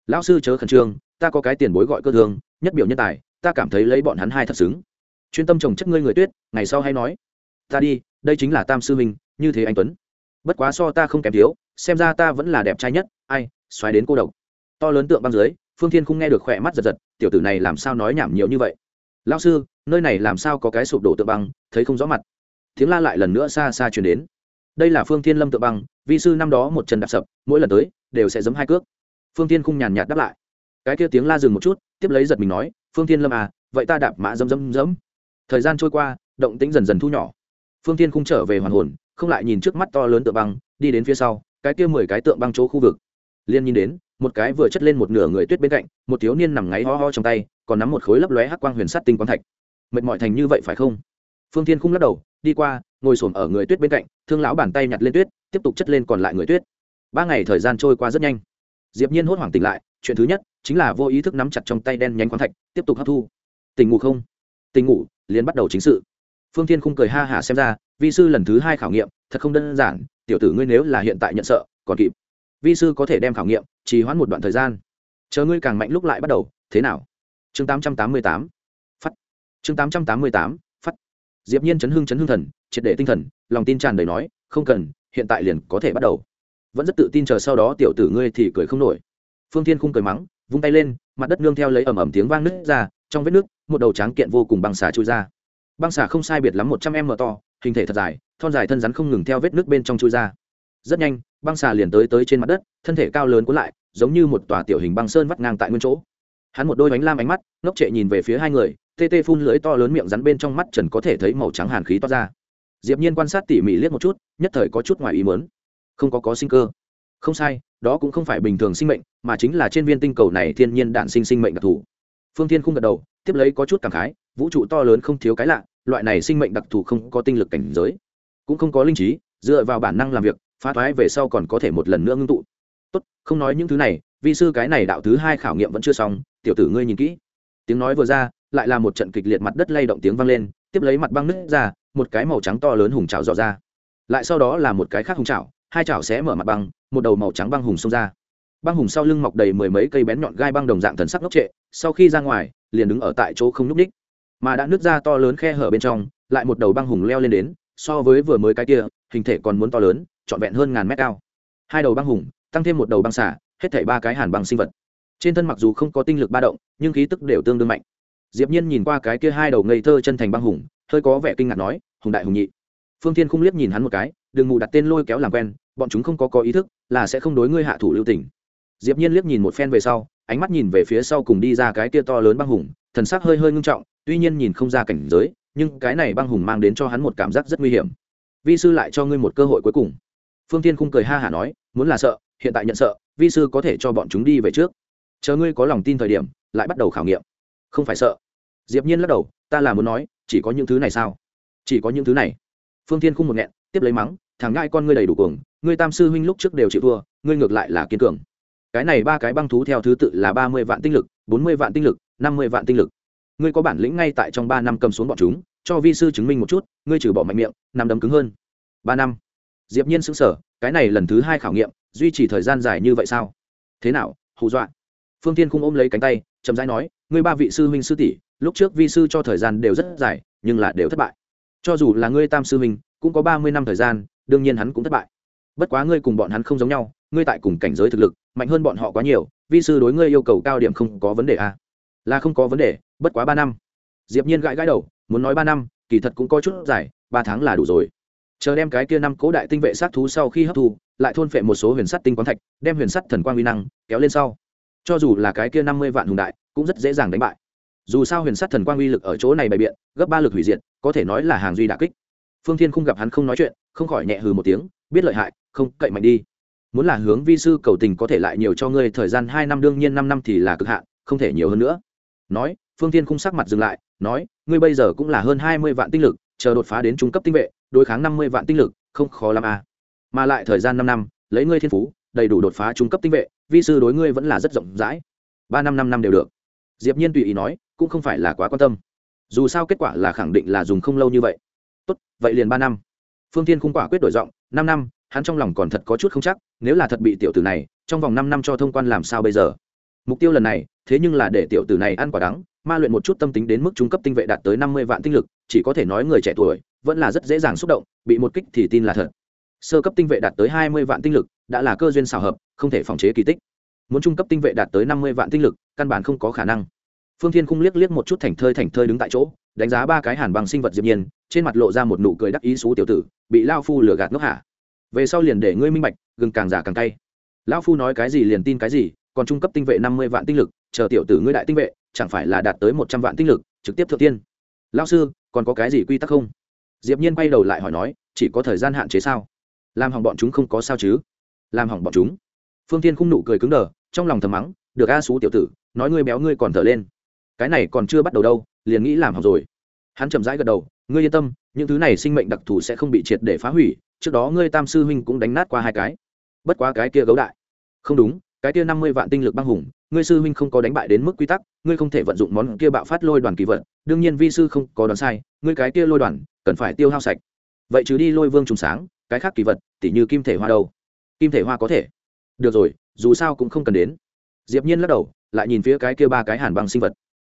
Lão sư chớ khẩn trương, ta có cái tiền bối gọi cơ thương nhất biểu nhân tài, ta cảm thấy lấy bọn hắn hai thật xứng. Chuyên tâm trồng chất ngươi người tuyết, ngày sau hay nói. Ta đi, đây chính là tam sư minh như thế anh tuấn. Bất quá so ta không kém thiếu, xem ra ta vẫn là đẹp trai nhất, ai, xoáy đến cô độc. To lớn tượng băng dưới, phương thiên không nghe được khỏe mắt giật giật, tiểu tử này làm sao nói nhảm nhiều như vậy? Lao sư, nơi này làm sao có cái sụp đổ tượng băng, thấy không rõ mặt. Tiếng la lại lần nữa xa xa chuyển đến đây là phương thiên lâm tự băng, vi sư năm đó một chân đạp sập, mỗi lần tới, đều sẽ giấm hai cước. Phương thiên khung nhàn nhạt đáp lại. Cái kia tiếng la dừng một chút, tiếp lấy giật mình nói, phương thiên lâm à vậy ta đạp mã dấm dấm dấm thời gian trôi qua, động tĩnh dần dần thu nhỏ. Phương thiên khung trở về hoàn hồn, không lại nhìn trước mắt to lớn tượng băng, đi đến phía sau, cái kia mười cái tượng băng chỗ khu vực. Liên nhìn đến, một cái vừa chất lên một nửa người tuyết bên cạnh, một thiếu niên nằm ngáy ho ho trong tay, còn nắm một khối lấp lóe hắc quang huyền sắt tinh quang thạch. Mệt mỏi thành như vậy phải không? Phương thiên khung lắc đầu, đi qua ngồi xổm ở người tuyết bên cạnh, thương lão bàn tay nhặt lên tuyết, tiếp tục chất lên còn lại người tuyết. Ba ngày thời gian trôi qua rất nhanh. Diệp nhiên hốt hoảng tỉnh lại, chuyện thứ nhất chính là vô ý thức nắm chặt trong tay đen nhánh quan thạch, tiếp tục hấp thu. Tỉnh ngủ không? Tỉnh ngủ, liền bắt đầu chính sự. Phương thiên khung cười ha hả xem ra, vi sư lần thứ hai khảo nghiệm, thật không đơn giản, tiểu tử ngươi nếu là hiện tại nhận sợ, còn kịp. Vi sư có thể đem khảo nghiệm, trì hoãn một đoạn thời gian. Chờ ngươi càng mạnh lúc lại bắt đầu, thế nào? Chương 888 phát chương 888 diệp nhiên chấn hưng chấn hưng thần, triệt để tinh thần, lòng tin tràn đầy nói, không cần, hiện tại liền có thể bắt đầu. Vẫn rất tự tin chờ sau đó tiểu tử ngươi thì cười không nổi. Phương thiên khung cười mắng, vung tay lên, mặt đất nương theo lấy ầm ầm tiếng vang nứt ra, trong vết nước một đầu tráng kiện vô cùng băng xà chui ra. Băng xà không sai biệt lắm một trăm m to, hình thể thật dài, thon dài thân rắn không ngừng theo vết nước bên trong chui ra. Rất nhanh, băng xà liền tới tới trên mặt đất, thân thể cao lớn cuốn lại, giống như một tòa tiểu hình băng sơn vắt ngang tại nguyên chỗ hắn một đôi bánh lam ánh mắt, ngốc trệ nhìn về phía hai người, tê tê phun lưỡi to lớn miệng rắn bên trong mắt trần có thể thấy màu trắng hàn khí toát ra. Diệp nhiên quan sát tỉ mỉ liếc một chút, nhất thời có chút ngoài ý muốn. Không có có sinh cơ. Không sai, đó cũng không phải bình thường sinh mệnh, mà chính là trên viên tinh cầu này thiên nhiên đạn sinh sinh mệnh đặc thù. Phương thiên không gật đầu, tiếp lấy có chút cảm khái, vũ trụ to lớn không thiếu cái lạ, loại này sinh mệnh đặc thù không có tinh lực cảnh giới. Cũng không có linh trí, dựa vào bản năng làm việc, phá thoái về sau còn có thể một lần nữa ngưng tụ. Tốt, không nói những thứ này, vi sư cái này đạo thứ hai khảo nghiệm vẫn chưa xong tiểu tử ngươi nhìn kỹ. Tiếng nói vừa ra, lại là một trận kịch liệt mặt đất lay động tiếng vang lên, tiếp lấy mặt băng nứt ra, một cái màu trắng to lớn hùng trào dò ra. Lại sau đó là một cái khác hùng trào hai trào sẽ mở mặt băng, một đầu màu trắng băng hùng xông ra. Băng hùng sau lưng mọc đầy mười mấy cây bén nhọn gai băng đồng dạng thần sắc ngốc trệ, sau khi ra ngoài, liền đứng ở tại chỗ không nhúc ních mà đã nứt ra to lớn khe hở bên trong, lại một đầu băng hùng leo lên đến, so với vừa mới cái kia, hình thể còn muốn to lớn, trọn vẹn hơn ngàn mét cao. Hai đầu băng hùng, tăng thêm một đầu băng xả hết thảy ba cái hàn băng sinh vật trên thân mặc dù không có tinh lực ba động, nhưng khí tức đều tương đương mạnh. Diệp nhiên nhìn qua cái kia hai đầu ngây thơ chân thành băng hùng, hơi có vẻ kinh ngạc nói, hùng đại hùng nhị. Phương thiên khung liếc nhìn hắn một cái, đừng mù đặt tên lôi kéo làm quen, bọn chúng không có có ý thức, là sẽ không đối ngươi hạ thủ lưu tình. Diệp nhiên liếc nhìn một phen về sau, ánh mắt nhìn về phía sau cùng đi ra cái kia to lớn băng hùng, thần sắc hơi hơi ngưng trọng, tuy nhiên nhìn không ra cảnh giới, nhưng cái này băng hùng mang đến cho hắn một cảm giác rất nguy hiểm. Vi sư lại cho ngươi một cơ hội cuối cùng. Phương Thiên khung cười ha hả nói, muốn là sợ, hiện tại nhận sợ, vi sư có thể cho bọn chúng đi về trước chờ ngươi có lòng tin thời điểm, lại bắt đầu khảo nghiệm. Không phải sợ. Diệp nhiên lắc đầu, ta là muốn nói, chỉ có những thứ này sao? Chỉ có những thứ này. Phương Thiên khung một nghẹn, tiếp lấy mắng, thằng ngai con ngươi đầy đủ cuồng, ngươi tam sư huynh lúc trước đều chịu thua, ngươi ngược lại là kiên cường. Cái này ba cái băng thú theo thứ tự là ba mươi vạn tinh lực, bốn mươi vạn tinh lực, năm mươi vạn tinh lực. Ngươi có bản lĩnh ngay tại trong ba năm cầm xuống bọn chúng, cho vi sư chứng minh một chút, ngươi trừ bỏ mạnh miệng nằm đấm cứng hơn. Ba năm. Diệp nhiên sững sờ, cái này lần thứ hai khảo nghiệm, duy trì thời gian dài như vậy sao? Thế nào, hù dọa? Phương tiên khung ôm lấy cánh tay, chậm rãi nói, ngươi ba vị sư huynh sư tỷ, lúc trước vi sư cho thời gian đều rất dài, nhưng là đều thất bại. Cho dù là ngươi tam sư huynh, cũng có ba mươi năm thời gian, đương nhiên hắn cũng thất bại. Bất quá ngươi cùng bọn hắn không giống nhau, ngươi tại cùng cảnh giới thực lực, mạnh hơn bọn họ quá nhiều, vi sư đối ngươi yêu cầu cao điểm không có vấn đề à? là không có vấn đề, bất quá ba năm. Diệp nhiên gãi gãi đầu, muốn nói ba năm, kỳ thật cũng có chút dài, ba tháng là đủ rồi. Chờ đem cái kia năm cố đại tinh vệ sát thú sau khi hấp thu, lại thôn phệ một số huyền sắt tinh quán thạch, đem huyền sắt thần quang uy năng, kéo lên sau cho dù là cái kia năm mươi vạn hùng đại, cũng rất dễ dàng đánh bại. Dù sao huyền sát thần quang uy lực ở chỗ này bày biện, gấp ba lực hủy diệt, có thể nói là hàng duy đả kích. Phương thiên không gặp hắn không nói chuyện, không khỏi nhẹ hừ một tiếng, biết lợi hại, không, cậy mạnh đi. Muốn là hướng vi sư cầu tình có thể lại nhiều cho ngươi thời gian hai năm, đương nhiên năm năm thì là cực hạn, không thể nhiều hơn nữa. Nói, phương tiên khung sắc mặt dừng lại, nói, ngươi bây giờ cũng là hơn hai mươi vạn tinh lực, chờ đột phá đến trung cấp tinh vệ, đối kháng năm mươi vạn tinh lực, không khó lắm à. mà lại thời gian năm năm, lấy ngươi thiên phú, đầy đủ đột phá trung cấp tinh vệ vi sư đối ngươi vẫn là rất rộng rãi. Ba năm năm năm đều được. Diệp nhiên tùy ý nói, cũng không phải là quá quan tâm. Dù sao kết quả là khẳng định là dùng không lâu như vậy. Tốt, vậy liền ba năm. Phương tiên khung quả quyết đổi giọng, năm năm, hắn trong lòng còn thật có chút không chắc, nếu là thật bị tiểu tử này, trong vòng năm năm cho thông quan làm sao bây giờ? Mục tiêu lần này, thế nhưng là để tiểu tử này ăn quả đắng, ma luyện một chút tâm tính đến mức trung cấp tinh vệ đạt tới năm mươi vạn tinh lực, chỉ có thể nói người trẻ tuổi vẫn là rất dễ dàng xúc động, bị một kích thì tin là thật. Sơ cấp tinh vệ đạt tới hai mươi vạn tinh lực đã là cơ duyên xảo hợp, không thể phòng chế kỳ tích. Muốn trung cấp tinh vệ đạt tới năm mươi vạn tinh lực, căn bản không có khả năng. Phương thiên khung liếc liếc một chút thành thơi thành thơi đứng tại chỗ, đánh giá ba cái hàn bằng sinh vật diệp nhiên, trên mặt lộ ra một nụ cười đắc ý xú tiểu tử, bị lao phu lừa gạt ngốc hả? Về sau liền để ngươi minh bạch, gừng càng giả càng cay. Lão phu nói cái gì liền tin cái gì, còn trung cấp tinh vệ năm mươi vạn tinh lực, chờ tiểu tử ngươi đại tinh vệ, chẳng phải là đạt tới một trăm vạn tinh lực, trực tiếp thượng tiên. Lão sư, còn có cái gì quy tắc không? Diệp nhiên quay đầu lại hỏi nói, chỉ có thời gian hạn chế sao? Làm hỏng bọn chúng không có sao chứ? Làm hỏng bọn chúng. Phương tiên khung nụ cười cứng đờ, trong lòng thầm mắng, được a xú tiểu tử, nói ngươi béo ngươi còn thở lên. Cái này còn chưa bắt đầu đâu, liền nghĩ làm hỏng rồi. Hắn chậm rãi gật đầu, ngươi yên tâm, những thứ này sinh mệnh đặc thù sẽ không bị triệt để phá hủy, trước đó ngươi tam sư huynh cũng đánh nát qua hai cái. Bất quá cái kia gấu đại. Không đúng, cái kia năm mươi vạn tinh lực băng hùng, ngươi sư huynh không có đánh bại đến mức quy tắc, ngươi không thể vận dụng món kia bạo phát lôi đoàn kỳ vật, đương nhiên vi sư không có đoán sai, ngươi cái kia lôi đoàn cần phải tiêu hao sạch. Vậy chứ đi lôi vương trùng sáng, cái khác kỳ vật, tỉ như kim thể hoa đâu kim thể hoa có thể. Được rồi, dù sao cũng không cần đến. Diệp nhiên lắc đầu, lại nhìn phía cái kia ba cái hàn băng sinh vật.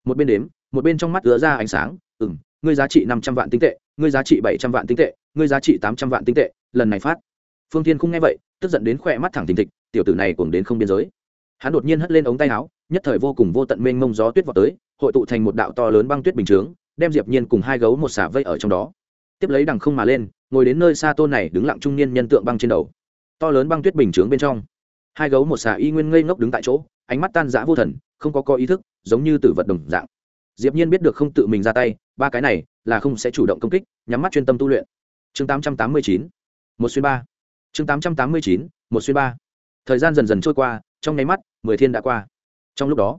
Một bên đếm, một bên trong mắt ứa ra ánh sáng. Ừ ngươi giá trị năm trăm vạn tinh tệ, ngươi giá trị bảy trăm vạn tinh tệ, ngươi giá trị tám trăm vạn tinh tệ, lần này phát. Phương tiên không nghe vậy, tức giận đến khỏe mắt thẳng thình thịch, tiểu tử này cuồng đến không biên giới. Hắn đột nhiên hất lên ống tay áo, nhất thời vô cùng vô tận mênh mông gió tuyết vào tới, hội tụ thành một đạo to lớn băng tuyết bình chướng, đem diệp nhiên cùng hai gấu một xả vây ở trong đó. Tiếp lấy đằng không mà lên, ngồi đến nơi xa tôn này đứng lặng trung niên nhân tượng băng trên đầu to lớn băng tuyết bình chướng bên trong. Hai gấu một xà y nguyên ngây ngốc đứng tại chỗ, ánh mắt tan rã vô thần, không có có ý thức, giống như tử vật đồng dạng. Diệp nhiên biết được không tự mình ra tay, ba cái này là không sẽ chủ động công kích, nhắm mắt chuyên tâm tu luyện. Chương 889 một xuyên ba. Chương 889 một xuyên ba. Thời gian dần dần trôi qua, trong nháy mắt, mười thiên đã qua. Trong lúc đó,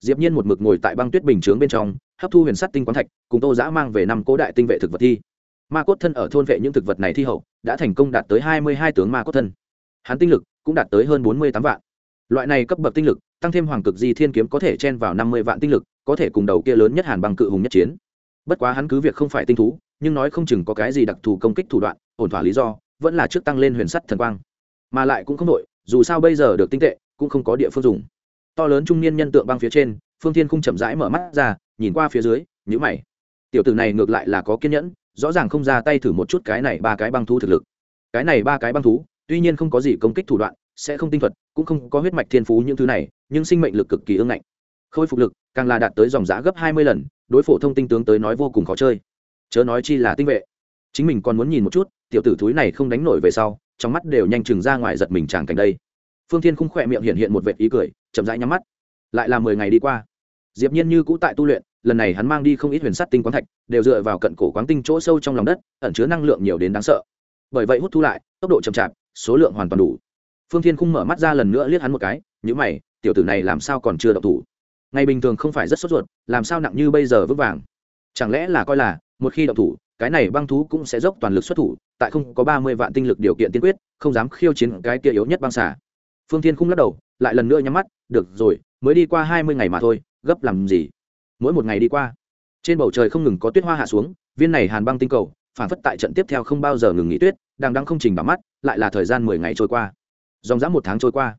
diệp nhiên một mực ngồi tại băng tuyết bình chướng bên trong, hấp thu huyền sắt tinh quán thạch, cùng tô giã mang về năm cố đại tinh vệ thực vật thi. Ma cốt thân ở thôn vệ những thực vật này thi hậu đã thành công đạt tới hai mươi hai tướng ma cốt thân. Hắn tinh lực cũng đạt tới hơn bốn mươi tám vạn. Loại này cấp bậc tinh lực, tăng thêm hoàng cực di thiên kiếm có thể chen vào năm mươi vạn tinh lực, có thể cùng đầu kia lớn nhất hàn bằng cự hùng nhất chiến. Bất quá hắn cứ việc không phải tinh thú, nhưng nói không chừng có cái gì đặc thù công kích thủ đoạn, ổn thỏa lý do, vẫn là trước tăng lên huyền sắt thần quang. Mà lại cũng không đội dù sao bây giờ được tinh tệ, cũng không có địa phương dùng. To lớn trung niên nhân tượng băng phía trên, phương thiên khung chậm rãi mở mắt ra, nhìn qua phía dưới nhữ mày. Tiểu tử này ngược lại là có kiên nhẫn rõ ràng không ra tay thử một chút cái này ba cái băng thú thực lực. Cái này ba cái băng thú, tuy nhiên không có gì công kích thủ đoạn, sẽ không tinh thuật, cũng không có huyết mạch thiên phú những thứ này, nhưng sinh mệnh lực cực kỳ ương ngạnh. Khôi phục lực, càng là đạt tới dòng giá gấp hai mươi lần, đối phổ thông tinh tướng tới nói vô cùng khó chơi. Chớ nói chi là tinh vệ. Chính mình còn muốn nhìn một chút, tiểu tử thúi này không đánh nổi về sau, trong mắt đều nhanh chừng ra ngoài giật mình tràng cảnh đây. Phương thiên khung khỏe miệng hiện hiện một vệt ý cười, chậm rãi nhắm mắt. Lại là mười ngày đi qua diệp nhiên như cũ tại tu luyện, lần này hắn mang đi không ít huyền sắt tinh quán thạch, đều dựa vào cận cổ quáng tinh chỗ sâu trong lòng đất, ẩn chứa năng lượng nhiều đến đáng sợ. Bởi vậy hút thu lại, tốc độ chậm chạp, số lượng hoàn toàn đủ. Phương thiên khung mở mắt ra lần nữa liếc hắn một cái nhíu mày, tiểu tử này làm sao còn chưa động thủ? Ngày bình thường không phải rất sốt ruột, làm sao nặng như bây giờ vững vàng? Chẳng lẽ là coi là, một khi động thủ, cái này băng thú cũng sẽ dốc toàn lực xuất thủ, tại không có ba mươi vạn tinh lực điều kiện tiên quyết, không dám khiêu chiến cái kia yếu nhất băng xả phương thiên khung lắc đầu, lại lần nữa nhắm mắt, được rồi, mới đi qua hai mươi ngày mà thôi gấp làm gì? Mỗi một ngày đi qua, trên bầu trời không ngừng có tuyết hoa hạ xuống, viên này hàn băng tinh cầu, phản phất tại trận tiếp theo không bao giờ ngừng nghỉ tuyết, đang đang không trình bằng mắt, lại là thời gian mười ngày trôi qua. Dòng dã một tháng trôi qua,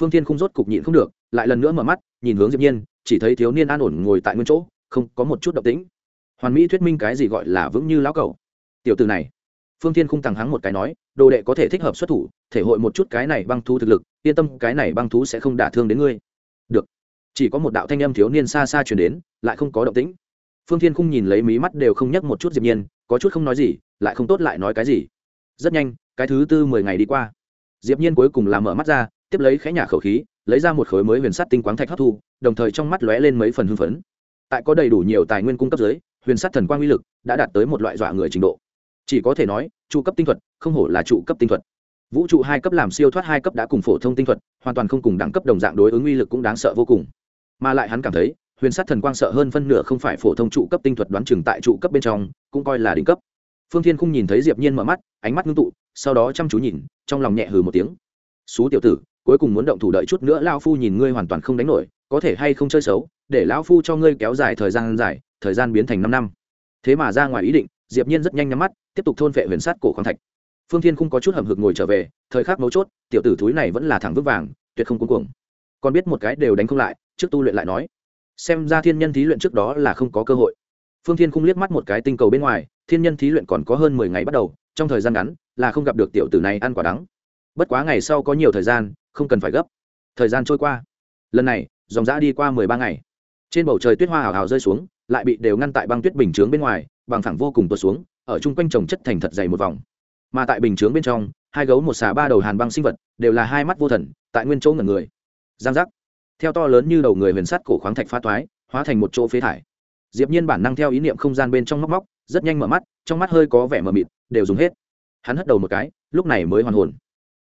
phương thiên không rốt cục nhịn không được, lại lần nữa mở mắt, nhìn hướng diệp nhiên, chỉ thấy thiếu niên an ổn ngồi tại nguyên chỗ, không có một chút động tĩnh. Hoàn mỹ thuyết minh cái gì gọi là vững như lão cầu tiểu từ này, phương thiên không tàng hắng một cái nói, đồ đệ có thể thích hợp xuất thủ, thể hội một chút cái này băng thú thực lực, yên tâm, cái này băng thú sẽ không đả thương đến ngươi. Được chỉ có một đạo thanh âm thiếu niên xa xa truyền đến, lại không có động tĩnh. Phương thiên không nhìn lấy mí mắt đều không nhấc một chút diệp nhiên, có chút không nói gì, lại không tốt lại nói cái gì. Rất nhanh, cái thứ tư mười ngày đi qua. Diệp nhiên cuối cùng là mở mắt ra, tiếp lấy khẽ nhả khẩu khí, lấy ra một khối mới huyền sắt tinh quáng thạch hấp thu, đồng thời trong mắt lóe lên mấy phần hưng phấn. Tại có đầy đủ nhiều tài nguyên cung cấp dưới, huyền sắt thần quang uy lực đã đạt tới một loại dọa người trình độ. Chỉ có thể nói, trụ cấp tinh thuật, không hổ là trụ cấp tinh thuật. Vũ trụ hai cấp làm siêu thoát hai cấp đã cùng phổ thông tinh thuật, hoàn toàn không cùng đẳng cấp đồng dạng đối ứng uy lực cũng đáng sợ vô cùng mà lại hắn cảm thấy, huyền sát thần quang sợ hơn phân nửa không phải phổ thông trụ cấp tinh thuật đoán chừng tại trụ cấp bên trong, cũng coi là đỉnh cấp. Phương thiên không nhìn thấy diệp nhiên mở mắt, ánh mắt ngưng tụ, sau đó chăm chú nhìn, trong lòng nhẹ hừ một tiếng. Xú tiểu tử, cuối cùng muốn động thủ đợi chút nữa lão phu nhìn ngươi hoàn toàn không đánh nổi, có thể hay không chơi xấu, để lão phu cho ngươi kéo dài thời gian dài, thời gian biến thành năm năm. Thế mà ra ngoài ý định, diệp nhiên rất nhanh nhắm mắt, tiếp tục thôn phệ huyền sát cổ khoáng thạch. Phương thiên không có chút hầm hực ngồi trở về, thời khắc mấu chốt, tiểu tử thúi này vẫn là thẳng vững vàng, tuyệt không cuống cuồng. Còn biết một cái đều đánh không lại trước tu luyện lại nói. Xem ra thiên nhân thí luyện trước đó là không có cơ hội. Phương thiên không liếc mắt một cái tinh cầu bên ngoài, thiên nhân thí luyện còn có hơn mười ngày bắt đầu, trong thời gian ngắn là không gặp được tiểu tử này ăn quả đắng. Bất quá ngày sau có nhiều thời gian, không cần phải gấp. Thời gian trôi qua. Lần này, dòng dã đi qua mười ba ngày. Trên bầu trời tuyết hoa hào hào rơi xuống, lại bị đều ngăn tại băng tuyết bình chướng bên ngoài, bằng thẳng vô cùng tuột xuống, ở chung quanh trồng chất thành thật dày một vòng. Mà tại bình chướng bên trong, hai gấu một xà ba đầu hàn băng sinh vật, đều là hai mắt vô thần, tại nguyên chỗ ngẩn người. Giang giác theo to lớn như đầu người huyền sắt cổ khoáng thạch phá toái, hóa thành một chỗ phế thải. Diệp nhiên bản năng theo ý niệm không gian bên trong móc móc, rất nhanh mở mắt, trong mắt hơi có vẻ mờ mịt, đều dùng hết. Hắn hất đầu một cái, lúc này mới hoàn hồn.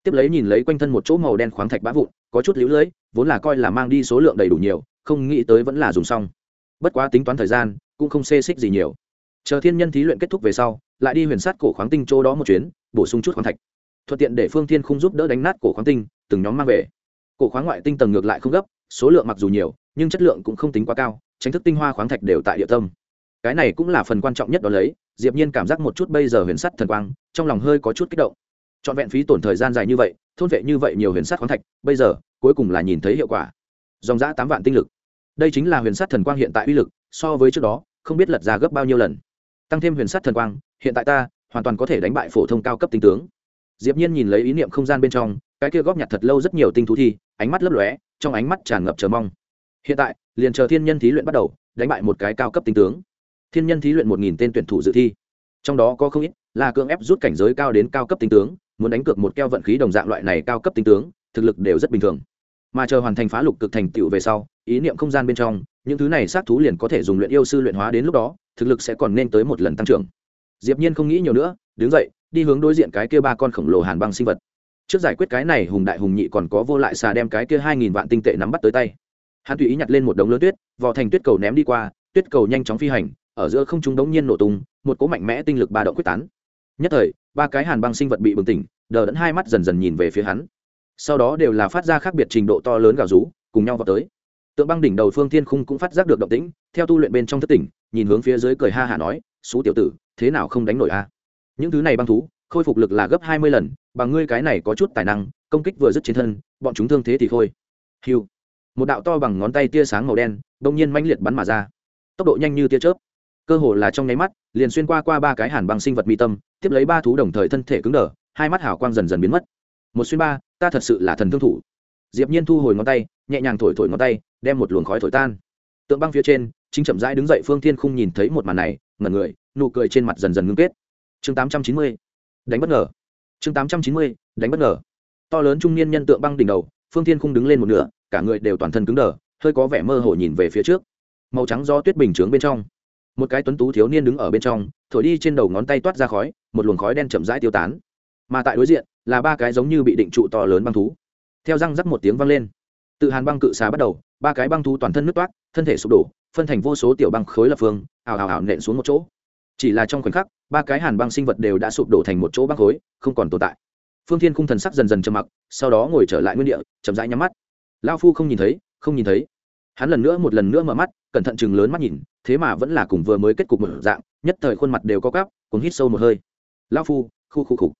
Tiếp lấy nhìn lấy quanh thân một chỗ màu đen khoáng thạch bã vụn, có chút liễu lưỡi vốn là coi là mang đi số lượng đầy đủ nhiều, không nghĩ tới vẫn là dùng xong. Bất quá tính toán thời gian, cũng không xê xích gì nhiều. Chờ thiên nhân thí luyện kết thúc về sau, lại đi huyền sát cổ khoáng tinh chỗ đó một chuyến, bổ sung chút khoáng thạch. Thuận tiện để phương thiên không giúp đỡ đánh nát cổ khoáng tinh, từng nhóm mang về. Cổ khoáng ngoại tinh tầng ngược lại không gấp số lượng mặc dù nhiều, nhưng chất lượng cũng không tính quá cao, tránh thức tinh hoa khoáng thạch đều tại địa tâm. Cái này cũng là phần quan trọng nhất đó lấy, diệp nhiên cảm giác một chút bây giờ huyền sắt thần quang, trong lòng hơi có chút kích động. Chọn vẹn phí tổn thời gian dài như vậy, thôn vệ như vậy nhiều huyền sắt khoáng thạch, bây giờ, cuối cùng là nhìn thấy hiệu quả. Dòng giã tám vạn tinh lực. Đây chính là huyền sắt thần quang hiện tại uy lực, so với trước đó, không biết lật ra gấp bao nhiêu lần. Tăng thêm huyền sắt thần quang, hiện tại ta, hoàn toàn có thể đánh bại phổ thông cao cấp tinh tướng. Diệp nhiên nhìn lấy ý niệm không gian bên trong cái kia góp nhặt thật lâu rất nhiều tinh thú thi, ánh mắt lấp lóe, trong ánh mắt tràn ngập chờ mong. Hiện tại, liền chờ thiên nhân thí luyện bắt đầu, đánh bại một cái cao cấp tinh tướng. Thiên nhân thí luyện một nghìn tên tuyển thủ dự thi. Trong đó có không ít là cưỡng ép rút cảnh giới cao đến cao cấp tinh tướng, muốn đánh cược một keo vận khí đồng dạng loại này cao cấp tinh tướng, thực lực đều rất bình thường. Mà chờ hoàn thành phá lục cực thành tựu về sau, ý niệm không gian bên trong, những thứ này sát thú liền có thể dùng luyện yêu sư luyện hóa đến lúc đó, thực lực sẽ còn nên tới một lần tăng trưởng. Diệp nhiên không nghĩ nhiều nữa, đứng dậy, đi hướng đối diện cái kia ba con khổng lồ hàn băng sinh vật trước giải quyết cái này hùng đại hùng nhị còn có vô lại xà đem cái kia hai nghìn vạn tinh tệ nắm bắt tới tay. Hắn tùy ý nhặt lên một đống lớn tuyết, vò thành tuyết cầu ném đi qua, tuyết cầu nhanh chóng phi hành, ở giữa không trung đống nhiên nổ tung, một cỗ mạnh mẽ tinh lực ba động quyết tán. Nhất thời, ba cái hàn băng sinh vật bị bừng tỉnh, đờ đẫn hai mắt dần dần nhìn về phía hắn. Sau đó đều là phát ra khác biệt trình độ to lớn gào rú, cùng nhau vào tới. Tượng băng đỉnh đầu phương thiên khung cũng phát giác được động tĩnh, theo tu luyện bên trong thất tỉnh, nhìn hướng phía dưới cười ha hả nói, xú tiểu tử, thế nào không đánh nổi a? Những thứ này băng thú khôi phục lực là gấp hai mươi lần, bằng ngươi cái này có chút tài năng, công kích vừa dứt chiến thân, bọn chúng thương thế thì khôi. Hiu. Một đạo to bằng ngón tay tia sáng màu đen đông nhiên mãnh liệt bắn mà ra. Tốc độ nhanh như tia chớp. Cơ hồ là trong nháy mắt, liền xuyên qua qua ba cái hàn băng sinh vật mi tâm, tiếp lấy ba thú đồng thời thân thể cứng đờ, hai mắt hào quang dần dần biến mất. Một xuyên ba, ta thật sự là thần thương thủ. Diệp nhiên thu hồi ngón tay, nhẹ nhàng thổi thổi ngón tay, đem một luồng khói thổi tan. Tượng băng phía trên, chính chậm rãi đứng dậy phương thiên khung nhìn thấy một màn này, ngẩn người, nụ cười trên mặt dần dần ngưng kết. Chương 890 đánh bất ngờ. Chương 890 đánh bất ngờ. To lớn trung niên nhân tượng băng đỉnh đầu, phương thiên khung đứng lên một nửa, cả người đều toàn thân cứng đờ, hơi có vẻ mơ hồ nhìn về phía trước. Màu trắng do tuyết bình chướng bên trong. Một cái tuấn tú thiếu niên đứng ở bên trong, thổi đi trên đầu ngón tay toát ra khói, một luồng khói đen chậm rãi tiêu tán. Mà tại đối diện, là ba cái giống như bị định trụ to lớn băng thú. Theo răng rắc một tiếng vang lên. Tự hàn băng cự xà bắt đầu, ba cái băng thú toàn thân nứt toát thân thể sụp đổ, phân thành vô số tiểu băng khối lập phương ảo ảo ảo nện xuống một chỗ chỉ là trong khoảnh khắc, ba cái hàn băng sinh vật đều đã sụp đổ thành một chỗ băng khối, không còn tồn tại. Phương thiên khung thần sắc dần dần trầm mặc, sau đó ngồi trở lại nguyên địa, chậm rãi nhắm mắt. Lao phu không nhìn thấy, không nhìn thấy. Hắn lần nữa một lần nữa mở mắt, cẩn thận chừng lớn mắt nhìn, thế mà vẫn là cùng vừa mới kết cục một dạng, nhất thời khuôn mặt đều có cắp cùng hít sâu một hơi. Lao phu, khu khu khu.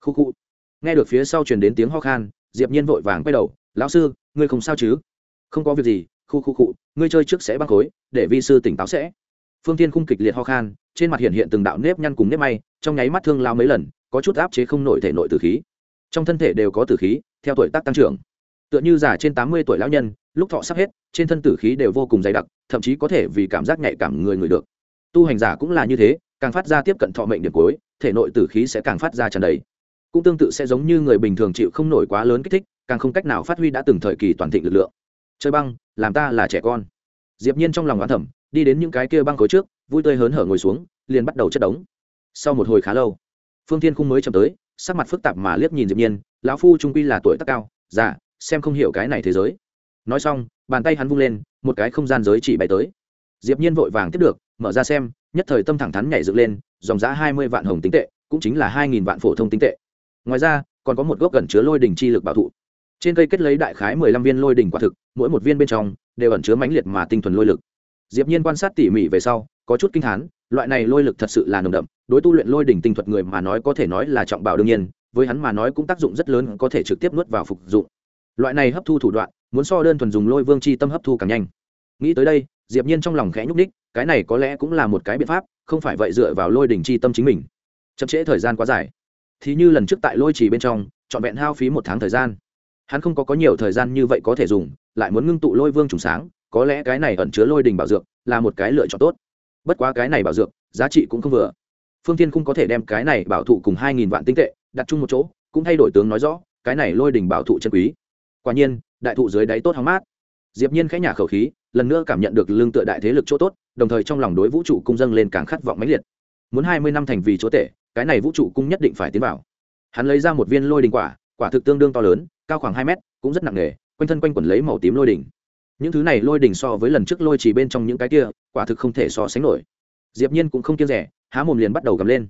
Khu khu. Nghe được phía sau truyền đến tiếng ho khan, diệp nhiên vội vàng quay đầu, lão sư, ngươi không sao chứ? Không có việc gì, khu khu khu, ngươi chơi trước sẽ băng khối, để vi sư tỉnh táo sẽ phương tiên khung kịch liệt ho khan, trên mặt hiện hiện từng đạo nếp nhăn cùng nếp may, trong nháy mắt thương lao mấy lần, có chút áp chế không nổi thể nội tử khí. Trong thân thể đều có tử khí, theo tuổi tác tăng trưởng. Tựa như già trên tám mươi tuổi lão nhân, lúc thọ sắp hết, trên thân tử khí đều vô cùng dày đặc, thậm chí có thể vì cảm giác nhạy cảm người người được. Tu hành giả cũng là như thế, càng phát ra tiếp cận thọ mệnh điểm cuối, thể nội tử khí sẽ càng phát ra tràn đầy. Cũng tương tự sẽ giống như người bình thường chịu không nổi quá lớn kích thích, càng không cách nào phát huy đã từng thời kỳ toàn thịnh lực lượng. Chơi băng, làm ta là trẻ con. Diệp nhiên trong lòng oán thẩm đi đến những cái kia băng khối trước, vui tươi hớn hở ngồi xuống, liền bắt đầu chất đống. Sau một hồi khá lâu, phương thiên khung mới chậm tới, sắc mặt phức tạp mà liếc nhìn diệp nhiên, lão phu trung quy là tuổi tác cao già xem không hiểu cái này thế giới. Nói xong, bàn tay hắn vung lên, một cái không gian giới chỉ bay tới. Diệp nhiên vội vàng tiếp được, mở ra xem, nhất thời tâm thẳng thắn nhảy dựng lên, dòng giá hai mươi vạn hồng tinh tệ, cũng chính là hai nghìn vạn phổ thông tinh tệ. Ngoài ra, còn có một gốc gần chứa lôi đỉnh chi lực bảo thụ. Trên cây kết lấy đại khái mười lăm viên lôi đỉnh quả thực, mỗi một viên bên trong, đều ẩn chứa mãnh liệt mà tinh thuần lôi lực diệp nhiên quan sát tỉ mỉ về sau, có chút kinh hán, loại này lôi lực thật sự là nồng đậm, đối tu luyện lôi đỉnh tinh thuật người mà nói có thể nói là trọng bảo đương nhiên, với hắn mà nói cũng tác dụng rất lớn, có thể trực tiếp nuốt vào phục dụng. Loại này hấp thu thủ đoạn, muốn so đơn thuần dùng lôi vương chi tâm hấp thu càng nhanh. Nghĩ tới đây, diệp nhiên trong lòng khẽ nhúc đích cái này có lẽ cũng là một cái biện pháp, không phải vậy dựa vào lôi đỉnh chi tâm chính mình. Chậm trễ thời gian quá dài. Thì như lần trước tại lôi trì bên trong chọn vẹn hao phí một tháng thời gian. Hắn không có có nhiều thời gian như vậy có thể dùng, lại muốn ngưng tụ lôi vương trùng sáng có lẽ cái này ẩn chứa lôi đình bảo dược là một cái lựa chọn tốt. Bất quá cái này bảo dược, giá trị cũng không vừa. Phương tiên cũng có thể đem cái này bảo thụ cùng hai nghìn vạn tinh tệ đặt chung một chỗ, cũng thay đổi tướng nói rõ, cái này lôi đình bảo thụ chân quý. Quả nhiên, đại thụ dưới đáy tốt hóng mát. Diệp nhiên khẽ nhả khẩu khí, lần nữa cảm nhận được lương tựa đại thế lực chỗ tốt, đồng thời trong lòng đối vũ trụ cung dâng lên càng khát vọng mãnh liệt. Muốn hai mươi năm thành vì chỗ tể, cái này vũ trụ cung nhất định phải tiến vào. Hắn lấy ra một viên lôi đình quả quả thực tương đương to lớn, cao khoảng hai mét, cũng rất nặng nề, quanh thân quanh quẩn lấy màu tím lôi đỉnh những thứ này lôi đỉnh so với lần trước lôi chỉ bên trong những cái kia, quả thực không thể so sánh nổi. Diệp nhiên cũng không kiêng rẻ, há mồm liền bắt đầu gầm lên.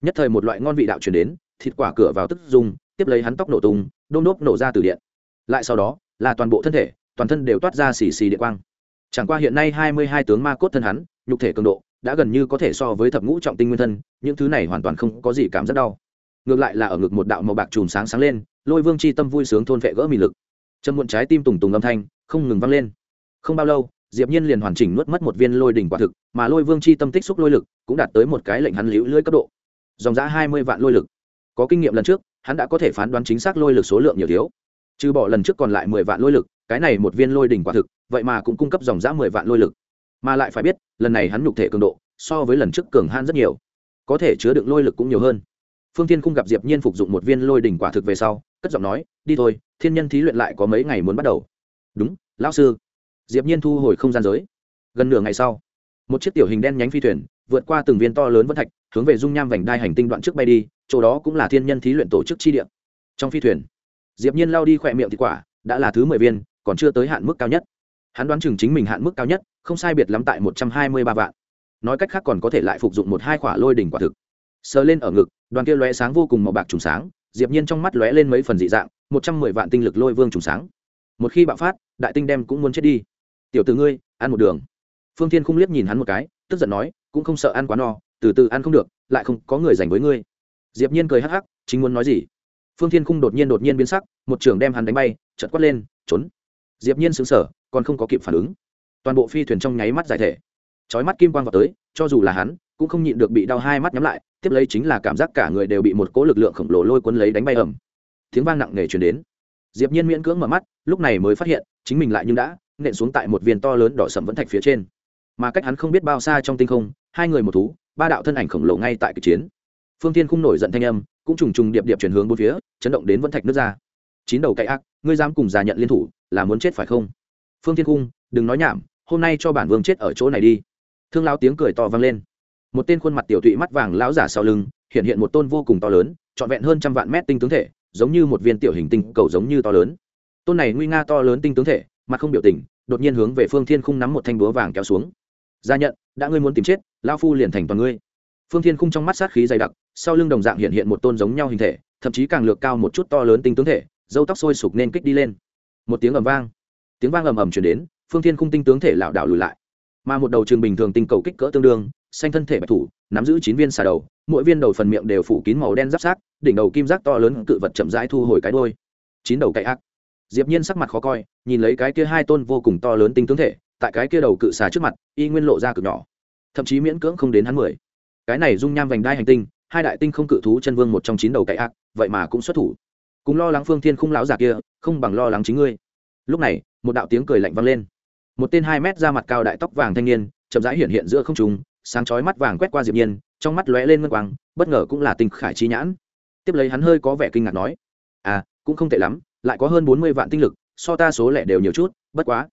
Nhất thời một loại ngon vị đạo truyền đến, thịt quả cửa vào tức dùng, tiếp lấy hắn tóc nổ tung, đôm đốp nổ ra từ điện. Lại sau đó, là toàn bộ thân thể, toàn thân đều toát ra xì xì điện quang. Chẳng qua hiện nay hai mươi hai tướng ma cốt thân hắn, nhục thể cường độ, đã gần như có thể so với thập ngũ trọng tinh nguyên thân, những thứ này hoàn toàn không có gì cảm giác đau. Ngược lại là ở ngực một đạo màu bạc chùm sáng sáng lên, lôi vương chi tâm vui sướng thôn vệ gỡ mì lực châm muộn trái tim tùng tùng âm thanh, không ngừng vang lên. Không bao lâu, diệp nhiên liền hoàn chỉnh nuốt mất một viên lôi đỉnh quả thực, mà lôi vương chi tâm tích xúc lôi lực cũng đạt tới một cái lệnh hắn liễu lưỡi cấp độ. Dòng giá hai mươi vạn lôi lực. Có kinh nghiệm lần trước, hắn đã có thể phán đoán chính xác lôi lực số lượng nhiều thiếu. Trừ bỏ lần trước còn lại mười vạn lôi lực, cái này một viên lôi đỉnh quả thực, vậy mà cũng cung cấp dòng giá mười vạn lôi lực. Mà lại phải biết, lần này hắn nhục thể cường độ, so với lần trước cường han rất nhiều. Có thể chứa đựng lôi lực cũng nhiều hơn. Phương Thiên không gặp diệp nhiên phục dụng một viên lôi đỉnh quả thực về sau, cất giọng nói, đi thôi thiên nhân thí luyện lại có mấy ngày muốn bắt đầu. Đúng, lão sư. Diệp nhiên thu hồi không gian giới. Gần nửa ngày sau, một chiếc tiểu hình đen nhánh phi thuyền vượt qua từng viên to lớn vân thạch, hướng về dung nham vành đai hành tinh đoạn trước bay đi, chỗ đó cũng là thiên nhân thí luyện tổ chức chi địa. Trong phi thuyền, diệp nhiên lao đi khỏe miệng thì quả, đã là thứ mười viên, còn chưa tới hạn mức cao nhất. Hắn đoán chừng chính mình hạn mức cao nhất, không sai biệt lắm tại một trăm hai mươi ba vạn. Nói cách khác còn có thể lại phục dụng một hai quả lôi đỉnh quả thực. Sờ lên ở ngực, đoàn kia lóe sáng vô cùng màu bạc trùng sáng diệp nhiên trong mắt lóe lên mấy phần dị dạng, một trăm mười vạn tinh lực lôi vương trùng sáng. Một khi bạo phát, đại tinh đem cũng muốn chết đi. Tiểu tử ngươi, ăn một đường. Phương thiên không liếc nhìn hắn một cái, tức giận nói, cũng không sợ ăn quá no, từ từ ăn không được, lại không có người dành với ngươi. Diệp nhiên cười hắc hắc, chính muốn nói gì? Phương thiên khung đột nhiên đột nhiên biến sắc, một trường đem hắn đánh bay, chợt quát lên, trốn. Diệp nhiên sững sờ, còn không có kịp phản ứng. Toàn bộ phi thuyền trong nháy mắt giải thể. Chói mắt kim quang vào tới, cho dù là hắn, cũng không nhịn được bị đau hai mắt nhắm lại tiếp lấy chính là cảm giác cả người đều bị một cỗ lực lượng khổng lồ lôi cuốn lấy đánh bay ẩm tiếng vang nặng nề truyền đến. Diệp nhiên miễn cưỡng mở mắt, lúc này mới phát hiện, chính mình lại nhưng đã, nện xuống tại một viên to lớn đỏ sẫm vẫn thạch phía trên. Mà cách hắn không biết bao xa trong tinh không, hai người một thú, ba đạo thân ảnh khổng lồ ngay tại cuộc chiến. Phương thiên khung nổi giận thanh âm, cũng trùng trùng điệp điệp chuyển hướng bốn phía, chấn động đến vẫn thạch nước ra. Chín đầu cậy ác, ngươi dám cùng già nhận liên thủ, là muốn chết phải không? Phương thiên khung, đừng nói nhảm, hôm nay cho bản vương chết ở chỗ này đi. Thương lão tiếng cười to vang lên một tên khuôn mặt tiểu tụy mắt vàng lão giả sau lưng, hiện hiện một tôn vô cùng to lớn, trọn vẹn hơn trăm vạn mét tinh tướng thể, giống như một viên tiểu hình tinh cầu giống như to lớn. Tôn này nguy nga to lớn tinh tướng thể, mặt không biểu tình, đột nhiên hướng về phương thiên khung nắm một thanh búa vàng kéo xuống. Gia nhận, đã ngươi muốn tìm chết lao phu liền thành toàn ngươi. Phương thiên khung trong mắt sát khí dày đặc, sau lưng đồng dạng hiện hiện một tôn giống nhau hình thể, thậm chí càng lược cao một chút to lớn tinh tướng thể, dâu tóc sôi sục nên kích đi lên. Một tiếng ầm vang, tiếng vang ầm ầm chuyển đến, phương thiên khung tinh tướng thể lảo đảo lùi lại. Mà một đầu trường bình thường tinh cầu kích cỡ tương đương xanh thân thể bạch thủ, nắm giữ chín viên xà đầu, mỗi viên đầu phần miệng đều phủ kín màu đen giáp sát, đỉnh đầu kim giác to lớn cự vật chậm rãi thu hồi cái đôi chín đầu cậy ác. Diệp nhiên sắc mặt khó coi, nhìn lấy cái kia hai tôn vô cùng to lớn tinh tướng thể, tại cái kia đầu cự xà trước mặt, y nguyên lộ ra cực nhỏ. Thậm chí miễn cưỡng không đến hắn mười. Cái này dung nham vành đai hành tinh, hai đại tinh không cự thú chân vương một trong chín đầu cậy ác, vậy mà cũng xuất thủ. Cùng lo lắng phương thiên khung lão già kia, không bằng lo lắng chính ngươi. Lúc này, một đạo tiếng cười lạnh vang lên. Một tên hai mét ra mặt cao đại tóc vàng thanh niên, chậm rãi hiện hiện giữa không trung sáng chói mắt vàng quét qua diệp nhiên, trong mắt lóe lên ngân quang, bất ngờ cũng là tinh khải chi nhãn. Tiếp lấy hắn hơi có vẻ kinh ngạc nói à cũng không tệ lắm, lại có hơn bốn mươi vạn tinh lực, so ta số lẻ đều nhiều chút, bất quá.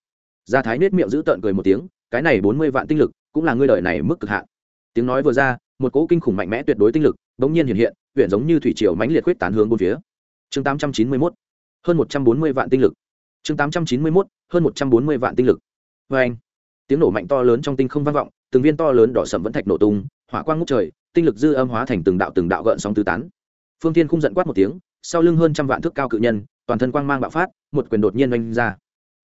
Gia thái nết miệng giữ tợn cười một tiếng, cái này bốn mươi vạn tinh lực, cũng là ngươi đời này mức cực hạn. Tiếng nói vừa ra, một cỗ kinh khủng mạnh mẽ tuyệt đối tinh lực bỗng nhiên hiện hiện huyện giống như thủy triều mãnh liệt quyết tán hướng bốn phía. Chương tám trăm chín mươi 891 hơn một trăm bốn mươi vạn tinh lực. Chương tám trăm chín mươi 891 hơn một trăm bốn mươi vạn tinh lực. Vê anh tiếng nổ mạnh to lớn trong tinh không vang vọng, từng viên to lớn đỏ sầm vẫn thạch nổ tung, hỏa quang ngút trời, tinh lực dư âm hóa thành từng đạo từng đạo gợn sóng tứ tán. Phương tiên không giận quát một tiếng, sau lưng hơn trăm vạn thước cao cự nhân, toàn thân quang mang bạo phát, một quyền đột nhiên oanh ra.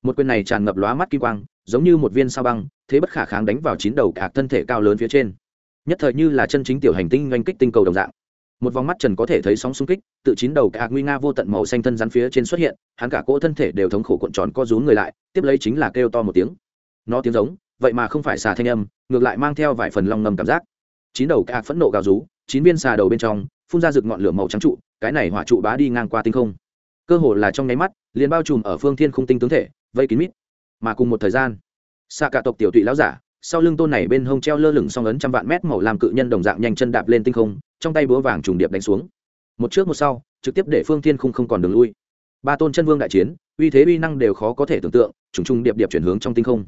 Một quyền này tràn ngập lóa mắt kim quang, giống như một viên sao băng, thế bất khả kháng đánh vào chín đầu cả thân thể cao lớn phía trên. Nhất thời như là chân chính tiểu hành tinh oanh kích tinh cầu đồng dạng. Một vòng mắt trần có thể thấy sóng xung kích, tự chín đầu cả nguy nga vô tận màu xanh thân rắn phía trên xuất hiện, hắn cả cỗ thân thể đều thống khổ cuộn tròn co rúm người lại, tiếp lấy chính là kêu to một tiếng nó tiếng giống, vậy mà không phải xà thanh âm, ngược lại mang theo vài phần long ngầm cảm giác. Chín đầu cạc phẫn nộ gào rú, chín viên xà đầu bên trong, phun ra rực ngọn lửa màu trắng trụ, cái này hỏa trụ bá đi ngang qua tinh không. Cơ hồ là trong nháy mắt, liền bao trùm ở phương thiên khung tinh tướng thể, vây kín mít. Mà cùng một thời gian xạ cả tộc tiểu tụy lão giả, sau lưng tôn này bên hông treo lơ lửng song ấn trăm vạn mét màu làm cự nhân đồng dạng nhanh chân đạp lên tinh không, trong tay búa vàng trùng điệp đánh xuống. Một trước một sau, trực tiếp để phương thiên khung không còn đường lui. Ba tôn chân vương đại chiến, uy thế uy năng đều khó có thể tưởng tượng, trùng trùng điệp điệp chuyển hướng trong tinh không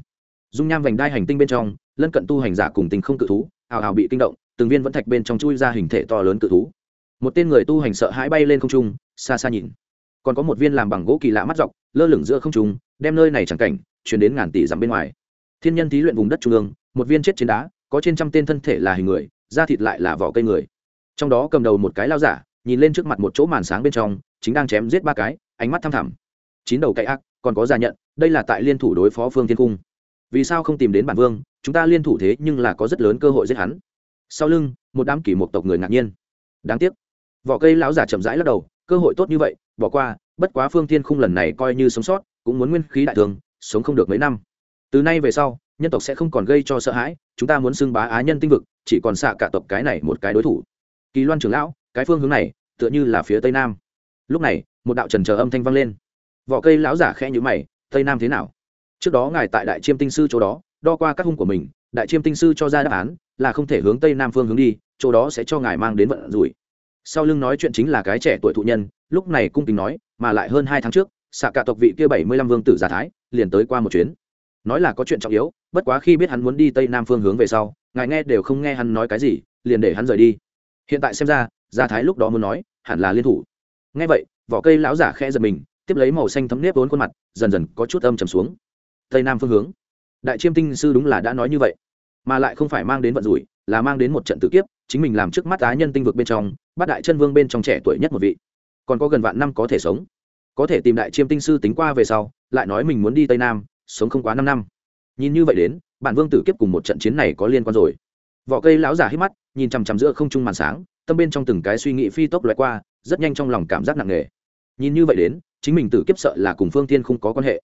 dung nham vành đai hành tinh bên trong, lân cận tu hành giả cùng tình không cự thú, ào ào bị kinh động, từng viên vẫn thạch bên trong chui ra hình thể to lớn cự thú. Một tên người tu hành sợ hãi bay lên không trung, xa xa nhìn. Còn có một viên làm bằng gỗ kỳ lạ mắt dọc, lơ lửng giữa không trung, đem nơi này chẳng cảnh, chuyển đến ngàn tỷ dặm bên ngoài. Thiên nhân thí luyện vùng đất trung ương, một viên chết trên đá, có trên trăm tên thân thể là hình người, da thịt lại là vỏ cây người. Trong đó cầm đầu một cái lao giả, nhìn lên trước mặt một chỗ màn sáng bên trong, chính đang chém giết ba cái, ánh mắt thăm thẳm. Chín đầu cậy ác, còn có giả nhận, đây là tại liên thủ đối phó phương thiên cung vì sao không tìm đến bản vương, chúng ta liên thủ thế nhưng là có rất lớn cơ hội giết hắn. Sau lưng, một đám kỷ một tộc người ngạc nhiên. Đáng tiếc, vỏ cây lão giả chậm rãi lắc đầu, cơ hội tốt như vậy, bỏ qua, bất quá phương thiên khung lần này coi như sống sót, cũng muốn nguyên khí đại thường, sống không được mấy năm. Từ nay về sau, nhân tộc sẽ không còn gây cho sợ hãi, chúng ta muốn xưng bá á nhân tinh vực, chỉ còn xạ cả tộc cái này một cái đối thủ. Kỳ loan trưởng lão, cái phương hướng này, tựa như là phía tây nam. Lúc này, một đạo trần chờ âm thanh vang lên. Vỏ cây lão giả khẽ nhữ mày, tây nam thế nào? Trước đó ngài tại đại chiêm tinh sư chỗ đó, đo qua các hung của mình, đại chiêm tinh sư cho ra đáp án là không thể hướng tây nam phương hướng đi, chỗ đó sẽ cho ngài mang đến vận rủi. Sau lưng nói chuyện chính là cái trẻ tuổi thụ nhân, lúc này cung kính nói, mà lại hơn hai tháng trước, xạ cả tộc vị kia bảy mươi lăm vương tử giả thái liền tới qua một chuyến. Nói là có chuyện trọng yếu, bất quá khi biết hắn muốn đi tây nam phương hướng về sau, ngài nghe đều không nghe hắn nói cái gì, liền để hắn rời đi. Hiện tại xem ra gia thái lúc đó muốn nói, hẳn là liên thủ. Nghe vậy, vỏ cây lão giả khẽ giật mình, tiếp lấy màu xanh thấm nếp vốn khuôn mặt, dần dần có chút âm trầm xuống tây nam phương hướng. Đại chiêm tinh sư đúng là đã nói như vậy, mà lại không phải mang đến vận rủi, là mang đến một trận tự kiếp, chính mình làm trước mắt á nhân tinh vực bên trong, bắt đại chân vương bên trong trẻ tuổi nhất một vị. Còn có gần vạn năm có thể sống. Có thể tìm đại chiêm tinh sư tính qua về sau, lại nói mình muốn đi tây nam, sống không quá năm năm. Nhìn như vậy đến, bản vương tử kiếp cùng một trận chiến này có liên quan rồi. Vỏ cây lão giả hít mắt, nhìn chằm chằm giữa không trung màn sáng, tâm bên trong từng cái suy nghĩ phi tốc loại qua, rất nhanh trong lòng cảm giác nặng nề. Nhìn như vậy đến, chính mình tử kiếp sợ là cùng phương tiên không có quan hệ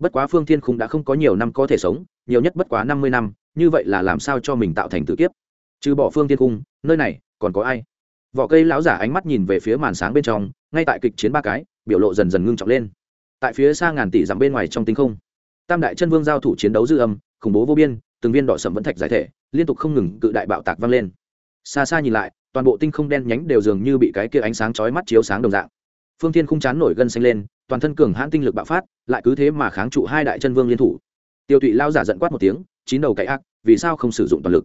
bất quá phương thiên khung đã không có nhiều năm có thể sống nhiều nhất bất quá năm mươi năm như vậy là làm sao cho mình tạo thành tử kiếp? Trừ bỏ phương thiên khung, nơi này còn có ai? Vỏ cây lão giả ánh mắt nhìn về phía màn sáng bên trong ngay tại kịch chiến ba cái biểu lộ dần dần ngưng trọng lên. Tại phía xa ngàn tỷ dặm bên ngoài trong tinh không tam đại chân vương giao thủ chiến đấu dư âm khủng bố vô biên từng viên đỏ sầm vẫn thạch giải thể liên tục không ngừng cự đại bạo tạc vang lên. Xa xa nhìn lại toàn bộ tinh không đen nhánh đều dường như bị cái kia ánh sáng chói mắt chiếu sáng đồng dạng. Phương thiên khung chán nổi gân xanh lên toàn thân cường hãn tinh lực bạo phát, lại cứ thế mà kháng trụ hai đại chân vương liên thủ. Tiêu tụy lao giả giận quát một tiếng, chín đầu cậy ác, vì sao không sử dụng toàn lực?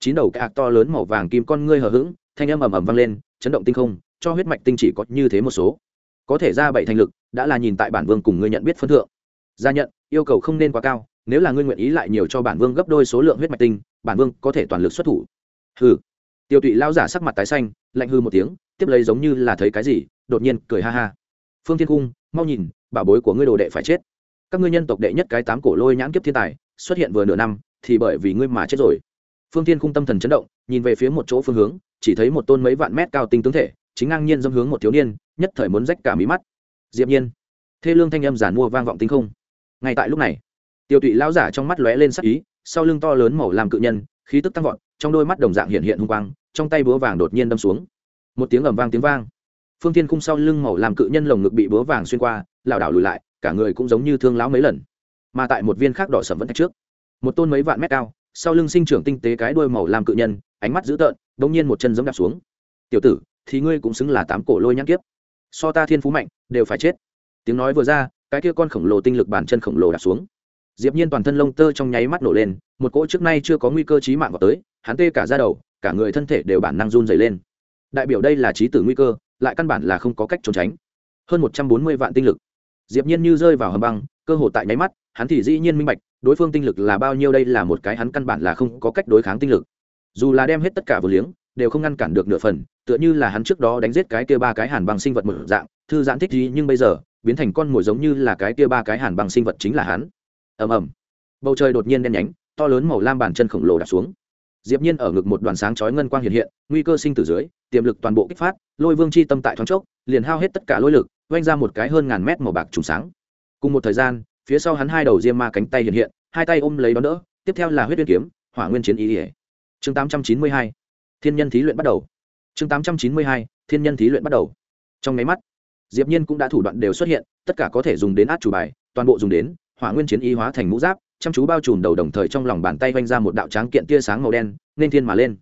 Chín đầu cậy ác to lớn màu vàng kim con ngươi hờ hững, thanh âm ầm ầm vang lên, chấn động tinh không, cho huyết mạch tinh chỉ có như thế một số. Có thể ra bảy thành lực, đã là nhìn tại bản vương cùng ngươi nhận biết phân thượng. Gia nhận, yêu cầu không nên quá cao, nếu là ngươi nguyện ý lại nhiều cho bản vương gấp đôi số lượng huyết mạch tinh, bản vương có thể toàn lực xuất thủ. Hừ. Tiêu tụy lao giả sắc mặt tái xanh, lạnh hư một tiếng, tiếp lấy giống như là thấy cái gì, đột nhiên cười ha ha phương thiên cung, mau nhìn, bảo bối của ngươi đồ đệ phải chết. Các ngươi nhân tộc đệ nhất cái tám cổ lôi nhãn kiếp thiên tài, xuất hiện vừa nửa năm, thì bởi vì ngươi mà chết rồi. Phương thiên cung tâm thần chấn động, nhìn về phía một chỗ phương hướng, chỉ thấy một tôn mấy vạn mét cao tinh tướng thể, chính ngang nhiên dâm hướng một thiếu niên, nhất thời muốn rách cả mí mắt. Diệp nhiên, thê lương thanh âm giản mua vang vọng tinh không. Ngay tại lúc này, tiêu tụy lão giả trong mắt lóe lên sắc ý, sau lưng to lớn màu làm cự nhân, khí tức tăng vọt, trong đôi mắt đồng dạng hiện hiện hung quang, trong tay búa vàng đột nhiên đâm xuống. Một tiếng ầm vang tiếng vang phương thiên khung sau lưng màu làm cự nhân lồng ngực bị búa vàng xuyên qua, lảo đảo lùi lại, cả người cũng giống như thương láo mấy lần. Mà tại một viên khác đỏ sầm vẫn thạch trước, một tôn mấy vạn mét cao, sau lưng sinh trưởng tinh tế cái đuôi màu làm cự nhân, ánh mắt dữ tợn bỗng nhiên một chân giống đạp xuống. Tiểu tử, thì ngươi cũng xứng là tám cổ lôi nhãn kiếp. So ta thiên phú mạnh, đều phải chết. Tiếng nói vừa ra, cái kia con khổng lồ tinh lực bàn chân khổng lồ đạp xuống. Diệp nhiên toàn thân lông tơ trong nháy mắt nổ lên, một cỗ trước nay chưa có nguy cơ chí mạng vào tới, hắn tê cả da đầu, cả người thân thể đều bản năng run rẩy lên. Đại biểu đây là trí tử nguy cơ lại căn bản là không có cách trốn tránh. Hơn một trăm bốn mươi vạn tinh lực. Diệp nhiên như rơi vào hầm băng, cơ hội tại nháy mắt, hắn thì dĩ nhiên minh bạch, đối phương tinh lực là bao nhiêu đây là một cái hắn căn bản là không có cách đối kháng tinh lực. Dù là đem hết tất cả vừa liếng, đều không ngăn cản được nửa phần, tựa như là hắn trước đó đánh giết cái kia ba cái hàn băng sinh vật một dạng, thư giãn thích gì nhưng bây giờ, biến thành con mồi giống như là cái kia ba cái hàn băng sinh vật chính là hắn. Ầm ầm. Bầu trời đột nhiên đen nhánh, to lớn màu lam bàn chân khổng lồ đạp xuống. Diệp nhiên ở ngực một đoàn sáng chói ngân quang hiện hiện, nguy cơ sinh tử dưới tiềm lực toàn bộ kích phát, lôi vương chi tâm tại thoáng chốc, liền hao hết tất cả lôi lực vanh ra một cái hơn ngàn mét màu bạc trùng sáng. Cùng một thời gian, phía sau hắn hai đầu diêm ma cánh tay hiện hiện, hai tay ôm lấy đón đỡ, tiếp theo là huyết nguyên kiếm, hỏa nguyên chiến ý ỉa chương 892 thiên nhân thí luyện bắt đầu. Chương 892 thiên nhân thí luyện bắt đầu. Trong máy mắt, diệp nhiên cũng đã thủ đoạn đều xuất hiện, tất cả có thể dùng đến át chủ bài, toàn bộ dùng đến, hỏa nguyên chiến ý hóa thành mũ giáp, chăm chú bao trùm đầu đồng thời trong lòng bàn tay vanh ra một đạo tráng kiện tia sáng màu đen nên thiên mà lên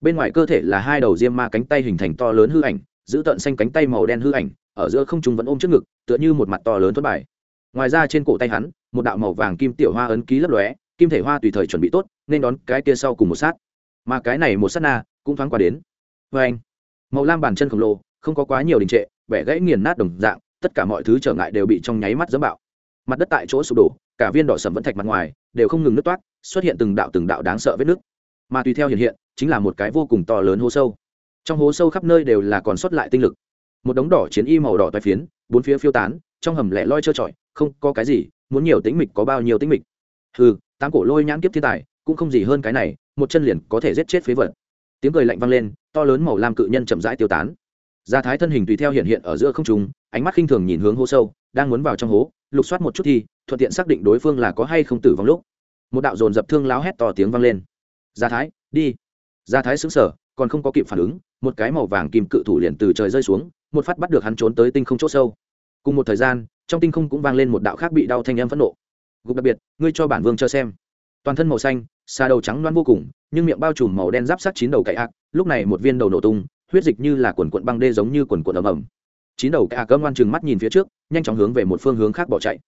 bên ngoài cơ thể là hai đầu diêm ma cánh tay hình thành to lớn hư ảnh, giữ tận xanh cánh tay màu đen hư ảnh, ở giữa không trung vẫn ôm trước ngực, tựa như một mặt to lớn thất bài. Ngoài ra trên cổ tay hắn, một đạo màu vàng kim tiểu hoa ấn ký lấp lóe, kim thể hoa tùy thời chuẩn bị tốt, nên đón cái kia sau cùng một sát. Mà cái này một sát na, cũng thoáng qua đến. Vê anh, màu lam bàn chân khổng lồ, không có quá nhiều đình trệ, vẻ gãy nghiền nát đồng dạng, tất cả mọi thứ trở ngại đều bị trong nháy mắt dẫm bạo. Mặt đất tại chỗ sụp đổ, cả viên đỏ sầm vẫn thạch mặt ngoài, đều không ngừng nứt toát xuất hiện từng đạo từng đạo đáng sợ vết nứt. Mà tùy theo hiện hiện chính là một cái vô cùng to lớn hố sâu. Trong hố sâu khắp nơi đều là còn sót lại tinh lực. Một đống đỏ chiến y màu đỏ toai phiến, bốn phía phiêu tán, trong hầm lẻ loi trơ trọi, không có cái gì, muốn nhiều tính mịch có bao nhiêu tính mịch. Hừ, tám cổ lôi nhãn kiếp thiên tài, cũng không gì hơn cái này, một chân liền có thể giết chết phế vật. Tiếng cười lạnh vang lên, to lớn màu lam cự nhân chậm rãi tiêu tán. Gia thái thân hình tùy theo hiện hiện ở giữa không trung, ánh mắt khinh thường nhìn hướng hố sâu, đang muốn vào trong hố, lục soát một chút thì, thuận tiện xác định đối phương là có hay không tử vong lúc. Một đạo dồn dập thương láo hét to tiếng vang lên. Gia thái, đi! Gia thái xứng sở còn không có kịp phản ứng, một cái màu vàng kim cự thủ liền từ trời rơi xuống, một phát bắt được hắn trốn tới tinh không c h ỗ sâu. Cùng một thời gian, trong tinh không cũng vang lên một đạo khác bị đau thanh em phẫn nộ. Gục đặc biệt, ngươi cho bản vương cho xem. Toàn thân màu xanh xa đầu trắng loan vô cùng, nhưng miệng bao trùm màu đen giáp sát chín đầu cậy ác, lúc này một viên đầu nổ tung, huyết dịch như là quần quận băng đê giống như quần quận ầm ầm. Chín đầu cậy ác cơm ngoan chừng mắt nhìn phía trước, nhanh chóng hướng về một phương hướng khác bỏ chạy.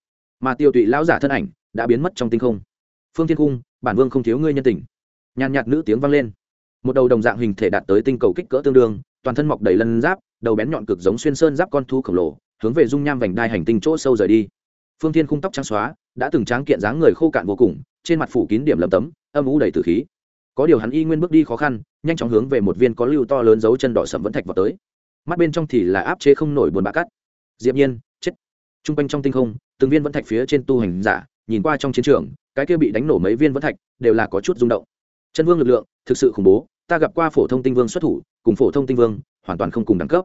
Mà tiêu tụy lão giả thân ảnh đã biến mất trong tinh không. Phương thiên cung, bản vương không thiếu ngươi nhân tình. Nhàn nhạt nữ tiếng vang lên một đầu đồng dạng hình thể đạt tới tinh cầu kích cỡ tương đương, toàn thân mọc đầy lân giáp, đầu bén nhọn cực giống xuyên sơn giáp con thú khổng lồ, hướng về dung nham vành đai hành tinh chỗ sâu rời đi. Phương thiên khung tóc trắng xóa, đã từng tráng kiện dáng người khô cạn vô cùng, trên mặt phủ kín điểm lầm tấm, âm ú đầy tử khí. Có điều hắn y nguyên bước đi khó khăn, nhanh chóng hướng về một viên có lưu to lớn dấu chân đỏ sầm vẫn thạch vào tới. Mắt bên trong thì là áp chế không nổi buồn bã cắt. Diệp nhiên, chết. Trung quanh trong tinh không, từng viên vẫn thạch phía trên tu hành giả, nhìn qua trong chiến trường, cái kia bị đánh nổ mấy viên vẫn thạch, đều là có chút rung động chân vương lực lượng, thực sự khủng bố, ta gặp qua phổ thông tinh vương xuất thủ, cùng phổ thông tinh vương, hoàn toàn không cùng đẳng cấp.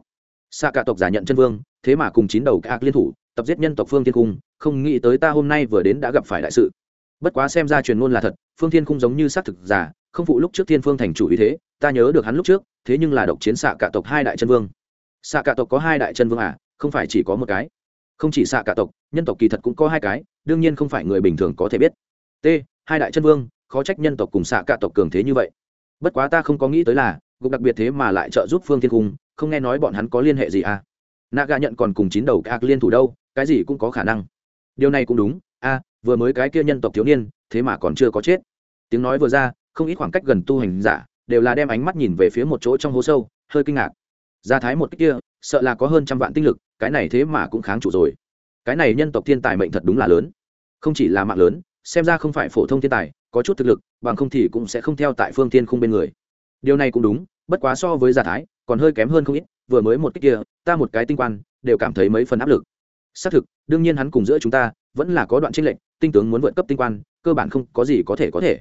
Xa cả tộc giả nhận chân vương, thế mà cùng chín đầu các liên thủ, tập giết nhân tộc phương thiên cung, không nghĩ tới ta hôm nay vừa đến đã gặp phải đại sự. Bất quá xem ra truyền ngôn là thật, phương thiên cung giống như xác thực giả, không phụ lúc trước thiên phương thành chủ ý thế, ta nhớ được hắn lúc trước, thế nhưng là độc chiến xạ cả tộc hai đại chân vương. Xạ cả tộc có hai đại chân vương à không phải chỉ có một cái. Không chỉ xạ cả tộc, nhân tộc kỳ thật cũng có hai cái, đương nhiên không phải người bình thường có thể biết. T, hai đại chân vương khó trách nhân tộc cùng xạ cả tộc cường thế như vậy. Bất quá ta không có nghĩ tới là gục đặc biệt thế mà lại trợ giúp phương thiên cung, không nghe nói bọn hắn có liên hệ gì à? Nạ gà nhận còn cùng chín đầu các liên thủ đâu, cái gì cũng có khả năng. Điều này cũng đúng, a, vừa mới cái kia nhân tộc thiếu niên, thế mà còn chưa có chết. Tiếng nói vừa ra, không ít khoảng cách gần tu hành giả, đều là đem ánh mắt nhìn về phía một chỗ trong hố sâu, hơi kinh ngạc. Gia thái một cách kia, sợ là có hơn trăm vạn tinh lực, cái này thế mà cũng kháng chủ rồi. Cái này nhân tộc thiên tài mệnh thật đúng là lớn. Không chỉ là mạng lớn, xem ra không phải phổ thông thiên tài có chút thực lực, bằng không thì cũng sẽ không theo tại phương tiên khung bên người. Điều này cũng đúng, bất quá so với giả thái, còn hơi kém hơn không ít, vừa mới một cách kia, ta một cái tinh quan, đều cảm thấy mấy phần áp lực. Xác thực, đương nhiên hắn cùng giữa chúng ta, vẫn là có đoạn tranh lệch, tinh tướng muốn vượt cấp tinh quan, cơ bản không có gì có thể có thể.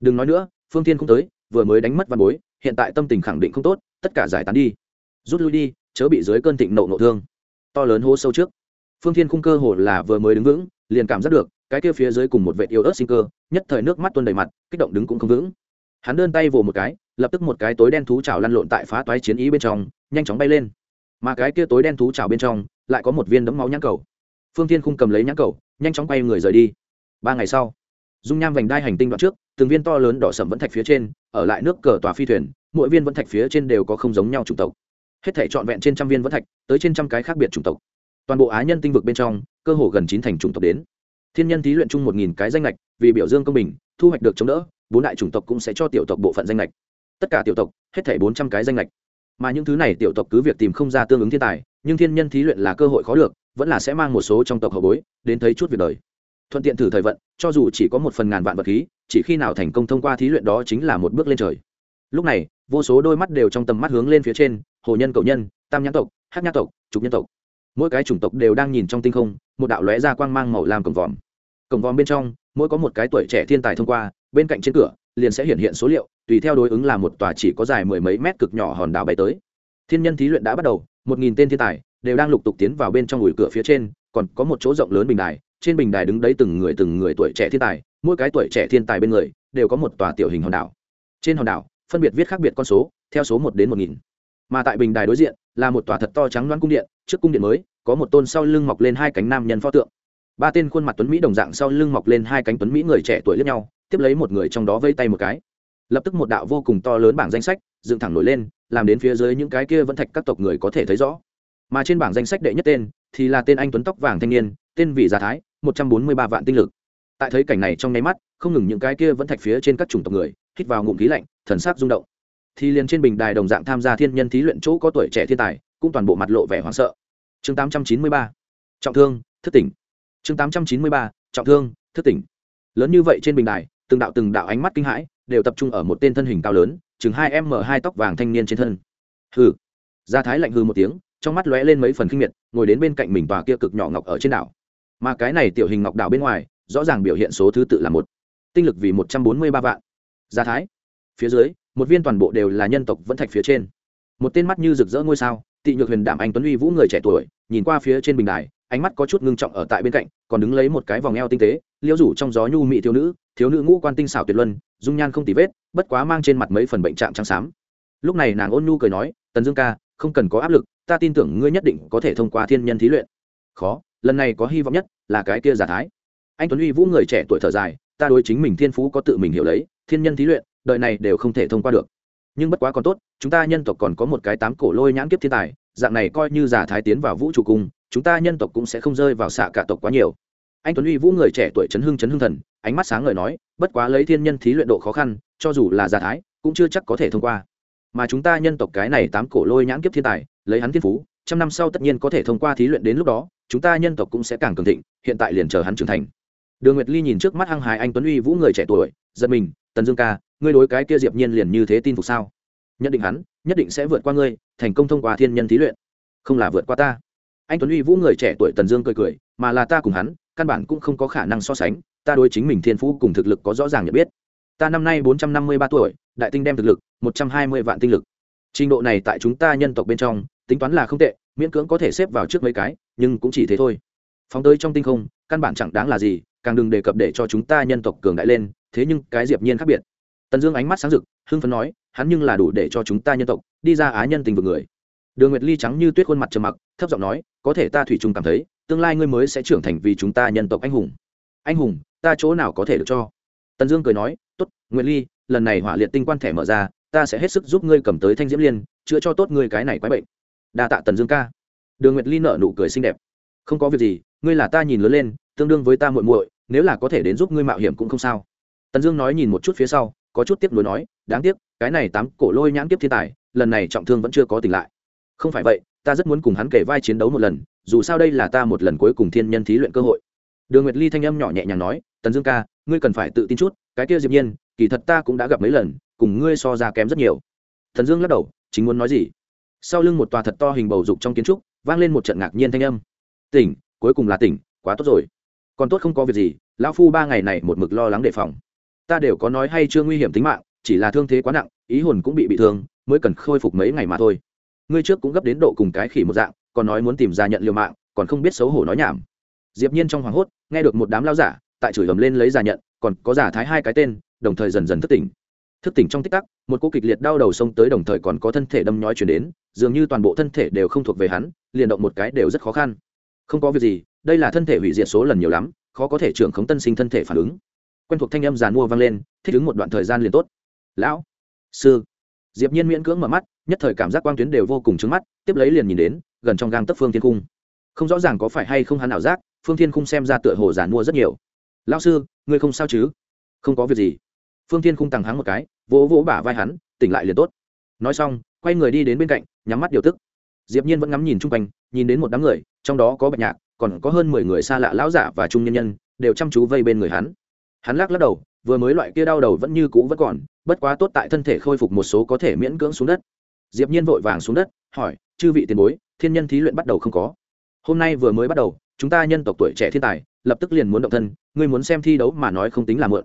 Đừng nói nữa, phương tiên không tới, vừa mới đánh mất văn bối, hiện tại tâm tình khẳng định không tốt, tất cả giải tán đi. Rút lui đi, chớ bị dưới cơn thịnh nộ nộ thương. To lớn hô sâu trước. Phương thiên khung cơ hồ là vừa mới đứng vững, liền cảm giác được cái kia phía dưới cùng một vệ yêu ớt sinh cơ, nhất thời nước mắt tuôn đầy mặt, kích động đứng cũng không vững. Hắn đơn tay vồ một cái, lập tức một cái tối đen thú chảo lăn lộn tại phá toái chiến ý bên trong, nhanh chóng bay lên. Mà cái kia tối đen thú chảo bên trong, lại có một viên đấm máu nhãn cầu. Phương thiên khung cầm lấy nhãn cầu, nhanh chóng bay người rời đi. Ba ngày sau, dung nham vành đai hành tinh đoạn trước, từng viên to lớn đỏ sầm vẫn thạch phía trên, ở lại nước cờ tòa phi thuyền, mỗi viên vẫn thạch phía trên đều có không giống nhau chủng tộc. Hết thể trọn vẹn trên trăm viên vẫn thạch, tới trên trăm cái khác biệt chủng tộc. Toàn bộ á nhân tinh vực bên trong, cơ hồ gần chín thành chủng tộc đến thiên nhân thí luyện chung một nghìn cái danh lệch vì biểu dương công bình, thu hoạch được chống đỡ, bốn đại chủng tộc cũng sẽ cho tiểu tộc bộ phận danh lệch tất cả tiểu tộc, hết thể bốn trăm cái danh lệch mà những thứ này tiểu tộc cứ việc tìm không ra tương ứng thiên tài, nhưng thiên nhân thí luyện là cơ hội khó được, vẫn là sẽ mang một số trong tộc hậu bối, đến thấy chút việc đời. Thuận tiện thử thời vận, cho dù chỉ có một phần ngàn vạn vật khí, chỉ khi nào thành công thông qua thí luyện đó chính là một bước lên trời. Lúc này, vô số đôi mắt đều trong tầm mắt hướng lên phía trên, hồ nhân cầu nhân, tam nhãn tộc hát nhãn tộc, trục nhân tộc mỗi cái chủng tộc đều đang nhìn trong tinh không, một đạo lóe ra quang mang màu làm cổng vòm. Cổng vòm bên trong, mỗi có một cái tuổi trẻ thiên tài thông qua, bên cạnh trên cửa, liền sẽ hiện hiện số liệu, tùy theo đối ứng là một tòa chỉ có dài mười mấy mét cực nhỏ hòn đảo bay tới. Thiên nhân thí luyện đã bắt đầu, một nghìn tên thiên tài đều đang lục tục tiến vào bên trong ủi cửa phía trên, còn có một chỗ rộng lớn bình đài, trên bình đài đứng đấy từng người từng người tuổi trẻ thiên tài, mỗi cái tuổi trẻ thiên tài bên người đều có một tòa tiểu hình hòn đảo. Trên hòn đảo, phân biệt viết khác biệt con số, theo số một đến một nghìn mà tại bình đài đối diện là một tòa thật to trắng loan cung điện, trước cung điện mới, có một tôn sau lưng mọc lên hai cánh nam nhân pho tượng. Ba tên khuôn mặt tuấn mỹ đồng dạng sau lưng mọc lên hai cánh tuấn mỹ người trẻ tuổi lẫn nhau, tiếp lấy một người trong đó vây tay một cái. Lập tức một đạo vô cùng to lớn bảng danh sách dựng thẳng nổi lên, làm đến phía dưới những cái kia vẫn thạch các tộc người có thể thấy rõ. Mà trên bảng danh sách đệ nhất tên thì là tên anh tuấn tóc vàng thanh niên, tên vị gia thái, một trăm bốn mươi ba vạn tinh lực. Tại thấy cảnh này trong nháy mắt, không ngừng những cái kia vẫn thạch phía trên các chủng tộc người hít vào ngụm khí lạnh, thần sắc rung động thì liền trên bình đài đồng dạng tham gia thiên nhân thí luyện chỗ có tuổi trẻ thiên tài, cũng toàn bộ mặt lộ vẻ hoảng sợ. Chương tám trăm chín mươi ba, trọng thương, thức tỉnh. Chương tám trăm chín mươi ba, trọng thương, thức tỉnh. Lớn như vậy trên bình đài, từng đạo từng đạo ánh mắt kinh hãi, đều tập trung ở một tên thân hình cao lớn, chừng hai m hai tóc vàng thanh niên trên thân. Hừ. Gia thái lạnh hư một tiếng, trong mắt lóe lên mấy phần kinh miệt, ngồi đến bên cạnh mình tòa kia cực nhỏ ngọc ở trên đảo. Mà cái này tiểu hình ngọc đảo bên ngoài, rõ ràng biểu hiện số thứ tự là một. Tinh lực vì một trăm bốn mươi ba vạn. Gia thái, phía dưới một viên toàn bộ đều là nhân tộc vẫn thạch phía trên. Một tên mắt như rực rỡ ngôi sao, tị nhược huyền đảm anh tuấn uy vũ người trẻ tuổi, nhìn qua phía trên bình đài, ánh mắt có chút ngưng trọng ở tại bên cạnh, còn đứng lấy một cái vòng eo tinh tế liêu rủ trong gió nhu mị thiếu nữ thiếu nữ ngũ quan tinh xảo tuyệt luân, dung nhan không tì vết, bất quá mang trên mặt mấy phần bệnh trạng trắng xám. Lúc này nàng ôn nhu cười nói, tần dương ca, không cần có áp lực, ta tin tưởng ngươi nhất định có thể thông qua thiên nhân thí luyện. Khó, lần này có hy vọng nhất là cái kia giả thái. Anh tuấn uy vũ người trẻ tuổi thở dài, ta đối chính mình thiên phú có tự mình hiểu lấy, thiên nhân thí luyện đời này đều không thể thông qua được. Nhưng bất quá còn tốt, chúng ta nhân tộc còn có một cái tám cổ lôi nhãn kiếp thiên tài, dạng này coi như giả thái tiến vào vũ trụ cung chúng ta nhân tộc cũng sẽ không rơi vào xạ cả tộc quá nhiều. Anh tuấn uy vũ người trẻ tuổi chấn hưng chấn hưng thần, ánh mắt sáng ngời nói, bất quá lấy thiên nhân thí luyện độ khó khăn, cho dù là giả thái, cũng chưa chắc có thể thông qua. Mà chúng ta nhân tộc cái này tám cổ lôi nhãn kiếp thiên tài, lấy hắn thiên phú, trăm năm sau tất nhiên có thể thông qua thí luyện đến lúc đó, chúng ta nhân tộc cũng sẽ càng cường thịnh, hiện tại liền chờ hắn trưởng thành. Đường nguyệt ly nhìn trước mắt hăng hái anh tuấn uy vũ người trẻ tuổi, giật mình, tần dương ca ngươi đối cái kia diệp nhiên liền như thế tin phục sao? Nhất định hắn, nhất định sẽ vượt qua ngươi, thành công thông qua thiên nhân thí luyện. Không là vượt qua ta. Anh tuấn uy vũ người trẻ tuổi tần dương cười cười, mà là ta cùng hắn, căn bản cũng không có khả năng so sánh, ta đối chính mình thiên phú cùng thực lực có rõ ràng nhận biết. Ta năm nay bốn trăm năm mươi ba tuổi, đại tinh đem thực lực, một trăm hai mươi vạn tinh lực. Trình độ này tại chúng ta nhân tộc bên trong, tính toán là không tệ, miễn cưỡng có thể xếp vào trước mấy cái, nhưng cũng chỉ thế thôi. Phóng tới trong tinh không, căn bản chẳng đáng là gì, càng đừng đề cập để cho chúng ta nhân tộc cường đại lên, thế nhưng cái diệp nhiên khác biệt tần dương ánh mắt sáng rực, hưng phấn nói, hắn nhưng là đủ để cho chúng ta nhân tộc đi ra á nhân tình vực người. Đường nguyệt ly trắng như tuyết khuôn mặt trầm mặc, thấp giọng nói, có thể ta thủy chung cảm thấy, tương lai ngươi mới sẽ trưởng thành vì chúng ta nhân tộc anh hùng. Anh hùng, ta chỗ nào có thể được cho? Tần dương cười nói, tốt, nguyệt ly, lần này hỏa liệt tinh quan thẻ mở ra, ta sẽ hết sức giúp ngươi cầm tới thanh diễm liên, chữa cho tốt ngươi cái này quái bệnh. Đa tạ tần dương ca. Đường nguyệt ly nở nụ cười xinh đẹp. Không có việc gì, ngươi là ta nhìn lớn lên, tương đương với ta muội muội, nếu là có thể đến giúp ngươi mạo hiểm cũng không sao. Tần dương nói nhìn một chút phía sau có chút tiếc nuối nói, đáng tiếc, cái này tám cổ lôi nhãn tiếp thiên tài, lần này trọng thương vẫn chưa có tỉnh lại. Không phải vậy, ta rất muốn cùng hắn kể vai chiến đấu một lần, dù sao đây là ta một lần cuối cùng thiên nhân thí luyện cơ hội. Đường nguyệt ly thanh âm nhỏ nhẹ nhàng nói, tần dương ca, ngươi cần phải tự tin chút, cái kia diệp nhiên, kỳ thật ta cũng đã gặp mấy lần, cùng ngươi so ra kém rất nhiều. Thần dương lắc đầu, chính muốn nói gì? Sau lưng một tòa thật to hình bầu dục trong kiến trúc, vang lên một trận ngạc nhiên thanh âm. Tỉnh, cuối cùng là tỉnh, quá tốt rồi. Còn tốt không có việc gì, lão phu ba ngày này một mực lo lắng đề phòng ta đều có nói hay chưa nguy hiểm tính mạng, chỉ là thương thế quá nặng, ý hồn cũng bị bị thương, mới cần khôi phục mấy ngày mà thôi. Ngươi trước cũng gấp đến độ cùng cái khỉ một dạng, còn nói muốn tìm ra nhận liều mạng, còn không biết xấu hổ nói nhảm. Diệp nhiên trong hoàng hốt, nghe được một đám lao giả, tại chửi ầm lên lấy giả nhận, còn có giả thái hai cái tên, đồng thời dần dần thức tỉnh. Thức tỉnh trong tích tắc, một cô kịch liệt đau đầu xông tới đồng thời còn có thân thể đâm nhói chuyển đến, dường như toàn bộ thân thể đều không thuộc về hắn, liền động một cái đều rất khó khăn. Không có việc gì, đây là thân thể hủy diệt số lần nhiều lắm, khó có thể trưởng khống tân sinh thân thể phản ứng quen thuộc thanh âm giàn mua vang lên, thích ứng một đoạn thời gian liền tốt. Lão sư. Diệp nhiên miễn cưỡng mở mắt, nhất thời cảm giác quang tuyến đều vô cùng trướng mắt, tiếp lấy liền nhìn đến, gần trong gang tấc phương thiên cung. Không rõ ràng có phải hay không hắn ảo giác, phương thiên cung xem ra tựa hồ giàn mua rất nhiều. Lão sư, ngươi không sao chứ? Không có việc gì. Phương thiên cung tăng hắng một cái, vỗ vỗ bả vai hắn, tỉnh lại liền tốt. Nói xong, quay người đi đến bên cạnh, nhắm mắt điều tức. Diệp nhiên vẫn ngắm nhìn chung quanh, nhìn đến một đám người, trong đó có bạch nhạc, còn có hơn mười người xa lạ lão giả và trung nhân nhân, đều chăm chú vây bên người hắn hắn lắc lắc đầu, vừa mới loại kia đau đầu vẫn như cũ vẫn còn, bất quá tốt tại thân thể khôi phục một số có thể miễn cưỡng xuống đất. Diệp nhiên vội vàng xuống đất, hỏi, chư vị tiền bối, thiên nhân thí luyện bắt đầu không có? Hôm nay vừa mới bắt đầu, chúng ta nhân tộc tuổi trẻ thiên tài, lập tức liền muốn động thân, ngươi muốn xem thi đấu mà nói không tính là mượn.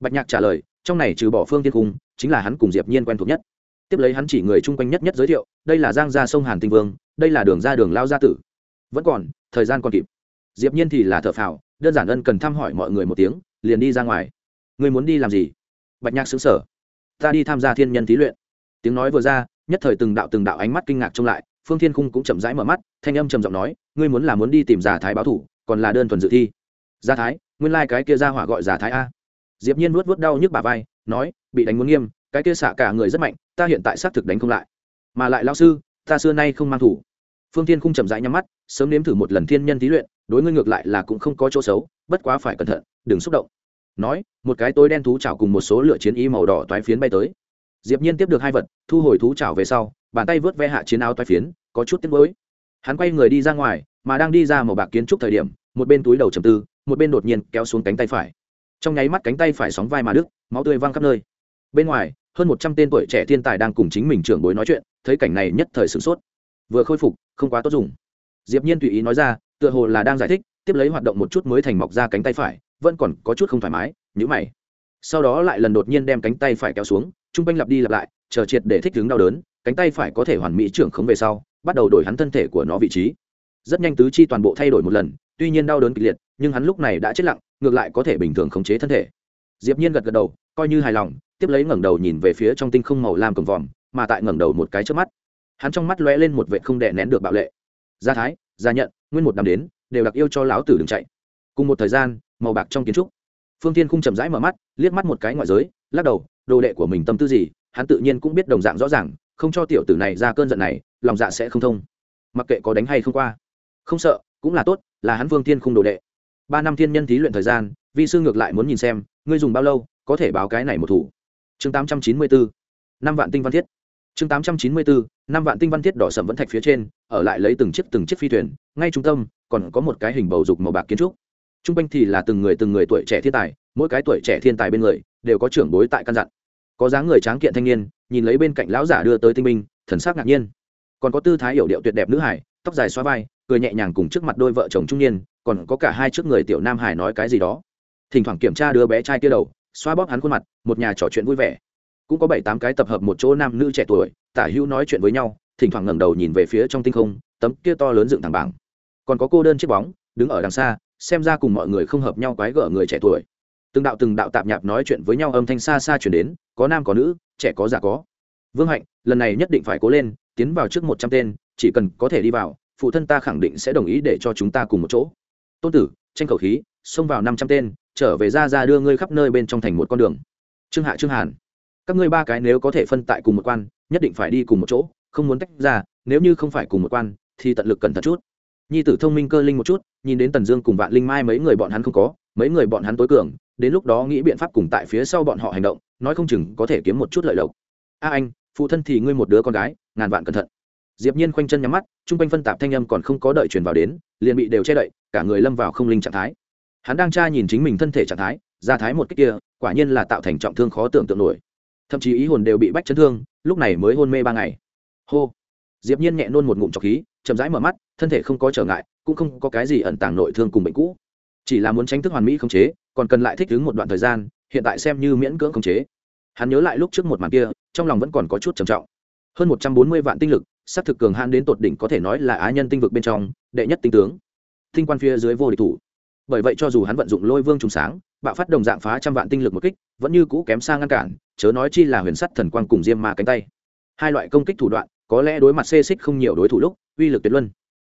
Bạch nhạc trả lời, trong này trừ bỏ phương tiên cung, chính là hắn cùng diệp nhiên quen thuộc nhất. Tiếp lấy hắn chỉ người chung quanh nhất nhất giới thiệu, đây là giang gia sông hàn tinh vương, đây là đường ra đường lao gia tử. Vẫn còn, thời gian còn kịp. Diệp nhiên thì là thợ phào đơn giản ân cần thăm hỏi mọi người một tiếng, liền đi ra ngoài. Ngươi muốn đi làm gì? Bạch nhạc xứng sở ta đi tham gia thiên nhân thí luyện. Tiếng nói vừa ra, nhất thời từng đạo từng đạo ánh mắt kinh ngạc trông lại, phương thiên khung cũng chậm rãi mở mắt, thanh âm trầm giọng nói, ngươi muốn là muốn đi tìm giả thái báo thủ, còn là đơn thuần dự thi? Gia thái, nguyên lai、like、cái kia ra hỏa gọi giả thái a. Diệp nhiên nuốt vớt đau nhức bà vai, nói, bị đánh muốn nghiêm, cái kia xạ cả người rất mạnh, ta hiện tại xác thực đánh không lại. Mà lại lao sư, ta xưa nay không mang thủ. Phương thiên khung chậm rãi nhắm mắt, sớm nếm thử một lần thiên nhân thí luyện đối ngươi ngược lại là cũng không có chỗ xấu, bất quá phải cẩn thận, đừng xúc động. Nói, một cái tối đen thú chảo cùng một số lửa chiến y màu đỏ toái phiến bay tới. Diệp nhiên tiếp được hai vật, thu hồi thú chảo về sau, bàn tay vớt ve hạ chiến áo toái phiến, có chút tiếc nuối. Hắn quay người đi ra ngoài, mà đang đi ra màu bạc kiến trúc thời điểm, một bên túi đầu trầm tư, một bên đột nhiên kéo xuống cánh tay phải. Trong nháy mắt cánh tay phải sóng vai mà đứt, máu tươi văng khắp nơi. Bên ngoài, hơn một trăm tên tuổi trẻ thiên tài đang cùng chính mình trưởng bối nói chuyện, thấy cảnh này nhất thời sửng sốt. Vừa khôi phục, không quá tốt dùng. Diệp nhiên tùy ý nói ra tựa hồ là đang giải thích, tiếp lấy hoạt động một chút mới thành mọc ra cánh tay phải, vẫn còn có chút không thoải mái nhữ mày. Sau đó lại lần đột nhiên đem cánh tay phải kéo xuống, trung quanh lặp đi lặp lại, chờ triệt để thích đứng đau đớn, cánh tay phải có thể hoàn mỹ trưởng khống về sau, bắt đầu đổi hắn thân thể của nó vị trí. Rất nhanh tứ chi toàn bộ thay đổi một lần, tuy nhiên đau đớn kịch liệt, nhưng hắn lúc này đã chết lặng, ngược lại có thể bình thường khống chế thân thể. Diệp nhiên gật gật đầu, coi như hài lòng, tiếp lấy ngẩng đầu nhìn về phía trong tinh không màu lam cổng vòm, mà tại ngẩng đầu một cái trước mắt, hắn trong mắt lóe lên một vệ không đè nén được bạo lệ. Gia thái, gia nhận nguyên một năm đến, đều đặc yêu cho lão tử đừng chạy. Cùng một thời gian, màu bạc trong kiến trúc. Phương tiên không chậm rãi mở mắt, liếc mắt một cái ngoại giới, lắc đầu, đồ đệ của mình tâm tư gì, hắn tự nhiên cũng biết đồng dạng rõ ràng, không cho tiểu tử này ra cơn giận này, lòng dạ sẽ không thông. Mặc kệ có đánh hay không qua. Không sợ, cũng là tốt, là hắn vương tiên không đồ đệ. Ba năm thiên nhân thí luyện thời gian, vi sư ngược lại muốn nhìn xem, ngươi dùng bao lâu, có thể báo cái này một thủ. Chương tám trăm chín mươi bốn, năm vạn tinh văn thiết chương tám trăm chín mươi bốn năm vạn tinh văn thiết đỏ sầm vẫn thạch phía trên, ở lại lấy từng chiếc từng chiếc phi thuyền, ngay trung tâm, còn có một cái hình bầu dục màu bạc kiến trúc. T r u n g quanh thì là từng người từng người tuổi trẻ thiên tài, mỗi cái tuổi trẻ thiên tài bên người, đều có trưởng bối tại căn dặn. Có dáng người tráng kiện thanh niên, nhìn lấy bên cạnh lão giả đưa tới tinh minh thần sắc ngạc nhiên. Còn có tư thái hiểu điệu tuyệt đẹp nữ hải, tóc dài xóa vai, cười nhẹ nhàng cùng trước mặt đôi vợ chồng trung niên, còn có cả hai trước người tiểu nam hải nói cái gì đó. Thỉnh thoảng kiểm tra đứa bé trai kia đầu, xoa bóp hắn khuôn mặt, một nhà trò chuyện vui vẻ cũng có bảy tám cái tập hợp một chỗ nam nữ trẻ tuổi, tả hữu nói chuyện với nhau, thỉnh thoảng ngẩng đầu nhìn về phía trong tinh không, tấm kia to lớn dựng thẳng bảng. Còn có cô đơn chiếc bóng, đứng ở đằng xa, xem ra cùng mọi người không hợp nhau quái gở người trẻ tuổi. Từng đạo từng đạo tạp nhạp nói chuyện với nhau âm thanh xa xa chuyển đến, có nam có nữ, trẻ có già có. Vương hạnh, lần này nhất định phải cố lên, tiến vào trước một trăm tên, chỉ cần có thể đi vào, phụ thân ta khẳng định sẽ đồng ý để cho chúng ta cùng một chỗ. Tôn tử, tranh khẩu khí, xông vào năm trăm tên, trở về ra ra đưa ngươi khắp nơi bên trong thành một con đường. Trương hạ trương hàn các ngươi ba cái nếu có thể phân tại cùng một quan, nhất định phải đi cùng một chỗ, không muốn tách ra, nếu như không phải cùng một quan, thì tận lực cẩn thận chút. Nhi tử thông minh cơ linh một chút, nhìn đến tần dương cùng vạn linh mai mấy người bọn hắn không có, mấy người bọn hắn tối cường, đến lúc đó nghĩ biện pháp cùng tại phía sau bọn họ hành động, nói không chừng có thể kiếm một chút lợi lộc. A anh, phụ thân thì ngươi một đứa con gái, ngàn vạn cẩn thận. Diệp nhiên khoanh chân nhắm mắt trung quanh phân tạp thanh âm còn không có đợi truyền vào đến, liền bị đều che đậy, cả người lâm vào không linh trạng thái. Hắn đang tra nhìn chính mình thân thể trạng thái, ra thái một cách kia, quả nhiên là tạo thành trọng thương khó tưởng tượng nổi thậm chí ý hồn đều bị bách chấn thương, lúc này mới hôn mê ba ngày. Hô. Diệp nhiên nhẹ nôn một ngụm trọc khí, chậm rãi mở mắt, thân thể không có trở ngại, cũng không có cái gì ẩn tàng nội thương cùng bệnh cũ. Chỉ là muốn tránh thức hoàn mỹ không chế, còn cần lại thích ứng một đoạn thời gian, hiện tại xem như miễn cưỡng không chế. Hắn nhớ lại lúc trước một màn kia, trong lòng vẫn còn có chút trầm trọng. Hơn một trăm bốn mươi vạn tinh lực, sát thực cường hãn đến tột đỉnh có thể nói là á nhân tinh vực bên trong, đệ nhất tinh tướng. Tinh quan phía dưới vô địch thủ. Bởi vậy cho dù hắn vận dụng lôi vương trùng sáng bạo phát đồng dạng phá trăm vạn tinh lực một kích, vẫn như cũ kém xa ngăn cản, chớ nói chi là huyền sắt thần quang cùng diêm ma cánh tay. Hai loại công kích thủ đoạn, có lẽ đối mặt xê xích không nhiều đối thủ lúc, uy lực tuyệt luân.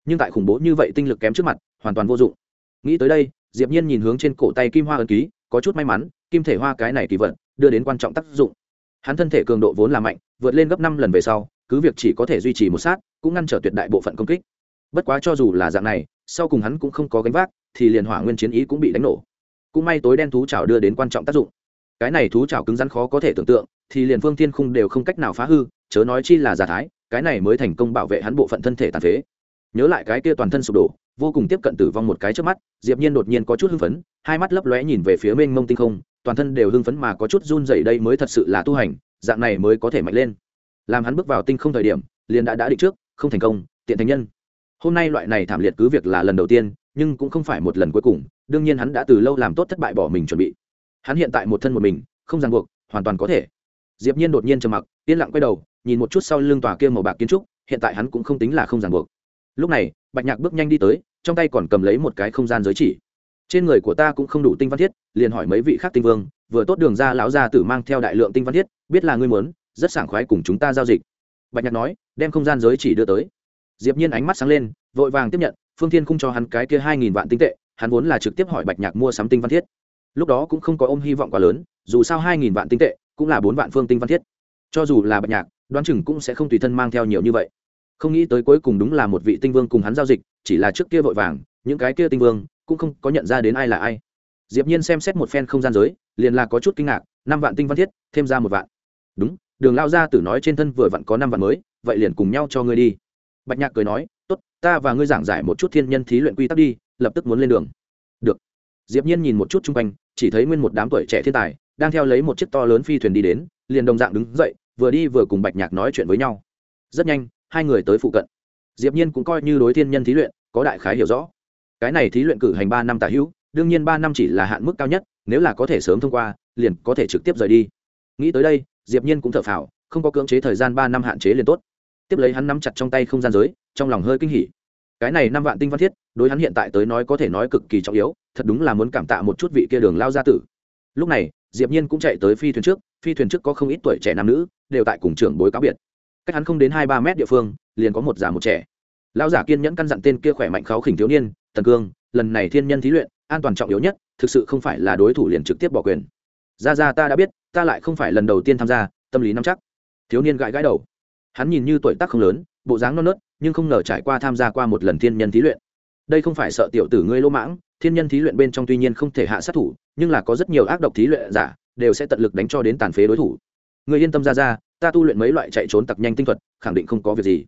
Nhưng tại khủng bố như vậy tinh lực kém trước mặt, hoàn toàn vô dụng. Nghĩ tới đây, diệp nhiên nhìn hướng trên cổ tay kim hoa ấn ký, có chút may mắn, kim thể hoa cái này kỳ vật, đưa đến quan trọng tác dụng. Hắn thân thể cường độ vốn là mạnh, vượt lên gấp năm lần về sau, cứ việc chỉ có thể duy trì một sát, cũng ngăn trở tuyệt đại bộ phận công kích. Bất quá cho dù là dạng này, sau cùng hắn cũng không có gánh vác, thì liền hỏa nguyên chiến ý cũng bị đánh nổ cũng may tối đen thú chảo đưa đến quan trọng tác dụng. Cái này thú chảo cứng rắn khó có thể tưởng tượng, thì liền phương thiên khung đều không cách nào phá hư, chớ nói chi là giả thái, cái này mới thành công bảo vệ hắn bộ phận thân thể tàn phế. Nhớ lại cái kia toàn thân sụp đổ, vô cùng tiếp cận tử vong một cái trước mắt, diệp nhiên đột nhiên có chút hưng phấn, hai mắt lấp lóe nhìn về phía mênh mông tinh không, toàn thân đều hưng phấn mà có chút run rẩy đây mới thật sự là tu hành, dạng này mới có thể mạnh lên. Làm hắn bước vào tinh không thời điểm, liền đã đã định trước, không thành công, tiện thành nhân. Hôm nay loại này thảm liệt cứ việc là lần đầu tiên, nhưng cũng không phải một lần cuối cùng đương nhiên hắn đã từ lâu làm tốt thất bại bỏ mình chuẩn bị. Hắn hiện tại một thân một mình, không ràng buộc, hoàn toàn có thể. Diệp nhiên đột nhiên trầm mặc, yên lặng quay đầu, nhìn một chút sau lưng tòa kia màu bạc kiến trúc, hiện tại hắn cũng không tính là không ràng buộc. Lúc này, bạch nhạc bước nhanh đi tới, trong tay còn cầm lấy một cái không gian giới chỉ. Trên người của ta cũng không đủ tinh văn thiết, liền hỏi mấy vị khác tinh vương, vừa tốt đường ra lão gia tử mang theo đại lượng tinh văn thiết, biết là ngươi muốn, rất sảng khoái cùng chúng ta giao dịch. Bạch nhạc nói, đem không gian giới chỉ đưa tới. Diệp nhiên ánh mắt sáng lên, vội vàng tiếp nhận, phương thiên không cho hắn cái kia hai nghìn vạn tinh tệ hắn vốn là trực tiếp hỏi bạch nhạc mua sắm tinh văn thiết. Lúc đó cũng không có ôm hy vọng quá lớn, dù sao hai nghìn vạn tinh tệ cũng là bốn vạn phương tinh văn thiết. Cho dù là bạch nhạc, đoán chừng cũng sẽ không tùy thân mang theo nhiều như vậy. Không nghĩ tới cuối cùng đúng là một vị tinh vương cùng hắn giao dịch, chỉ là trước kia vội vàng, những cái kia tinh vương cũng không có nhận ra đến ai là ai. Diệp nhiên xem xét một phen không gian giới, liền là có chút kinh ngạc, năm vạn tinh văn thiết, thêm ra một vạn. Đúng, đường lao ra tử nói trên thân vừa vặn có năm vạn mới, vậy liền cùng nhau cho ngươi đi. Bạch nhạc cười nói, tốt, ta và ngươi giảng giải một chút thiên nhân thí luyện quy tắc đi lập tức muốn lên đường. Được. Diệp nhiên nhìn một chút chung quanh, chỉ thấy nguyên một đám tuổi trẻ thiên tài, đang theo lấy một chiếc to lớn phi thuyền đi đến, liền đồng dạng đứng dậy, vừa đi vừa cùng bạch nhạc nói chuyện với nhau. Rất nhanh, hai người tới phụ cận. Diệp nhiên cũng coi như đối thiên nhân thí luyện, có đại khái hiểu rõ. Cái này thí luyện cử hành ba năm tả hữu, đương nhiên ba năm chỉ là hạn mức cao nhất, nếu là có thể sớm thông qua, liền có thể trực tiếp rời đi. Nghĩ tới đây, diệp nhiên cũng thở phào, không có cưỡng chế thời gian ba năm hạn chế liền tốt. Tiếp lấy hắn nắm chặt trong tay không gian giới, trong lòng hơi kinh hỉ cái này năm vạn tinh văn thiết, đối hắn hiện tại tới nói có thể nói cực kỳ trọng yếu, thật đúng là muốn cảm tạ một chút vị kia đường lao gia tử. Lúc này, diệp nhiên cũng chạy tới phi thuyền trước, phi thuyền trước có không ít tuổi trẻ nam nữ, đều tại cùng trưởng bối cáo biệt. Cách hắn không đến hai ba mét địa phương, liền có một già một trẻ. Lão giả kiên nhẫn căn dặn tên kia khỏe mạnh kháo khỉnh thiếu niên, tần cương, lần này thiên nhân thí luyện, an toàn trọng yếu nhất, thực sự không phải là đối thủ liền trực tiếp bỏ quyền. Ra ra ta đã biết, ta lại không phải lần đầu tiên tham gia, tâm lý nắm chắc. Thiếu niên gãi gãi đầu. Hắn nhìn như tuổi tác không lớn bộ dáng non nớt, nhưng không ngờ trải qua tham gia qua một lần thiên nhân thí luyện. Đây không phải sợ tiểu tử ngươi lỗ mãng, thiên nhân thí luyện bên trong tuy nhiên không thể hạ sát thủ, nhưng là có rất nhiều ác độc thí luyện giả, đều sẽ tận lực đánh cho đến tàn phế đối thủ. Người yên tâm ra ra, ta tu luyện mấy loại chạy trốn tặc nhanh tinh thuật, khẳng định không có việc gì.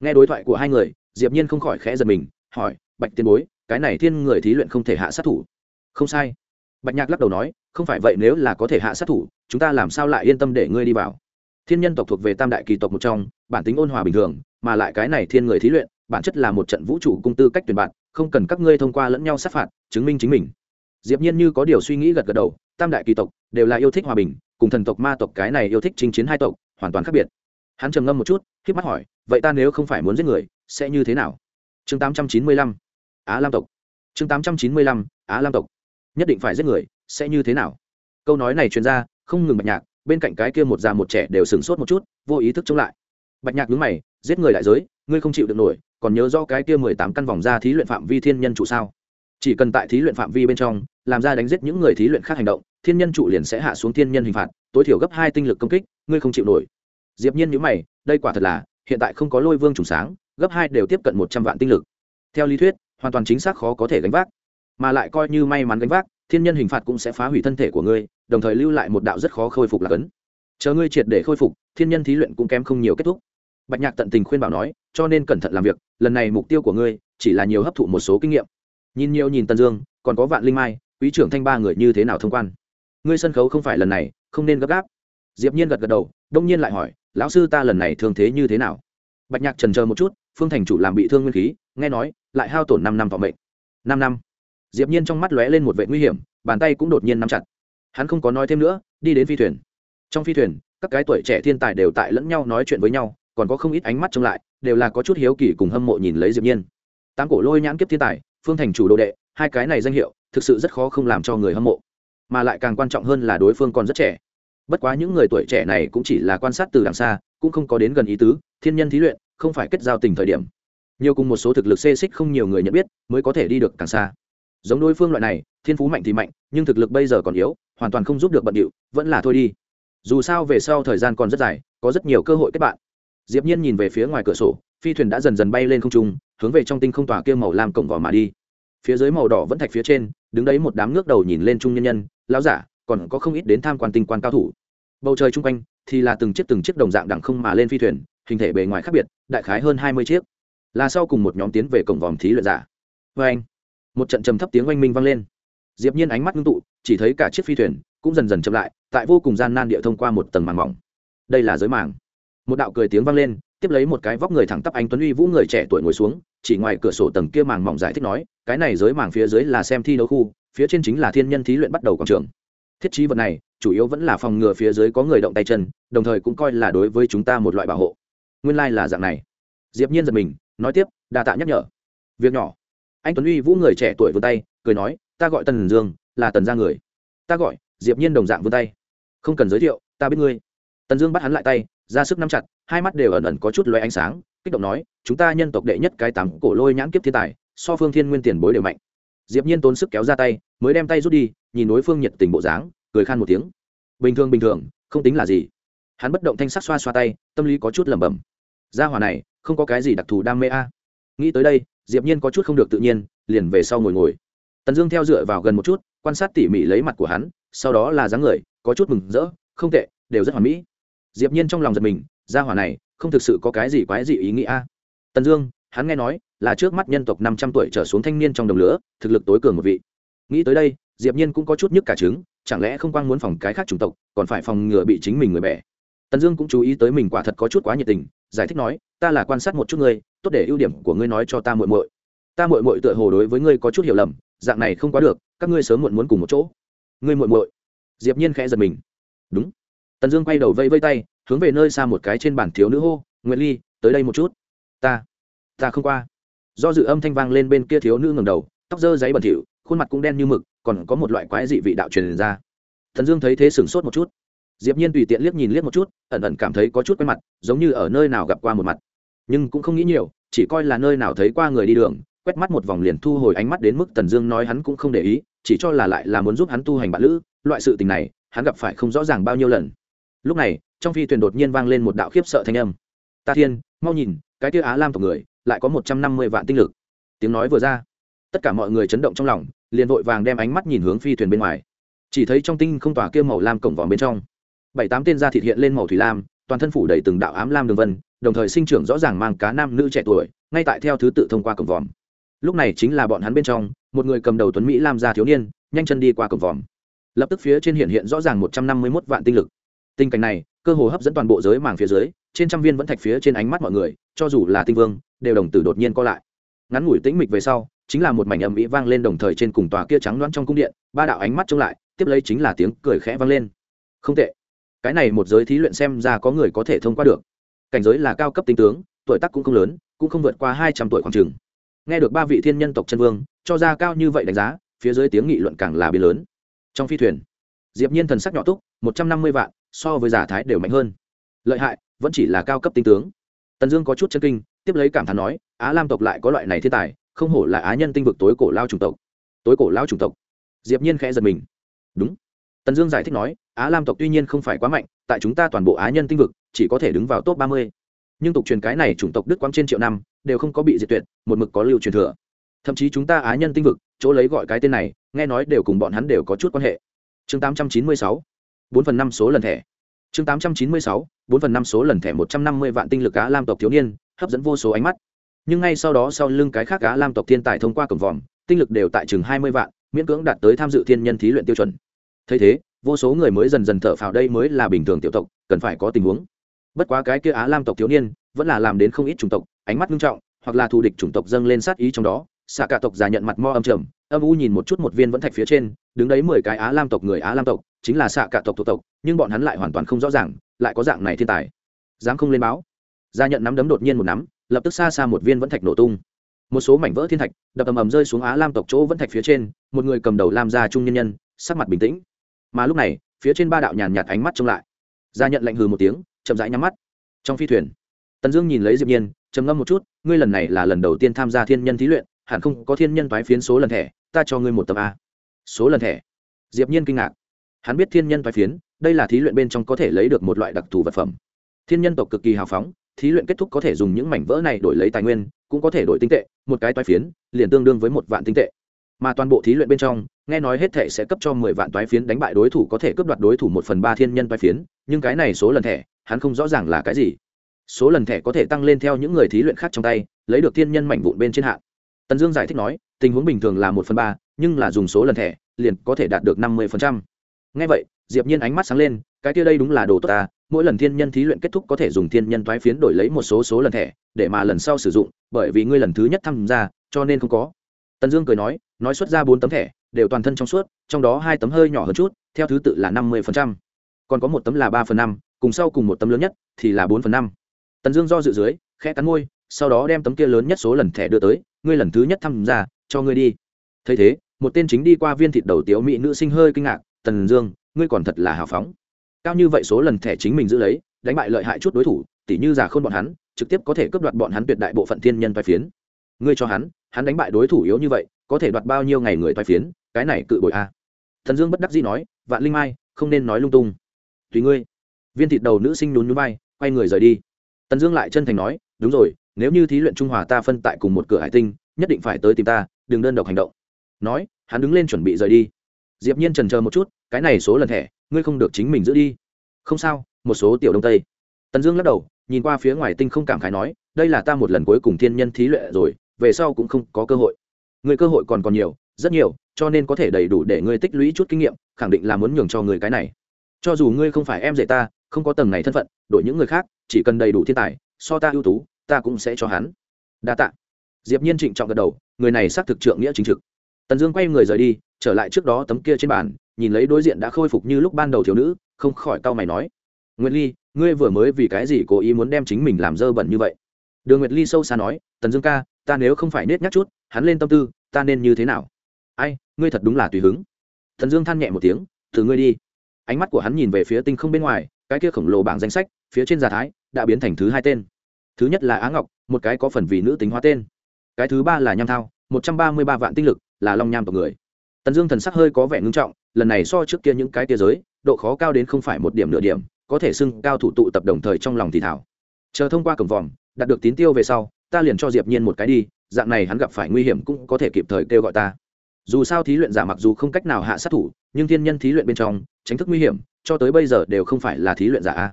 Nghe đối thoại của hai người, diệp nhiên không khỏi khẽ giật mình, hỏi, bạch tiên bối, cái này thiên người thí luyện không thể hạ sát thủ? Không sai. Bạch nhạc lắc đầu nói, không phải vậy nếu là có thể hạ sát thủ, chúng ta làm sao lại yên tâm để ngươi đi vào? Thiên nhân tộc thuộc về tam đại kỳ tộc một trong, bản tính ôn hòa bình thường mà lại cái này thiên người thí luyện, bản chất là một trận vũ trụ cung tư cách tuyển bạn, không cần các ngươi thông qua lẫn nhau sát phạt, chứng minh chính mình. Diệp nhiên như có điều suy nghĩ gật gật đầu, tam đại kỳ tộc đều là yêu thích hòa bình, cùng thần tộc ma tộc cái này yêu thích chinh chiến hai tộc, hoàn toàn khác biệt. Hắn trầm ngâm một chút khi mắt hỏi, vậy ta nếu không phải muốn giết người, sẽ như thế nào? Chương 895 á lam tộc. Chương 895 á lam tộc. Nhất định phải giết người, sẽ như thế nào? Câu nói này truyền ra, không ngừng bạch nhạc, bên cạnh cái kia một già một trẻ đều sửng sốt một chút, vô ý thức chống lại. Bạch nhạc nhướng mày giết người đại giới, ngươi không chịu được nổi, còn nhớ do cái kia mười tám căn vòng ra thí luyện phạm vi thiên nhân trụ sao? Chỉ cần tại thí luyện phạm vi bên trong, làm ra đánh giết những người thí luyện khác hành động, thiên nhân trụ liền sẽ hạ xuống thiên nhân hình phạt, tối thiểu gấp hai tinh lực công kích, ngươi không chịu nổi. Diệp nhiên nhữ mày, đây quả thật là, hiện tại không có lôi vương trùng sáng, gấp hai đều tiếp cận một trăm vạn tinh lực. Theo lý thuyết, hoàn toàn chính xác khó có thể gánh vác, mà lại coi như may mắn gánh vác, thiên nhân hình phạt cũng sẽ phá hủy thân thể của ngươi, đồng thời lưu lại một đạo rất khó khôi phục là cấn. Chờ ngươi triệt để khôi phục, thiên nhân thí luyện cũng kém không nhiều kết thúc bạch nhạc tận tình khuyên bảo nói, cho nên cẩn thận làm việc, lần này mục tiêu của ngươi chỉ là nhiều hấp thụ một số kinh nghiệm. Nhìn nhiều nhìn tần dương, còn có vạn linh mai, quý trưởng thanh ba người như thế nào thông quan? Ngươi sân khấu không phải lần này, không nên gấp gáp. Diệp nhiên gật gật đầu, đông nhiên lại hỏi, lão sư ta lần này thương thế như thế nào? Bạch nhạc trần chờ một chút, phương thành chủ làm bị thương nguyên khí, nghe nói, lại hao tổn năm năm vọng mệnh. Năm năm. Diệp nhiên trong mắt lóe lên một vẻ nguy hiểm, bàn tay cũng đột nhiên nắm chặt. Hắn không có nói thêm nữa, đi đến phi thuyền. Trong phi thuyền, các cái tuổi trẻ thiên tài đều tại lẫn nhau nói chuyện với nhau còn có không ít ánh mắt trông lại, đều là có chút hiếu kỳ cùng hâm mộ nhìn lấy diệp nhiên. Tám cổ lôi nhãn kiếp thiên tài, phương thành chủ đồ đệ, hai cái này danh hiệu, thực sự rất khó không làm cho người hâm mộ. Mà lại càng quan trọng hơn là đối phương còn rất trẻ. Bất quá những người tuổi trẻ này cũng chỉ là quan sát từ đằng xa, cũng không có đến gần ý tứ, thiên nhân thí luyện, không phải kết giao tình thời điểm. Nhiều cùng một số thực lực xê xích không nhiều người nhận biết, mới có thể đi được càng xa. Giống đối phương loại này, thiên phú mạnh thì mạnh, nhưng thực lực bây giờ còn yếu, hoàn toàn không giúp được bận điệu, vẫn là thôi đi. Dù sao về sau thời gian còn rất dài, có rất nhiều cơ hội kết bạn diệp nhiên nhìn về phía ngoài cửa sổ, phi thuyền đã dần dần bay lên không trung, hướng về trong tinh không tỏa kia màu lam cổng vỏ mà đi. Phía dưới màu đỏ vẫn thạch phía trên, đứng đấy một đám nước đầu nhìn lên trung nhân nhân, lão giả, còn có không ít đến tham quan tinh quan cao thủ. Bầu trời chung quanh thì là từng chiếc từng chiếc đồng dạng đẳng không mà lên phi thuyền, hình thể bề ngoài khác biệt, đại khái hơn hai mươi chiếc. Là sau cùng một nhóm tiến về cổng vòm thí luyện giả. Vê anh, một trận trầm thấp tiếng oanh minh vang lên. Diệp nhiên ánh mắt ngưng tụ, chỉ thấy cả chiếc phi thuyền cũng dần dần chậm lại, tại vô cùng gian nan địa thông qua một tầng màng mỏng. Đây là giới màng một đạo cười tiếng vang lên, tiếp lấy một cái vóc người thẳng tắp anh tuấn uy vũ người trẻ tuổi ngồi xuống, chỉ ngoài cửa sổ tầng kia màng mỏng giải thích nói, cái này giới màng phía dưới là xem thi đấu khu, phía trên chính là thiên nhân thí luyện bắt đầu quảng trường. Thiết trí vật này, chủ yếu vẫn là phòng ngừa phía dưới có người động tay chân, đồng thời cũng coi là đối với chúng ta một loại bảo hộ. Nguyên lai、like、là dạng này. Diệp nhiên giật mình, nói tiếp, đa tạ nhắc nhở. Việc nhỏ. Anh tuấn uy vũ người trẻ tuổi vươn tay, cười nói, ta gọi tần dương, là tần gia người. Ta gọi, diệp nhiên đồng dạng vươn tay. Không cần giới thiệu, ta biết ngươi. Tần dương bắt hắn lại tay ra sức nắm chặt, hai mắt đều ẩn ẩn có chút loé ánh sáng, kích động nói, chúng ta nhân tộc đệ nhất cái tám cổ lôi nhãn kiếp thiên tài, so phương thiên nguyên tiền bối đều mạnh. Diệp nhiên tốn sức kéo ra tay, mới đem tay rút đi, nhìn đối phương nhiệt tình bộ dáng, cười khan một tiếng. Bình thường bình thường, không tính là gì. Hắn bất động thanh sắc xoa xoa tay, tâm lý có chút lẩm bẩm. Gia hỏa này, không có cái gì đặc thù đam mê a. Nghĩ tới đây, diệp nhiên có chút không được tự nhiên, liền về sau ngồi ngồi. Tần dương theo dựa vào gần một chút, quan sát tỉ mỉ lấy mặt của hắn, sau đó là dáng người, có chút mừng rỡ, không tệ, đều rất hoàn mỹ diệp nhiên trong lòng giật mình, gia hỏa này, không thực sự có cái gì quái gì ý nghĩa a. Tần dương, hắn nghe nói, là trước mắt nhân tộc năm trăm tuổi trở xuống thanh niên trong đồng lửa, thực lực tối cường một vị. Nghĩ tới đây, diệp nhiên cũng có chút nhức cả trứng, chẳng lẽ không quang muốn phòng cái khác chủng tộc, còn phải phòng ngừa bị chính mình người bẻ. Tần dương cũng chú ý tới mình quả thật có chút quá nhiệt tình, giải thích nói, ta là quan sát một chút ngươi, tốt để ưu điểm của ngươi nói cho ta muội muội. Ta muội muội tựa hồ đối với ngươi có chút hiểu lầm, dạng này không quá được, các ngươi sớm muộn muốn cùng một chỗ. Ngươi muội muội? Diệp nhiên khẽ giật mình. Đúng tần dương quay đầu vây vây tay, hướng về nơi xa một cái trên bàn thiếu nữ hô, nguyệt ly, tới đây một chút. Ta ta không qua. Do dự âm thanh vang lên bên kia thiếu nữ ngẩng đầu, tóc dơ giấy bẩn thỉu, khuôn mặt cũng đen như mực, còn có một loại quái dị vị đạo truyền ra. Thần dương thấy thế sửng sốt một chút. Diệp nhiên tùy tiện liếc nhìn liếc một chút, ẩn ẩn cảm thấy có chút quen mặt, giống như ở nơi nào gặp qua một mặt. Nhưng cũng không nghĩ nhiều, chỉ coi là nơi nào thấy qua người đi đường, quét mắt một vòng liền thu hồi ánh mắt đến mức tần dương nói hắn cũng không để ý, chỉ cho là lại là muốn giúp hắn tu hành bạn lữ, loại sự tình này, hắn gặp phải không rõ ràng bao nhiêu lần lúc này, trong phi thuyền đột nhiên vang lên một đạo khiếp sợ thanh âm. Ta thiên, mau nhìn, cái tia á lam tộc người, lại có một trăm năm mươi vạn tinh lực. Tiếng nói vừa ra, tất cả mọi người chấn động trong lòng, liền vội vàng đem ánh mắt nhìn hướng phi thuyền bên ngoài. Chỉ thấy trong tinh không tỏa kia màu lam cổng vòm bên trong, bảy tám tên da thịt hiện lên màu thủy lam, toàn thân phủ đầy từng đạo ám lam đường vân, đồng thời sinh trưởng rõ ràng mang cá nam nữ trẻ tuổi, ngay tại theo thứ tự thông qua cổng vòm. Lúc này chính là bọn hắn bên trong, một người cầm đầu tuấn mỹ lam gia thiếu niên, nhanh chân đi qua cổng vòm. Lập tức phía trên hiện hiện rõ ràng một trăm năm mươi mốt vạn tinh lực tình cảnh này, cơ hồ hấp dẫn toàn bộ giới màng phía dưới, trên trăm viên vẫn thạch phía trên ánh mắt mọi người, cho dù là tinh vương, đều đồng tử đột nhiên co lại. Ngắn ngủi tĩnh mịch về sau, chính là một mảnh âm ĩ vang lên đồng thời trên cùng tòa kia trắng loãng trong cung điện, ba đạo ánh mắt trông lại, tiếp lấy chính là tiếng cười khẽ vang lên. Không tệ. Cái này một giới thí luyện xem ra có người có thể thông qua được. Cảnh giới là cao cấp tinh tướng, tuổi tác cũng không lớn, cũng không vượt qua hai trăm tuổi khoảng trường nghe được ba vị thiên nhân tộc chân vương, cho ra cao như vậy đánh giá, phía dưới tiếng nghị luận càng là biến lớn. Trong phi thuyền, diệp nhiên thần sắc nhỏ túc, một trăm năm mươi vạn so với giả thái đều mạnh hơn. Lợi hại, vẫn chỉ là cao cấp tinh tướng. Tần dương có chút chân kinh, tiếp lấy cảm thán nói, á lam tộc lại có loại này thiên tài, không hổ là á nhân tinh vực tối cổ lao chủng tộc. Tối cổ lao chủng tộc. Diệp nhiên khẽ giật mình. Đúng. Tần dương giải thích nói, á lam tộc tuy nhiên không phải quá mạnh, tại chúng ta toàn bộ á nhân tinh vực, chỉ có thể đứng vào top ba mươi. Nhưng tục truyền cái này chủng tộc đức quang trên triệu năm, đều không có bị diệt tuyệt, một mực có lưu truyền thừa. Thậm chí chúng ta á nhân tinh vực, chỗ lấy gọi cái tên này, nghe nói đều cùng bọn hắn đều có chút quan hệ. Chương tám trăm chín mươi sáu bốn phần năm số lần thẻ. Chương tám trăm chín mươi sáu, bốn phần năm số lần thẻ một trăm năm mươi vạn tinh lực á lam tộc thiếu niên, hấp dẫn vô số ánh mắt. Nhưng ngay sau đó sau lưng cái khác á lam tộc thiên tài thông qua cổng vòm, tinh lực đều tại chừng hai mươi vạn, miễn cưỡng đạt tới tham dự thiên nhân thí luyện tiêu chuẩn. Thấy thế, vô số người mới dần dần thở phào đây mới là bình thường tiểu tộc, cần phải có tình huống. Bất quá cái kia á lam tộc thiếu niên, vẫn là làm đến không ít chủng tộc, ánh mắt nghiêm trọng, hoặc là thù địch chủng tộc dâng lên sát ý trong đó, xạ cả tộc già nhận mặt mo âm trầm, âm u nhìn một chút một viên vẫn thạch phía trên, đứng đấy mười cái á lam tộc người á lam tộc chính là xạ cả tộc thuộc tộc, nhưng bọn hắn lại hoàn toàn không rõ ràng, lại có dạng này thiên tài. Dám không lên báo. Gia nhận nắm đấm đột nhiên một nắm, lập tức xa xa một viên vẫn thạch nổ tung. Một số mảnh vỡ thiên thạch, đập ầm ầm rơi xuống á lam tộc chỗ vẫn thạch phía trên, một người cầm đầu lam gia trung nhân nhân, sắc mặt bình tĩnh. Mà lúc này, phía trên ba đạo nhàn nhạt ánh mắt trông lại. Gia nhận lạnh hừ một tiếng, chậm rãi nhắm mắt. Trong phi thuyền, tần dương nhìn lấy diệp nhiên, trầm ngâm một chút, ngươi lần này là lần đầu tiên tham gia thiên nhân thí luyện, hẳn không có thiên nhân toái phiến số lần thẻ, ta cho ngươi một tập a. Số lần thẻ. Diệp nhiên kinh ngạc hắn biết thiên nhân toái phiến, đây là thí luyện bên trong có thể lấy được một loại đặc thù vật phẩm. Thiên nhân tộc cực kỳ hào phóng, thí luyện kết thúc có thể dùng những mảnh vỡ này đổi lấy tài nguyên, cũng có thể đổi tinh tệ, một cái toái phiến, liền tương đương với một vạn tinh tệ. Mà toàn bộ thí luyện bên trong, nghe nói hết thể sẽ cấp cho mười vạn toái phiến đánh bại đối thủ có thể cướp đoạt đối thủ một phần ba thiên nhân toái phiến, nhưng cái này số lần thẻ, hắn không rõ ràng là cái gì. Số lần thẻ có thể tăng lên theo những người thí luyện khác trong tay, lấy được thiên nhân mảnh vụn bên trên hạn tần dương giải thích nói, tình huống bình thường là một phần ba, nhưng là dùng số lần thẻ, liền có thể đạt được năm mươi phần trăm ngay vậy, diệp nhiên ánh mắt sáng lên, cái kia đây đúng là đồ tốt ta, mỗi lần thiên nhân thí luyện kết thúc có thể dùng thiên nhân toái phiến đổi lấy một số số lần thẻ, để mà lần sau sử dụng, bởi vì ngươi lần thứ nhất tham gia, cho nên không có. Tần dương cười nói nói xuất ra bốn tấm thẻ, đều toàn thân trong suốt, trong đó hai tấm hơi nhỏ hơn chút, theo thứ tự là năm mươi còn có một tấm là ba phần năm, cùng sau cùng một tấm lớn nhất thì là bốn phần năm. Tần dương do dự dưới, khẽ cắn môi, sau đó đem tấm kia lớn nhất số lần thẻ đưa tới, ngươi lần thứ nhất tham gia, cho ngươi đi. Thấy thế, một tên chính đi qua viên thịt đầu tiếu mỹ nữ sinh hơi kinh ngạc tần dương, ngươi còn thật là hào phóng. Cao như vậy số lần thẻ chính mình giữ lấy, đánh bại lợi hại chút đối thủ, tỉ như giả khôn bọn hắn, trực tiếp có thể cướp đoạt bọn hắn tuyệt đại bộ phận thiên nhân vai phiến. Ngươi cho hắn hắn đánh bại đối thủ yếu như vậy, có thể đoạt bao nhiêu ngày người vai phiến, cái này cự bội a. Thần dương bất đắc dĩ nói, vạn linh mai, không nên nói lung tung. Tùy ngươi. Viên thịt đầu nữ sinh nhún núi bay quay người rời đi. Tần dương lại chân thành nói, đúng rồi, nếu như thí luyện trung hòa ta phân tại cùng một cửa hải tinh, nhất định phải tới tìm ta, đừng đơn độc hành động. Nói, hắn đứng lên chuẩn bị rời đi diệp nhiên trần chờ một chút, cái này số lần thẻ, ngươi không được chính mình giữ đi. Không sao, một số tiểu đông tây. Tần dương lắc đầu, nhìn qua phía ngoài tinh không cảm khái nói, đây là ta một lần cuối cùng thiên nhân thí luyện rồi, về sau cũng không có cơ hội. Người cơ hội còn còn nhiều, rất nhiều, cho nên có thể đầy đủ để ngươi tích lũy chút kinh nghiệm, khẳng định là muốn nhường cho người cái này. Cho dù ngươi không phải em dạy ta, không có tầng này thân phận, đổi những người khác, chỉ cần đầy đủ thiên tài, so ta ưu tú, ta cũng sẽ cho hắn. Đa tạ. Diệp nhiên trịnh trọng gật đầu, người này xác thực trượng nghĩa chính trực. Tần dương quay người rời đi trở lại trước đó tấm kia trên bàn, nhìn lấy đối diện đã khôi phục như lúc ban đầu thiếu nữ, không khỏi cau mày nói, nguyệt ly, ngươi vừa mới vì cái gì cố ý muốn đem chính mình làm dơ bẩn như vậy? Đường nguyệt ly sâu xa nói, tần dương ca, ta nếu không phải nết nhắc chút, hắn lên tâm tư, ta nên như thế nào? Ai, ngươi thật đúng là tùy hứng. Thần dương than nhẹ một tiếng, thử ngươi đi. Ánh mắt của hắn nhìn về phía tinh không bên ngoài, cái kia khổng lồ bảng danh sách, phía trên giả thái, đã biến thành thứ hai tên. Thứ nhất là á ngọc, một cái có phần vì nữ tính hóa tên. Cái thứ ba là nham thao, một trăm ba mươi ba vạn tinh lực, là long nham tộc người tần dương thần sắc hơi có vẻ ngưng trọng, lần này so trước kia những cái tia giới, độ khó cao đến không phải một điểm nửa điểm, có thể xưng cao thủ tụ tập đồng thời trong lòng thì thảo. Chờ thông qua cổng vòm đạt được tín tiêu về sau, ta liền cho diệp nhiên một cái đi, dạng này hắn gặp phải nguy hiểm cũng có thể kịp thời kêu gọi ta. Dù sao thí luyện giả mặc dù không cách nào hạ sát thủ, nhưng thiên nhân thí luyện bên trong, tránh thức nguy hiểm, cho tới bây giờ đều không phải là thí luyện giả.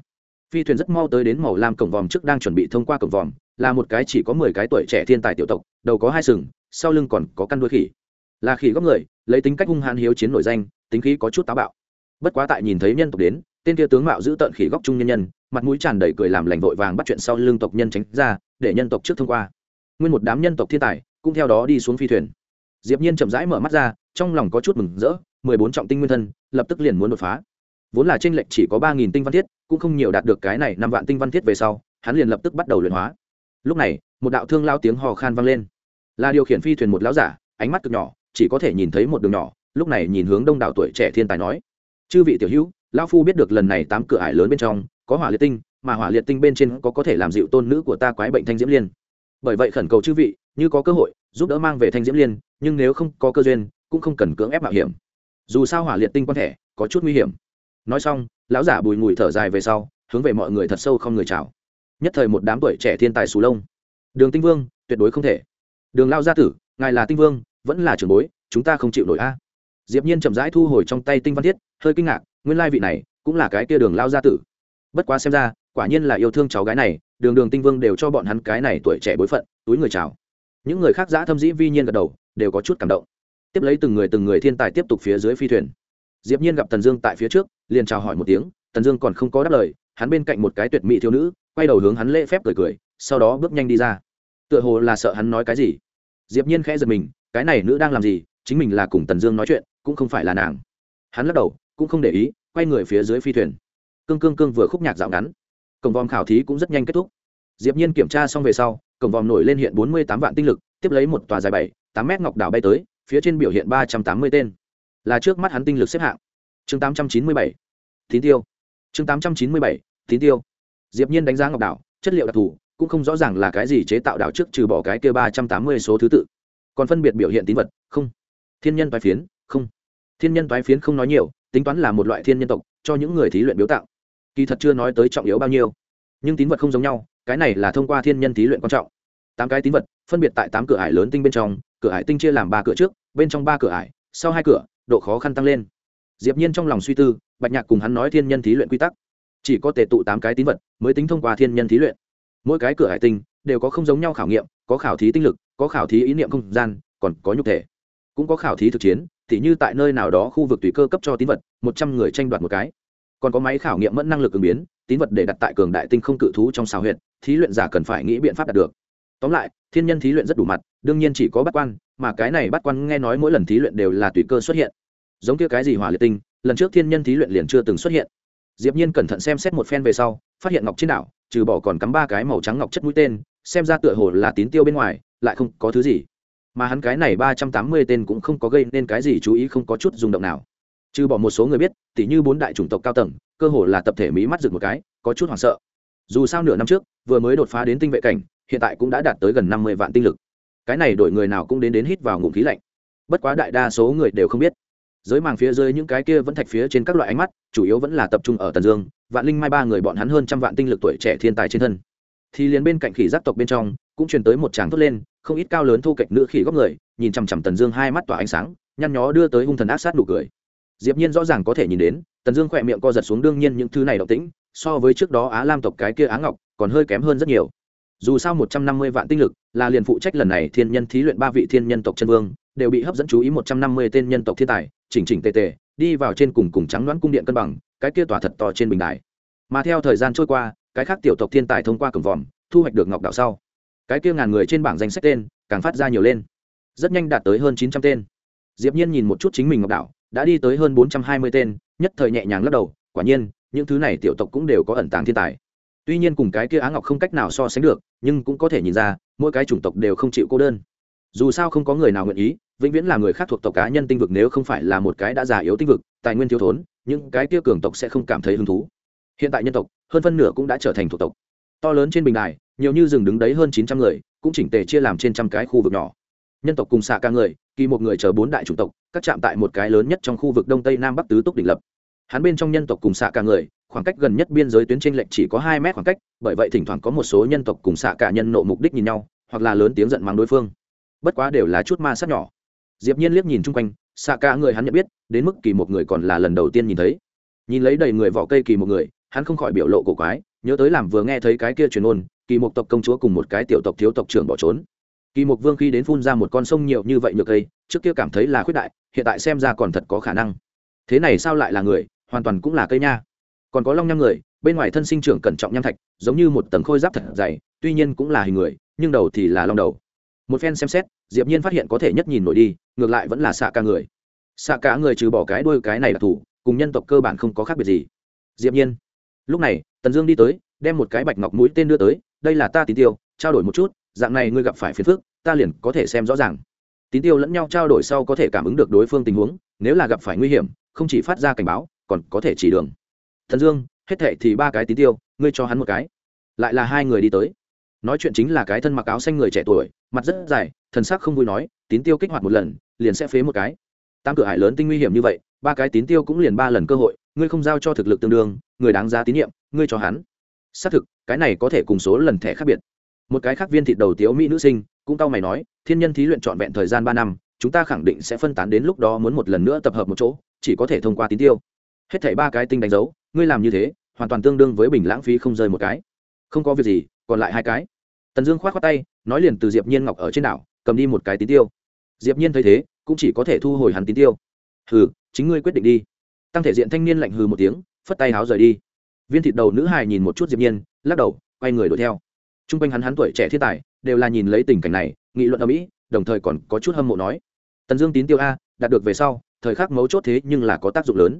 Phi thuyền rất mau tới đến màu lam cổng vòm trước đang chuẩn bị thông qua cổng vòm là một cái chỉ có mười cái tuổi trẻ thiên tài tiểu tộc, đầu có hai sừng, sau lưng còn có căn đuôi khỉ là khỉ góc người, lấy tính cách hung hãn hiếu chiến nổi danh, tính khí có chút táo bạo. Bất quá tại nhìn thấy nhân tộc đến, tên kia tướng mạo giữ tợn khỉ góc trung nhân nhân, mặt mũi tràn đầy cười làm lành vội vàng bắt chuyện sau lưng tộc nhân tránh ra, để nhân tộc trước thông qua. Nguyên một đám nhân tộc thiên tài cũng theo đó đi xuống phi thuyền. Diệp nhiên chậm rãi mở mắt ra, trong lòng có chút mừng rỡ, mười bốn trọng tinh nguyên thân, lập tức liền muốn đột phá. Vốn là trên lệnh chỉ có ba nghìn tinh văn thiết, cũng không nhiều đạt được cái này năm vạn tinh văn thiết về sau, hắn liền lập tức bắt đầu luyện hóa. Lúc này, một đạo thương lao tiếng hò khan vang lên. Là điều khiển phi thuyền một lão giả, ánh mắt cực nhỏ chỉ có thể nhìn thấy một đường nhỏ, lúc này nhìn hướng đông đảo tuổi trẻ thiên tài nói, chư vị tiểu hữu, lão phu biết được lần này tám cửa ải lớn bên trong, có hỏa liệt tinh, mà hỏa liệt tinh bên trên có có thể làm dịu tôn nữ của ta quái bệnh thanh diễm liên. Bởi vậy khẩn cầu chư vị, như có cơ hội, giúp đỡ mang về thanh diễm liên, nhưng nếu không có cơ duyên, cũng không cần cưỡng ép mạo hiểm. Dù sao hỏa liệt tinh quan thể có chút nguy hiểm. Nói xong, lão giả bùi ngùi thở dài về sau, hướng về mọi người thật sâu không người chào. Nhất thời một đám tuổi trẻ thiên tài xù lông. Đường tinh vương, tuyệt đối không thể. Đường lao gia tử, ngài là tinh vương vẫn là trường bối, chúng ta không chịu nổi a. Diệp nhiên chậm rãi thu hồi trong tay tinh văn thiết, hơi kinh ngạc, nguyên lai vị này cũng là cái kia đường lao gia tử. Bất quá xem ra, quả nhiên là yêu thương cháu gái này, đường đường tinh vương đều cho bọn hắn cái này tuổi trẻ bối phận, túi người chào. Những người khác giã thâm dĩ vi nhiên gật đầu, đều có chút cảm động. Tiếp lấy từng người từng người thiên tài tiếp tục phía dưới phi thuyền. Diệp nhiên gặp tần dương tại phía trước, liền chào hỏi một tiếng, tần dương còn không có đáp lời, hắn bên cạnh một cái tuyệt mỹ thiếu nữ, quay đầu hướng hắn lễ phép cười cười, sau đó bước nhanh đi ra. Tựa hồ là sợ hắn nói cái gì. Diệp nhiên khẽ giật mình cái này nữ đang làm gì, chính mình là cùng tần dương nói chuyện, cũng không phải là nàng. Hắn lắc đầu, cũng không để ý, quay người phía dưới phi thuyền. Cương cương cương vừa khúc nhạc dạo ngắn. Cổng vòm khảo thí cũng rất nhanh kết thúc. Diệp nhiên kiểm tra xong về sau, cổng vòm nổi lên hiện bốn mươi tám vạn tinh lực, tiếp lấy một tòa dài bảy, tám mét ngọc đảo bay tới, phía trên biểu hiện ba trăm tám mươi tên. Là trước mắt hắn tinh lực xếp hạng. Chương tám trăm chín mươi bảy, tín tiêu. Chương tám trăm chín mươi bảy, tín tiêu. Diệp nhiên đánh giá ngọc đảo, chất liệu đặc thù, cũng không rõ ràng là cái gì chế tạo đảo trước trừ bỏ cái kia ba trăm tám mươi số thứ tự còn phân biệt biểu hiện tín vật, không. Thiên nhân toái phiến, không. Thiên nhân toái phiến không nói nhiều, tính toán là một loại thiên nhân tộc, cho những người thí luyện biểu tạo. Kỳ thật chưa nói tới trọng yếu bao nhiêu. Nhưng tín vật không giống nhau, cái này là thông qua thiên nhân thí luyện quan trọng. Tám cái tín vật, phân biệt tại tám cửa ải lớn tinh bên trong, cửa ải tinh chia làm ba cửa trước, bên trong ba cửa ải, sau hai cửa, độ khó khăn tăng lên. Diệp nhiên trong lòng suy tư, bạch nhạc cùng hắn nói thiên nhân thí luyện quy tắc. Chỉ có tề tụ tám cái tín vật mới tính thông qua thiên nhân thí luyện. Mỗi cái cửa hải tinh đều có không giống nhau khảo nghiệm, có khảo thí tinh lực có khảo thí ý niệm không gian, còn có nhục thể. Cũng có khảo thí thực chiến thì như tại nơi nào đó khu vực tùy cơ cấp cho tín vật, một trăm người tranh đoạt một cái. Còn có máy khảo nghiệm mẫn năng lực ứng biến, tín vật để đặt tại cường đại tinh không cự thú trong xào huyện thí luyện giả cần phải nghĩ biện pháp đạt được. Tóm lại, thiên nhân thí luyện rất đủ mặt, đương nhiên chỉ có bắt quan, mà cái này bắt quan nghe nói mỗi lần thí luyện đều là tùy cơ xuất hiện. Giống kia cái gì hỏa liệt tinh, lần trước thiên nhân thí luyện liền chưa từng xuất hiện. Diệp nhiên cẩn thận xem xét một phen về sau, phát hiện ngọc trên đảo, trừ bỏ còn cắm ba cái màu trắng ngọc chất mũi tên, xem ra tựa hồ là tín tiêu bên ngoài lại không có thứ gì. Mà hắn cái này ba trăm tám mươi tên cũng không có gây nên cái gì chú ý, không có chút rung động nào. Trừ bỏ một số người biết, tỉ như bốn đại chủng tộc cao tầng, cơ hồ là tập thể mỹ mắt rực một cái, có chút hoảng sợ. Dù sao nửa năm trước, vừa mới đột phá đến tinh vệ cảnh, hiện tại cũng đã đạt tới gần năm mươi vạn tinh lực. Cái này đổi người nào cũng đến đến hít vào ngụm khí lạnh. Bất quá đại đa số người đều không biết. Giới màng phía dưới những cái kia vẫn thạch phía trên các loại ánh mắt, chủ yếu vẫn là tập trung ở tần dương, vạn linh mai ba người, bọn hắn hơn trăm vạn tinh lực tuổi trẻ thiên tài trên thân thì liền bên cạnh khỉ giác tộc bên trong, cũng truyền tới một tràng thốt lên, không ít cao lớn thu kệch nữ khỉ góc người, nhìn chằm chằm tần dương hai mắt tỏa ánh sáng, nhăn nhó đưa tới hung thần ác sát nụ cười. Diệp nhiên rõ ràng có thể nhìn đến, tần dương khỏe miệng co giật xuống đương nhiên những thứ này động tĩnh, so với trước đó á lam tộc cái kia á ngọc, còn hơi kém hơn rất nhiều. Dù sao một trăm năm mươi vạn tinh lực, là liền phụ trách lần này thiên nhân thí luyện ba vị thiên nhân tộc chân vương, đều bị hấp dẫn chú ý một trăm năm mươi tên nhân tộc thiên tài, chỉnh chỉnh tề tề, đi vào trên cùng cùng trắng đoán cung điện cân bằng, cái kia tỏa thật to trên bình đài. Mà theo thời gian trôi qua cái khác tiểu tộc thiên tài thông qua cổng vòm, thu hoạch được ngọc đạo sau. Cái kia ngàn người trên bảng danh sách tên, càng phát ra nhiều lên. Rất nhanh đạt tới hơn chín trăm tên. Diệp nhiên nhìn một chút chính mình ngọc đạo đã đi tới hơn bốn trăm hai mươi tên, nhất thời nhẹ nhàng lắc đầu, quả nhiên, những thứ này tiểu tộc cũng đều có ẩn tàng thiên tài. Tuy nhiên cùng cái kia á ngọc không cách nào so sánh được, nhưng cũng có thể nhìn ra, mỗi cái chủng tộc đều không chịu cô đơn. Dù sao không có người nào nguyện ý, vĩnh viễn là người khác thuộc tộc cá nhân tinh vực nếu không phải là một cái đã già yếu tinh vực, tài nguyên thiếu thốn, những cái kia cường tộc sẽ không cảm thấy hứng thú hiện tại nhân tộc, hơn phân nửa cũng đã trở thành thuộc tộc. To lớn trên bình đài, nhiều như rừng đứng đấy hơn chín trăm người, cũng chỉnh tề chia làm trên trăm cái khu vực nhỏ. Nhân tộc cùng xạ ca người, kỳ một người chờ bốn đại chủng tộc, các chạm tại một cái lớn nhất trong khu vực đông tây nam bắc tứ túc đỉnh lập. Hắn bên trong nhân tộc cùng xạ cả người, khoảng cách gần nhất biên giới tuyến trên lệnh chỉ có hai mét khoảng cách, bởi vậy thỉnh thoảng có một số nhân tộc cùng xạ cả nhân nộ mục đích nhìn nhau, hoặc là lớn tiếng giận mắng đối phương. Bất quá đều là chút ma sát nhỏ. Diệp nhiên liếc nhìn chung quanh, xạ cả người hắn nhận biết, đến mức kỳ một người còn là lần đầu tiên nhìn thấy. Nhìn lấy đầy người vỏ cây kỳ một người hắn không khỏi biểu lộ cổ quái, nhớ tới làm vừa nghe thấy cái kia truyền ôn, kỳ mục tộc công chúa cùng một cái tiểu tộc thiếu tộc trưởng bỏ trốn. Kỳ mục vương khi đến phun ra một con sông nhiều như vậy nhược cây, trước kia cảm thấy là khuyết đại, hiện tại xem ra còn thật có khả năng. Thế này sao lại là người, hoàn toàn cũng là cây nha. Còn có long nham người, bên ngoài thân sinh trưởng cẩn trọng nham thạch, giống như một tầng khôi giáp thật dày, tuy nhiên cũng là hình người, nhưng đầu thì là long đầu. Một phen xem xét, diệp nhiên phát hiện có thể nhất nhìn nổi đi, ngược lại vẫn là xạ ca người. Xạ cả người trừ bỏ cái đuôi cái này là thủ, cùng nhân tộc cơ bản không có khác biệt gì. Diệp nhiên lúc này, tần dương đi tới, đem một cái bạch ngọc mũi tên đưa tới, đây là ta tín tiêu, trao đổi một chút, dạng này ngươi gặp phải phiền phức, ta liền có thể xem rõ ràng. Tín tiêu lẫn nhau trao đổi sau có thể cảm ứng được đối phương tình huống, nếu là gặp phải nguy hiểm, không chỉ phát ra cảnh báo, còn có thể chỉ đường. Thần dương, hết thệ thì ba cái tín tiêu, ngươi cho hắn một cái. Lại là hai người đi tới. Nói chuyện chính là cái thân mặc áo xanh người trẻ tuổi, mặt rất dài, thần sắc không vui nói, tín tiêu kích hoạt một lần, liền sẽ phế một cái. Tam cửa hải lớn tinh nguy hiểm như vậy, ba cái tín tiêu cũng liền ba lần cơ hội ngươi không giao cho thực lực tương đương, người đáng giá tín nhiệm, ngươi cho hắn. Xác thực, cái này có thể cùng số lần thẻ khác biệt. Một cái khác viên thịt đầu tiếu mỹ nữ sinh, cũng tao mày nói, thiên nhân thí luyện trọn vẹn thời gian ba năm, chúng ta khẳng định sẽ phân tán đến lúc đó muốn một lần nữa tập hợp một chỗ, chỉ có thể thông qua tín tiêu. Hết thảy ba cái tinh đánh dấu, ngươi làm như thế, hoàn toàn tương đương với bình lãng phí không rơi một cái. Không có việc gì, còn lại hai cái. Tần dương khoát khoát tay, nói liền từ diệp nhiên ngọc ở trên đảo, cầm đi một cái tín tiêu. Diệp nhiên thấy thế, cũng chỉ có thể thu hồi hắn tín tiêu. Hừ, chính ngươi quyết định đi tăng thể diện thanh niên lạnh hừ một tiếng, phất tay háo rời đi. Viên thịt đầu nữ hài nhìn một chút diệp nhiên, lắc đầu, quay người đuổi theo. T r u n g quanh hắn hắn tuổi trẻ thiên tài, đều là nhìn lấy tình cảnh này, nghị luận ở mỹ đồng thời còn có chút hâm mộ nói. Tần dương tín tiêu a, đạt được về sau, thời khắc mấu chốt thế nhưng là có tác dụng lớn.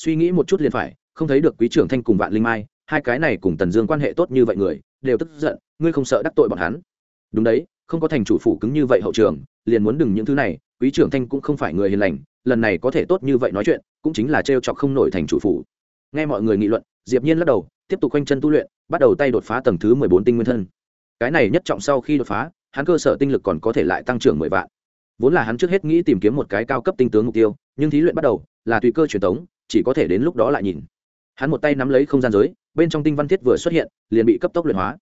Suy nghĩ một chút liền phải, không thấy được quý trưởng thanh cùng vạn linh mai, hai cái này cùng tần dương quan hệ tốt như vậy người, đều tức giận, ngươi không sợ đắc tội bọn hắn. Đúng đấy, không có thành chủ phủ cứng như vậy hậu trường, liền muốn đừng những thứ này, quý trưởng thanh cũng không phải người hiền lành, lần này có thể tốt như vậy nói chuyện cũng chính là trêu chọc không nổi thành chủ phủ. Nghe mọi người nghị luận, diệp nhiên lắc đầu, tiếp tục quanh chân tu luyện, bắt đầu tay đột phá tầng thứ mười bốn tinh nguyên thân. Cái này nhất trọng sau khi đột phá, hắn cơ sở tinh lực còn có thể lại tăng trưởng mười vạn. Vốn là hắn trước hết nghĩ tìm kiếm một cái cao cấp tinh tướng mục tiêu, nhưng thí luyện bắt đầu, là tùy cơ truyền thống chỉ có thể đến lúc đó lại nhìn. Hắn một tay nắm lấy không gian giới, bên trong tinh văn thiết vừa xuất hiện, liền bị cấp tốc luyện hóa.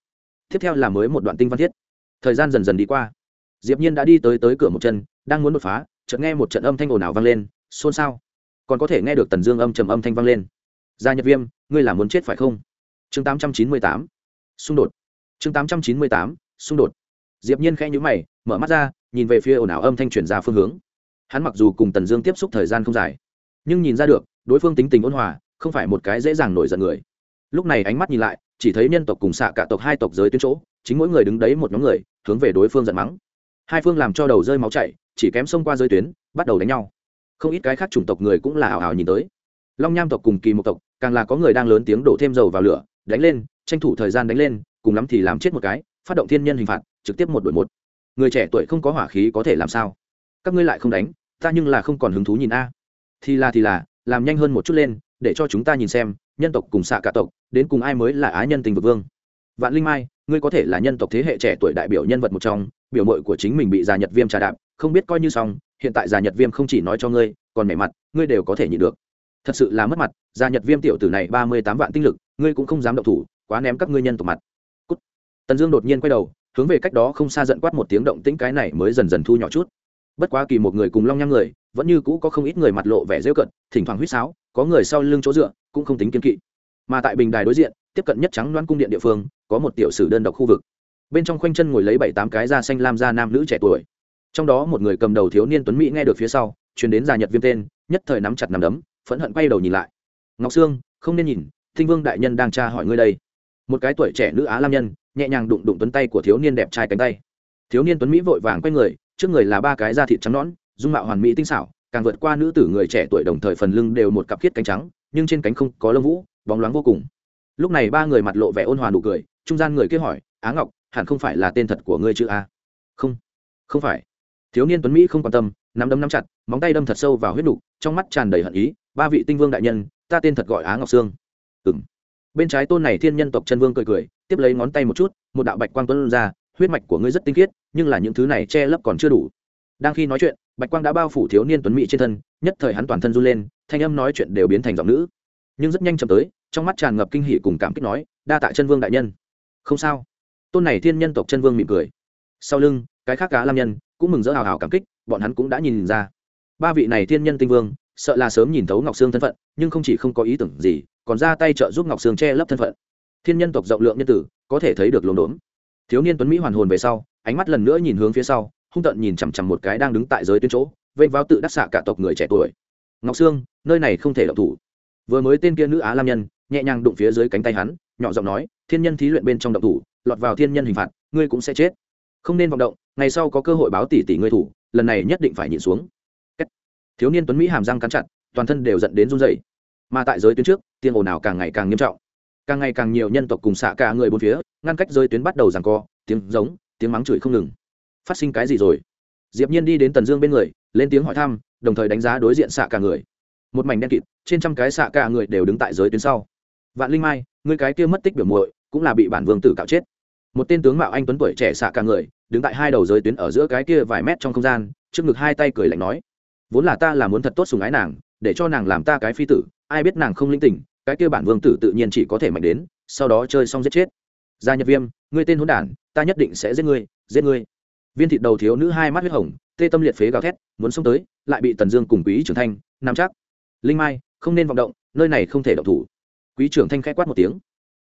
Tiếp theo là mới một đoạn tinh văn thiết. Thời gian dần dần đi qua. Diệp nhiên đã đi tới tới cửa một chân, đang muốn đột phá, chợt nghe một trận âm thanh ồn ào vang lên, xôn xao còn có thể nghe được tần dương âm trầm âm thanh vang lên. Gia nhật viêm, ngươi là muốn chết phải không? Chương 898 xung đột. Chương 898 xung đột. Diệp nhiên khẽ nhíu mày, mở mắt ra, nhìn về phía ồn ào âm thanh chuyển ra phương hướng. Hắn mặc dù cùng tần dương tiếp xúc thời gian không dài, nhưng nhìn ra được, đối phương tính tình ôn hòa, không phải một cái dễ dàng nổi giận người. Lúc này ánh mắt nhìn lại, chỉ thấy nhân tộc cùng xạ cả tộc hai tộc giới tuyến chỗ, chính mỗi người đứng đấy một nhóm người, hướng về đối phương giận mắng. Hai phương làm cho đầu rơi máu chảy, chỉ kém xông qua giới tuyến, bắt đầu đánh nhau không ít cái khác chủng tộc người cũng là ảo ảo nhìn tới. Long nham tộc cùng kỳ một tộc, càng là có người đang lớn tiếng đổ thêm dầu vào lửa, đánh lên, tranh thủ thời gian đánh lên, cùng lắm thì làm chết một cái, phát động thiên nhân hình phạt, trực tiếp một đội một. Người trẻ tuổi không có hỏa khí có thể làm sao? Các ngươi lại không đánh, ta nhưng là không còn hứng thú nhìn a. Thì là thì là, làm nhanh hơn một chút lên, để cho chúng ta nhìn xem, nhân tộc cùng xạ cả tộc, đến cùng ai mới là á nhân tình vực vương. Vạn linh mai, ngươi có thể là nhân tộc thế hệ trẻ tuổi đại biểu nhân vật một trong, biểu mội của chính mình bị già nhật viêm trà đạp, không biết coi như xong hiện tại già nhật viêm không chỉ nói cho ngươi, còn mẻ mặt, ngươi đều có thể nhịn được. Thật sự là mất mặt, già nhật viêm tiểu tử này ba mươi tám vạn tinh lực, ngươi cũng không dám động thủ, quá ném các ngươi nhân tộc mặt、Cút. Tần dương đột nhiên quay đầu, hướng về cách đó không xa giận quát một tiếng động tĩnh cái này mới dần dần thu nhỏ chút. Bất quá kỳ một người cùng long nhang người, vẫn như cũ có không ít người mặt lộ vẻ rêu cận thỉnh thoảng huýt sáo, có người sau lưng chỗ dựa, cũng không tính kiên kỵ. Mà tại bình đài đối diện, tiếp cận nhất trắng đoán cung điện địa phương, có một tiểu sử đơn độc khu vực. Bên trong khoanh chân ngồi lấy bảy tám cái da xanh lam da nam nữ trẻ tuổi trong đó một người cầm đầu thiếu niên tuấn mỹ nghe được phía sau chuyển đến già nhật viêm tên, nhất thời nắm chặt nắm đấm, phẫn hận quay đầu nhìn lại. Ngọc sương, không nên nhìn thinh vương đại nhân đang tra hỏi ngươi đây. Một cái tuổi trẻ nữ á lam nhân, nhẹ nhàng đụng đụng tuấn tay của thiếu niên đẹp trai cánh tay. Thiếu niên tuấn mỹ vội vàng quay người, trước người là ba cái da thịt trắng nõn, dung mạo hoàn mỹ tinh xảo, càng vượt qua nữ tử người trẻ tuổi đồng thời phần lưng đều một cặp khiết cánh trắng, nhưng trên cánh không có lông vũ, bóng loáng vô cùng. Lúc này ba người mặt lộ vẻ ôn hòa nụ cười, trung gian người kia hỏi, á ngọc, hẳn không phải là tên thật của ngươi chứ a? Không không phải thiếu niên tuấn mỹ không quan tâm, nắm đấm nắm chặt, móng tay đâm thật sâu vào huyết đục trong mắt tràn đầy hận ý, ba vị tinh vương đại nhân, ta tên thật gọi á ngọc sương. Ừng bên trái tôn này thiên nhân tộc chân vương cười cười, tiếp lấy ngón tay một chút, một đạo bạch quang tuấn ra, huyết mạch của ngươi rất tinh khiết, nhưng là những thứ này che lấp còn chưa đủ. Đang khi nói chuyện, bạch quang đã bao phủ thiếu niên tuấn mỹ trên thân, nhất thời hắn toàn thân run lên, thanh âm nói chuyện đều biến thành giọng nữ. Nhưng rất nhanh chậm tới, trong mắt tràn ngập kinh hỉ cùng cảm kích nói, đa tạ chân vương đại nhân. Không sao. Tôn này thiên nhân tộc chân vương mỉm cười. Sau lưng, cái khác cá lam nhân cũng mừng rỡ hào hào cảm kích, bọn hắn cũng đã nhìn ra. Ba vị này thiên nhân tinh vương, sợ là sớm nhìn thấu ngọc sương thân phận, nhưng không chỉ không có ý tưởng gì, còn ra tay trợ giúp ngọc sương che lấp thân phận. Thiên nhân tộc rộng lượng nhân tử, có thể thấy được lốm đốm thiếu niên tuấn mỹ hoàn hồn về sau, ánh mắt lần nữa nhìn hướng phía sau, hung tận nhìn chằm chằm một cái đang đứng tại giới tuyến chỗ vây vào tự đắc xạ cả tộc người trẻ tuổi. Ngọc sương, nơi này không thể động thủ. Vừa mới tên kia nữ á lam nhân, nhẹ nhàng đụng phía dưới cánh tay hắn, nhỏ giọng nói, thiên nhân thí luyện bên trong động thủ, lọt vào thiên nhân hình phạt, ngươi cũng sẽ chết. Không nên vọng động ngày sau có cơ hội báo tỷ tỷ ngươi thủ, lần này nhất định phải nhịn xuống. Thiếu niên tuấn mỹ hàm răng cắn chặt, toàn thân đều dẫn đến run dày mà tại giới tuyến trước, tiếng ồn ào càng ngày càng nghiêm trọng. Càng ngày càng nhiều nhân tộc cùng xạ cả người bốn phía, ngăn cách giới tuyến bắt đầu rằng co, tiếng giống, tiếng mắng chửi không ngừng. Phát sinh cái gì rồi? Diệp nhiên đi đến tần dương bên người, lên tiếng hỏi thăm, đồng thời đánh giá đối diện xạ cả người. Một mảnh đen kịt, trên trăm cái xạ cả người đều đứng tại giới tuyến sau. Vạn linh mai người cái kia mất tích biểu muội, cũng là bị bản vương tử cạo chết. Một tên tướng mạo anh tuấn tuổi trẻ xạ cả người đứng tại hai đầu giới tuyến ở giữa cái kia vài mét trong không gian, trước ngực hai tay cười lạnh nói, vốn là ta là muốn thật tốt sùng ái nàng, để cho nàng làm ta cái phi tử, ai biết nàng không linh tỉnh, cái kia bản vương tử tự nhiên chỉ có thể mạnh đến, sau đó chơi xong giết chết. Gia nhập viêm, ngươi tên hỗn đản, ta nhất định sẽ giết ngươi giết ngươi. Viên thịt đầu thiếu nữ hai mắt huyết hồng, tê tâm liệt phế gào thét, muốn xông tới, lại bị tần dương cùng quý trưởng thanh nắm chắc. Linh mai, không nên vọng động, nơi này không thể động thủ. Quý trưởng thanh k h ẽ quát một tiếng.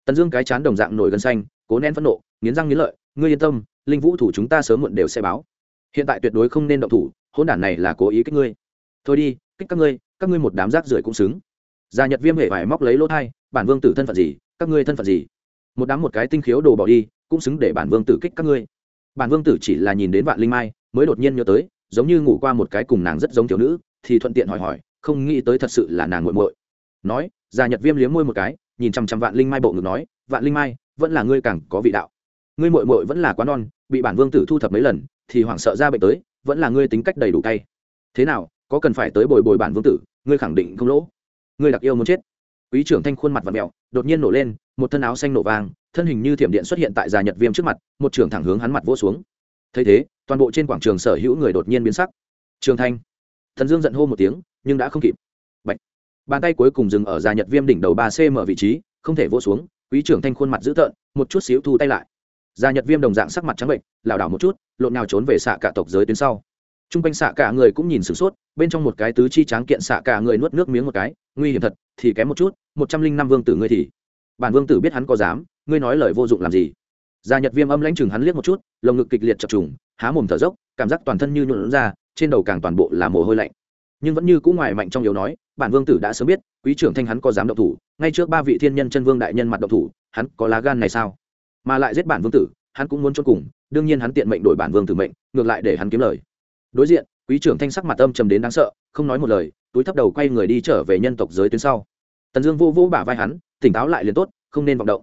Tần dương cái chán đồng dạng nổi gân xanh, cố nén phẫn nộ, nghiến răng nghiến lợi, ngươi yên tâm linh vũ thủ chúng ta sớm muộn đều sẽ báo. Hiện tại tuyệt đối không nên động thủ hôn đản này là cố ý kích ngươi. Thôi đi, kích các ngươi các ngươi một đám rác rưởi cũng xứng. Gia nhật viêm hệ vải móc lấy lỗ thai, bản vương tử thân phận gì, các ngươi thân phận gì? Một đám một cái tinh khiếu đồ bỏ đi, cũng xứng để bản vương tử kích các ngươi. Bản vương tử chỉ là nhìn đến vạn linh mai, mới đột nhiên nhớ tới, giống như ngủ qua một cái cùng nàng rất giống thiếu nữ, thì thuận tiện hỏi hỏi, không nghĩ tới thật sự là nàng muộn muội. Nói, gia nhật viêm liếm môi một cái, nhìn chằm chằm vạn linh mai bộ ngực nói, vạn linh mai, vẫn là ngươi càng có vị đạo. Ngươi muội muội vẫn là quá non bị bản vương tử thu thập mấy lần, thì hoảng sợ ra bệnh tới, vẫn là ngươi tính cách đầy đủ cay. Thế nào, có cần phải tới bồi bồi bản vương tử, ngươi khẳng định không lỗ. Ngươi đặc yêu muốn chết. Quý trưởng thanh khuôn mặt và mẹo đột nhiên nổ lên, một thân áo xanh nổ vàng, thân hình như thiểm điện xuất hiện tại già nhật viêm trước mặt, một trưởng thẳng hướng hắn mặt vỗ xuống. Thấy thế, toàn bộ trên quảng trường sở hữu người đột nhiên biến sắc. Trường thanh. Thần dương giận hô một tiếng, nhưng đã không kịp. Bạch. bàn tay cuối cùng dừng ở già nhật viêm đỉnh đầu ba cm vị trí, không thể vỗ xuống, quý trưởng thanh khuôn mặt dữ tợn, một chút xíu thu tay lại. Gia nhật viêm đồng dạng sắc mặt trắng bệnh, lảo đảo một chút, lộn nào trốn về xạ cả tộc giới tuyến sau. T r u n g quanh xạ cả người cũng nhìn sửng sốt, bên trong một cái tứ chi tráng kiện xạ cả người nuốt nước miếng một cái, nguy hiểm thật, thì kém một chút, một trăm linh năm vương tử ngươi thì. Bản vương tử biết hắn có dám, ngươi nói lời vô dụng làm gì? Gia nhật viêm âm lãnh chừng hắn liếc một chút, lồng ngực kịch liệt chập trùng, há mồm thở dốc, cảm giác toàn thân như nhuộn ra, trên đầu càng toàn bộ là mồ hôi lạnh. Nhưng vẫn như cũ ngoài mạnh trong yếu nói, bản vương tử đã sớm biết, quý trưởng thanh hắn có dám động thủ, ngay trước ba vị thiên nhân chân vương đại nhân mặt động thủ, hắn có lá gan này sao? Mà lại giết bản vương tử, hắn cũng muốn cho cùng, đương nhiên hắn tiện mệnh đổi bản vương tử mệnh, ngược lại để hắn kiếm lời. Đối diện, quý trưởng thanh sắc mặt âm trầm đến đáng sợ, không nói một lời, túi thấp đầu quay người đi trở về nhân tộc giới tuyến sau. Tần dương vô vô bả vai hắn, tỉnh táo lại liền tốt, không nên vọng động.